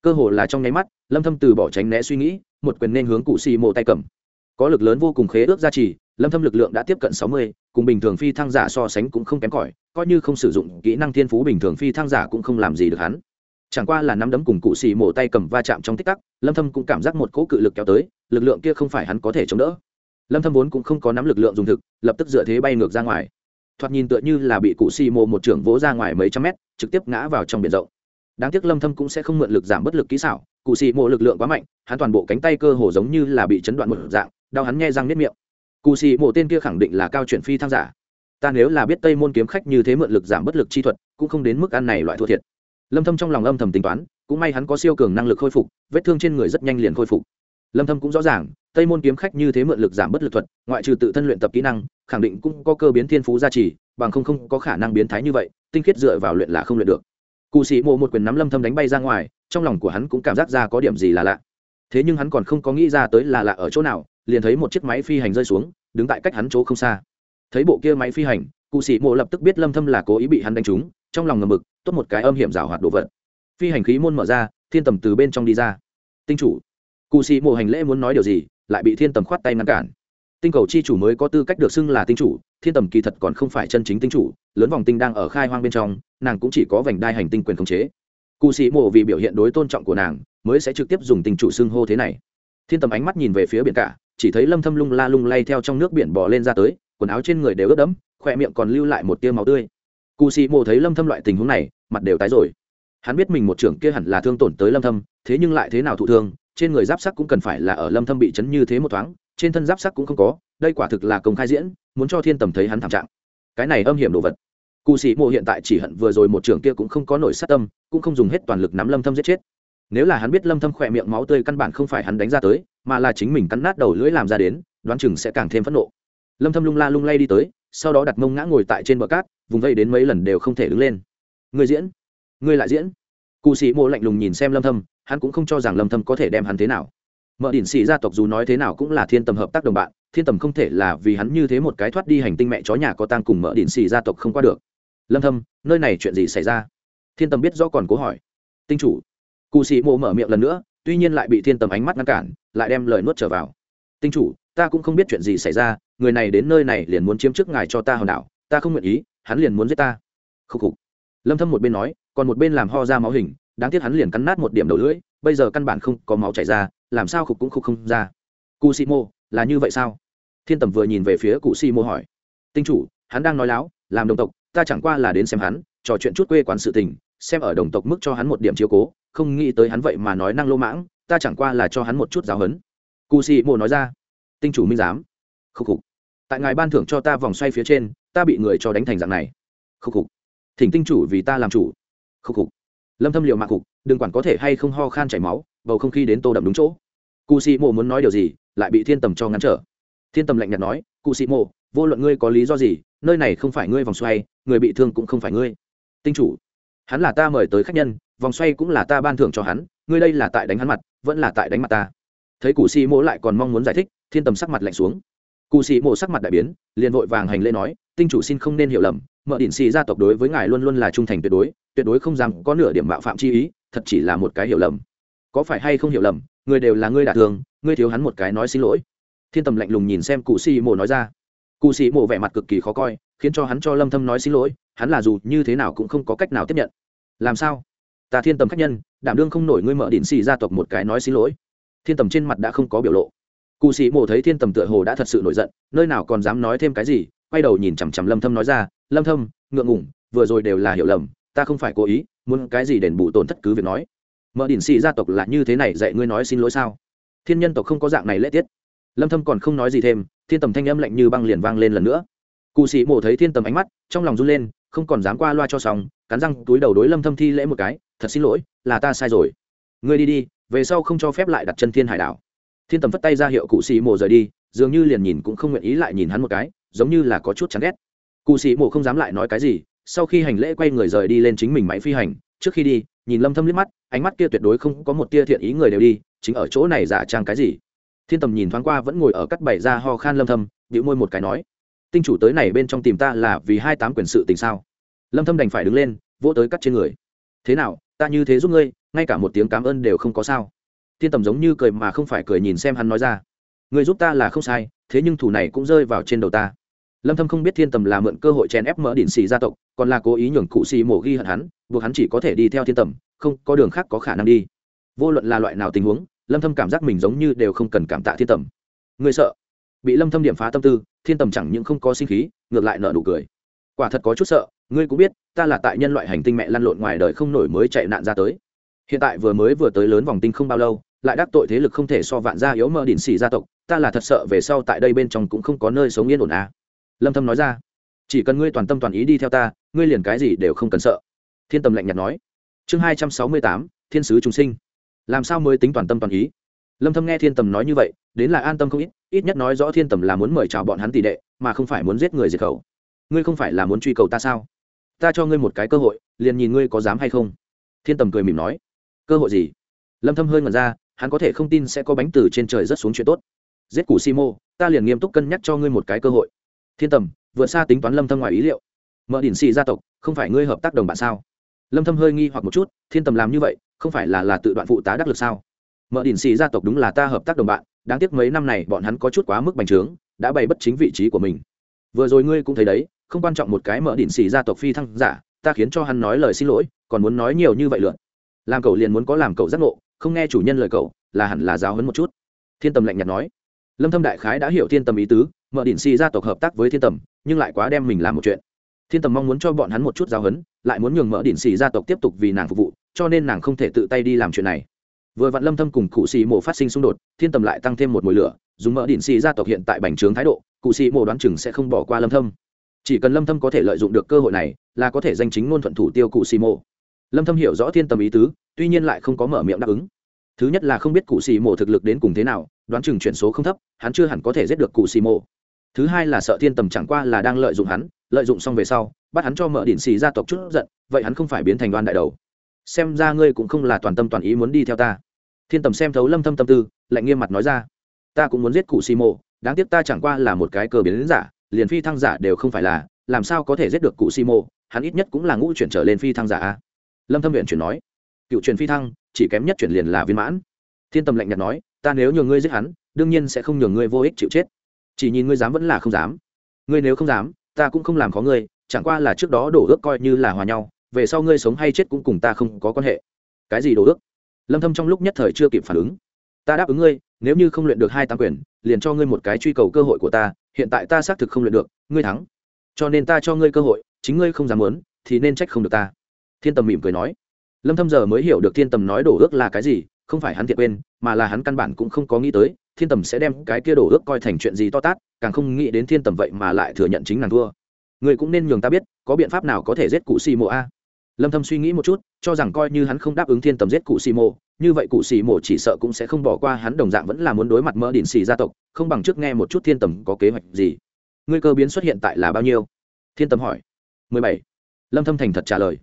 Cơ hồ là trong nháy mắt lâm thâm từ bỏ tránh né suy nghĩ một quyền nên hướng cụ xì tay cầm. Có lực lớn vô cùng khế ước gia trì lâm thâm lực lượng đã tiếp cận 60, cùng bình thường phi thăng giả so sánh cũng không kém cỏi coi như không sử dụng kỹ năng thiên phú bình thường phi thăng giả cũng không làm gì được hắn chẳng qua là nắm đấm cùng cụ xì mổ tay cầm va chạm trong tích tắc, lâm thâm cũng cảm giác một cỗ cự lực kéo tới, lực lượng kia không phải hắn có thể chống đỡ. Lâm thâm vốn cũng không có nắm lực lượng dùng thực, lập tức dựa thế bay ngược ra ngoài. Thoạt nhìn tựa như là bị cụ xì mổ một trưởng vỗ ra ngoài mấy trăm mét, trực tiếp ngã vào trong biển rộng. Đáng tiếc lâm thâm cũng sẽ không mượn lực giảm bất lực kỹ xảo, cụ xì mổ lực lượng quá mạnh, hắn toàn bộ cánh tay cơ hồ giống như là bị chấn đoạn một dạng, đau hắn nghe răng niết miệng. Cụ xì mổ tên kia khẳng định là cao chuyển phi thăng giả. Ta nếu là biết tây môn kiếm khách như thế mượn lực giảm bất lực chi thuật, cũng không đến mức ăn này loại thua thiệt lâm thâm trong lòng âm thầm tính toán, cũng may hắn có siêu cường năng lực khôi phục, vết thương trên người rất nhanh liền khôi phục. Lâm thâm cũng rõ ràng, tây môn kiếm khách như thế mượn lực giảm bất lực thuật, ngoại trừ tự thân luyện tập kỹ năng, khẳng định cũng có cơ biến thiên phú gia trì, bằng không không có khả năng biến thái như vậy, tinh khiết dựa vào luyện là không luyện được. Cụ sĩ mộ một quyền nắm lâm thâm đánh bay ra ngoài, trong lòng của hắn cũng cảm giác ra có điểm gì là lạ. Thế nhưng hắn còn không có nghĩ ra tới là lạ ở chỗ nào, liền thấy một chiếc máy phi hành rơi xuống, đứng tại cách hắn chỗ không xa. Thấy bộ kia máy phi hành cụ sĩ mộ lập tức biết lâm thâm là cố ý bị hắn đánh trúng trong lòng ngầm mực tốt một cái âm hiểm rào hoạt đồ vật. Phi hành khí môn mở ra, thiên tầm từ bên trong đi ra. Tinh chủ cụ sĩ mộ hành lễ muốn nói điều gì, lại bị thiên tầm khoát tay ngăn cản. Tinh cầu chi chủ mới có tư cách được xưng là tinh chủ, thiên tầm kỳ thật còn không phải chân chính tinh chủ, lớn vòng tinh đang ở khai hoang bên trong, nàng cũng chỉ có vành đai hành tinh quyền khống chế. Cụ sĩ mộ vì biểu hiện đối tôn trọng của nàng, mới sẽ trực tiếp dùng tinh chủ xưng hô thế này. Thiên tầm ánh mắt nhìn về phía biển cả, chỉ thấy lâm thâm lung la lung lay theo trong nước biển bò lên ra tới, quần áo trên người đều ướt đẫm, khoe miệng còn lưu lại một tia máu tươi cụ sĩ mộ thấy lâm thâm loại tình huống này, mặt đều tái rồi. Hắn biết mình một trưởng kia hẳn là thương tổn tới lâm thâm, thế nhưng lại thế nào thụ thương, trên người giáp sắc cũng cần phải là ở lâm thâm bị chấn như thế một thoáng, trên thân giáp sắc cũng không có, đây quả thực là công khai diễn, muốn cho thiên tầm thấy hắn thảm trạng. Cái này âm hiểm đồ vật. Cụ sĩ mộ hiện tại chỉ hận vừa rồi một trưởng kia cũng không có nổi sát tâm, cũng không dùng hết toàn lực nắm lâm thâm giết chết. Nếu là hắn biết lâm thâm khỏe miệng máu tươi căn bản không phải hắn đánh ra tới, mà là chính mình cắn nát đầu lưỡi làm ra đến, đoán chừng sẽ càng thêm phẫn nộ. Lâm thâm lung la lung lay đi tới, sau đó đặt mông ngã ngồi tại trên bờ cát vùng vây đến mấy lần đều không thể đứng lên. Người diễn người lại diễn. Cụ sĩ mộ lạnh lùng nhìn xem lâm thâm, hắn cũng không cho rằng lâm thâm có thể đem hắn thế nào. Mở đỉnh sĩ gia tộc dù nói thế nào cũng là thiên tầm hợp tác đồng bạn, thiên tầm không thể là vì hắn như thế một cái thoát đi hành tinh mẹ chó nhà có tang cùng mở đỉnh sĩ gia tộc không qua được. Lâm thâm, nơi này chuyện gì xảy ra? Thiên tầm biết rõ còn cố hỏi. Tinh chủ, cụ sĩ mộ mở miệng lần nữa, tuy nhiên lại bị thiên tầm ánh mắt ngăn cản, lại đem lời nuốt trở vào. Tinh chủ, ta cũng không biết chuyện gì xảy ra, người này đến nơi này liền muốn chiếm trước ngài cho ta hòn đảo, ta không nguyện ý hắn liền muốn giết ta. Khúc khục. Lâm thâm một bên nói, còn một bên làm ho ra máu hình, đáng tiếc hắn liền cắn nát một điểm đầu lưỡi, bây giờ căn bản không có máu chảy ra, làm sao khục cũng khục không ra. Cụ sĩ mô là như vậy sao? Thiên tầm vừa nhìn về phía cụ sĩ mô hỏi. Tinh chủ, hắn đang nói láo, làm đồng tộc, ta chẳng qua là đến xem hắn, trò chuyện chút quê quán sự tình, xem ở đồng tộc mức cho hắn một điểm chiếu cố, không nghĩ tới hắn vậy mà nói năng lô mãng, ta chẳng qua là cho hắn một chút giáo hấn cụ sĩ mô nói ra. Tinh chủ minh giám. Khúc khục. Tại ngài ban thưởng cho ta vòng xoay phía trên ta bị người cho đánh thành dạng này. Khúc khục. Thỉnh tinh chủ vì ta làm chủ. Khúc khục. Lâm thâm liều mạng khục, đừng quản có thể hay không ho khan chảy máu, bầu không khí đến tô đậm đúng chỗ. Cụ sĩ mộ muốn nói điều gì, lại bị thiên tầm cho ngăn trở. Thiên tầm lạnh nhạt nói cụ sĩ mộ vô luận ngươi có lý do gì, nơi này không phải ngươi vòng xoay, người bị thương cũng không phải ngươi. Tinh chủ. Hắn là ta mời tới khách nhân, vòng xoay cũng là ta ban thưởng cho hắn, ngươi đây là tại đánh hắn mặt, vẫn là tại đánh mặt ta. Thấy cụ sĩ mộ lại còn mong muốn giải thích, thiên tầm sắc mặt lạnh xuống. Cụ sĩ mộ sắc mặt đại biến, liền vội vàng hành lễ nói tinh chủ xin không nên hiểu lầm mợ đỉnh xì gia tộc đối với ngài luôn luôn là trung thành tuyệt đối tuyệt đối không dám có nửa điểm mạo phạm chi ý, thật chỉ là một cái hiểu lầm. Có phải hay không hiểu lầm, người đều là ngươi đả thường ngươi thiếu hắn một cái nói xin lỗi. Thiên tầm lạnh lùng nhìn xem cụ xì mộ nói ra. Cụ xì mộ vẻ mặt cực kỳ khó coi, khiến cho hắn cho lâm thâm nói xin lỗi, hắn là dù như thế nào cũng không có cách nào tiếp nhận. Làm sao? Ta thiên tầm khách nhân, đảm đương không nổi ngươi mợ đỉnh xì gia tộc một cái nói xin lỗi. Thiên tầm trên mặt đã không có biểu lộ. Cụ sĩ mộ thấy thiên tầm tựa hồ đã thật sự nổi giận, nơi nào còn dám nói thêm cái gì quay đầu nhìn chằm chằm lâm thâm nói ra, lâm thâm, ngượng ngủng vừa rồi đều là hiểu lầm, ta không phải cố ý, muốn cái gì đền bù tổn thất cứ việc nói. Mở đỉnh xì gia tộc là như thế này dạy ngươi nói xin lỗi sao? Thiên nhân tộc không có dạng này lễ tiết. Lâm thâm còn không nói gì thêm, thiên tầm thanh âm lạnh như băng liền vang lên lần nữa. Cụ sĩ mổ thấy thiên tầm ánh mắt, trong lòng run lên, không còn dám qua loa cho xong, cắn răng túi đầu đối lâm thâm thi lễ một cái, thật xin lỗi, là ta sai rồi. Ngươi đi đi, về sau không cho phép lại đặt chân thiên hải đảo. Thiên tầm vất tay ra hiệu cụ sĩ mổ rời đi, dường như liền nhìn cũng không nguyện ý lại nhìn hắn một cái giống như là có chút chán ghét. Cụ sĩ mộ không dám lại nói cái gì, sau khi hành lễ quay người rời đi lên chính mình máy phi hành, trước khi đi, nhìn lâm thâm liếc mắt, ánh mắt kia tuyệt đối không có một tia thiện ý người đều đi, chính ở chỗ này giả trang cái gì. Thiên tầm nhìn thoáng qua vẫn ngồi ở cắt bảy ra ho khan lâm thâm, bĩu môi một cái nói, tinh chủ tới này bên trong tìm ta là vì hai tám quyền sự tình sao? Lâm thâm đành phải đứng lên, vỗ tới cắt trên người, thế nào, ta như thế giúp ngươi, ngay cả một tiếng cảm ơn đều không có sao. Thiên tầm giống như cười mà không phải cười nhìn xem hắn nói ra người giúp ta là không sai, thế nhưng thủ này cũng rơi vào trên đầu ta lâm thâm không biết thiên tầm là mượn cơ hội chèn ép mỡ đỉnh xì gia tộc, còn là cố ý nhường cụ xì mổ ghi hận hắn, buộc hắn chỉ có thể đi theo thiên tầm, không có đường khác có khả năng đi. Vô luận là loại nào tình huống, lâm thâm cảm giác mình giống như đều không cần cảm tạ thiên tầm. Người sợ? Bị lâm thâm điểm phá tâm tư, thiên tầm chẳng những không có sinh khí, ngược lại nở nụ cười. Quả thật có chút sợ, ngươi cũng biết, ta là tại nhân loại hành tinh mẹ lăn lộn ngoài đời không nổi mới chạy nạn ra tới. Hiện tại vừa mới vừa tới lớn vòng tinh không bao lâu, lại đắc tội thế lực không thể so vạn gia yếu mơ đỉnh xỉ gia tộc, ta là thật sợ về sau tại đây bên trong cũng không có nơi sống yên ổn à lâm thâm nói ra chỉ cần ngươi toàn tâm toàn ý đi theo ta ngươi liền cái gì đều không cần sợ. Thiên tầm lạnh nhạt nói chương 268, thiên sứ chúng sinh. Làm sao mới tính toàn tâm toàn ý? Lâm thâm nghe thiên tầm nói như vậy đến là an tâm không ít ít nhất nói rõ thiên tầm là muốn mời chào bọn hắn tỷ đệ mà không phải muốn giết người diệt khẩu. Ngươi không phải là muốn truy cầu ta sao? Ta cho ngươi một cái cơ hội liền nhìn ngươi có dám hay không. Thiên tầm cười mỉm nói cơ hội gì? Lâm thâm hơi ngẩn ra hắn có thể không tin sẽ có bánh từ trên trời rất xuống chuyện tốt. Giết củ Simo, ta liền nghiêm túc cân nhắc cho ngươi một cái cơ hội thiên tầm, vượt xa tính toán lâm thâm ngoài ý liệu. Mở đỉnh xì gia tộc, không phải ngươi hợp tác đồng bạn sao? Lâm thâm hơi nghi hoặc một chút, thiên tầm làm như vậy, không phải là là tự đoạn phụ tá đắc lực sao? Mở đỉnh xì gia tộc đúng là ta hợp tác đồng bạn, đáng tiếc mấy năm này bọn hắn có chút quá mức bành trướng, đã bày bất chính vị trí của mình. Vừa rồi ngươi cũng thấy đấy, không quan trọng một cái mở đỉnh xì gia tộc phi thăng giả, ta khiến cho hắn nói lời xin lỗi, còn muốn nói nhiều như vậy lượn. Làm cậu liền muốn có làm cậu giác ngộ, không nghe chủ nhân lời cậu, là hẳn là giáo hơn một chút. Thiên tầm lạnh nhạt nói. Lâm thâm đại khái đã hiểu thiên tầm ý tứ mở đỉnh xì gia tộc hợp tác với thiên tầm, nhưng lại quá đem mình làm một chuyện. Thiên tầm mong muốn cho bọn hắn một chút giáo hấn lại muốn nhường mở đỉnh xì gia tộc tiếp tục vì nàng phục vụ, cho nên nàng không thể tự tay đi làm chuyện này. Vừa Vạn lâm thâm cùng cụ xì mộ phát sinh xung đột, thiên tầm lại tăng thêm một mùi lửa, dùng mở đỉnh xì gia tộc hiện tại bành trướng thái độ, cụ xì mộ đoán chừng sẽ không bỏ qua lâm thâm. Chỉ cần lâm thâm có thể lợi dụng được cơ hội này, là có thể danh chính ngôn thuận thủ tiêu cụ xì mộ lâm thâm hiểu rõ thiên tầm ý tứ, tuy nhiên lại không có mở miệng đáp ứng. Thứ nhất là không biết cụ xì mộ thực lực đến cùng thế nào, đoán chừng chuyển số không thấp, hắn chưa hẳn có thể giết được cụ xì mộ thứ hai là sợ thiên tầm chẳng qua là đang lợi dụng hắn, lợi dụng xong về sau, bắt hắn cho mở đỉnh xì gia tộc chút giận, vậy hắn không phải biến thành đoan đại đầu. Xem ra ngươi cũng không là toàn tâm toàn ý muốn đi theo ta. Thiên tầm xem thấu lâm thâm tâm tư lạnh nghiêm mặt nói ra. Ta cũng muốn giết cụ xì mộ đáng tiếc ta chẳng qua là một cái cờ biến giả, liền phi thăng giả đều không phải là, làm sao có thể giết được cụ xì mộ hắn ít nhất cũng là ngũ chuyển trở lên phi thăng giả a. Lâm thâm viện chuyển nói. Cựu chuyển phi thăng, chỉ kém nhất chuyển liền là viên mãn. Thiên tầm lạnh nhạt nói, ta nếu nhường ngươi giết hắn, đương nhiên sẽ không nhường ngươi vô ích chịu chết chỉ nhìn ngươi dám vẫn là không dám. Ngươi nếu không dám, ta cũng không làm khó ngươi, chẳng qua là trước đó đổ ước coi như là hòa nhau, về sau ngươi sống hay chết cũng cùng ta không có quan hệ. Cái gì đổ ước? Lâm thâm trong lúc nhất thời chưa kịp phản ứng. Ta đáp ứng ngươi, nếu như không luyện được hai tam quyền, liền cho ngươi một cái truy cầu cơ hội của ta, hiện tại ta xác thực không luyện được, ngươi thắng. Cho nên ta cho ngươi cơ hội, chính ngươi không dám muốn, thì nên trách không được ta. Thiên tầm mỉm cười nói. Lâm thâm giờ mới hiểu được thiên tầm nói đổ ước là cái gì, không phải hắn thiệt quên, mà là hắn căn bản cũng không có nghĩ tới thiên tầm sẽ đem cái kia đổ ước coi thành chuyện gì to tát, càng không nghĩ đến thiên tầm vậy mà lại thừa nhận chính nàng thua. Người cũng nên nhường ta biết, có biện pháp nào có thể giết cụ xì mộ a? Lâm thâm suy nghĩ một chút, cho rằng coi như hắn không đáp ứng thiên tầm giết cụ xì mộ, như vậy cụ xì mộ chỉ sợ cũng sẽ không bỏ qua hắn đồng dạng vẫn là muốn đối mặt mỡ đỉnh xì gia tộc, không bằng trước nghe một chút thiên tầm có kế hoạch gì. Ngươi cơ biến xuất hiện tại là bao nhiêu? Thiên tầm hỏi. 17. lâm thâm thành thật trả lời.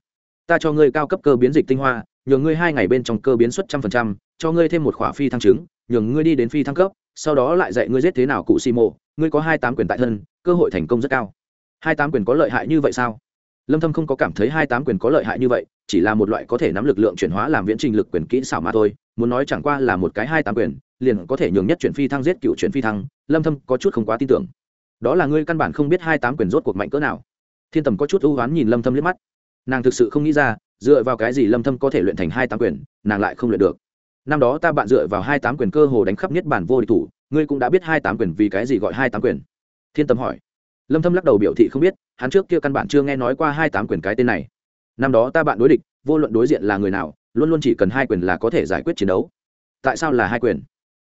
Ta cho ngươi cao cấp cơ biến dịch tinh hoa nhường ngươi hai ngày bên trong cơ biến suất trăm phần trăm, cho ngươi thêm một khỏa phi thăng chứng, nhường ngươi đi đến phi thăng cấp, sau đó lại dạy ngươi giết thế nào cụ xì mộ ngươi có hai tám quyền tại thân, cơ hội thành công rất cao. Hai tám quyền có lợi hại như vậy sao? Lâm thâm không có cảm thấy hai tám quyền có lợi hại như vậy, chỉ là một loại có thể nắm lực lượng chuyển hóa làm viễn trình lực quyền kỹ xảo mà thôi, muốn nói chẳng qua là một cái hai tám quyền, liền có thể nhường nhất chuyển phi thăng giết cựu chuyển phi thăng, lâm thâm có chút không quá tin tưởng. Đó là ngươi căn bản không biết hai tám quyền rốt cuộc mạnh cỡ nào. Thiên tầm có chút ưu ám nhìn lâm thâm liếc mắt. Nàng thực sự không nghĩ ra dựa vào cái gì lâm thâm có thể luyện thành hai tám quyền, nàng lại không luyện được. Năm đó ta bạn dựa vào hai tám quyền cơ hồ đánh khắp nhất bản vô địch thủ, ngươi cũng đã biết hai tám quyền vì cái gì gọi hai tám quyền? Thiên tâm hỏi. Lâm thâm lắc đầu biểu thị không biết, hắn trước kia căn bản chưa nghe nói qua hai tám quyền cái tên này. Năm đó ta bạn đối địch, vô luận đối diện là người nào, luôn luôn chỉ cần hai quyền là có thể giải quyết chiến đấu. Tại sao là hai quyền?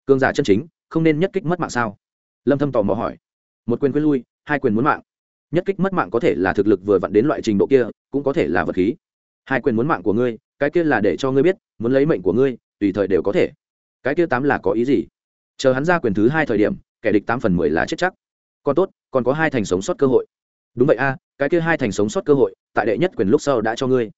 Cương giả chân chính, không nên nhất kích mất mạng sao? Lâm thâm tò mò hỏi. Một quyền quyết lui, hai quyền muốn mạng. Nhất kích mất mạng có thể là thực lực vừa vặn đến loại trình độ kia, cũng có thể là vật khí hai quyền muốn mạng của ngươi, cái kia là để cho ngươi biết, muốn lấy mệnh của ngươi, tùy thời đều có thể. Cái kia tám là có ý gì? Chờ hắn ra quyền thứ hai thời điểm, kẻ địch tám phần mười là chết chắc. Còn tốt, còn có hai thành sống sót cơ hội. Đúng vậy a, cái kia hai thành sống sót cơ hội, tại đệ nhất quyền lúc sau đã cho ngươi.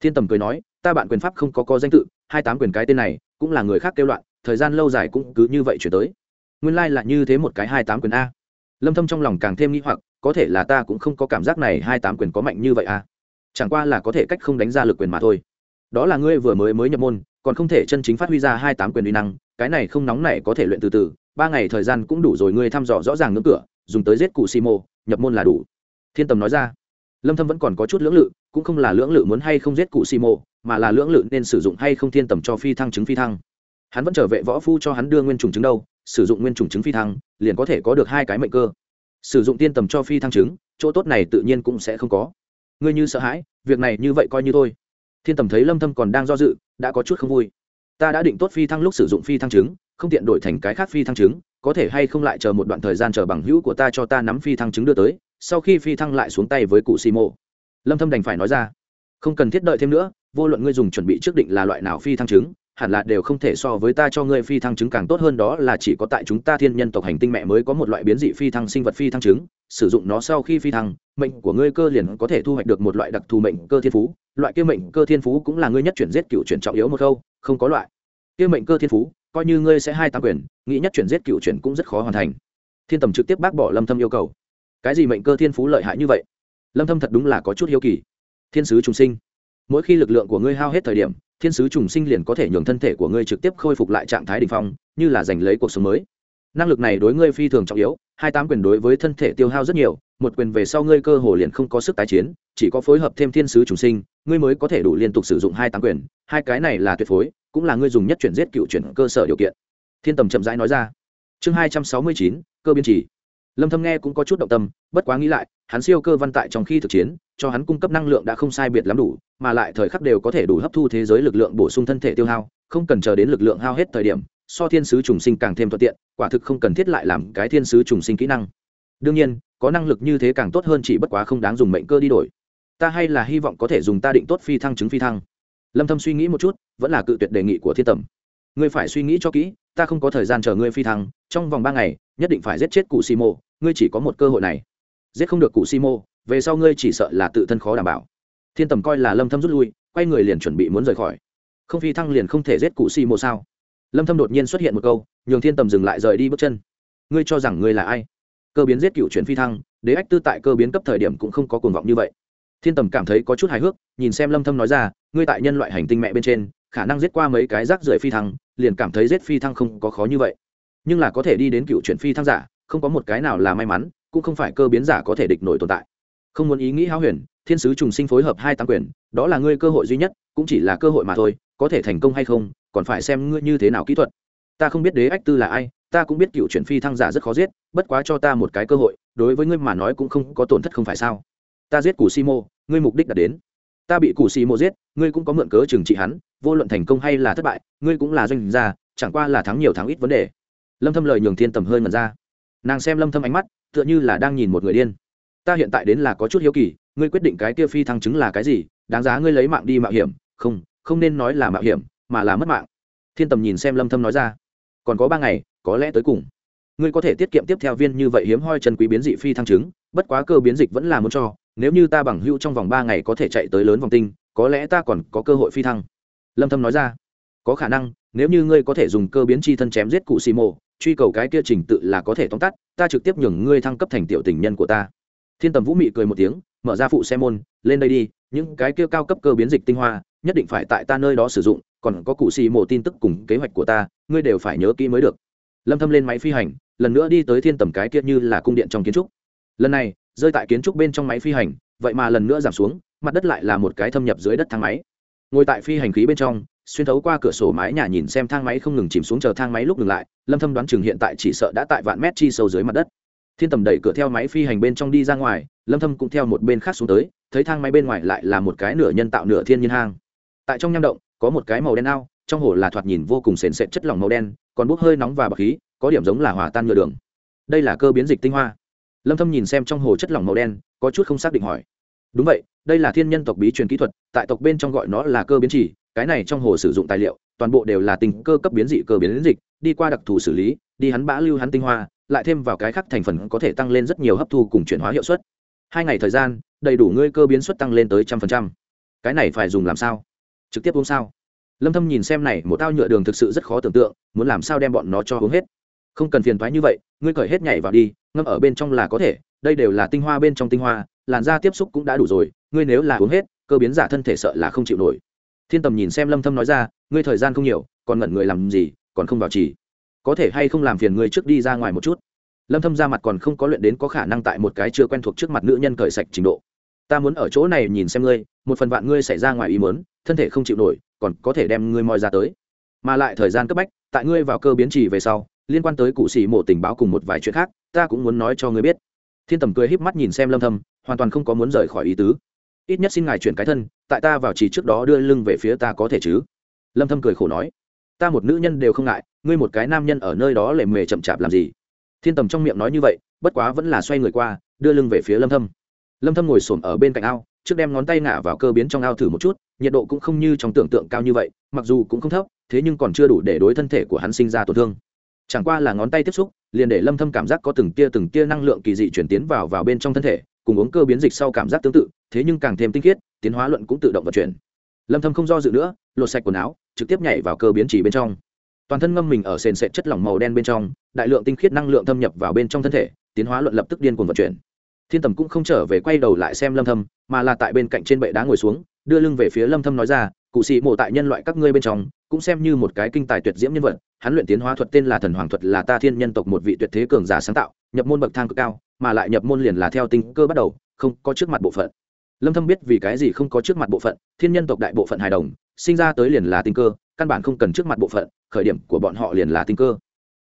Thiên tầm cười nói, ta bạn quyền pháp không có có danh tự, hai tám quyền cái tên này, cũng là người khác kêu loạn, thời gian lâu dài cũng cứ như vậy chuyển tới. Nguyên lai、like、là như thế một cái hai tám quyền a. Lâm thâm trong lòng càng thêm nghĩ hoặc, có thể là ta cũng không có cảm giác này hai tám quyền có mạnh như vậy a chẳng qua là có thể cách không đánh ra lực quyền mà thôi. Đó là ngươi vừa mới mới nhập môn còn không thể chân chính phát huy ra hai tám quyền uy năng cái này không nóng này có thể luyện từ từ ba ngày thời gian cũng đủ rồi ngươi thăm dò rõ ràng ngưỡng cửa dùng tới giết cụ Simo, mô nhập môn là đủ. Thiên tầm nói ra. Lâm thâm vẫn còn có chút lưỡng lự cũng không là lưỡng lự muốn hay không giết cụ Simo, mô mà là lưỡng lự nên sử dụng hay không thiên tầm cho phi thăng chứng phi thăng. Hắn vẫn trở vệ võ phu cho hắn đưa nguyên trùng chứng đâu sử dụng nguyên trùng chứng phi thăng liền có thể có được hai cái mệnh cơ. Sử dụng tiên tầm cho phi thăng chứng chỗ tốt này tự nhiên cũng sẽ không có ngươi như sợ hãi, việc này như vậy coi như thôi. Thiên tầm thấy lâm thâm còn đang do dự, đã có chút không vui. Ta đã định tốt phi thăng lúc sử dụng phi thăng chứng, không tiện đổi thành cái khác phi thăng chứng, có thể hay không lại chờ một đoạn thời gian chờ bằng hữu của ta cho ta nắm phi thăng chứng đưa tới, sau khi phi thăng lại xuống tay với cụ xì mộ lâm thâm đành phải nói ra. Không cần thiết đợi thêm nữa, vô luận ngươi dùng chuẩn bị trước định là loại nào phi thăng chứng hẳn là đều không thể so với ta cho ngươi phi thăng chứng càng tốt hơn đó là chỉ có tại chúng ta thiên nhân tộc hành tinh mẹ mới có một loại biến dị phi thăng sinh vật phi thăng chứng, sử dụng nó sau khi phi thăng, mệnh của ngươi cơ liền có thể thu hoạch được một loại đặc thù mệnh cơ thiên phú, loại kia mệnh cơ thiên phú cũng là ngươi nhất chuyển giết cựu chuyển trọng yếu một khâu không có loại. Kia mệnh cơ thiên phú, coi như ngươi sẽ hai tam quyền, nghĩ nhất chuyển giết cựu chuyển cũng rất khó hoàn thành. Thiên tầm trực tiếp bác bỏ lâm thâm yêu cầu. Cái gì mệnh cơ thiên phú lợi hại như vậy? Lâm thâm thật đúng là có chút hiếu kỳ. Thiên sứ trùng sinh. Mỗi khi lực lượng của ngươi hao hết thời điểm thiên sứ trùng sinh liền có thể nhường thân thể của ngươi trực tiếp khôi phục lại trạng thái đ ỉ n h phong, như là giành lấy cuộc sống mới. Năng lực này đối ngươi phi thường trọng yếu, hai tám quyền đối với thân thể tiêu hao rất nhiều, một quyền về sau ngươi cơ hồ liền không có sức tái chiến, chỉ có phối hợp thêm thiên sứ trùng sinh, ngươi mới có thể đủ liên tục sử dụng hai tám quyền, hai cái này là tuyệt phối, cũng là ngươi dùng nhất chuyển giết cựu chuyển cơ sở điều kiện. Thiên tầm chậm rãi nói ra. Chương hai trăm sáu mươi chín, cơ biên chỉ lâm thâm nghe cũng có chút động tâm, bất quá nghĩ lại, hắn siêu cơ văn tại trong khi thực chiến, cho hắn cung cấp năng lượng đã không sai biệt lắm đủ, mà lại thời khắc đều có thể đủ hấp thu thế giới lực lượng bổ sung thân thể tiêu hao, không cần chờ đến lực lượng hao hết thời điểm, so thiên sứ trùng sinh càng thêm thuận tiện, quả thực không cần thiết lại làm cái thiên sứ trùng sinh kỹ năng. Đương nhiên, có năng lực như thế càng tốt hơn chỉ bất quá không đáng dùng mệnh cơ đi đổi. Ta hay là hy vọng có thể dùng ta định tốt phi thăng chứng phi thăng. Lâm thâm suy nghĩ một chút, vẫn là cự tuyệt đề nghị của thiên tầm. Ngươi phải suy nghĩ cho kỹ, ta không có thời gian chờ ngươi phi thăng, trong vòng ba ngày nhất định phải giết chết cụ xì mô ngươi chỉ có một cơ hội này. Giết không được cụ xì mô về sau ngươi chỉ sợ là tự thân khó đảm bảo. Thiên tầm coi là lâm thâm rút lui, quay người liền chuẩn bị muốn rời khỏi. Không phi thăng liền không thể giết cụ xì mô sao? Lâm thâm đột nhiên xuất hiện một câu, nhường thiên tầm dừng lại rời đi bước chân. Ngươi cho rằng ngươi là ai? Cơ biến giết cựu chuyển phi thăng, đế ách tư tại cơ biến cấp thời điểm cũng không có cuồng vọng như vậy. Thiên tầm cảm thấy có chút hài hước, nhìn xem lâm thâm nói ra, ngươi tại nhân loại hành tinh mẹ bên trên, khả năng giết qua mấy cái rác rưởi phi thăng, liền cảm thấy giết phi thăng không có khó như vậy nhưng là có thể đi đến cựu chuyển phi thăng giả, không có một cái nào là may mắn, cũng không phải cơ biến giả có thể địch nổi tồn tại. Không muốn ý nghĩ háo huyền, thiên sứ trùng sinh phối hợp hai tăng quyền, đó là ngươi cơ hội duy nhất, cũng chỉ là cơ hội mà thôi, có thể thành công hay không, còn phải xem ngươi như thế nào kỹ thuật. Ta không biết đế ách tư là ai, ta cũng biết cựu chuyển phi thăng giả rất khó giết, bất quá cho ta một cái cơ hội, đối với ngươi mà nói cũng không có tổn thất không phải sao. Ta giết cù si mô, ngươi mục đích đã đến. Ta bị cù si mô giết, ngươi cũng có mượn cớ trừng trị hắn, vô luận thành công hay là thất bại, ngươi cũng là doanh gia, chẳng qua là thắng nhiều thắng ít vấn đề lâm thâm lời nhường thiên tầm hơi ngẩn ra. Nàng xem lâm thâm ánh mắt, tựa như là đang nhìn một người điên. Ta hiện tại đến là có chút hiếu kỳ, ngươi quyết định cái kia phi thăng chứng là cái gì? Đáng giá ngươi lấy mạng đi mạo hiểm. Không không nên nói là mạo hiểm, mà là mất mạng. Thiên tầm nhìn xem lâm thâm nói ra. Còn có ba ngày, có lẽ tới cùng. Ngươi có thể tiết kiệm tiếp theo viên như vậy hiếm hoi chân quý biến dị phi thăng chứng, bất quá cơ biến dịch vẫn là muốn cho. Nếu như ta bằng hữu trong vòng ba ngày có thể chạy tới lớn vòng tinh, có lẽ ta còn có cơ hội phi thăng. Lâm thâm nói ra. Có khả năng, nếu như ngươi có thể dùng cơ biến chi thân chém giết cụ xì mộ truy cầu cái kia trình tự là có thể tóm tắt, ta trực tiếp nhường ngươi thăng cấp thành tiểu tình nhân của ta. Thiên tầm vũ mị cười một tiếng, mở ra phụ xe môn, lên đây đi, những cái kia cao cấp cơ biến dịch tinh hoa, nhất định phải tại ta nơi đó sử dụng, còn có cụ xì mộ tin tức cùng kế hoạch của ta, ngươi đều phải nhớ kỹ mới được. Lâm thâm lên máy phi hành, lần nữa đi tới thiên tầm cái kia như là cung điện trong kiến trúc. Lần này, rơi tại kiến trúc bên trong máy phi hành, vậy mà lần nữa giảm xuống, mặt đất lại là một cái thâm nhập dưới đất thang máy. Ngồi tại phi hành khí bên trong xuyên thấu qua cửa sổ mái nhà nhìn xem thang máy không ngừng chìm xuống chờ thang máy lúc ngừng lại, lâm thâm đoán chừng hiện tại chỉ sợ đã tại vạn mét chi sâu dưới mặt đất. Thiên tầm đẩy cửa theo máy phi hành bên trong đi ra ngoài, lâm thâm cũng theo một bên khác xuống tới, thấy thang máy bên ngoài lại là một cái nửa nhân tạo nửa thiên nhiên hang. Tại trong nham động, có một cái màu đen ao, trong hồ là thoạt nhìn vô cùng sền sệt chất lỏng màu đen, còn bốc hơi nóng và bạc khí, có điểm giống là hòa tan nhựa đường. Đây là cơ biến dịch tinh hoa. Lâm thâm nhìn xem trong hồ chất lỏng màu đen, có chút không xác định hỏi. Đúng vậy, đây là thiên nhân tộc bí truyền kỹ thuật, tại tộc bên trong gọi nó là cơ biến chỉ cái này trong hồ sử dụng tài liệu, toàn bộ đều là tình cơ cấp biến dị cơ biến dịch, đi qua đặc thù xử lý, đi hắn bã lưu hắn tinh hoa, lại thêm vào cái khác thành phần có thể tăng lên rất nhiều hấp thu cùng chuyển hóa hiệu suất. Hai ngày thời gian, đầy đủ ngươi cơ biến suất tăng lên tới trăm phần trăm. Cái này phải dùng làm sao? Trực tiếp uống sao? Lâm thâm nhìn xem này, một tao nhựa đường thực sự rất khó tưởng tượng, muốn làm sao đem bọn nó cho uống hết. Không cần phiền thoái như vậy, ngươi cởi hết nhảy vào đi, ngâm ở bên trong là có thể, đây đều là tinh hoa bên trong tinh hoa, làn da tiếp xúc cũng đã đủ rồi, ngươi nếu là uống hết, cơ biến giả thân thể sợ là không chịu nổi thiên tầm nhìn xem lâm thâm nói ra, ngươi thời gian không nhiều, còn ngẩn người làm gì, còn không vào trì. Có thể hay không làm phiền ngươi trước đi ra ngoài một chút? Lâm thâm ra mặt còn không có luyện đến có khả năng tại một cái chưa quen thuộc trước mặt nữ nhân cởi sạch trình độ. Ta muốn ở chỗ này nhìn xem ngươi, một phần vạn ngươi xảy ra ngoài ý muốn, thân thể không chịu nổi, còn có thể đem ngươi moi ra tới. Mà lại thời gian cấp bách, tại ngươi vào cơ biến trì về sau, liên quan tới cụ sĩ mộ tình báo cùng một vài chuyện khác, ta cũng muốn nói cho ngươi biết. Thiên tầm cười híp mắt nhìn xem lâm thâm, hoàn toàn không có muốn rời khỏi ý tứ ít nhất xin ngài chuyển cái thân, tại ta vào trì trước đó đưa lưng về phía ta có thể chứ? Lâm thâm cười khổ nói. Ta một nữ nhân đều không ngại, ngươi một cái nam nhân ở nơi đó lề mề chậm chạp làm gì? Thiên tầm trong miệng nói như vậy, bất quá vẫn là xoay người qua, đưa lưng về phía lâm thâm. Lâm thâm ngồi xổm ở bên cạnh ao, trước đem ngón tay ngả vào cơ biến trong ao thử một chút, nhiệt độ cũng không như trong tưởng tượng cao như vậy, mặc dù cũng không thấp, thế nhưng còn chưa đủ để đối thân thể của hắn sinh ra tổn thương. Chẳng qua là ngón tay tiếp xúc, liền để lâm thâm cảm giác có từng tia từng tia năng lượng kỳ dị chuyển tiến vào vào bên trong thân thể cùng uống cơ biến dịch sau cảm giác tương tự, thế nhưng càng thêm tinh khiết, tiến hóa luận cũng tự động vận chuyển. Lâm thâm không do dự nữa, lột sạch quần áo, trực tiếp nhảy vào cơ biến chỉ bên trong. Toàn thân ngâm mình ở sền sệt chất lỏng màu đen bên trong, đại lượng tinh khiết năng lượng thâm nhập vào bên trong thân thể, tiến hóa luận lập tức điên cuồng vận chuyển. Thiên tầm cũng không trở về quay đầu lại xem lâm thâm, mà là tại bên cạnh trên bệ đá ngồi xuống, đưa lưng về phía lâm thâm nói ra, cụ sĩ mộ tại nhân loại các ngươi bên trong, cũng xem như một cái kinh tài tuyệt diễm nhân vật, hắn luyện tiến hóa thuật tên là thần hoàng thuật là ta thiên nhân tộc một vị tuyệt thế cường giả sáng tạo, nhập môn bậc thang cực cao mà lại nhập môn liền là theo tinh cơ bắt đầu, không có trước mặt bộ phận. Lâm thâm biết vì cái gì không có trước mặt bộ phận, thiên nhân tộc đại bộ phận hài đồng, sinh ra tới liền là tinh cơ, căn bản không cần trước mặt bộ phận, khởi điểm của bọn họ liền là tinh cơ.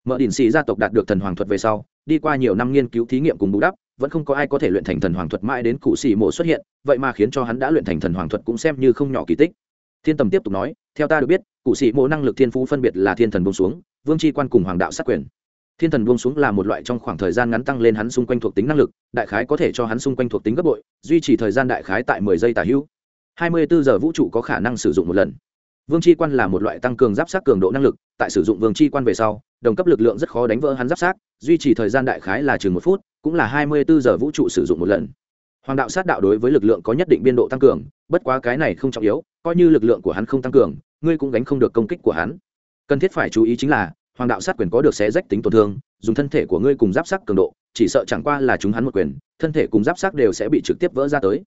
Mở đỉnh sĩ gia tộc đạt được thần hoàng thuật về sau, đi qua nhiều năm nghiên cứu thí nghiệm cùng bù đắp, vẫn không có ai có thể luyện thành thần hoàng thuật mãi đến cụ sĩ mộ xuất hiện, vậy mà khiến cho hắn đã luyện thành thần hoàng thuật cũng xem như không nhỏ kỳ tích. Thiên tầm tiếp tục nói, theo ta được biết, cụ sĩ mộ năng lực thiên phú phân biệt là thiên thần bông xuống, vương tri quan cùng hoàng đạo sát quyền thiên thần buông xuống là một loại trong khoảng thời gian ngắn tăng lên hắn xung quanh thuộc tính năng lực, đại khái có thể cho hắn xung quanh thuộc tính gấp bội, duy trì thời gian đại khái tại mười giây tả hữu. Hai mươi bốn giờ vũ trụ có khả năng sử dụng một lần. Vương c h i quan là một loại tăng cường giáp sát cường độ năng lực, tại sử dụng vương c h i quan về sau, đồng cấp lực lượng rất khó đánh vỡ hắn giáp sát, duy trì thời gian đại khái là chừng một phút, cũng là hai mươi bốn giờ vũ trụ sử dụng một lần. Hoàng đạo sát đạo đối với lực lượng có nhất định biên độ tăng cường, bất quá cái này không trọng yếu, coi như lực lượng của hắn không tăng cường, ngươi cũng gánh không được công kích của hắn. Cần thiết phải chú ý chính là hoàng đạo sát quyền có được xé rách tính tổn thương, dùng thân thể của ngươi cùng giáp sắc cường độ, chỉ sợ chẳng qua là chúng hắn một quyền, thân thể cùng giáp sắc đều sẽ bị trực tiếp vỡ ra tới.